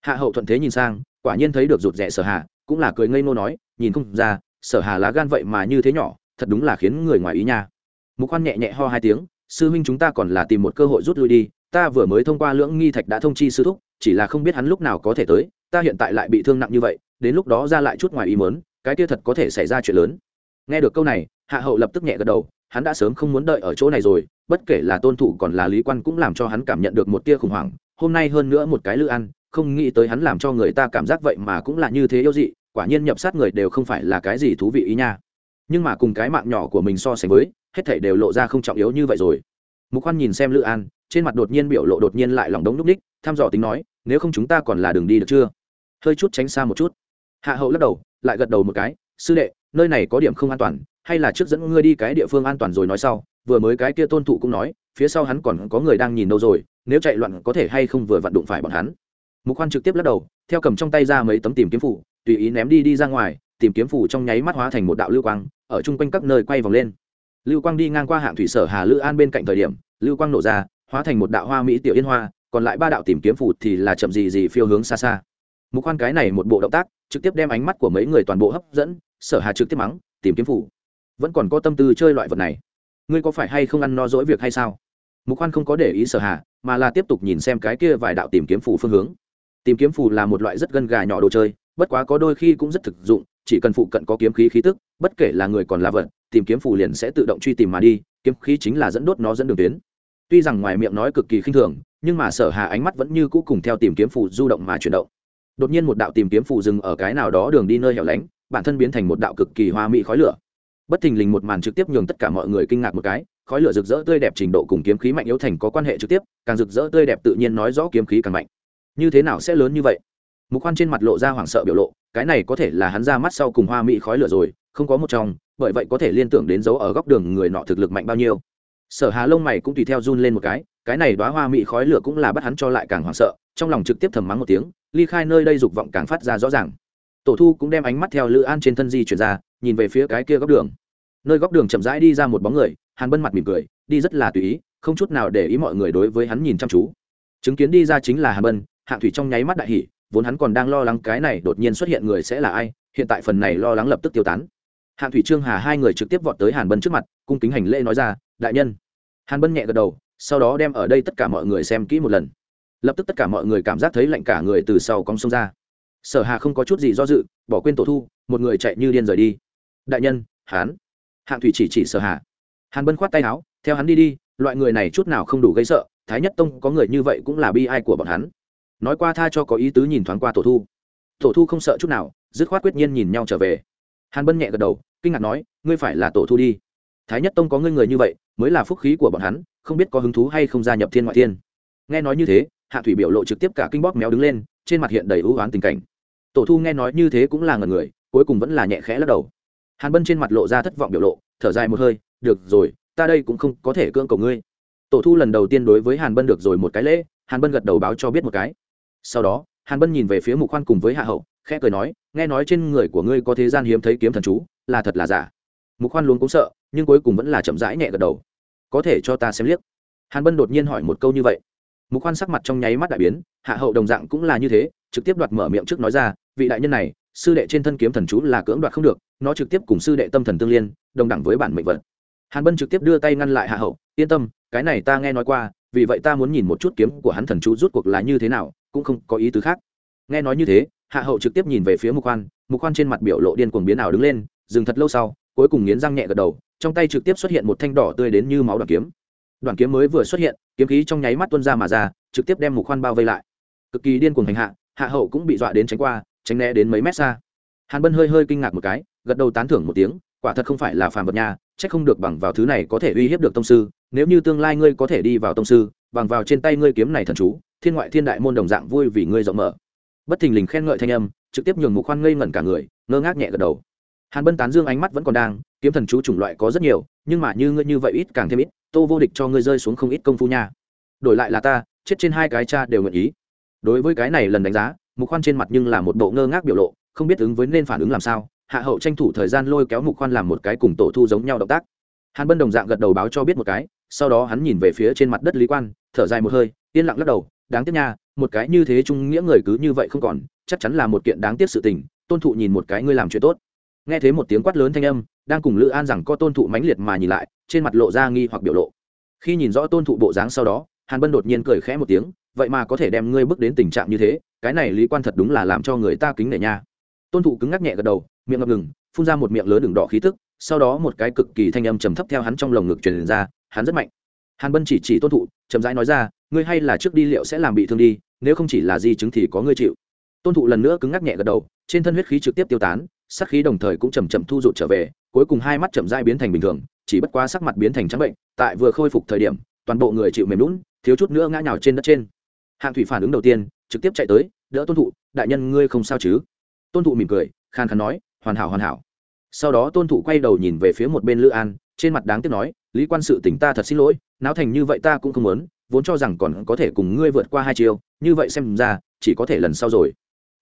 Hạ hậu thuận thế nhìn sang, quả nhiên thấy được rụt rẽ sở hà, cũng là cười ngây ngô nói, nhìn không ra, sở hà lá gan vậy mà như thế nhỏ, thật đúng là khiến người ngoài ý nha. Mục khoan nhẹ nhẹ ho hai tiếng, sư huynh chúng ta còn là tìm một cơ hội rút lui đi, ta vừa mới thông qua lưỡng nghi thạch đã thông chi sư thúc, chỉ là không biết hắn lúc nào có thể tới ta hiện tại lại bị thương nặng như vậy, đến lúc đó ra lại chút ngoài ý mớn cái kia thật có thể xảy ra chuyện lớn. Nghe được câu này, hạ hậu lập tức nhẹ gật đầu, hắn đã sớm không muốn đợi ở chỗ này rồi, bất kể là tôn thủ còn là lý quan cũng làm cho hắn cảm nhận được một tia khủng hoảng, hôm nay hơn nữa một cái lư ăn, không nghĩ tới hắn làm cho người ta cảm giác vậy mà cũng là như thế yêu dị, quả nhiên nhập sát người đều không phải là cái gì thú vị ý nha. Nhưng mà cùng cái mạng nhỏ của mình so sánh với, hết thảy đều lộ ra không trọng yếu như vậy rồi. Mục khoan nhìn xem lữ an trên mặt đột nhiên biểu lộ đột nhiên lại lòng đống núp ních, thăm dò tính nói, nếu không chúng ta còn là đường đi được chưa? Hơi chút tránh xa một chút. Hạ hậu lắc đầu, lại gật đầu một cái, sư đệ, nơi này có điểm không an toàn, hay là trước dẫn ngươi đi cái địa phương an toàn rồi nói sau. Vừa mới cái kia tôn thụ cũng nói, phía sau hắn còn có người đang nhìn đâu rồi, nếu chạy loạn có thể hay không vừa vặn đụng phải bọn hắn. Mục khoan trực tiếp lắc đầu, theo cầm trong tay ra mấy tấm tìm kiếm phủ, tùy ý ném đi đi ra ngoài, tìm kiếm phủ trong nháy mắt hóa thành một đạo lưu quang, ở chung quanh các nơi quay vòng lên. Lưu quang đi ngang qua hạng thủy sở hà lữ an bên cạnh thời điểm, lưu quang nổ ra, hóa thành một đạo hoa mỹ tiểu yên hoa, còn lại ba đạo tìm kiếm phủ thì là chậm gì gì phiêu hướng xa xa mục khoan cái này một bộ động tác, trực tiếp đem ánh mắt của mấy người toàn bộ hấp dẫn, sở hà trực tiếp mắng, tìm kiếm phủ. Vẫn còn có tâm tư chơi loại vật này. Ngươi có phải hay không ăn no dỗi việc hay sao? Mục khoan không có để ý sở hà, mà là tiếp tục nhìn xem cái kia vài đạo tìm kiếm phủ phương hướng. Tìm kiếm phủ là một loại rất gân gà nhỏ đồ chơi, bất quá có đôi khi cũng rất thực dụng, chỉ cần phụ cận có kiếm khí khí tức, bất kể là người còn là vật, tìm kiếm phủ liền sẽ tự động truy tìm mà đi, kiếm khí chính là dẫn đốt nó dẫn đường tuyến. Tuy rằng ngoài miệng nói cực kỳ khinh thường, nhưng mà sở hà ánh mắt vẫn như cũ cùng theo tìm kiếm phủ du động mà chuyển động đột nhiên một đạo tìm kiếm phụ dừng ở cái nào đó đường đi nơi hẻo lánh, bản thân biến thành một đạo cực kỳ hoa mỹ khói lửa. Bất thình lình một màn trực tiếp nhường tất cả mọi người kinh ngạc một cái, khói lửa rực rỡ tươi đẹp trình độ cùng kiếm khí mạnh yếu thành có quan hệ trực tiếp, càng rực rỡ tươi đẹp tự nhiên nói rõ kiếm khí càng mạnh. Như thế nào sẽ lớn như vậy? Mục khoan trên mặt lộ ra hoảng sợ biểu lộ, cái này có thể là hắn ra mắt sau cùng hoa mỹ khói lửa rồi, không có một trong, bởi vậy có thể liên tưởng đến dấu ở góc đường người nọ thực lực mạnh bao nhiêu. Sở hà lông mày cũng tùy theo run lên một cái cái này đoá hoa mỹ khói lửa cũng là bắt hắn cho lại càng hoảng sợ, trong lòng trực tiếp thầm mắng một tiếng ly khai nơi đây dục vọng càng phát ra rõ ràng. Tổ thu cũng đem ánh mắt theo lữ an trên thân di chuyển ra, nhìn về phía cái kia góc đường. Nơi góc đường chậm rãi đi ra một bóng người, hàn bân mặt mỉm cười, đi rất là tùy ý, không chút nào để ý mọi người đối với hắn nhìn chăm chú. Chứng kiến đi ra chính là hàn bân, hạng thủy trong nháy mắt đại hỉ, vốn hắn còn đang lo lắng cái này đột nhiên xuất hiện người sẽ là ai, hiện tại phần này lo lắng lập tức tiêu tán. Hạng thủy trương hà hai người trực tiếp vọt tới hàn bân trước mặt, cung kính hành lễ nói ra, đại nhân. Hàn bân nhẹ gật đầu, sau đó đem ở đây tất cả mọi người xem kỹ một lần lập tức tất cả mọi người cảm giác thấy lạnh cả người từ sau cong sông ra. Sở hà không có chút gì do dự bỏ quên tổ thu một người chạy như điên rời đi. Đại nhân hán. Hạng thủy chỉ chỉ sở hà, hàn bân khoát tay áo theo hắn đi đi loại người này chút nào không đủ gây sợ thái nhất tông có người như vậy cũng là bi ai của bọn hắn. Nói qua tha cho có ý tứ nhìn thoáng qua tổ thu. Tổ thu không sợ chút nào dứt khoát quyết nhiên nhìn nhau trở về. Hàn bân nhẹ gật đầu kinh ngạc nói ngươi phải là tổ thu đi. Thái nhất tông có ngươi người như vậy mới là phúc khí của bọn hắn không biết có hứng thú hay không gia nhập thiên ngoại thiên. Nghe nói như thế hạ thủy biểu lộ trực tiếp cả kinh bóp méo đứng lên, trên mặt hiện đầy ưu oán tình cảnh. Tổ thu nghe nói như thế cũng là ngần người, cuối cùng vẫn là nhẹ khẽ lắc đầu. Hàn bân trên mặt lộ ra thất vọng biểu lộ, thở dài một hơi, được rồi, ta đây cũng không có thể cưỡng cầu ngươi. Tổ thu lần đầu tiên đối với hàn bân được rồi một cái lễ, hàn bân gật đầu báo cho biết một cái. Sau đó, hàn bân nhìn về phía mục khoan cùng với hạ hậu, khẽ cười nói, nghe nói trên người của ngươi có thế gian hiếm thấy kiếm thần chú, là thật là giả. Mục khoan luôn cũng sợ, nhưng cuối cùng vẫn là chậm rãi nhẹ gật đầu. Có thể cho ta xem liếc. Hàn bân đột nhiên hỏi một câu như vậy mục khoan sắc mặt trong nháy mắt đại biến, hạ hậu đồng dạng cũng là như thế, trực tiếp đoạt mở miệng trước nói ra, vị đại nhân này, sư đệ trên thân kiếm thần chú là cưỡng đoạt không được, nó trực tiếp cùng sư đệ tâm thần tương liên, đồng đẳng với bản mệnh vật. Hàn bân trực tiếp đưa tay ngăn lại hạ hậu, yên tâm, cái này ta nghe nói qua, vì vậy ta muốn nhìn một chút kiếm của hắn thần chú rút cuộc là như thế nào, cũng không có ý tứ khác. Nghe nói như thế, hạ hậu trực tiếp nhìn về phía mục khoan mục khoan trên mặt biểu lộ điên cuồng biến ảo đứng lên, dừng thật lâu sau, cuối cùng nghiến răng nhẹ gật đầu, trong tay trực tiếp xuất hiện một thanh đỏ tươi đến như máu đoàn kiếm. Đoàn kiếm mới vừa xuất hiện kiếm khí trong nháy mắt tuôn ra mà ra, trực tiếp đem mục khoan bao vây lại. Cực kỳ điên cuồng hành hạ hạ hậu cũng bị dọa đến tránh qua, tránh né đến mấy mét xa. Hàn bân hơi hơi kinh ngạc một cái, gật đầu tán thưởng một tiếng, quả thật không phải là phàm vật nhà chắc không được bằng vào thứ này có thể uy hiếp được tông sư, nếu như tương lai ngươi có thể đi vào tông sư, bằng vào trên tay ngươi kiếm này thần chú, thiên ngoại thiên đại môn đồng dạng vui vì ngươi rộng mở. Bất thình lình khen ngợi thanh âm, trực tiếp nhường mục khoan ngây ngẩn cả người, ngơ ngác nhẹ gật đầu hàn bân tán dương ánh mắt vẫn còn đang, kiếm thần chú chủng loại có rất nhiều, nhưng mà như ngươi như vậy ít càng thêm ít, tô vô địch cho ngươi rơi xuống không ít công phu nha. Đổi lại là ta, chết trên hai cái cha đều nguyện ý. Đối với cái này lần đánh giá, mục khoan trên mặt nhưng là một bộ ngơ ngác biểu lộ, không biết ứng với nên phản ứng làm sao, hạ hậu tranh thủ thời gian lôi kéo mục khoan làm một cái cùng tổ thu giống nhau động tác. Hàn bân đồng dạng gật đầu báo cho biết một cái, sau đó hắn nhìn về phía trên mặt đất lý quan, thở dài một hơi, yên lặng lắc đầu, đáng tiếc nha, một cái như thế trung nghĩa người cứ như vậy không còn, chắc chắn là một kiện đáng tiếc sự tình, tôn thụ nhìn một cái ngươi làm chuyện tốt nghe thấy một tiếng quát lớn thanh âm, đang cùng lữ an rằng có tôn thụ mãnh liệt mà nhìn lại, trên mặt lộ ra nghi hoặc biểu lộ. Khi nhìn rõ tôn thụ bộ dáng sau đó, hàn bân đột nhiên cười khẽ một tiếng, vậy mà có thể đem ngươi bước đến tình trạng như thế, cái này lý quan thật đúng là làm cho người ta kính nể nha. Tôn thụ cứng ngắc nhẹ gật đầu, miệng ngập ngừng, phun ra một miệng lớn đường đỏ khí tức, sau đó một cái cực kỳ thanh âm trầm thấp theo hắn trong lồng ngực truyền ra, hắn rất mạnh. Hàn bân chỉ chỉ tôn thụ, chậm rãi nói ra, ngươi hay là trước đi liệu sẽ làm bị thương đi, nếu không chỉ là di chứng thì có ngươi chịu. Tôn thụ lần nữa cứng ngắc nhẹ gật đầu, trên thân huyết khí trực tiếp tiêu tán sắc khí đồng thời cũng chầm chậm thu rụt trở về, cuối cùng hai mắt chậm rãi biến thành bình thường, chỉ bất quá sắc mặt biến thành trắng bệnh, tại vừa khôi phục thời điểm, toàn bộ người chịu mềm lún thiếu chút nữa ngã nhào trên đất trên. Hạng thủy phản ứng đầu tiên, trực tiếp chạy tới, đỡ tôn thụ, đại nhân ngươi không sao chứ? Tôn thụ mỉm cười khan khán nói, hoàn hảo hoàn hảo. Sau đó tôn thụ quay đầu nhìn về phía một bên lữ an, trên mặt đáng tiếc nói, lý quan sự tỉnh ta thật xin lỗi, náo thành như vậy ta cũng không muốn, vốn cho rằng còn có thể cùng ngươi vượt qua hai chiều như vậy xem ra, chỉ có thể lần sau rồi.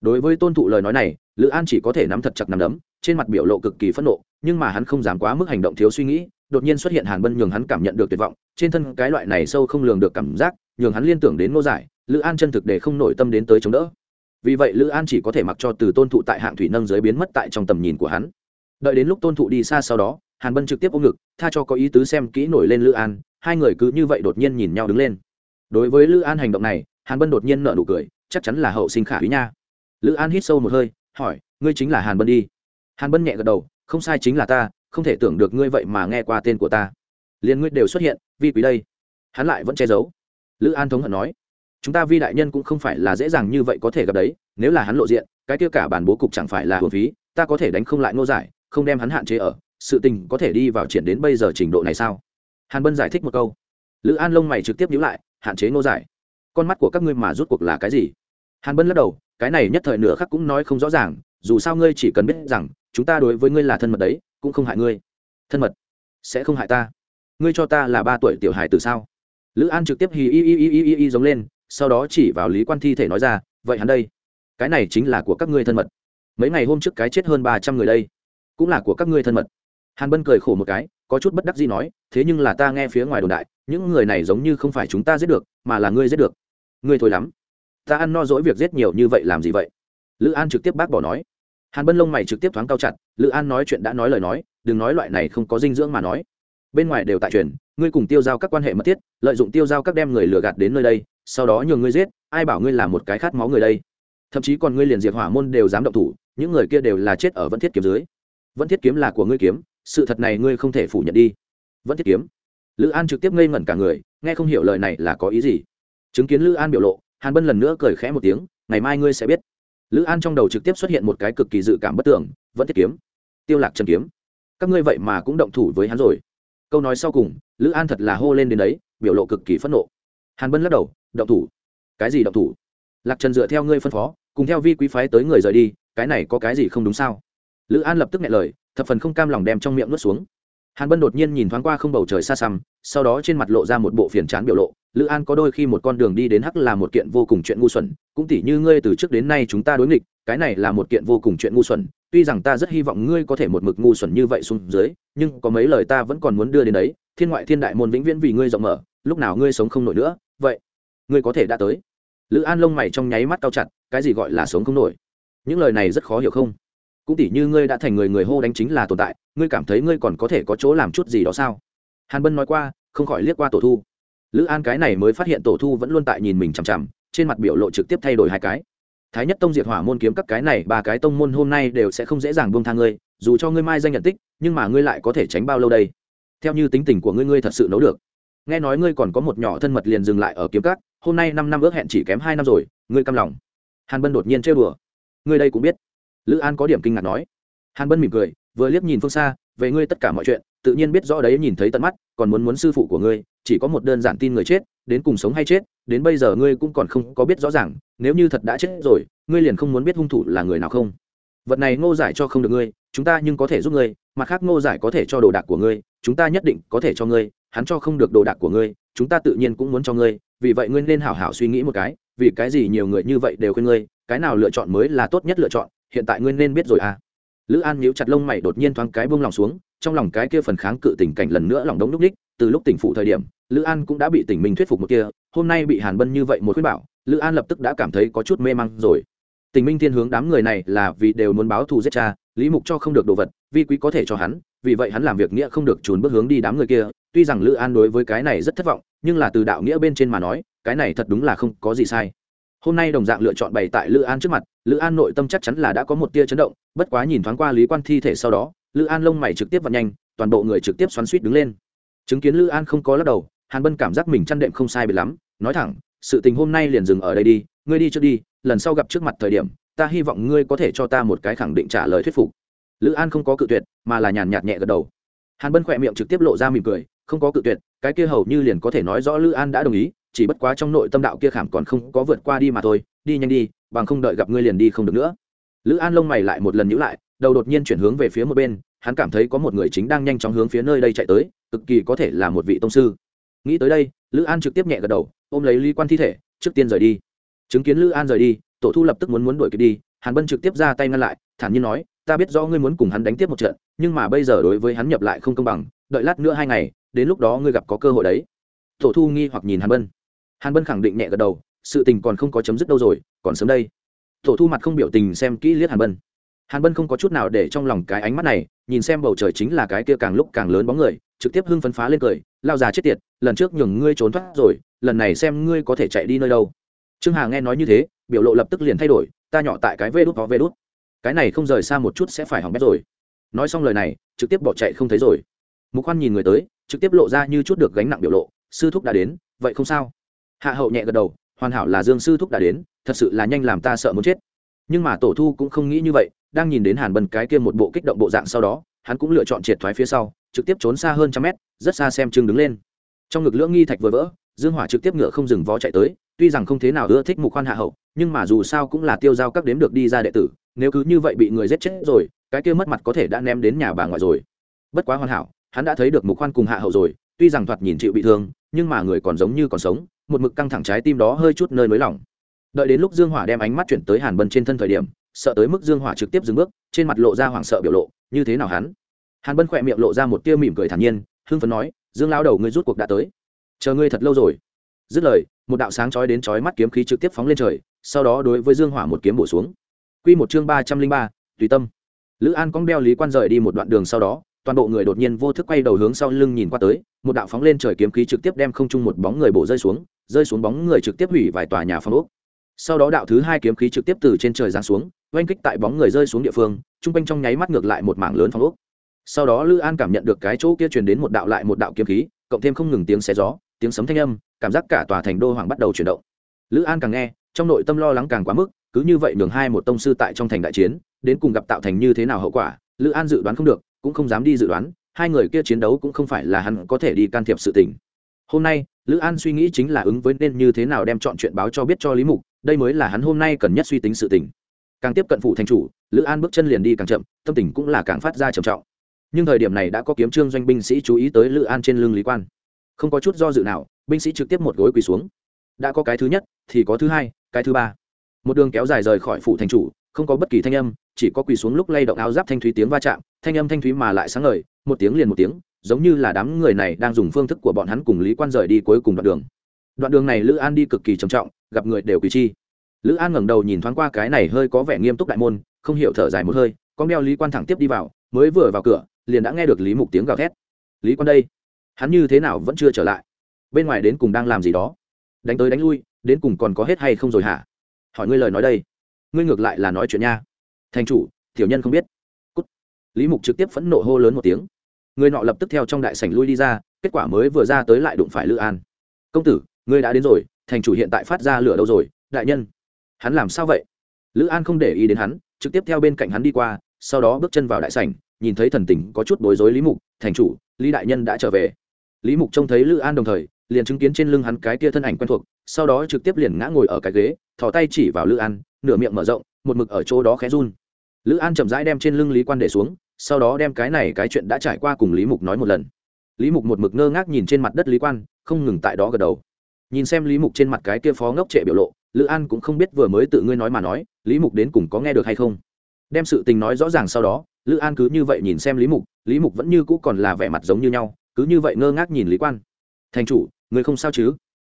Đối với tôn thụ lời nói này lữ an chỉ có thể nắm thật chặt nắm đấm, trên mặt biểu lộ cực kỳ phẫn nộ, nhưng mà hắn không dám quá mức hành động thiếu suy nghĩ, đột nhiên xuất hiện hàn bân nhường hắn cảm nhận được tuyệt vọng, trên thân cái loại này sâu không lường được cảm giác, nhường hắn liên tưởng đến ngô giải, lữ an chân thực để không nổi tâm đến tới chống đỡ. Vì vậy lữ an chỉ có thể mặc cho từ tôn thụ tại hạng thủy nâng giới biến mất tại trong tầm nhìn của hắn. Đợi đến lúc tôn thụ đi xa sau đó, hàn bân trực tiếp ôm ngực, tha cho có ý tứ xem kỹ nổi lên lữ an, hai người cứ như vậy đột nhiên nhìn nhau đứng lên. Đối với lữ an hành động này, hàn bân đột nhiên nợ nụ cười, chắc chắn là hậu sinh khả quý nha. Lữ an hít sâu một hơi hỏi, ngươi chính là hàn bân đi. Hàn bân nhẹ gật đầu, không sai chính là ta, không thể tưởng được ngươi vậy mà nghe qua tên của ta. Liền ngươi đều xuất hiện, vi quý đây. Hắn lại vẫn che giấu. Lữ an thống hận nói, chúng ta vi đại nhân cũng không phải là dễ dàng như vậy có thể gặp đấy, nếu là hắn lộ diện, cái kia cả bản bố cục chẳng phải là hồn phí, ta có thể đánh không lại nô giải, không đem hắn hạn chế ở, sự tình có thể đi vào triển đến bây giờ trình độ này sao? Hàn bân giải thích một câu. Lữ an lông mày trực tiếp nhíu lại, hạn chế nô giải? Con mắt của các ngươi mà rút cuộc là cái gì? Hàn bân lắc đầu, cái này nhất thời nửa khắc cũng nói không rõ ràng, dù sao ngươi chỉ cần biết rằng, chúng ta đối với ngươi là thân mật đấy, cũng không hại ngươi. Thân mật? Sẽ không hại ta. Ngươi cho ta là ba tuổi tiểu hài từ sao? Lữ an trực tiếp hì y y y y y y giống lên, sau đó chỉ vào lý quan thi thể nói ra, vậy hắn đây, cái này chính là của các ngươi thân mật. Mấy ngày hôm trước cái chết hơn ba trăm người đây, cũng là của các ngươi thân mật. Hàn bân cười khổ một cái, có chút bất đắc gì nói, thế nhưng là ta nghe phía ngoài đồn đại, những người này giống như không phải chúng ta giết được, mà là ngươi giết được. Ngươi thôi lắm ta ăn no dỗi việc giết nhiều như vậy làm gì vậy? Lữ an trực tiếp bác bỏ nói. Hàn bân lông mày trực tiếp thoáng cao chặt, lữ an nói chuyện đã nói lời nói, đừng nói loại này không có dinh dưỡng mà nói. Bên ngoài đều tại truyền, ngươi cùng tiêu giao các quan hệ mật thiết, lợi dụng tiêu giao các đem người lừa gạt đến nơi đây, sau đó nhường ngươi giết, ai bảo ngươi là một cái khát máu người đây? Thậm chí còn ngươi liền diệt hỏa môn đều dám động thủ, những người kia đều là chết ở vẫn thiết kiếm dưới. Vẫn thiết kiếm là của ngươi kiếm, sự thật này ngươi không thể phủ nhận đi. Vẫn thiết kiếm. Lữ an trực tiếp ngây ngẩn cả người, nghe không hiểu lời này là có ý gì. Chứng kiến lữ an biểu lộ hàn bân lần nữa cười khẽ một tiếng, ngày mai ngươi sẽ biết. Lữ an trong đầu trực tiếp xuất hiện một cái cực kỳ dự cảm bất tưởng vẫn thiết kiếm. Tiêu lạc trần kiếm. Các ngươi vậy mà cũng động thủ với hắn rồi. Câu nói sau cùng, lữ an thật là hô lên đến đấy, biểu lộ cực kỳ phẫn nộ. Hàn bân lắc đầu, động thủ. Cái gì động thủ? Lạc trần dựa theo ngươi phân phó, cùng theo vi quý phái tới người rời đi, cái này có cái gì không đúng sao? Lữ an lập tức nghe lời, thập phần không cam lòng đem trong miệng nuốt xuống. Hàn bân đột nhiên nhìn thoáng qua không bầu trời xa xăm, sau đó trên mặt lộ ra một bộ phiền chán biểu lộ lữ an có đôi khi một con đường đi đến hắc là một kiện vô cùng chuyện ngu xuẩn, cũng tỉ như ngươi từ trước đến nay chúng ta đối nghịch, cái này là một kiện vô cùng chuyện ngu xuẩn, tuy rằng ta rất hy vọng ngươi có thể một mực ngu xuẩn như vậy xuống dưới, nhưng có mấy lời ta vẫn còn muốn đưa đến đấy, thiên ngoại thiên đại môn vĩnh viễn vì ngươi rộng mở, lúc nào ngươi sống không nổi nữa, vậy, ngươi có thể đã tới. Lữ an lông mày trong nháy mắt cao chặt, cái gì gọi là sống không nổi? Những lời này rất khó hiểu không? Cũng tỉ như ngươi đã thành người người hô đánh chính là tồn tại, ngươi cảm thấy ngươi còn có thể có chỗ làm chút gì đó sao? Hàn bân nói qua, không khỏi liếc qua tổ thu lữ an cái này mới phát hiện tổ thu vẫn luôn tại nhìn mình chằm chằm, trên mặt biểu lộ trực tiếp thay đổi hai cái. Thái nhất tông diệt hỏa môn kiếm các cái này, ba cái tông môn hôm nay đều sẽ không dễ dàng buông tha ngươi, dù cho ngươi mai danh nhận tích, nhưng mà ngươi lại có thể tránh bao lâu đây? Theo như tính tình của ngươi ngươi thật sự nấu được. Nghe nói ngươi còn có một nhỏ thân mật liền dừng lại ở kiếm các, hôm nay năm năm ước hẹn chỉ kém hai năm rồi, ngươi căm lòng. Hàn bân đột nhiên trêu đùa. Ngươi đây cũng biết. Lữ an có điểm kinh ngạc nói. Hàn bân mỉm cười, vừa liếc nhìn phương xa, về ngươi tất cả mọi chuyện tự nhiên biết rõ đấy, nhìn thấy tận mắt, còn muốn muốn sư phụ của ngươi, chỉ có một đơn giản tin người chết, đến cùng sống hay chết, đến bây giờ ngươi cũng còn không có biết rõ ràng, nếu như thật đã chết rồi, ngươi liền không muốn biết hung thủ là người nào không? Vật này ngô giải cho không được ngươi, chúng ta nhưng có thể giúp ngươi, mặt khác ngô giải có thể cho đồ đạc của ngươi, chúng ta nhất định có thể cho ngươi, hắn cho không được đồ đạc của ngươi, chúng ta tự nhiên cũng muốn cho ngươi, vì vậy ngươi nên hảo hảo suy nghĩ một cái, vì cái gì nhiều người như vậy đều khuyên ngươi, cái nào lựa chọn mới là tốt nhất lựa chọn, hiện tại ngươi nên biết rồi à? Lữ an nhíu chặt lông mày đột nhiên thoáng cái buông lòng xuống trong lòng cái kia phần kháng cự tình cảnh lần nữa lòng đống lúc ních, từ lúc tỉnh phụ thời điểm, lữ an cũng đã bị tỉnh mình thuyết phục một kia, hôm nay bị hàn bân như vậy một khuyên bảo, lữ an lập tức đã cảm thấy có chút mê măng rồi. Tình minh thiên hướng đám người này là vì đều muốn báo thù giết cha, lý mục cho không được đồ vật, vi quý có thể cho hắn, vì vậy hắn làm việc nghĩa không được trốn bước hướng đi đám người kia, tuy rằng lữ an đối với cái này rất thất vọng, nhưng là từ đạo nghĩa bên trên mà nói, cái này thật đúng là không có gì sai. Hôm nay đồng dạng lựa chọn bày tại lữ an trước mặt, lữ an nội tâm chắc chắn là đã có một tia chấn động, bất quá nhìn thoáng qua lý quan thi thể sau đó lữ an lông mày trực tiếp và nhanh, toàn bộ người trực tiếp xoắn suýt đứng lên. Chứng kiến lữ an không có lắc đầu, hàn bân cảm giác mình chăn đệm không sai biệt lắm, nói thẳng, sự tình hôm nay liền dừng ở đây đi, ngươi đi trước đi, lần sau gặp trước mặt thời điểm, ta hy vọng ngươi có thể cho ta một cái khẳng định trả lời thuyết phục. Lữ an không có cự tuyệt, mà là nhàn nhạt nhẹ gật đầu. Hàn bân khỏe miệng trực tiếp lộ ra mỉm cười, không có cự tuyệt, cái kia hầu như liền có thể nói rõ lữ an đã đồng ý, chỉ bất quá trong nội tâm đạo kia khảm còn không có vượt qua đi mà thôi, đi nhanh đi, bằng không đợi gặp ngươi liền đi không được nữa. Lữ an lông mày lại một lần nhữ lại đầu đột nhiên chuyển hướng về phía một bên, hắn cảm thấy có một người chính đang nhanh chóng hướng phía nơi đây chạy tới, cực kỳ có thể là một vị tông sư. Nghĩ tới đây, lữ an trực tiếp nhẹ gật đầu, ôm lấy lý quan thi thể, trước tiên rời đi. Chứng kiến lữ an rời đi, tổ thu lập tức muốn muốn đuổi kịp đi, hàn bân trực tiếp ra tay ngăn lại, thản nhiên nói, ta biết rõ ngươi muốn cùng hắn đánh tiếp một trận, nhưng mà bây giờ đối với hắn nhập lại không công bằng, đợi lát nữa hai ngày, đến lúc đó ngươi gặp có cơ hội đấy. Tổ thu nghi hoặc nhìn hàn bân. Hàn bân khẳng định nhẹ gật đầu, sự tình còn không có chấm dứt đâu rồi, còn sớm đây. Tổ thu mặt không biểu tình xem kỹ liếc hàn bân hàn bân không có chút nào để trong lòng cái ánh mắt này, nhìn xem bầu trời chính là cái kia càng lúc càng lớn bóng người, trực tiếp hưng phấn phá lên cười, lao già chết tiệt, lần trước nhường ngươi trốn thoát rồi, lần này xem ngươi có thể chạy đi nơi đâu. Trương hà nghe nói như thế, biểu lộ lập tức liền thay đổi, ta nhỏ tại cái vê đút, có vê đút. Cái này không rời xa một chút sẽ phải hỏng bét rồi. Nói xong lời này, trực tiếp bỏ chạy không thấy rồi. Mục khoan nhìn người tới, trực tiếp lộ ra như chút được gánh nặng biểu lộ, sư thúc đã đến, vậy không sao. Hạ hậu nhẹ gật đầu, hoàn hảo là dương sư thúc đã đến, thật sự là nhanh làm ta sợ muốn chết. Nhưng mà tổ thu cũng không nghĩ như vậy đang nhìn đến hàn bân cái kia một bộ kích động bộ dạng sau đó, hắn cũng lựa chọn triệt thoái phía sau, trực tiếp trốn xa hơn trăm mét, rất xa xem chừng đứng lên. Trong ngực lưỡng nghi thạch vừa vỡ, dương hỏa trực tiếp ngựa không dừng vó chạy tới, tuy rằng không thế nào ưa thích mục khoan hạ hậu, nhưng mà dù sao cũng là tiêu giao các đếm được đi ra đệ tử, nếu cứ như vậy bị người giết chết rồi, cái kia mất mặt có thể đã ném đến nhà bà ngoại rồi. Bất quá hoàn hảo, hắn đã thấy được mục khoan cùng hạ hậu rồi, tuy rằng thoạt nhìn chịu bị thương, nhưng mà người còn giống như còn sống, một mực căng thẳng trái tim đó hơi chút nơi nới lỏng. Đợi đến lúc dương hỏa đem ánh mắt chuyển tới hàn bân trên thân thời điểm sợ tới mức dương hỏa trực tiếp dừng bước, trên mặt lộ ra hoảng sợ biểu lộ, như thế nào hắn? Hàn bân khỏe miệng lộ ra một tia mỉm cười thản nhiên, hưng phấn nói, dương lao đầu ngươi rút cuộc đã tới. Chờ ngươi thật lâu rồi. Dứt lời, một đạo sáng chói đến chói mắt kiếm khí trực tiếp phóng lên trời, sau đó đối với dương hỏa một kiếm bổ xuống. Quy một chương ba trăm linh ba, tùy tâm. Lữ an cong đeo lý quan rời đi một đoạn đường sau đó, toàn bộ người đột nhiên vô thức quay đầu hướng sau lưng nhìn qua tới, một đạo phóng lên trời kiếm khí trực tiếp đem không trung một bóng người bổ rơi xuống rơi xuống bóng người trực tiếp hủy vài tòa nhà phong ốc sau đó đạo thứ hai kiếm khí trực tiếp từ trên trời giáng xuống, oanh kích tại bóng người rơi xuống địa phương t r u n g quanh trong nháy mắt ngược lại một mảng lớn phong úp sau đó lữ an cảm nhận được cái chỗ kia truyền đến một đạo lại một đạo kiếm khí, cộng thêm không ngừng tiếng xé gió, tiếng sấm thanh âm, cảm giác cả tòa thành đô hoàng bắt đầu chuyển động. Lữ an càng nghe, trong nội tâm lo lắng càng quá mức, cứ như vậy nhường hai một tông sư tại trong thành đại chiến, đến cùng gặp tạo thành như thế nào hậu quả lữ an dự đoán không được, cũng không dám đi dự đoán, hai người kia chiến đấu cũng không phải là hắn có thể đi can thiệp sự tình. Hôm nay lữ an suy nghĩ chính là ứng với nên như thế nào đem chọn chuyện báo cho biết cho lý mục đây mới là hắn hôm nay cần nhất suy tính sự tình. Càng tiếp cận phủ thành chủ, lữ an bước chân liền đi càng chậm, tâm tình cũng là càng phát ra trầm trọng. Nhưng thời điểm này đã có kiếm trương doanh binh sĩ chú ý tới lữ an trên lưng lý quan. Không có chút do dự nào, binh sĩ trực tiếp một gối quỳ xuống. Đã có cái thứ nhất, thì có thứ hai, cái thứ ba. Một đường kéo dài rời khỏi phủ thành chủ, không có bất kỳ thanh âm, chỉ có quỳ xuống lúc lay động áo giáp thanh thúy tiếng va chạm, thanh âm thanh thúy mà lại sáng ngời, một tiếng liền một tiếng, giống như là đám người này đang dùng phương thức của bọn hắn cùng lý quan rời đi cuối cùng đoạn đường. Đoạn đường này lữ an đi cực kỳ trầm trọng gặp người đều quỳ chi. Lữ an ngẩng đầu nhìn thoáng qua cái này hơi có vẻ nghiêm túc đại môn, không hiểu thở dài một hơi, con đeo lý quan thẳng tiếp đi vào, mới vừa vào cửa, liền đã nghe được lý mục tiếng gào thét. Lý quan đây, hắn như thế nào vẫn chưa trở lại? Bên ngoài đến cùng đang làm gì đó? Đánh tới đánh lui, đến cùng còn có hết hay không rồi hả? Hỏi ngươi lời nói đây. Ngươi ngược lại là nói chuyện nha. Thành chủ, tiểu nhân không biết. Cút. lý mục trực tiếp phẫn nộ hô lớn một tiếng. Người nọ lập tức theo trong đại sảnh lui đi ra, kết quả mới vừa ra tới lại đụng phải lữ an. Công tử, ngươi đã đến rồi thành chủ hiện tại phát ra lửa đâu rồi, đại nhân. Hắn làm sao vậy? Lữ an không để ý đến hắn, trực tiếp theo bên cạnh hắn đi qua, sau đó bước chân vào đại sảnh, nhìn thấy thần tình có chút bối rối lý mục, thành chủ, lý đại nhân đã trở về. Lý mục trông thấy lữ an đồng thời, liền chứng kiến trên lưng hắn cái kia thân ảnh quen thuộc, sau đó trực tiếp liền ngã ngồi ở cái ghế, thò tay chỉ vào lữ an, nửa miệng mở rộng, một mực ở chỗ đó khẽ run. Lữ an chậm rãi đem trên lưng lý quan để xuống, sau đó đem cái này cái chuyện đã trải qua cùng lý mục nói một lần. Lý mục một mực ngơ ngác nhìn trên mặt đất lý quan, không ngừng tại đó gật đầu nhìn xem lý mục trên mặt cái kia phó ngốc trệ biểu lộ, lữ an cũng không biết vừa mới tự ngươi nói mà nói, lý mục đến cùng có nghe được hay không? Đem sự tình nói rõ ràng sau đó, lữ an cứ như vậy nhìn xem lý mục lý mục vẫn như cũ còn là vẻ mặt giống như nhau, cứ như vậy ngơ ngác nhìn lý quan. Thành chủ người không sao chứ?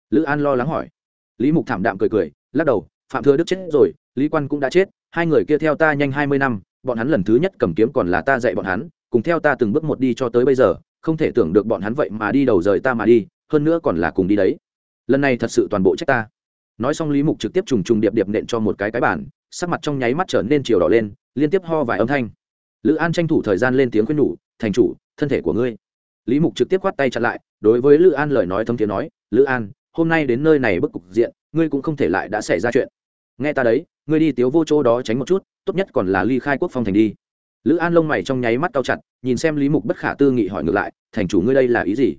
Lữ an lo lắng hỏi. Lý mục thảm đạm cười cười, lắc đầu, phạm thừa đức chết rồi, lý quan cũng đã chết, hai người kia theo ta nhanh hai mươi năm, bọn hắn lần thứ nhất cầm kiếm còn là ta dạy bọn hắn, cùng theo ta từng bước một đi cho tới bây giờ, không thể tưởng được bọn hắn vậy mà đi đầu rời ta mà đi, hơn nữa còn là cùng đi đấy lần này thật sự toàn bộ trách ta. Nói xong lý mục trực tiếp trùng trùng điệp điệp nện cho một cái cái bản sắc mặt trong nháy mắt trở nên chiều đỏ lên, liên tiếp ho vài âm thanh. Lữ an tranh thủ thời gian lên tiếng khuyên nhủ, thành chủ, thân thể của ngươi. Lý mục trực tiếp khoát tay chặn lại, đối với lữ an lời nói thấm tiếng nói, lữ an, hôm nay đến nơi này bức cục diện, ngươi cũng không thể lại đã xảy ra chuyện. Nghe ta đấy, ngươi đi tiếu vô chỗ đó tránh một chút, tốt nhất còn là ly khai quốc phong thành đi. Lữ an lông mày trong nháy mắt cao chặt, nhìn xem lý mục bất khả tư nghị hỏi ngược lại, thành chủ, ngươi đây là ý gì?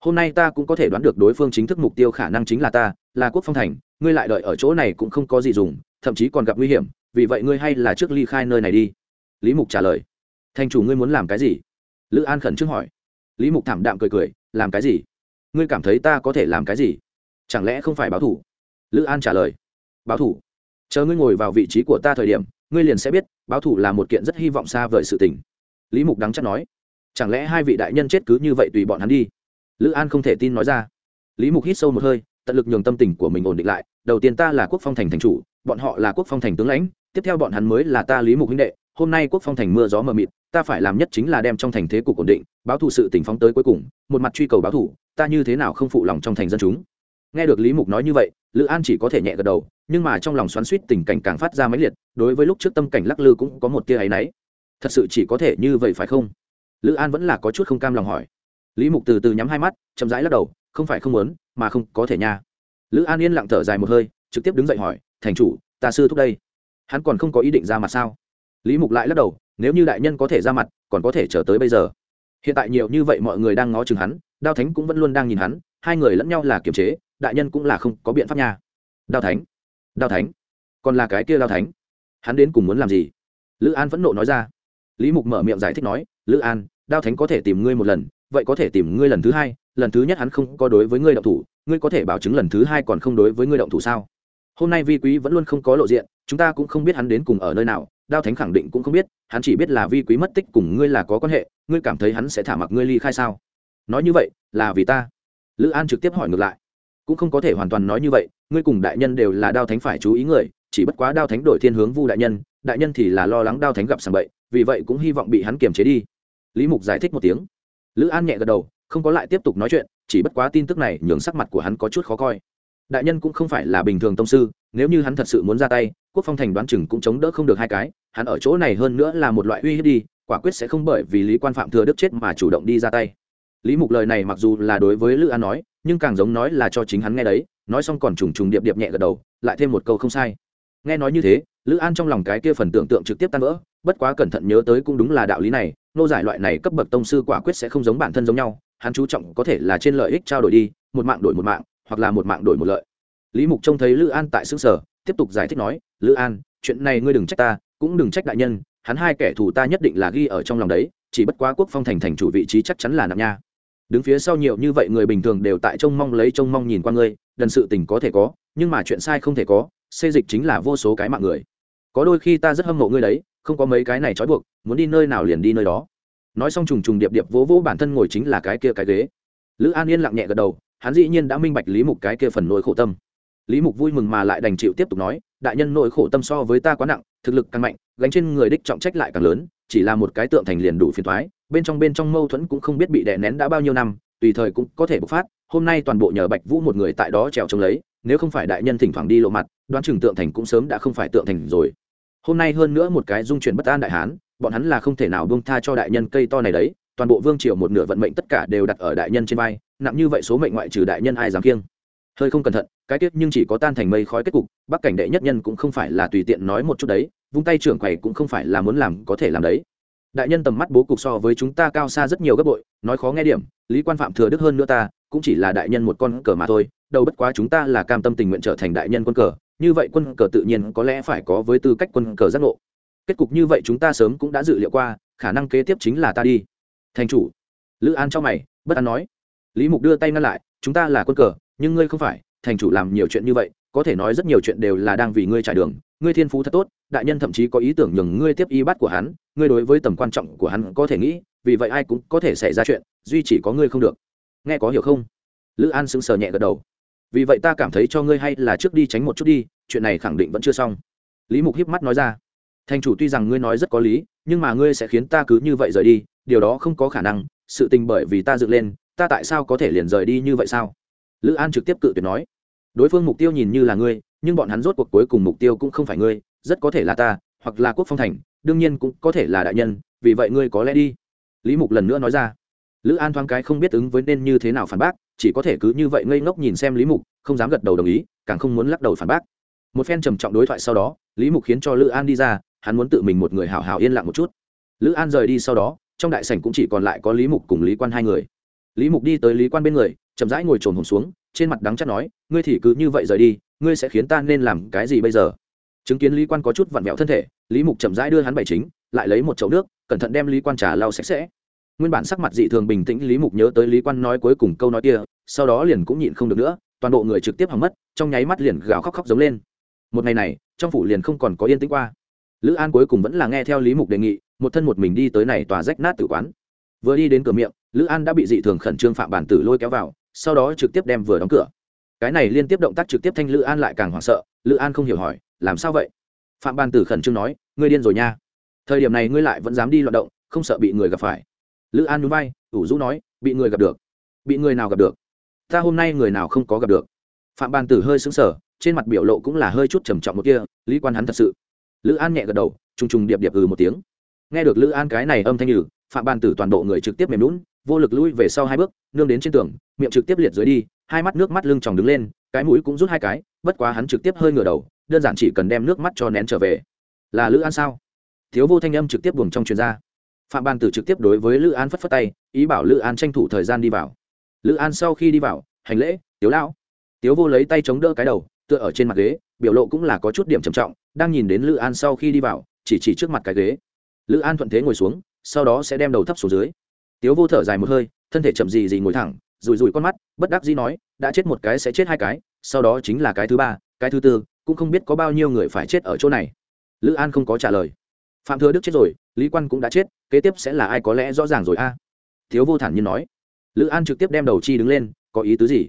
Hôm nay ta cũng có thể đoán được đối phương chính thức mục tiêu khả năng chính là ta, là quốc phong thành, ngươi lại đợi ở chỗ này cũng không có gì dùng, thậm chí còn gặp nguy hiểm, vì vậy ngươi hay là trước ly khai nơi này đi. Lý mục trả lời. Thành chủ ngươi muốn làm cái gì? Lữ an khẩn trương hỏi. Lý mục thảm đạm cười cười, làm cái gì? Ngươi cảm thấy ta có thể làm cái gì? Chẳng lẽ không phải báo thủ? Lữ an trả lời. Báo thủ? Chờ ngươi ngồi vào vị trí của ta thời điểm, ngươi liền sẽ biết, báo thủ là một kiện rất hy vọng xa vời sự tình. Lý mục đắng chắc nói. Chẳng lẽ hai vị đại nhân chết cứ như vậy tùy bọn hắn đi? Lữ an không thể tin nói ra. Lý mục hít sâu một hơi, tận lực nhường tâm tình của mình ổn định lại. Đầu tiên ta là quốc phong thành thành chủ, bọn họ là quốc phong thành tướng lãnh. Tiếp theo bọn hắn mới là ta lý mục huynh đệ. Hôm nay quốc phong thành mưa gió mờ mịt, ta phải làm nhất chính là đem trong thành thế cục ổn định, báo thù sự tỉnh phóng tới cuối cùng, một mặt truy cầu báo thù, ta như thế nào không phụ lòng trong thành dân chúng? Nghe được lý mục nói như vậy, lữ an chỉ có thể nhẹ gật đầu, nhưng mà trong lòng xoắn suýt tình cảnh càng phát ra máy liệt, đối với lúc trước tâm cảnh lắc lư cũng có một tia áy náy. Thật sự chỉ có thể như vậy phải không? Lữ an vẫn là có chút không cam lòng hỏi lý mục từ từ nhắm hai mắt, chậm rãi lắc đầu, không phải không muốn, mà không có thể nha. Lữ an yên lặng thở dài một hơi, trực tiếp đứng dậy hỏi, thành chủ, ta sư thúc đây. Hắn còn không có ý định ra mặt sao? Lý mục lại lắc đầu, nếu như đại nhân có thể ra mặt, còn có thể chờ tới bây giờ. Hiện tại nhiều như vậy mọi người đang ngó chừng hắn, đao thánh cũng vẫn luôn đang nhìn hắn, hai người lẫn nhau là kiềm chế, đại nhân cũng là không có biện pháp nha. Đao thánh đao thánh, còn là cái kia đao thánh, hắn đến cùng muốn làm gì? Lữ an vẫn nộ nói ra. Lý mục mở miệng giải thích nói, lữ an đao thánh có thể tìm ngươi một lần, vậy có thể tìm ngươi lần thứ hai, lần thứ nhất hắn không có đối với ngươi động thủ, ngươi có thể bảo chứng lần thứ hai còn không đối với ngươi động thủ sao? Hôm nay vi quý vẫn luôn không có lộ diện, chúng ta cũng không biết hắn đến cùng ở nơi nào, đao thánh khẳng định cũng không biết, hắn chỉ biết là vi quý mất tích cùng ngươi là có quan hệ, ngươi cảm thấy hắn sẽ thả mặc ngươi ly khai sao? Nói như vậy, là vì ta. Lữ an trực tiếp hỏi ngược lại. Cũng không có thể hoàn toàn nói như vậy, ngươi cùng đại nhân đều là đao thánh phải chú ý người, chỉ bất quá đao thánh đổi thiên hướng vu đại nhân đại nhân thì là lo lắng đao thánh gặp sàng bậy, vì vậy cũng hy vọng bị hắn kiềm chế đi lý mục giải thích một tiếng. Lữ an nhẹ gật đầu, không có lại tiếp tục nói chuyện, chỉ bất quá tin tức này nhường sắc mặt của hắn có chút khó coi. Đại nhân cũng không phải là bình thường tông sư, nếu như hắn thật sự muốn ra tay, quốc phong thành đoán chừng cũng chống đỡ không được hai cái, hắn ở chỗ này hơn nữa là một loại uy hiếp đi, quả quyết sẽ không bởi vì lý quan phạm thừa đức chết mà chủ động đi ra tay. Lý mục lời này mặc dù là đối với lữ an nói, nhưng càng giống nói là cho chính hắn nghe đấy, nói xong còn trùng trùng điệp điệp nhẹ gật đầu, lại thêm một câu không sai. Nghe nói như thế, lữ an trong lòng cái kia phần tưởng tượng trực tiếp tan vỡ, bất quá cẩn thận nhớ tới cũng đúng là đạo lý này nô giải loại này cấp bậc tông sư quả quyết sẽ không giống bản thân giống nhau, hắn chú trọng có thể là trên lợi ích trao đổi đi, một mạng đổi một mạng, hoặc là một mạng đổi một lợi. Lý mục trông thấy lữ an tại xứ sở, tiếp tục giải thích nói, lữ an, chuyện này ngươi đừng trách ta, cũng đừng trách đại nhân, hắn hai kẻ thù ta nhất định là ghi ở trong lòng đấy, chỉ bất quá quốc phong thành thành chủ vị trí chắc chắn là nằm nha. Đứng phía sau nhiều như vậy người bình thường đều tại trông mong lấy trông mong nhìn qua ngươi, đần sự tình có thể có, nhưng mà chuyện sai không thể có, xê dịch chính là vô số cái mạng người. Có đôi khi ta rất hâm mộ ngươi đấy không có mấy cái này trói buộc, muốn đi nơi nào liền đi nơi đó. Nói xong trùng trùng điệp điệp vỗ vỗ bản thân ngồi chính là cái kia cái ghế. Lữ an yên lặng nhẹ gật đầu, hắn dĩ nhiên đã minh bạch lý mục cái kia phần nỗi khổ tâm. Lý mục vui mừng mà lại đành chịu tiếp tục nói, đại nhân nỗi khổ tâm so với ta quá nặng, thực lực càng mạnh, gánh trên người đích trọng trách lại càng lớn, chỉ là một cái tượng thành liền đủ phiền thoái bên trong bên trong mâu thuẫn cũng không biết bị đè nén đã bao nhiêu năm, tùy thời cũng có thể bộc phát, hôm nay toàn bộ nhờ bạch vũ một người tại đó trèo trông lấy, nếu không phải đại nhân thỉnh thoảng đi lộ mặt, đoán chừng tượng thành cũng sớm đã không phải tượng thành rồi hôm nay hơn nữa một cái dung chuyển bất an đại hán, bọn hắn là không thể nào buông tha cho đại nhân cây to này đấy, toàn bộ vương triều một nửa vận mệnh tất cả đều đặt ở đại nhân trên vai, nặng như vậy số mệnh ngoại trừ đại nhân ai dám kiêng. Hơi không cẩn thận, cái tiết nhưng chỉ có tan thành mây khói kết cục, bắc cảnh đệ nhất nhân cũng không phải là tùy tiện nói một chút đấy, vung tay trưởng quầy cũng không phải là muốn làm có thể làm đấy. Đại nhân tầm mắt bố cục so với chúng ta cao xa rất nhiều gấp bội, nói khó nghe điểm, lý quan phạm thừa đức hơn nữa ta, cũng chỉ là đại nhân một con cờ mà thôi đâu bất quá chúng ta là cam tâm tình nguyện trở thành đại nhân quân cờ như vậy quân cờ tự nhiên có lẽ phải có với tư cách quân cờ giác ngộ. Kết cục như vậy chúng ta sớm cũng đã dự liệu qua, khả năng kế tiếp chính là ta đi. Thành chủ. Lữ an cho mày, bất an nói. Lý mục đưa tay ngăn lại, chúng ta là quân cờ, nhưng ngươi không phải, thành chủ làm nhiều chuyện như vậy, có thể nói rất nhiều chuyện đều là đang vì ngươi trải đường. Ngươi thiên phú thật tốt, đại nhân thậm chí có ý tưởng nhường ngươi tiếp y bắt của hắn, ngươi đối với tầm quan trọng của hắn có thể nghĩ, vì vậy ai cũng có thể xảy ra chuyện, duy chỉ có ngươi không được. Nghe có hiểu không? Lữ an sững sờ nhẹ gật đầu vì vậy ta cảm thấy cho ngươi hay là trước đi tránh một chút đi, chuyện này khẳng định vẫn chưa xong. Lý mục hiếp mắt nói ra. Thành chủ tuy rằng ngươi nói rất có lý, nhưng mà ngươi sẽ khiến ta cứ như vậy rời đi, điều đó không có khả năng, sự tình bởi vì ta dựng lên, ta tại sao có thể liền rời đi như vậy sao? Lữ an trực tiếp cự tuyệt nói. Đối phương mục tiêu nhìn như là ngươi, nhưng bọn hắn rốt cuộc cuối cùng mục tiêu cũng không phải ngươi, rất có thể là ta, hoặc là quốc phong thành, đương nhiên cũng có thể là đại nhân, vì vậy ngươi có lẽ đi. Lý mục lần nữa nói ra. Lữ an thoáng cái không biết ứng với nên như thế nào phản bác chỉ có thể cứ như vậy ngây ngốc nhìn xem lý mục, không dám gật đầu đồng ý, càng không muốn lắc đầu phản bác. Một phen trầm trọng đối thoại sau đó, lý mục khiến cho lữ an đi ra, hắn muốn tự mình một người hào hào yên lặng một chút. Lữ an rời đi sau đó, trong đại sảnh cũng chỉ còn lại có lý mục cùng lý quan hai người. Lý mục đi tới lý quan bên người, chậm rãi ngồi trồn hồn xuống, trên mặt đắng chắc nói, ngươi thì cứ như vậy rời đi, ngươi sẽ khiến ta nên làm cái gì bây giờ? Chứng kiến lý quan có chút vặn vẹo thân thể, lý mục chậm rãi đưa hắn bảy chính, lại lấy một chậu nước, cẩn thận đem lý quan trà lau sạch sẽ nguyên bản sắc mặt dị thường bình tĩnh lý mục nhớ tới lý quan nói cuối cùng câu nói kia, sau đó liền cũng nhịn không được nữa, toàn bộ người trực tiếp hỏng mất, trong nháy mắt liền gào khóc khóc giống lên. Một ngày này, trong phủ liền không còn có yên tĩnh qua. Lữ an cuối cùng vẫn là nghe theo lý mục đề nghị, một thân một mình đi tới này tòa rách nát tử quán. Vừa đi đến cửa miệng, lữ an đã bị dị thường khẩn trương phạm bản tử lôi kéo vào, sau đó trực tiếp đem vừa đóng cửa. Cái này liên tiếp động tác trực tiếp thanh lữ an lại càng hoảng sợ, lữ an không hiểu hỏi, làm sao vậy? Phạm bản tử khẩn trương nói, ngươi điên rồi nha. Thời điểm này ngươi lại vẫn dám đi loạt động, không sợ bị người gặp phải lữ an núi bay ủ rũ nói, bị người gặp được. Bị người nào gặp được? Ta hôm nay người nào không có gặp được? Phạm Ban tử hơi xứng sở trên mặt biểu lộ cũng là hơi chút trầm trọng một kia, lý quan hắn thật sự. Lữ an nhẹ gật đầu, trùng trùng điệp điệp ừ một tiếng. Nghe được lữ an cái này âm thanh nhử, phạm bàn tử toàn bộ người trực tiếp mềm lún vô lực lui về sau hai bước, nương đến trên tường, miệng trực tiếp liệt dưới đi, hai mắt nước mắt lưng tròng đứng lên, cái mũi cũng rút hai cái, bất quá hắn trực tiếp hơi ngửa đầu, đơn giản chỉ cần đem nước mắt cho nén trở về. Là lữ an sao? Thiếu vô thanh âm trực tiếp buồng trong truyền ra phạm Ban tử trực tiếp đối với lữ an phất phất tay, ý bảo lữ an tranh thủ thời gian đi vào. Lữ an sau khi đi vào, hành lễ, tiếu lão. Tiếu vô lấy tay chống đỡ cái đầu, tựa ở trên mặt ghế, biểu lộ cũng là có chút điểm trầm trọng, đang nhìn đến lữ an sau khi đi vào, chỉ chỉ trước mặt cái ghế. Lữ an thuận thế ngồi xuống, sau đó sẽ đem đầu thấp xuống dưới. Tiếu vô thở dài một hơi, thân thể chậm gì gì ngồi thẳng rùi rùi con mắt, bất đắc dĩ nói, đã chết một cái sẽ chết hai cái, sau đó chính là cái thứ ba, cái thứ tư, cũng không biết có bao nhiêu người phải chết ở chỗ này. Lữ an không có trả lời phạm thừa đức chết rồi, lý quan cũng đã chết, kế tiếp sẽ là ai có lẽ rõ ràng rồi a? À? thiếu vô thản nhiên nói. Lữ an trực tiếp đem đầu chi đứng lên, có ý tứ gì?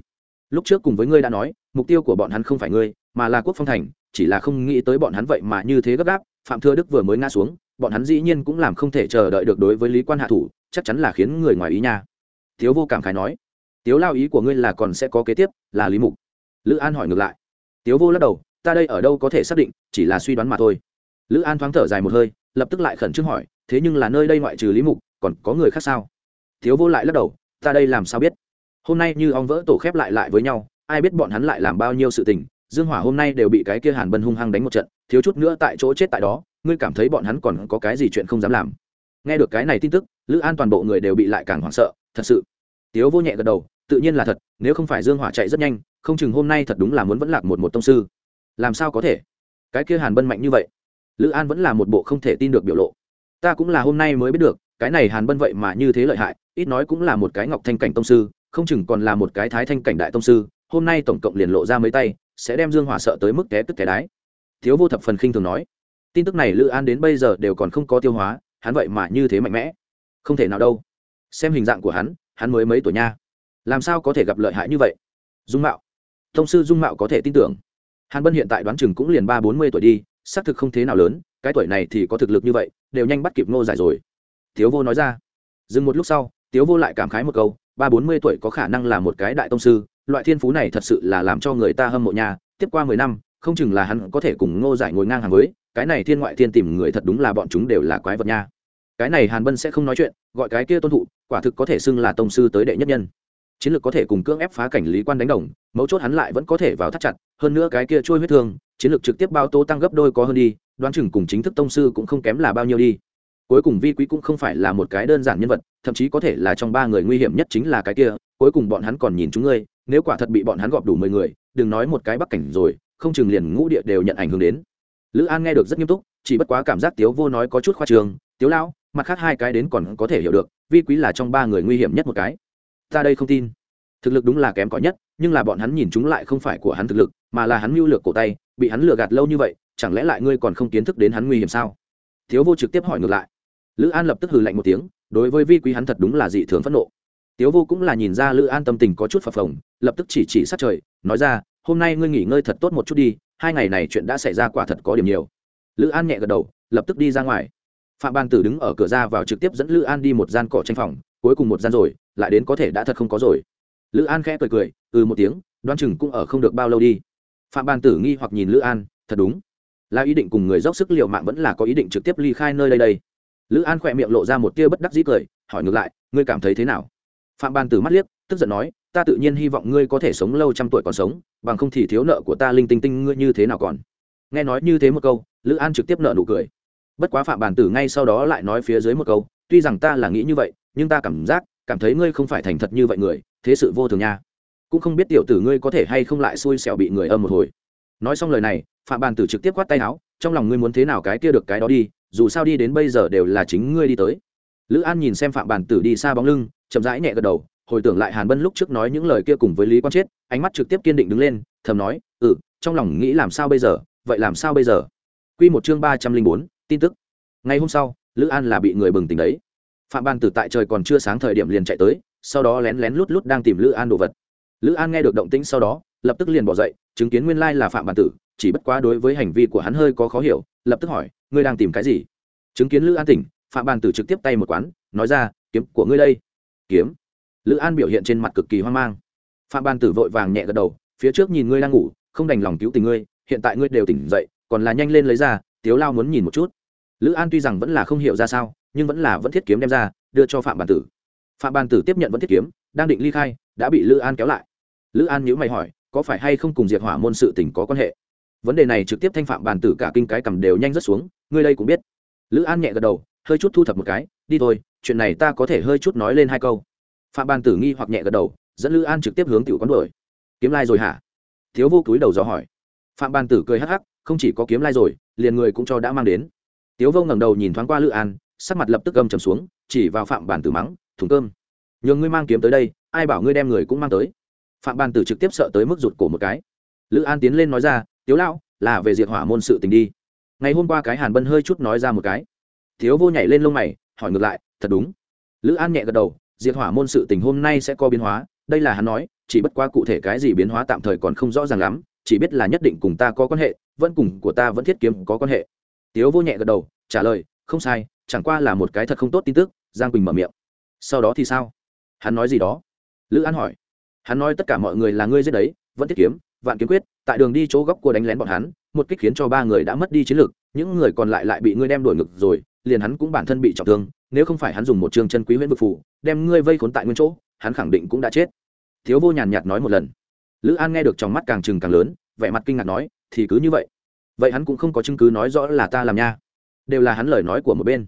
Lúc trước cùng với ngươi đã nói, mục tiêu của bọn hắn không phải ngươi, mà là quốc phong thành, chỉ là không nghĩ tới bọn hắn vậy mà như thế gấp gáp. Phạm thừa đức vừa mới ngã xuống, bọn hắn dĩ nhiên cũng làm không thể chờ đợi được đối với lý quan hạ thủ, chắc chắn là khiến người ngoài ý nha. Thiếu vô cảm khái nói. Tiếu lao ý của ngươi là còn sẽ có kế tiếp, là lý mục. Lữ an hỏi ngược lại. Tiếu vô lắc đầu, ta đây ở đâu có thể xác định, chỉ là suy đoán mà thôi. Lữ an thoáng thở dài một hơi lập tức lại khẩn trương hỏi, thế nhưng là nơi đây ngoại trừ lý mục, còn có người khác sao? Thiếu vô lại lắc đầu, ta đây làm sao biết? Hôm nay như ong vỡ tổ khép lại lại với nhau, ai biết bọn hắn lại làm bao nhiêu sự tình? Dương hỏa hôm nay đều bị cái kia hàn bân hung hăng đánh một trận, thiếu chút nữa tại chỗ chết tại đó, ngươi cảm thấy bọn hắn còn có cái gì chuyện không dám làm? Nghe được cái này tin tức, lữ an toàn bộ người đều bị lại càng hoảng sợ, thật sự. Tiếu vô nhẹ gật đầu, tự nhiên là thật, nếu không phải dương hỏa chạy rất nhanh, không chừng hôm nay thật đúng là muốn vẫn lạc một một tông sư. Làm sao có thể? Cái kia hàn bân mạnh như vậy lữ an vẫn là một bộ không thể tin được biểu lộ. Ta cũng là hôm nay mới biết được, cái này hàn bân vậy mà như thế lợi hại, ít nói cũng là một cái ngọc thanh cảnh tông sư, không chừng còn là một cái thái thanh cảnh đại tông sư, hôm nay tổng cộng liền lộ ra mấy tay, sẽ đem dương hỏa sợ tới mức té tức té đái. Thiếu vô thập phần khinh thường nói, tin tức này lữ an đến bây giờ đều còn không có tiêu hóa, hắn vậy mà như thế mạnh mẽ. Không thể nào đâu. Xem hình dạng của hắn hắn mới mấy tuổi nha. Làm sao có thể gặp lợi hại như vậy? Dung mạo. Tông sư dung mạo có thể tin tưởng. Hàn bân hiện tại đoán chừng cũng liền ba bốn mươi tuổi đi xác thực không thế nào lớn, cái tuổi này thì có thực lực như vậy, đều nhanh bắt kịp ngô giải rồi. Tiếu vô nói ra. Dừng một lúc sau, tiếu vô lại cảm khái một câu, ba bốn mươi tuổi có khả năng là một cái đại tông sư, loại thiên phú này thật sự là làm cho người ta hâm mộ nhà tiếp qua mười năm, không chừng là hắn có thể cùng ngô giải ngồi ngang hàng với, cái này thiên ngoại thiên tìm người thật đúng là bọn chúng đều là quái vật nha. Cái này hàn bân sẽ không nói chuyện, gọi cái kia tôn thụ, quả thực có thể xưng là tông sư tới đệ nhất nhân. Chiến lược có thể cùng cưỡng ép phá cảnh lý quan đánh đồng, mấu chốt hắn lại vẫn có thể vào thắt chặt, hơn nữa cái kia trôi huyết thương chiến lược trực tiếp bao tố tăng gấp đôi có hơn đi, đoán chừng cùng chính thức tông sư cũng không kém là bao nhiêu đi. Cuối cùng vi quý cũng không phải là một cái đơn giản nhân vật, thậm chí có thể là trong ba người nguy hiểm nhất chính là cái kia, cuối cùng bọn hắn còn nhìn chúng ngươi, nếu quả thật bị bọn hắn gọp đủ mười người, đừng nói một cái bắc cảnh rồi, không chừng liền ngũ địa đều nhận ảnh hưởng đến. Lữ an nghe được rất nghiêm túc, chỉ bất quá cảm giác tiếu vô nói có chút khoa trường tiếu lão, mặt khác hai cái đến còn có thể hiểu được, vi quý là trong ba người nguy hiểm nhất một cái. Ta đây không tin. Thực lực đúng là kém cỏi nhất, nhưng là bọn hắn nhìn chúng lại không phải của hắn thực lực, mà là hắn mưu lược cổ tay bị hắn lừa gạt lâu như vậy, chẳng lẽ lại ngươi còn không kiến thức đến hắn nguy hiểm sao? Thiếu vô trực tiếp hỏi ngược lại. Lữ an lập tức hừ lạnh một tiếng, đối với vi quý hắn thật đúng là dị thường phẫn nộ. Tiếu vô cũng là nhìn ra lữ an tâm tình có chút phập phồng, lập tức chỉ chỉ sát trời, nói ra, hôm nay ngươi nghỉ ngơi thật tốt một chút đi, hai ngày này chuyện đã xảy ra quả thật có điểm nhiều. Lữ an nhẹ gật đầu, lập tức đi ra ngoài. Phạm ban tử đứng ở cửa ra vào trực tiếp dẫn lữ an đi một gian cỏ tranh phòng, cuối cùng một gian rồi, lại đến có thể đã thật không có rồi. Lữ an khẽ cười cười ừ một tiếng đoan chừng cũng ở không được bao lâu đi phạm ban tử nghi hoặc nhìn lữ an, thật đúng. Là ý định cùng người dốc sức liệu mạng vẫn là có ý định trực tiếp ly khai nơi đây đây. Lữ an khỏe miệng lộ ra một tia bất đắc dĩ cười, hỏi ngược lại, ngươi cảm thấy thế nào? Phạm ban tử mắt liếc, tức giận nói, ta tự nhiên hy vọng ngươi có thể sống lâu trăm tuổi còn sống, bằng không thì thiếu nợ của ta linh tinh tinh ngươi như thế nào còn? Nghe nói như thế một câu, lữ an trực tiếp nợ nụ cười. Bất quá phạm bàn tử ngay sau đó lại nói phía dưới một câu, tuy rằng ta là nghĩ như vậy, nhưng ta cảm giác, cảm thấy ngươi không phải thành thật như vậy người, thế sự vô thường nha cũng không biết tiểu tử ngươi có thể hay không lại xui xẻo bị người âm một hồi. Nói xong lời này, phạm bàn tử trực tiếp quát tay áo, trong lòng ngươi muốn thế nào cái kia được cái đó đi, dù sao đi đến bây giờ đều là chính ngươi đi tới. Lữ an nhìn xem phạm bàn tử đi xa bóng lưng, chậm rãi nhẹ gật đầu, hồi tưởng lại hàn bân lúc trước nói những lời kia cùng với lý quan chết, ánh mắt trực tiếp kiên định đứng lên, thầm nói ừ trong lòng nghĩ làm sao bây giờ, vậy làm sao bây giờ? Q một chương ba trăm linh bốn, tin tức. Ngày hôm sau, lữ an là bị người bừng tỉnh đấy. Phạm bàn tử tại trời còn chưa sáng thời điểm liền chạy tới, sau đó lén lén lút lút đang tìm lữ an đồ vật lữ an nghe được động tĩnh sau đó, lập tức liền bỏ dậy, chứng kiến nguyên lai là phạm bản tử, chỉ bất quá đối với hành vi của hắn hơi có khó hiểu, lập tức hỏi, ngươi đang tìm cái gì? Chứng kiến lữ an tỉnh, phạm bản tử trực tiếp tay một quán, nói ra, kiếm của ngươi đây. Kiếm? Lữ an biểu hiện trên mặt cực kỳ hoang mang. Phạm bản tử vội vàng nhẹ gật đầu, phía trước nhìn ngươi đang ngủ, không đành lòng cứu tình ngươi, hiện tại ngươi đều tỉnh dậy, còn là nhanh lên lấy ra, tiếu lao muốn nhìn một chút. Lữ an tuy rằng vẫn là không hiểu ra sao, nhưng vẫn là vẫn thiết kiếm đem ra, đưa cho phạm bản tử. Phạm bản tử tiếp nhận vẫn thiết kiếm, đang định ly khai, đã bị lữ an kéo lại lữ an nhữ mày hỏi, có phải hay không cùng diệt hỏa môn sự tình có quan hệ? Vấn đề này trực tiếp thanh phạm bàn tử cả kinh cái cầm đều nhanh rất xuống, ngươi đây cũng biết. Lữ an nhẹ gật đầu, hơi chút thu thập một cái, đi thôi, chuyện này ta có thể hơi chút nói lên hai câu. Phạm bàn tử nghi hoặc nhẹ gật đầu, dẫn lữ an trực tiếp hướng tiểu quán đuổi. Kiếm lai rồi hả? Thiếu vô túi đầu dò hỏi. Phạm bàn tử cười hắc hắc, không chỉ có kiếm lai rồi, liền người cũng cho đã mang đến. Tiếu vô ngẩng đầu nhìn thoáng qua lữ an, sắc mặt lập tức gầm trầm xuống, chỉ vào phạm bàn tử mắng, thùng cơm. Nhường ngươi mang kiếm tới đây, ai bảo ngươi đem người cũng mang tới? Phạm ban tử trực tiếp sợ tới mức rụt cổ một cái. Lữ an tiến lên nói ra, tiếu lão, là về diệt hỏa môn sự tình đi. Ngày hôm qua cái hàn bân hơi chút nói ra một cái. Thiếu vô nhảy lên lông mày, hỏi ngược lại, thật đúng. Lữ an nhẹ gật đầu diệt hỏa môn sự tình hôm nay sẽ có biến hóa, đây là hắn nói, chỉ bất qua cụ thể cái gì biến hóa tạm thời còn không rõ ràng lắm, chỉ biết là nhất định cùng ta có quan hệ, vẫn cùng của ta vẫn thiết kiếm có quan hệ. Tiếu vô nhẹ gật đầu, trả lời, không sai, chẳng qua là một cái thật không tốt tin tức. Giang quỳnh mở miệng, sau đó thì sao? Hắn nói gì đó? Lữ an hỏi hắn nói tất cả mọi người là ngươi giết đấy, vẫn tiết kiếm, vạn kiếm quyết, tại đường đi chỗ góc của đánh lén bọn hắn, một kích khiến cho ba người đã mất đi chiến lược những người còn lại lại bị ngươi đem đuổi ngực rồi, liền hắn cũng bản thân bị trọng thương, nếu không phải hắn dùng một chương chân quý huyễn vực phủ đem ngươi vây khốn tại nguyên chỗ, hắn khẳng định cũng đã chết. Thiếu vô nhàn nhạt nói một lần. Lữ an nghe được trong mắt càng trừng càng lớn, vẻ mặt kinh ngạc nói, thì cứ như vậy vậy hắn cũng không có chứng cứ nói rõ là ta làm nha, đều là hắn lời nói của một bên.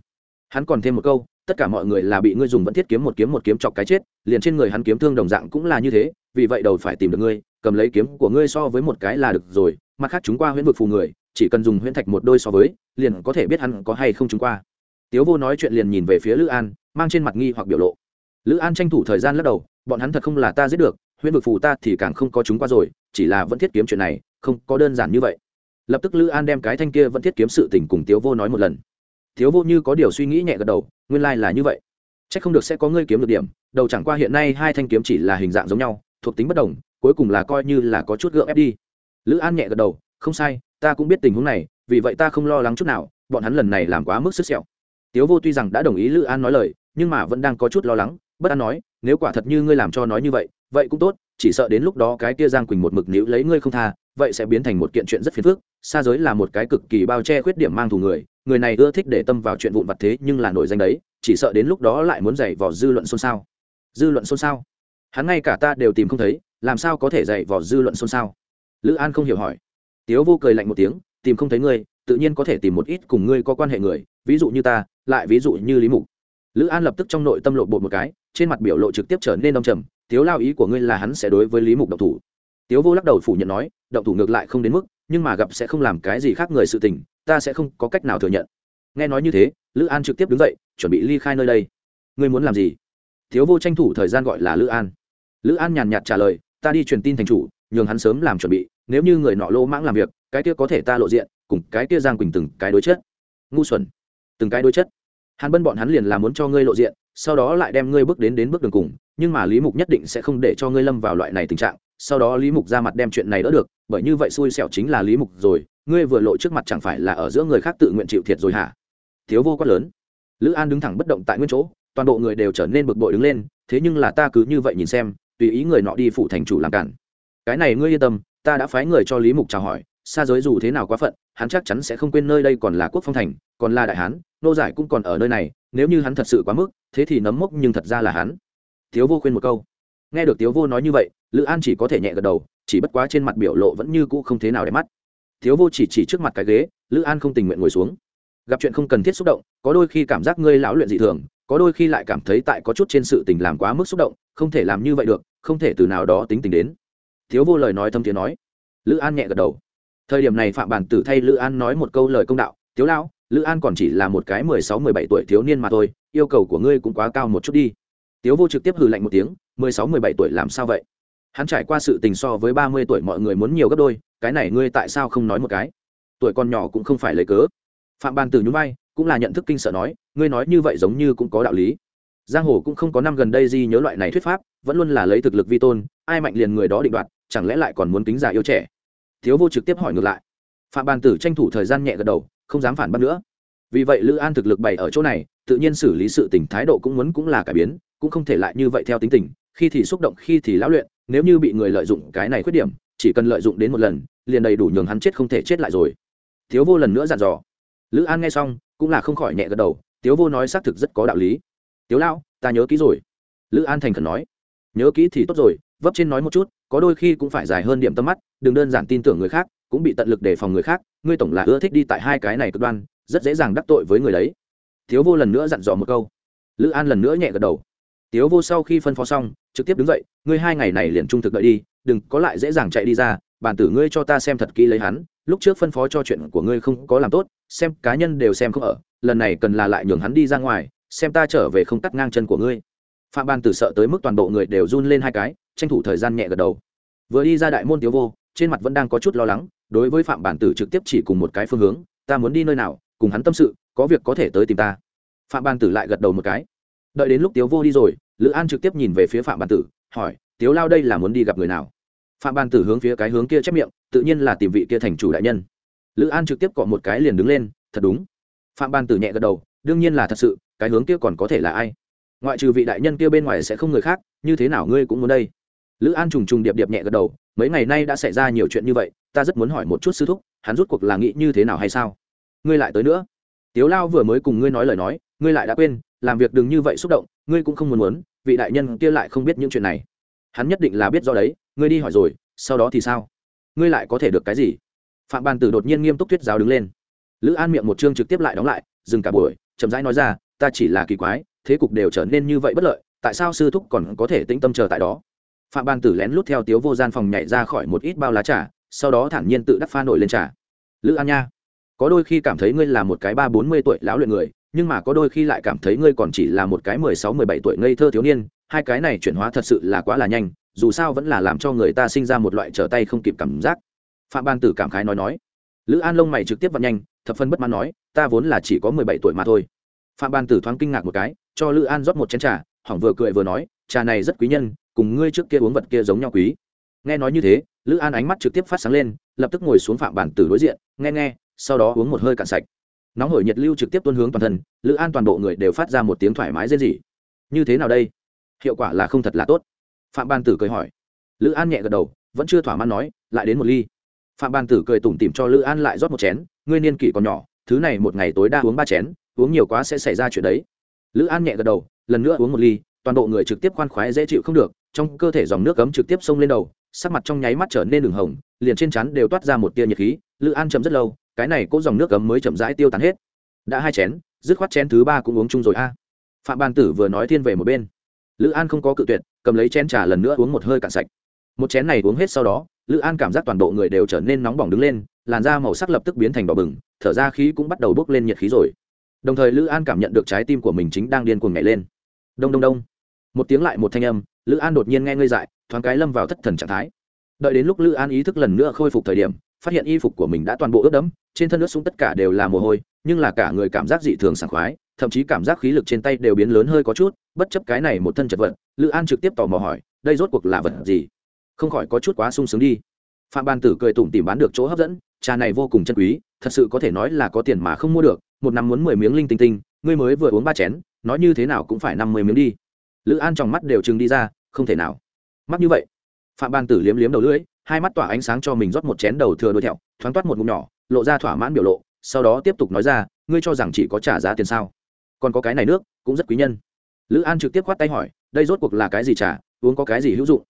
Hắn còn thêm một câu tất cả mọi người là bị ngươi dùng vẫn thiết kiếm một kiếm một kiếm chọc cái chết, liền trên người hắn kiếm thương đồng dạng cũng là như thế, vì vậy đầu phải tìm được ngươi, cầm lấy kiếm của ngươi so với một cái là được rồi, mặt khác chúng qua huyễn vực phù người, chỉ cần dùng huyễn thạch một đôi so với, liền có thể biết hắn có hay không chúng qua. Tiếu vô nói chuyện liền nhìn về phía lữ an, mang trên mặt nghi hoặc biểu lộ. Lữ an tranh thủ thời gian lắc đầu, bọn hắn thật không là ta giết được, huyễn vực phù ta thì càng không có chúng qua rồi, chỉ là vẫn thiết kiếm chuyện này, không có đơn giản như vậy. Lập tức lữ an đem cái thanh kia vẫn thiết kiếm sự tình cùng tiếu vô nói một lần. Tiếu vô như có điều suy nghĩ nhẹ gật đầu nguyên lai là như vậy. C h ắ c không được sẽ có ngươi kiếm được điểm, đầu chẳng qua hiện nay hai thanh kiếm chỉ là hình dạng giống nhau, thuộc tính bất đồng, cuối cùng là coi như là có chút gượng ép đi. Lữ an nhẹ gật đầu, không sai, ta cũng biết tình huống này, vì vậy ta không lo lắng chút nào, bọn hắn lần này làm quá mức sức sẹo. Tiếu vô tuy rằng đã đồng ý lữ an nói lời, nhưng mà vẫn đang có chút lo lắng, bất an nói, nếu quả thật như ngươi làm cho nói như vậy vậy cũng tốt, chỉ sợ đến lúc đó cái kia giang quỳnh một mực níu lấy ngươi không tha vậy sẽ biến thành một kiện chuyện rất phiền phức. Xa giới là một cái cực kỳ bao che khuyết điểm mang thù người người này ưa thích để tâm vào chuyện vụn vặt thế nhưng là nổi danh đấy, chỉ sợ đến lúc đó lại muốn dạy vò dư luận xôn xao. Dư luận xôn xao? Hắn ngay cả ta đều tìm không thấy, làm sao có thể dạy vò dư luận xôn xao? Lữ an không hiểu hỏi. Tiếu vô cười lạnh một tiếng, tìm không thấy ngươi, tự nhiên có thể tìm một ít cùng ngươi có quan hệ người, ví dụ như ta, lại ví dụ như lý mục. Lữ an lập tức trong nội tâm lộ bột một cái, trên mặt biểu lộ trực tiếp trở nên đông trầm, tiếu lao ý của ngươi là hắn sẽ đối với lý mục động thủ tiếu vô lắc đầu phủ nhận nói, động thủ ngược lại không đến mức, nhưng mà gặp sẽ không làm cái gì khác người sự tình, ta sẽ không có cách nào thừa nhận. Nghe nói như thế, lữ an trực tiếp đứng dậy, chuẩn bị ly khai nơi đây. Ngươi muốn làm gì? Thiếu vô tranh thủ thời gian gọi là lữ an. Lữ an nhàn nhạt trả lời, ta đi truyền tin thành chủ, nhường hắn sớm làm chuẩn bị, nếu như người nọ lô mãng làm việc, cái kia có thể ta lộ diện, cùng cái kia giang quỳnh từng cái đối chất. Ngu xuẩn. Từng cái đối chất. Hàn bân bọn hắn liền là muốn cho ngươi lộ diện, sau đó lại đem ngươi bước đến đến bước đường cùng, nhưng mà lý mục nhất định sẽ không để cho ngươi lâm vào loại này tình trạng sau đó lý mục ra mặt đem chuyện này đỡ được, bởi như vậy xui xẻo chính là lý mục rồi, ngươi vừa lộ trước mặt chẳng phải là ở giữa người khác tự nguyện chịu thiệt rồi hả? Thiếu vô quát lớn. Lữ an đứng thẳng bất động tại nguyên chỗ, toàn bộ người đều trở nên bực bội đứng lên, thế nhưng là ta cứ như vậy nhìn xem, tùy ý người nọ đi phụ thành chủ làm cản. Cái này ngươi yên tâm, ta đã phái người cho lý mục chào hỏi, xa giới dù thế nào quá phận, hắn chắc chắn sẽ không quên nơi đây còn là quốc phong thành, còn là đại hán, nô giải cũng còn ở nơi này, nếu như hắn thật sự quá mức, thế thì nấm mốc nhưng thật ra là hắn. Thiếu vô khuyên một câu nghe được tiếu vô nói như vậy, lữ an chỉ có thể nhẹ gật đầu, chỉ bất quá trên mặt biểu lộ vẫn như cũ không thế nào để mắt. Thiếu vô chỉ chỉ trước mặt cái ghế, lữ an không tình nguyện ngồi xuống. Gặp chuyện không cần thiết xúc động, có đôi khi cảm giác ngươi lão luyện dị thường, có đôi khi lại cảm thấy tại có chút trên sự tình làm quá mức xúc động, không thể làm như vậy được, không thể từ nào đó tính tình đến. Thiếu vô lời nói thâm tiếng nói. Lữ an nhẹ gật đầu. Thời điểm này phạm bản tử thay lữ an nói một câu lời công đạo thiếu lão, lữ an còn chỉ là một cái mười sáu, mười bảy tuổi thiếu niên mà thôi, yêu cầu của ngươi cũng quá cao một chút đi tiếu vô trực tiếp hừ lạnh một tiếng, mười sáu, mười bảy tuổi làm sao vậy? Hắn trải qua sự tình so với ba mươi tuổi mọi người muốn nhiều gấp đôi, cái này ngươi tại sao không nói một cái? Tuổi còn nhỏ cũng không phải lấy cớ. Phạm ban tử nhún vai, cũng là nhận thức kinh sợ nói, ngươi nói như vậy giống như cũng có đạo lý. Giang hồ cũng không có năm gần đây gì nhớ loại này thuyết pháp, vẫn luôn là lấy thực lực vi tôn, ai mạnh liền người đó định đoạt, chẳng lẽ lại còn muốn kính già yêu trẻ? Thiếu vô trực tiếp hỏi ngược lại. Phạm ban tử tranh thủ thời gian nhẹ gật đầu, không dám phản bác nữa. Vì vậy lữ an thực lực bày ở chỗ này, tự nhiên xử lý sự tình thái độ cũng muốn cũng là cải biến cũng không thể lại như vậy theo tính tình, khi thì xúc động, khi thì lão luyện, nếu như bị người lợi dụng cái này khuyết điểm, chỉ cần lợi dụng đến một lần, liền đầy đủ nhường hắn chết không thể chết lại rồi. Thiếu vô lần nữa dặn dò. Lữ an nghe xong, cũng là không khỏi nhẹ gật đầu tiếu vô nói xác thực rất có đạo lý. Tiếu lão, ta nhớ kỹ rồi. Lữ an thành khẩn nói. Nhớ kỹ thì tốt rồi, vấp trên nói một chút, có đôi khi cũng phải dài hơn điểm tâm mắt, đừng đơn giản tin tưởng người khác, cũng bị tận lực đề phòng người khác, ngươi tổng là ưa thích đi tại hai cái này cực đoan, rất dễ dàng đắc tội với người đấy. Thiếu vô lần nữa dặn dò một câu. Lữ an lần nữa nhẹ gật đầu tiếu vô sau khi phân phó xong, trực tiếp đứng dậy, ngươi hai ngày này liền trung thực đợi đi, đừng có lại dễ dàng chạy đi ra, bản tử ngươi cho ta xem thật kỹ lấy hắn, lúc trước phân phó cho chuyện của ngươi không có làm tốt, xem cá nhân đều xem không ở, lần này cần là lại nhường hắn đi ra ngoài, xem ta trở về không tắt ngang chân của ngươi. Phạm ban tử sợ tới mức toàn bộ người đều run lên hai cái, tranh thủ thời gian nhẹ gật đầu. Vừa đi ra đại môn tiếu vô, trên mặt vẫn đang có chút lo lắng, đối với phạm bản tử trực tiếp chỉ cùng một cái phương hướng, ta muốn đi nơi nào, cùng hắn tâm sự, có việc có thể tới tìm ta. Phạm ban tử lại gật đầu một cái đợi đến lúc tiếu vô đi rồi, lữ an trực tiếp nhìn về phía phạm ban tử, hỏi, tiếu lao đây là muốn đi gặp người nào? Phạm ban tử hướng phía cái hướng kia chép miệng, tự nhiên là tìm vị kia thành chủ đại nhân. Lữ an trực tiếp cọ một cái liền đứng lên, thật đúng. Phạm ban tử nhẹ gật đầu, đương nhiên là thật sự, cái hướng kia còn có thể là ai? Ngoại trừ vị đại nhân kia bên ngoài sẽ không người khác, như thế nào ngươi cũng muốn đây? Lữ an trùng trùng điệp điệp nhẹ gật đầu, mấy ngày nay đã xảy ra nhiều chuyện như vậy, ta rất muốn hỏi một chút sư thúc, hắn rút cuộc là nghĩ như thế nào hay sao? Ngươi lại tới nữa. Tiếu lao vừa mới cùng ngươi nói lời nói ngươi lại đã quên, làm việc đừng như vậy xúc động, ngươi cũng không muốn muốn, vị đại nhân kia lại không biết những chuyện này. Hắn nhất định là biết do đấy, ngươi đi hỏi rồi, sau đó thì sao? Ngươi lại có thể được cái gì? Phạm bàn tử đột nhiên nghiêm túc thuyết giáo đứng lên. Lữ an miệng một chương trực tiếp lại đóng lại, dừng cả buổi, chậm rãi nói ra, ta chỉ là kỳ quái, thế cục đều trở nên như vậy bất lợi, tại sao sư thúc còn có thể tĩnh tâm chờ tại đó? Phạm bàn tử lén lút theo tiếu vô gian phòng nhảy ra khỏi một ít bao lá trà, sau đó thản nhiên tự đắp pha nổi lên trà. Lữ an nha, có đôi khi cảm thấy ngươi là một cái ba bốn mươi tuổi lão luyện người nhưng mà có đôi khi lại cảm thấy ngươi còn chỉ là một cái mười sáu, mười bảy tuổi ngây thơ thiếu niên, hai cái này chuyển hóa thật sự là quá là nhanh, dù sao vẫn là làm cho người ta sinh ra một loại trở tay không kịp cảm giác. Phạm ban tử cảm khái nói nói. Lữ an lông mày trực tiếp vặn nhanh, thập phân bất mãn nói, ta vốn là chỉ có mười bảy tuổi mà thôi. Phạm ban tử thoáng kinh ngạc một cái, cho lữ an rót một chén trà, hỏng vừa cười vừa nói, trà này rất quý nhân, cùng ngươi trước kia uống vật kia giống nhau quý. Nghe nói như thế, lữ an ánh mắt trực tiếp phát sáng lên, lập tức ngồi xuống phạm bản tử đối diện, nghe nghe, sau đó uống một hơi cạn sạch nóng hổi nhiệt lưu trực tiếp tuân hướng toàn thân, lữ an toàn bộ người đều phát ra một tiếng thoải mái dễ gì như thế nào đây? Hiệu quả là không thật là tốt. Phạm ban tử cười hỏi. Lữ an nhẹ gật đầu, vẫn chưa thỏa mãn nói, lại đến một ly. Phạm ban tử cười tủm tỉm cho lữ an lại rót một chén, ngươi niên kỷ còn nhỏ, thứ này một ngày tối đa uống ba chén, uống nhiều quá sẽ xảy ra chuyện đấy. Lữ an nhẹ gật đầu, lần nữa uống một ly, toàn bộ người trực tiếp khoan khoái dễ chịu không được, trong cơ thể dòng nước cấm trực tiếp xông lên đầu, sắc mặt trong nháy mắt trở nên đường hồng, liền trên chắn đều toát ra một tia nhiệt khí, lữ an chấm rất lâu cái này cố dòng nước cấm mới chậm rãi tiêu tán hết. Đã hai chén, dứt khoát chén thứ ba cũng uống chung rồi a. Phạm ban tử vừa nói thiên về một bên. Lữ an không có cự tuyệt, cầm lấy chén trà lần nữa uống một hơi cạn sạch. Một chén này uống hết sau đó, lữ an cảm giác toàn bộ người đều trở nên nóng bỏng đứng lên, làn da màu sắc lập tức biến thành đỏ bừng, thở ra khí cũng bắt đầu bốc lên nhiệt khí rồi. Đồng thời lữ an cảm nhận được trái tim của mình chính đang điên cuồng nhảy lên. Đông đông đông. Một tiếng lại một thanh âm, lữ an đột nhiên nghe ngơi dại, thoáng cái lâm vào thất thần trạng thái. Đợi đến lúc lữ an ý thức lần nữa khôi phục thời điểm phát hiện y phục của mình đã toàn bộ ướt đẫm, trên thân ướt xuống tất cả đều là mồ hôi, nhưng là cả người cảm giác dị thường sảng khoái, thậm chí cảm giác khí lực trên tay đều biến lớn hơi có chút, bất chấp cái này một thân chật vật, lữ an trực tiếp tò mò hỏi, đây rốt cuộc là vật gì? Không khỏi có chút quá sung sướng đi. Phạm ban tử cười tủm tìm bán được chỗ hấp dẫn, trà này vô cùng chân quý, thật sự có thể nói là có tiền mà không mua được, một năm muốn mười miếng linh tinh tinh, ngươi mới vừa uống ba chén, nói như thế nào cũng phải năm mươi miếng đi. Lữ an trong mắt đều chừng đi ra, không thể nào. Mắc như vậy, phạm ban tử liếm liếm đầu lưỡi hai mắt tỏa ánh sáng cho mình rót một chén đầu thừa đuôi thẹo, thoáng toát một ngụm nhỏ, lộ ra thỏa mãn biểu lộ, sau đó tiếp tục nói ra, ngươi cho rằng chỉ có trả giá tiền sao? Còn có cái này nước, cũng rất quý nhân. Lữ an trực tiếp khoát tay hỏi, đây rốt cuộc là cái gì trà? Uống có cái gì hữu dụng?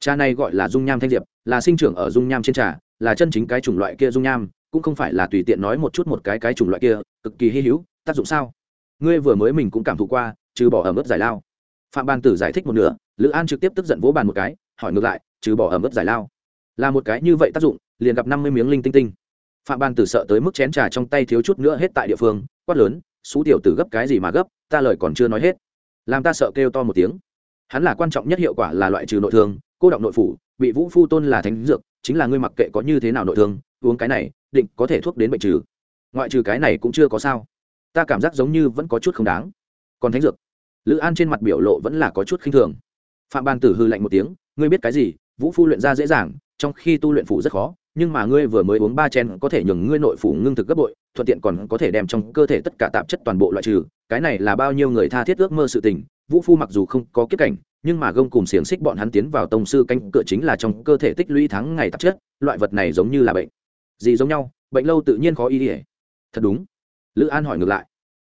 Trà này gọi là dung nham thanh diệp, là sinh trưởng ở dung nham trên trà, là chân chính cái chủng loại kia dung nham, cũng không phải là tùy tiện nói một chút một cái cái chủng loại kia, cực kỳ hy hữu, tác dụng sao? Ngươi vừa mới mình cũng cảm thụ qua, trừ bỏ ẩm ướt giải lao. Phạm ban tử giải thích một nửa, lữ an trực tiếp tức giận vỗ bàn một cái, hỏi ngược lại, trừ bỏ ẩm ướt giải lao? Là một cái như vậy tác dụng, liền gặp năm mươi miếng linh tinh tinh. Phạm ban tử sợ tới mức chén trà trong tay thiếu chút nữa hết tại địa phương, quát lớn xú tiểu tử gấp cái gì mà gấp, ta lời còn chưa nói hết. Làm ta sợ kêu to một tiếng. Hắn là quan trọng nhất hiệu quả là loại trừ nội thương, cô động nội phủ, bị vũ phu tôn là thánh dược, chính là ngươi mặc kệ có như thế nào nội thương, uống cái này, định có thể thuốc đến bệnh trừ. Ngoại trừ cái này cũng chưa có sao. Ta cảm giác giống như vẫn có chút không đáng. Còn thánh dược? Lữ an trên mặt biểu lộ vẫn là có chút khinh thường. Phạm ban tử hư lạnh một tiếng, ngươi biết cái gì? Vũ phu luyện ra dễ dàng trong khi tu luyện phủ rất khó, nhưng mà ngươi vừa mới uống ba chén có thể nhường ngươi nội phủ ngưng thực gấp bội, thuận tiện còn có thể đem trong cơ thể tất cả tạp chất toàn bộ loại trừ, cái này là bao nhiêu người tha thiết ước mơ sự tình, vũ phu mặc dù không có kiếp cảnh, nhưng mà gông cùng xiềng xích bọn hắn tiến vào tông sư canh cửa chính là trong cơ thể tích lũy tháng ngày tạp chất, loại vật này giống như là bệnh. Gì giống nhau, bệnh lâu tự nhiên khó ý ỉa thật đúng. Lữ an hỏi ngược lại.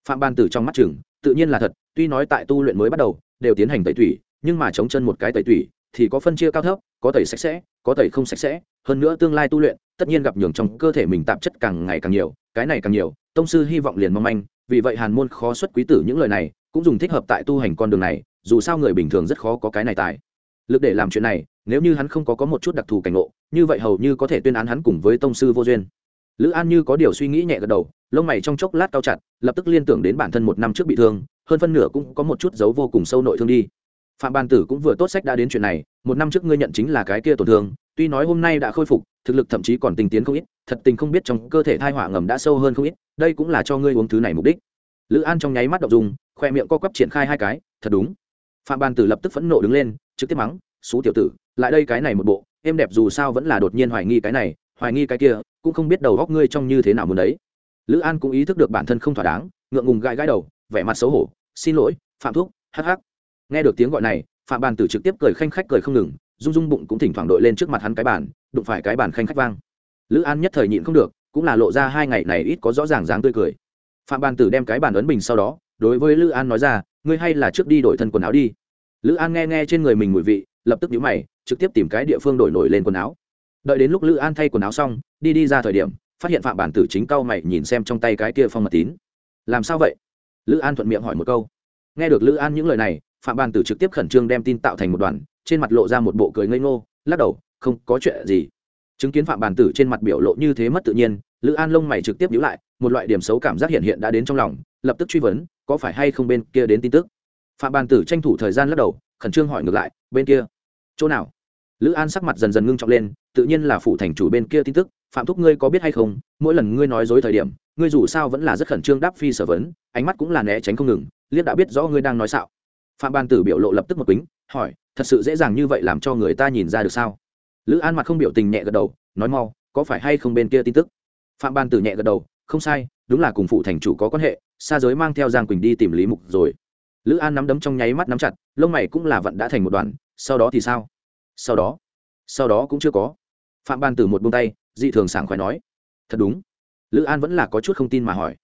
Phạm ban tử trong mắt chừng, tự nhiên là thật, tuy nói tại tu luyện mới bắt đầu, đều tiến hành tẩy tủy, nhưng mà chống chân một cái tẩy tủy, thì có phân chia cao thấp có tẩy sạch sẽ, có tẩy không sạch sẽ, hơn nữa tương lai tu luyện, tất nhiên gặp nhường trong cơ thể mình tạp chất càng ngày càng nhiều, cái này càng nhiều, tông sư hy vọng liền mong manh, vì vậy hàn môn khó xuất quý tử những lời này, cũng dùng thích hợp tại tu hành con đường này, dù sao người bình thường rất khó có cái này tài. Lực để làm chuyện này, nếu như hắn không có có một chút đặc thù cảnh ngộ, như vậy hầu như có thể tuyên án hắn cùng với tông sư vô duyên. Lữ an như có điều suy nghĩ nhẹ gật đầu, lông mày trong chốc lát cao chặt, lập tức liên tưởng đến bản thân một năm trước bị thương, hơn phân nửa cũng có một chút dấu vô cùng sâu nội thương đi phạm ban tử cũng vừa tốt sách đã đến chuyện này, một năm trước ngươi nhận chính là cái kia tổn thương, tuy nói hôm nay đã khôi phục, thực lực thậm chí còn tình tiến không ít, thật tình không biết trong cơ thể thai họa ngầm đã sâu hơn không ít, đây cũng là cho ngươi uống thứ này mục đích. Lữ an trong nháy mắt đậu dùng, khoe miệng co quắp triển khai hai cái, thật đúng. Phạm ban tử lập tức phẫn nộ đứng lên, trực tiếp mắng xú tiểu tử, lại đây cái này một bộ, em đẹp dù sao vẫn là đột nhiên hoài nghi cái này, hoài nghi cái kia, cũng không biết đầu góc ngươi trong như thế nào muốn đấy. Lữ an cũng ý thức được bản thân không thỏa đáng, ngượng ngùng gãi gãi đầu, vẻ mặt xấu hổ, xin lỗi, phạm thuốc hh nghe được tiếng gọi này, phạm bàn tử trực tiếp cười khanh khách cười không ngừng, rung rung bụng cũng thỉnh thoảng đội lên trước mặt hắn cái bàn, đụng phải cái bàn khanh khách vang. Lữ an nhất thời nhịn không được, cũng là lộ ra hai ngày này ít có rõ ràng dáng tươi cười. Phạm bàn tử đem cái bàn ấn bình sau đó, đối với lữ an nói ra, ngươi hay là trước đi đổi thân quần áo đi. Lữ an nghe nghe trên người mình mùi vị, lập tức nhũ mày, trực tiếp tìm cái địa phương đổi nổi lên quần áo. Đợi đến lúc lữ an thay quần áo xong, đi đi ra thời điểm, phát hiện phạm bản tử chính cau mày nhìn xem trong tay cái kia phong mật tín. Làm sao vậy? Lữ an thuận miệng hỏi một câu. Nghe được lữ an những lời này phạm bản tử trực tiếp khẩn trương đem tin tạo thành một đoàn, trên mặt lộ ra một bộ cười ngây ngô, lắc đầu, không có chuyện gì. Chứng kiến phạm bàn tử trên mặt biểu lộ như thế mất tự nhiên, lữ an lông mày trực tiếp nhíu lại, một loại điểm xấu cảm giác hiện hiện đã đến trong lòng, lập tức truy vấn, có phải hay không bên kia đến tin tức? Phạm bàn tử tranh thủ thời gian lắc đầu, khẩn trương hỏi ngược lại, bên kia? Chỗ nào? Lữ an sắc mặt dần dần ngưng trọng lên, tự nhiên là phủ thành chủ bên kia tin tức, phạm thúc ngươi có biết hay không? Mỗi lần ngươi nói dối thời điểm, ngươi dù sao vẫn là rất khẩn trương đáp phi sở vấn, ánh mắt cũng là né tránh không ngừng, liếc đã biết rõ ngươi đang nói xạo phạm ban tử biểu lộ lập tức một kính hỏi, thật sự dễ dàng như vậy làm cho người ta nhìn ra được sao? Lữ an mặt không biểu tình nhẹ gật đầu, nói mau, có phải hay không bên kia tin tức? Phạm ban tử nhẹ gật đầu, không sai, đúng là cùng phụ thành chủ có quan hệ, xa giới mang theo giang quỳnh đi tìm lý mục rồi. Lữ an nắm đấm trong nháy mắt nắm chặt, lông mày cũng là vận đã thành một đoàn, sau đó thì sao? Sau đó sau đó cũng chưa có. Phạm ban tử một bông tay, dị thường sảng khoái nói, thật đúng. Lữ an vẫn là có chút không tin mà hỏi.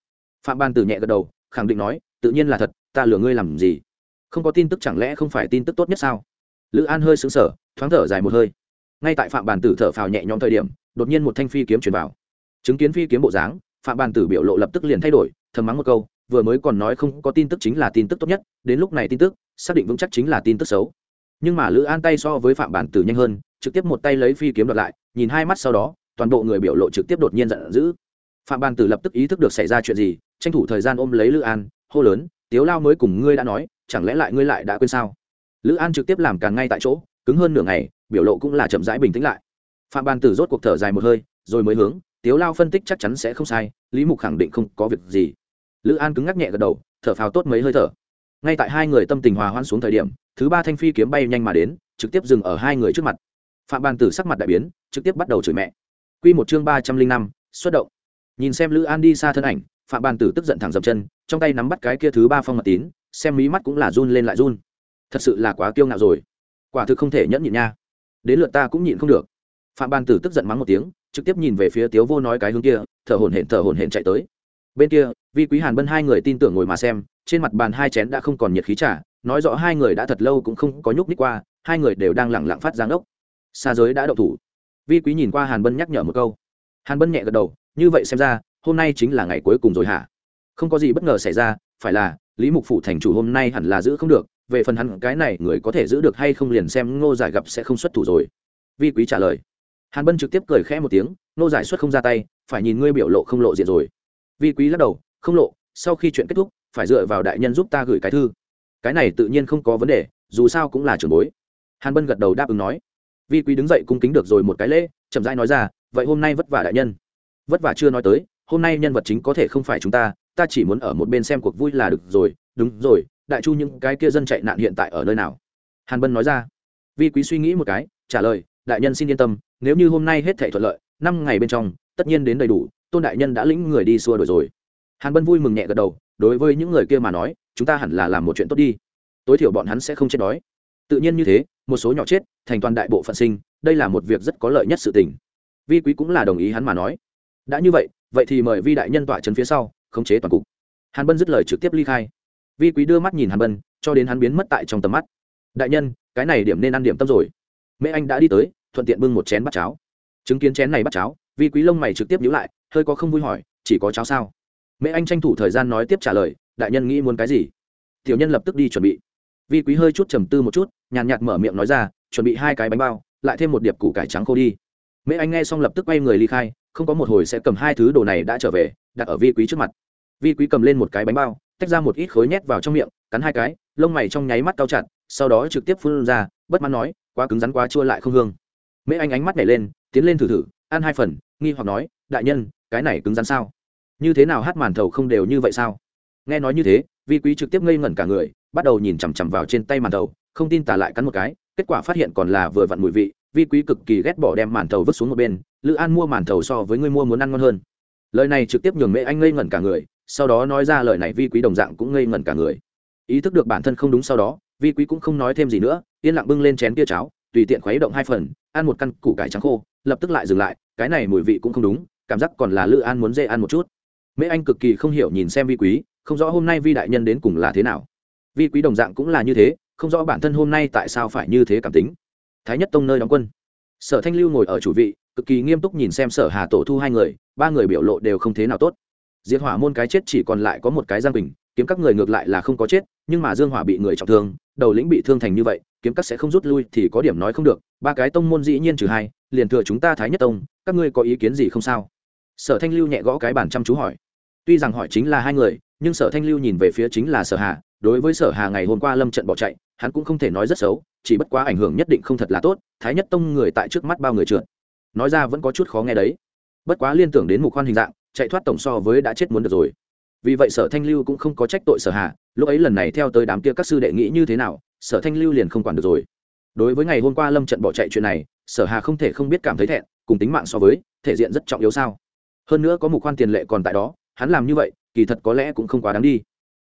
Phạm ban tử nhẹ gật đầu, khẳng định nói, tự nhiên là thật, ta lừa ngươi làm gì? Không có tin tức chẳng lẽ không phải tin tức tốt nhất sao? Lữ an hơi xứng sở thoáng thở dài một hơi. Ngay tại phạm bàn tử thở phào nhẹ nhõm thời điểm, đột nhiên một thanh phi kiếm truyền vào. Chứng kiến phi kiếm bộ dáng, phạm bàn tử biểu lộ lập tức liền thay đổi, thầm mắng một câu, vừa mới còn nói không có tin tức chính là tin tức tốt nhất, đến lúc này tin tức, xác định vững chắc chính là tin tức xấu. Nhưng mà lữ an tay so với phạm bản tử nhanh hơn, trực tiếp một tay lấy phi kiếm đoạt lại, nhìn hai mắt sau đó, toàn bộ người biểu lộ trực tiếp đột nhiên giận dữ. Phạm bản tử lập tức ý thức được xảy ra chuyện gì, tranh thủ thời gian ôm lấy lữ an, hô lớn, tiếu lao mới cùng ngươi đã nói chẳng lẽ lại ngươi lại đã quên sao? Lữ an trực tiếp làm càng ngay tại chỗ, cứng hơn nửa ngày, biểu lộ cũng là chậm rãi bình tĩnh lại. Phạm Ban tử rốt cuộc thở dài một hơi, rồi mới hướng, tiếu lao phân tích chắc chắn sẽ không sai, lý mục khẳng định không có việc gì. Lữ an cứng ngắc nhẹ gật đầu, thở phào tốt mấy hơi thở. Ngay tại hai người tâm tình hòa hoãn xuống thời điểm, thứ ba thanh phi kiếm bay nhanh mà đến, trực tiếp dừng ở hai người trước mặt. Phạm Ban tử sắc mặt đại biến, trực tiếp bắt đầu chửi mẹ. Q một chương ba trăm linh năm, xuất động. Nhìn xem lữ an đi xa thân ảnh, phạm Ban tử tức giận thẳng dập chân, trong tay nắm bắt cái kia thứ ba phong mật tín xem mí mắt cũng là run lên lại run. Thật sự là quá kiêu ngạo rồi. Quả thực không thể nhẫn nhịn nha. Đến lượt ta cũng nhịn không được. Phạm ban tử tức giận mắng một tiếng, trực tiếp nhìn về phía tiếu vô nói cái hướng kia, thở hổn hển, thở hổn hển chạy tới. Bên kia, vi quý hàn bân hai người tin tưởng ngồi mà xem, trên mặt bàn hai chén đã không còn nhiệt khí trả nói rõ hai người đã thật lâu cũng không có nhúc nhích qua, hai người đều đang lẳng lặng phát giáng ốc. Xa giới đã đậu thủ. Vi quý nhìn qua hàn bân nhắc nhở một câu. Hàn bân nhẹ gật đầu, như vậy xem ra, hôm nay chính là ngày cuối cùng rồi hả? Không có gì bất ngờ xảy ra, phải là lý mục phủ thành chủ hôm nay hẳn là giữ không được, về phần hắn, cái này người có thể giữ được hay không liền xem ngô giải gặp sẽ không xuất thủ rồi. Vi quý trả lời. Hàn bân trực tiếp cười khẽ một tiếng, ngô giải xuất không ra tay, phải nhìn ngươi biểu lộ không lộ diện rồi. Vi quý lắc đầu, không lộ, sau khi chuyện kết thúc, phải dựa vào đại nhân giúp ta gửi cái thư. Cái này tự nhiên không có vấn đề, dù sao cũng là trưởng bối. Hàn bân gật đầu đáp ứng nói. Vi quý đứng dậy cung kính được rồi một cái lễ, chậm rãi nói ra, vậy hôm nay vất vả đại nhân. Vất vả chưa nói tới, hôm nay nhân vật chính có thể không phải chúng ta ta chỉ muốn ở một bên xem cuộc vui là được rồi, đúng rồi, đại chu những cái kia dân chạy nạn hiện tại ở nơi nào? Hàn bân nói ra. Vi quý suy nghĩ một cái, trả lời, đại nhân xin yên tâm, nếu như hôm nay hết thể thuận lợi, năm ngày bên trong, tất nhiên đến đầy đủ, tôn đại nhân đã lĩnh người đi xua đổi rồi. Hàn bân vui mừng nhẹ gật đầu, đối với những người kia mà nói, chúng ta hẳn là làm một chuyện tốt đi. Tối thiểu bọn hắn sẽ không chết đói. Tự nhiên như thế, một số nhỏ chết, thành toàn đại bộ phận sinh, đây là một việc rất có lợi nhất sự tình. Vi quý cũng là đồng ý hắn mà nói. Đã như vậy vậy thì mời vi đại nhân tọa trấn phía sau khống chế toàn cục. Hàn bân dứt lời trực tiếp ly khai. Vi quý đưa mắt nhìn hàn bân, cho đến hắn biến mất tại trong tầm mắt. Đại nhân, cái này điểm nên ăn điểm tâm rồi. Mẹ anh đã đi tới, thuận tiện bưng một chén bát cháo. Chứng kiến chén này bắt cháo, vi quý lông mày trực tiếp nhíu lại, hơi có không vui hỏi, chỉ có cháo sao? Mẹ anh tranh thủ thời gian nói tiếp trả lời, đại nhân nghĩ muốn cái gì? Tiểu nhân lập tức đi chuẩn bị. Vi quý hơi chút trầm tư một chút, nhàn nhạt mở miệng nói ra, chuẩn bị hai cái bánh bao, lại thêm một điệp củ cải trắng khô đi. Mẹ anh nghe xong lập tức quay người ly khai, không có một hồi sẽ cầm hai thứ đồ này đã trở về đặt ở vi quý trước mặt. Vi quý cầm lên một cái bánh bao, tách ra một ít khối nhét vào trong miệng, cắn hai cái, lông mày trong nháy mắt cao chặt, sau đó trực tiếp phun ra, bất mãn nói, quá cứng rắn quá chua lại không hương. Mễ anh ánh mắt nhảy lên, tiến lên thử thử, ăn hai phần, nghi hoặc nói, đại nhân, cái này cứng rắn sao? Như thế nào hát màn thầu không đều như vậy sao? Nghe nói như thế, vi quý trực tiếp ngây ngẩn cả người, bắt đầu nhìn chằm chằm vào trên tay màn thầu, không tin tả lại cắn một cái, kết quả phát hiện còn là vừa vặn mùi vị, vi quý cực kỳ ghét bỏ đem màn thầu vứt xuống một bên, lữ an mua màn thầu so với người mua muốn ăn ngon hơn lời này trực tiếp nhường mẹ anh ngây ngẩn cả người, sau đó nói ra lời này vi quý đồng dạng cũng ngây ngẩn cả người. Ý thức được bản thân không đúng sau đó, vi quý cũng không nói thêm gì nữa, yên lặng bưng lên chén tia cháo, tùy tiện khuấy động hai phần, ăn một căn củ cải trắng khô, lập tức lại dừng lại, cái này mùi vị cũng không đúng, cảm giác còn là lữ an muốn dê ăn một chút. Mễ anh cực kỳ không hiểu nhìn xem vi quý, không rõ hôm nay vi đại nhân đến cùng là thế nào. Vi quý đồng dạng cũng là như thế, không rõ bản thân hôm nay tại sao phải như thế cảm tính. Thái nhất tông nơi đóng quân. Sở thanh lưu ngồi ở chủ vị cực kỳ nghiêm túc nhìn xem sở hà tổ thu hai người, ba người biểu lộ đều không thế nào tốt. Diệt hỏa môn cái chết chỉ còn lại có một cái giang bình, kiếm các người ngược lại là không có chết, nhưng mà dương hỏa bị người trọng thương, đầu lĩnh bị thương thành như vậy, kiếm các sẽ không rút lui thì có điểm nói không được, ba cái tông môn dĩ nhiên trừ hai, liền thừa chúng ta thái nhất tông, các ngươi có ý kiến gì không sao? Sở thanh lưu nhẹ gõ cái bàn chăm chú hỏi. Tuy rằng hỏi chính là hai người, nhưng sở thanh lưu nhìn về phía chính là sở hà, đối với sở hà ngày hôm qua lâm trận bỏ chạy, hắn cũng không thể nói rất xấu, chỉ bất quá ảnh hưởng nhất định không thật là tốt, thái nhất tông người tại trước mắt bao người trượt nói ra vẫn có chút khó nghe đấy. Bất quá liên tưởng đến mục khoan hình dạng, chạy thoát tổng so với đã chết muốn được rồi. Vì vậy sở thanh lưu cũng không có trách tội sở hà, lúc ấy lần này theo tới đám kia các sư đệ nghĩ như thế nào, sở thanh lưu liền không quản được rồi. Đối với ngày hôm qua lâm trận bỏ chạy chuyện này, sở hà không thể không biết cảm thấy thẹn, cùng tính mạng so với, thể diện rất trọng yếu sao? Hơn nữa có mục khoan tiền lệ còn tại đó, hắn làm như vậy, kỳ thật có lẽ cũng không quá đáng đi.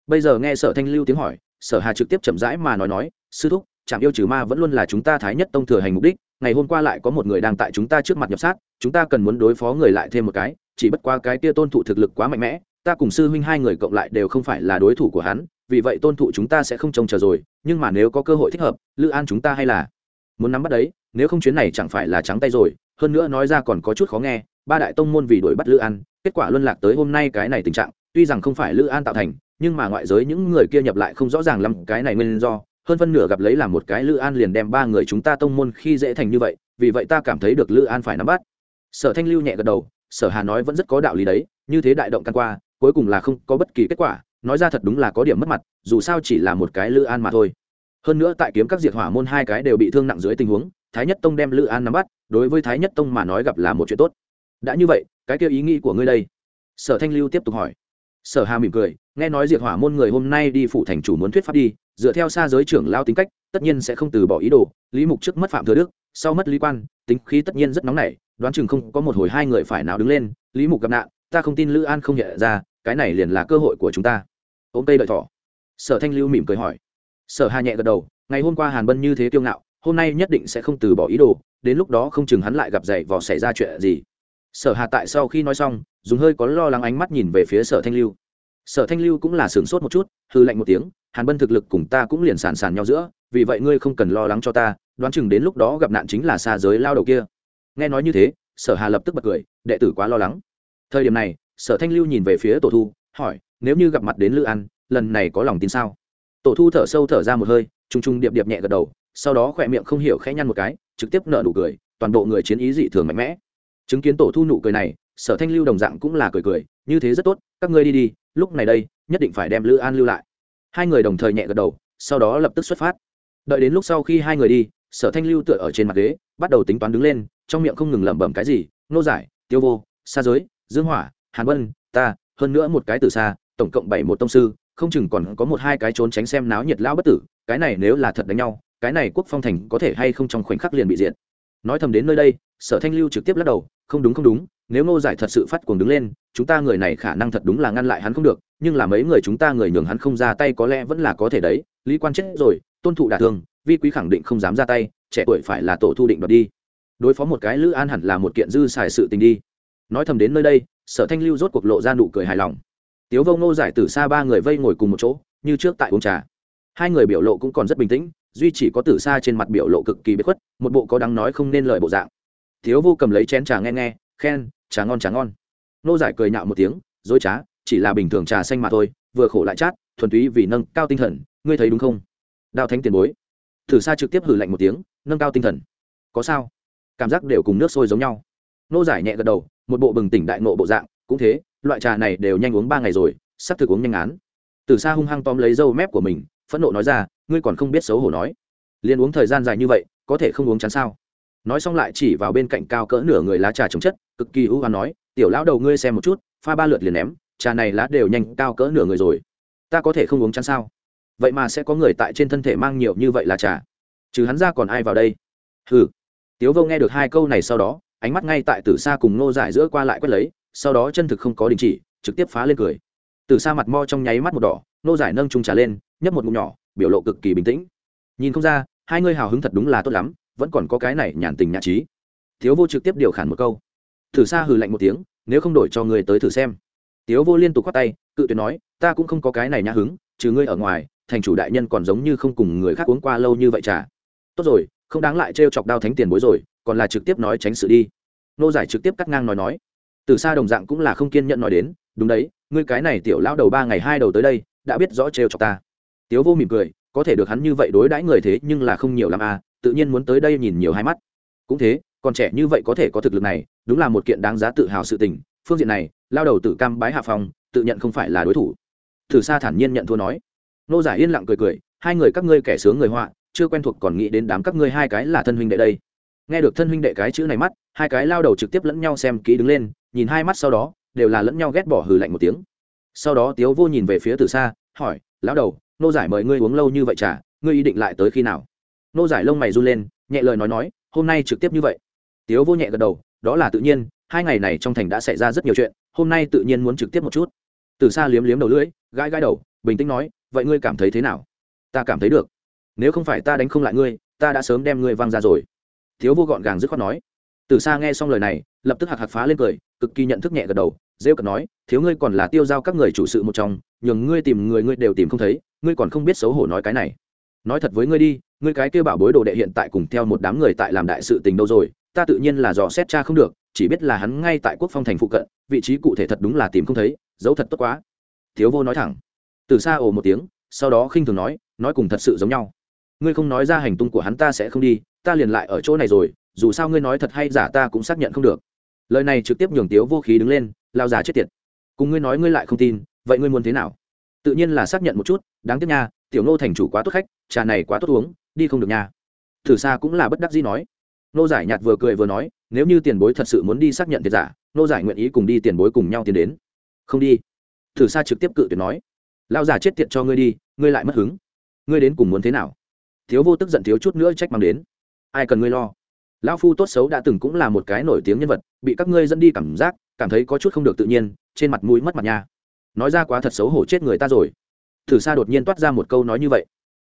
Bây giờ nghe sở thanh lưu tiếng hỏi, sở hà trực tiếp chậm rãi mà nói nói, sư thúc trạm yêu trừ ma vẫn luôn là chúng ta thái nhất tông thừa hành mục đích ngày hôm qua lại có một người đang tại chúng ta trước mặt nhập sát, chúng ta cần muốn đối phó người lại thêm một cái, chỉ bất qua cái kia tôn thụ thực lực quá mạnh mẽ, ta cùng sư huynh hai người cộng lại đều không phải là đối thủ của hắn, vì vậy tôn thụ chúng ta sẽ không trông chờ rồi, nhưng mà nếu có cơ hội thích hợp, lữ an chúng ta hay là muốn nắm bắt đấy, nếu không chuyến này chẳng phải là trắng tay rồi, hơn nữa nói ra còn có chút khó nghe, ba đại tông môn vì đuổi bắt lữ an, kết quả luân lạc tới hôm nay cái này tình trạng, tuy rằng không phải lữ an tạo thành, nhưng mà ngoại giới những người kia nhập lại không rõ ràng lắm, cái này nguyên do hơn phân nửa gặp lấy làm một cái lữ an liền đem ba người chúng ta tông môn khi dễ thành như vậy, vì vậy ta cảm thấy được lữ an phải nắm bắt. Sở thanh lưu nhẹ gật đầu, sở hà nói vẫn rất có đạo lý đấy, như thế đại động căn qua, cuối cùng là không có bất kỳ kết quả, nói ra thật đúng là có điểm mất mặt, dù sao chỉ là một cái lữ an mà thôi. Hơn nữa tại kiếm các diệt hỏa môn hai cái đều bị thương nặng dưới tình huống, thái nhất tông đem lữ an nắm bắt, đối với thái nhất tông mà nói gặp là một chuyện tốt. Đã như vậy, cái kêu ý nghĩ của ngươi đây? Sở thanh lưu tiếp tục hỏi. Sở hà mỉm cười, nghe nói diệt hỏa môn người hôm nay đi phủ thành chủ muốn thuyết pháp đi dựa theo xa giới trưởng lao tính cách, tất nhiên sẽ không từ bỏ ý đồ, lý mục trước mất phạm thừa đức, sau mất lý quan, tính khí tất nhiên rất nóng nảy, đoán chừng không có một hồi hai người phải nào đứng lên, lý mục gặp nạn, ta không tin lữ an không nhận ra, cái này liền là cơ hội của chúng ta. Ôm tây đợi thỏ. Sở thanh lưu mỉm cười hỏi. Sở hà nhẹ gật đầu, ngày hôm qua hàn bân như thế kiêu ngạo, hôm nay nhất định sẽ không từ bỏ ý đồ, đến lúc đó không chừng hắn lại gặp dậy vò xảy ra chuyện gì. Sở hà tại sau khi nói xong, dùng hơi có lo lắng ánh mắt nhìn về phía sở thanh lưu. Sở thanh lưu cũng là sửng sốt một chút hư lạnh một tiếng hàn bân thực lực cùng ta cũng liền sàn sàn nhau giữa, vì vậy ngươi không cần lo lắng cho ta, đoán chừng đến lúc đó gặp nạn chính là xa giới lao đầu kia. Nghe nói như thế, sở hà lập tức bật cười, đệ tử quá lo lắng. Thời điểm này, sở thanh lưu nhìn về phía tổ thu, hỏi, nếu như gặp mặt đến lữ an, lần này có lòng tin sao? Tổ thu thở sâu thở ra một hơi t r u n g t r u n g điệp điệp nhẹ gật đầu, sau đó khỏe miệng không hiểu khẽ nhăn một cái, trực tiếp nợ nụ cười, toàn bộ người chiến ý dị thường mạnh mẽ. Chứng kiến tổ thu nụ cười này, sở thanh lưu đồng dạng cũng là cười cười, như thế rất tốt, các ngươi đi đi, lúc này đây, nhất định phải đem lữ an lưu lại hai người đồng thời nhẹ gật đầu, sau đó lập tức xuất phát đợi đến lúc sau khi hai người đi, sở thanh lưu tựa ở trên mặt ghế, bắt đầu tính toán đứng lên, trong miệng không ngừng lẩm bẩm cái gì, nô giải, tiêu vô xa giới, dương hỏa, hàn vân, ta, hơn nữa một cái từ xa tổng cộng bảy một tông sư, không chừng còn có một hai cái trốn tránh xem náo nhiệt lão bất tử, cái này nếu là thật đánh nhau, cái này quốc phong thành có thể hay không trong khoảnh khắc liền bị diện. nói thầm đến nơi đây, sở thanh lưu trực tiếp lắc đầu, không đúng không đúng nếu ngô giải thật sự phát cuồng đứng lên, chúng ta người này khả năng thật đúng là ngăn lại hắn không được, nhưng là mấy người chúng ta người nhường hắn không ra tay có lẽ vẫn là có thể đấy, lý quan chết rồi, tôn thụ đả thương, vi quý khẳng định không dám ra tay, trẻ tuổi phải là tổ thu định đoạt đi. Đối phó một cái lữ an hẳn là một kiện dư xài sự tình đi. Nói thầm đến nơi đây, sở thanh lưu rốt cuộc lộ ra nụ cười hài lòng. Tiếu vô ngô giải tử xa ba người vây ngồi cùng một chỗ, như trước tại uống trà. Hai người biểu lộ cũng còn rất bình tĩnh, duy chỉ có tử xa trên mặt biểu lộ cực kỳ bất khuất, một bộ có đáng nói không nên lời bộ dạng. Thiếu vô cầm lấy chén trà nghe nghe, khen trà ngon trà ngon. Nô giải cười nhạo một tiếng, dối trá, chỉ là bình thường trà xanh mà thôi, vừa khổ lại chát, thuần túy vì nâng cao tinh thần, ngươi thấy đúng không? Đào thánh tiền bối. Thử xa trực tiếp hử lạnh một tiếng, nâng cao tinh thần? Có sao? Cảm giác đều cùng nước sôi giống nhau. Nô giải nhẹ gật đầu, một bộ bừng tỉnh đại nộ bộ dạng, cũng thế, loại trà này đều nhanh uống ba ngày rồi, sắp thực uống nhanh án. Từ xa hung hăng tóm lấy dâu mép của mình, phẫn nộ nói ra, ngươi còn không biết xấu hổ nói. Liền uống thời gian dài như vậy, có thể không uống chán sao? Nói xong lại chỉ vào bên cạnh cao cỡ nửa người lá trà trồng chất, cực kỳ ưu hoán nói, tiểu lão đầu ngươi xem một chút, pha ba lượt liền ném, trà này lá đều nhanh cao cỡ nửa người rồi. Ta có thể không uống chán sao? Vậy mà sẽ có người tại trên thân thể mang nhiều như vậy là trà. Trừ hắn ra còn ai vào đây? Hừ. Tiếu vô nghe được hai câu này sau đó, ánh mắt ngay tại tử xa cùng nô giải giữa qua lại quét lấy, sau đó chân thực không có đình chỉ, trực tiếp phá lên cười. Từ xa mặt mo trong nháy mắt một đỏ nô giải nâng trung trà lên, nhấp một ngụm nhỏ, biểu lộ cực kỳ bình tĩnh. Nhìn không ra, hai ngươi hào hứng thật đúng là tốt lắm vẫn còn có cái này nhàn tình nhã trí. Thiếu vô trực tiếp điều khản một câu. Thử xa hừ lạnh một tiếng, nếu không đổi cho người tới thử xem. Tiếu vô liên tục khoát tay, cự tuyệt nói, ta cũng không có cái này nhã hứng, trừ ngươi ở ngoài, thành chủ đại nhân còn giống như không cùng người khác uống qua lâu như vậy trà tốt rồi, không đáng lại trêu chọc đao thánh tiền bối rồi, còn là trực tiếp nói tránh sự đi. Nô giải trực tiếp cắt ngang nói nói. Từ xa đồng dạng cũng là không kiên nhẫn nói đến, đúng đấy, ngươi cái này tiểu lão đầu ba ngày hai đầu tới đây, đã biết rõ trêu chọc ta. Tiếu vô mỉm cười, có thể được hắn như vậy đối đãi người thế nhưng là không nhiều l à tự nhiên muốn tới đây nhìn nhiều hai mắt. Cũng thế, còn trẻ như vậy có thể có thực lực này, đúng là một kiện đáng giá tự hào sự tình. Phương diện này, lao đầu tự cam bái hạ phòng tự nhận không phải là đối thủ. Thử xa thản nhiên nhận thua nói. Nô giải yên lặng cười cười, hai người các ngươi kẻ sướng người họa, chưa quen thuộc còn nghĩ đến đám các ngươi hai cái là thân huynh đệ đây. Nghe được thân huynh đệ cái chữ này mắt, hai cái lao đầu trực tiếp lẫn nhau xem kỹ đứng lên, nhìn hai mắt sau đó, đều là lẫn nhau ghét bỏ hừ lạnh một tiếng. Sau đó tiếu vô nhìn về phía từ xa hỏi, lão đầu, nô giải mời ngươi uống lâu như vậy chả ngươi ý định lại tới khi nào? Nô giải lông mày run lên, nhẹ lời nói nói, hôm nay trực tiếp như vậy. Tiếu vô nhẹ gật đầu, đó là tự nhiên, hai ngày này trong thành đã xảy ra rất nhiều chuyện, hôm nay tự nhiên muốn trực tiếp một chút. Từ xa liếm liếm đầu lưỡi, gãi gãi đầu, bình tĩnh nói, vậy ngươi cảm thấy thế nào? Ta cảm thấy được. Nếu không phải ta đánh không lại ngươi, ta đã sớm đem ngươi văng ra rồi. Thiếu vô gọn gàng dứt khoát nói. Từ xa nghe xong lời này, lập tức hạc hạc phá lên cười, cực kỳ nhận thức nhẹ gật đầu, rêu cật nói, thiếu ngươi còn là tiêu giao các người chủ sự một trong, nhường ngươi tìm người ngươi đều tìm không thấy, ngươi còn không biết xấu hổ nói cái này. Nói thật với ngươi đi ngươi cái kêu bảo bối đồ đệ hiện tại cùng theo một đám người tại làm đại sự tình đâu rồi, ta tự nhiên là dò xét cha không được, chỉ biết là hắn ngay tại quốc phong thành phụ cận, vị trí cụ thể thật đúng là tìm không thấy dấu thật tốt quá. Thiếu vô nói thẳng. Từ xa ồ một tiếng, sau đó khinh thường nói nói cùng thật sự giống nhau. Ngươi không nói ra hành tung của hắn ta sẽ không đi, ta liền lại ở chỗ này rồi, dù sao ngươi nói thật hay giả ta cũng xác nhận không được. Lời này trực tiếp nhường tiếu vô khí đứng lên, lao giả chết tiệt. Cùng ngươi nói ngươi lại không tin, vậy ngươi muốn thế nào? Tự nhiên là xác nhận một chút, đáng tiếc nha, tiểu nô thành chủ quá tốt khách, trà này quá tốt uống đi không được nha. Thử xa cũng là bất đắc dĩ nói. Nô giải nhạt vừa cười vừa nói, nếu như tiền bối thật sự muốn đi xác nhận thiệt giả dạ, nô giải nguyện ý cùng đi tiền bối cùng nhau tiến đến. Không đi. Thử xa trực tiếp cự tuyệt nói. Lao giả chết tiệt cho ngươi đi, ngươi lại mất hứng. Ngươi đến cùng muốn thế nào? Thiếu vô tức giận thiếu chút nữa trách mang đến. Ai cần ngươi lo? Lão phu tốt xấu đã từng cũng là một cái nổi tiếng nhân vật, bị các ngươi dẫn đi cảm giác, cảm thấy có chút không được tự nhiên, trên mặt mũi mất mặt nha. Nói ra quá thật xấu hổ chết người ta rồi. Thử xa đột nhiên toát ra một câu nói như vậy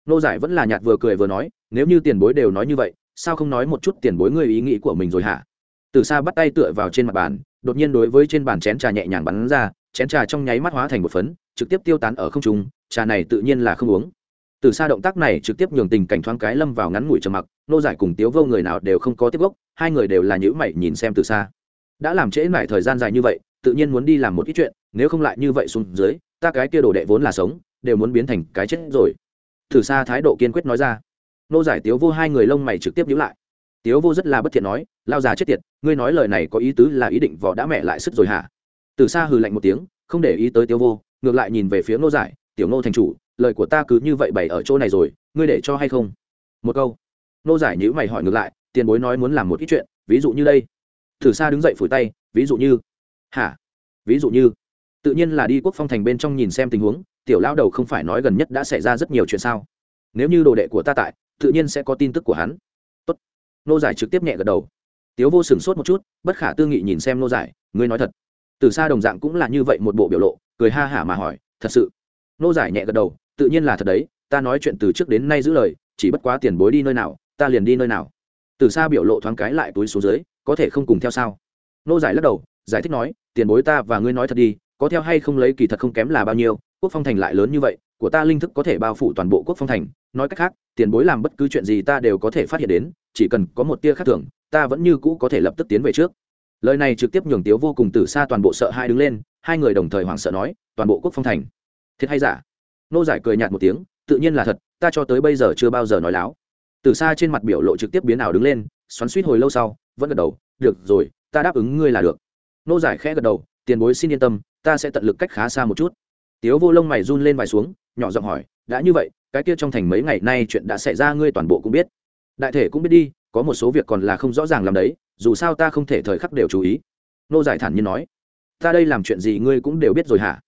nô giải vẫn là nhạt vừa cười vừa nói, nếu như tiền bối đều nói như vậy, sao không nói một chút tiền bối ngươi ý nghĩ của mình rồi hả? Từ xa bắt tay tựa vào trên mặt bàn, đột nhiên đối với trên bàn chén trà nhẹ nhàng bắn ra, chén trà trong nháy mắt hóa thành một phấn, trực tiếp tiêu tán ở không trung, trà này tự nhiên là không uống. Từ xa động tác này trực tiếp nhường tình cảnh thoáng cái lâm vào ngắn ngủi trầm mặc, nô giải cùng tiếu vô người nào đều không có tiếp gốc, hai người đều là nhữ mày nhìn xem từ xa đã làm trễ mải thời gian dài như vậy, tự nhiên muốn đi làm một ít chuyện, nếu không lại như vậy xuống dưới, ta cái kia đồ đệ vốn là sống, đều muốn biến thành cái chết rồi thử xa thái độ kiên quyết nói ra. Nô giải tiếu vô hai người lông mày trực tiếp nhữ lại. Tiếu vô rất là bất thiện nói lao già chết tiệt, ngươi nói lời này có ý tứ là ý định vỏ đã mẹ lại sức rồi hả? Từ xa hừ lạnh một tiếng, không để ý tới tiếu vô, ngược lại nhìn về phía nô giải, tiểu nô thành chủ, lời của ta cứ như vậy bày ở chỗ này rồi, ngươi để cho hay không? Một câu. Nô giải nhữ mày hỏi ngược lại, tiền bối nói muốn làm một ít chuyện, ví dụ như đây. Thử xa đứng dậy phủi tay, ví dụ như? Hả? Ví dụ như? Tự nhiên là đi quốc phong thành bên trong nhìn xem tình huống tiểu lao đầu không phải nói gần nhất đã xảy ra rất nhiều chuyện sao? Nếu như đồ đệ của ta tại, tự nhiên sẽ có tin tức của hắn. Tốt. nô giải trực tiếp nhẹ gật đầu. Tiếu vô sửng sốt một chút, bất khả tư nghị nhìn xem nô giải, ngươi nói thật. Từ xa đồng dạng cũng là như vậy một bộ biểu lộ, cười ha hả mà hỏi, thật sự? Nô giải nhẹ gật đầu, tự nhiên là thật đấy, ta nói chuyện từ trước đến nay giữ lời, chỉ bất quá tiền bối đi nơi nào, ta liền đi nơi nào. Từ xa biểu lộ thoáng cái lại túi xuống dưới, có thể không cùng theo sao? Nô giải lắc đầu, giải thích nói, tiền bối ta và ngươi nói thật đi, có theo hay không lấy kỳ thật không kém là bao nhiêu quốc phong thành lại lớn như vậy, của ta linh thức có thể bao phủ toàn bộ quốc phong thành. Nói cách khác, tiền bối làm bất cứ chuyện gì ta đều có thể phát hiện đến, chỉ cần có một tia khác thường, ta vẫn như cũ có thể lập tức tiến về trước. Lời này trực tiếp nhường tiếu vô cùng từ xa toàn bộ sợ hai đứng lên, hai người đồng thời hoảng sợ nói, toàn bộ quốc phong thành. Thiệt hay giả? Nô giải cười nhạt một tiếng, tự nhiên là thật, ta cho tới bây giờ chưa bao giờ nói láo. Từ xa trên mặt biểu lộ trực tiếp biến ảo đứng lên, xoắn suýt hồi lâu sau, vẫn gật đầu, được rồi, ta đáp ứng ngươi là được. Nô giải khẽ gật đầu, tiền bối xin yên tâm, ta sẽ tận lực cách khá xa một chút tiếu vô lông mày run lên vài xuống, nhỏ giọng hỏi, đã như vậy, cái kia trong thành mấy ngày nay chuyện đã xảy ra ngươi toàn bộ cũng biết. Đại thể cũng biết đi, có một số việc còn là không rõ ràng làm đấy, dù sao ta không thể thời khắc đều chú ý. Nô giải thản nhiên nói, ta đây làm chuyện gì ngươi cũng đều biết rồi hả?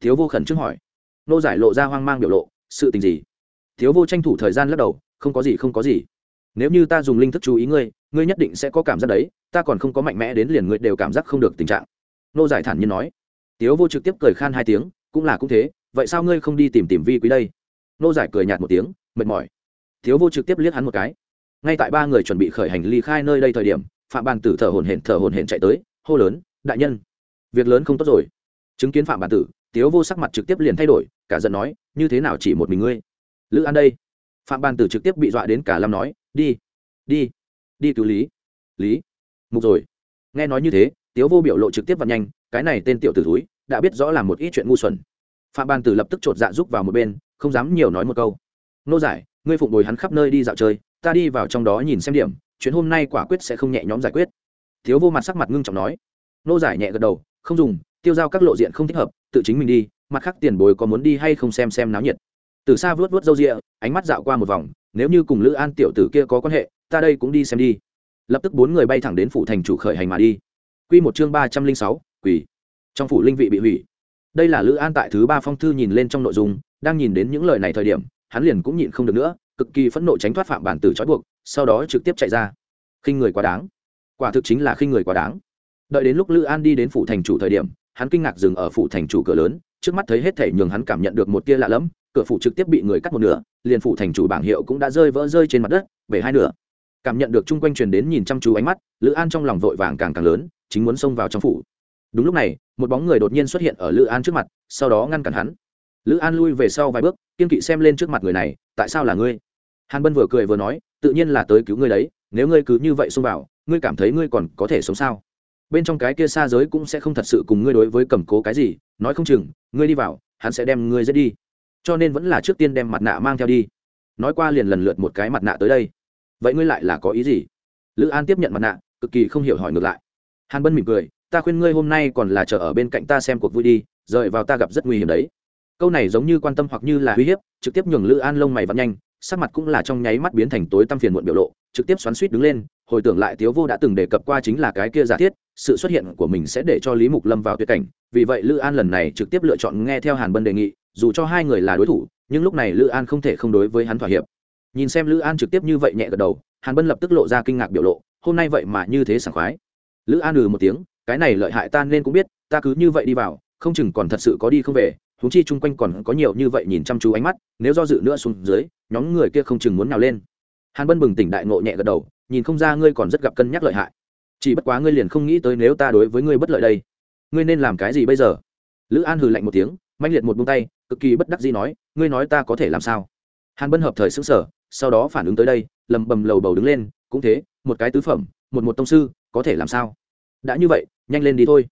Thiếu vô khẩn trước hỏi. Nô giải lộ ra hoang mang biểu lộ, sự tình gì? Thiếu vô tranh thủ thời gian lắc đầu, không có gì, không có gì. Nếu như ta dùng linh thức chú ý ngươi ngươi nhất định sẽ có cảm giác đấy, ta còn không có mạnh mẽ đến liền ngươi đều cảm giác không được tình trạng. Nô giải thản nhiên nói. Tiếu vô trực tiếp cười khan hai tiếng cũng là cũng thế, vậy sao ngươi không đi tìm tìm vi quý đây? Nô giải cười nhạt một tiếng, mệt mỏi. Thiếu vô trực tiếp liếc hắn một cái. Ngay tại ba người chuẩn bị khởi hành ly khai nơi đây thời điểm, phạm bàn tử thở hồn hển, thở hồn hển chạy tới, hô lớn, đại nhân, việc lớn không tốt rồi. Chứng kiến phạm bàn tử, tiếu vô sắc mặt trực tiếp liền thay đổi, cả giận nói, như thế nào chỉ một mình ngươi? Lữ an đây. Phạm bàn tử trực tiếp bị dọa đến cả lâm nói, đi đi đi cứu lý. Lý, mục rồi. Nghe nói như thế, tiếu vô biểu lộ trực tiếp và nhanh, cái này tên tiểu tử túi đã biết rõ là một ít chuyện ngu xuẩn. Phạm ban tử lập tức chột dạ rúc vào một bên, không dám nhiều nói một câu. Nô giải, ngươi phụng bồi hắn khắp nơi đi dạo chơi, ta đi vào trong đó nhìn xem điểm, chuyện hôm nay quả quyết sẽ không nhẹ nhõm giải quyết. Thiếu vô mặt sắc mặt ngưng trọng nói. Nô giải nhẹ gật đầu, không dùng, tiêu giao các lộ diện không thích hợp, tự chính mình đi, mặt khác tiền bồi có muốn đi hay không xem xem náo nhiệt. Từ xa vớt vớt râu rịa, ánh mắt dạo qua một vòng, nếu như cùng lữ an tiểu tử kia có quan hệ, ta đây cũng đi xem đi. Lập tức bốn người bay thẳng đến phủ thành chủ khởi hành mà đi. Q một chương ba trăm linh sáu quỷ trong phủ linh vị bị hủy. Đây là lữ an tại thứ ba phong thư nhìn lên trong nội dung, đang nhìn đến những lời này thời điểm, hắn liền cũng nhịn không được nữa, cực kỳ phẫn nộ tránh thoát phạm bản tử trói buộc, sau đó trực tiếp chạy ra. Khinh người quá đáng. Quả thực chính là khinh người quá đáng. Đợi đến lúc lữ an đi đến phủ thành chủ thời điểm, hắn kinh ngạc dừng ở phủ thành chủ cửa lớn, trước mắt thấy hết thể nhường hắn cảm nhận được một tia lạ lẫm, cửa phủ trực tiếp bị người cắt một nửa, liền phủ thành chủ bảng hiệu cũng đã rơi vỡ rơi trên mặt đất về hai nửa. Cảm nhận được chung quanh truyền đến nhìn chăm chú ánh mắt, lữ an trong lòng vội vàng càng càng lớn, chính muốn xông vào trong phủ đúng lúc này, một bóng người đột nhiên xuất hiện ở lữ an trước mặt, sau đó ngăn cản hắn. Lữ an lui về sau vài bước, kiên kỵ xem lên trước mặt người này, tại sao là ngươi? Hàn bân vừa cười vừa nói, tự nhiên là tới cứu ngươi đấy, nếu ngươi cứ như vậy xông vào, ngươi cảm thấy ngươi còn có thể sống sao? Bên trong cái kia xa giới cũng sẽ không thật sự cùng ngươi đối với cầm cố cái gì, nói không chừng, ngươi đi vào, hắn sẽ đem ngươi giết đi. Cho nên vẫn là trước tiên đem mặt nạ mang theo đi. Nói qua liền lần lượt một cái mặt nạ tới đây. Vậy ngươi lại là có ý gì? Lữ an tiếp nhận mặt nạ, cực kỳ không hiểu hỏi ngược lại. Hàn bân mỉm cười ta khuyên ngươi hôm nay còn là chờ ở bên cạnh ta xem cuộc vui đi, rời vào ta gặp rất nguy hiểm đấy. Câu này giống như quan tâm hoặc như là uy hiếp, trực tiếp nhường lữ an lông mày vắn nhanh, sắc mặt cũng là trong nháy mắt biến thành tối tăm phiền muộn biểu lộ, trực tiếp xoắn suýt đứng lên, hồi tưởng lại tiếu vô đã từng đề cập qua chính là cái kia giả thiết, sự xuất hiện của mình sẽ để cho lý mục lâm vào tuyệt cảnh, vì vậy lữ an lần này trực tiếp lựa chọn nghe theo hàn bân đề nghị, dù cho hai người là đối thủ, nhưng lúc này lữ an không thể không đối với hắn thỏa hiệp. Nhìn xem lữ an trực tiếp như vậy nhẹ gật đầu, hàn bân lập tức lộ ra kinh ngạc biểu lộ, hôm nay vậy mà như thế sảng khoái. Lữ an ừ một tiếng cái này lợi hại ta nên cũng biết, ta cứ như vậy đi vào, không chừng còn thật sự có đi không về thú chi chung quanh còn có nhiều như vậy nhìn chăm chú ánh mắt, nếu do dự nữa xuống dưới, nhóm người kia không chừng muốn nào lên. Hàn bân bừng tỉnh đại ngộ nhẹ gật đầu, nhìn không ra ngươi còn rất gặp cân nhắc lợi hại. Chỉ bất quá ngươi liền không nghĩ tới nếu ta đối với ngươi bất lợi đây. Ngươi nên làm cái gì bây giờ? Lữ an hừ lạnh một tiếng manh liệt một bông tay, cực kỳ bất đắc gì nói, ngươi nói ta có thể làm sao? Hàn bân hợp thời xứng sở sau đó phản ứng tới đây, lầm bầm lầu bầu đứng lên, cũng thế, một cái tứ phẩm, một một tông sư, có thể làm sao? Đã như vậy nhanh lên đi thôi.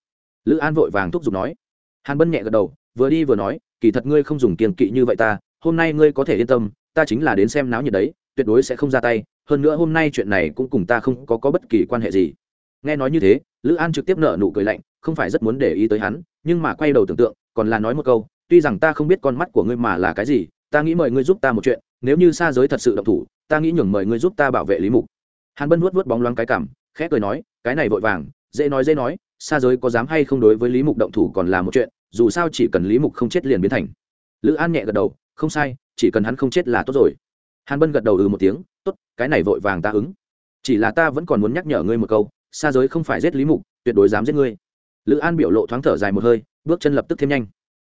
Lữ an vội vàng thúc giục nói. Hàn bân nhẹ gật đầu vừa đi vừa nói kỳ thật ngươi không dùng kiềng kỵ như vậy ta hôm nay ngươi có thể yên tâm ta chính là đến xem náo nhiệt đấy tuyệt đối sẽ không ra tay hơn nữa hôm nay chuyện này cũng cùng ta không có, có bất kỳ quan hệ gì. Nghe nói như thế lữ an trực tiếp nở nụ cười lạnh không phải rất muốn để ý tới hắn nhưng mà quay đầu tưởng tượng còn là nói một câu tuy rằng ta không biết con mắt của ngươi mà là cái gì ta nghĩ mời ngươi giúp ta một chuyện nếu như xa giới thật sự động thủ ta nghĩ nhường mời ngươi giúp ta bảo vệ lý mục. Hàn bân vuốt vuốt bóng loáng cái cảm khẽ cười nói cái này vội vàng dễ nói dễ nói, xa giới có dám hay không đối với lý mục động thủ còn là một chuyện, dù sao chỉ cần lý mục không chết liền biến thành. Lữ an nhẹ gật đầu, không sai, chỉ cần hắn không chết là tốt rồi. Hàn bân gật đầu ừ một tiếng, tốt, cái này vội vàng ta ứng. Chỉ là ta vẫn còn muốn nhắc nhở ngươi một câu, xa giới không phải giết lý mục, tuyệt đối dám giết ngươi. Lữ an biểu lộ thoáng thở dài một hơi, bước chân lập tức thêm nhanh.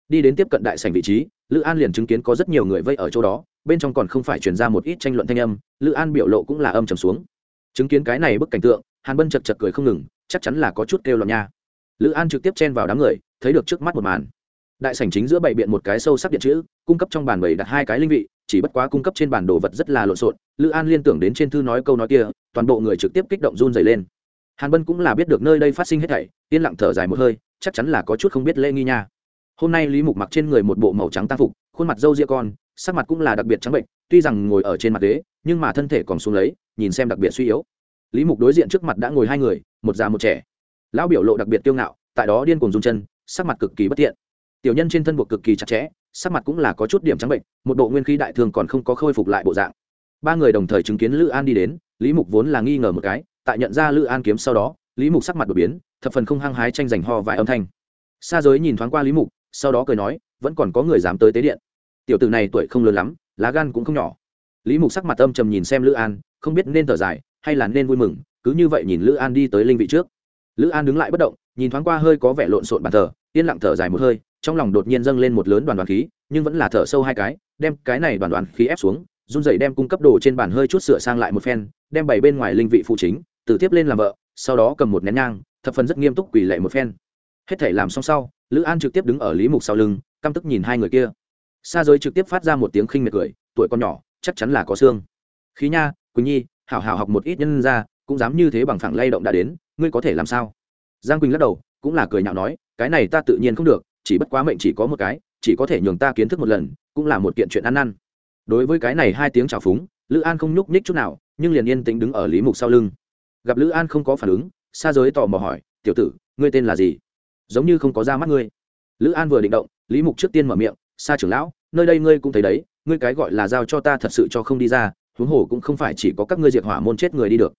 Đi đến tiếp cận đại sảnh vị trí, lữ an liền chứng kiến có rất nhiều người vây ở chỗ đó, bên trong còn không phải chuyển ra một ít tranh luận thanh âm, lữ an biểu lộ cũng là âm trầm xuống chứng kiến cái này bức cảnh tượng, hàn bân chật chật cười không ngừng, chắc chắn là có chút kêu loạn nha. Lữ an trực tiếp chen vào đám người, thấy được trước mắt một màn. Đại sảnh chính giữa bày biện một cái sâu sắc điện chữ, cung cấp trong bàn bày đặt hai cái linh vị, chỉ bất quá cung cấp trên bản đồ vật rất là lộn xộn, lữ an liên tưởng đến trên thư nói câu nói kia, toàn bộ người trực tiếp kích động run dày lên. Hàn bân cũng là biết được nơi đây phát sinh hết thảy, yên lặng thở dài một hơi, chắc chắn là có chút không biết lễ nghi nha. Hôm nay lý mục mặc trên người một bộ màu trắng t phục, khuôn mặt râu ria con, sắc mặt cũng là đặc biệt trắng bệnh, tuy rằng ngồi ở trên mặt ghế, nhưng mà thân thể còn xuống lấy nhìn xem đặc biệt suy yếu. Lý mục đối diện trước mặt đã ngồi hai người, một già một trẻ. Lão biểu lộ đặc biệt kiêu ngạo, tại đó điên cuồng run chân, sắc mặt cực kỳ bất tiện tiểu nhân trên thân buộc cực kỳ chặt chẽ, sắc mặt cũng là có chút điểm trắng bệnh, một bộ nguyên khí đại thường còn không có khôi phục lại bộ dạng. Ba người đồng thời chứng kiến lữ an đi đến, lý mục vốn là nghi ngờ một cái, tại nhận ra lữ an kiếm sau đó, lý mục sắc mặt đột biến, thập phần không hăng hái tranh giành ho vài âm thanh. Xa giới nhìn thoáng qua lý mục, sau đó cười nói, vẫn còn có người dám tới tế điện. Tiểu tử này tuổi không lớn lắm, lá gan cũng không nhỏ. Lý mục sắc mặt âm trầm nhìn xem lữ an không biết nên thở dài hay là nên vui mừng, cứ như vậy nhìn lữ an đi tới linh vị trước. Lữ an đứng lại bất động, nhìn thoáng qua hơi có vẻ lộn xộn bàn thờ, yên lặng thở dài một hơi, trong lòng đột nhiên dâng lên một lớn đoàn đoàn khí, nhưng vẫn là thở sâu hai cái, đem cái này đoàn đoàn khí ép xuống, run dậy đem cung cấp đồ trên bàn hơi chút sửa sang lại một phen, đem bày bên ngoài linh vị phụ chính, từ tiếp lên làm vợ, sau đó cầm một nén nhang, thập phần rất nghiêm túc quỳ lệ một phen. Hết thể làm xong sau, lữ an trực tiếp đứng ở lý mục sau lưng, căm tức nhìn hai người kia. Xa giới trực tiếp phát ra một tiếng khinh miệt cười, tuổi con nhỏ, chắc chắn là có xương. Khí nha quỳnh nhi hảo hảo học một ít nhân ra cũng dám như thế bằng phẳng lay động đã đến ngươi có thể làm sao giang quỳnh lắc đầu cũng là cười nhạo nói cái này ta tự nhiên không được chỉ bất quá mệnh chỉ có một cái chỉ có thể nhường ta kiến thức một lần cũng là một kiện chuyện ăn năn đối với cái này hai tiếng trào phúng lữ an không nhúc nhích chút nào nhưng liền yên tĩnh đứng ở lý mục sau lưng gặp lữ an không có phản ứng xa giới tò mò hỏi tiểu tử ngươi tên là gì giống như không có ra mắt ngươi lữ an vừa định động lý mục trước tiên mở miệng xa trưởng lão nơi đây ngươi cũng thấy đấy ngươi cái gọi là giao cho ta thật sự cho không đi ra huống hồ cũng không phải chỉ có các ngươi diệt hỏa môn chết người đi được.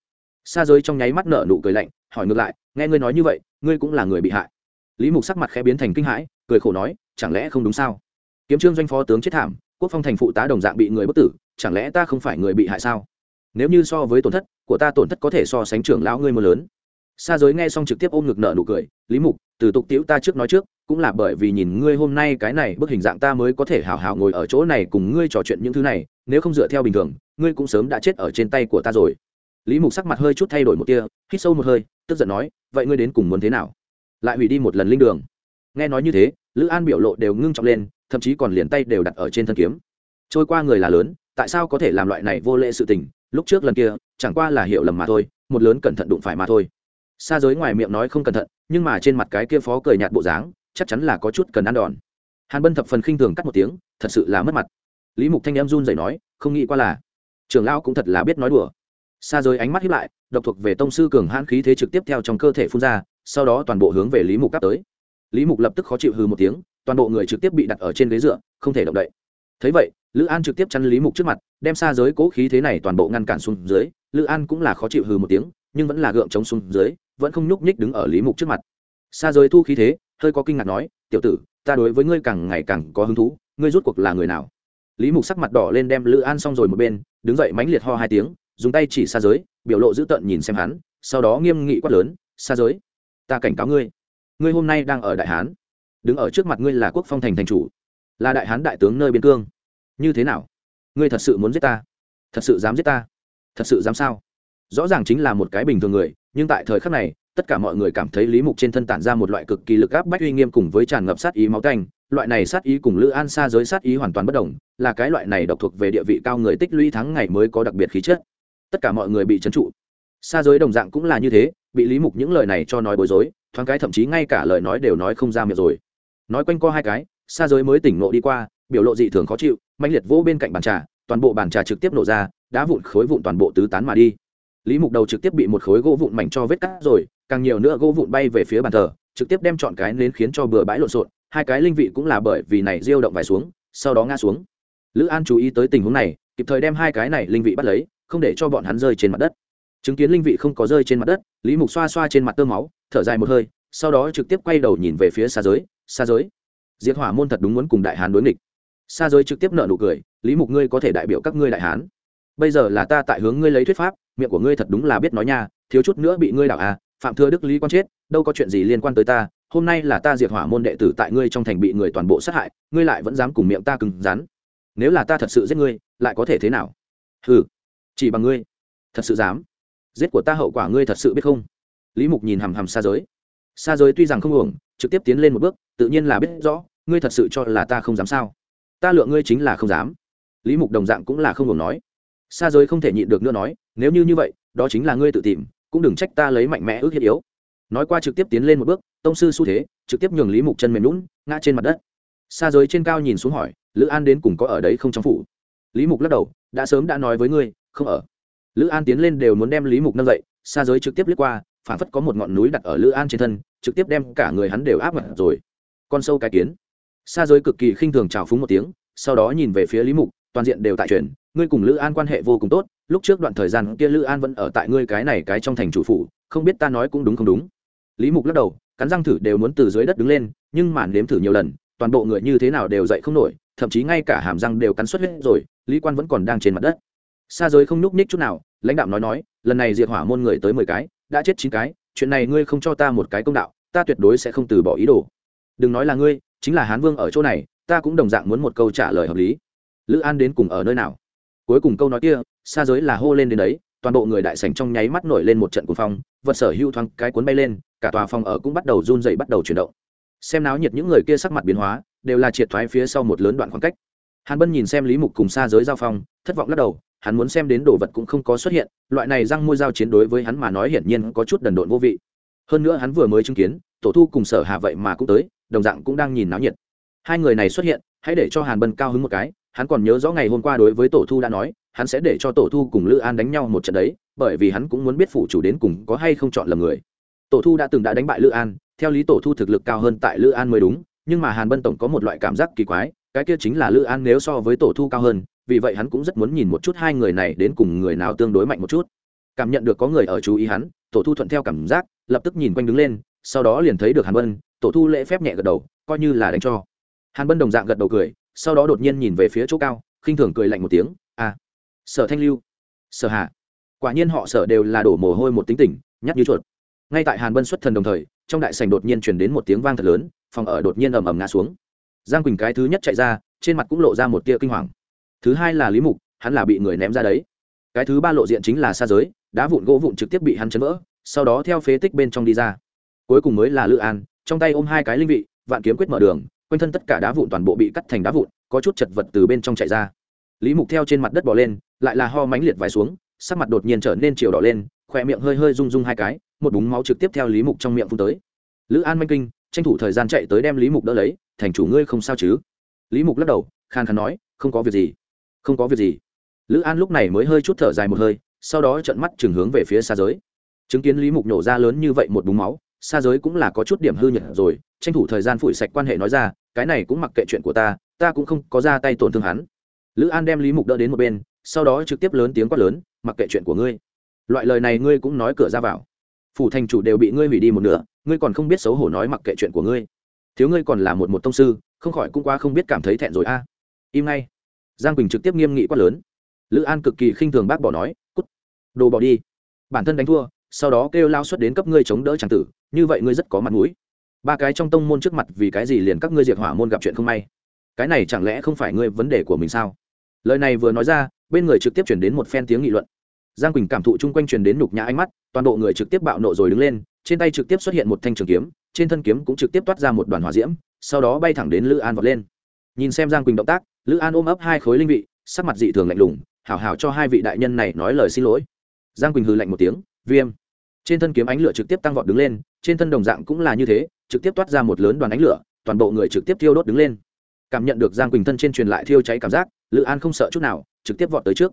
Xa giới trong nháy mắt nở nụ cười lạnh, hỏi ngược lại, nghe ngươi nói như vậy, ngươi cũng là người bị hại? Lý mục sắc mặt khẽ biến thành kinh hãi, cười khổ nói, chẳng lẽ không đúng sao? Kiếm trương doanh phó tướng chết thảm, quốc phong thành phụ tá đồng dạng bị người bất tử, chẳng lẽ ta không phải người bị hại sao? Nếu như so với tổn thất của ta tổn thất có thể so sánh trưởng lão ngươi mưa lớn. Xa giới nghe xong trực tiếp ôm ngực nợ nụ cười, lý mục, từ tục tiễu ta trước nói trước, cũng là bởi vì nhìn ngươi hôm nay cái này bức hình dạng ta mới có thể hào hào ngồi ở chỗ này cùng ngươi trò chuyện những thứ này, nếu không dựa theo bình thường ngươi cũng sớm đã chết ở trên tay của ta rồi. Lý mục sắc mặt hơi chút thay đổi một tia, hít sâu một hơi, tức giận nói, vậy ngươi đến cùng muốn thế nào? Lại hủy đi một lần linh đường. Nghe nói như thế, lữ an biểu lộ đều ngưng trọng lên, thậm chí còn liền tay đều đặt ở trên thân kiếm. Trôi qua người là lớn, tại sao có thể làm loại này vô lệ sự tình? Lúc trước lần kia, chẳng qua là hiểu lầm mà thôi, một lớn cẩn thận đụng phải mà thôi. Xa giới ngoài miệng nói không cẩn thận, nhưng mà trên mặt cái kia phó cười nhạt bộ dáng, chắc chắn là có chút cần ăn đòn. Hàn bân thập phần khinh thường cắt một tiếng, thật sự là mất mặt. Lý mục thanh em run dậy nói, không nghĩ qua là trưởng lão cũng thật là biết nói đùa. Xa giới ánh mắt hiếp lại, độc thuộc về tông sư cường hãn khí thế trực tiếp theo trong cơ thể phun ra, sau đó toàn bộ hướng về lý mục cắp tới. Lý mục lập tức khó chịu hư một tiếng, toàn bộ người trực tiếp bị đặt ở trên ghế dựa, không thể động đậy. Thấy vậy, lữ an trực tiếp chắn lý mục trước mặt, đem xa giới cố khí thế này toàn bộ ngăn cản xuống dưới, lữ an cũng là khó chịu hư một tiếng, nhưng vẫn là gượng chống xuống dưới, vẫn không nhúc nhích đứng ở lý mục trước mặt. Xa giới thu khí thế, hơi có kinh ngạc nói, tiểu tử, ta đối với ngươi càng ngày càng có hứng thú, ngươi rút cuộc là người nào? Lý mục sắc mặt đỏ lên đem lữ an xong rồi một bên đứng dậy mãnh liệt ho hai tiếng, dùng tay chỉ xa giới, biểu lộ dữ tợn nhìn xem hắn, sau đó nghiêm nghị quát lớn, xa giới, ta cảnh cáo ngươi ngươi hôm nay đang ở đại hán, đứng ở trước mặt ngươi là quốc phong thành thành chủ, là đại hán đại tướng nơi biên cương. Như thế nào? Ngươi thật sự muốn giết ta? Thật sự dám giết ta? Thật sự dám sao? Rõ ràng chính là một cái bình thường người, nhưng tại thời khắc này, tất cả mọi người cảm thấy lý mục trên thân tản ra một loại cực kỳ lực áp bách uy nghiêm cùng với tràn ngập sát ý máu tanh loại này sát ý cùng lữ an xa giới sát ý hoàn toàn bất đồng, là cái loại này độc thuộc về địa vị cao người tích lũy tháng ngày mới có đặc biệt khí chất. Tất cả mọi người bị trấn trụ. Xa giới đồng dạng cũng là như thế, bị lý mục những lời này cho nói bối rối, thoáng cái thậm chí ngay cả lời nói đều nói không ra miệng rồi. Nói quanh co hai cái xa giới mới tỉnh nộ đi qua, biểu lộ dị thường khó chịu mạnh liệt vỗ bên cạnh bàn trà, toàn bộ bàn trà trực tiếp nổ ra, đá vụn khối vụn toàn bộ tứ tán mà đi. Lý mục đầu trực tiếp bị một khối gỗ vụn mảnh cho vết cắt rồi, càng nhiều nữa gỗ vụn bay về phía bàn thờ, trực tiếp đem chọn cái nến khiến cho bừa bãi lộn xộn hai cái linh vị cũng là bởi vì này diêu động vài xuống, sau đó ngã xuống. Lữ an chú ý tới tình huống này, kịp thời đem hai cái này linh vị bắt lấy, không để cho bọn hắn rơi trên mặt đất. Chứng kiến linh vị không có rơi trên mặt đất, lý mục xoa xoa trên mặt tơ máu, thở dài một hơi, sau đó trực tiếp quay đầu nhìn về phía xa giới xa giới diệt hỏa môn thật đúng muốn cùng đại hán đối nghịch. Xa giới trực tiếp nợ nụ cười, lý mục ngươi có thể đại biểu các ngươi đại hán. Bây giờ là ta tại hướng ngươi lấy thuyết pháp, miệng của ngươi thật đúng là biết nói nha, thiếu chút nữa bị ngươi đảo à phạm thừa đức lý quan chết, đâu có chuyện gì liên quan tới ta hôm nay là ta diệt hỏa môn đệ tử tại ngươi trong thành bị người toàn bộ sát hại, ngươi lại vẫn dám cùng miệng ta cứng rắn. Nếu là ta thật sự giết ngươi, lại có thể thế nào? Ừ chỉ bằng ngươi. Thật sự dám. Giết của ta hậu quả ngươi thật sự biết không? Lý mục nhìn hằm hằm xa giới. Xa giới tuy rằng không uổng, trực tiếp tiến lên một bước, tự nhiên là biết rõ, ngươi thật sự cho là ta không dám sao? Ta lượng ngươi chính là không dám. Lý mục đồng dạng cũng là không uổng nói. Xa giới không thể nhịn được nữa nói, nếu như như vậy, đó chính là ngươi tự tìm, cũng đừng trách ta lấy mạnh mẽ ước hiếp yếu nói qua trực tiếp tiến lên một bước, tông sư xu thế, trực tiếp nhường lý mục chân mềm lún ngã trên mặt đất. Xa giới trên cao nhìn xuống hỏi, lữ an đến cùng có ở đấy không trong phủ? Lý mục lắc đầu, đã sớm đã nói với ngươi, không ở. Lữ an tiến lên đều muốn đem lý mục nâng dậy xa giới trực tiếp lướt qua, phản phất có một ngọn núi đặt ở lữ an trên thân, trực tiếp đem cả người hắn đều áp mặt rồi. Con sâu cái kiến. Xa giới cực kỳ khinh thường trào phúng một tiếng, sau đó nhìn về phía lý mục, toàn diện đều tại truyền, ngươi cùng lữ an quan hệ vô cùng tốt, lúc trước đoạn thời gian kia lữ an vẫn ở tại ngươi cái này cái trong thành chủ phủ, không biết ta nói cũng đúng không đúng? Lý mục lắc đầu, cắn răng thử đều muốn từ dưới đất đứng lên, nhưng màn nếm thử nhiều lần, toàn bộ người như thế nào đều dậy không nổi, thậm chí ngay cả hàm răng đều cắn xuất huyết rồi, lý quan vẫn còn đang trên mặt đất. Xa giới không nhúc ních chút nào, lãnh đạo nói nói, lần này diệt hỏa môn người tới mười cái, đã chết chín cái, chuyện này ngươi không cho ta một cái công đạo, ta tuyệt đối sẽ không từ bỏ ý đồ. Đừng nói là ngươi, chính là hán vương ở chỗ này, ta cũng đồng dạng muốn một câu trả lời hợp lý. Lữ an đến cùng ở nơi nào? Cuối cùng câu nói kia xa giới là hô lên đến đấy, toàn bộ người đại sảnh trong nháy mắt nổi lên một trận cuồng phong, vật sở hữu thoáng cái cuốn bay lên cả tòa phòng ở cũng bắt đầu run dậy bắt đầu chuyển động. Xem náo nhiệt những người kia sắc mặt biến hóa, đều là triệt thoái phía sau một lớn đoạn khoảng cách. Hàn bân nhìn xem lý mục cùng xa giới giao phong, thất vọng lắc đầu, hắn muốn xem đến đồ vật cũng không có xuất hiện, loại này răng môi dao chiến đối với hắn mà nói hiển nhiên có chút đần độn vô vị. Hơn nữa hắn vừa mới chứng kiến, tổ thu cùng sở hạ vậy mà cũng tới, đồng dạng cũng đang nhìn náo nhiệt. Hai người này xuất hiện, hãy để cho hàn bân cao hứng một cái, hắn còn nhớ rõ ngày hôm qua đối với tổ thu đã nói, hắn sẽ để cho tổ thu cùng lữ an đánh nhau một trận đấy, bởi vì hắn cũng muốn biết phủ chủ đến cùng có hay không chọn lầm người tổ thu đã từng đã đánh bại lữ an, theo lý tổ thu thực lực cao hơn tại lữ an mới đúng, nhưng mà hàn bân tổng có một loại cảm giác kỳ quái, cái kia chính là lữ an nếu so với tổ thu cao hơn, vì vậy hắn cũng rất muốn nhìn một chút hai người này đến cùng người nào tương đối mạnh một chút. Cảm nhận được có người ở chú ý hắn, tổ thu thuận theo cảm giác, lập tức nhìn quanh đứng lên, sau đó liền thấy được hàn bân, tổ thu lễ phép nhẹ gật đầu, coi như là đánh cho. Hàn bân đồng dạng gật đầu cười, sau đó đột nhiên nhìn về phía chỗ cao, khinh thường cười lạnh một tiếng à sở thanh lưu, sở hạ quả nhiên họ sở đều là đổ mồ hôi một tính tình nhắc như chuột ngay tại hàn bân xuất thần đồng thời, trong đại sành đột nhiên chuyển đến một tiếng vang thật lớn, phòng ở đột nhiên ầm ầm ngã xuống. Giang quỳnh cái thứ nhất chạy ra, trên mặt cũng lộ ra một tia kinh hoàng. Thứ hai là lý mục, hắn là bị người ném ra đấy. Cái thứ ba lộ diện chính là xa giới, đá vụn gỗ vụn trực tiếp bị hắn chấn vỡ, sau đó theo phế tích bên trong đi ra. Cuối cùng mới là lữ an, trong tay ôm hai cái linh vị, vạn kiếm quyết mở đường, quanh thân tất cả đá vụn toàn bộ bị cắt thành đá vụn, có chút chật vật từ bên trong chạy ra. Lý mục theo trên mặt đất bỏ lên, lại là ho mánh liệt vài xuống, sắc mặt đột nhiên trở nên chiều đỏ lên khỏe miệng hơi hơi rung rung hai cái, một búng máu trực tiếp theo lý mục trong miệng phun tới. Lữ an manh kinh, tranh thủ thời gian chạy tới đem lý mục đỡ lấy, thành chủ ngươi không sao chứ? Lý mục lắc đầu khan khán nói, không có việc gì, không có việc gì. Lữ an lúc này mới hơi chút thở dài một hơi, sau đó trận mắt chừng hướng về phía xa giới. Chứng kiến lý mục nổ ra lớn như vậy một búng máu, xa giới cũng là có chút điểm hư nhật rồi, tranh thủ thời gian phủi sạch quan hệ nói ra, cái này cũng mặc kệ chuyện của ta ta cũng không có ra tay tổn thương hắn. Lữ an đem lý mục đỡ đến một bên, sau đó trực tiếp lớn tiếng quát lớn, mặc kệ chuyện của ngươi loại lời này ngươi cũng nói cửa ra vào. Phủ thành chủ đều bị ngươi hủy đi một nửa, ngươi còn không biết xấu hổ nói mặc kệ chuyện của ngươi. Thiếu ngươi còn là một một tông sư, không khỏi cũng qua không biết cảm thấy thẹn rồi a. Im ngay. Giang quỳnh trực tiếp nghiêm nghị quát lớn. Lữ an cực kỳ khinh thường bác bỏ nói, cút. Đồ bỏ đi. Bản thân đánh thua, sau đó kêu lao xuất đến cấp ngươi chống đỡ tràng tử, như vậy ngươi rất có mặt mũi. Ba cái trong tông môn trước mặt vì cái gì liền các ngươi diệt hỏa môn gặp chuyện không may? Cái này chẳng lẽ không phải ngươi vấn đề của mình sao? Lời này vừa nói ra, bên người trực tiếp chuyển đến một phen tiếng nghị luận giang quỳnh cảm thụ chung quanh truyền đến nhục nhã ánh mắt, toàn bộ người trực tiếp bạo nộ rồi đứng lên, trên tay trực tiếp xuất hiện một thanh trường kiếm, trên thân kiếm cũng trực tiếp toát ra một đoàn hỏa diễm, sau đó bay thẳng đến lữ an vọt lên. Nhìn xem giang quỳnh động tác, lữ an ôm ấp hai khối linh vị, sắc mặt dị thường lạnh lùng, hảo hảo cho hai vị đại nhân này nói lời xin lỗi. Giang quỳnh hừ lạnh một tiếng, viêm. Trên thân kiếm ánh lửa trực tiếp tăng vọt đứng lên, trên thân đồng dạng cũng là như thế, trực tiếp toát ra một lớn đoàn ánh lửa, toàn bộ người trực tiếp thiêu đốt đứng lên. Cảm nhận được giang quỳnh thân trên truyền lại thiêu cháy cảm giác, lữ an không sợ chút nào, trực tiếp vọt tới trước.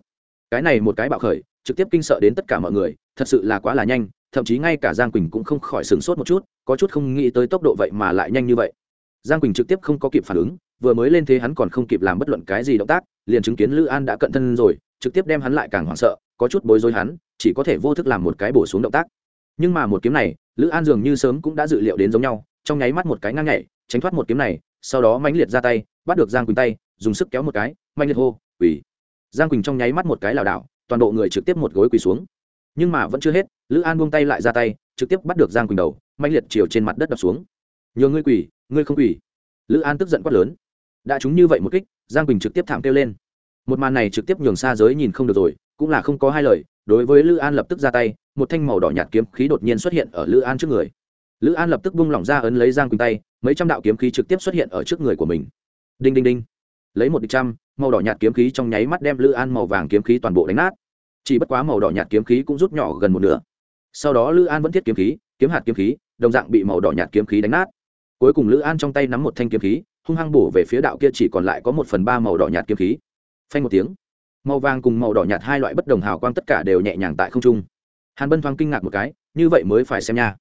Cái này một cái bạo khởi trực tiếp kinh sợ đến tất cả mọi người, thật sự là quá là nhanh, thậm chí ngay cả giang quỳnh cũng không khỏi sửng sốt một chút, có chút không nghĩ tới tốc độ vậy mà lại nhanh như vậy. Giang quỳnh trực tiếp không có kịp phản ứng, vừa mới lên thế hắn còn không kịp làm bất luận cái gì động tác, liền chứng kiến lữ an đã cận thân rồi, trực tiếp đem hắn lại càng hoảng sợ, có chút bối rối hắn, chỉ có thể vô thức làm một cái bổ xuống động tác. Nhưng mà một kiếm này, lữ an dường như sớm cũng đã dự liệu đến giống nhau, trong nháy mắt một cái ngang nhảy, tránh thoát một kiếm này, sau đó mãnh liệt ra tay, bắt được giang quỳnh tay, dùng sức kéo một cái, mãnh liệt hô, quỳ. Giang quỳnh trong nháy mắt một cái lảo đảo toàn bộ người trực tiếp một gối quỳ xuống. Nhưng mà vẫn chưa hết, lữ an buông tay lại ra tay, trực tiếp bắt được giang quỳnh đầu mạnh liệt chiều trên mặt đất đập xuống. Nhờ ngươi quỳ, ngươi không quỳ. Lữ an tức giận quát lớn. Đã chúng như vậy một kích, giang quỳnh trực tiếp thảm kêu lên. Một màn này trực tiếp nhường xa giới nhìn không được rồi, cũng là không có hai lời, đối với lữ an lập tức ra tay, một thanh màu đỏ nhạt kiếm khí đột nhiên xuất hiện ở lữ an trước người. Lữ an lập tức bung lỏng ra ấn lấy giang quỳnh tay, mấy trăm đạo kiếm khí trực tiếp xuất hiện ở trước người của mình. Đinh đinh đinh lấy một địch trăm, màu đỏ nhạt kiếm khí trong nháy mắt đem lữ an màu vàng kiếm khí toàn bộ đánh nát. Chỉ bất quá màu đỏ nhạt kiếm khí cũng rút nhỏ gần một nửa. Sau đó lữ an vẫn thiết kiếm khí, kiếm hạt kiếm khí, đồng dạng bị màu đỏ nhạt kiếm khí đánh nát. Cuối cùng lữ an trong tay nắm một thanh kiếm khí, hung hăng bổ về phía đạo kia chỉ còn lại có một phần ba màu đỏ nhạt kiếm khí. Phanh một tiếng, màu vàng cùng màu đỏ nhạt hai loại bất đồng hào quang tất cả đều nhẹ nhàng tại không trung. Hàn bân thoáng kinh ngạc một cái, như vậy mới phải xem nha.